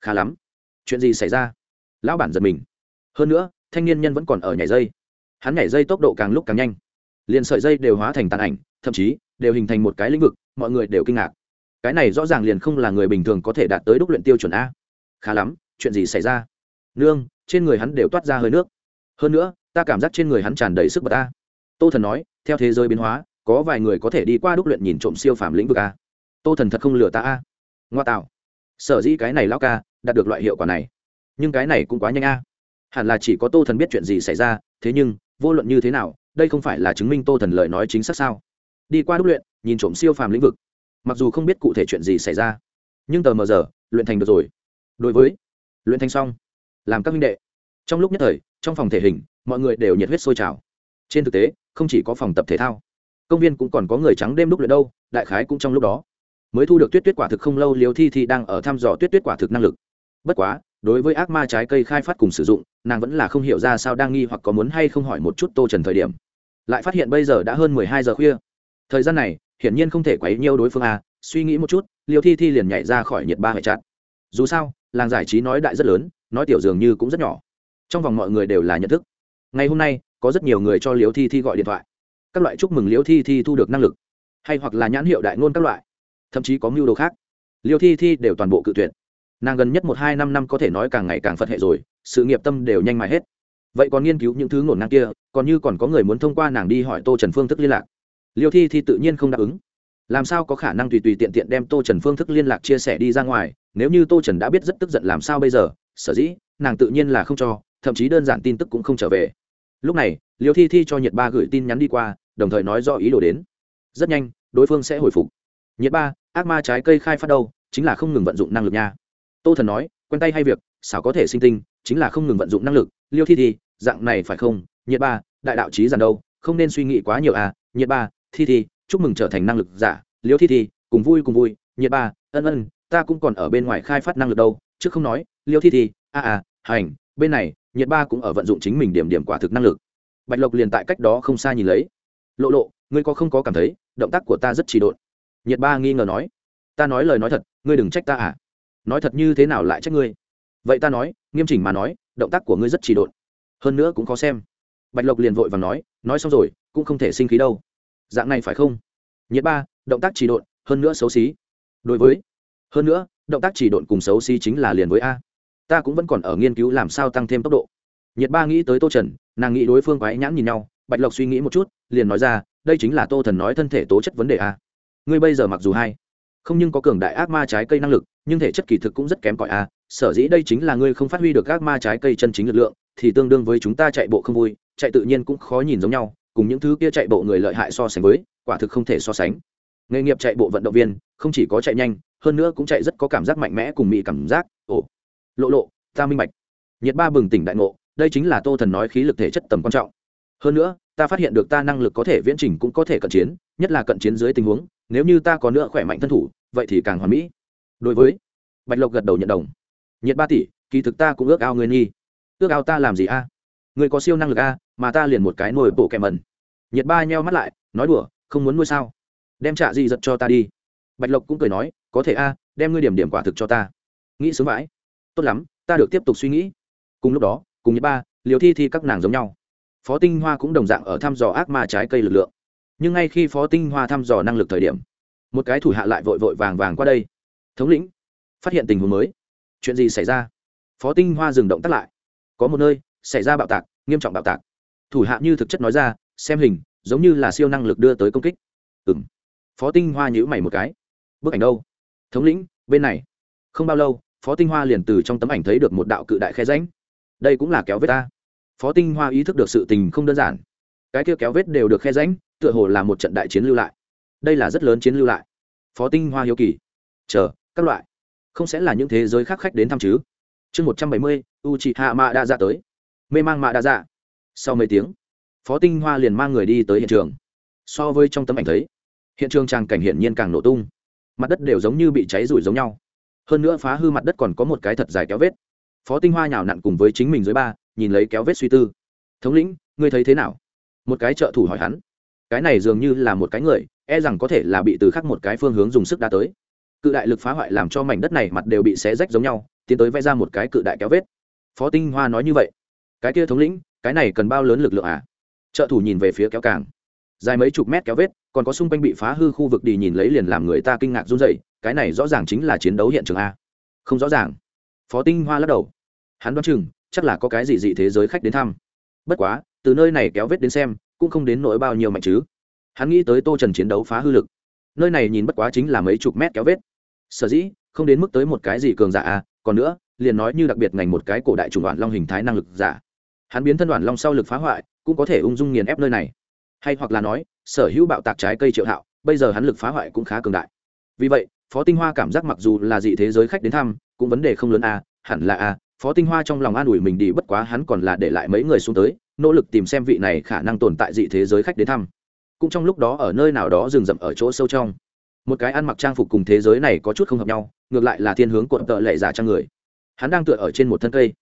Khá lắm. Chuyện gì xảy ra? Lão bản giật mình hơn nữa, thanh niên nhân vẫn còn ở nhảy dây. Hắn nhảy dây tốc độ càng lúc càng nhanh. Liền sợi dây đều hóa thành tàn ảnh, thậm chí đều hình thành một cái lĩnh vực, mọi người đều kinh ngạc. Cái này rõ ràng liền không là người bình thường có thể đạt tới đúc luyện tiêu chuẩn a. Khá lắm, chuyện gì xảy ra? Nương, trên người hắn đều toát ra hơi nước. Hơn nữa, ta cảm giác trên người hắn tràn đầy sức bật a. Tô thần nói, theo thế giới biến hóa, có vài người có thể đi qua đúc luyện nhìn trộm siêu phàm lĩnh vực a. Tô thần thật không lừa ta a. Ngoa tạo. Sở dĩ cái này lao ca đạt được loại hiệu quả này. Nhưng cái này cũng quá nhanh a hẳn là chỉ có tô thần biết chuyện gì xảy ra, thế nhưng, vô luận như thế nào, đây không phải là chứng minh tô thần lời nói chính xác sao? Đi qua đúc luyện, nhìn trộm siêu phàm lĩnh vực. Mặc dù không biết cụ thể chuyện gì xảy ra, nhưng tờ mờ giờ, luyện thành được rồi. Đối với, luyện thành xong, làm các minh đệ. Trong lúc nhất thời, trong phòng thể hình, mọi người đều nhiệt huyết sôi trào. Trên thực tế, không chỉ có phòng tập thể thao, công viên cũng còn có người trắng đêm đúc luyện đâu, đại khái cũng trong lúc đó. Mới thu được tuyết tuyết quả thực không lâu liều thi thi đang ở thăm dò tuyết tuyết quả thực năng lực. Bất quá đối với ác ma trái cây khai phát cùng sử dụng, nàng vẫn là không hiểu ra sao đang nghi hoặc có muốn hay không hỏi một chút tô trần thời điểm. Lại phát hiện bây giờ đã hơn mười hai giờ khuya. Thời gian này, hiển nhiên không thể quấy nhiêu đối phương a suy nghĩ một chút liều thi thi liền nhảy ra khỏi nhiệt ba hệ chặn dù sao, làng giải trí nói đại rất lớn, nói tiểu dường như cũng rất nhỏ. Trong vòng mọi người đều là nhận thức. Ngày hôm nay, có rất nhiều người cho liều thi thi gọi điện thoại. Các loại chúc mừng liều thi thi thu được năng lực, hay hoặc là nhãn hiệu đại ngôn các loại, thậm chí có mưu đồ khác. Liều thi thi đều toàn bộ cự tuyệt nàng gần nhất một hai năm năm có thể nói càng ngày càng phật hệ rồi, sự nghiệp tâm đều nhanh mài hết. Vậy còn nghiên cứu những thứ ngổn ngang kia, còn như còn có người muốn thông qua nàng đi hỏi tô trần phương thức liên lạc. Liêu thi thì tự nhiên không đáp ứng. Làm sao có khả năng tùy tùy tiện tiện đem tô trần phương thức liên lạc chia sẻ đi ra ngoài, nếu như tô trần đã biết rất tức giận làm sao bây giờ, sở dĩ, nàng tự nhiên là không cho, thậm chí đơn giản tin tức cũng không trở về. Lúc này, liêu thi thi cho nhiệt ba gửi tin nhắn đi qua, đồng thời nói do ý đồ đến. Rất nhanh, đối phương sẽ hồi phục. Nhiệt ba, ác ma trái cây khai phát đâu, chính là không ngừng vận dụng năng lực nha tô thần nói quen tay hay việc xảo có thể sinh tinh chính là không ngừng vận dụng năng lực. Liêu thi thi dạng này phải không? Nhiệt ba đại đạo trí dàn đâu? Không nên suy nghĩ quá nhiều à? Nhiệt ba thi thi chúc mừng trở thành năng lực giả. Liêu thi thi cùng vui cùng vui. Nhiệt ba ân ân ta cũng còn ở bên ngoài khai phát năng lực đâu. Chứ không nói liêu thi thi a à, à hành bên này nhiệt ba cũng ở vận dụng chính mình điểm điểm quả thực năng lực. Bạch lộc liền tại cách đó không xa nhìn lấy. Lộ lộ ngươi có không có cảm thấy động tác của ta rất trì độn? Nhiệt ba nghi ngờ nói. Ta nói lời nói thật ngươi đừng trách ta à? Nói thật như thế nào lại trách ngươi? Vậy ta nói, nghiêm chỉnh mà nói, động tác của ngươi rất trì độn. Hơn nữa cũng có xem. Bạch lộc liền vội và nói nói xong rồi, cũng không thể sinh khí đâu. Dạng này phải không? Nhiệt ba, động tác trì độn, hơn nữa xấu xí. Đối với, hơn nữa, động tác trì độn cùng xấu xí chính là liền với a. Ta cũng vẫn còn ở nghiên cứu làm sao tăng thêm tốc độ. Nhiệt ba nghĩ tới tô trần, nàng nghĩ đối phương quái nhãn nhìn nhau. Bạch lộc suy nghĩ một chút, liền nói ra, đây chính là tô thần nói thân thể tố chất vấn đề a. Ngươi bây giờ mặc dù hay không nhưng có cường đại ác ma trái cây năng lực, nhưng thể chất kỳ thực cũng rất kém cỏi a sở dĩ đây chính là ngươi không phát huy được ác ma trái cây chân chính lực lượng, thì tương đương với chúng ta chạy bộ không vui, chạy tự nhiên cũng khó nhìn giống nhau, cùng những thứ kia chạy bộ người lợi hại so sánh với, quả thực không thể so sánh. Nghề nghiệp chạy bộ vận động viên, không chỉ có chạy nhanh, hơn nữa cũng chạy rất có cảm giác mạnh mẽ cùng mỹ cảm giác. Ồ, lộ lộ, ta minh bạch. Nhiệt ba bừng tỉnh đại ngộ, đây chính là tô thần nói khí lực thể chất tầm quan trọng. Hơn nữa, ta phát hiện được ta năng lực có thể viễn trình cũng có thể cận chiến, nhất là cận chiến dưới tình huống, nếu như ta có nữa khỏe mạnh thân thủ vậy thì càng hoàn mỹ. Đối với bạch lộc gật đầu nhận đồng. Nhiệt ba tỷ, kỳ thực ta cũng ước ao ngươi nghi. Ước ao ta làm gì a? À? ngươi có siêu năng lực a, mà ta liền một cái nồi bộ kèm mần nhiệt ba nheo mắt lại, nói đùa, không muốn nuôi sao? Đem trả gì giật cho ta đi. Bạch lộc cũng cười nói, có thể a, đem ngươi điểm điểm quả thực cho ta. Nghĩ sướng vãi. Tốt lắm, ta được tiếp tục suy nghĩ. Cùng lúc đó, cùng nhiệt ba liều thi thi các nàng giống nhau. Phó tinh hoa cũng đồng dạng ở thăm dò ác ma trái cây lực lượng. Nhưng ngay khi phó tinh hoa thăm dò năng lực thời điểm một cái thủ hạ lại vội vội vàng vàng qua đây. Thống lĩnh, phát hiện tình huống mới. Chuyện gì xảy ra? Phó tinh hoa dừng động tắt lại. Có một nơi, xảy ra bạo tạc, nghiêm trọng bạo tạc. Thủ hạ như thực chất nói ra, xem hình, giống như là siêu năng lực đưa tới công kích. Ừ m phó tinh hoa nhữ mày một cái. Bức ảnh đâu? Thống lĩnh, bên này. Không bao lâu, phó tinh hoa liền từ trong tấm ảnh thấy được một đạo cự đại khe ránh đây cũng là kéo vết ta. Phó tinh hoa ý thức được sự tình không đơn giản. Cái kia kéo vết đều được khe ránh tựa hồ là một trận đại chiến lưu lại đây là rất lớn chiến lưu lại. Phó tinh hoa hiếu kỳ. Chờ, các loại. Không sẽ là những thế giới khác khách đến thăm chứ? Chương một trăm bảy mươi u chị hạ mạ đã dạ tới. Mê mang mạ đã dạ sau mấy tiếng, phó tinh hoa liền mang người đi tới hiện trường. So với trong tấm ảnh thấy, hiện trường tràng cảnh hiển nhiên càng nổ tung. Mặt đất đều giống như bị cháy rủi giống nhau. Hơn nữa phá hư mặt đất còn có một cái thật dài kéo vết. Phó tinh hoa nhào nặn cùng với chính mình dưới ba, nhìn lấy kéo vết suy tư. Thống lĩnh, ngươi thấy thế nào? Một cái trợ thủ hỏi hắn cái này dường như là một cái người e rằng có thể là bị từ khắc một cái phương hướng dùng sức đa tới. Cự đại lực phá hoại làm cho mảnh đất này mặt đều bị xé rách giống nhau, tiến tới vẽ ra một cái cự đại kéo vết. Phó tinh hoa nói như vậy. Cái kia thống lĩnh, cái này cần bao lớn lực lượng à? Trợ thủ nhìn về phía kéo càng. Dài mấy chục mét kéo vết, còn có xung quanh bị phá hư khu vực đi nhìn lấy liền làm người ta kinh ngạc run dậy cái này rõ ràng chính là chiến đấu hiện trường a. Không rõ ràng. Phó tinh hoa lắc đầu. Hắn đoán chừng, chắc là có cái gì dị thế giới khách đến thăm. Bất quá, từ nơi này kéo vết đến xem cũng không đến nỗi bao nhiêu mạnh chứ. Hắn nghĩ tới tô trần chiến đấu phá hư lực. Nơi này nhìn bất quá chính là mấy chục mét kéo vết. Sở dĩ không đến mức tới một cái gì cường giả à còn nữa liền nói như đặc biệt ngành một cái cổ đại chủng đoạn long hình thái năng lực giả. Hắn biến thân đoạn long sau lực phá hoại cũng có thể ung dung nghiền ép nơi này. Hay hoặc là nói sở hữu bạo tạc trái cây triệu hạo bây giờ hắn lực phá hoại cũng khá cường đại. Vì vậy phó tinh hoa cảm giác mặc dù là dị thế giới khách đến thăm cũng vấn đề không lớn à, hẳn là à, phó tinh hoa trong lòng an ủi mình đi bất quá hắn còn là để lại mấy người xuống tới nỗ lực tìm xem vị này khả năng tồn tại dị thế giới khách đến thăm. Cũng trong lúc đó ở nơi nào đó rừng rậm ở chỗ sâu trong. Một cái ăn mặc trang phục cùng thế giới này có chút không hợp nhau, ngược lại là thiên hướng cuộn tợ lệ giả trang người. Hắn đang tựa ở trên một thân cây.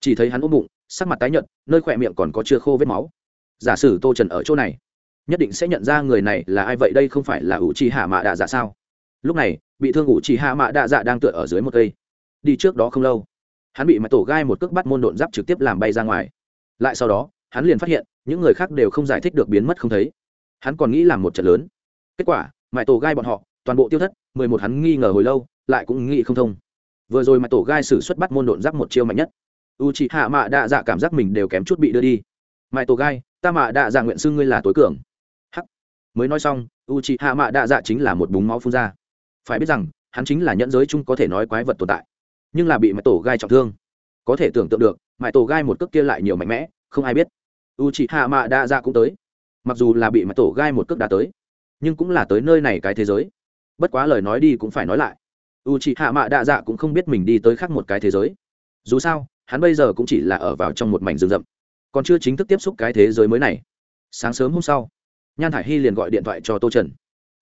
Chỉ thấy hắn ôm bụng, sắc mặt tái nhợt, nơi khỏe miệng còn có chưa khô vết máu. Giả sử tô trần ở chỗ này, nhất định sẽ nhận ra người này là ai vậy, đây không phải là ủ trì hạ mạ đạ dạ sao? Lúc này, bị thương ủ trì hạ mạ đạ dạ đang tựa ở dưới một cây. Đi trước đó không lâu, hắn bị mặt tổ gai một cước bắt môn độn giáp trực tiếp làm bay ra ngoài. Lại sau đó hắn liền phát hiện, những người khác đều không giải thích được biến mất không thấy. Hắn còn nghĩ làm một trận lớn. Kết quả mãi tổ gai bọn họ, toàn bộ tiêu thất, mười một hắn nghi ngờ hồi lâu, lại cũng nghĩ không thông. Vừa rồi mãi tổ gai xử xuất bắt môn độn giáp một chiêu mạnh nhất. U chị hạ mạ đạ dạ cảm giác mình đều kém chút bị đưa đi. Mãi tổ gai, ta mạ đạ dạ nguyện xưng ngươi là tối cường. Hắc. Mới nói xong u chị hạ mạ đạ dạ chính là một búng máu phun ra. Phải biết rằng, hắn chính là nhẫn giới chung có thể nói quái vật tồn tại. Nhưng là bị mãi tổ gai trọng thương. Có thể tưởng tượng được mãi tổ gai một cước kia lại nhiều mạnh mẽ không ai biết. U chị hạ mạ đa dạ cũng tới. Mặc dù là bị mặt tổ gai một cước đã tới, nhưng cũng là tới nơi này cái thế giới. Bất quá lời nói đi cũng phải nói lại. U chị hạ mạ đa dạ cũng không biết mình đi tới khác một cái thế giới. Dù sao, hắn bây giờ cũng chỉ là ở vào trong một mảnh rừng rậm, còn chưa chính thức tiếp xúc cái thế giới mới này. Sáng sớm hôm sau, nhan thả i hy liền gọi điện thoại cho tô trần.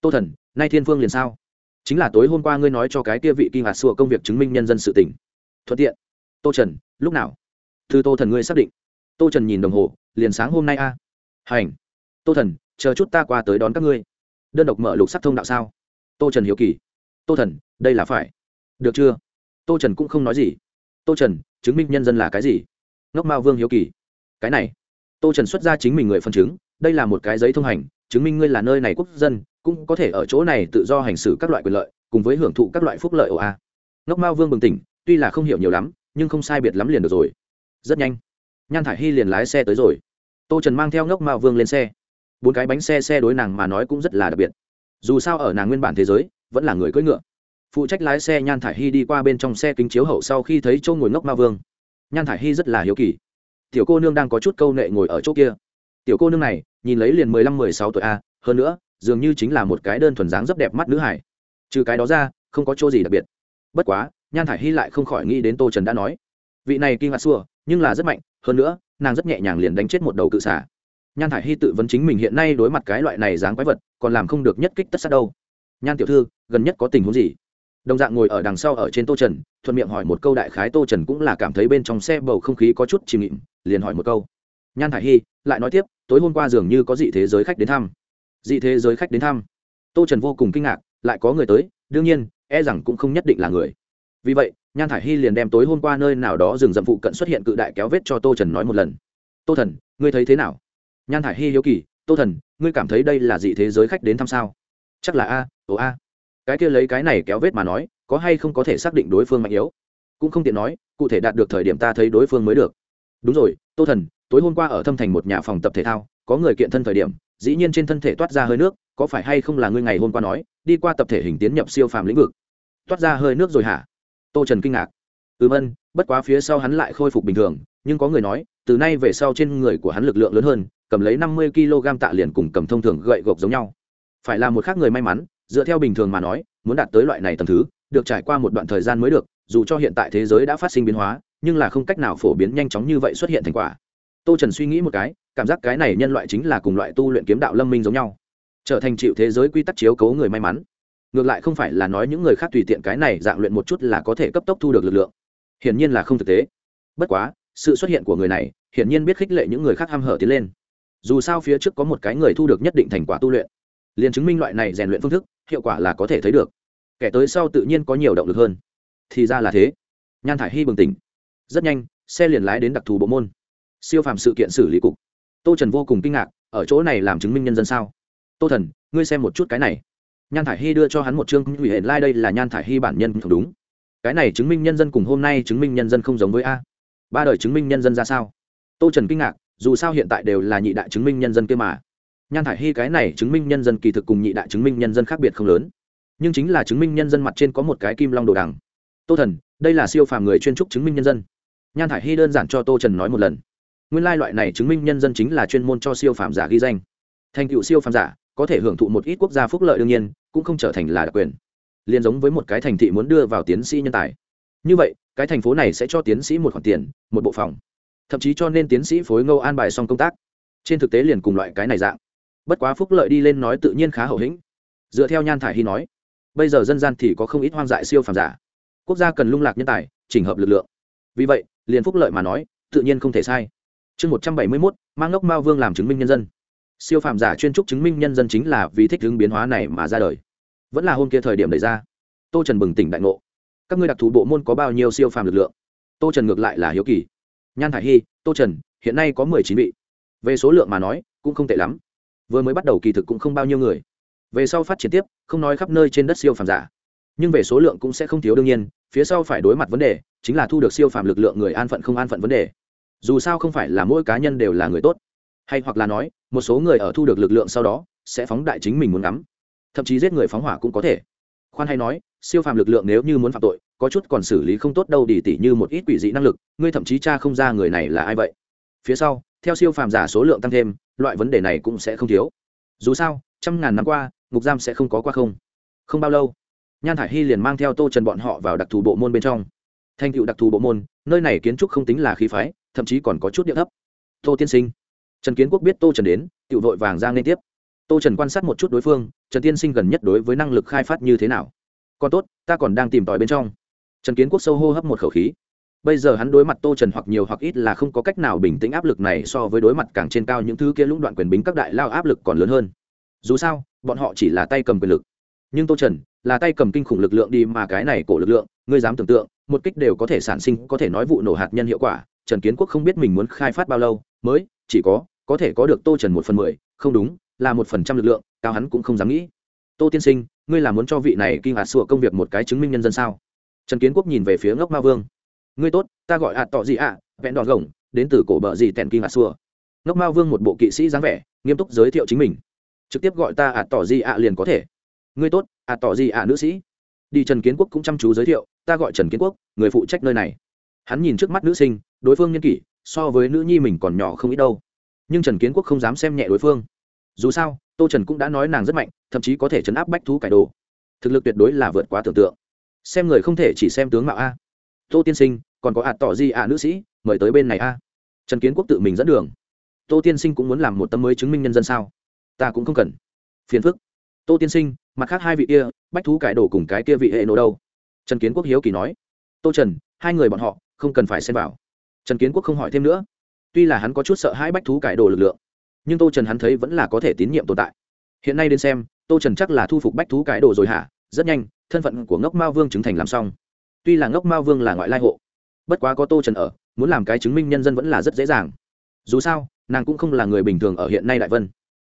Tô thần, nay thiên phương liền sao? Chính là tối hôm qua ngươi nói cho cái kia vị kinh hạt xua công việc chứng minh nhân dân sự tỉnh thuận tiện. Tô trần, lúc nào? Thư tô thần ngươi xác định tô trần nhìn đồng hồ, liền sáng hôm nay a. Hành. Tô thần, chờ chút ta qua tới đón các ngươi. Đơn độc mở lục sắc thông đạo sao? Tô trần hiếu kỳ. Tô thần, đây là phải. Được chưa? Tô trần cũng không nói gì. Tô trần, chứng minh nhân dân là cái gì? Ngốc mao vương hiếu kỳ. Cái này. Tô trần xuất ra chính mình người phân chứng, đây là một cái giấy thông hành, chứng minh ngươi là nơi này quốc dân, cũng có thể ở chỗ này tự do hành xử các loại quyền lợi, cùng với hưởng thụ các loại phúc lợi ồ a. Ngốc mao vương bừng tỉnh, tuy là không hiểu nhiều lắm, nhưng không sai biệt lắm liền được rồi. Rất nhanh nhan thải hy liền lái xe tới rồi. Tô trần mang theo ngốc mao vương lên xe. Bốn cái bánh xe xe đối nàng mà nói cũng rất là đặc biệt. Dù sao ở nàng nguyên bản thế giới, vẫn là người cưỡi ngựa. Phụ trách lái xe nhan thải hy đi qua bên trong xe kính chiếu hậu sau khi thấy châu ngồi ngốc mao vương. Nhan thải hy rất là hiếu kỳ. Tiểu cô nương đang có chút câu nệ ngồi ở chỗ kia. Tiểu cô nương này, nhìn lấy liền mười lăm, mười sáu tuổi a, hơn nữa, dường như chính là một cái đơn thuần dáng rất đẹp mắt nữ hải. Trừ cái đó ra, không có chỗ gì đặc biệt. Bất quá, nhan thải hy lại không khỏi nghĩ đến tô trần đã nói. Vị này kinh ngạc xua, nhưng là rất mạnh hơn nữa, nàng rất nhẹ nhàng liền đánh chết một đầu cự xả nhan thải hy tự vấn chính mình hiện nay đối mặt cái loại này dáng quái vật, còn làm không được nhất kích tất sát đâu. Nhan tiểu thư, gần nhất có tình huống gì? Đồng dạng ngồi ở đằng sau ở trên tô trần, thuận miệng hỏi một câu đại khái tô trần cũng là cảm thấy bên trong xe bầu không khí có chút chìm nghịm, liền hỏi một câu. Nhan thải hy, lại nói tiếp, tối hôm qua dường như có dị thế giới khách đến thăm. Dị thế giới khách đến thăm. Tô trần vô cùng kinh ngạc, lại có người tới, đương nhiên e rằng cũng không nhất định là người. Vì vậy nhan thải hy liền đem tối hôm qua nơi nào đó rừng rậm phụ cận xuất hiện cự đại kéo vết cho tô trần nói một lần. Tô thần, ngươi thấy thế nào? Nhan thải hy hiếu kỳ, tô thần, ngươi cảm thấy đây là dị thế giới khách đến thăm sao? Chắc là a, ồ a. Cái kia lấy cái này kéo vết mà nói, có hay không có thể xác định đối phương mạnh yếu? Cũng không tiện nói, cụ thể đạt được thời điểm ta thấy đối phương mới được. Đúng rồi, tô thần, tối hôm qua ở thâm thành một nhà phòng tập thể thao, có người kiện thân thời điểm, dĩ nhiên trên thân thể toát ra hơi nước, có phải hay không là ngươi ngày hôm qua nói, đi qua tập thể hình tiến nhập siêu phàm lĩnh vực? Toát ra hơi nước rồi hả? Tô trần kinh ngạc. Ừm ân, bất quá phía sau hắn lại khôi phục bình thường, nhưng có người nói, từ nay về sau trên người của hắn lực lượng lớn hơn, cầm lấy năm mươi kg tạ liền cùng cầm thông thường gậy gộc giống nhau. Phải là một khác người may mắn, dựa theo bình thường mà nói, muốn đạt tới loại này tầm thứ, được trải qua một đoạn thời gian mới được, dù cho hiện tại thế giới đã phát sinh biến hóa, nhưng là không cách nào phổ biến nhanh chóng như vậy xuất hiện thành quả. Tô trần suy nghĩ một cái, cảm giác cái này nhân loại chính là cùng loại tu luyện kiếm đạo lâm minh giống nhau, trở thành chịu thế giới quy tắc chiếu cố người may mắn ngược lại không phải là nói những người khác tùy tiện cái này dạng luyện một chút là có thể cấp tốc thu được lực lượng. Hiển nhiên là không thực tế. Bất quá, sự xuất hiện của người này, hiển nhiên biết khích lệ những người khác ham hở tiến lên. Dù sao phía trước có một cái người thu được nhất định thành quả tu luyện. Liền chứng minh loại này rèn luyện phương thức, hiệu quả là có thể thấy được. Kẻ tới sau tự nhiên có nhiều động lực hơn. Thì ra là thế. Nhan thải hy bừng tỉnh. Rất nhanh, xe liền lái đến đặc thù bộ môn. Siêu phàm sự kiện xử lý cục. Tô trần vô cùng kinh ngạc, ở chỗ này làm chứng minh nhân dân sao? Tô thần, ngươi xem một chút cái này nhan thải hy đưa cho hắn một chương hủy hệ lai、like、đây là nhan thải hy bản nhân không đúng. Cái này chứng minh nhân dân cùng hôm nay chứng minh nhân dân không giống với a. Ba đời chứng minh nhân dân ra sao? Tô trần kinh ngạc, dù sao hiện tại đều là nhị đại chứng minh nhân dân kia mà. Nhan thải hy cái này chứng minh nhân dân kỳ thực cùng nhị đại chứng minh nhân dân khác biệt không lớn. Nhưng chính là chứng minh nhân dân mặt trên có một cái kim long đồ đằng. Tô thần, đây là siêu phàm người chuyên trúc chứng minh nhân dân. Nhan thải hy đơn giản cho tô trần nói một lần. Nguyên lai loại này chứng minh nhân dân chính là chuyên môn cho siêu phàm giả ghi danh. Thành tựu siêu phàm giả có thể hưởng thụ một ít quốc gia phúc lợi đương nhiên, cũng không trở thành là đặc quyền. Liền giống với một cái thành thị muốn đưa vào tiến sĩ nhân tài. Như vậy, cái thành phố này sẽ cho tiến sĩ một khoản tiền, một bộ phòng. Thậm chí cho nên tiến sĩ phối ngâu an bài xong công tác. Trên thực tế liền cùng loại cái này dạng. Bất quá phúc lợi đi lên nói tự nhiên khá hậu hĩnh. Dựa theo nhan thải hy nói, bây giờ dân gian thì có không ít hoang dại siêu phàm giả. Quốc gia cần lung lạc nhân tài, chỉnh hợp lực lượng. Vì vậy, liền phúc lợi mà nói, tự nhiên không thể sai. Chương một trăm bảy mươi mốt, mang ngốc mao vương làm chứng minh nhân dân siêu phàm giả chuyên trúc chứng minh nhân dân chính là vì thích ứng biến hóa này mà ra đời. Vẫn là hôm kia thời điểm đ ra. Tô trần bừng tỉnh đại ngộ. Các ngươi đặc thù bộ môn có bao nhiêu siêu phàm lực lượng? Tô trần ngược lại là hiếu kỳ. Nhan thải hy tô trần, hiện nay có mười chín vị. Về số lượng mà nói, cũng không tệ lắm. Vừa mới bắt đầu kỳ thực cũng không bao nhiêu người. Về sau phát triển tiếp, không nói khắp nơi trên đất siêu phàm giả. Nhưng về số lượng cũng sẽ không thiếu đương nhiên, phía sau phải đối mặt vấn đề, chính là thu được siêu phàm lực lượng người an phận không an phận vấn đề. Dù sao không phải là mỗi cá nhân đều là người tốt hay hoặc là nói, một số người ở thu được lực lượng sau đó, sẽ phóng đại chính mình muốn ngắm. Thậm chí giết người phóng hỏa cũng có thể. Khoan hay nói, siêu phàm lực lượng nếu như muốn phạm tội, có chút còn xử lý không tốt đâu đi tỉ như một ít quỷ dị năng lực, ngươi thậm chí cha không ra người này là ai vậy. Phía sau, theo siêu phàm giả số lượng tăng thêm, loại vấn đề này cũng sẽ không thiếu. Dù sao, trăm ngàn năm qua, ngục giam sẽ không có qua không. Không bao lâu, nhan thải hy liền mang theo tô trần bọn họ vào đặc thù bộ môn bên trong. Thành tựu đặc thù bộ môn, nơi này kiến trúc không tính là khí phái, thậm chí còn có chút địa thấp. Tô tiên sinh trần kiến quốc biết tô trần đến tự vội vàng ra liên tiếp. Tô trần quan sát một chút đối phương, trần tiên sinh gần nhất đối với năng lực khai phát như thế nào? Còn tốt, ta còn đang tìm tòi bên trong. Trần kiến quốc sâu hô hấp một khẩu khí. Bây giờ hắn đối mặt tô trần hoặc nhiều hoặc ít là không có cách nào bình tĩnh áp lực này so với đối mặt càng trên cao những thứ kia lũng đoạn quyền bính các đại lao áp lực còn lớn hơn. Dù sao, bọn họ chỉ là tay cầm quyền lực. Nhưng tô trần, là tay cầm kinh khủng lực lượng đi mà cái này cổ lực lượng, ngươi dám tưởng tượng, một kích đều có thể sản sinh, có thể nói vụ nổ hạt nhân hiệu quả. Trần kiến quốc không biết mình muốn khai phát bao lâu, mới chỉ có có thể có được tô trần một phần mười, không đúng, là một phần trăm lực lượng, cao hắn cũng không dám nghĩ. Tô tiên sinh, ngươi là muốn cho vị này kinh hạt sủa công việc một cái chứng minh nhân dân sao? Trần kiến quốc nhìn về phía ngốc ma vương. Ngươi tốt, ta gọi hạt tọ gì ạ, vẹn đòn gồng, đến từ cổ bờ gì tèn kinh hạt xua ngốc ma vương một bộ kỵ sĩ dáng vẻ, nghiêm túc giới thiệu chính mình. Trực tiếp gọi ta hạt tỏ gì ạ liền có thể. Ngươi tốt, hạt tỏ gì ạ nữ sĩ. Đi trần kiến quốc cũng chăm chú giới thiệu, ta gọi trần kiến quốc, người phụ trách nơi này. Hắn nhìn trước mắt nữ sinh, đối phương nhân kỷ, so với nữ nhi mình còn nhỏ không ít đâu nhưng trần kiến quốc không dám xem nhẹ đối phương dù sao tô trần cũng đã nói nàng rất mạnh thậm chí có thể chấn áp bách thú cải đồ thực lực tuyệt đối là vượt quá tưởng tượng xem người không thể chỉ xem tướng mạo a tô tiên sinh còn có ạt tỏ gì ạ nữ sĩ mời tới bên này a trần kiến quốc tự mình dẫn đường tô tiên sinh cũng muốn làm một tâm mới chứng minh nhân dân sao ta cũng không cần phiền phức tô tiên sinh mặt khác hai vị kia bách thú cải đồ cùng cái kia vị hệ nổ đâu trần kiến quốc hiếu kỳ nói tô trần hai người bọn họ không cần phải xem vào trần kiến quốc không hỏi thêm nữa tuy là hắn có chút sợ hãi bách thú cải đồ lực lượng, nhưng tô trần hắn thấy vẫn là có thể tín nhiệm tồn tại. Hiện nay đến xem, tô trần chắc là thu phục bách thú cải đồ rồi hả? Rất nhanh, thân phận của ngốc mao vương chứng thành làm xong. Tuy là ngốc mao vương là ngoại lai hộ, bất quá có tô trần ở, muốn làm cái chứng minh nhân dân vẫn là rất dễ dàng. Dù sao, nàng cũng không là người bình thường ở hiện nay đại vân.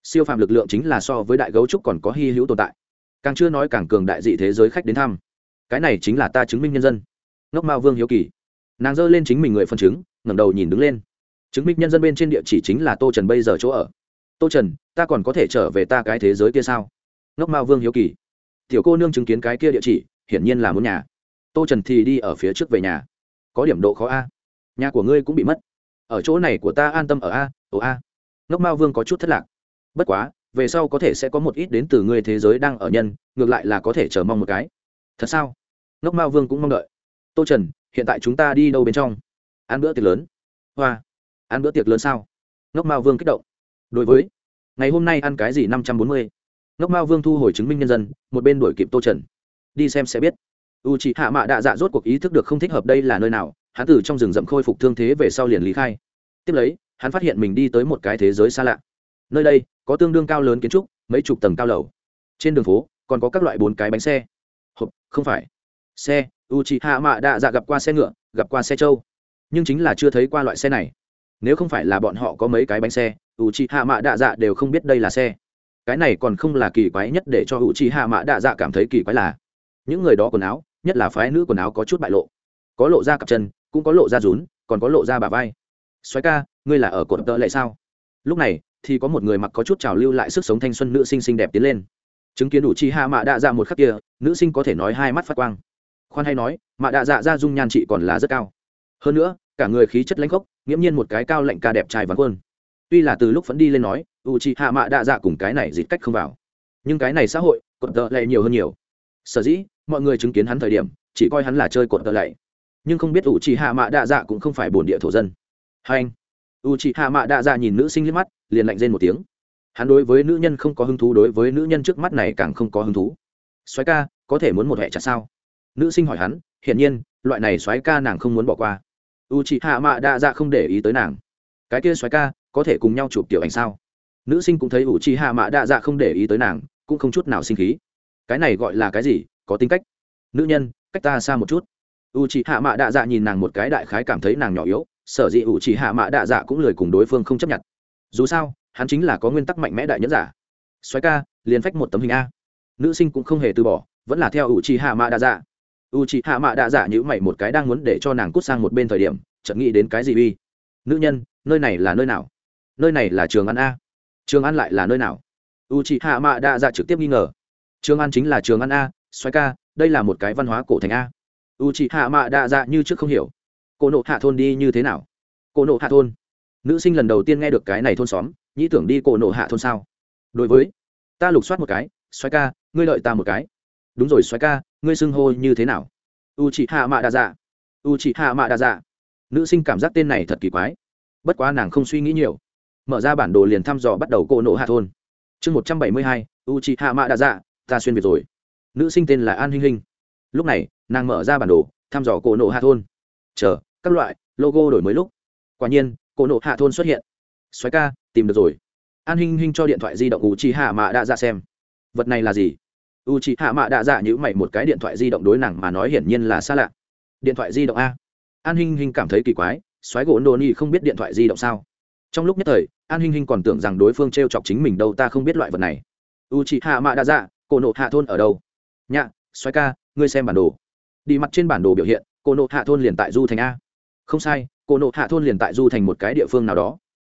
Siêu phạm lực lượng chính là so với đại gấu trúc còn có hy hữu tồn tại. Càng chưa nói càng cường đại dị thế giới khách đến thăm. Cái này chính là ta chứng minh nhân dân. Ngốc mao vương hiếu kỳ. Nàng giơ lên chính mình người phân chứng, ngẩng đầu nhìn đứng lên chứng minh nhân dân bên trên địa chỉ chính là tô trần bây giờ chỗ ở. Tô trần, ta còn có thể trở về ta cái thế giới kia sao? Ngốc mao vương hiếu kỳ. Tiểu cô nương chứng kiến cái kia địa chỉ, hiển nhiên là muốn nhà. Tô trần thì đi ở phía trước về nhà. Có điểm độ khó a. Nhà của ngươi cũng bị mất. Ở chỗ này của ta an tâm ở a, ồ a. Ngốc mao vương có chút thất lạc. Bất quá, về sau có thể sẽ có một ít đến từ ngươi thế giới đang ở nhân, ngược lại là có thể chờ mong một cái. Thật sao? Ngốc mao vương cũng mong đợi. Tô trần, hiện tại chúng ta đi đâu bên trong? Ăn bữa tiệc lớn. Hoa ăn bữa tiệc lớn sao? Ngốc mao vương kích động. Đối với, ngày hôm nay ăn cái gì năm trăm bốn mươi? Ngốc mao vương thu hồi chứng minh nhân dân, một bên đổi kịp tô trần. Đi xem sẽ biết. U c h ị hạ mạ đạ dạ rốt cuộc ý thức được không thích hợp đây là nơi nào, hắn từ trong rừng rậm khôi phục thương thế về sau liền lý khai. Tiếp lấy, hắn phát hiện mình đi tới một cái thế giới xa lạ. Nơi đây, có tương đương cao lớn kiến trúc, mấy chục tầng cao lầu. Trên đường phố, còn có các loại bốn cái bánh xe. Hộp, không phải. Xe u c h ị hạ mạ đạ dạ gặp qua xe ngựa, gặp qua xe trâu. Nhưng chính là chưa thấy qua loại xe này nếu không phải là bọn họ có mấy cái bánh xe u c h hạ mạ đạ dạ đều không biết đây là xe. Cái này còn không là kỳ quái nhất để cho u c h hạ mạ đạ dạ cảm thấy kỳ quái là, những người đó quần áo, nhất là phái nữ quần áo có chút bại lộ. Có lộ ra cặp chân, cũng có lộ ra rún, còn có lộ ra bà vai. Xoáy ca, ngươi là ở cột tợ lại sao? Lúc này, thì có một người mặc có chút trào lưu lại sức sống thanh xuân nữ sinh xinh đẹp tiến lên. Chứng kiến đủ chi hạ mạ đạ dạ một khắc kia, nữ sinh có thể nói hai mắt phát quang. Khoan hay nói mạ đạ dạ ra dung nhan chị còn là rất cao. Hơn nữa, cả người khí chất lãnh khốc nghiễm nhiên một cái cao lạnh ca đẹp trai vắng quân. Tuy là từ lúc vẫn đi lên nói u chi hạ mạ đa dạ cùng cái này dịt cách không vào. Nhưng cái này xã hội, cột tợ lệ nhiều hơn nhiều. Sở dĩ, mọi người chứng kiến hắn thời điểm, chỉ coi hắn là chơi cột tợ lệ. nhưng không biết u chi hạ mạ đa dạ cũng không phải bổn địa thổ dân. Hai anh u chị hạ mạ đa dạ nhìn nữ sinh liếc mắt, liền lạnh rên một tiếng. Hắn đối với nữ nhân không có hứng thú, đối với nữ nhân trước mắt này càng không có hứng thú. Soái ca, có thể muốn một hệ chặt sao? Nữ sinh hỏi hắn, hiển nhiên, loại này soái ca nàng không muốn bỏ qua u chị hạ mạ đạ dạ không để ý tới nàng. Cái kia Xoáy ca, có thể cùng nhau chụp tiểu ảnh sao? Nữ sinh cũng thấy u chị hạ mạ đạ dạ không để ý tới nàng, cũng không chút nào sinh khí. Cái này gọi là cái gì? Có tính cách. Nữ nhân, cách ta xa một chút. U chị hạ mạ đạ dạ nhìn nàng một cái đại khái cảm thấy nàng nhỏ yếu, sở dĩ U chị hạ mạ đạ dạ cũng lười cùng đối phương không chấp nhận. Dù sao, hắn chính là có nguyên tắc mạnh mẽ đại nhẫn giả. Xoáy ca, liền phách một tấm hình a. Nữ sinh cũng không hề từ bỏ, vẫn là theo U chị hạ mạ đạ dạ. U chị hạ mạ đạ dạ như mày một cái đang muốn để cho nàng cút sang một bên thời điểm, chợt nghĩ đến cái gì uy? Nữ nhân, nơi này là nơi nào? Nơi này là trường ăn a. Trường ăn lại là nơi nào? U chị hạ mạ đạ dạ trực tiếp nghi ngờ. Trường ăn chính là trường ăn a xoáy ca, đây là một cái văn hóa cổ thành a. U chị hạ mạ đạ dạ như trước không hiểu. Cô nộ hạ thôn đi như thế nào? Cô nộ hạ thôn. Nữ sinh lần đầu tiên nghe được cái này thôn xóm nghĩ tưởng đi cô nộ hạ thôn sao? Đối với, ta lục soát một cái xoáy ca, ngươi lợi ta một cái. Đúng rồi xoáy ca ngươi xưng hô như thế nào? U chị hạ mạ đa dạ u chị hạ mạ đa dạ nữ sinh cảm giác tên này thật kỳ quái. Bất quá nàng không suy nghĩ nhiều. Mở ra bản đồ liền thăm dò bắt đầu cô nộ hạ thôn. Chương một trăm bảy mươi hai u chị hạ mạ đa dạ ta xuyên việt rồi. Nữ sinh tên là an hinh hinh. Lúc này, nàng mở ra bản đồ, thăm dò cô nộ hạ thôn. Chờ, các loại, logo đổi mới lúc. Quả nhiên, cô nộ hạ thôn xuất hiện. Xoáy ca, tìm được rồi. An hinh hinh cho điện thoại di động u chị hạ mạ Đa Dạ xem. Vật này là gì? U chị hạ mạ đã dạ nhữ mày một cái điện thoại di động đối nàng mà nói hiển nhiên là xa lạ điện thoại di động a an hinh hinh cảm thấy kỳ quái xoáy gỗ nô ni không biết điện thoại di động sao trong lúc nhất thời an hinh hinh còn tưởng rằng đối phương t r e o chọc chính mình đâu ta không biết loại vật này u chị hạ mạ đã dạ cổ nộ hạ thôn ở đâu nhạ xoáy ca ngươi xem bản đồ đi mặt trên bản đồ biểu hiện cổ nộ hạ thôn liền tại du thành a không sai cổ nộ hạ thôn liền tại du thành một cái địa phương nào đó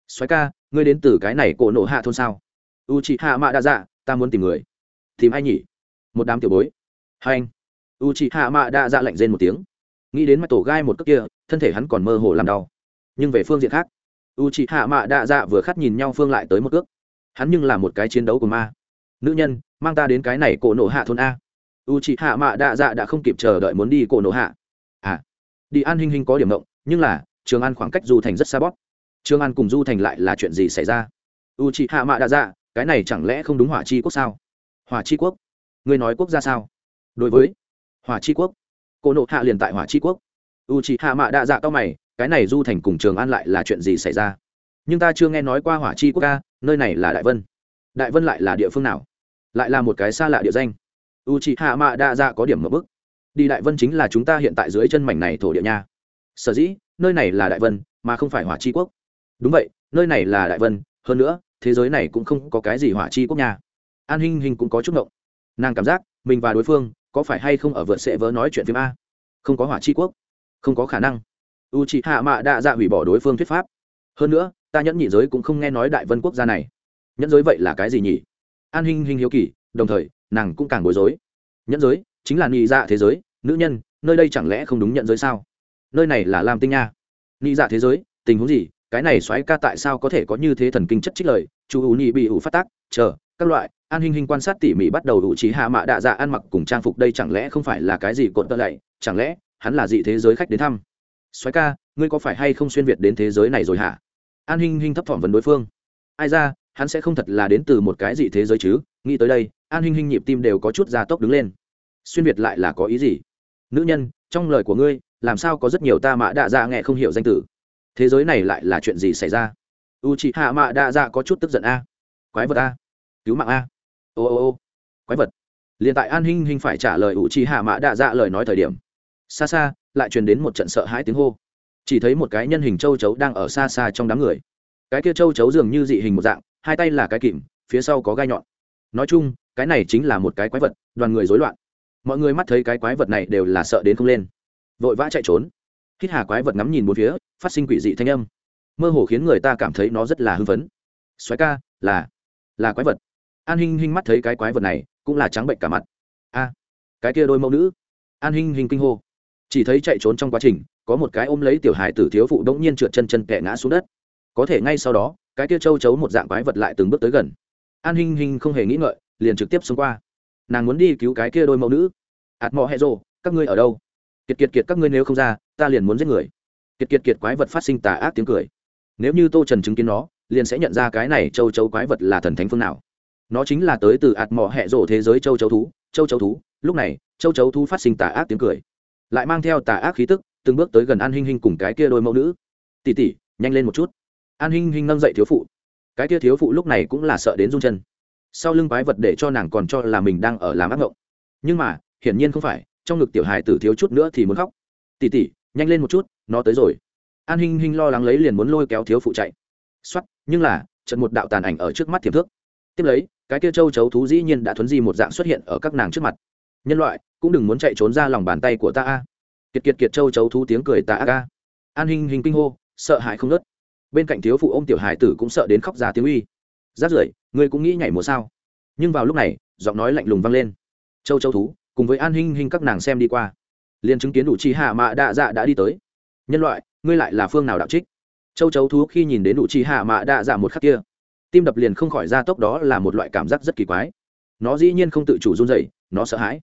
xoáy ca ngươi đến từ cái này cổ nộ hạ thôn sao u chị hạ mạ đa dạ ta muốn tìm người. Tìm ai nhỉ? Một đám tiểu bối. Hai anh. U chị hạ mạ đã dạ lạnh rên một tiếng. Nghĩ đến mặt tổ gai một cước kia, thân thể hắn còn mơ hồ làm đau. Nhưng về phương diện khác u chị hạ mạ đã dạ vừa khát nhìn nhau phương lại tới một cước. Hắn nhưng là một cái chiến đấu của ma. Nữ nhân, mang ta đến cái này cổ nổ hạ thôn a. U chị hạ mạ đa dạ đã không kịp chờ đợi muốn đi cổ nổ hạ. À. Đi an hình hình có điểm động nhưng là, trường an khoảng cách du thành rất xa bót trường an cùng du thành lại là chuyện gì xảy ra? U chị hạ mạ đa dạ cái này chẳng lẽ không đúng hỏa chi quốc sao? Hỏa chi quốc? Ngươi nói quốc gia sao? Đối với hỏa chi quốc cô nộ hạ liền tại hỏa chi quốc. U chị hạ mạ đa dạ cao mày, cái này du thành cùng trường an lại là chuyện gì xảy ra? Nhưng ta chưa nghe nói qua hỏa chi quốc ca, nơi này là đại vân. Đại vân lại là địa phương nào? Lại là một cái xa lạ địa danh. U chị hạ mạ đa dạ có điểm một bức. Đi đại vân chính là chúng ta hiện tại dưới chân mảnh này thổ địa nha. Sở dĩ, nơi này là đại vân, mà không phải hỏa chi quốc. Đúng vậy, nơi này là đại vân, hơn nữa, thế giới này cũng không có cái gì hỏa chi quốc nha. An hinh hinh cũng có chút ngộng nàng cảm giác, mình và đối phương, có phải hay không ở vượt sệ vỡ nói chuyện phim a? Không có hỏa chi quốc. Không có khả năng. U chị hạ mạ đã dạ hủy bỏ đối phương thuyết pháp. Hơn nữa, ta nhẫn nhị giới cũng không nghe nói đại vân quốc gia này. Nhẫn giới vậy là cái gì nhỉ? An hinh hinh hiếu kỳ, đồng thời, nàng cũng càng bối rối. Nhẫn giới chính là nhị dạ thế giới, nữ nhân, nơi đây chẳng lẽ không đúng nhận giới sao? Nơi này là lam tinh nha nhị dạ thế giới, tình huống gì? Cái này xoáy ca tại sao có thể có như thế thần kinh chất trích lời? Chu ú nhị bị ủ phát tác, chờ, các loại an Hinh Hinh quan sát tỉ mỉ bắt đầu đủ trí hạ mạ đạ dạ ăn mặc cùng trang phục đây chẳng lẽ không phải là cái gì cột tơ lạy? Chẳng lẽ hắn là dị thế giới khách đến thăm? Xoáy ca, ngươi có phải hay không xuyên việt đến thế giới này rồi hả? An Hinh Hinh thấp thỏm vấn đối phương. Ai ra, hắn sẽ không thật là đến từ một cái gì thế giới chứ? Nghĩ tới đây, an Hinh Hinh nhịp tim đều có chút gia tốc đứng lên. Xuyên việt lại là có ý gì? Nữ nhân, trong lời của ngươi, làm sao có rất nhiều ta mạ đạ dạ nghe không hiểu danh tử thế giới này lại là chuyện gì xảy ra? U chị hạ mạ đạ dạ có chút tức giận a. Quái vật a. Cứu mạng a ô ô ô, quái vật. Liền tại an hinh hinh phải trả lời u trì hạ Mã Đạ dạ lời nói thời điểm, xa xa lại truyền đến một trận sợ hãi tiếng hô. Chỉ thấy một cái nhân hình châu chấu đang ở xa xa trong đám người. Cái kia châu chấu dường như dị hình một dạng, hai tay là cái kìm, phía sau có gai nhọn. Nói chung, cái này chính là một cái quái vật, đoàn người rối loạn. Mọi người mắt thấy cái quái vật này đều là sợ đến không lên. Vội vã chạy trốn. Hít hà quái vật ngắm nhìn một phía, phát sinh quỷ dị thanh âm. Mơ hồ khiến người ta cảm thấy nó rất là hưng phấn. Xoáy ca, là là quái vật an hinh hinh mắt thấy cái quái vật này, cũng là trắng bệnh cả mặt. A, cái kia đôi mẫu nữ. An hinh hinh kinh hô. Chỉ thấy chạy trốn trong quá trình, có một cái ôm lấy tiểu hài tử thiếu phụ đống nhiên trượt chân chân kẻ ngã xuống đất. Có thể ngay sau đó, cái kia châu chấu một dạng quái vật lại từng bước tới gần. An hinh hinh không hề nghĩ ngợi, liền trực tiếp xông qua. Nàng muốn đi cứu cái kia đôi mẫu nữ. Ạt mò hẹ rồ, các ngươi ở đâu? Kiệt kiệt kiệt, các ngươi nếu không ra, ta liền muốn giết người. Kiệt kiệt kiệt, quái vật phát sinh tà ác tiếng cười. Nếu như tô trần chứng kiến nó, liền sẽ nhận ra cái này châu chấu quái vật là thần thánh phương nào nó chính là tới từ ạt mỏ hẹ rổ thế giới châu chấu thú, châu chấu thú. Lúc này, châu chấu thú phát sinh tà ác tiếng cười. Lại mang theo tà ác khí tức, từng bước tới gần an hinh hinh cùng cái kia đôi mẫu nữ. Tỉ tỉ nhanh lên một chút. An hinh hinh nâng dậy thiếu phụ. Cái kia thiếu phụ lúc này cũng là sợ đến run chân. Sau lưng quái vật để cho nàng còn cho là mình đang ở làm ác ngộng nhưng mà, hiển nhiên không phải, trong ngực tiểu hài tử thiếu chút nữa thì muốn khóc. Tỉ tỉ nhanh lên một chút, nó tới rồi. An hinh hinh lo lắng lấy liền muốn lôi kéo thiếu phụ chạy. X nhưng là trận một đạo tàn ảnh ở trước mắt thiềm thước tiếp lấy, cái kia châu chấu thú dĩ nhiên đã thuấn di một dạng xuất hiện ở các nàng trước mặt. Nhân loại, cũng đừng muốn chạy trốn ra lòng bàn tay của ta a. Kiệt kiệt kiệt châu chấu thú tiếng cười ta a. An hinh hinh kinh hô, sợ hãi không nớt bên cạnh thiếu phụ ô m tiểu hải tử cũng sợ đến khóc ra tiếng uy. Rát rưởi, ngươi cũng nghĩ nhảy mùa sao? Nhưng vào lúc này, giọng nói lạnh lùng vang lên. Châu châu thú, cùng với an hinh hinh các nàng xem đi qua. Liền chứng kiến đủ chi hạ mạ đạ dạ đã đi tới. Nhân loại, ngươi lại là phương nào đạo trích? Châu chấu thú khi nhìn đến đủ chi hạ mạ đạ dạ một khắc kia tim đập liền không khỏi ra tốc đó là một loại cảm giác rất kỳ quái. Nó dĩ nhiên không tự chủ run dậy nó sợ hãi.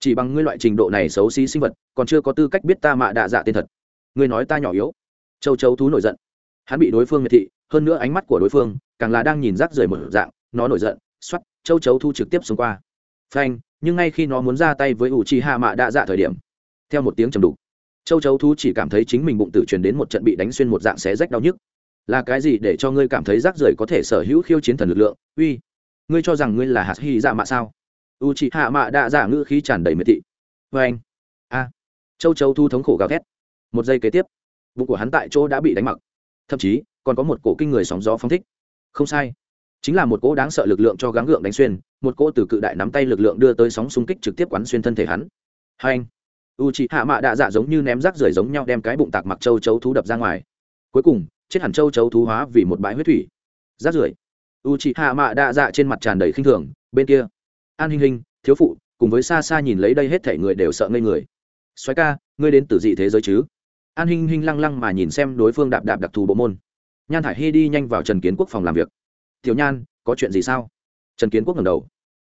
Chỉ bằng ngươi loại trình độ này xấu xí sinh vật, còn chưa có tư cách biết ta mạ đạ dạ tên thật. Ngươi nói ta nhỏ yếu. Châu chấu thú nổi giận. Hắn bị đối phương miệt thị, hơn nữa ánh mắt của đối phương càng là đang nhìn rác rời một dạng, nó nổi giận xoắt châu chấu thu trực tiếp xông qua. Phanh, nhưng ngay khi nó muốn ra tay với ủ chi hạ mạ đạ dạ thời điểm, theo một tiếng trầm đục, châu chấu thú chỉ cảm thấy chính mình bụng tử truyền đến một trận bị đánh xuyên một dạng xé rách đau nhức là cái gì để cho ngươi cảm thấy rác rưởi có thể sở hữu khiêu chiến thần lực lượng? Uy, ngươi cho rằng ngươi là hạt hy dạ mạ sao? U chị hạ mạ đã giả ngữ khí tràn đầy miệt thị. Vê anh. A. Châu Châu thu thống khổ gào thét. Một giây kế tiếp, bụng của hắn tại chỗ đã bị đánh mặc. Thậm chí, còn có một cổ kinh người sóng gió phóng thích. Không sai. Chính là một cỗ đáng sợ lực lượng cho gắng gượng đánh xuyên, một cỗ từ cự đại nắm tay lực lượng đưa tới sóng xung kích trực tiếp quán xuyên thân thể hắn. Hai anh. U chị hạ mạ đạ dạ giống như ném rác rưởi giống nhau đem cái bụng tạc mặc châu chấu thú đập ra ngoài. Cuối cùng chết hẳn châu chấu thú hóa vì một bãi huyết thủy. Rát rưởi. U chị hạ mạ đa dạ trên mặt tràn đầy khinh thường, bên kia. An hình hình thiếu phụ, cùng với xa xa nhìn lấy đây hết thể người đều sợ ngây người. Xoáy ca, ngươi đến từ dị thế giới chứ? An hinh hinh lăng lăng mà nhìn xem đối phương đạp đạp đặc thù bộ môn. Nhan thải hy đi nhanh vào trần kiến quốc phòng làm việc. Tiểu nhan, có chuyện gì sao? Trần kiến quốc ngầm đầu.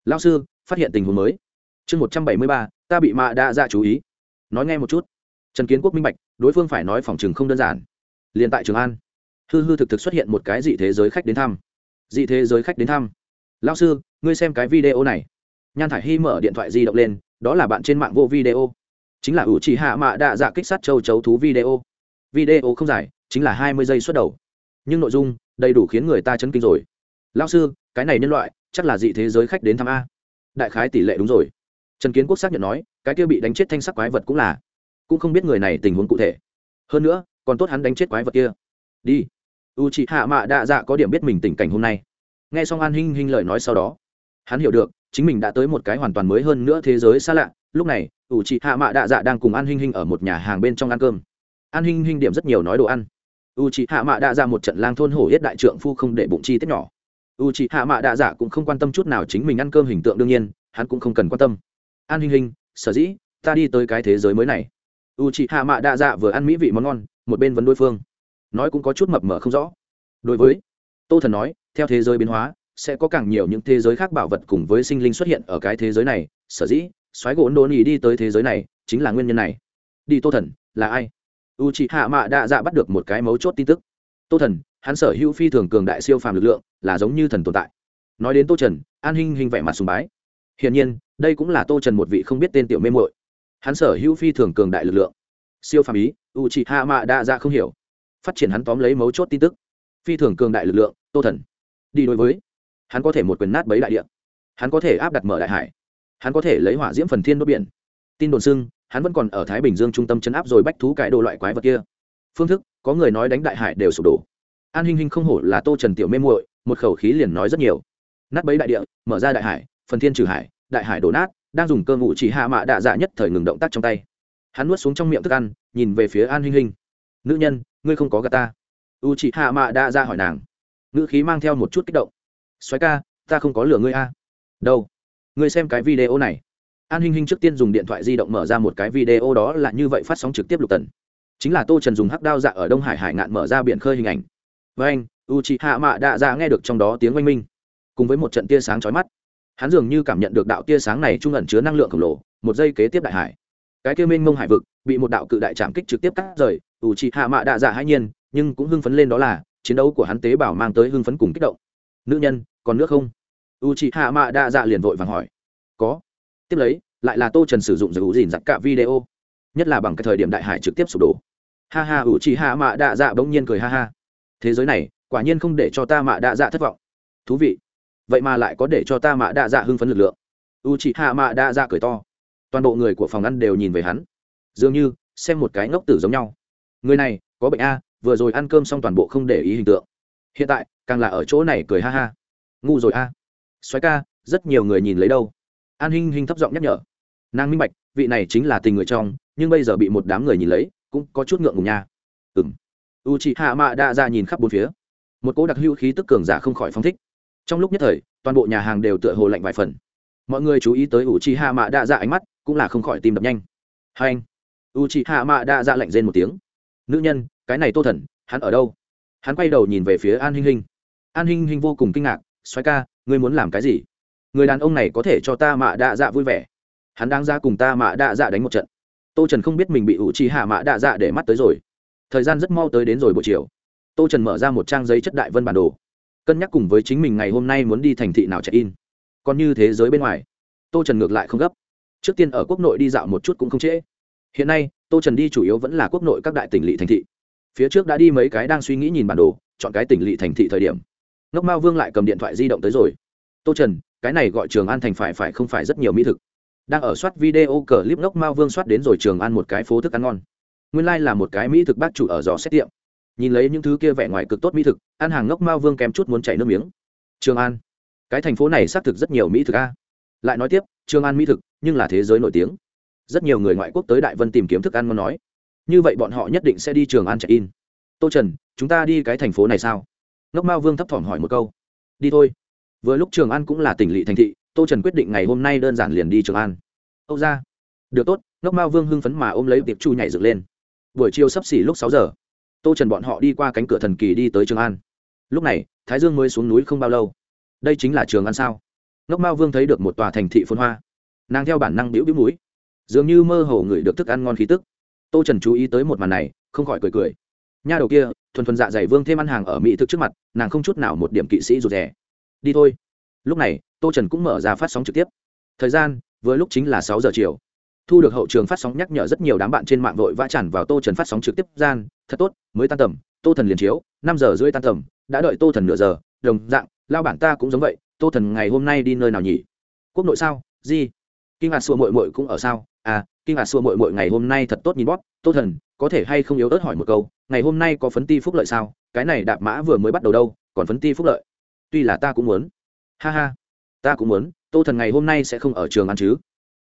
Lao sư, phát hiện tình huống mới. Chương một trăm bảy mươi ba, ta bị mạ đa dạ chú ý. Nói nghe một chút. Trần kiến quốc minh bạch, đối phương phải nói phòng chừng không đơn giản. Liền tại trường an hư hư thực thực xuất hiện một cái dị thế giới khách đến thăm. Dị thế giới khách đến thăm. Lao sư, ngươi xem cái video này. Nhan thải hy mở điện thoại di động lên, đó là bạn trên mạng vô video. Chính là ủ chỉ hạ mạ đạ dạ kích sát châu chấu thú video. Video không dài, chính là hai mươi giây xuất đầu. Nhưng nội dung, đầy đủ khiến người ta chấn kinh rồi. Lao sư, cái này nhân loại, chắc là dị thế giới khách đến thăm a. Đại khái tỷ lệ đúng rồi. Trần kiến quốc xác nhận nói, cái kia bị đánh chết thanh sắc quái vật cũng là. Cũng không biết người này tình huống cụ thể. Hơn nữa, còn tốt hắn đánh chết quái vật kia. Đi u chị hạ mạ Đạ dạ có điểm biết mình tình cảnh hôm nay. Nghe xong an hinh hinh lời nói sau đó, hắn hiểu được, chính mình đã tới một cái hoàn toàn mới hơn nữa thế giới xa lạ. Lúc này u chị hạ mạ Đạ dạ đang cùng an hinh hinh ở một nhà hàng bên trong ăn cơm. An hinh hinh điểm rất nhiều nói đồ ăn. U chị hạ mạ Đạ dạ một trận lang thôn hổ yết đại trượng phu không để bụng chi tiết nhỏ. U chị hạ mạ Đạ dạ cũng không quan tâm chút nào chính mình ăn cơm hình tượng đương nhiên, hắn cũng không cần quan tâm. An hinh hinh, sở dĩ, ta đi tới cái thế giới mới này. U chị hạ mạ Đạ dạ vừa ăn mỹ vị món ngon, một bên vấn đối phương nói cũng có chút mập mờ không rõ. Đối với tô thần nói, theo thế giới biến hóa, sẽ có càng nhiều những thế giới khác bảo vật cùng với sinh linh xuất hiện ở cái thế giới này. Sở dĩ xoáy gỗ nôn ý đi tới thế giới này chính là nguyên nhân này. Đi tô thần, là ai? U c h ị hạ mạ đa dạ bắt được một cái mấu chốt tin tức. Tô thần, hắn sở hữu phi thường cường đại siêu phàm lực lượng, là giống như thần tồn tại. Nói đến tô trần, an hinh hình vẻ mặt sùng bái. Hiển nhiên, đây cũng là tô trần một vị không biết tên tiểu mê mội hắn sở hữu phi thường cường đại lực lượng. Siêu phàm ý u c h ị hạ mạ đa dạ không hiểu phát triển hắn tóm lấy mấu chốt tin tức. Phi thường cường đại lực lượng, tô thần. Đi đối với. Hắn có thể một quyền nát bấy đại địa. Hắn có thể áp đặt mở đại hải. Hắn có thể lấy hỏa diễm phần thiên đốt biển. Tin đồn xưng, hắn vẫn còn ở thái bình dương trung tâm chấn áp rồi bách thú cải đồ loại quái vật kia. Phương thức, có người nói đánh đại hải đều sụp đổ. An hinh hinh không hổ là tô trần tiểu mê muội, một khẩu khí liền nói rất nhiều. Nát bấy đại địa, mở ra đại hải, phần thiên trừ hải, đại hải đổ nát, đang dùng cơ ngụ chỉ hạ mạ đạ dạ nhất thời ngừng động tác trong tay. Hắn nuốt xuống trong miệng thức ăn, nhìn về phía an hinh hinh. Nữ nhân ngươi không có gà ta. U chị hạ mạ đã ra hỏi nàng. Ngữ khí mang theo một chút kích động. Xoáy ca, ta không có lửa ngươi a. Đâu? Ngươi xem cái video này. An hinh hinh trước tiên dùng điện thoại di động mở ra một cái video đó là như vậy phát sóng trực tiếp lục tần. Chính là tô trần dùng hắc đao dạ ở đông hải hải ngạn mở ra biển khơi hình ảnh. Với anh, u chị hạ mạ đã ra nghe được trong đó tiếng oanh minh. Cùng với một trận tia sáng chói mắt, hắn dường như cảm nhận được đạo tia sáng này trung ẩn chứa năng lượng khổng lồ, một giây kế tiếp đại hải. Cái kia minh mông hải vực, bị một đạo cự đại trảm kích trực tiếp cắt rời u chị hạ mạ đạ dạ hãi nhiên, nhưng cũng hưng phấn lên đó là, chiến đấu của hắn tế bào mang tới hưng phấn cùng kích động. Nữ nhân, còn nước không? U chị hạ mạ đạ dạ liền vội vàng hỏi. Có. Tiếp lấy, lại là tô trần sử dụng giữ dìn giặt cả video. Nhất là bằng cái thời điểm đại hải trực tiếp sụp đổ. Ha ha, ủ chị hạ mạ đạ dạ bỗng nhiên cười ha ha. Thế giới này, quả nhiên không để cho ta mạ đạ dạ thất vọng. Thú vị. Vậy mà lại có để cho ta mạ đạ dạ hưng phấn lực lượng. U chị hạ mạ đạ dạ cười to. Toàn bộ người của phòng ăn đều nhìn về hắn. Dường như, xem một cái ngốc tử giống nhau người này, có bệnh a, vừa rồi ăn cơm xong toàn bộ không để ý hình tượng. Hiện tại, càng là ở chỗ này cười ha ha. Ngu rồi a. Xoáy ca, rất nhiều người nhìn lấy đâu. An hinh hinh thấp giọng nhắc nhở. Nàng minh bạch, vị này chính là tình người trong, nhưng bây giờ bị một đám người nhìn lấy, cũng có chút ngượng ngùng nha. Ừng u chị hạ mạ đa ra nhìn khắp bốn phía. Một cỗ đặc hữu khí tức cường giả không khỏi phong thích. Trong lúc nhất thời, toàn bộ nhà hàng đều tựa hồ lạnh vài phần. Mọi người chú ý tới u chị hạ mạ đa ra ánh mắt, cũng là không khỏi tìm đập nhanh. Hai anh. U chị hạ mạ đa ra lạnh rên một tiếng nữ nhân, cái này tô thần, hắn ở đâu? Hắn quay đầu nhìn về phía an hinh hinh. An hinh hinh vô cùng kinh ngạc xoáy ca, ngươi muốn làm cái gì? Người đàn ông này có thể cho ta mạ đạ dạ vui vẻ. Hắn đang ra cùng ta mạ đạ dạ đánh một trận. Tô trần không biết mình bị ủ trì hạ mạ đạ dạ để mắt tới rồi. Thời gian rất mau tới đến rồi buổi chiều. Tô trần mở ra một trang giấy chất đại vân bản đồ, cân nhắc cùng với chính mình ngày hôm nay muốn đi thành thị nào check in. Còn như thế giới bên ngoài, tô trần ngược lại không gấp. Trước tiên ở quốc nội đi dạo một chút cũng không trễ hiện nay, tô trần đi chủ yếu vẫn là quốc nội các đại tỉnh lỵ thành thị. Phía trước đã đi mấy cái đang suy nghĩ nhìn bản đồ, chọn cái tỉnh lỵ thành thị thời điểm. Ngốc mao vương lại cầm điện thoại di động tới rồi. Tô trần, cái này gọi trường an thành phải phải không phải rất nhiều mỹ thực. Đang ở soát video clip, ngốc mao vương soát đến rồi trường ăn một cái phố thức ăn ngon. Nguyên lai、like、là một cái mỹ thực bác chủ ở dò xét tiệm. Nhìn lấy những thứ kia vẻ ngoài cực tốt mỹ thực, ăn hàng ngốc mao vương kém chút muốn chảy nước miếng. Trường an, cái thành phố này xác thực rất nhiều mỹ thực a. Lại nói tiếp, trường an mỹ thực, nhưng là thế giới nổi tiếng rất nhiều người ngoại quốc tới đại vân tìm kiếm thức ăn ngon nói, như vậy bọn họ nhất định sẽ đi trường an chạy in. Tô trần, chúng ta đi cái thành phố này sao? Ngốc mao vương thấp thỏm hỏi một câu. Đi thôi. Vừa lúc trường an cũng là tỉnh lỵ thành thị, tô trần quyết định ngày hôm nay đơn giản liền đi trường an. Âu ra. Được tốt. Ngốc mao vương hưng phấn mà ôm lấy tiệp chu nhảy dựng lên. Buổi chiều sắp xỉ lúc sáu giờ, tô trần bọn họ đi qua cánh cửa thần kỳ đi tới trường an. Lúc này, thái dương mới xuống núi không bao lâu. Đây chính là trường an sao? Ngốc mao vương thấy được một tòa thành thị phôn hoa. Nàng theo bản năng biểu biểu mũi dường như mơ hồ ngửi được thức ăn ngon khí tức. Tô trần chú ý tới một màn này, không khỏi cười cười. Nha đầu kia, thuần thuần dạ dày vương thêm ăn hàng ở mỹ thực trước mặt, nàng không chút nào một điểm kỵ sĩ rụt rè. Đi thôi. Lúc này, tô trần cũng mở ra phát sóng trực tiếp. Thời gian với lúc chính là sáu giờ chiều. Thu được hậu trường phát sóng nhắc nhở rất nhiều đám bạn trên mạng vội vã tràn vào tô trần phát sóng trực tiếp gian. Thật tốt, mới tan tầm, tô thần liền chiếu, năm giờ rưỡi tan tầm, đã đợi tô thần nửa giờ. Đồng dạng, lao bản ta cũng giống vậy, tô thần ngày hôm nay đi nơi nào nhỉ? Quốc nội sao? Gì? Kinh ngạc xua mội mội cũng ở sao? À kinh ngạc xua mội mội ngày hôm nay thật tốt nhìn bóp. Tô thần, có thể hay không yếu ớt hỏi một câu, ngày hôm nay có phấn ti phúc lợi sao? Cái này đạp mã vừa mới bắt đầu đâu, còn phấn ti phúc lợi? Tuy là ta cũng muốn. Ha ha, ta cũng muốn, tô thần ngày hôm nay sẽ không ở trường ăn chứ.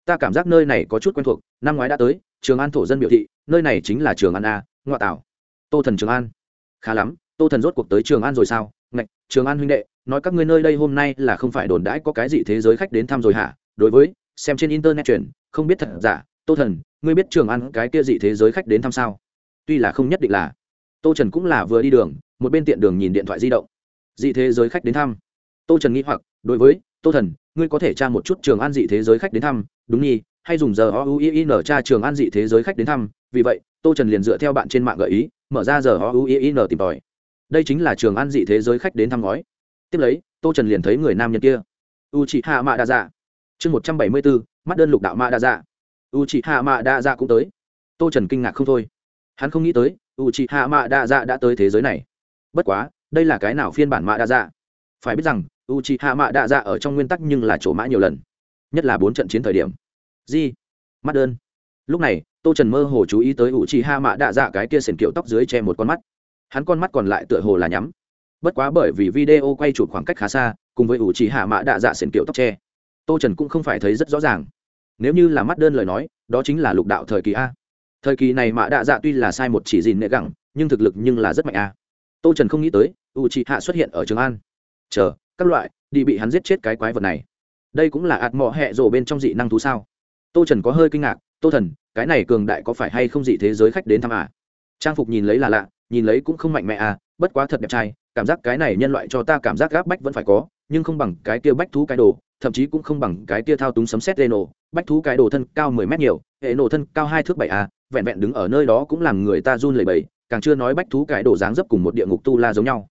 Ta cảm giác nơi này có chút quen thuộc, năm ngoái đã tới, trường an thổ dân biểu thị, nơi này chính là trường an a, ngoại tảo. Tô thần trường an. Khá lắm, tô thần rốt cuộc tới trường an rồi sao? Ngạch, trường an huynh đệ, nói các ngươi nơi đây hôm nay là không phải đồn đãi có cái gì thế giới khách đến thăm rồi hả? Đối với, xem trên internet truyền không biết thật giả, tô thần, ngươi biết trường an cái kia dị thế giới khách đến thăm sao? Tuy là không nhất định là. Tô trần cũng là vừa đi đường, một bên tiện đường nhìn điện thoại di động. Dị thế giới khách đến thăm. Tô trần nghĩ hoặc, đối với, tô thần, ngươi có thể tra một chút trường an dị thế giới khách đến thăm, đúng nhi hay dùng giờ o u i n tra trường an dị thế giới khách đến thăm, vì vậy, tô trần liền dựa theo bạn trên mạng gợi ý, mở ra giờ o u i n tìm tòi. Đây chính là trường an dị thế giới khách đến thăm ngói. Tiếp lấy, tô trần liền thấy người nam nhân kia. U chị hạ mạ đa dạ chương một trăm bảy mươi bốn mắt đơn lục đạo mạ đa dạ. U chị hạ mạ đa dạ cũng tới. Tô trần kinh ngạc không thôi. Hắn không nghĩ tới u chị hạ mạ đa dạ đã tới thế giới này. Bất quá, đây là cái nào phiên bản mạ đa dạ? Phải biết rằng u chị hạ mạ đa dạ ở trong nguyên tắc nhưng là chỗ mã nhiều lần. Nhất là bốn trận chiến thời điểm. Di mắt đơn. Lúc này, tô trần mơ hồ chú ý tới u chị hạ mạ đa dạ cái kia sền kiểu tóc dưới che một con mắt. Hắn con mắt còn lại tựa hồ là nhắm. Bất quá bởi vì video quay chụp khoảng cách khá xa, cùng với ủ chỉ hạ mạ đạ dạ sển kiểu tóc tre tô trần cũng không phải thấy rất rõ ràng. Nếu như là mắt đơn lời nói, đó chính là lục đạo thời kỳ a. Thời kỳ này mạ đạ dạ tuy là sai một chỉ gì nệ gẳng, nhưng thực lực nhưng là rất mạnh a. Tô trần không nghĩ tới U chỉ hạ xuất hiện ở trường an. Chờ, các loại, đi bị hắn giết chết cái quái vật này. Đây cũng là ạt mọ hẹ rổ bên trong dị năng thú sao? Tô trần có hơi kinh ngạc, tô thần, cái này cường đại có phải hay không dị thế giới khách đến thăm à? Trang phục nhìn lấy là lạ, nhìn lấy cũng không mạnh mẽ à bất quá thật đẹp trai, cảm giác cái này nhân loại cho ta cảm giác gáp bách vẫn phải có, nhưng không bằng cái kia bách thú cái đồ thậm chí cũng không bằng cái kia thao túng sấm xét lê nổ bách thú cái đồ thân cao mười mét nhiều, hệ nổ thân cao hai thước bảy a, vẹn vẹn đứng ở nơi đó cũng làm người ta run lẩy bẩy, càng chưa nói bách thú cái đồ dáng dấp cùng một địa ngục tu la giống nhau.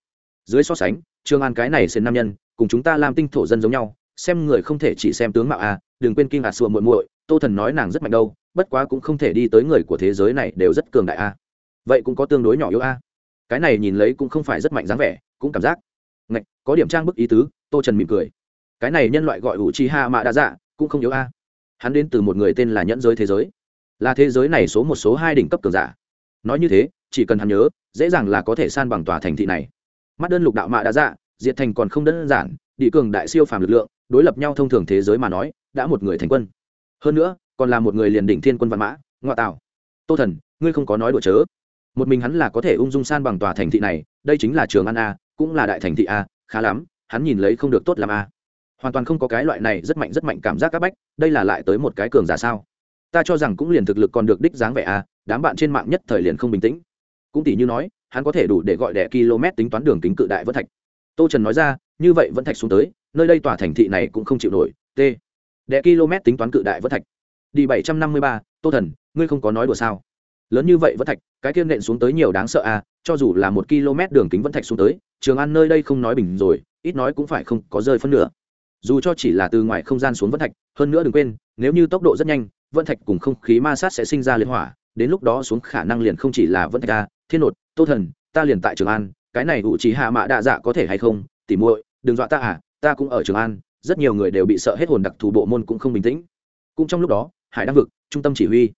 Dưới so sánh, trương an cái này xền nam nhân, cùng chúng ta làm tinh thổ dân giống nhau, xem người không thể chỉ xem tướng mạo a, đừng quên kinh ngạc sùa muội muội, tô thần nói nàng rất mạnh đâu, bất quá cũng không thể đi tới người của thế giới này đều rất cường đại a. Vậy cũng có tương đối nhỏ yếu a. Cái này nhìn lấy cũng không phải rất mạnh dáng vẻ, cũng cảm giác. Ngạch, có điểm trang bức ý tứ, tô trần mỉm cười cái này nhân loại gọi ủ chi ha mạ đa dạ cũng không yếu a. Hắn đến từ một người tên là nhẫn giới thế giới. Là thế giới này số một số hai đỉnh cấp cường giả. Nói như thế, chỉ cần hắn nhớ, dễ dàng là có thể san bằng tòa thành thị này. Mắt đơn lục đạo mạ đa dạ diệt thành còn không đơn giản, địa cường đại siêu phàm lực lượng, đối lập nhau thông thường thế giới mà nói, đã một người thành quân. Hơn nữa, còn là một người liền đỉnh thiên quân văn mã, ngoại tạo. Tô thần, ngươi không có nói đùa chớ. Một mình hắn là có thể ung dung san bằng tòa thành thị này, đây chính là trường an a, cũng là đại thành thị a, khá lắm, hắn nhìn lấy không được tốt làm a hoàn toàn không có cái loại này rất mạnh rất mạnh cảm giác c áp bách, đây là lại tới một cái cường giả sao? Ta cho rằng cũng liền thực lực còn được đích dáng vẻ à? đám bạn trên mạng nhất thời liền không bình tĩnh. Cũng tỷ như nói, hắn có thể đủ để gọi đẻ km tính toán đường kính cự đại vẫn thạch. Tô trần nói ra, như vậy vẫn thạch xuống tới, nơi đây tòa thành thị này cũng không chịu nổi, t. Đẻ km tính toán cự đại vẫn thạch. Đi bảy trăm năm mươi ba, tô thần, ngươi không có nói đùa sao? Lớn như vậy vẫn thạch, cái kiên nện xuống tới nhiều đáng sợ à cho dù là một km đường kính vẫn thạch xuống tới, trường ăn nơi đây không nói bình rồi, ít nói cũng phải không có rơi phân nửa dù cho chỉ là từ ngoài không gian xuống vân thạch hơn nữa đừng quên nếu như tốc độ rất nhanh vân thạch cùng không khí ma sát sẽ sinh ra liên hỏa đến lúc đó xuống khả năng liền không chỉ là vân thạch a. À, thiên nột tô thần ta liền tại trường an cái này ủ trí hạ mạ đạ dạ có thể hay không? Tỉ muội đừng dọa ta à ta cũng ở trường an rất nhiều người đều bị sợ hết hồn đặc thù bộ môn cũng không bình tĩnh. Cũng trong lúc đó hải đang vực trung tâm chỉ huy.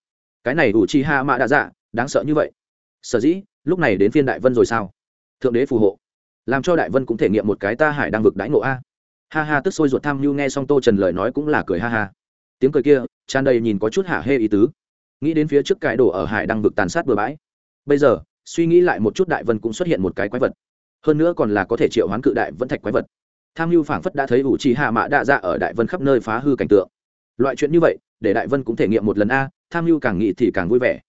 Cái này ủ chi hạ mạ đạ dạ đáng sợ như vậy. Sở dĩ lúc này đến phiên đại vân rồi sao? Thượng đế phù hộ. Làm cho đại vân cũng thể nghiệm một cái ta hải đang vực đãi ngộ a ha ha tức sôi ruột tham mưu nghe xong tô trần lời nói cũng là cười ha ha. Tiếng cười kia, tràn đầy nhìn có chút hạ hê ý tứ. Nghĩ đến phía trước cái đổ ở hải đang vực tàn sát bừa bãi. Bây giờ, suy nghĩ lại một chút đại vân cũng xuất hiện một cái quái vật. Hơn nữa còn là có thể triệu hoán cự đại vẫn thạch quái vật. Tham mưu phảng phất đã thấy ủ trì hạ mạ đạ dạ ở đại vân khắp nơi phá hư cảnh tượng. Loại chuyện như vậy, để đại vân cũng thể nghiệm một lần a, tham mưu càng nghĩ thì càng vui vẻ.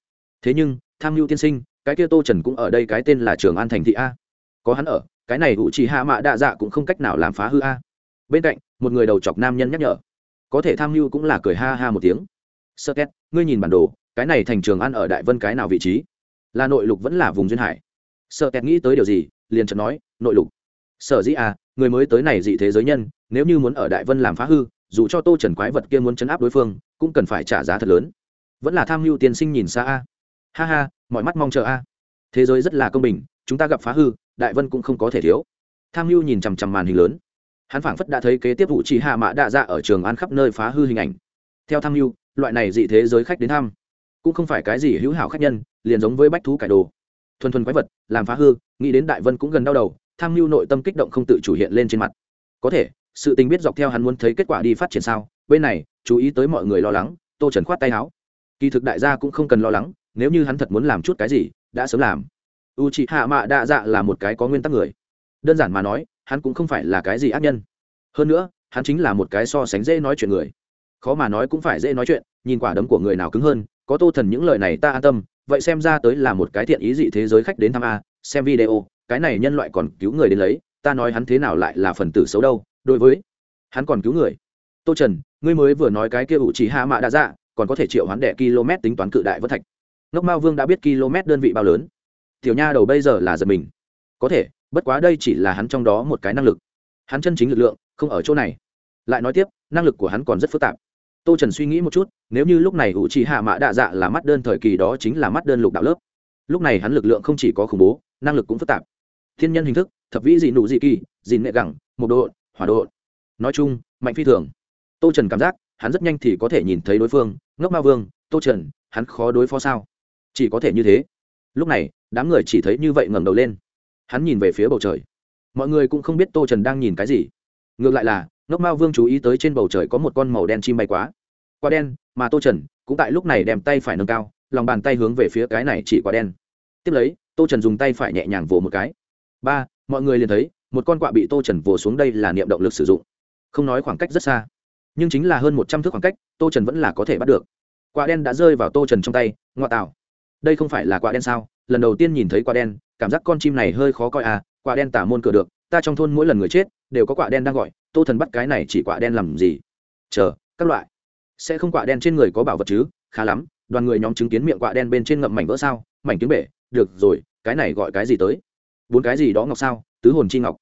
Thế nhưng, tham mưu tiên sinh, cái kia tô trần cũng ở đây cái tên là trường an thành thị a. Có hắn ở, cái này ủ trì hạ mạ đạ dạ cũng không cách nào làm phá hư a bên cạnh, một người đầu chọc nam nhân nhắc nhở. Có thể tham mưu cũng là cười ha ha một tiếng. Sơ két, ngươi nhìn bản đồ, cái này thành trường an ở đại vân cái nào vị trí? Là nội lục vẫn là vùng duyên hải? Sơ két nghĩ tới điều gì, liền chợt nói, nội lục. Sở dĩ à người mới tới này dị thế giới nhân, nếu như muốn ở đại vân làm phá hư, dù cho tô trần quái vật kia muốn chấn áp đối phương, cũng cần phải trả giá thật lớn. Vẫn là tham mưu tiên sinh nhìn xa a. Ha ha, mọi mắt mong chờ a. Thế giới rất là công bình, chúng ta gặp phá hư, đại vân cũng không có thể thiếu. Tham mưu nhìn chằm chằm màn hình lớn hắn phảng phất đã thấy kế tiếp vụ chỉ hạ mã đạ dạ ở trường an khắp nơi phá hư hình ảnh. Theo tham mưu, loại này dị thế giới khách đến thăm, cũng không phải cái gì hữu hảo khách nhân, liền giống với bách thú cải đồ. Thuần thuần quái vật, làm phá hư, nghĩ đến đại vân cũng gần đau đầu, tham mưu nội tâm kích động không tự chủ hiện lên trên mặt. Có thể, sự tình biết dọc theo hắn muốn thấy kết quả đi phát triển sao, bên này, chú ý tới mọi người lo lắng, tô trần khoát tay áo. Kỳ thực đại gia cũng không cần lo lắng, nếu như hắn thật muốn làm chút cái gì, đã sớm làm. U c h ị hạ mạ đa dạ là một cái có nguyên tắc người. Đơn giản mà nói hắn cũng không phải là cái gì ác nhân. Hơn nữa, hắn chính là một cái so sánh dễ nói chuyện người. Khó mà nói cũng phải dễ nói chuyện, nhìn quả đấm của người nào cứng hơn, có tô thần những lời này ta an tâm, vậy xem ra tới là một cái thiện ý dị thế giới khách đến thăm a, xem video, cái này nhân loại còn cứu người đến lấy, ta nói hắn thế nào lại là phần tử xấu đâu, đối với hắn còn cứu người. Tô trần, ngươi mới vừa nói cái kia ủ chỉ hạ mạ đã dạ còn có thể triệu hoán đệ km tính toán cự đại vân thạch. Ngốc mao vương đã biết km đơn vị bao lớn. Tiểu nha đầu bây giờ là giật mình. Có thể bất quá đây chỉ là hắn trong đó một cái năng lực. Hắn chân chính lực lượng không ở chỗ này. Lại nói tiếp, năng lực của hắn còn rất phức tạp. Tô trần suy nghĩ một chút, nếu như lúc này hữu trì hạ mã đạ dạ là mắt đơn thời kỳ đó chính là mắt đơn lục đạo lớp. Lúc này hắn lực lượng không chỉ có khủng bố, năng lực cũng phức tạp. Thiên nhân hình thức, thập vĩ dị nụ dị kỳ, dị nệ gẳng, một độ, hỏa độ. Nói chung, mạnh phi thường. Tô trần cảm giác, hắn rất nhanh thì có thể nhìn thấy đối phương, ngốc ma vương, tô trần, hắn khó đối phó sao? Chỉ có thể như thế. Lúc này, đám người chỉ thấy như vậy ngẩng đầu lên hắn nhìn về phía bầu trời. Mọi người cũng không biết tô trần đang nhìn cái gì. Ngược lại là, ngốc mao vương chú ý tới trên bầu trời có một con màu đen chim bay quá. Quá đen, mà tô trần cũng tại lúc này đem tay phải nâng cao, lòng bàn tay hướng về phía cái này chỉ quả đen. Tiếp lấy, tô trần dùng tay phải nhẹ nhàng vỗ một cái. Ba, mọi người liền thấy, một con quạ bị tô trần vỗ xuống đây là niệm động lực sử dụng. Không nói khoảng cách rất xa, nhưng chính là hơn một trăm thước khoảng cách, tô trần vẫn là có thể bắt được. Quả đen đã rơi vào tô trần trong tay ngoại tạo. Đây không phải là quả đen sao? Lần đầu tiên nhìn thấy quả đen, cảm giác con chim này hơi khó coi à quả đen tả môn cửa được, ta trong thôn mỗi lần người chết, đều có quả đen đang gọi, tô thần bắt cái này chỉ quả đen làm gì? Chờ, các loại. Sẽ không quả đen trên người có bảo vật chứ? Khá lắm, đoàn người nhóm chứng kiến miệng quả đen bên trên ngậm mảnh vỡ sao? Mảnh tiếng bể, được rồi, cái này gọi cái gì tới? Bốn cái gì đó ngọc sao? Tứ hồn chi ngọc.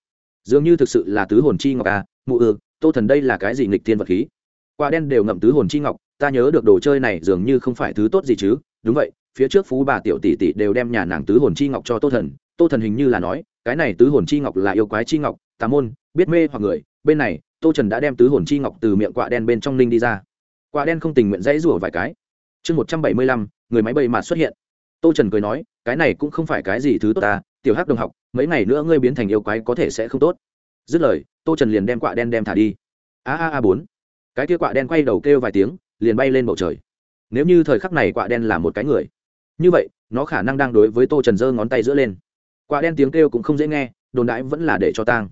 Dường như thực sự là tứ hồn chi ngọc à mụ ư, tô thần đây là cái gì nghịch thiên vật khí? Quả đen đều ngậm tứ hồn chi ngọc, ta nhớ được đồ chơi này dường như không phải thứ tốt gì chứ? Đúng vậy phía trước phú bà tiểu tỷ tỷ đều đem nhà nàng tứ hồn chi ngọc cho tô thần. Tô thần hình như là nói, cái này tứ hồn chi ngọc là yêu quái chi ngọc, tà môn, biết mê hoặc người. Bên này, tô trần đã đem tứ hồn chi ngọc từ miệng quạ đen bên trong ninh đi ra. Quạ đen không tình nguyện dãy rủa vài cái. Chương một trăm bảy mươi lăm, người máy bầy mạt xuất hiện. Tô trần cười nói, cái này cũng không phải cái gì thứ tốt ta, tiểu hắc đồng học, mấy ngày nữa ngươi biến thành yêu quái có thể sẽ không tốt. Dứt lời, tô trần liền đem quạ đen đem thả đi. A a a bốn. Cái kia quạ đen quay đầu kêu vài tiếng, liền bay lên bầu trời. Nếu như thời khắc này quạ đen là một cái người như vậy, nó khả năng đang đối với tô trần giơ ngón tay giữa lên. Quạ đen tiếng kêu cũng không dễ nghe, đồn đãi vẫn là để cho tang.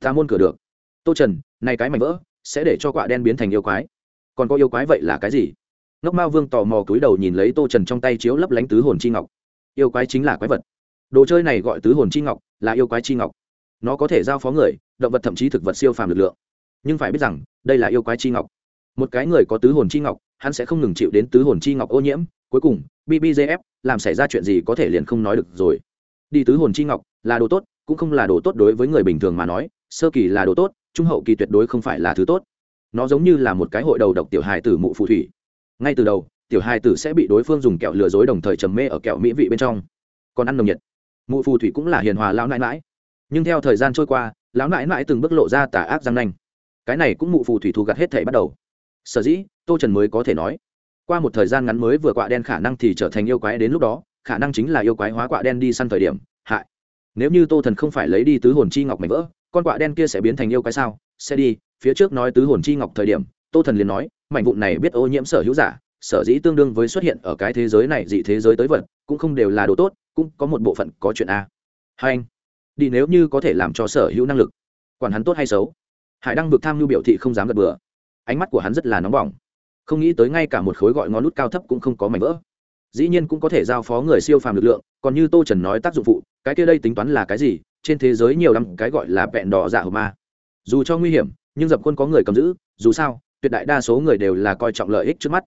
Ta môn cửa được. Tô trần, này cái mảnh vỡ, sẽ để cho quạ đen biến thành yêu quái. Còn có yêu quái vậy là cái gì? Ngốc mao vương tò mò cúi đầu nhìn lấy tô trần trong tay chiếu lấp lánh tứ hồn chi ngọc. Yêu quái chính là quái vật. Đồ chơi này gọi tứ hồn chi ngọc, là yêu quái chi ngọc. Nó có thể giao phó người, động vật thậm chí thực vật siêu phàm lực lượng. Nhưng phải biết rằng, đây là yêu quái chi ngọc. Một cái người có tứ hồn chi ngọc, hắn sẽ không ngừng chịu đến tứ hồn chi ngọc ô nhiễm cuối cùng bbjf làm xảy ra chuyện gì có thể liền không nói được rồi. Đi tứ hồn chi ngọc, là đồ tốt, cũng không là đồ tốt đối với người bình thường mà nói, sơ kỳ là đồ tốt, trung hậu kỳ tuyệt đối không phải là thứ tốt. Nó giống như là một cái hội đầu độc tiểu hài tử mụ phù thủy. Ngay từ đầu, tiểu hài tử sẽ bị đối phương dùng kẹo lừa dối đồng thời trầm mê ở kẹo mỹ vị bên trong. Còn ăn nồng nhiệt. Mụ phù thủy cũng là hiền hòa lão nãi mãi nhưng theo thời gian trôi qua, lão nãi mãi từng bước lộ ra tà ác răng nanh. Cái này cũng mụ phù thủy thu gặt hết thể bắt đầu. Sở dĩ, tô trần mới có thể nói qua một thời gian ngắn mới vừa quạ đen khả năng thì trở thành yêu quái đến lúc đó, khả năng chính là yêu quái hóa quạ đen đi săn thời điểm. Hại. Nếu như tô thần không phải lấy đi tứ hồn chi ngọc mảnh vỡ, con quạ đen kia sẽ biến thành yêu quái sao? Sẽ đi. Phía trước nói tứ hồn chi ngọc thời điểm, tô thần liền nói, mảnh vụn này biết ô nhiễm sở hữu giả, sở dĩ tương đương với xuất hiện ở cái thế giới này dị thế giới tới vật, cũng không đều là đồ tốt, cũng có một bộ phận có chuyện a. Hai anh, đi nếu như có thể làm cho sở hữu năng lực. Quản hắn tốt hay xấu. Hải đăng vực tham nhu biểu thị không dám gật bừa. Ánh mắt của hắn rất là nóng bỏng không nghĩ tới ngay cả một khối gọi ngón nút cao thấp cũng không có mảnh vỡ. Dĩ nhiên cũng có thể giao phó người siêu phàm lực lượng, còn như tô trần nói tác dụng phụ, cái kia đây tính toán là cái gì, trên thế giới nhiều năm cái gọi là vẹn đỏ dạ giả hộp ma. Dù cho nguy hiểm, nhưng dập quân có người cầm giữ, dù sao, tuyệt đại đa số người đều là coi trọng lợi ích trước mắt.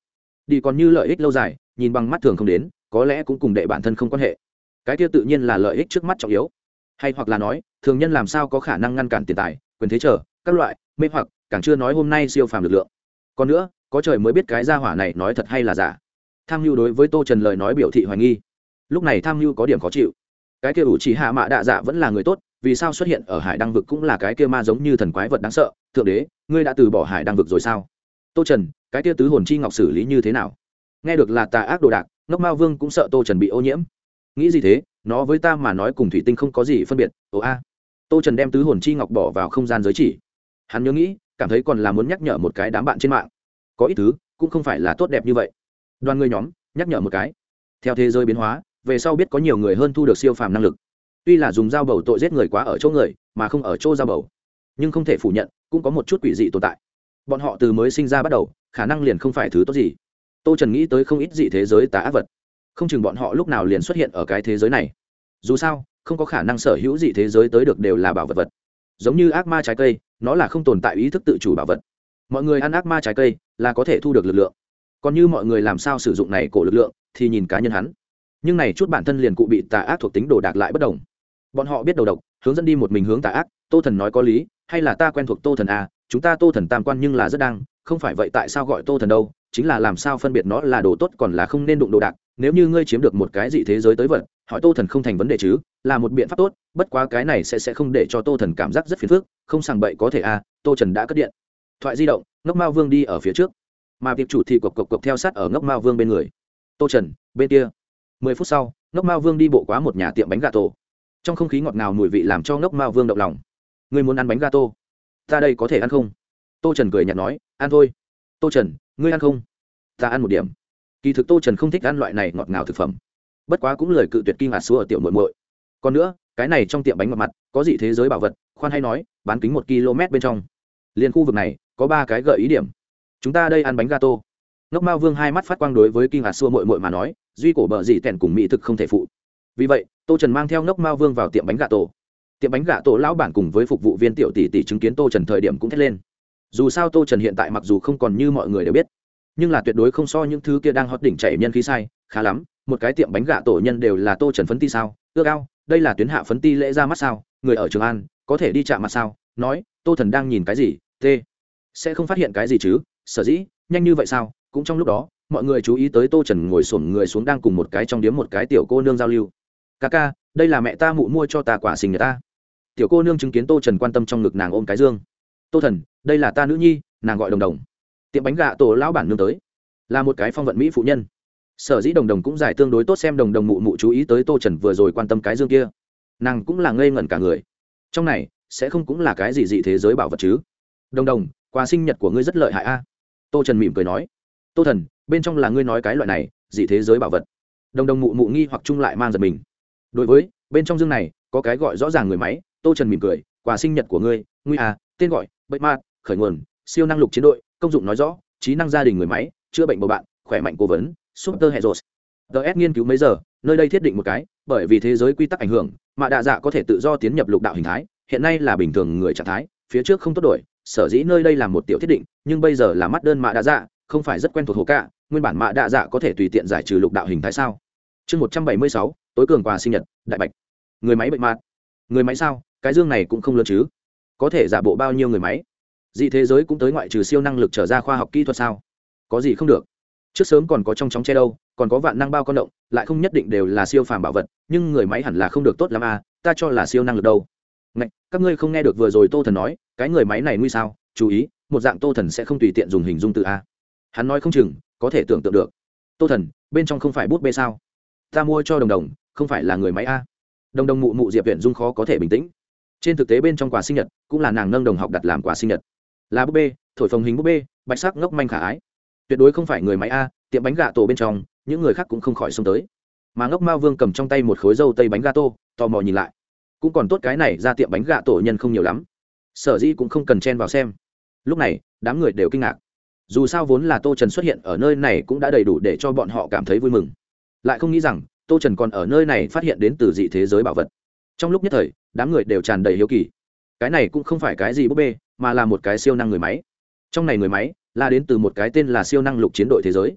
Đi còn như lợi ích lâu dài, nhìn bằng mắt thường không đến, có lẽ cũng cùng đệ bản thân không quan hệ. Cái kia tự nhiên là lợi ích trước mắt trọng yếu. Hay hoặc là nói, thường nhân làm sao có khả năng ngăn cản tiền tài, quyền thế trở các loại, mê hoặc, càng chưa nói hôm nay siêu phàm lực lượng. Còn nữa có trời mới biết cái gia hỏa này nói thật hay là giả. Tham mưu đối với tô trần lời nói biểu thị hoài nghi. Lúc này tham mưu có điểm khó chịu. Cái kia ủ chỉ hạ mạ đạ dạ vẫn là người tốt, vì sao xuất hiện ở hải đăng vực cũng là cái kia ma giống như thần quái vật đáng sợ. Thượng đế, ngươi đã từ bỏ hải đăng vực rồi sao? Tô trần, cái kia tứ hồn chi ngọc xử lý như thế nào? Nghe được là tà ác đồ đạc, ngốc mao vương cũng sợ tô trần bị ô nhiễm. Nghĩ gì thế? Nó với ta mà nói cùng thủy tinh không có gì phân biệt. Ồ a. Tô trần đem tứ hồn chi ngọc bỏ vào không gian giới chỉ. Hắn nhớ nghĩ, cảm thấy còn là muốn nhắc nhở một cái đám bạn trên mạng có ít thứ, cũng không phải là tốt đẹp như vậy. Đoàn người nhóm nhắc nhở một cái. Theo thế giới biến hóa, về sau biết có nhiều người hơn thu được siêu phàm năng lực. Tuy là dùng dao bầu tội giết người quá ở chỗ người, mà không ở chỗ dao bầu. Nhưng không thể phủ nhận, cũng có một chút quỷ dị tồn tại. Bọn họ từ mới sinh ra bắt đầu, khả năng liền không phải thứ tốt gì. Tô trần nghĩ tới không ít dị thế giới tà ác vật. Không chừng bọn họ lúc nào liền xuất hiện ở cái thế giới này. Dù sao, không có khả năng sở hữu dị thế giới tới được đều là bảo vật vật. Giống như ác ma trái cây, nó là không tồn tại ý thức tự chủ bảo vật mọi người ăn ác ma trái cây là có thể thu được lực lượng. Còn như mọi người làm sao sử dụng này cổ lực lượng thì nhìn cá nhân hắn. Nhưng này chút bản thân liền cụ bị tà ác thuộc tính đồ đạc lại bất đồng. Bọn họ biết đầu độc, hướng dẫn đi một mình hướng tà ác, tô thần nói có lý, hay là ta quen thuộc tô thần a chúng ta tô thần tam quan nhưng là rất đang, không phải vậy tại sao gọi tô thần đâu, chính là làm sao phân biệt nó là đồ tốt còn là không nên đụng đồ đạc, nếu như ngươi chiếm được một cái gì thế giới tới vật, hỏi tô thần không thành vấn đề chứ, là một biện pháp tốt, bất quá cái này sẽ sẽ không để cho tô thần cảm giác rất phiền phức, không sàng bậy có thể a tô trần đã cất điện thoại di động, ngốc mao vương đi ở phía trước. Mà việc chủ thì cộc cộc cộc theo sát ở ngốc mao vương bên người. Tô trần, bên kia. Mười phút sau, ngốc mao vương đi bộ quá một nhà tiệm bánh gà tổ trong không khí ngọt ngào mùi vị làm cho ngốc mao vương động lòng. Ngươi muốn ăn bánh gà tô? Ta đây có thể ăn không? Tô trần cười nhạt nói, ăn thôi. Tô trần, ngươi ăn không? Ta ăn một điểm. Kỳ thực tô trần không thích ăn loại này ngọt ngào thực phẩm. Bất quá cũng lời cự tuyệt kinh ngạc xua ở tiểu muội muội. Còn nữa, cái này trong tiệm bánh mặt mặt, có gì thế giới bảo vật, khoan hay nói, bán kính một km bên trong. Liền khu vực này có ba cái gợi ý điểm. Chúng ta đây ăn bánh gato. Ngốc mao vương hai mắt phát quang đối với kinh ngạc xua mội mội mà nói, duy cổ bờ dì tẻn cùng mỹ thực không thể phụ. Vì vậy, tô trần mang theo ngốc mao vương vào tiệm bánh gà tổ tiệm bánh gà tổ lão bản cùng với phục vụ viên tiểu tỷ tỷ chứng kiến tô trần thời điểm cũng thét lên. Dù sao tô trần hiện tại mặc dù không còn như mọi người đều biết, nhưng là tuyệt đối không so những thứ kia đang hót đỉnh chảy nhân khí sai, khá lắm, một cái tiệm bánh gà tổ nhân đều là tô trần phấn ti sao? Ước ao, đây là tuyến hạ phấn ti lễ ra mắt sao? Người ở trường an, có thể đi chạm mặt sao? Nói, tô thần đang nhìn cái gì? T sẽ không phát hiện cái gì chứ? Sở dĩ, nhanh như vậy sao? Cũng trong lúc đó, mọi người chú ý tới tô trần ngồi sổn người xuống đang cùng một cái trong điếm một cái tiểu cô nương giao lưu. Ca ca, đây là mẹ ta mụ mua cho ta quả sinh người ta. Tiểu cô nương chứng kiến tô trần quan tâm trong ngực nàng ôm cái dương. Tô thần, đây là ta nữ nhi, nàng gọi đồng đồng. Tiệm bánh gà tổ lão bản nương tới. Là một cái phong vận mỹ phụ nhân. Sở dĩ đồng đồng cũng giải tương đối tốt xem đồng đồng mụ mụ chú ý tới tô trần vừa rồi quan tâm cái dương kia. Nàng cũng là ngây ngẩn cả người. Trong này, sẽ không cũng là cái gì dị thế giới bảo vật chứ? Đồng đồng quà sinh nhật của ngươi rất lợi hại a. Tô trần mỉm cười nói. Tô thần, bên trong là ngươi nói cái loại này, dị thế giới bảo vật. Đồng đồng mụ mụ nghi hoặc chung lại mang giật mình. Đối với, bên trong dương này, có cái gọi rõ ràng người máy, tô trần mỉm cười, quà sinh nhật của ngươi nguy à tên gọi bệnh ma, khởi nguồn, siêu năng lục chiến đội, công dụng nói rõ, trí năng gia đình người máy, chữa bệnh bầu bạn, khỏe mạnh cố vấn, super hệ rột ts nghiên cứu mấy giờ, nơi đây thiết định một cái, bởi vì thế giới quy tắc ảnh hưởng, mà đạ dạ có thể tự do tiến nhập lục đạo hình thái, hiện nay là bình thường người trạng thái, phía trước không tốt đổi sở dĩ nơi đây là một tiểu thiết định, nhưng bây giờ là mắt đơn mạ đạ dạ không phải rất quen thuộc hồ cả nguyên bản mạ đạ dạ có thể tùy tiện giải trừ lục đạo hình thái sao? Chương một trăm bảy mươi sáu, tối cường quà sinh nhật, đại bạch. Người máy bệnh mạt. Người máy sao? Cái dương này cũng không lớn chứ? Có thể giả bộ bao nhiêu người máy? Dị thế giới cũng tới ngoại trừ siêu năng lực trở ra khoa học kỹ thuật sao? Có gì không được? Trước sớm còn có trong chóng che đâu, còn có vạn năng bao con động, lại không nhất định đều là siêu phàm bảo vật, nhưng người máy hẳn là không được tốt lắm à ta cho là siêu năng lực đâu. Ngạch, các ngươi không nghe được vừa rồi tô thần nói cái người máy này nguy sao? Chú ý một dạng tô thần sẽ không tùy tiện dùng hình dung từ a. Hắn nói không chừng có thể tưởng tượng được. Tô thần bên trong không phải bút bê sao? Ta mua cho đồng đồng không phải là người máy a. Đồng đồng mụ mụ diệp viện dung khó có thể bình tĩnh. Trên thực tế bên trong quà sinh nhật cũng là nàng nâng đồng học đặt làm quà sinh nhật. Là búp bê thổi phồng hình búp bê bạch sắc ngốc manh khả ái. Tuyệt đối không phải người máy a tiệm bánh gà tổ bên trong những người khác cũng không khỏi xông tới. Mà ngốc mao vương cầm trong tay một khối dâu tây bánh gato tò mò nhìn lại cũng còn tốt cái này ra tiệm bánh gà tổ nhân không nhiều lắm. Sở dĩ cũng không cần chen vào xem. Lúc này, đám người đều kinh ngạc. Dù sao vốn là tô trần xuất hiện ở nơi này cũng đã đầy đủ để cho bọn họ cảm thấy vui mừng. Lại không nghĩ rằng, tô trần còn ở nơi này phát hiện đến từ dị thế giới bảo vật. Trong lúc nhất thời, đám người đều tràn đầy hiếu kỳ. Cái này cũng không phải cái gì búp bê, mà là một cái siêu năng người máy. Trong này người máy, là đến từ một cái tên là siêu năng lục chiến đội thế giới.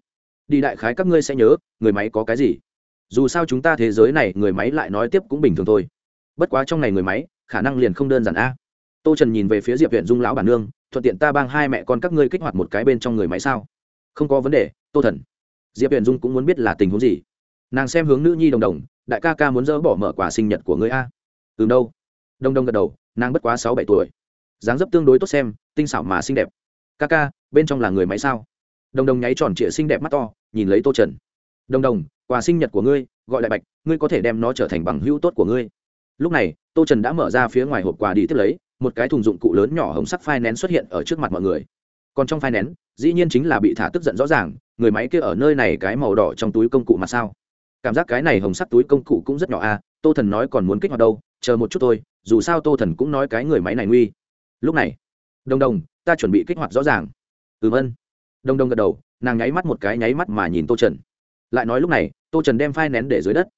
Đi đại khái các ngươi sẽ nhớ, người máy có cái gì? Dù sao chúng ta thế giới này, người máy lại nói tiếp cũng bình thường thôi bất quá trong này người máy, khả năng liền không đơn giản a. Tô trần nhìn về phía diệp viện dung lão bản nương, thuận tiện ta bang hai mẹ con các ngươi kích hoạt một cái bên trong người máy sao? Không có vấn đề, tô thần. Diệp viện dung cũng muốn biết là tình huống gì. Nàng xem hướng nữ nhi đồng đồng, đại ca ca muốn dỡ bỏ mở quả sinh nhật của ngươi a. Từ đâu. Đông đông gật đầu, nàng bất quá sáu bảy tuổi. Dáng dấp tương đối tốt xem, tinh xảo mà xinh đẹp. Ca ca, bên trong là người máy sao? Đồng đồng nháy tròn trịa xinh đẹp mắt to, nhìn lấy tô trần. Đồng đồng, quà sinh nhật của ngươi, gọi đại bạch, ngươi có thể đem nó trở thành bằng hữu tốt của ngươi lúc này, tô trần đã mở ra phía ngoài hộp quà đi tiếp lấy, một cái thùng dụng cụ lớn nhỏ hồng sắc phai nén xuất hiện ở trước mặt mọi người. Còn trong phai nén dĩ nhiên chính là bị thả tức giận rõ ràng, người máy kia ở nơi này cái màu đỏ trong túi công cụ mà sao? Cảm giác cái này hồng sắc túi công cụ cũng rất nhỏ a tô thần nói còn muốn kích hoạt đâu, chờ một chút thôi, dù sao tô thần cũng nói cái người máy này nguy. Lúc này, đồng đồng, ta chuẩn bị kích hoạt rõ ràng. Ừm ân đồng đồng gật đầu, nàng nháy mắt một cái nháy mắt mà nhìn tô trần. Lại nói lúc này, tô trần đem phai nén để dưới đất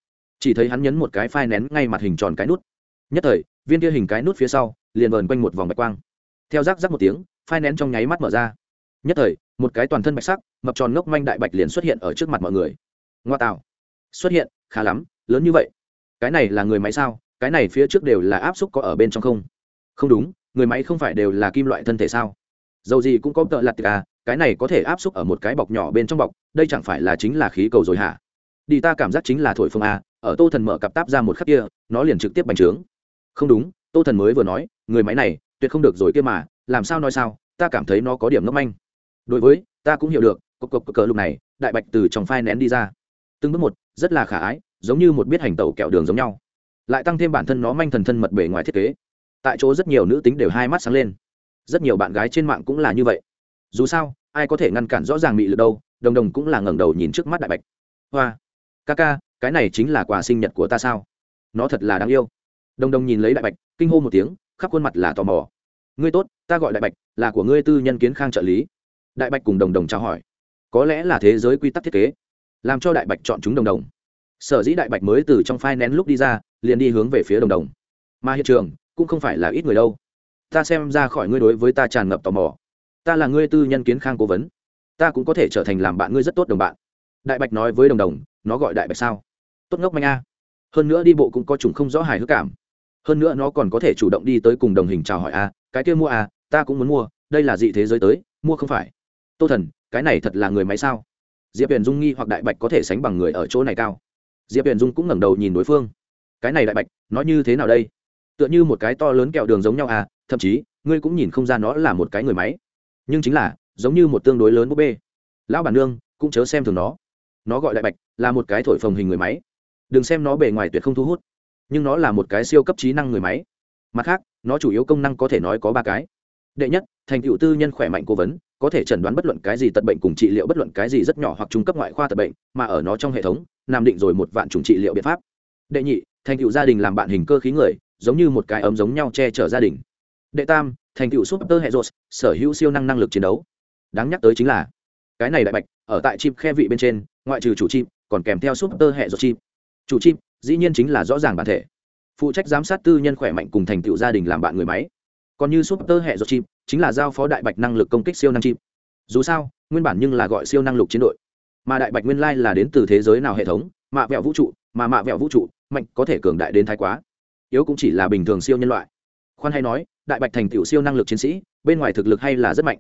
chỉ thấy hắn nhấn một cái phai nén ngay mặt hình tròn cái nút. Nhất thời, viên kia hình cái nút phía sau, liền vờn quanh một vòng bạch quang. Theo rác rác một tiếng phai nén trong nháy mắt mở ra. Nhất thời, một cái toàn thân bạch sắc, mập tròn ngốc manh đại bạch liền xuất hiện ở trước mặt mọi người. Ngoa tạo. Xuất hiện, khá lắm, lớn như vậy. Cái này là người máy sao? Cái này phía trước đều là áp xúc có ở bên trong không? Không đúng, người máy không phải đều là kim loại thân thể sao? Dầu gì cũng có tợ lặt à cái này có thể áp xúc ở một cái bọc nhỏ bên trong bọc, đây chẳng phải là chính là khí cầu rồi hả? Đi ta cảm giác chính là thổi phồng a ở tô thần mở cặp táp ra một khắc kia, nó liền trực tiếp bành trướng. Không đúng, tô thần mới vừa nói, người máy này, tuyệt không được rồi kia mà, làm sao nói sao, ta cảm thấy nó có điểm ngốc manh. Đối với, ta cũng hiểu được cộc cộc cờ lúc này, đại bạch từ trong phai nén đi ra. Từng bước một, rất là khả ái, giống như một biết hành tẩu kẹo đường giống nhau. Lại tăng thêm bản thân nó manh thần thân mật bề ngoài thiết kế. Tại chỗ rất nhiều nữ tính đều hai mắt sáng lên. Rất nhiều bạn gái trên mạng cũng là như vậy. Dù sao, ai có thể ngăn cản rõ ràng bị lực đâu, đồng đồng cũng là ngẩng đầu nhìn trước mắt đại bạch. Hoa, ca ca cái này chính là quà sinh nhật của ta sao? Nó thật là đáng yêu. Đồng đồng nhìn lấy đại bạch, kinh hô một tiếng, khắp khuôn mặt là tò mò. Ngươi tốt, ta gọi đại bạch, là của ngươi tư nhân kiến khang trợ lý. Đại bạch cùng đồng đồng trao hỏi. Có lẽ là thế giới quy tắc thiết kế, làm cho đại bạch chọn chúng đồng đồng sở dĩ đại bạch mới từ trong phai nén lúc đi ra, liền đi hướng về phía đồng đồng mà hiện trường, cũng không phải là ít người đâu. Ta xem ra khỏi ngươi đối với ta tràn ngập tò mò. Ta là ngươi tư nhân kiến khang cố vấn. Ta cũng có thể trở thành làm bạn ngươi rất tốt đồng bạn. Đại bạch nói với đồng đồng nó gọi đại bạch sao? Tốt ngốc manh a. Hơn nữa đi bộ cũng có chủng không rõ hài hước cảm. Hơn nữa nó còn có thể chủ động đi tới cùng đồng hình chào hỏi a, cái kia mua a, ta cũng muốn mua, đây là dị thế giới tới, mua không phải. Tô thần, cái này thật là người máy sao? Diệp huyền dung nghi hoặc đại bạch có thể sánh bằng người ở chỗ này cao. Diệp huyền dung cũng ngẩng đầu nhìn đối phương. Cái này đại bạch, nó như thế nào đây? Tựa như một cái to lớn kẹo đường giống nhau à thậm chí, ngươi cũng nhìn không ra nó là một cái người máy. Nhưng chính là, giống như một tương đối lớn búp bê. Lão bản nương, cũng chớ xem thường nó. Nó gọi đại bạch, là một cái thổi phồng hình người máy đừng xem nó bề ngoài tuyệt không thu hút, nhưng nó là một cái siêu cấp trí năng người máy. Mặt khác, nó chủ yếu công năng có thể nói có ba cái. Đệ nhất, thành tựu tư nhân khỏe mạnh cố vấn, có thể chẩn đoán bất luận cái gì tật bệnh cùng trị liệu bất luận cái gì rất nhỏ hoặc trung cấp ngoại khoa tật bệnh, mà ở nó trong hệ thống, nam định rồi một vạn chủng trị liệu biện pháp. Đệ nhị, thành tựu gia đình làm bạn hình cơ khí người, giống như một cái ấm giống nhau che chở gia đình. Đệ tam, thành tựu super hệ rột sở hữu siêu năng năng lực chiến đấu. Đáng nhắc tới chính là, cái này đại bạch, ở tại chim khe vị bên trên, ngoại trừ chủ chim còn kèm theo super hệ rột chim chủ chim, dĩ nhiên chính là rõ ràng bản thể. Phụ trách giám sát tư nhân khỏe mạnh cùng thành tựu gia đình làm bạn người máy. Còn như super hệ do chim, chính là giao phó đại bạch năng lực công kích siêu năng chim. Dù sao, nguyên bản nhưng là gọi siêu năng lục chiến đội. Mà đại bạch nguyên lai là đến từ thế giới nào hệ thống, mạ vẹo vũ trụ, mà mạ vẹo vũ trụ, mạnh có thể cường đại đến thái quá. Yếu cũng chỉ là bình thường siêu nhân loại. Khoan hay nói, đại bạch thành tựu siêu năng lực chiến sĩ, bên ngoài thực lực hay là rất mạnh.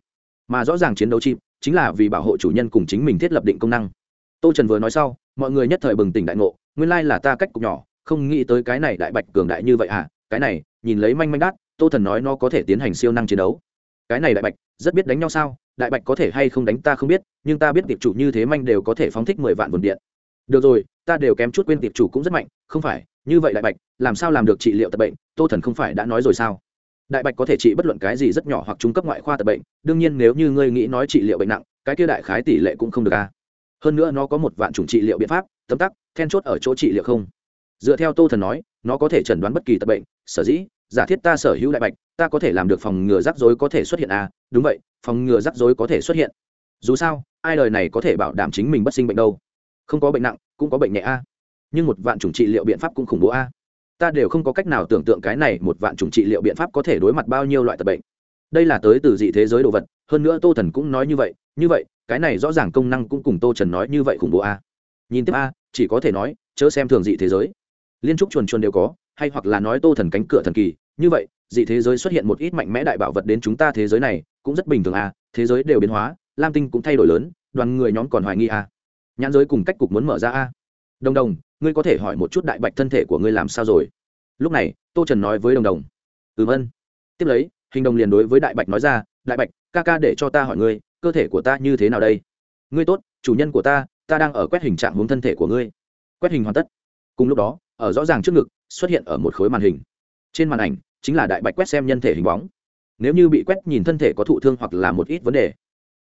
Mà rõ ràng chiến đấu chim, chính là vì bảo hộ chủ nhân cùng chính mình thiết lập định công năng. Tô trần vừa nói sau, mọi người nhất thời bừng tỉnh đại ngộ nguyên lai là ta cách cục nhỏ, không nghĩ tới cái này đại bạch cường đại như vậy à cái này, nhìn lấy manh manh đắt tô thần nói nó có thể tiến hành siêu năng chiến đấu. Cái này đại bạch, rất biết đánh nhau sao? Đại bạch có thể hay không đánh ta không biết, nhưng ta biết tiệp chủ như thế manh đều có thể phóng thích mười vạn vườn điện. Được rồi, ta đều kém chút quên tiệp chủ cũng rất mạnh, không phải, như vậy đại bạch, làm sao làm được trị liệu tật bệnh, tô thần không phải đã nói rồi sao? Đại bạch có thể trị bất luận cái gì rất nhỏ hoặc trung cấp ngoại khoa tật bệnh, đương nhiên nếu như ngươi nghĩ nói trị liệu bệnh nặng, cái kia đại khái tỷ lệ cũng không được a hơn nữa nó có một vạn chủng trị liệu biện pháp tấm tắc, then chốt ở chỗ trị liệu không? Dựa theo tô thần nói, nó có thể chẩn đoán bất kỳ tật bệnh. Sở dĩ, giả thiết ta sở hữu đại bạch, ta có thể làm được phòng ngừa rắc rối có thể xuất hiện à? Đúng vậy, phòng ngừa rắc rối có thể xuất hiện. Dù sao, ai đời này có thể bảo đảm chính mình bất sinh bệnh đâu? Không có bệnh nặng, cũng có bệnh nhẹ a. Nhưng một vạn chủng trị liệu biện pháp cũng khủng bố a. Ta đều không có cách nào tưởng tượng cái này một vạn chủng trị liệu biện pháp có thể đối mặt bao nhiêu loại tật bệnh. Đây là tới từ dị thế giới đồ vật, hơn nữa tô thần cũng nói như vậy như vậy, cái này rõ ràng công năng cũng cùng tô trần nói như vậy khủng bố a nhìn tiếp a, chỉ có thể nói, chớ xem thường dị thế giới. Liên trúc chuồn chuồn đều có, hay hoặc là nói tô thần cánh cửa thần kỳ, như vậy, dị thế giới xuất hiện một ít mạnh mẽ đại bảo vật đến chúng ta thế giới này, cũng rất bình thường a, thế giới đều biến hóa, lam tinh cũng thay đổi lớn, đoàn người nhóm còn hoài nghi a. Nhãn giới cùng cách cục muốn mở ra a. Đồng đồng, ngươi có thể hỏi một chút đại bạch thân thể của ngươi làm sao rồi? Lúc này, tô trần nói với đồng đồng. Ừm ân tiếp lấy, hình đồng liền đối với đại bạch nói ra, đại bạch, ca ca để cho ta hỏi ngươi, cơ thể của ta như thế nào đây? Ngươi tốt, chủ nhân của ta ta đang ở quét hình trạng hướng thân thể của ngươi. Quét hình hoàn tất. Cùng lúc đó, ở rõ ràng trước ngực, xuất hiện ở một khối màn hình. Trên màn ảnh, chính là đại bạch quét xem nhân thể hình bóng. Nếu như bị quét nhìn thân thể có thụ thương hoặc là một ít vấn đề,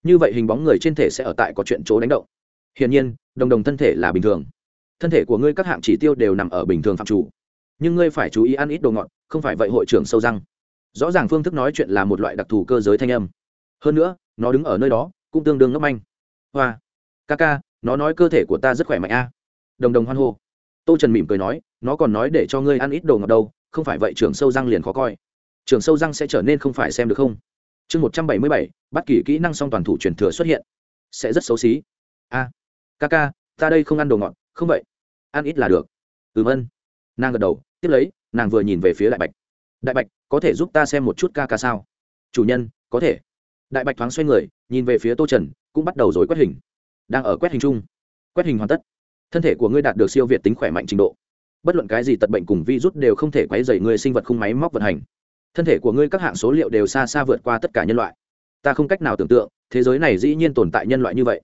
như vậy hình bóng người trên thể sẽ ở tại có chuyện chỗ đánh động. Hiển nhiên, đồng đồng thân thể là bình thường. Thân thể của ngươi các hạng chỉ tiêu đều nằm ở bình thường phạm chủ. Nhưng ngươi phải chú ý ăn ít đồ ngọt, không phải vậy hội trưởng sâu răng. Rõ ràng phương thức nói chuyện là một loại đặc thù cơ giới thanh âm. Hơn nữa, nó đứng ở nơi đó, cũng tương đương ngốc manh. Hoa. Ca ca nó nói cơ thể của ta rất khỏe mạnh a. Đồng đồng hoan hô. Tô trần mỉm cười nói, nó còn nói để cho ngươi ăn ít đồ ngọt đâu, không phải vậy trưởng sâu răng liền khó coi. Trưởng sâu răng sẽ trở nên không phải xem được không? Chương một trăm bảy mươi bảy, bất kỳ kỹ năng song toàn thủ truyền thừa xuất hiện. Sẽ rất xấu xí. A. Ca ca ta đây không ăn đồ ngọt, không vậy? Ăn ít là được. Ừm ân nàng gật đầu, tiếp lấy, nàng vừa nhìn về phía đại bạch. Đại bạch, có thể giúp ta xem một chút ca ca sao? Chủ nhân, có thể. Đại bạch thoáng xoay người, nhìn về phía tô trần, cũng bắt đầu rồi quất hình đang ở quét hình chung. Quét hình hoàn tất. Thân thể của ngươi đạt được siêu việt tính khỏe mạnh trình độ. Bất luận cái gì tật bệnh cùng virus đều không thể quấy dày ngươi sinh vật khung máy móc vận hành. Thân thể của ngươi các hạng số liệu đều xa xa vượt qua tất cả nhân loại. Ta không cách nào tưởng tượng, thế giới này dĩ nhiên tồn tại nhân loại như vậy.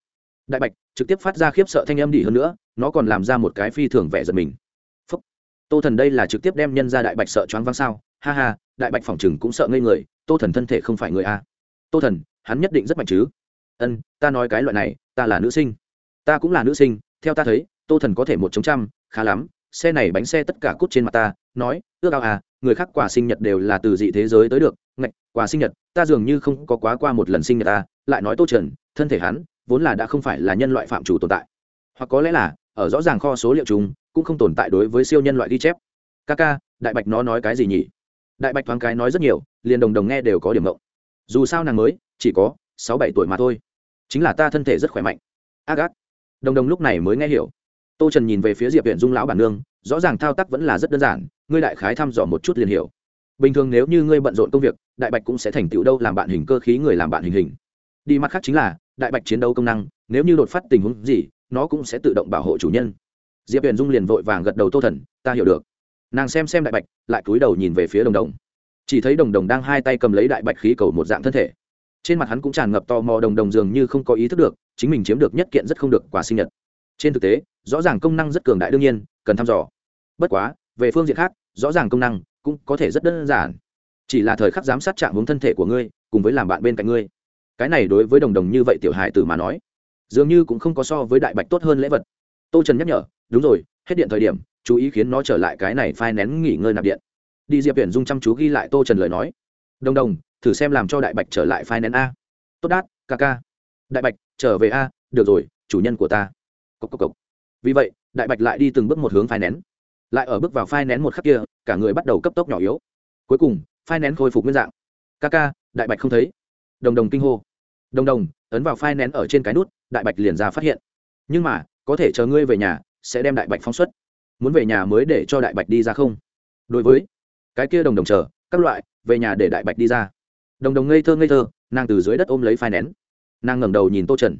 Đại bạch trực tiếp phát ra khiếp sợ thanh âm đi hơn nữa, nó còn làm ra một cái phi thường vẻ giật mình. Phúc. tô thần đây là trực tiếp đem nhân ra đại bạch sợ choáng váng sao? Ha ha, đại bạch phòng chừng cũng sợ ngây người, tô thần thân thể không phải người a. Tô thần, hắn nhất định rất mạnh chứ? Ân, ta nói cái loại này, ta là nữ sinh. Ta cũng là nữ sinh, theo ta thấy, tô thần có thể một chống trăm, khá lắm, xe này bánh xe tất cả cút trên mặt ta, nói, ước ao à người khác quà sinh nhật đều là từ dị thế giới tới được, ngạch, quà sinh nhật, ta dường như không có quá qua một lần sinh nhật ta. Lại nói tô trần, thân thể hắn, vốn là đã không phải là nhân loại phạm chủ tồn tại. Hoặc có lẽ là, ở rõ ràng kho số liệu chúng cũng không tồn tại đối với siêu nhân loại ghi chép. Ca ca, đại bạch nó nói cái gì nhỉ? Đại bạch thoáng cái nói rất nhiều, liền đồng đồng nghe đều có điểm mộng dù sao nàng mới, chỉ có sáu bảy tuổi mà thôi chính là ta thân thể rất khỏe mạnh. Ác ác đồng đồng lúc này mới nghe hiểu. Tô trần nhìn về phía diệp viện dung lão bản nương, rõ ràng thao tác vẫn là rất đơn giản, ngươi đại khái thăm dò một chút liền hiểu. Bình thường nếu như ngươi bận rộn công việc, đại bạch cũng sẽ thành tựu đâu làm bạn hình cơ khí người làm bạn hình hình. Đi mặt khác chính là, đại bạch chiến đấu công năng, nếu như đột phát tình huống gì, nó cũng sẽ tự động bảo hộ chủ nhân. Diệp huyền dung liền vội vàng gật đầu tô thần, ta hiểu được. Nàng xem xem đại bạch, lại cúi đầu nhìn về phía đồng đồng. Chỉ thấy đồng đồng đang hai tay cầm lấy đại bạch khí cầu một dạng thân thể trên mặt hắn cũng tràn ngập tò mò đồng đồng dường như không có ý thức được, chính mình chiếm được nhất kiện rất không được quả sinh nhật. Trên thực tế, rõ ràng công năng rất cường đại đương nhiên, cần thăm dò. Bất quá, về phương diện khác, rõ ràng công năng cũng có thể rất đơn giản. Chỉ là thời khắc giám sát chạm hướng thân thể của ngươi, cùng với làm bạn bên cạnh ngươi. Cái này đối với đồng đồng như vậy tiểu hài tử mà nói, dường như cũng không có so với đại bạch tốt hơn lễ vật. Tô trần nhắc nhở, đúng rồi, hết điện thời điểm, chú ý khiến nó trở lại cái này phai nén nghỉ ngơi nạp điện. Đi diệp tuyển dung chăm chú ghi lại tô trần lời nói. Đồng đồng thử xem làm cho đại bạch trở lại phai nén a. Tốt đát, ca ca. Đại bạch, trở về a, được rồi, chủ nhân của ta. Cốc cốc cốc. vì vậy, đại bạch lại đi từng bước một hướng phai nén lại ở bước vào phai nén một khắc kia, cả người bắt đầu cấp tốc nhỏ yếu. Cuối cùng phai nén khôi phục nguyên dạng. Ca ca, đại bạch không thấy. Đồng đồng kinh hô. Đồng đồng, ấn vào phai nén ở trên cái nút, đại bạch liền ra phát hiện. Nhưng mà, có thể chờ ngươi về nhà, sẽ đem đại bạch phóng xuất. Muốn về nhà mới để cho đại bạch đi ra không? Đối với cái kia đồng đồng chờ, các loại, về nhà để đại bạch đi ra đồng đồng ngây thơ ngây thơ, nàng từ dưới đất ôm lấy phai nén. Nàng ngẩng đầu nhìn tô trần.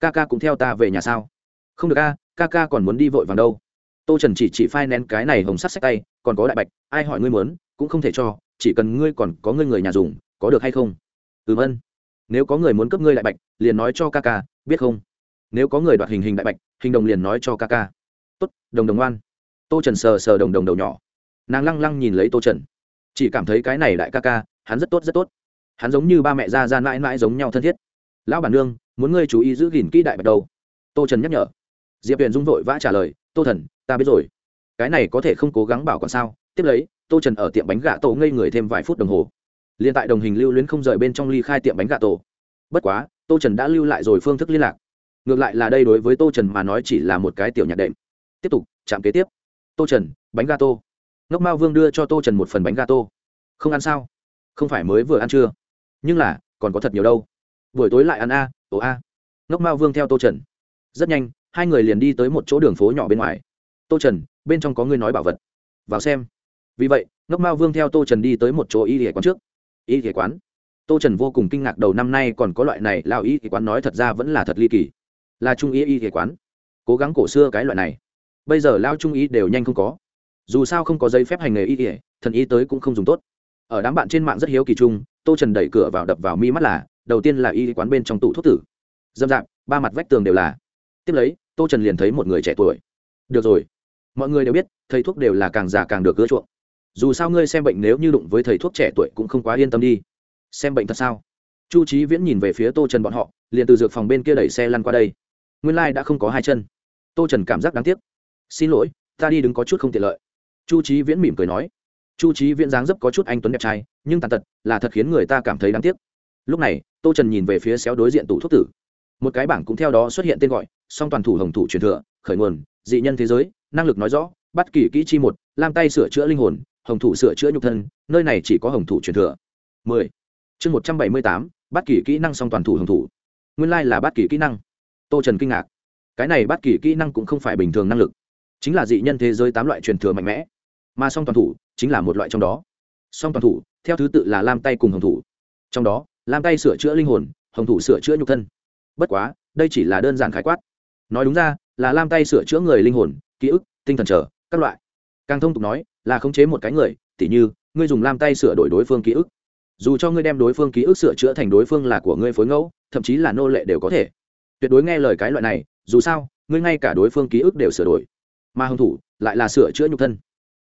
Ca ca cũng theo ta về nhà sao? Không được ca ca ca còn muốn đi vội vàng đâu. Tô trần chỉ chỉ phai nén cái này hồng sắt sách tay, còn có đại bạch, ai hỏi ngươi muốn, cũng không thể cho, chỉ cần ngươi còn có ngươi người nhà dùng, có được hay không? Ừm ân nếu có người muốn cấp ngươi đại bạch, liền nói cho ca ca, biết không? Nếu có người đoạt hình hình đại bạch, hình đồng liền nói cho ca ca. Tốt, đồng đồng ngoan. Tô trần sờ sờ đồng đồng đầu nhỏ. Nàng lăng lăng nhìn lấy tô trần. Chỉ cảm thấy cái này đại ca ca, hắn rất tốt rất tốt hắn giống như ba mẹ ra ra mãi mãi giống nhau thân thiết. Lão bản nương, muốn ngươi chú ý giữ gìn kỹ đại bạch đầu. Tô trần nhắc nhở. Diệp huyền dung vội vã trả lời, tô thần, ta biết rồi. Cái này có thể không cố gắng bảo còn sao? Tiếp lấy, tô trần ở tiệm bánh gà tổ ngây người thêm vài phút đồng hồ. L i ê n tại đồng hình lưu luyến không rời bên trong ly khai tiệm bánh gà tổ. Bất quá, tô trần đã lưu lại rồi phương thức liên lạc. Ngược lại là đây đối với tô trần mà nói chỉ là một cái tiểu nhạc đệm. Tiếp tục, chạm kế tiếp. Tô trần, bánh gà tô ngốc mao vương đưa cho tô trần một phần bánh gà tô không ăn sao? Không phải mới vừa ăn chưa? Nhưng là, còn có thật nhiều đâu. Buổi tối lại ăn a, ồ a. Ngốc mao vương theo tô trần. Rất nhanh, hai người liền đi tới một chỗ đường phố nhỏ bên ngoài. Tô trần, bên trong có người nói bảo vật. Vào xem. Vì vậy, ngốc mao vương theo tô trần đi tới một chỗ y hệ quán trước. Y hệ quán? Tô trần vô cùng kinh ngạc đầu năm nay còn có loại này lao y hệ quán nói thật ra vẫn là thật ly kỳ. Là trung y y hệ quán. Cố gắng cổ xưa cái loại này. Bây giờ lao trung y đều nhanh không có. Dù sao không có giấy phép hành nghề y hệ thần y tới cũng không dùng tốt ở đám bạn trên mạng rất hiếu kỳ chung, tô trần đẩy cửa vào đập vào mi mắt là, đầu tiên là y quán bên trong tủ thuốc tử. Dâm dạp, ba mặt vách tường đều là. Tiếp lấy, tô trần liền thấy một người trẻ tuổi. Được rồi. Mọi người đều biết, thầy thuốc đều là càng già càng được ưa chuộng. Dù sao ngươi xem bệnh nếu như đụng với thầy thuốc trẻ tuổi cũng không quá yên tâm đi. Xem bệnh thật sao? Chu trí viễn nhìn về phía tô trần bọn họ, liền từ dược phòng bên kia đẩy xe lăn qua đây. Nguyên lai、like、đã không có hai chân. Tô trần cảm giác đáng tiếc. Xin lỗi, ta đi đứng có chút không tiện lợi. Chu trí viễn mỉm cười nói chu trí viễn dáng dấp có chút anh tuấn đẹp trai, nhưng tàn tật là thật khiến người ta cảm thấy đáng tiếc. Lúc này, tô trần nhìn về phía xéo đối diện tủ thuốc tử. Một cái bảng cũng theo đó xuất hiện tên gọi, song toàn thủ hồng thủ truyền thừa, khởi nguồn, dị nhân thế giới, năng lực nói rõ, bắt kỳ kỹ chi một, lam tay sửa chữa linh hồn, hồng thủ sửa chữa nhục thân, nơi này chỉ có hồng thủ truyền thừa. Mười. Chương một trăm bảy mươi tám, bắt kỳ kỹ năng song toàn thủ hồng thủ. Nguyên lai là bắt kỳ kỹ năng. Tô trần kinh ngạc. Cái này bắt kỳ kỹ năng cũng không phải bình thường năng lực. Chính là dị nhân thế giới tám loại truyền thừa mạnh mẽ mà song toàn thủ chính là một loại trong đó. Song toàn thủ, theo thứ tự là lam tay cùng hồng thủ. Trong đó, lam tay sửa chữa linh hồn, hồng thủ sửa chữa nhục thân. Bất quá, đây chỉ là đơn giản khái quát. Nói đúng ra, là lam tay sửa chữa người linh hồn, ký ức, tinh thần trở các loại. Càng thông tục nói, là khống chế một cái người, tỉ như, ngươi dùng lam tay sửa đổi đối phương ký ức. Dù cho ngươi đem đối phương ký ức sửa chữa thành đối phương là của ngươi phối ngẫu, thậm chí là nô lệ đều có thể. Tuyệt đối nghe lời cái loại này, dù sao, ngươi ngay cả đối phương ký ức đều sửa đổi. Mà hồng thủ lại là sửa chữa nhục thân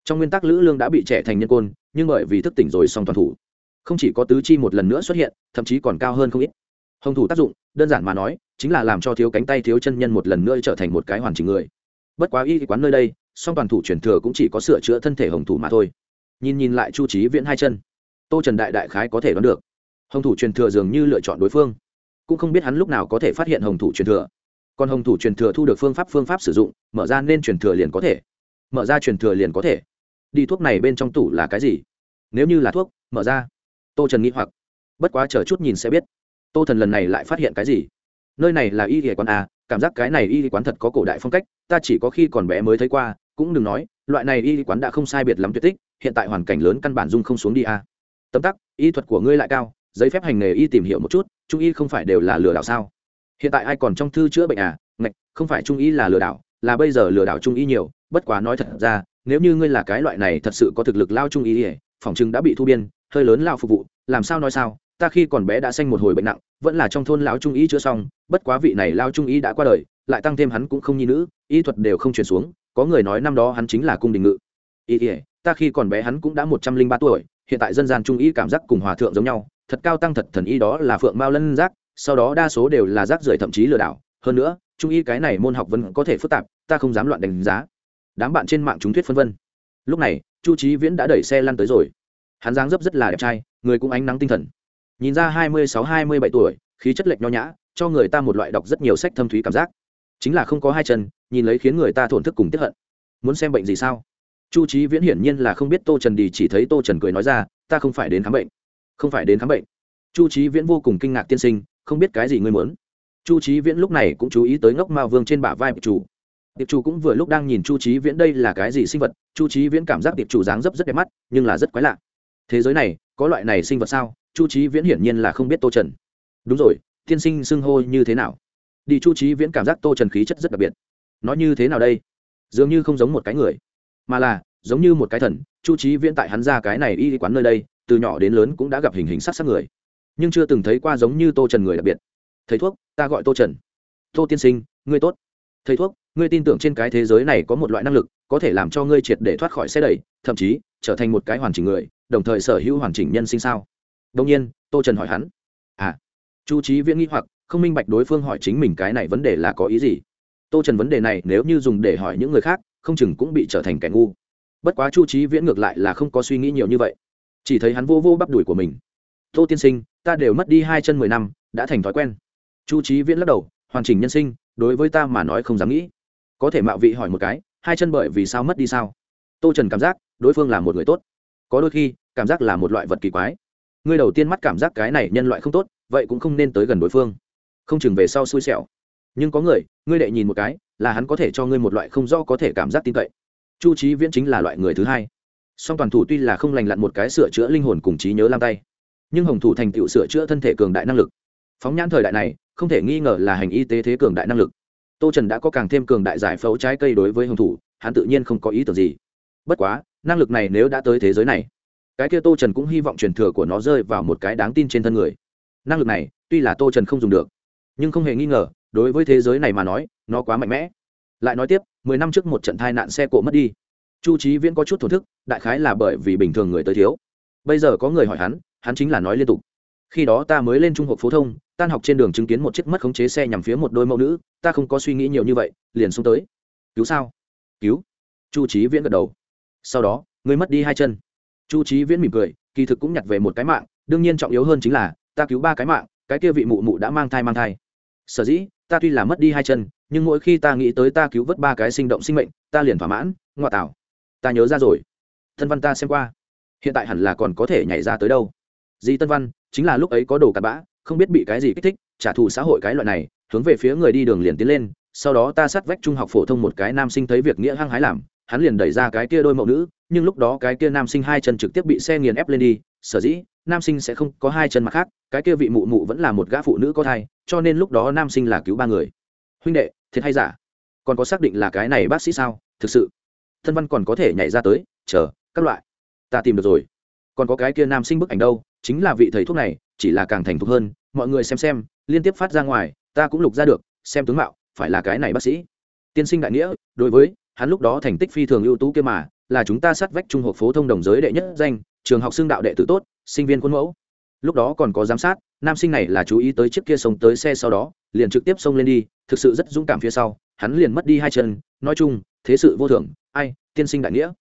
trong nguyên tắc lữ lương đã bị trẻ thành nhân côn, nhưng bởi vì thức tỉnh rồi song toàn thủ. Không chỉ có tứ chi một lần nữa xuất hiện, thậm chí còn cao hơn không ít. Hồng thủ tác dụng, đơn giản mà nói, chính là làm cho thiếu cánh tay thiếu chân nhân một lần nữa trở thành một cái hoàn chỉnh người. Bất quá y quán nơi đây, song toàn thủ truyền thừa cũng chỉ có sửa chữa thân thể hồng thủ mà thôi. Nhìn nhìn lại chu trí viễn hai chân. Tô trần đại đại khái có thể đoán được. Hồng thủ truyền thừa dường như lựa chọn đối phương. Cũng không biết hắn lúc nào có thể phát hiện hồng thủ truyền thừa. Còn hồng thủ truyền thừa thu được phương pháp phương pháp sử dụng, mở ra nên truyền thừa liền có thể. Mở ra truyền thừa liền có thể đi thuốc này bên trong tủ là cái gì? Nếu như là thuốc, mở ra. Tô trần nghĩ hoặc. Bất quá chờ chút nhìn sẽ biết. Tô thần lần này lại phát hiện cái gì? Nơi này là y y quán à? cảm giác cái này y quán thật có cổ đại phong cách, ta chỉ có khi còn bé mới thấy qua, cũng đừng nói, loại này y quán đã không sai biệt lắm tuyệt tích, hiện tại hoàn cảnh lớn căn bản dung không xuống đi à? tấm tắc, y thuật của ngươi lại cao, giấy phép hành nghề y tìm hiểu một chút, trung y không phải đều là lừa đảo sao? Hiện tại ai còn trong thư chữa bệnh à? Ngạch, không phải trung y là lừa đảo, là bây giờ lừa đảo trung y nhiều, bất quá nói thật ra nếu như ngươi là cái loại này thật sự có thực lực lao trung y ỉa, phòng chừng đã bị thu biên, hơi lớn lao phục vụ, làm sao nói sao? Ta khi còn bé đã sanh một hồi bệnh nặng, vẫn là trong thôn lão trung y chữa xong, bất quá vị này lao trung y đã qua đời, lại tăng thêm hắn cũng không nhi nữ, y thuật đều không truyền xuống, có người nói năm đó hắn chính là cung đình ngự. Y ỉa, ta khi còn bé hắn cũng đã một trăm linh ba tuổi, hiện tại dân gian trung y cảm giác cùng hòa thượng giống nhau, thật cao tăng thật thần y đó là phượng mao lân giác, sau đó đa số đều là rác rưởi thậm chí lừa đảo. Hơn nữa trung y cái này môn học vẫn có thể phức tạp, ta không dám loạn đánh giá đám bạn trên mạng chúng thuyết phân vân. Lúc này, chu trí viễn đã đẩy xe lăn tới rồi. Hắn dáng dấp rất là đẹp trai, người cũng ánh nắng tinh thần. Nhìn ra hai mươi sáu, hai mươi bảy tuổi, khí chất lệch nho nhã, cho người ta một loại đọc rất nhiều sách thâm thúy cảm giác. Chính là không có hai chân, nhìn lấy khiến người ta thổn thức cùng tiếp hận. Muốn xem bệnh gì sao? Chu trí viễn hiển nhiên là không biết tô trần đi chỉ thấy tô trần cười nói ra, ta không phải đến khám bệnh. Không phải đến khám bệnh. Chu trí viễn vô cùng kinh ngạc tiên sinh, không biết cái gì ngươi muốn? Chu trí viễn lúc này cũng chú ý tới ngốc mao vương trên bả vai chủ tiệp chủ cũng vừa lúc đang nhìn chu trí viễn đây là cái gì sinh vật, chu trí viễn cảm giác tiệp chủ dáng dấp rất đẹp mắt, nhưng là rất quái lạ. Thế giới này, có loại này sinh vật sao? Chu trí viễn hiển nhiên là không biết tô trần. Đúng rồi, tiên sinh xưng hô như thế nào? Đi, chu trí viễn cảm giác tô trần khí chất rất đặc biệt. Nói như thế nào đây? Dường như không giống một cái người, mà là, giống như một cái thần. Chu trí viễn tại hắn ra cái này y quán nơi đây, từ nhỏ đến lớn cũng đã gặp hình hình sắc sắc người, nhưng chưa từng thấy qua giống như tô trần người đặc biệt. Thầy thuốc, ta gọi tô trần. Tô tiên sinh, ngươi tốt. Thầy thuốc ngươi tin tưởng trên cái thế giới này có một loại năng lực, có thể làm cho ngươi triệt để thoát khỏi xe đẩy, thậm chí trở thành một cái hoàn chỉnh người, đồng thời sở hữu hoàn chỉnh nhân sinh sao? Đông nhiên, tô trần hỏi hắn. À. Chu trí viễn nghĩ hoặc, không minh bạch đối phương hỏi chính mình cái này vấn đề là có ý gì. Tô trần vấn đề này nếu như dùng để hỏi những người khác, không chừng cũng bị trở thành kẻ ngu. Bất quá chu trí viễn ngược lại là không có suy nghĩ nhiều như vậy. Chỉ thấy hắn vô vô bắp đùi của mình. Tô tiên sinh, ta đều mất đi hai chân mười năm, đã thành thói quen. Chu trí viễn lắc đầu, hoàn chỉnh nhân sinh, đối với ta mà nói không dám nghĩ có thể mạo vị hỏi một cái, hai chân bởi vì sao mất đi sao? Tô trần cảm giác đối phương là một người tốt. Có đôi khi, cảm giác là một loại vật kỳ quái. Ngươi đầu tiên mắt cảm giác cái này nhân loại không tốt, vậy cũng không nên tới gần đối phương. Không chừng về sau xui xẻo. Nhưng có người, ngươi đệ nhìn một cái, là hắn có thể cho ngươi một loại không do có thể cảm giác tin cậy. Chu trí viễn chính là loại người thứ hai. Song toàn thủ tuy là không lành lặn một cái sửa chữa linh hồn cùng trí nhớ lam tay, nhưng hồng thủ thành tựu sửa chữa thân thể cường đại năng lực. Phóng nhãn thời đại này, không thể nghi ngờ là hành y tế thế cường đại năng lực tô trần đã có càng thêm cường đại giải phẫu trái cây đối với hồng thủ, hắn tự nhiên không có ý tưởng gì. Bất quá, năng lực này nếu đã tới thế giới này, cái kia tô trần cũng hy vọng truyền thừa của nó rơi vào một cái đáng tin trên thân người. Năng lực này, tuy là tô trần không dùng được, nhưng không hề nghi ngờ, đối với thế giới này mà nói, nó quá mạnh mẽ. Lại nói tiếp, mười năm trước một trận tai nạn xe cộ mất đi. Chu trí viễn có chút thổn thức, đại khái là bởi vì bình thường người tới thiếu. Bây giờ có người hỏi hắn hắn chính là nói liên tục. Khi đó ta mới lên trung học phổ thông tan học trên đường chứng kiến một chiếc mất khống chế xe nhằm phía một đôi mẫu nữ, ta không có suy nghĩ nhiều như vậy, liền xuống tới. Cứu sao? Cứu. Chu trí viễn gật đầu. Sau đó, người mất đi hai chân. Chu trí viễn mỉm cười, kỳ thực cũng nhặt về một cái mạng, đương nhiên trọng yếu hơn chính là, ta cứu ba cái mạng, cái kia vị mụ mụ đã mang thai mang thai. Sở dĩ, ta tuy là mất đi hai chân, nhưng mỗi khi ta nghĩ tới ta cứu vớt ba cái sinh động sinh mệnh, ta liền thỏa mãn, ngoại tảo. Ta nhớ ra rồi. Thân văn ta xem qua. Hiện tại hẳn là còn có thể nhảy ra tới đâu. Di tân văn, chính là lúc ấy có đồ cặn bã không biết bị cái gì kích thích, trả thù xã hội cái loại này, hướng về phía người đi đường liền tiến lên, sau đó ta sát vách trung học phổ thông một cái nam sinh thấy việc nghĩa hăng hái làm, hắn liền đẩy ra cái kia đôi mẫu nữ, nhưng lúc đó cái kia nam sinh hai chân trực tiếp bị xe nghiền ép lên đi, sở dĩ, nam sinh sẽ không có hai chân mặt khác, cái kia vị mụ mụ vẫn là một gã phụ nữ có thai, cho nên lúc đó nam sinh là cứu ba người. Huynh đệ, thiệt hay giả? Còn có xác định là cái này bác sĩ sao? Thực sự, thân văn còn có thể nhảy ra tới, chờ, các loại. Ta tìm được rồi. Còn có cái kia nam sinh bức ảnh đâu? Chính là vị thầy thuốc này chỉ là càng thành thục hơn, mọi người xem xem, liên tiếp phát ra ngoài, ta cũng lục ra được, xem tướng mạo, phải là cái này bác sĩ. Tiên sinh đại nghĩa, đối với, hắn lúc đó thành tích phi thường ưu tú kia mà, là chúng ta sát vách trung học phổ thông đồng giới đệ nhất danh, trường học xưng đạo đệ tử tốt, sinh viên khuôn mẫu. Lúc đó còn có giám sát, nam sinh này là chú ý tới chiếc kia sông tới xe sau đó, liền trực tiếp xông lên đi, thực sự rất dũng cảm phía sau, hắn liền mất đi hai chân. Nói chung, thế sự vô thường ai, tiên sinh đại nghĩa.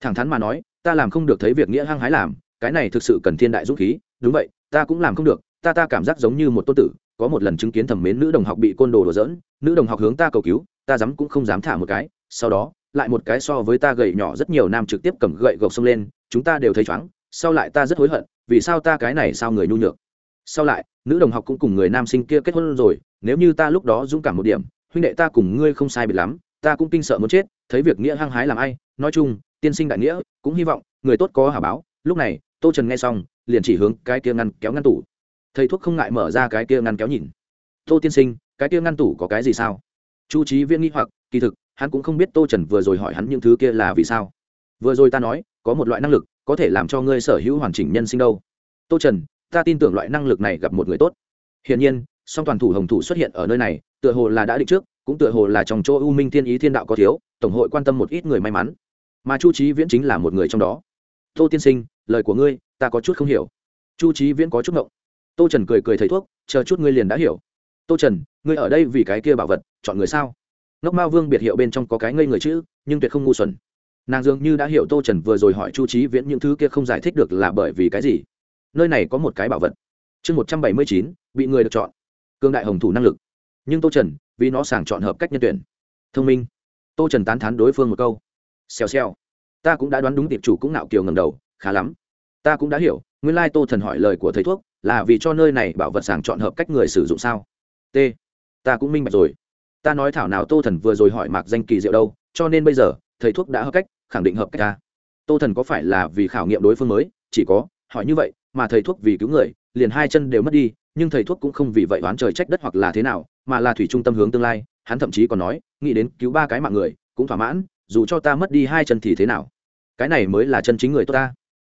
Thẳng thắn mà nói, ta làm không được thấy việc nghĩa hăng hái làm, cái này thực sự cần thiên đại dũng khí, đúng vậy ta cũng làm không được, ta ta cảm giác giống như một tôn tử, có một lần chứng kiến thẩm mến nữ đồng học bị côn đồ đổ dỡn nữ đồng học hướng ta cầu cứu, ta dám cũng không dám thả một cái, sau đó, lại một cái so với ta gậy nhỏ rất nhiều nam trực tiếp cầm gậy gộc xông lên, chúng ta đều thấy chóng, sau lại ta rất hối hận, vì sao ta cái này sao người nhu nhược. Sau lại, nữ đồng học cũng cùng người nam sinh kia kết hôn rồi, nếu như ta lúc đó dũng cảm một điểm, huynh đệ ta cùng ngươi không sai biệt lắm, ta cũng kinh sợ muốn chết, thấy việc nghĩa hăng hái làm ai, nói chung, tiên sinh đại nghĩa, cũng hy vọng, người tốt có hả báo, lúc này, tô trần nghe xong liền chỉ hướng cái kia ngăn kéo ngăn tủ. Thầy thuốc không ngại mở ra cái kia ngăn kéo nhìn. Tô tiên sinh, cái kia ngăn tủ có cái gì sao? Chu trí viễn nghĩ hoặc, kỳ thực, hắn cũng không biết tô trần vừa rồi hỏi hắn những thứ kia là vì sao. Vừa rồi ta nói, có một loại năng lực, có thể làm cho ngươi sở hữu hoàn chỉnh nhân sinh đâu. Tô trần, ta tin tưởng loại năng lực này gặp một người tốt. Hiển nhiên, song toàn thủ hồng thủ xuất hiện ở nơi này, tựa hồ là đã định trước, cũng tựa hồ là trong chỗ u minh thiên ý thiên đạo có thiếu, tổng hội quan tâm một ít người may mắn. Mà chu trí viễn chính là một người trong đó. Tô tiên sinh, lời của ngươi ta có chút không hiểu. Chu trí viễn có chút ngộng. Tô trần cười cười thầy thuốc, chờ chút ngươi liền đã hiểu. Tô trần, ngươi ở đây vì cái kia bảo vật, chọn người sao? Ngốc mao vương biệt hiệu bên trong có cái ngây người chữ, nhưng tuyệt không ngu xuẩn. Nàng dường như đã hiểu tô trần vừa rồi hỏi chu trí viễn những thứ kia không giải thích được là bởi vì cái gì. Nơi này có một cái bảo vật. Chương một trăm bảy mươi chín, bị người được chọn. Cương đại hồng thủ năng lực. Nhưng tô trần, vì nó sàng chọn hợp cách nhân tuyển. Thông minh. Tô trần tán thán đối phương một câu. Xèo xèo. Ta cũng đã đoán đúng tiệp chủ cũng nạo kiều ngầm đầu, khá lắm ta cũng đã hiểu, nguyên lai tô thần hỏi lời của thầy thuốc là vì cho nơi này bảo vật sàng chọn hợp cách người sử dụng sao? T, ta cũng minh bạch rồi. Ta nói thảo nào tô thần vừa rồi hỏi mạc danh kỳ diệu đâu, cho nên bây giờ, thầy thuốc đã hợp cách, khẳng định hợp cách ta. Tô thần có phải là vì khảo nghiệm đối phương mới? Chỉ có, hỏi như vậy, mà thầy thuốc vì cứu người, liền hai chân đều mất đi, nhưng thầy thuốc cũng không vì vậy oán trời trách đất hoặc là thế nào, mà là thủy trung tâm hướng tương lai. Hắn thậm chí còn nói, nghĩ đến cứu ba cái mạng người, cũng thỏa mãn, dù cho ta mất đi hai chân thì thế nào? Cái này mới là chân chính người tốt ta.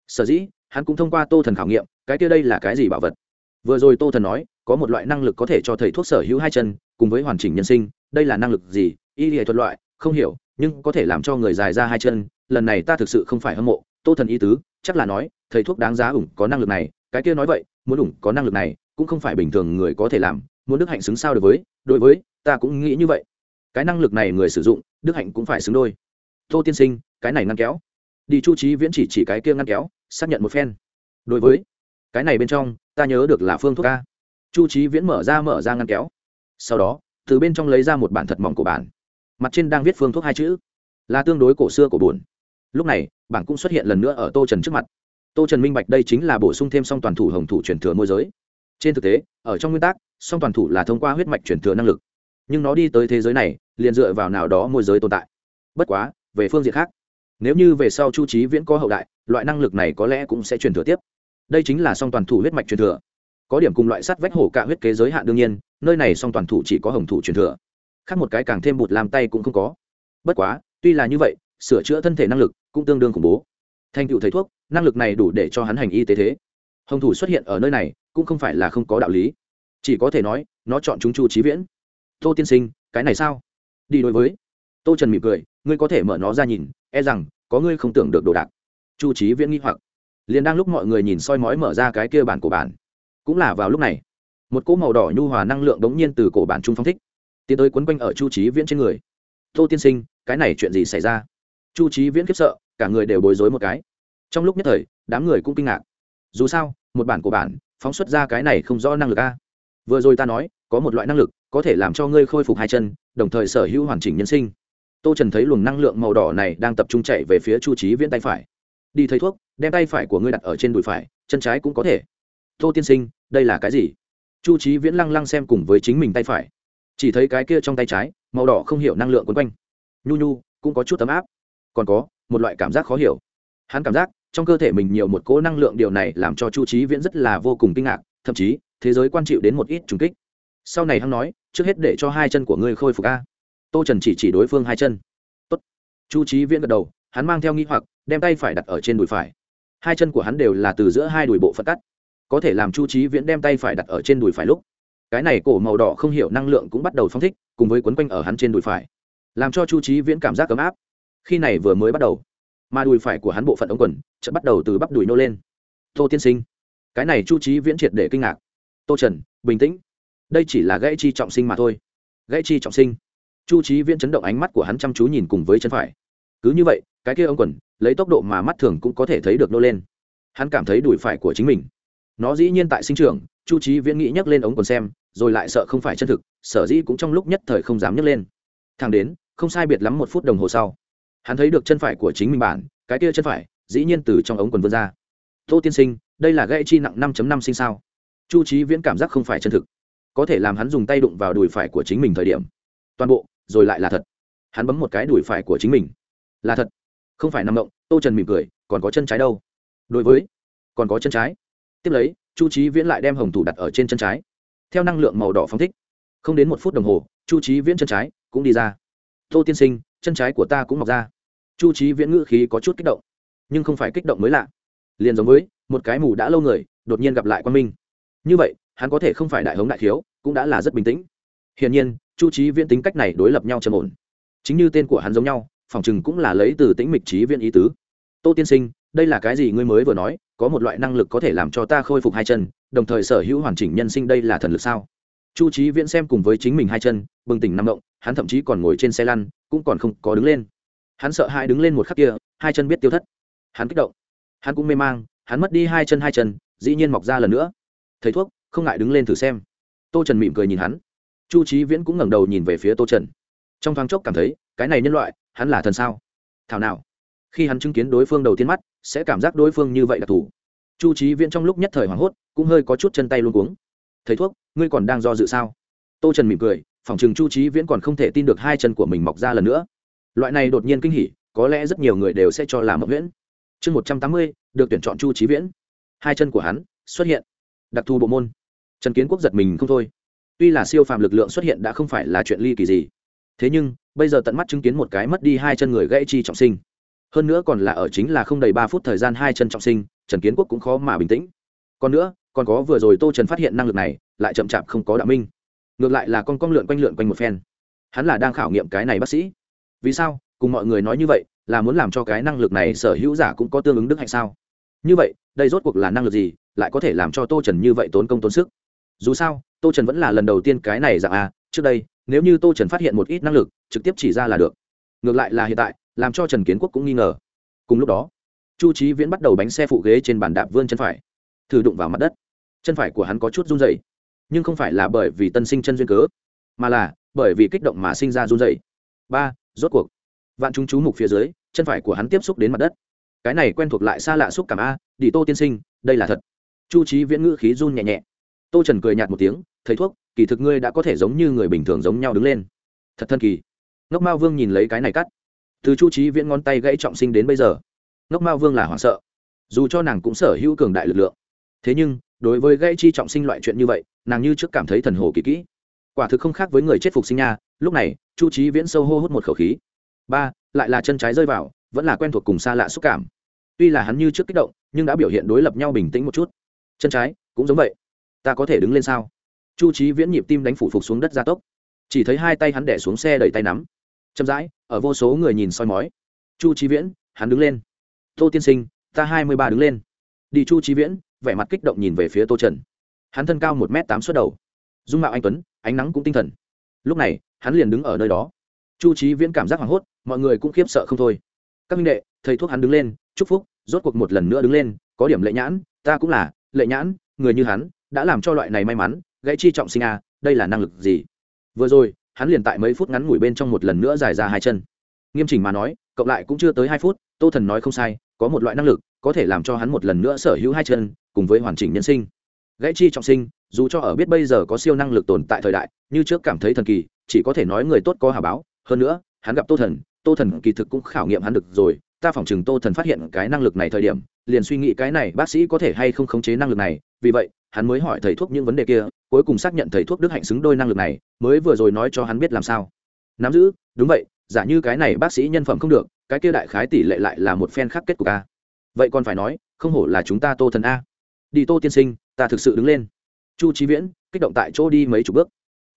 Sở dĩ hắn cũng thông qua tô thần khảo nghiệm, cái kia đây là cái gì bảo vật? Vừa rồi tô thần nói, có một loại năng lực có thể cho thầy thuốc sở hữu hai chân, cùng với hoàn chỉnh nhân sinh, đây là năng lực gì? Y hệ thuật loại, không hiểu, nhưng có thể làm cho người dài ra hai chân, lần này ta thực sự không phải hâm mộ. Tô thần ý tứ, chắc là nói, thầy thuốc đáng giá ủng có năng lực này, cái kia nói vậy, muốn ủng có năng lực này, cũng không phải bình thường người có thể làm, muốn đức hạnh xứng sao đối với đối với, ta cũng nghĩ như vậy. Cái năng lực này người sử dụng, đức hạnh cũng phải xứng đôi. Tô tiên sinh, cái này ngăn kéo. Đi chu trí viễn chỉ chỉ cái kia ngăn kéo xác nhận một phen. Đối với, cái này bên trong, ta nhớ được là phương thuốc ca chu trí viễn mở ra mở ra ngăn kéo. Sau đó, từ bên trong lấy ra một bản thật mỏng của bản. Mặt trên đang viết phương thuốc hai chữ. Là tương đối cổ xưa của bồn lúc này bản cũng xuất hiện lần nữa ở tô trần trước mặt. Tô trần minh bạch đây chính là bổ sung thêm song toàn thủ hồng thủ truyền thừa môi giới. Trên thực tế, ở trong nguyên tắc, song toàn thủ là thông qua huyết mạch truyền thừa năng lực. Nhưng nó đi tới thế giới này, liền dựa vào nào đó môi giới tồn tại. Bất quá, về phương diện khác, nếu như về sau chu trí viễn có hậu đại loại năng lực này có lẽ cũng sẽ truyền thừa tiếp. Đây chính là song toàn thủ huyết mạch truyền thừa. Có điểm cùng loại sắt vách hổ cạ huyết kế giới hạn đương nhiên, nơi này song toàn thủ chỉ có hồng thủ truyền thừa. Khác một cái càng thêm bụt làm tay cũng không có. Bất quá, tuy là như vậy, sửa chữa thân thể năng lực cũng tương đương khủng bố. Thành tựu thầy thuốc, năng lực này đủ để cho hắn hành y tế thế. Hồng thủ xuất hiện ở nơi này, cũng không phải là không có đạo lý. Chỉ có thể nói, nó chọn chúng chu trí viễn. Tô tiên sinh, cái này sao? Đi đối với. Tô trần mỉm cười, ngươi có thể mở nó ra nhìn e rằng, có ngươi không tưởng được đồ đạc chu trí viễn nghi hoặc. Liền đang lúc mọi người nhìn soi mói mở ra cái kia bản của bản. Cũng là vào lúc này, một cỗ màu đỏ nhu hòa năng lượng đống nhiên từ cổ bản trung phong thích, tiến tới quấn quanh ở chu trí viễn trên người. Tô tiên sinh, cái này chuyện gì xảy ra? Chu trí viễn khiếp sợ, cả người đều bối rối một cái. Trong lúc nhất thời, đám người cũng kinh ngạc. Dù sao, một bản của bản, phóng xuất ra cái này không rõ năng lực a. Vừa rồi ta nói, có một loại năng lực, có thể làm cho ngươi khôi phục hai chân, đồng thời sở hữu hoàn chỉnh nhân sinh. Tô trần thấy luồng năng lượng màu đỏ này đang tập trung chạy về phía chu trí viễn tay phải đi thấy thuốc, đem tay phải của ngươi đặt ở trên đùi phải, chân trái cũng có thể. Tô tiên sinh, đây là cái gì? Chu trí viễn lăng lăng xem cùng với chính mình tay phải. Chỉ thấy cái kia trong tay trái, màu đỏ không hiểu năng lượng quấn quanh. Nhu nhu, cũng có chút tấm áp. Còn có, một loại cảm giác khó hiểu. Hắn cảm giác, trong cơ thể mình nhiều một cỗ năng lượng điều này làm cho chu trí viễn rất là vô cùng kinh ngạc, thậm chí, thế giới quan chịu đến một ít trùng kích. Sau này hắn nói, trước hết để cho hai chân của ngươi khôi phục a. Tô trần chỉ chỉ đối phương hai chân. Tốt. chu trí viễn gật đầu hắn mang theo nghi hoặc, đem tay phải đặt ở trên đùi phải. Hai chân của hắn đều là từ giữa hai đùi bộ phận cắt. Có thể làm chu trí viễn đem tay phải đặt ở trên đùi phải lúc, cái này cổ màu đỏ không hiểu năng lượng cũng bắt đầu phong thích, cùng với quấn quanh ở hắn trên đùi phải, làm cho chu trí viễn cảm giác ấm áp. Khi này vừa mới bắt đầu, mà đùi phải của hắn bộ phận ống quần chợt bắt đầu từ bắp đùi nô lên. Tô tiên sinh, cái này chu trí viễn triệt để kinh ngạc. Tô trần, bình tĩnh. Đây chỉ là gãy chi trọng sinh mà thôi. Gãy chi trọng sinh. Chu trí viễn chấn động ánh mắt của hắn chăm chú nhìn cùng với chân phải. Cứ như vậy cái kia ống quần, lấy tốc độ mà mắt thường cũng có thể thấy được nô lên. Hắn cảm thấy đùi phải của chính mình. Nó dĩ nhiên tại sinh trưởng, chu trí viễn nghĩ nhắc lên ống quần xem, rồi lại sợ không phải chân thực, sở dĩ cũng trong lúc nhất thời không dám nhấc lên. Thang đến, không sai biệt lắm một phút đồng hồ sau, hắn thấy được chân phải của chính mình bản, cái kia chân phải, dĩ nhiên từ trong ống quần vươn ra. Tô tiên sinh, đây là gãy chi nặng năm năm sinh sao? Chu trí viễn cảm giác không phải chân thực. Có thể làm hắn dùng tay đụng vào đùi phải của chính mình thời điểm. Toàn bộ, rồi lại là thật. Hắn bấm một cái đùi phải của chính mình. Là thật không phải nằm động tô trần mỉm cười, còn có chân trái đâu? Đối với, còn có chân trái. Tiếp lấy, chu trí viễn lại đem hồng thủ đặt ở trên chân trái. Theo năng lượng màu đỏ phóng thích. Không đến một phút đồng hồ, chu trí viễn chân trái cũng đi ra. Tô tiên sinh, chân trái của ta cũng mọc ra. Chu trí viễn ngữ khí có chút kích động, nhưng không phải kích động mới lạ. Liền giống với, một cái mù đã lâu người, đột nhiên gặp lại quan minh. Như vậy, hắn có thể không phải đại hống đại thiếu, cũng đã là rất bình tĩnh. Hiển nhiên, chu trí viễn tính cách này đối lập nhau trầm ổn. Chính như tên của hắn giống nhau phòng chừng cũng là lấy từ tĩnh mịch trí viễn ý tứ. Tô tiên sinh, đây là cái gì ngươi mới vừa nói, có một loại năng lực có thể làm cho ta khôi phục hai chân, đồng thời sở hữu hoàn chỉnh nhân sinh đây là thần lực sao? Chu trí viễn xem cùng với chính mình hai chân, bừng tỉnh nằm động, hắn thậm chí còn ngồi trên xe lăn, cũng còn không có đứng lên. Hắn sợ hai đứng lên một khắc kia, hai chân biết tiêu thất. Hắn kích động. Hắn cũng mê mang, hắn mất đi hai chân hai chân, dĩ nhiên mọc ra lần nữa. Thầy thuốc, không ngại đứng lên thử xem. Tô trần mỉm cười nhìn hắn. Chu trí viễn cũng ngẩng đầu nhìn về phía tô trần. Trong thoáng chốc cảm thấy, cái này nhân loại hắn là thần sao? Thảo nào. Khi hắn chứng kiến đối phương đầu tiên mắt, sẽ cảm giác đối phương như vậy là thủ. Chu trí viễn trong lúc nhất thời hoảng hốt, cũng hơi có chút chân tay luôn cuống. Thầy thuốc, ngươi còn đang do dự sao? Tô trần mỉm cười phỏng chừng chu trí viễn còn không thể tin được hai chân của mình mọc ra lần nữa. Loại này đột nhiên kinh hỉ, có lẽ rất nhiều người đều sẽ cho là mộng viễn. Chương một trăm tám mươi, được tuyển chọn chu trí viễn. Hai chân của hắn xuất hiện. Đặc thù bộ môn. Trần kiến quốc giật mình không thôi. Tuy là siêu phàm lực lượng xuất hiện đã không phải là chuyện ly kỳ gì thế nhưng, bây giờ tận mắt chứng kiến một cái mất đi hai chân người gãy chi trọng sinh. Hơn nữa còn là ở chính là không đầy ba phút thời gian hai chân trọng sinh, trần kiến quốc cũng khó mà bình tĩnh. Còn nữa, còn có vừa rồi tô trần phát hiện năng lực này, lại chậm chạp không có đạo minh. Ngược lại là con con lượn quanh lượn quanh một phen. Hắn là đang khảo nghiệm cái này bác sĩ. Vì sao? Cùng mọi người nói như vậy, là muốn làm cho cái năng lực này sở hữu giả cũng có tương ứng đức hạnh sao? Như vậy, đây rốt cuộc là năng lực gì, lại có thể làm cho tô trần như vậy tốn công tốn sức? Dù sao, tô trần vẫn là lần đầu tiên cái này dạng à trước đây nếu như tô trần phát hiện một ít năng lực, trực tiếp chỉ ra là được. Ngược lại là hiện tại, làm cho trần kiến quốc cũng nghi ngờ. Cùng lúc đó, chu trí viễn bắt đầu bánh xe phụ ghế trên bàn đạp vươn chân phải, thử đụng vào mặt đất. Chân phải của hắn có chút run dày nhưng không phải là bởi vì tân sinh chân duyên cớ, mà là bởi vì kích động mà sinh ra run dày ba, rốt cuộc, vạn chúng chú mục phía dưới, chân phải của hắn tiếp xúc đến mặt đất. Cái này quen thuộc lại xa lạ xúc cảm a đi tô tiên sinh, đây là thật. Chu trí viễn ngữ khí run nhẹ nhẹ tô trần cười nhạt một tiếng, thầy thuốc, kỳ thực ngươi đã có thể giống như người bình thường giống nhau đứng lên. Thật thân kỳ. Ngốc mao vương nhìn lấy cái này cắt. Từ chu trí viễn ngón tay gãy trọng sinh đến bây giờ. Ngốc mao vương là hoảng sợ. Dù cho nàng cũng sở hữu cường đại lực lượng. Thế nhưng, đối với gãy chi trọng sinh loại chuyện như vậy, nàng như trước cảm thấy thần hồ kỳ kỹ. Quả thực không khác với người chết phục sinh nha. Lúc này, chu trí viễn sâu hô hút một khẩu khí. Ba, lại là chân trái rơi vào, vẫn là quen thuộc cùng xa lạ xúc cảm. Tuy là hắn như trước kích động, nhưng đã biểu hiện đối lập nhau bình tĩnh một chút. Chân trái, cũng giống vậy ta có thể đứng lên sao? Chu trí viễn nhịp tim đánh phủ phục xuống đất gia tốc. Chỉ thấy hai tay hắn đẻ xuống xe đẩy tay nắm. Chậm rãi, ở vô số người nhìn soi mói. Chu trí viễn, hắn đứng lên. Tô tiên sinh, ta hai mươi ba đứng lên. Đi chu trí viễn, vẻ mặt kích động nhìn về phía tô trần. Hắn thân cao một m tám suốt đầu. Dung mạo anh tuấn, ánh nắng cũng tinh thần. Lúc này, hắn liền đứng ở nơi đó. Chu trí viễn cảm giác hoảng hốt, mọi người cũng khiếp sợ không thôi. Các minh đệ, thầy thuốc hắn đứng lên, chúc phúc, rốt cuộc một lần nữa đứng lên, có điểm lệ nhãn, ta cũng là, lệ nhãn, người như hắn đã làm cho loại này may mắn, gãy chi trọng sinh a, đây là năng lực gì? Vừa rồi, hắn liền tại mấy phút ngắn ngủi bên trong một lần nữa dài ra hai chân. Nghiêm chỉnh mà nói, cộng lại cũng chưa tới hai phút, tô thần nói không sai, có một loại năng lực, có thể làm cho hắn một lần nữa sở hữu hai chân, cùng với hoàn chỉnh nhân sinh. Gãy chi trọng sinh, dù cho ở biết bây giờ có siêu năng lực tồn tại thời đại, như trước cảm thấy thần kỳ, chỉ có thể nói người tốt có hà báo. Hơn nữa, hắn gặp tô thần tô thần kỳ thực cũng khảo nghiệm hắn được rồi, ta phỏng chừng tô thần phát hiện cái năng lực này thời điểm, liền suy nghĩ cái này bác sĩ có thể hay không khống chế năng lực này, vì vậy hắn mới hỏi thầy thuốc những vấn đề kia, cuối cùng xác nhận thầy thuốc đức hạnh xứng đôi năng lực này, mới vừa rồi nói cho hắn biết làm sao. Nắm giữ, đúng vậy, giả như cái này bác sĩ nhân phẩm không được, cái kia đại khái tỷ lệ lại là một phen khắc kết của a. Vậy còn phải nói, không hổ là chúng ta tô thần a. Đi tô tiên sinh, ta thực sự đứng lên. Chu trí viễn, kích động tại chỗ đi mấy chục bước.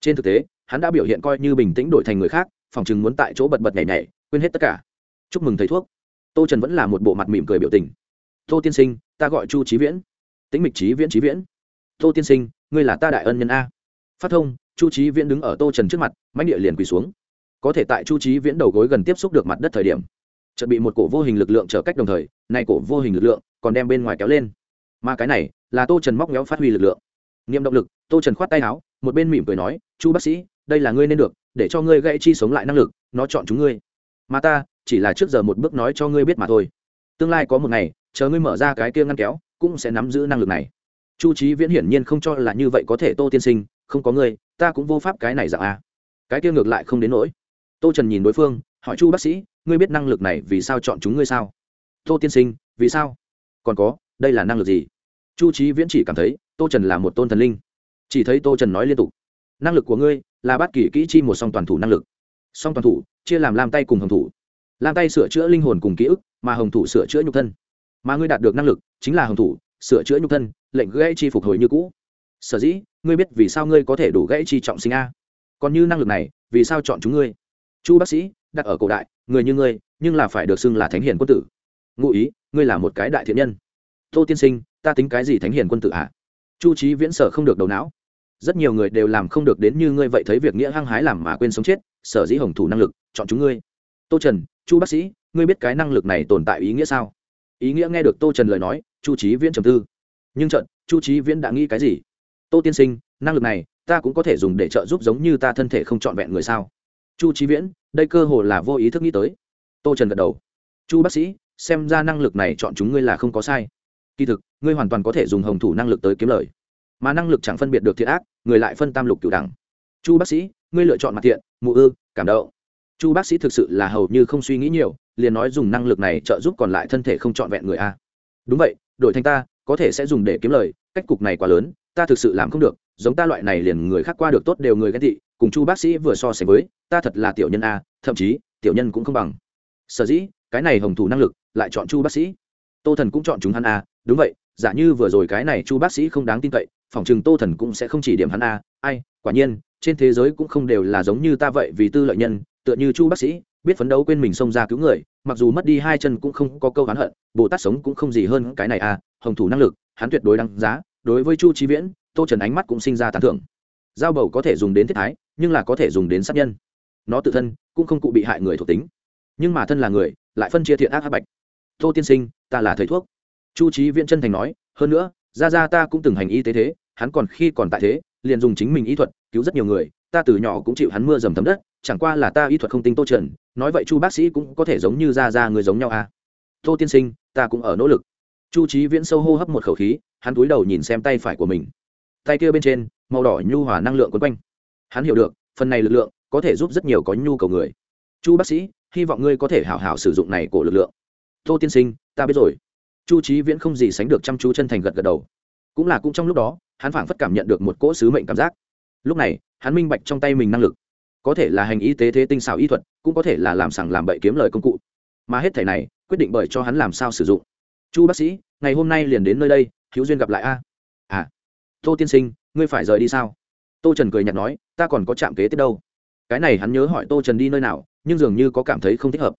Trên thực tế, hắn đã biểu hiện coi như bình tĩnh đổi thành người khác, phòng chừng muốn tại chỗ bật bật nhảy nhảy, quên hết tất cả. Chúc mừng thầy thuốc. Tô trần vẫn là một bộ mặt mỉm cười biểu tình. Tô tiên sinh, ta gọi chu trí viễn. Tĩnh mịch trí viễn trí viễn tô tiên sinh, ngươi là ta đại ân nhân a. Phát thông, chu trí viễn đứng ở tô trần trước mặt mánh địa liền quỳ xuống. Có thể tại chu trí viễn đầu gối gần tiếp xúc được mặt đất thời điểm chuẩn bị một cổ vô hình lực lượng trở cách đồng thời, này cổ vô hình lực lượng còn đem bên ngoài kéo lên. Mà cái này là tô trần móc méo phát huy lực lượng. Niệm động lực, tô trần khoát tay áo, một bên mỉm cười nói, chu bác sĩ, đây là ngươi nên được, để cho ngươi gãy chi sống lại năng lực, nó chọn chúng ngươi. Mà ta, chỉ là trước giờ một bước nói cho ngươi biết mà thôi. Tương lai có một ngày, chờ ngươi mở ra cái kia ngăn kéo, cũng sẽ nắm giữ năng lực này chu trí viễn hiển nhiên không cho là như vậy có thể tô tiên sinh không có người, ta cũng vô pháp cái này dạng a. À. cái kia ngược lại không đến nỗi. Tô trần nhìn đối phương hỏi chu bác sĩ ngươi biết năng lực này vì sao chọn chúng ngươi sao? Tô tiên sinh vì sao? Còn có đây là năng lực gì? Chu trí viễn chỉ cảm thấy tô trần là một tôn thần linh. Chỉ thấy tô trần nói liên tục năng lực của ngươi là bắt kỳ kỹ chi một song toàn thủ năng lực. Song toàn thủ chia làm làm tay cùng hồng thủ. Làm tay sửa chữa linh hồn cùng ký ức mà hồng thủ sửa chữa nhục thân. Mà ngươi đạt được năng lực chính là hồng thủ sửa chữa nhục thân, lệnh gãy chi phục hồi như cũ. Sở dĩ, ngươi biết vì sao ngươi có thể đủ gãy chi trọng sinh a? Còn như năng lực này, vì sao chọn chúng ngươi? Chu bác sĩ, đặt ở cổ đại, người như ngươi, nhưng là phải được xưng là thánh hiền quân tử. Ngụ ý, ngươi là một cái đại thiện nhân. Tô tiên sinh, ta tính cái gì thánh hiền quân tử ạ? À? chu trí viễn sở không được đầu não. Rất nhiều người đều làm không được đến như ngươi vậy thấy việc nghĩa hăng hái làm mà quên sống chết, sở dĩ hồng thủ năng lực, chọn chúng ngươi. Tô trần, chu bác sĩ, ngươi biết cái năng lực này tồn tại ý nghĩa sao? Ý nghĩa nghe được tô trần lời nói chu trí viễn trầm tư. Nhưng trận chu trí viễn đã nghĩ cái gì? Tô tiên sinh, năng lực này, ta cũng có thể dùng để trợ giúp giống như ta thân thể không trọn vẹn người sao? Chu trí viễn, đây cơ hồ là vô ý thức nghĩ tới. Tô trần gật đầu. Chu bác sĩ, xem ra năng lực này chọn chúng ngươi là không có sai. Kỳ thực, ngươi hoàn toàn có thể dùng hồng thủ năng lực tới kiếm lời. Mà năng lực chẳng phân biệt được thiện ác, người lại phân tam lục cửu đẳng. Chu bác sĩ, ngươi lựa chọn mặt thiện, mụ ư, cảm động. Chu bác sĩ thực sự là hầu như không suy nghĩ nhiều, liền nói dùng năng lực này trợ giúp còn lại thân thể không trọn vẹn người a. Đúng vậy đổi thành ta, có thể sẽ dùng để kiếm lời, cách cục này quá lớn, ta thực sự làm không được, giống ta loại này liền người khác qua được tốt đều người ghen thị cùng chu bác sĩ vừa so sánh với, ta thật là tiểu nhân a, thậm chí, tiểu nhân cũng không bằng. Sở dĩ, cái này hồng thủ năng lực, lại chọn chu bác sĩ. Tô thần cũng chọn chúng hắn a, đúng vậy, giả như vừa rồi cái này chu bác sĩ không đáng tin cậy, phòng chừng tô thần cũng sẽ không chỉ điểm hắn a, ai, quả nhiên, trên thế giới cũng không đều là giống như ta vậy vì tư lợi nhân, tựa như chu bác sĩ, biết phấn đấu quên mình xông ra cứu người mặc dù mất đi hai chân cũng không có câu hắn hận, bồ tát sống cũng không gì hơn cái này à hồng thủ năng lực, hắn tuyệt đối đáng giá, đối với chu trí viễn, tô trần ánh mắt cũng sinh ra tán thưởng. Dao bầu có thể dùng đến thiết thái, nhưng là có thể dùng đến sát nhân. Nó tự thân cũng không cụ bị hại người thuộc tính. Nhưng mà thân là người, lại phân chia thiện ác hắc bạch. Tô tiên sinh, ta là thầy thuốc. Chu trí viễn chân thành nói, hơn nữa ra ra ta cũng từng hành y tế thế, hắn còn khi còn tại thế, liền dùng chính mình y thuật cứu rất nhiều người ta từ nhỏ cũng chịu hắn mưa dầm thấm đất, chẳng qua là ta y thuật không tinh tô trần, nói vậy chu bác sĩ cũng có thể giống như ra ra người giống nhau à. Tô tiên sinh, ta cũng ở nỗ lực. Chu trí viễn sâu hô hấp một khẩu khí, hắn cúi đầu nhìn xem tay phải của mình. Tay kia bên trên, màu đỏ nhu hòa năng lượng quấn quanh. Hắn hiểu được, phần này lực lượng có thể giúp rất nhiều có nhu cầu người. Chu bác sĩ, hy vọng ngươi có thể hảo hảo sử dụng này của lực lượng. Tô tiên sinh, ta biết rồi. Chu trí viễn không gì sánh được chăm chú chân thành gật gật đầu. Cũng là cũng trong lúc đó, hắn phảng phất cảm nhận được một cỗ sứ mệnh cảm giác lúc này, hắn minh bạch trong tay mình năng lực. Có thể là hành y tế thế tinh xảo y thuật, cũng có thể là làm sằng làm bậy kiếm lời công cụ. Mà hết thể này, quyết định bởi cho hắn làm sao sử dụng. Chu bác sĩ, ngày hôm nay liền đến nơi đây, hữu duyên gặp lại a. À tô tiên sinh, ngươi phải rời đi sao? Tô trần cười nhạt nói, ta còn có chạm kế tiếp đâu. Cái này hắn nhớ hỏi tô trần đi nơi nào, nhưng dường như có cảm thấy không thích hợp.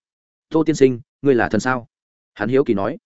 Tô tiên sinh, ngươi là thần sao? Hắn hiếu kỳ nói.